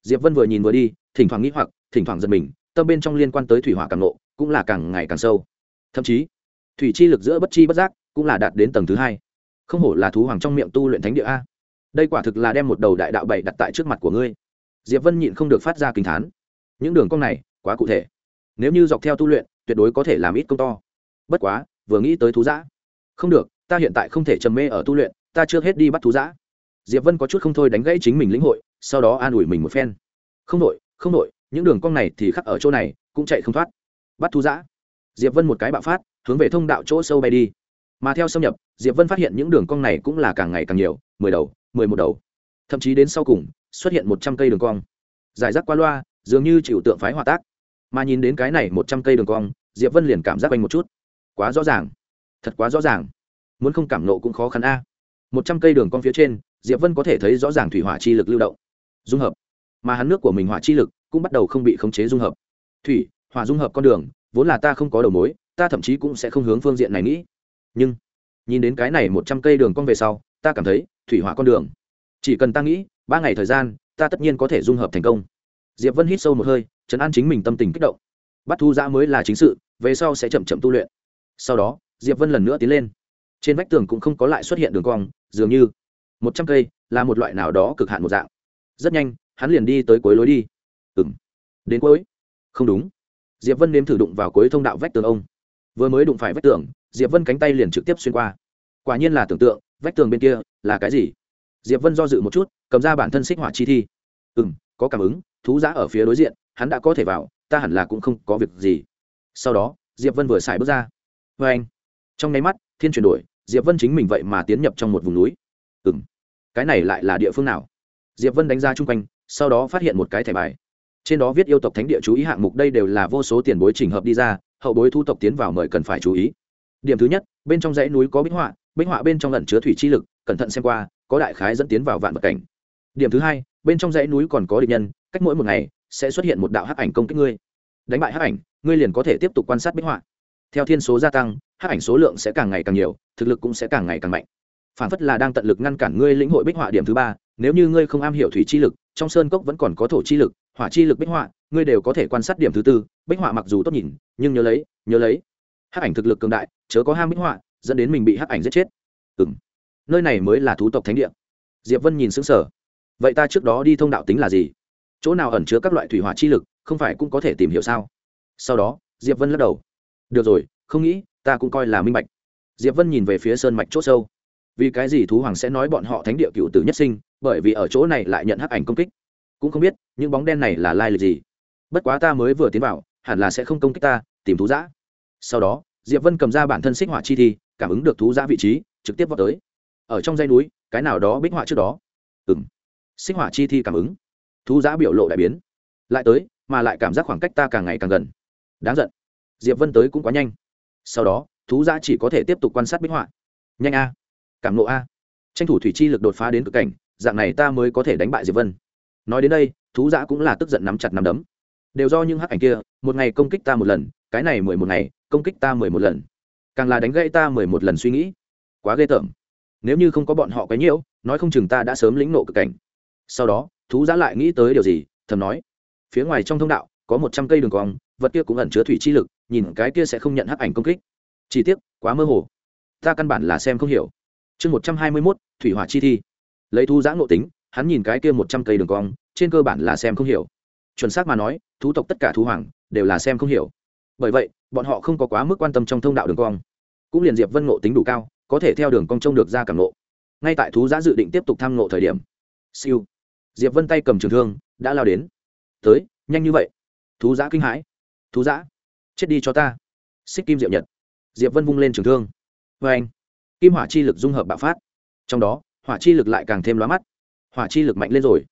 Diệp vân vừa nhìn vừa đi, thỉnh thoảng nghĩ hoặc, thỉnh thoảng giật mình tâm bên trong liên quan tới thủy hỏa càng nộ, cũng là càng ngày càng sâu. Thậm chí, thủy chi lực giữa bất chi bất giác cũng là đạt đến tầng thứ hai. Không hổ là thú hoàng trong miệng tu luyện thánh địa a. Đây quả thực là đem một đầu đại đạo bảy đặt tại trước mặt của ngươi. Diệp vân nhịn không được phát ra kinh thán. Những đường cong này, quá cụ thể. Nếu như dọc theo tu luyện, tuyệt đối có thể làm ít công to. Bất quá, vừa nghĩ tới thú giã không được, ta hiện tại không thể trầm mê ở tu luyện, ta chưa hết đi bắt thú giã diệp vân có chút không thôi đánh gãy chính mình lĩnh hội, sau đó an ủi mình một phen. Không đội không đội những đường cong này thì khắc ở chỗ này, cũng chạy không thoát. Bắt thu giã. Diệp vân một cái bạo phát, hướng về thông đạo chỗ sâu bay đi. Mà theo xâm nhập, diệp vân phát hiện những đường cong này cũng là càng ngày càng nhiều, mười đầu, mười một đầu. Thậm chí đến sau cùng, xuất hiện một trăm cây đường cong. Giải rác qua loa, dường như chịu tượng phái hòa tác. Mà nhìn đến cái này một trăm cây đường cong, diệp vân liền cảm giác quanh một chút. Quá rõ ràng. Thật quá rõ ràng. Muốn không cảm nộ cũng khó khăn a. Một trăm cây đường cong phía trên, diệp vân có thể thấy rõ ràng thủy hỏa chi lực lưu động. Dung hợp. Mà hắn nước của mình hỏa chi lực cũng bắt đầu không bị khống chế dung hợp. Thủy, hỏa dung hợp con đường, vốn là ta không có đầu mối, ta thậm chí cũng sẽ không hướng phương diện này nghĩ. Nhưng, nhìn đến cái này một trăm cây đường cong về sau, ta cảm thấy, thủy hỏa con đường. Chỉ cần ta nghĩ, ba ngày thời gian, ta tất nhiên có thể dung hợp thành công. Diệp vân hít sâu một hơi chấn an chính mình tâm tình kích động. Bắt thu giã mới là chính sự, về sau sẽ chậm chậm tu luyện. Sau đó, diệp vân lần nữa tiến lên. Trên vách tường cũng không có lại xuất hiện đường cong, dường như một trăm cây là một loại nào đó cực hạn một dạng. Rất nhanh, hắn liền đi tới cuối lối đi ừ m đến cuối. Không đúng. Diệp vân nếm thử đụng vào cuối thông đạo vách tường ông. Vừa mới đụng phải vách tường, diệp vân cánh tay liền trực tiếp xuyên qua. Quả nhiên là tưởng tượng, vách tường bên kia là cái gì? Diệp vân do dự một chút, cầm ra bản thân xích hỏa chi thi. Ừ m có cảm ứng, thú giã ở phía đối diện, hắn đã có thể vào, ta hẳn là cũng không có việc gì. Sau đó, diệp vân vừa xài bước ra. Vê anh, trong nháy mắt, thiên chuyển đổi, diệp vân chính mình vậy mà tiến nhập trong một vùng núi. Ừ m cái này lại là địa phương nào? Diệp vân đánh ra chung quanh, sau đó phát hiện một cái thẻ bài trên đó viết yêu tộc thánh địa chú ý hạng mục, đây đều là vô số tiền bối trình hợp đi ra, hậu bối thu tộc tiến vào mời cần phải chú ý. Điểm thứ nhất, bên trong dãy núi có bích họa bích họa bên trong lẩn chứa thủy chi lực, cẩn thận xem qua, có đại khái dẫn tiến vào vạn vật cảnh. Điểm thứ hai, bên trong dãy núi còn có địch nhân, cách mỗi một ngày sẽ xuất hiện một đạo hắc ảnh công kích ngươi. Đánh bại hắc ảnh, ngươi liền có thể tiếp tục quan sát bích họa. Theo thiên số gia tăng, hắc ảnh số lượng sẽ càng ngày càng nhiều, thực lực cũng sẽ càng ngày càng mạnh. Phản phất là đang tận lực ngăn cản ngươi lĩnh hội bích họa điểm thứ ba nếu như ngươi không am hiểu thủy chi lực, trong sơn cốc vẫn còn có thổ chi lực, hỏa chi lực bích họa, ngươi đều có thể quan sát điểm thứ tư, bích họa mặc dù tốt nhìn, nhưng nhớ lấy nhớ lấy. Hắc ảnh thực lực cường đại, chớ có ham bích họa, dẫn đến mình bị hắc ảnh giết chết. Ừ m nơi này mới là thú tộc thánh địa. Diệp vân nhìn xứng sở vậy ta trước đó đi thông đạo tính là gì? Chỗ nào ẩn chứa các loại thủy hỏa chi lực, không phải cũng có thể tìm hiểu sao? Sau đó, diệp vân lắc đầu. Được rồi, không nghĩ, ta cũng coi là minh bạch. Diệp vân nhìn về phía sơn mạch c h ỗ sâu vì cái gì thú hoàng sẽ nói bọn họ thánh địa cựu tử nhất sinh, bởi vì ở chỗ này lại nhận hắc ảnh công kích? Cũng không biết, những bóng đen này là lai lịch gì? Bất quá ta mới vừa tiến vào, hẳn là sẽ không công kích ta, tìm thú giã sau đó, diệp vân cầm ra bản thân xích hỏa chi thi, cảm ứng được thú giã vị trí, trực tiếp vào tới. Ở trong dây núi, cái nào đó bích họa trước đó. Ừ m xích họa chi thi cảm ứng. Thú giã biểu lộ đại biến. Lại tới, mà lại cảm giác khoảng cách ta càng ngày càng gần. Đáng giận. Diệp vân tới cũng quá nhanh. Sau đó, thú giã chỉ có thể tiếp tục quan sát bích họa. Nhanh a cảm nộ a. Tranh thủ thủy chi lực đột phá đến cực cảnh, dạng này ta mới có thể đánh bại diệp vân. Nói đến đây, thú giã cũng là tức giận nắm chặt nắm đấm. Đều do những hắc ảnh kia, một ngày công kích ta một lần, cái này mười một ngày, công kích ta mười một lần. Càng là đánh gãy ta mười một lần suy nghĩ. Quá ghê tởm. Nếu như không có bọn họ quấy nhiễu nói không chừng ta đã sớm lĩnh nộ cực cảnh. Sau đó, thú giã lại nghĩ tới điều gì, thầm nói. Phía ngoài trong thông đạo, có một trăm cây đường cong, vật kia cũng ẩn chứa thủy chi lực, nhìn cái kia sẽ không nhận hắc ảnh công kích. Chi tiết quá mơ hồ. Ta căn bản là xem không hiểu chương một trăm hai mươi mốt, thủy hỏa chi thi. Lấy thú giã ngộ tính, hắn nhìn cái kia một trăm cây đường cong, trên cơ bản là xem không hiểu. Chuẩn xác mà nói, thú tộc tất cả thú hoàng đều là xem không hiểu. Bởi vậy, bọn họ không có quá mức quan tâm trong thông đạo đường cong. Cũng liền diệp vân ngộ tính đủ cao, có thể theo đường cong trông được ra cảm ngộ. Ngay tại thú giã dự định tiếp tục tham ngộ thời điểm, siêu. Diệp vân tay cầm trường thương, đã lao đến. Tới, nhanh như vậy. Thú giã kinh hãi. Thú giã, chết đi cho ta. Xích kim diệu nhật. Diệp vân vung lên trường thương. Vê anh kim hỏa chi lực dung hợp bạo phát. Trong đó, hỏa chi lực lại càng thêm lóa mắt. Hỏa chi lực mạnh lên rồi.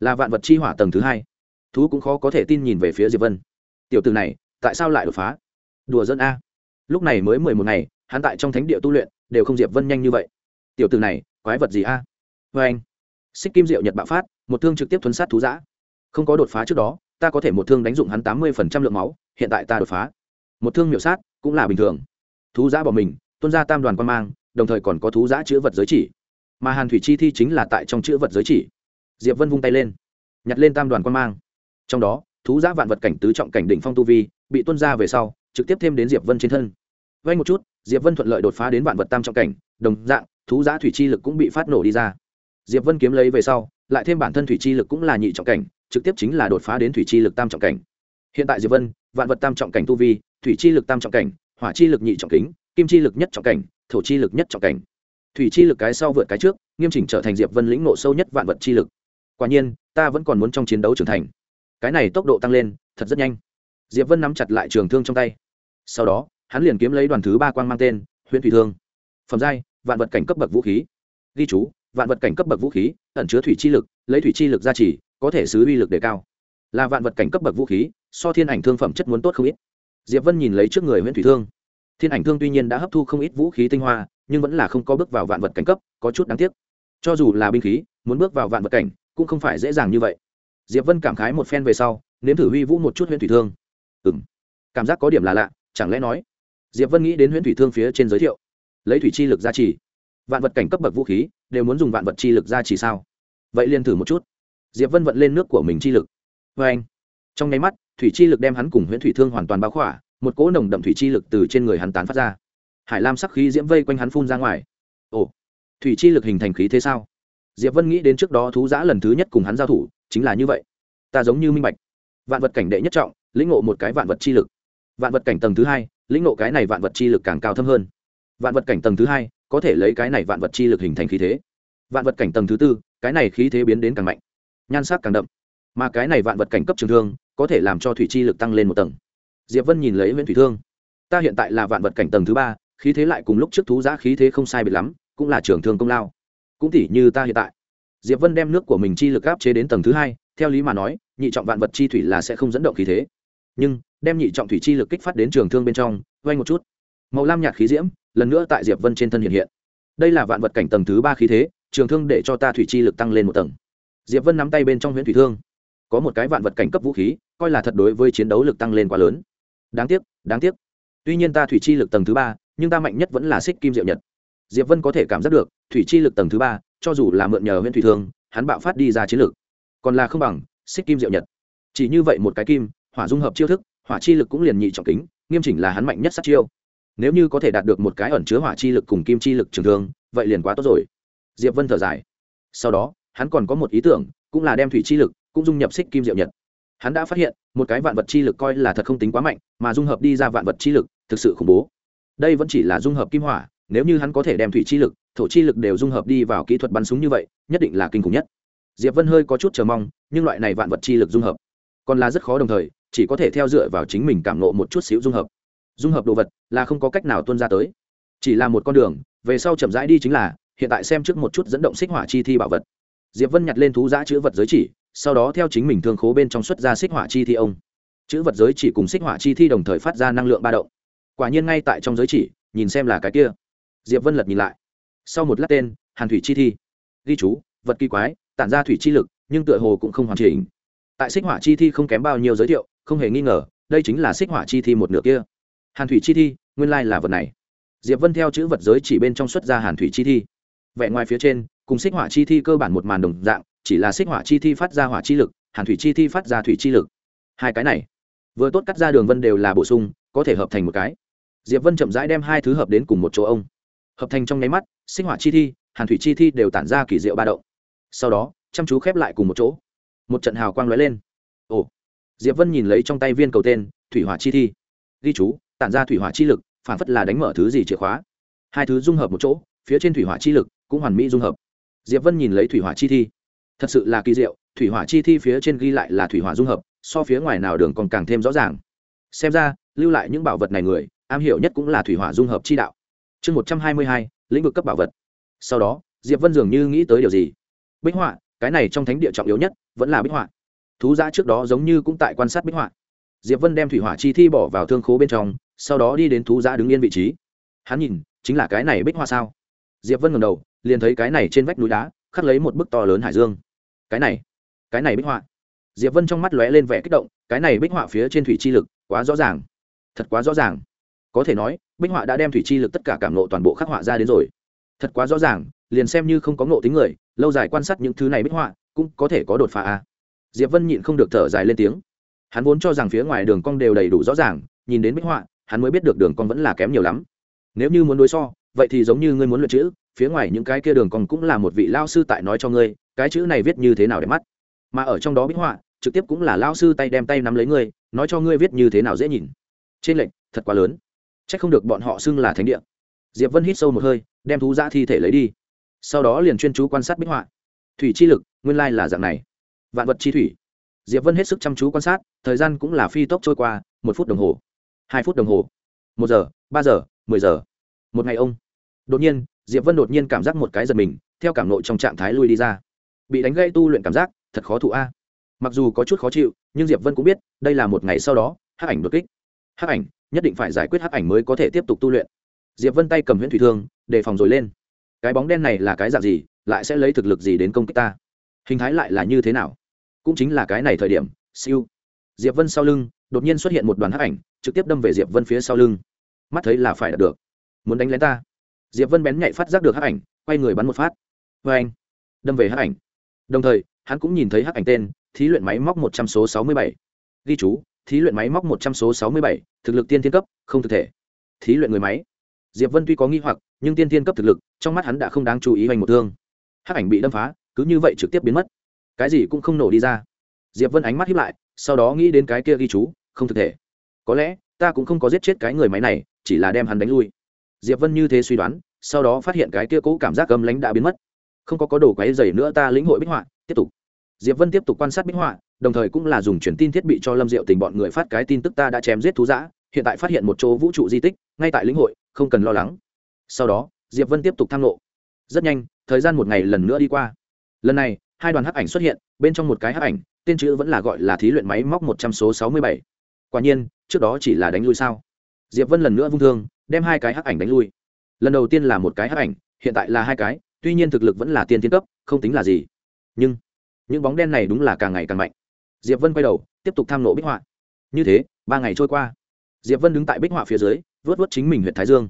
Là vạn vật chi hỏa tầng thứ hai. Thú cũng khó có thể tin nhìn về phía diệp vân. Tiểu từ này, tại sao lại đột phá? Đùa dân a. Lúc này mới mười một ngày, hắn tại trong thánh địa tu luyện, đều không diệp vân nhanh như vậy. Tiểu từ này, quái vật gì a? Vê anh. Xích kim diệu nhật bạo phát, một thương trực tiếp thuấn sát thú giã không có đột phá trước đó, ta có thể một thương đánh dụng hắn tám mươi phần trăm lượng máu, hiện tại ta đột phá. Một thương miểu sát, cũng là bình thường. Thú giã bỏ mình tuân ra tam đoàn quan mang đồng thời còn có thú giã chữ vật giới chỉ. Mà hàn thủy chi thi chính là tại trong chữ vật giới chỉ. Diệp vân vung tay lên, nhặt lên tam đoàn quan mang. Trong đó, thú giã vạn vật cảnh tứ trọng cảnh đỉnh phong tu vi, bị tuân ra về sau, trực tiếp thêm đến diệp vân trên thân. Vay một chút, diệp vân thuận lợi đột phá đến vạn vật tam trọng cảnh, đồng dạng, thú giã thủy chi lực cũng bị phát nổ đi ra. Diệp vân kiếm lấy về sau, lại thêm bản thân thủy chi lực cũng là nhị trọng cảnh, trực tiếp chính là đột phá đến thủy chi lực tam trọng cảnh. Hiện tại diệp vân, vạn vật tam trọng cảnh tu vi, thủy chi lực tam trọng cảnh, hỏa chi lực nhị trọng kính, kim chi lực nhất trọng cảnh thổ chi lực nhất trọng cảnh. Thủy chi lực cái sau vượt cái trước, nghiêm chỉnh trở thành diệp vân lĩnh nộ sâu nhất vạn vật chi lực. Quả nhiên, ta vẫn còn muốn trong chiến đấu trưởng thành. Cái này tốc độ tăng lên, thật rất nhanh. Diệp vân nắm chặt lại trường thương trong tay. Sau đó, hắn liền kiếm lấy đoàn thứ ba quang mang tên huyện thủy thương. Phẩm giai, vạn vật cảnh cấp bậc vũ khí. Ghi chú, vạn vật cảnh cấp bậc vũ khí, ẩn chứa thủy chi lực, lấy thủy chi lực ra chỉ có thể xứ uy lực đề cao. Là vạn vật cảnh cấp bậc vũ khí, so thiên ảnh thương phẩm chất muốn tốt không ít. Diệp vân nhìn lấy trước người huyện thủy thương thiên ảnh thương tuy nhiên đã hấp thu không ít vũ khí tinh hoa nhưng vẫn là không có bước vào vạn vật cảnh cấp có chút đáng tiếc. Cho dù là binh khí muốn bước vào vạn vật cảnh cũng không phải dễ dàng như vậy. Diệp vân cảm khái một phen về sau nếm thử huy vũ một chút Huyễn thủy thương. Ừ m cảm giác có điểm là lạ chẳng lẽ nói? Diệp vân nghĩ đến Huyễn thủy thương phía trên giới thiệu. Lấy thủy chi lực ra trì, vạn vật cảnh cấp bậc vũ khí đều muốn dùng vạn vật chi lực ra trì sao? Vậy liền thử một chút. Diệp vân vận lên nước của mình chi lực. Vê anh trong nháy mắt thủy chi lực đem hắn cùng Huyễn thủy thương hoàn toàn bao khỏa một cỗ nồng đậm thủy chi lực từ trên người hắn tán phát ra. Hải lam sắc khí diễm vây quanh hắn phun ra ngoài. Ồ, thủy chi lực hình thành khí thế sao? Diệp vân nghĩ đến trước đó thú giã lần thứ nhất cùng hắn giao thủ, chính là như vậy. Ta giống như minh bạch. Vạn vật cảnh đệ nhất trọng, lĩnh ngộ một cái vạn vật chi lực. Vạn vật cảnh tầng thứ hai, lĩnh ngộ cái này vạn vật chi lực càng cao thâm hơn. Vạn vật cảnh tầng thứ hai, có thể lấy cái này vạn vật chi lực hình thành khí thế. Vạn vật cảnh tầng thứ tư, cái này khí thế biến đến càng mạnh. Nhan sắc càng đậm. Mà cái này vạn vật cảnh cấp trường thương, có thể làm cho thủy chi lực tăng lên một tầng diệp vân nhìn lấy nguyễn thủy thương. Ta hiện tại là vạn vật cảnh tầng thứ ba, khí thế lại cùng lúc trước thú giã khí thế không sai biệt lắm, cũng là trường thương công lao. Cũng tỉ như ta hiện tại. Diệp vân đem nước của mình chi lực áp chế đến tầng thứ hai, theo lý mà nói, nhị trọng vạn vật chi thủy là sẽ không dẫn động khí thế. Nhưng, đem nhị trọng thủy chi lực kích phát đến trường thương bên trong vay một chút. Màu lam nhạt khí diễm, lần nữa tại diệp vân trên thân hiện hiện. Đây là vạn vật cảnh tầng thứ ba khí thế, trường thương để cho ta thủy chi lực tăng lên một tầng. Diệp vân nắm tay bên trong huyện thủy thương. Có một cái vạn vật cảnh cấp vũ khí, coi là thật đối với chiến đấu lực tăng lên quá lớn đáng tiếc đáng tiếc. Tuy nhiên ta thủy chi lực tầng thứ ba, nhưng ta mạnh nhất vẫn là xích kim diệu nhật. Diệp vân có thể cảm giác được, thủy chi lực tầng thứ ba, cho dù là mượn nhờ huyện thủy thương, hắn bạo phát đi ra chiến lực. Còn là không bằng, xích kim diệu nhật. Chỉ như vậy một cái kim, hỏa dung hợp chiêu thức, hỏa chi lực cũng liền nhị trọng kính, nghiêm chỉnh là hắn mạnh nhất sát chiêu. Nếu như có thể đạt được một cái ẩn chứa hỏa chi lực cùng kim chi lực trường thương, vậy liền quá tốt rồi. Diệp vân thở dài. Sau đó, hắn còn có một ý tưởng, cũng là đem thủy chi lực, cũng dung nhập xích kim diệu nhật hắn đã phát hiện, một cái vạn vật chi lực coi là thật không tính quá mạnh, mà dung hợp đi ra vạn vật chi lực, thực sự khủng bố. Đây vẫn chỉ là dung hợp kim hỏa, nếu như hắn có thể đem thủy chi lực, thổ chi lực đều dung hợp đi vào kỹ thuật bắn súng như vậy, nhất định là kinh khủng nhất. Diệp vân hơi có chút chờ mong, nhưng loại này vạn vật chi lực dung hợp, còn là rất khó đồng thời, chỉ có thể theo dựa vào chính mình cảm nộ một chút xíu dung hợp. Dung hợp đồ vật là không có cách nào tuân ra tới. Chỉ là một con đường, về sau chậm rãi đi chính là, hiện tại xem trước một chút dẫn động xích hỏa chi thi bảo vật diệp vân nhặt lên thú giã chữ vật giới chỉ, sau đó theo chính mình thương khố bên trong xuất ra xích hỏa chi thi ông. Chữ vật giới chỉ cùng xích hỏa chi thi đồng thời phát ra năng lượng ba động. Quả nhiên ngay tại trong giới chỉ, nhìn xem là cái kia. Diệp vân lật nhìn lại. Sau một lát tên, hàn thủy chi thi. Ghi chú, vật kỳ quái, tản ra thủy chi lực, nhưng tựa hồ cũng không hoàn chỉnh. Tại xích hỏa chi thi không kém bao nhiêu giới thiệu, không hề nghi ngờ, đây chính là xích hỏa chi thi một nửa kia. Hàn thủy chi thi, nguyên lai là vật này. Diệp vân theo chữ vật giới chỉ bên trong xuất ra hàn thủy chi thi. Vẻ ngoài phía trên cùng xích hỏa chi thi cơ bản một màn đồng dạng, chỉ là xích hỏa chi thi phát ra hỏa chi lực, hàn thủy chi thi phát ra thủy chi lực. Hai cái này, vừa tốt cắt ra đường vân đều là bổ sung, có thể hợp thành một cái. Diệp vân chậm rãi đem hai thứ hợp đến cùng một chỗ ông. Hợp thành trong nháy mắt sinh hỏa chi thi, hàn thủy chi thi đều tản ra kỳ diệu ba động. Sau đó, chăm chú khép lại cùng một chỗ. Một trận hào quang lóe lên. Ồ. Diệp vân nhìn lấy trong tay viên cầu tên, thủy hỏa chi thi. Ghi chú, tản ra thủy hỏa chi lực, phản phất là đánh mở thứ gì chìa khóa. Hai thứ dung hợp một chỗ, phía trên thủy hỏa chi lực cũng hoàn mỹ dung hợp diệp vân nhìn lấy thủy hỏa chi thi. Thật sự là kỳ diệu, thủy hỏa chi thi phía trên ghi lại là thủy hỏa dung hợp, so phía ngoài nào đường còn càng thêm rõ ràng. Xem ra, lưu lại những bảo vật này người, am hiểu nhất cũng là thủy hỏa dung hợp chi đạo. Chương một trăm hai mươi hai, lĩnh vực cấp bảo vật. Sau đó, diệp vân dường như nghĩ tới điều gì. Bích họa, cái này trong thánh địa trọng yếu nhất, vẫn là bích họa. Thú giã trước đó giống như cũng tại quan sát bích họa. Diệp vân đem thủy hỏa chi thi bỏ vào thương khố bên trong, sau đó đi đến thú giã đứng yên vị trí. Hắn nhìn, chính là cái này bích họa sao? Diệp vân ngầm đầu liền thấy cái này trên vách núi đá, khắc lấy một bức to lớn hải dương. Cái này cái này bích họa. Diệp vân trong mắt lóe lên vẻ kích động, cái này bích họa phía trên thủy chi lực, quá rõ ràng. Thật quá rõ ràng. Có thể nói, bích họa đã đem thủy chi lực tất cả cảm nộ toàn bộ khắc họa ra đến rồi. Thật quá rõ ràng, liền xem như không có ngộ tính người, lâu dài quan sát những thứ này bích họa, cũng có thể có đột phá a. Diệp vân nhịn không được thở dài lên tiếng. Hắn vốn cho rằng phía ngoài đường cong đều đầy đủ rõ ràng, nhìn đến bích họa, hắn mới biết được đường cong vẫn là kém nhiều lắm. Nếu như muốn đối so, vậy thì giống như ngươi muốn luyện chữ phía ngoài những cái kia đường cong cũng là một vị lao sư tại nói cho ngươi, cái chữ này viết như thế nào để mắt. Mà ở trong đó bích họa, trực tiếp cũng là lao sư tay đem tay nắm lấy ngươi, nói cho ngươi viết như thế nào dễ nhìn. Trên lệnh, thật quá lớn. C h ắ c không được bọn họ xưng là thánh địa. Diệp vân hít sâu một hơi, đem thú ra thi thể lấy đi. Sau đó liền chuyên chú quan sát bích họa. Thủy chi lực, nguyên lai là dạng này. Vạn vật chi thủy. Diệp vân hết sức chăm chú quan sát, thời gian cũng là phi tốc trôi qua, một phút đồng hồ. Hai phút đồng hồ. Một giờ, ba giờ, mười giờ. Một ngày ông. Đột nhiên diệp vân đột nhiên cảm giác một cái giật mình, theo cảm nội trong trạng thái lui đi ra. Bị đánh gây tu luyện cảm giác, thật khó thụ a. Mặc dù có chút khó chịu, nhưng diệp vân cũng biết, đây là một ngày sau đó, hắc ảnh đột kích. Hắc ảnh, nhất định phải giải quyết hắc ảnh mới có thể tiếp tục tu luyện. Diệp vân tay cầm huyễn thủy thương, đề phòng rồi lên. Cái bóng đen này là cái dạng gì, lại sẽ lấy thực lực gì đến công kích ta? Hình thái lại là như thế nào? Cũng chính là cái này thời điểm, siêu. Diệp vân sau lưng, đột nhiên xuất hiện một đoàn hắc ảnh, trực tiếp đâm về diệp vân phía sau lưng. Mắt thấy là phải đạt được. Muốn đánh lén ta? Diệp vân bén nhạy phát giác được hắc ảnh, quay người bắn một phát. Vê anh, đâm về hắc ảnh. Đồng thời, hắn cũng nhìn thấy hắc ảnh tên, thí luyện máy móc một trăm số sáu mươi bảy. Ghi chú, thí luyện máy móc một trăm số sáu mươi bảy, thực lực tiên thiên cấp, không thực thể. Thí luyện người máy. Diệp vân tuy có nghi hoặc, nhưng tiên thiên cấp thực lực, trong mắt hắn đã không đáng chú ý hoành một thương. Hắc ảnh bị đâm phá, cứ như vậy trực tiếp biến mất. Cái gì cũng không nổ đi ra. Diệp vân ánh mắt hiếp lại, sau đó nghĩ đến cái kia ghi chú, không thực thể. Có lẽ, ta cũng không có giết chết cái người máy này, chỉ là đem hắn đánh lui diệp vân như thế suy đoán, sau đó phát hiện cái kia cũ cảm giác âm lãnh đã biến mất. Không có có đồ quái dày nữa ta lĩnh hội bích họa, tiếp tục. Diệp vân tiếp tục quan sát bích họa, đồng thời cũng là dùng truyền tin thiết bị cho lâm diệu tình bọn người phát cái tin tức ta đã chém giết thú giã hiện tại phát hiện một chỗ vũ trụ di tích, ngay tại lĩnh hội, không cần lo lắng. Sau đó, diệp vân tiếp tục tham lộ. Rất nhanh, thời gian một ngày lần nữa đi qua. Lần này, hai đoàn hắc ảnh xuất hiện, bên trong một cái hắc ảnh, tên chữ vẫn là gọi là thí luyện máy móc một trăm số sáu mươi bảy. Quả nhiên, trước đó chỉ là đánh lui sao diệp vân lần nữa vung thương, đem hai cái hắc ảnh đánh lui. Lần đầu tiên là một cái hắc ảnh, hiện tại là hai cái, tuy nhiên thực lực vẫn là tiên tiến cấp, không tính là gì. Nhưng, những bóng đen này đúng là càng ngày càng mạnh. Diệp vân quay đầu, tiếp tục tham nộ bích họa. Như thế, ba ngày trôi qua. Diệp vân đứng tại bích họa phía dưới, vớt vớt chính mình huyện thái dương.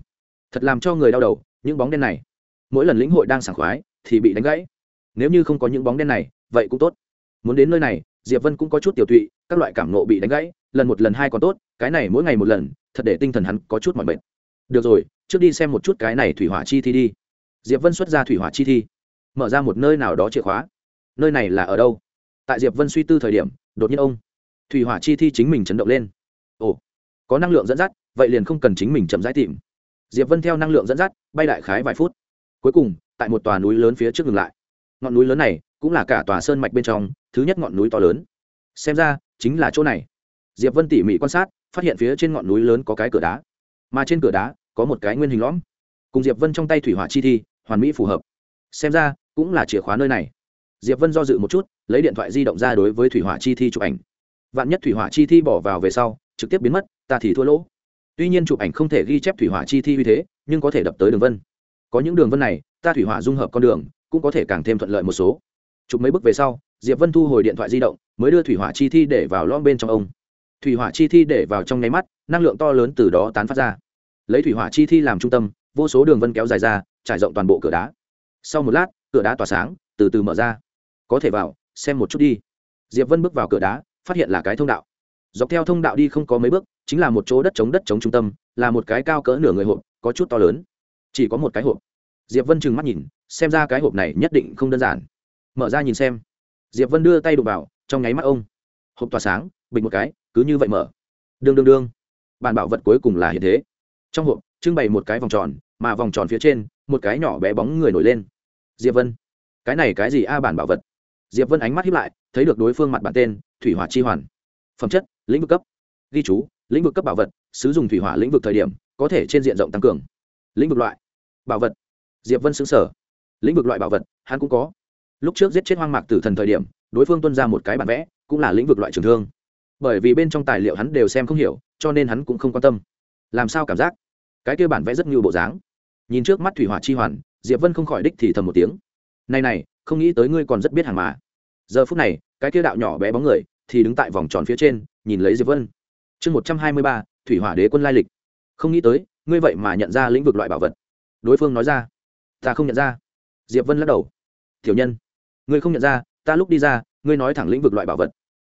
Thật làm cho người đau đầu, những bóng đen này. Mỗi lần lĩnh hội đang sảng khoái, thì bị đánh gãy. Nếu như không có những bóng đen này, vậy cũng tốt. Muốn đến nơi này, diệp vân cũng có chút tiểu tụy, các loại cảm nộ bị đánh gãy lần một lần hai còn tốt, cái này mỗi ngày một lần, thật để tinh thần hắn có chút mỏi mệt. Được rồi, trước đi xem một chút cái này thủy hỏa chi thi đi. Diệp vân xuất ra thủy hỏa chi thi, mở ra một nơi nào đó chìa khóa. Nơi này là ở đâu? Tại diệp vân suy tư thời điểm, đột nhiên ông, thủy hỏa chi thi chính mình chấn động lên. Ồ, có năng lượng dẫn dắt, vậy liền không cần chính mình chậm rãi tìm. Diệp vân theo năng lượng dẫn dắt, bay đại khái vài phút. Cuối cùng, tại một tòa núi lớn phía trước ngừng lại. Ngọn núi lớn này cũng là cả tòa sơn mạch bên trong, thứ nhất ngọn núi to lớn. Xem ra, chính là chỗ này diệp vân tỉ mỉ quan sát, phát hiện phía trên ngọn núi lớn có cái cửa đá. Mà trên cửa đá, có một cái nguyên hình lõm. Cùng diệp vân trong tay thủy hỏa chi thi, hoàn mỹ phù hợp. Xem ra, cũng là chìa khóa nơi này. Diệp vân do dự một chút, lấy điện thoại di động ra đối với thủy hỏa chi thi chụp ảnh. Vạn nhất thủy hỏa chi thi bỏ vào về sau, trực tiếp biến mất, ta thì thua lỗ. Tuy nhiên chụp ảnh không thể ghi chép thủy hỏa chi thi như thế, nhưng có thể đập tới đường vân. Có những đường vân này, ta thủy hỏa dung hợp con đường, cũng có thể càng thêm thuận lợi một số. Chụp mấy bước về sau, diệp vân thu hồi điện thoại di động, mới đưa thủy hỏa chi thi để vào lõm bên trong ông thủy hỏa chi thi để vào trong nháy mắt, năng lượng to lớn từ đó tán phát ra. Lấy thủy hỏa chi thi làm trung tâm, vô số đường vân kéo dài ra, trải rộng toàn bộ cửa đá. Sau một lát, cửa đá tỏa sáng, từ từ mở ra. Có thể vào, xem một chút đi. Diệp vân bước vào cửa đá, phát hiện là cái thông đạo. Dọc theo thông đạo đi không có mấy bước, chính là một chỗ đất chống đất chống trung tâm, là một cái cao cỡ nửa người hộp, có chút to lớn. Chỉ có một cái hộp. Diệp vân trừng mắt nhìn, xem ra cái hộp này nhất định không đơn giản. Mở ra nhìn xem. Diệp vân đưa tay đụng vào, trong nháy mắt ông. Hộp tỏa sáng bình một cái cứ như vậy mở. Đương đương đương. Bản bảo vật cuối cùng là hiện thế. Trong hộp, trưng bày một cái vòng tròn, mà vòng tròn phía trên, một cái nhỏ bé bóng người nổi lên. Diệp vân. Cái này cái gì a bản bảo vật? Diệp vân ánh mắt hiếp lại, thấy được đối phương mặt bản tên, thủy hỏa chi hoàn. Phẩm chất, lĩnh vực cấp. Ghi chú, lĩnh vực cấp bảo vật, sử dụng thủy hỏa lĩnh vực thời điểm, có thể trên diện rộng tăng cường. Lĩnh vực loại. Bảo vật. Diệp vân xứng sở lĩnh vực loại bảo vật, hắn cũng có. Lúc trước giết chết hoang mạc tử thần thời điểm, đối phương tuân ra một cái bản vẽ, cũng là lĩnh vực loại trường thương bởi vì bên trong tài liệu hắn đều xem không hiểu, cho nên hắn cũng không quan tâm. Làm sao cảm giác? Cái kia bản vẽ rất nhiều bộ dáng. Nhìn trước mắt thủy hỏa chi hoàn, diệp vân không khỏi đích thì thầm một tiếng. Này này, không nghĩ tới ngươi còn rất biết hàng mà. Giờ phút này, cái kia đạo nhỏ bé bóng người thì đứng tại vòng tròn phía trên, nhìn lấy diệp vân. Chương một trăm hai mươi ba, thủy hỏa đế quân lai lịch. Không nghĩ tới, ngươi vậy mà nhận ra lĩnh vực loại bảo vật. Đối phương nói ra. Ta không nhận ra. Diệp vân lắc đầu. Tiểu nhân, ngươi không nhận ra, ta lúc đi ra, ngươi nói thẳng lĩnh vực loại bảo vật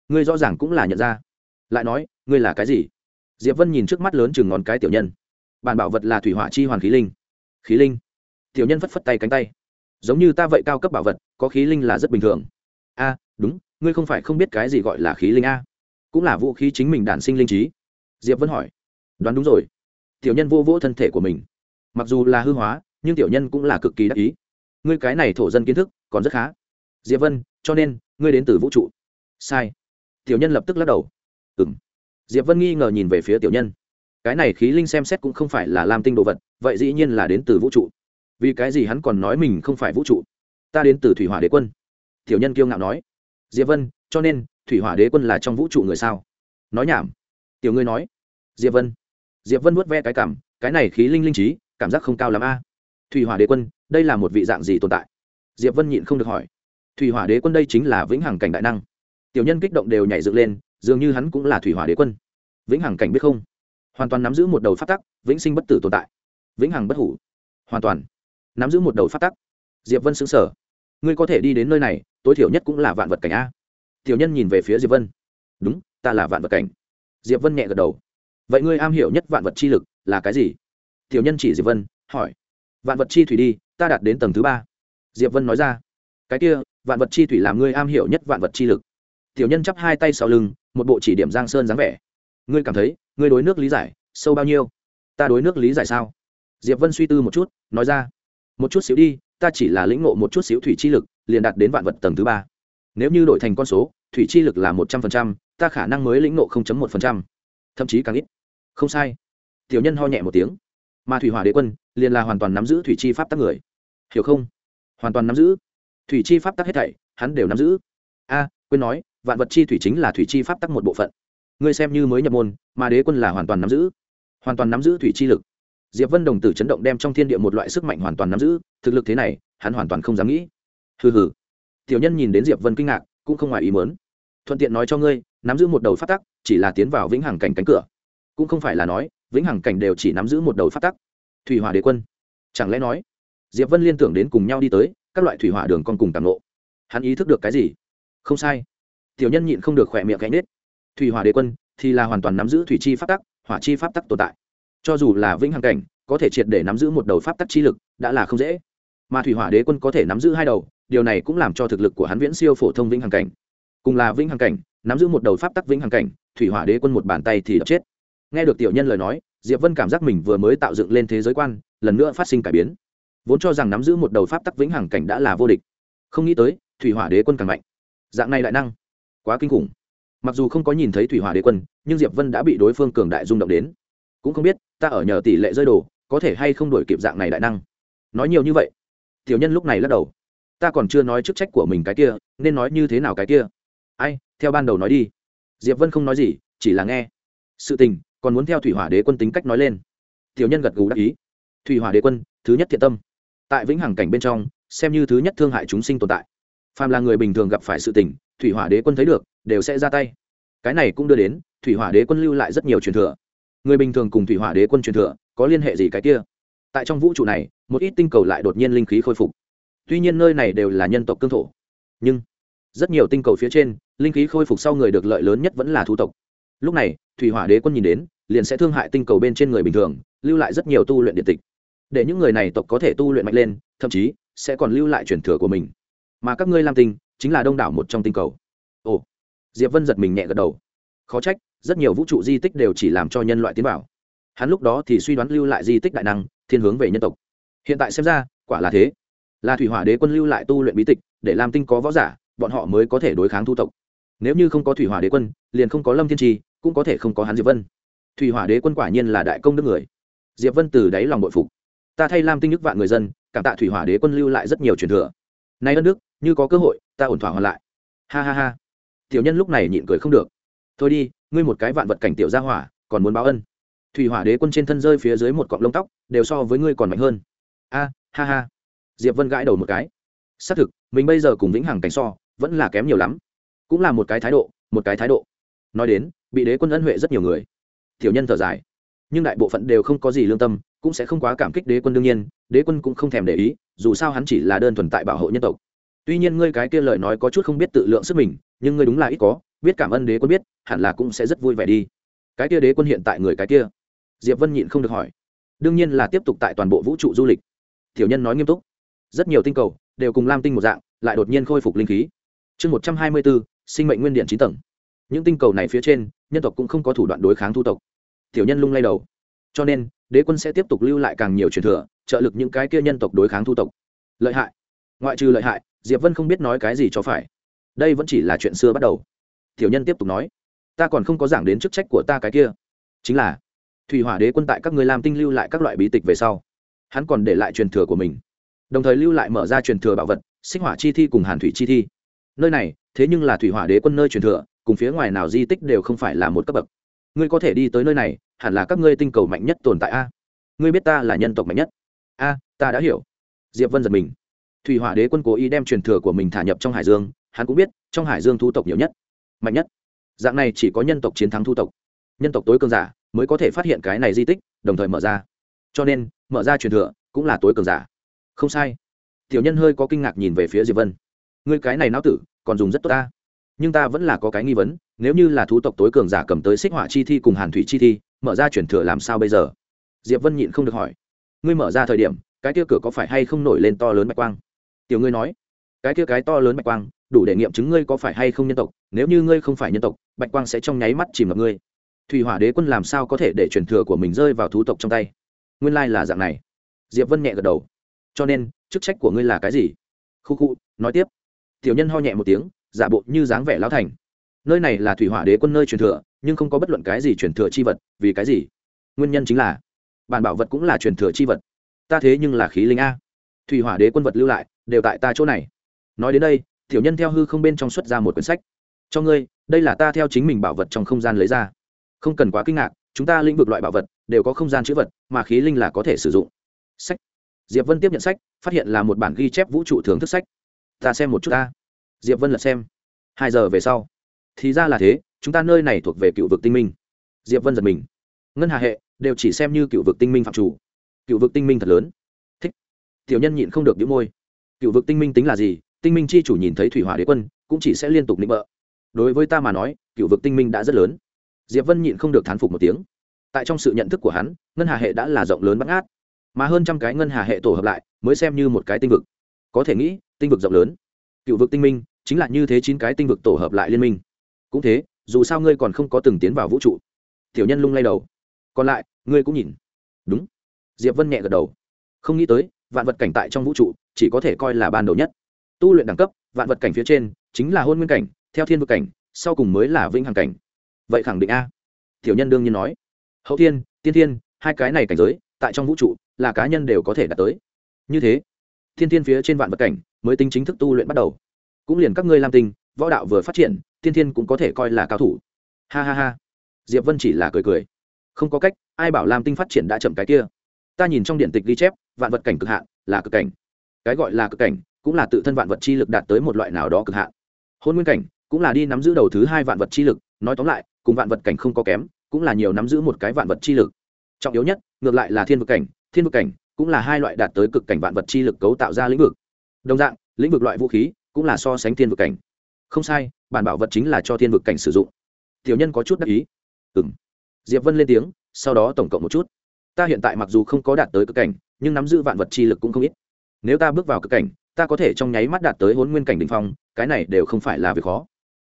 ngươi rõ ràng cũng là nhận ra. Lại nói, ngươi là cái gì? Diệp vân nhìn trước mắt lớn chừng ngón cái tiểu nhân. Bản bảo vật là thủy hỏa chi hoàn khí linh. Khí linh? Tiểu nhân phất phất tay cánh tay. Giống như ta vậy cao cấp bảo vật, có khí linh là rất bình thường. A, đúng, ngươi không phải không biết cái gì gọi là khí linh a. Cũng là vũ khí chính mình đản sinh linh trí. Diệp vân hỏi. Đoán đúng rồi. Tiểu nhân vô vỗ thân thể của mình. Mặc dù là hư hóa, nhưng tiểu nhân cũng là cực kỳ đắc ý. Ngươi cái này thổ dân kiến thức, còn rất khá. Diệp vân, cho nên, ngươi đến từ vũ trụ. Sai tiểu nhân lập tức lắc đầu. Ừng diệp vân nghi ngờ nhìn về phía tiểu nhân. Cái này khí linh xem xét cũng không phải là lam tinh đồ vật, vậy dĩ nhiên là đến từ vũ trụ. Vì cái gì hắn còn nói mình không phải vũ trụ? Ta đến từ thủy hỏa đế quân. Tiểu nhân kiêu ngạo nói. Diệp vân, cho nên, thủy hỏa đế quân là trong vũ trụ người sao? Nói nhảm. Tiểu ngươi nói. Diệp vân. Diệp vân vuốt ve cái cảm, cái này khí linh linh trí, cảm giác không cao lắm a. Thủy hỏa đế quân, đây là một vị dạng gì tồn tại? Diệp vân nhịn không được hỏi. Thủy hỏa đế quân đây chính là vĩnh hằng cảnh đại năng tiểu nhân kích động đều nhảy dựng lên, dường như hắn cũng là thủy hỏa đế quân. Vĩnh hằng cảnh biết không? Hoàn toàn nắm giữ một đầu phát tắc, vĩnh sinh bất tử tồn tại. Vĩnh hằng bất hủ. Hoàn toàn nắm giữ một đầu phát tắc. Diệp vân xứng sở ngươi có thể đi đến nơi này, tối thiểu nhất cũng là vạn vật cảnh a. Tiểu nhân nhìn về phía diệp vân. Đúng, ta là vạn vật cảnh. Diệp vân nhẹ gật đầu. Vậy ngươi am hiểu nhất vạn vật chi lực là cái gì? Tiểu nhân chỉ diệp vân, hỏi. Vạn vật chi thủy đi, ta đạt đến tầng thứ ba. Diệp vân nói ra. Cái kia, vạn vật chi thủy làm ngươi am hiểu nhất vạn vật chi lực tiểu nhân chắp hai tay sau lưng, một bộ chỉ điểm giang sơn dáng vẻ. Ngươi cảm thấy, ngươi đối nước lý giải, sâu bao nhiêu? Ta đối nước lý giải sao? Diệp vân suy tư một chút, nói ra. Một chút xíu đi, ta chỉ là lĩnh ngộ một chút xíu thủy chi lực, liền đạt đến vạn vật tầng thứ ba. Nếu như đổi thành con số, thủy chi lực là một trăm phần trăm, ta khả năng mới lĩnh ngộ không chấm một phần trăm. Thậm chí càng ít. Không sai. Tiểu nhân ho nhẹ một tiếng. Mà thủy hỏa đế quân, liền là hoàn toàn nắm giữ thủy chi pháp tắc người. Hiểu không? Hoàn toàn nắm giữ. Thủy chi pháp tắc hết thảy, hắn đều nắm giữ. A, quên nói vạn vật chi thủy chính là thủy chi pháp tắc một bộ phận. Ngươi xem như mới nhập môn mà đế quân là hoàn toàn nắm giữ. Hoàn toàn nắm giữ thủy chi lực. Diệp vân đồng tử chấn động đem trong thiên địa một loại sức mạnh hoàn toàn nắm giữ thực lực thế này hắn hoàn toàn không dám nghĩ. Hừ hừ. Tiểu nhân nhìn đến diệp vân kinh ngạc cũng không ngoài ý mớn thuận tiện nói cho ngươi nắm giữ một đầu phát tắc chỉ là tiến vào vĩnh hằng cảnh cánh cửa. Cũng không phải là nói vĩnh hằng cảnh đều chỉ nắm giữ một đầu phát tắc. Thủy hỏa đế quân. Chẳng lẽ nói diệp vân liên tưởng đến cùng nhau đi tới các loại thủy hỏa đường con cùng tàng lộ, hắn ý thức được cái gì? Không sai tiểu nhân nhịn không được khỏe miệng cánh nết. Thủy hỏa đế quân thì là hoàn toàn nắm giữ thủy chi pháp tắc, hỏa chi pháp tắc tồn tại. Cho dù là vĩnh hằng cảnh, có thể triệt để nắm giữ một đầu pháp tắc chi lực, đã là không dễ. Mà thủy hỏa đế quân có thể nắm giữ hai đầu, điều này cũng làm cho thực lực của hắn viễn siêu phổ thông vĩnh hằng cảnh. Cùng là vĩnh hằng cảnh, nắm giữ một đầu pháp tắc vĩnh hằng cảnh, thủy hỏa đế quân một bàn tay thì đập chết. Nghe được tiểu nhân lời nói, diệp vân cảm giác mình vừa mới tạo dựng lên thế giới quan, lần nữa phát sinh cải biến. Vốn cho rằng nắm giữ một đầu pháp tắc vĩnh hằng cảnh đã là vô địch. Không nghĩ tới, thủy hỏa đế quân càng mạnh. Dạng này đại năng quá kinh khủng. Mặc dù không có nhìn thấy thủy hỏa đế quân, nhưng diệp vân đã bị đối phương cường đại rung động đến. Cũng không biết, ta ở nhờ tỷ lệ rơi đồ, có thể hay không đổi kịp dạng này đại năng. Nói nhiều như vậy, tiểu nhân lúc này lắc đầu. Ta còn chưa nói chức trách của mình cái kia, nên nói như thế nào cái kia? Ai, theo ban đầu nói đi. Diệp vân không nói gì, chỉ là nghe. Sự tình, còn muốn theo thủy hỏa đế quân tính cách nói lên. Tiểu nhân gật gù đáp ý. Thủy hỏa đế quân, thứ nhất thiện tâm. Tại vĩnh hằng cảnh bên trong, xem như thứ nhất thương hại chúng sinh tồn tại. Phàm là người bình thường gặp phải sự tình thủy hỏa đế quân thấy được, đều sẽ ra tay. Cái này cũng đưa đến, thủy hỏa đế quân lưu lại rất nhiều truyền thừa. Người bình thường cùng thủy hỏa đế quân truyền thừa, có liên hệ gì cái kia? Tại trong vũ trụ này, một ít tinh cầu lại đột nhiên linh khí khôi phục. Tuy nhiên nơi này đều là nhân tộc cương thổ, nhưng rất nhiều tinh cầu phía trên, linh khí khôi phục sau người được lợi lớn nhất vẫn là thu tộc. Lúc này, thủy hỏa đế quân nhìn đến, liền sẽ thương hại tinh cầu bên trên người bình thường, lưu lại rất nhiều tu luyện điện tịch. Để những người này tộc có thể tu luyện mạnh lên, thậm chí sẽ còn lưu lại truyền thừa của mình. Mà các ngươi lam tinh chính là đông đảo một trong tinh cầu. Ồ, diệp vân giật mình nhẹ gật đầu. Khó trách, rất nhiều vũ trụ di tích đều chỉ làm cho nhân loại tiến vào. Hắn lúc đó thì suy đoán lưu lại di tích đại năng, thiên hướng về nhân tộc. Hiện tại xem ra, quả là thế. Là thủy hỏa đế quân lưu lại tu luyện bí tịch, để làm tinh có võ giả, bọn họ mới có thể đối kháng thu tộc. Nếu như không có thủy hỏa đế quân, liền không có lâm thiên trì, cũng có thể không có hắn diệp vân. Thủy hỏa đế quân quả nhiên là đại công đức người. Diệp vân từ đáy lòng bội phục. Ta thay lam tinh nhức vạn người dân, cảm tạ thủy hỏa đế quân lưu lại rất nhiều truyền thừa nay ân đức, như có cơ hội, ta ổn thỏa hoàn lại. Ha ha ha. Tiểu nhân lúc này nhịn cười không được. Thôi đi, ngươi một cái vạn vật cảnh tiểu gia hỏa, còn muốn báo ân. Thủy hỏa đế quân trên thân rơi phía dưới một cọng lông tóc, đều so với ngươi còn mạnh hơn. A, ha ha. Diệp vân gãi đầu một cái. Xác thực, mình bây giờ cùng vĩnh hằng cảnh so, vẫn là kém nhiều lắm. Cũng là một cái thái độ, một cái thái độ. Nói đến, bị đế quân ân huệ rất nhiều người. Tiểu nhân thở dài. Nhưng đại bộ phận đều không có gì lương tâm, cũng sẽ không quá cảm kích đế quân đương nhiên, đế quân cũng không thèm để ý dù sao hắn chỉ là đơn thuần tại bảo hộ nhân tộc. Tuy nhiên ngươi cái kia lời nói có chút không biết tự lượng sức mình, nhưng ngươi đúng là ít có, biết cảm ơn đế quân biết, hẳn là cũng sẽ rất vui vẻ đi. Cái kia đế quân hiện tại người cái kia? Diệp vân nhịn không được hỏi. Đương nhiên là tiếp tục tại toàn bộ vũ trụ du lịch. Tiểu nhân nói nghiêm túc. Rất nhiều tinh cầu đều cùng lam tinh một dạng, lại đột nhiên khôi phục linh khí. Chương một trăm hai mươi bốn, sinh mệnh nguyên điện chín tầng. Những tinh cầu này phía trên, nhân tộc cũng không có thủ đoạn đối kháng thu tộc. Tiểu nhân lung lay đầu cho nên, đế quân sẽ tiếp tục lưu lại càng nhiều truyền thừa, trợ lực những cái kia nhân tộc đối kháng thu tộc. Lợi hại. Ngoại trừ lợi hại, diệp vân không biết nói cái gì cho phải. Đây vẫn chỉ là chuyện xưa bắt đầu. Tiểu nhân tiếp tục nói, ta còn không có giảng đến chức trách của ta cái kia. Chính là, thủy hỏa đế quân tại các người làm tinh lưu lại các loại bí tịch về sau, hắn còn để lại truyền thừa của mình. Đồng thời lưu lại mở ra truyền thừa bảo vật sinh hỏa chi thi cùng hàn thủy chi thi. Nơi này, thế nhưng là thủy hỏa đế quân nơi truyền thừa, cùng phía ngoài nào di tích đều không phải là một cấp bậc. Ngươi có thể đi tới nơi này hẳn là các ngươi tinh cầu mạnh nhất tồn tại a. Ngươi biết ta là nhân tộc mạnh nhất? A, ta đã hiểu. Diệp vân giật mình. Thủy hỏa đế quân cố ý đem truyền thừa của mình thả nhập trong hải dương, hắn cũng biết trong hải dương thu tộc nhiều nhất, mạnh nhất. Dạng này chỉ có nhân tộc chiến thắng thu tộc. Nhân tộc tối cường giả mới có thể phát hiện cái này di tích, đồng thời mở ra. Cho nên, mở ra truyền thừa cũng là tối cường giả. Không sai. Tiểu nhân hơi có kinh ngạc nhìn về phía diệp vân. Ngươi cái này não tử, còn dùng rất tốt ta. Nhưng ta vẫn là có cái nghi vấn, nếu như là thú tộc tối cường giả cầm tới xích họa chi thi cùng hàn thủy chi thi mở ra chuyển thừa làm sao bây giờ? Diệp vân nhịn không được hỏi. Ngươi mở ra thời điểm, cái kia cửa có phải hay không nổi lên to lớn bạch quang? Tiểu ngươi nói. Cái kia cái to lớn bạch quang, đủ để nghiệm chứng ngươi có phải hay không nhân tộc. Nếu như ngươi không phải nhân tộc, bạch quang sẽ trong nháy mắt chìm ngập ngươi. Thủy hỏa đế quân làm sao có thể để truyền thừa của mình rơi vào thú tộc trong tay? Nguyên lai là dạng này. Diệp vân nhẹ gật đầu. Cho nên, chức trách của ngươi là cái gì? Khu khu, nói tiếp. Tiểu nhân ho nhẹ một tiếng, giả bộ như dáng vẻ lão thành. Nơi này là thủy hỏa đế quân nơi truyền thừa nhưng không có bất luận cái gì truyền thừa chi vật, vì cái gì? Nguyên nhân chính là, bản bảo vật cũng là truyền thừa chi vật. Ta thế nhưng là khí linh a. Thủy hỏa đế quân vật lưu lại, đều tại ta chỗ này. Nói đến đây, tiểu nhân theo hư không bên trong xuất ra một quyển sách. Cho ngươi, đây là ta theo chính mình bảo vật trong không gian lấy ra. Không cần quá kinh ngạc, chúng ta lĩnh vực loại bảo vật, đều có không gian chữ vật, mà khí linh là có thể sử dụng. Sách. Diệp vân tiếp nhận sách, phát hiện là một bản ghi chép vũ trụ thưởng thức sách. Ta xem một chút ta. Diệp vân lật xem. Hai giờ về sau. Thì ra là thế chúng ta nơi này thuộc về cựu vực tinh minh. Diệp vân giật mình. Ngân hà hệ đều chỉ xem như cựu vực tinh minh phạm chủ. Cựu vực tinh minh thật lớn. Thích. Tiểu nhân nhịn không được đĩu môi. Cựu vực tinh minh tính là gì? Tinh minh chi chủ nhìn thấy thủy hỏa đế quân, cũng chỉ sẽ liên tục nịnh bợ. Đối với ta mà nói, cựu vực tinh minh đã rất lớn. Diệp vân nhịn không được thán phục một tiếng. Tại trong sự nhận thức của hắn, ngân hà hệ đã là rộng lớn bắt ngát. Mà hơn trăm cái ngân hà hệ tổ hợp lại, mới xem như một cái tinh vực. Có thể nghĩ, tinh vực rộng lớn. Cựu vực tinh minh chính là như thế chín cái tinh vực tổ hợp lại liên minh. Cũng thế dù sao ngươi còn không có từng tiến vào vũ trụ. Tiểu nhân lung lay đầu. Còn lại, ngươi cũng nhìn. Đúng. Diệp vân nhẹ gật đầu. Không nghĩ tới, vạn vật cảnh tại trong vũ trụ, chỉ có thể coi là ban đầu nhất. Tu luyện đẳng cấp, vạn vật cảnh phía trên, chính là hôn nguyên cảnh, theo thiên vực cảnh, sau cùng mới là vĩnh hằng cảnh. Vậy khẳng định a. Tiểu nhân đương nhiên nói. Hậu thiên, tiên thiên, hai cái này cảnh giới, tại trong vũ trụ, là cá nhân đều có thể đạt tới. Như thế, thiên thiên phía trên vạn vật cảnh, mới tính chính thức tu luyện bắt đầu. Cũng liền các ngươi làm tình võ đạo vừa phát triển, tiên thiên cũng có thể coi là cao thủ. Ha ha ha. Diệp vân chỉ là cười cười. Không có cách, ai bảo lam tinh phát triển đã chậm cái kia? Ta nhìn trong điện tịch ghi chép, vạn vật cảnh cực hạn, là cực cảnh. Cái gọi là cực cảnh, cũng là tự thân vạn vật chi lực đạt tới một loại nào đó cực hạn. Hôn nguyên cảnh, cũng là đi nắm giữ đầu thứ hai vạn vật chi lực, nói tóm lại, cùng vạn vật cảnh không có kém, cũng là nhiều nắm giữ một cái vạn vật chi lực. Trọng yếu nhất, ngược lại là thiên vực cảnh, thiên vực cảnh cũng là hai loại đạt tới cực cảnh vạn vật chi lực cấu tạo ra lĩnh vực. Đồng dạng, lĩnh vực loại vũ khí cũng là so sánh thiên vực cảnh không sai, bản bảo vật chính là cho thiên vực cảnh sử dụng. Tiểu nhân có chút đắc ý. Ừ m diệp vân lên tiếng, sau đó tổng cộng một chút. Ta hiện tại mặc dù không có đạt tới cực cảnh, nhưng nắm giữ vạn vật chi lực cũng không ít. Nếu ta bước vào cực cảnh, ta có thể trong nháy mắt đạt tới hôn nguyên cảnh đ ỉ n h phong, cái này đều không phải là việc khó.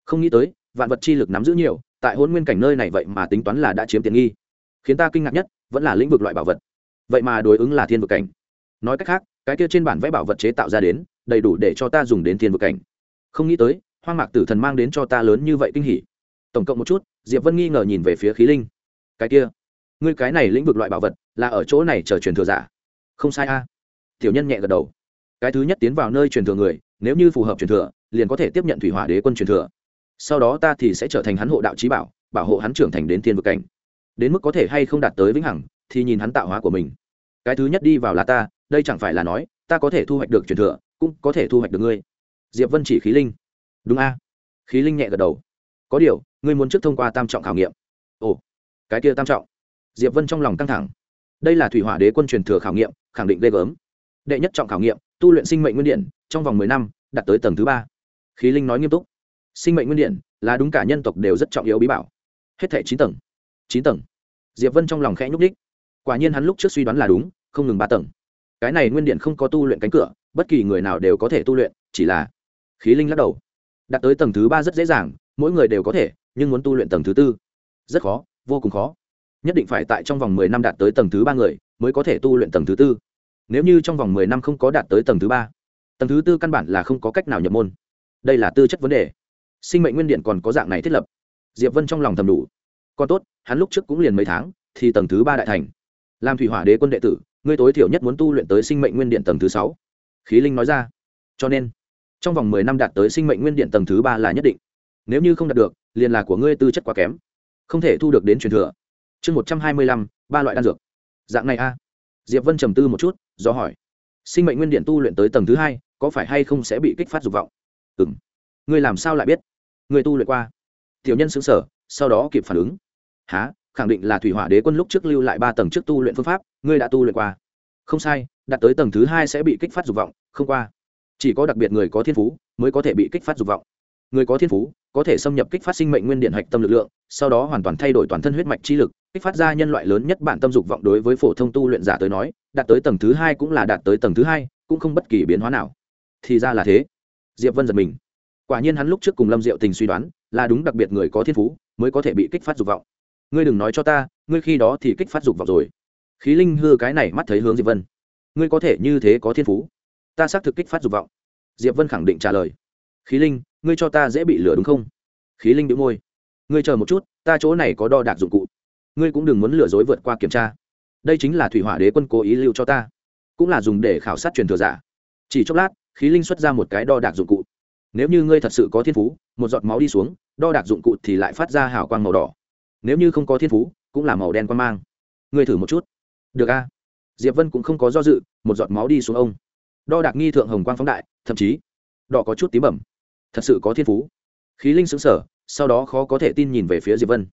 Không nghĩ tới, vạn vật chi lực nắm giữ nhiều, tại hôn nguyên cảnh nơi này vậy mà tính toán là đã chiếm tiện nghi. Khiến ta kinh ngạc nhất, vẫn là lĩnh vực loại bảo vật. Vậy mà đối ứng là thiên vực cảnh. Nói cách khác, cái kia trên bản vẽ bảo vật chế tạo ra đến, đầy đủ để cho ta dùng đến thiên vực cảnh. Không nghĩ tới hoang mạc tử thần mang đến cho ta lớn như vậy kinh hỉ. Tổng cộng một chút, diệp vân nghi ngờ nhìn về phía khí linh. Cái kia, ngươi cái này lĩnh vực loại bảo vật, là ở chỗ này chờ truyền thừa giả? Không sai a. Tiểu nhân nhẹ gật đầu. Cái thứ nhất tiến vào nơi truyền thừa người, nếu như phù hợp truyền thừa, liền có thể tiếp nhận thủy hỏa đế quân truyền thừa. Sau đó ta thì sẽ trở thành hắn hộ đạo trí bảo bảo hộ hắn trưởng thành đến thiên vực cảnh. Đến mức có thể hay không đạt tới vĩnh hằng, thì nhìn hắn tạo hóa của mình. Cái thứ nhất đi vào là ta, đây chẳng phải là nói, ta có thể thu hoạch được truyền thừa, cũng có thể thu hoạch được ngươi. Diệp vân chỉ khí linh đúng a. Khí linh nhẹ gật đầu. Có điều, ngươi muốn trước thông qua tam trọng khảo nghiệm. Ồ, cái kia tam trọng. Diệp vân trong lòng căng thẳng. Đây là thủy hỏa đế quân truyền thừa khảo nghiệm, khẳng định ghê gớm. Đệ nhất trọng khảo nghiệm, tu luyện sinh mệnh nguyên điện trong vòng mười năm, đạt tới tầng thứ ba. Khí linh nói nghiêm túc. Sinh mệnh nguyên điện là đúng cả nhân tộc đều rất trọng yếu bí bảo. Hết thể chín tầng. Chín tầng. Diệp vân trong lòng khẽ nhúc ních quả nhiên hắn lúc trước suy đoán là đúng, không ngừng ba tầng. Cái này nguyên điện không có tu luyện cánh cửa, bất kỳ người nào đều có thể tu luyện, chỉ là khí linh lắc đầu đạt tới tầng thứ ba rất dễ dàng, mỗi người đều có thể, nhưng muốn tu luyện tầng thứ tư, rất khó, vô cùng khó. Nhất định phải tại trong vòng mười năm đạt tới tầng thứ ba người, mới có thể tu luyện tầng thứ tư. Nếu như trong vòng mười năm không có đạt tới tầng thứ ba, tầng thứ tư căn bản là không có cách nào nhập môn. Đây là tư chất vấn đề. Sinh mệnh nguyên điện còn có dạng này thiết lập. Diệp vân trong lòng thầm đủ. Còn tốt, hắn lúc trước cũng liền mấy tháng, thì tầng thứ ba đại thành. Làm thủy hỏa đế quân đệ tử, ngươi tối thiểu nhất muốn tu luyện tới sinh mệnh nguyên điện tầng thứ sáu. Khí linh nói ra. Cho nên trong vòng mười năm đạt tới sinh mệnh nguyên điện tầng thứ ba là nhất định. Nếu như không đạt được, liền là của ngươi tư chất quá kém. Không thể thu được đến truyền thừa. Chương một trăm hai mươi lăm, ba loại đan dược. Dạng này a. À. Diệp vân trầm tư một chút, do hỏi. Sinh mệnh nguyên điện tu luyện tới tầng thứ hai, có phải hay không sẽ bị kích phát dục vọng? Ừ m ngươi làm sao lại biết? Ngươi tu luyện qua. Tiểu nhân xứng sở sau đó kịp phản ứng. Há khẳng định là thủy hỏa đế quân lúc trước lưu lại ba tầng trước tu luyện phương pháp, ngươi đã tu luyện qua. Không sai, đạt tới tầng thứ hai sẽ bị kích phát dục vọng, không qua chỉ có đặc biệt người có thiên phú mới có thể bị kích phát dục vọng. Người có thiên phú có thể xâm nhập kích phát sinh mệnh nguyên điện hạch tâm lực lượng, sau đó hoàn toàn thay đổi toàn thân huyết mạch chi lực, kích phát ra nhân loại lớn nhất bản tâm dục vọng đối với phổ thông tu luyện giả tới nói, đạt tới tầng thứ hai cũng là đạt tới tầng thứ hai, cũng không bất kỳ biến hóa nào. Thì ra là thế. Diệp vân giật mình. Quả nhiên hắn lúc trước cùng lâm diệu tình suy đoán, là đúng đặc biệt người có thiên phú mới có thể bị kích phát dục vọng. Ngươi đừng nói cho ta, ngươi khi đó thì kích phát dục vọng rồi. Khí linh hư cái này mắt thấy hướng diệp vân. Ngươi có thể như thế có thiên phú ta xác thực kích phát dục vọng. Diệp vân khẳng định trả lời. Khí linh, ngươi cho ta dễ bị lửa đúng không? Khí linh đĩu môi. Ngươi chờ một chút, ta chỗ này có đo đạc dụng cụ. Ngươi cũng đừng muốn lừa dối vượt qua kiểm tra. Đây chính là thủy hỏa đế quân cố ý lưu cho ta. Cũng là dùng để khảo sát truyền thừa giả. Chỉ chốc lát, khí linh xuất ra một cái đo đạc dụng cụ. Nếu như ngươi thật sự có thiên phú, một giọt máu đi xuống, đo đạc dụng cụ thì lại phát ra hào quang màu đỏ. Nếu như không có thiên phú, cũng là màu đen quan mang. Ngươi thử một chút. Được a. Diệp vân cũng không có do dự, một giọt máu đi xuống ông đo đạc nghi thượng hồng quang phóng đại, thậm chí đỏ có chút tím bẩm. Thật sự có thiên phú. Khí linh xứng sở sau đó khó có thể tin nhìn về phía diệp vân.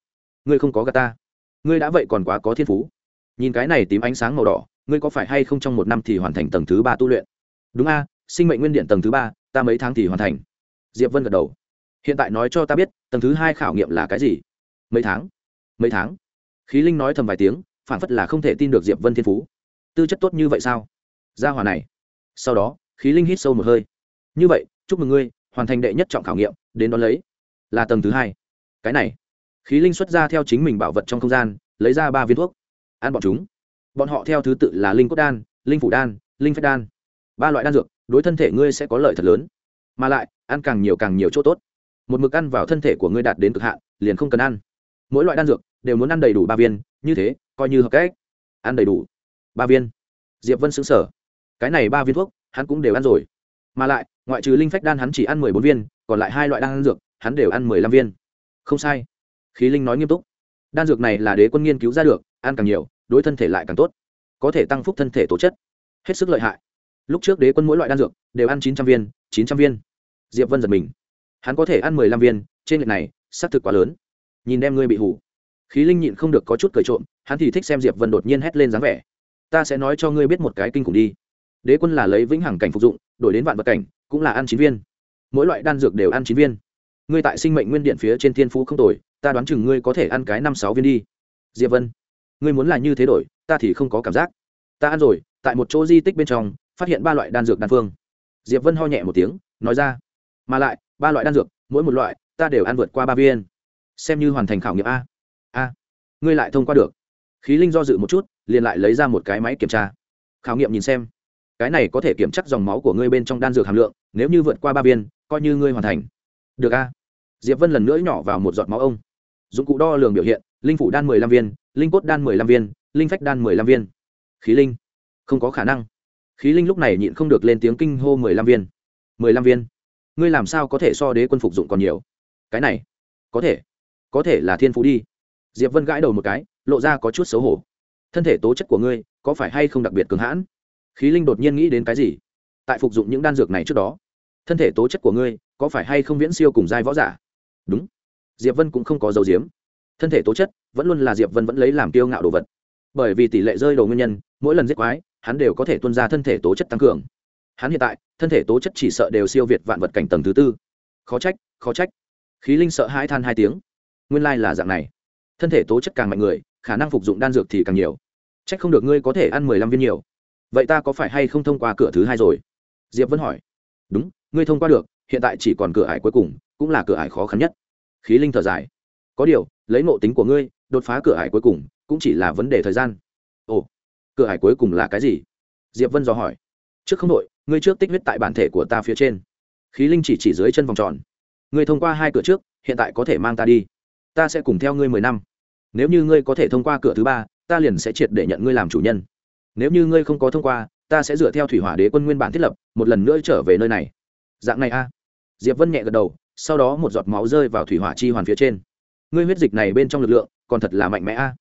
Ngươi không có gà ta. Ngươi đã vậy còn quá có thiên phú. Nhìn cái này tím ánh sáng màu đỏ, ngươi có phải hay không trong một năm thì hoàn thành tầng thứ ba tu luyện? Đúng a, sinh mệnh nguyên điện tầng thứ ba, ta mấy tháng thì hoàn thành. Diệp vân gật đầu. Hiện tại nói cho ta biết, tầng thứ hai khảo nghiệm là cái gì? Mấy tháng? Mấy tháng? Khí linh nói thầm vài tiếng, phản phất là không thể tin được diệp vân thiên phú. Tư chất tốt như vậy sao? Gia hòa này sau đó, khí linh hít sâu một hơi. Như vậy, chúc mừng ngươi, hoàn thành đệ nhất trọng khảo nghiệm, đến đón lấy. Là tầng thứ hai. Cái này. Khí linh xuất ra theo chính mình bảo vật trong không gian, lấy ra ba viên thuốc. Ăn bọn chúng. Bọn họ theo thứ tự là linh cốt đan, linh phủ đan, linh phách đan. Ba loại đan dược, đối thân thể ngươi sẽ có lợi thật lớn. Mà lại, ăn càng nhiều càng nhiều chỗ tốt. Một mực ăn vào thân thể của ngươi đạt đến cực hạn, liền không cần ăn. Mỗi loại đan dược đều muốn ăn đầy đủ ba viên, như thế, coi như hợp cách. Ăn đầy đủ ba viên. Diệp vân xứng sở cái này ba viên thuốc, hắn cũng đều ăn rồi. Mà lại, ngoại trừ linh phách đan hắn chỉ ăn mười bốn viên, còn lại hai loại đan dược, hắn đều ăn mười lăm viên. Không sai. Khí linh nói nghiêm túc. Đan dược này là đế quân nghiên cứu ra được, ăn càng nhiều, đối thân thể lại càng tốt. Có thể tăng phúc thân thể tố chất. Hết sức lợi hại. Lúc trước đế quân mỗi loại đan dược, đều ăn chín trăm viên, chín trăm viên. Diệp vân giật mình. Hắn có thể ăn mười lăm viên, trên lệch này, xác thực quá lớn. Nhìn đem ngươi bị hủ. Khí linh nhịn không được có chút cười trộm, hắn thì thích xem diệp vân đột nhiên hét lên dáng vẻ. Ta sẽ nói cho ngươi biết một cái kinh khủng đi đế quân là lấy vĩnh hằng cảnh phục dụng, đổi đến vạn vật cảnh, cũng là ăn chín viên. Mỗi loại đan dược đều ăn chín viên. Ngươi tại sinh mệnh nguyên điện phía trên thiên phú không tồi, ta đoán chừng ngươi có thể ăn cái năm sáu viên đi. Diệp vân, ngươi muốn là như thế đổi, ta thì không có cảm giác. Ta ăn rồi, tại một chỗ di tích bên trong, phát hiện ba loại đan dược đan phương. Diệp vân ho nhẹ một tiếng, nói ra. Mà lại, ba loại đan dược, mỗi một loại, ta đều ăn vượt qua ba viên. Xem như hoàn thành khảo nghiệm a. A. Ngươi lại thông qua được. Khí linh do dự một chút, liền lại lấy ra một cái máy kiểm tra. Khảo nghiệm nhìn xem cái này có thể kiểm chắc dòng máu của ngươi bên trong đan dược hàm lượng, nếu như vượt qua ba viên, coi như ngươi hoàn thành. Được a. Diệp vân lần nữa nhỏ vào một giọt máu ông. Dụng cụ đo lường biểu hiện, linh phủ đan mười lăm viên, linh cốt đan mười lăm viên, linh phách đan mười lăm viên. Khí linh. Không có khả năng. Khí linh lúc này nhịn không được lên tiếng kinh hô mười lăm viên. Mười lăm viên. Ngươi làm sao có thể so đế quân phục dụng còn nhiều? Cái này. Có thể. Có thể là thiên phú đi. Diệp vân gãi đầu một cái, lộ ra có chút xấu hổ. Thân thể tố chất của ngươi, có phải hay không đặc biệt cường hãn? Khí linh đột nhiên nghĩ đến cái gì? Tại phục dụng những đan dược này trước đó, thân thể tố chất của ngươi có phải hay không viễn siêu cùng giai võ giả? Đúng. Diệp vân cũng không có dấu diếm thân thể tố chất vẫn luôn là diệp vân vẫn lấy làm kiêu ngạo đồ vật. Bởi vì tỷ lệ rơi đồ nguyên nhân, mỗi lần giết quái, hắn đều có thể tuân ra thân thể tố chất tăng cường. Hắn hiện tại, thân thể tố chất chỉ sợ đều siêu việt vạn vật cảnh tầng thứ tư. Khó trách khó trách. Khí linh sợ hai than hai tiếng. Nguyên lai là dạng này. Thân thể tố chất càng mạnh người, khả năng phục dụng đan dược thì càng nhiều. Trách không được ngươi có thể ăn mười lăm viên nhiều vậy ta có phải hay không thông qua cửa thứ hai rồi? Diệp vân hỏi. Đúng, ngươi thông qua được, hiện tại chỉ còn cửa ải cuối cùng, cũng là cửa ải khó khăn nhất. Khí linh thở dài. Có điều, lấy ngộ tính của ngươi, đột phá cửa ải cuối cùng, cũng chỉ là vấn đề thời gian. Ồ, cửa ải cuối cùng là cái gì? Diệp vân dò hỏi. Trước không đội ngươi trước tích huyết tại bản thể của ta phía trên. Khí linh chỉ chỉ dưới chân vòng tròn. Ngươi thông qua hai cửa trước, hiện tại có thể mang ta đi. Ta sẽ cùng theo ngươi mười năm. Nếu như ngươi có thể thông qua cửa thứ ba, ta liền sẽ triệt để nhận ngươi làm chủ nhân nếu như ngươi không có thông qua, ta sẽ dựa theo thủy hỏa đế quân nguyên bản thiết lập, một lần nữa trở về nơi này. Dạng này a. Diệp vân nhẹ gật đầu, sau đó một giọt máu rơi vào thủy hỏa chi hoàn phía trên. Ngươi huyết dịch này bên trong lực lượng, còn thật là mạnh mẽ a.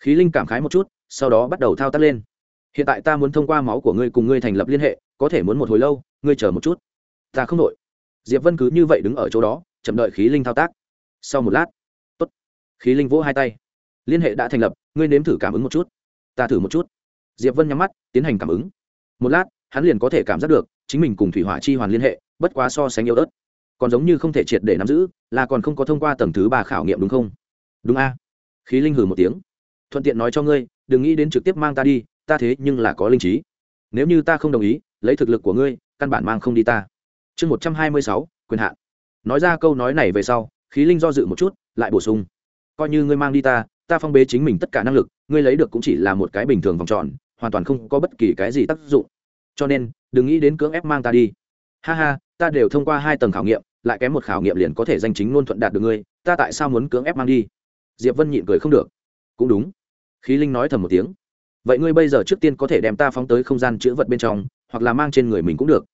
Khí linh cảm khái một chút, sau đó bắt đầu thao tác lên. Hiện tại ta muốn thông qua máu của ngươi cùng ngươi thành lập liên hệ, có thể muốn một hồi lâu, ngươi chờ một chút. Ta không đội diệp vân cứ như vậy đứng ở chỗ đó, chậm đợi khí linh thao tác. Sau một lát, tốt. Khí linh vỗ hai tay. Liên hệ đã thành lập, ngươi nếm thử cảm ứng một chút. Ta thử một chút diệp vân nhắm mắt, tiến hành cảm ứng. Một lát, hắn liền có thể cảm giác được, chính mình cùng thủy hỏa chi hoàn liên hệ, bất quá so sánh yếu ớt. Còn giống như không thể triệt để nắm giữ, là còn không có thông qua tầng thứ ba khảo nghiệm đúng không? Đúng a. Khí linh hừ một tiếng. Thuận tiện nói cho ngươi, đừng nghĩ đến trực tiếp mang ta đi, ta thế nhưng là có linh trí. Nếu như ta không đồng ý, lấy thực lực của ngươi, căn bản mang không đi ta. Chương một trăm hai mươi sáu, quyền hạn. Nói ra câu nói này về sau, khí linh do dự một chút, lại bổ sung. Coi như ngươi mang đi ta ta phong bế chính mình tất cả năng lực, ngươi lấy được cũng chỉ là một cái bình thường vòng tròn hoàn toàn không có bất kỳ cái gì tác dụng. Cho nên, đừng nghĩ đến cưỡng ép mang ta đi. Ha ha, ta đều thông qua hai tầng khảo nghiệm, lại kém một khảo nghiệm liền có thể danh chính luôn thuận đạt được ngươi, ta tại sao muốn cưỡng ép mang đi? Diệp vân nhịn cười không được. Cũng đúng. Khí linh nói thầm một tiếng. Vậy ngươi bây giờ trước tiên có thể đem ta phóng tới không gian chữ vật bên trong, hoặc là mang trên người mình cũng được.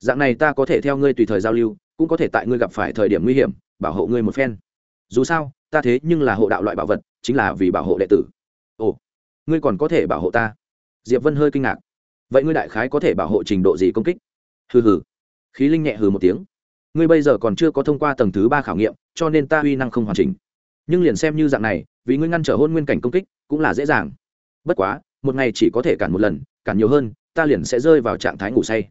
Dạng này ta có thể theo ngươi tùy thời giao lưu, cũng có thể tại ngươi gặp phải thời điểm nguy hiểm, bảo hộ ngươi một phen. Dù sao, ta thế nhưng là hộ đạo loại bảo vật, chính là vì bảo hộ đệ tử. Ồ, ngươi còn có thể bảo hộ ta diệp vân hơi kinh ngạc. Vậy ngươi đại khái có thể bảo hộ trình độ gì công kích? Hừ hừ. Khí linh nhẹ hừ một tiếng. Ngươi bây giờ còn chưa có thông qua tầng thứ ba khảo nghiệm, cho nên ta uy năng không hoàn chỉnh. Nhưng liền xem như dạng này, vì ngươi ngăn trở hôn nguyên cảnh công kích, cũng là dễ dàng. Bất quá, một ngày chỉ có thể cản một lần, cản nhiều hơn, ta liền sẽ rơi vào trạng thái ngủ say.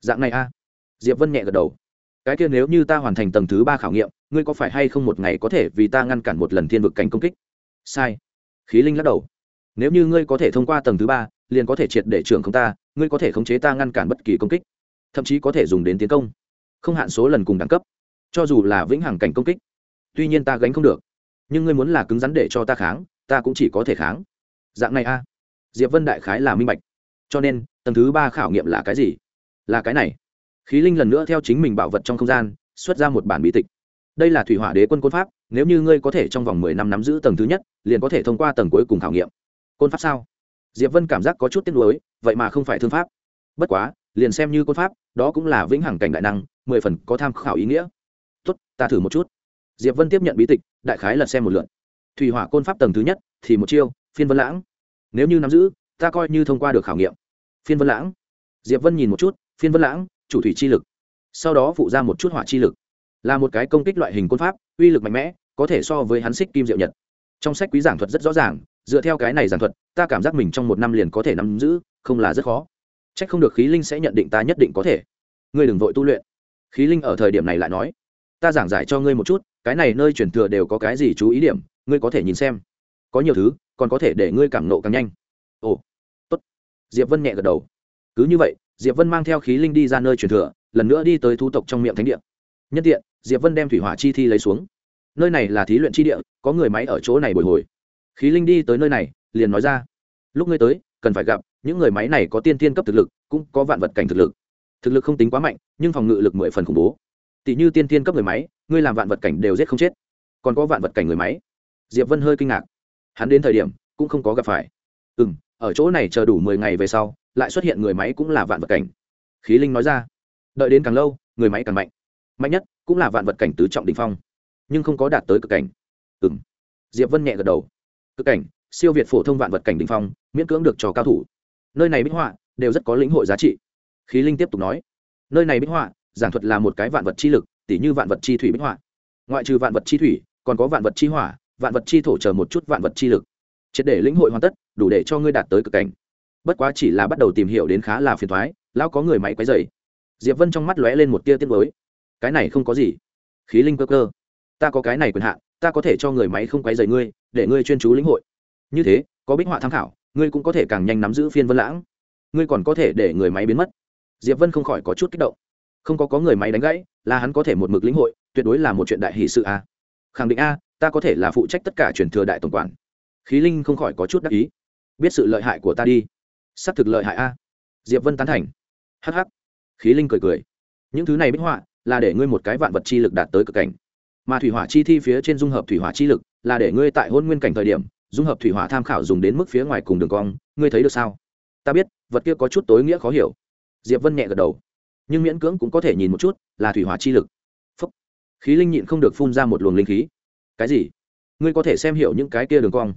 Dạng này a. Diệp vân nhẹ gật đầu. Cái kia nếu như ta hoàn thành tầng thứ ba khảo nghiệm, ngươi có phải hay không một ngày có thể vì ta ngăn cản một lần thiên vực cảnh công kích? Sai. Khí linh lắc đầu. Nếu như ngươi có thể thông qua tầng thứ ba liền có thể triệt để trưởng không ta, ngươi có thể khống chế ta ngăn cản bất kỳ công kích, thậm chí có thể dùng đến tiến công. Không hạn số lần cùng đẳng cấp, cho dù là vĩnh hằng cảnh công kích, tuy nhiên ta gánh không được, nhưng ngươi muốn là cứng rắn để cho ta kháng, ta cũng chỉ có thể kháng. Dạng này a. Diệp vân đại khái là minh bạch. Cho nên, tầng thứ ba khảo nghiệm là cái gì? Là cái này. Khí linh lần nữa theo chính mình bảo vật trong không gian, xuất ra một bản bí tịch. Đây là thủy hỏa đế quân côn pháp, nếu như ngươi có thể trong vòng mười năm nắm giữ tầng thứ nhất, liền có thể thông qua tầng cuối cùng khảo nghiệm. Côn pháp sao? Diệp vân cảm giác có chút tiếc nuối, vậy mà không phải thương pháp. Bất quá, liền xem như côn pháp, đó cũng là vĩnh hằng cảnh đại năng, mười phần có tham khảo ý nghĩa. Tốt, ta thử một chút. Diệp vân tiếp nhận bí tịch, đại khái lật xem một lượt. Thủy hỏa côn pháp tầng thứ nhất, thì một chiêu, phiên vân lãng. Nếu như nắm giữ, ta coi như thông qua được khảo nghiệm. Phiên vân lãng. Diệp vân nhìn một chút, phiên vân lãng, chủ thủy chi lực. Sau đó phụ ra một chút hỏa chi lực. Là một cái công kích loại hình côn pháp, uy lực mạnh mẽ, có thể so với hắn xích kim diệu nhật. Trong sách quý giảng thuật rất rõ ràng dựa theo cái này giảng thuật, ta cảm giác mình trong một năm liền có thể nắm giữ, không là rất khó. C h ắ c không được khí linh sẽ nhận định ta nhất định có thể. Ngươi đừng vội tu luyện. Khí linh ở thời điểm này lại nói, ta giảng giải cho ngươi một chút, cái này nơi chuyển thừa đều có cái gì chú ý điểm, ngươi có thể nhìn xem. Có nhiều thứ, còn có thể để ngươi cảm nộ càng nhanh. Ồ, tốt. Diệp vân nhẹ gật đầu. Cứ như vậy, diệp vân mang theo khí linh đi ra nơi truyền thừa, lần nữa đi tới thu tộc trong miệng thánh địa. Nhân tiện, diệp vân đem thủy hỏa chi thi lấy xuống. Nơi này là thí luyện chi địa, có người máy ở chỗ này bồi hồi khí linh đi tới nơi này, liền nói ra, lúc ngươi tới, cần phải gặp những người máy này có tiên tiên cấp thực lực, cũng có vạn vật cảnh thực lực. Thực lực không tính quá mạnh, nhưng phòng ngự lực mười phần khủng bố. Tỷ như tiên tiên cấp người máy, ngươi làm vạn vật cảnh đều giết không chết. Còn có vạn vật cảnh người máy. Diệp vân hơi kinh ngạc. Hắn đến thời điểm, cũng không có gặp phải. Ừ m ở chỗ này chờ đủ mười ngày về sau, lại xuất hiện người máy cũng là vạn vật cảnh. Khí linh nói ra. Đợi đến càng lâu, người máy càng mạnh. Mạnh nhất cũng là vạn vật cảnh tứ trọng đ ỉ n h phong, nhưng không có đạt tới cực cảnh. Ừ m diệp vân nhẹ gật đầu cực cảnh, siêu việt phổ thông vạn vật cảnh đình phong, miễn cưỡng được cho cao thủ. Nơi này bích họa đều rất có lĩnh hội giá trị. Khí linh tiếp tục nói, nơi này bích họa, giảng thuật là một cái vạn vật chi lực, tỉ như vạn vật chi thủy bích họa. Ngoại trừ vạn vật chi thủy, còn có vạn vật chi hỏa, vạn vật chi thổ chờ một chút vạn vật chi lực. Triệt để lĩnh hội hoàn tất, đủ để cho ngươi đạt tới cực cảnh. Bất quá chỉ là bắt đầu tìm hiểu đến khá là phiền thoái, lão có người máy quấy dày diệp vân trong mắt lóe lên một tia tiết mới cái này không có gì. Khí linh cơ cơ, ta có cái này quyền hạn, ta có thể cho người máy không quấy rầy ngươi để ngươi chuyên chú lĩnh hội. Như thế, có bích họa tham khảo, ngươi cũng có thể càng nhanh nắm giữ phiên vân lãng. Ngươi còn có thể để người máy biến mất. Diệp vân không khỏi có chút kích động. Không có có người máy đánh gãy, là hắn có thể một mực lĩnh hội, tuyệt đối là một chuyện đại hỷ sự a. Khẳng định a, ta có thể là phụ trách tất cả truyền thừa đại tổng quản. Khí linh không khỏi có chút đắc ý. Biết sự lợi hại của ta đi. Xác thực lợi hại a. Diệp vân tán thành. Hh khí linh cười cười. Những thứ này bích họa là để ngươi một cái vạn vật chi lực đạt tới cực cảnh mà thủy hỏa chi thi phía trên dung hợp thủy hỏa chi lực là để ngươi tại hôn nguyên cảnh thời điểm, dung hợp thủy hỏa tham khảo dùng đến mức phía ngoài cùng đường cong, ngươi thấy được sao? Ta biết, vật kia có chút tối nghĩa khó hiểu. Diệp vân nhẹ gật đầu. Nhưng miễn cưỡng cũng có thể nhìn một chút, là thủy hỏa chi lực. Phúc. khí linh nhịn không được phun ra một luồng linh khí. Cái gì? Ngươi có thể xem hiểu những cái kia đường cong.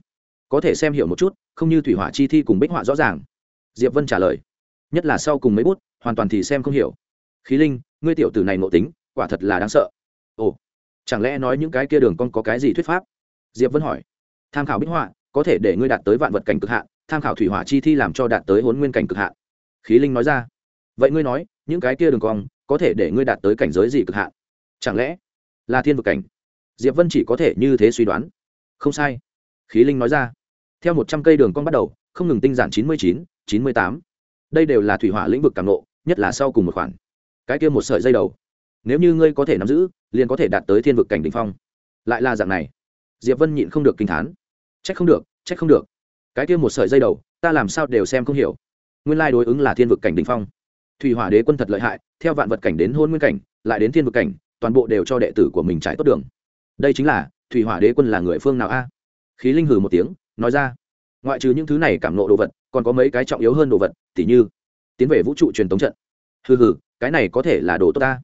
Có thể xem hiểu một chút, không như thủy hỏa chi thi cùng bích họa rõ ràng. Diệp vân trả lời. Nhất là sau cùng mấy bút, hoàn toàn thì xem không hiểu. Khí linh, ngươi tiểu tử này ngộ tính, quả thật là đáng sợ. Ồ chẳng lẽ nói những cái kia đường con có cái gì thuyết pháp? Diệp vân hỏi. Tham khảo bích họa, có thể để ngươi đạt tới vạn vật cảnh cực hạn, tham khảo thủy hỏa chi thi làm cho đạt tới huấn nguyên cảnh cực hạn. Khí linh nói ra. Vậy ngươi nói, những cái kia đường cong có thể để ngươi đạt tới cảnh giới gì cực hạn? Chẳng lẽ là thiên vực cảnh? Diệp vân chỉ có thể như thế suy đoán. Không sai. Khí linh nói ra. Theo một trăm cây đường cong bắt đầu, không ngừng tinh giản chín mươi chín chín mươi tám. Đây đều là thủy hỏa lĩnh vực càng nộ nhất là sau cùng một khoản. Cái kia một sợi dây đầu. Nếu như ngươi có thể nắm giữ liền có thể đạt tới thiên vực cảnh đỉnh phong. Lại là dạng này. Diệp vân nhịn không được kinh thán. Trách không được, trách không được. Cái kia một sợi dây đầu, ta làm sao đều xem không hiểu. Nguyên lai đối ứng là thiên vực cảnh đỉnh phong. Thủy hỏa đế quân thật lợi hại, theo vạn vật cảnh đến hôn nguyên cảnh, lại đến thiên vực cảnh, toàn bộ đều cho đệ tử của mình trải tốt đường. Đây chính là, thủy hỏa đế quân là người phương nào a? Khí linh hừ một tiếng, nói ra. Ngoại trừ những thứ này cảm nộ đồ vật, còn có mấy cái trọng yếu hơn đồ vật, tỉ như, tiến về vũ trụ truyền tống trận. Hừ hừ, cái này có thể là đồ tốt ta.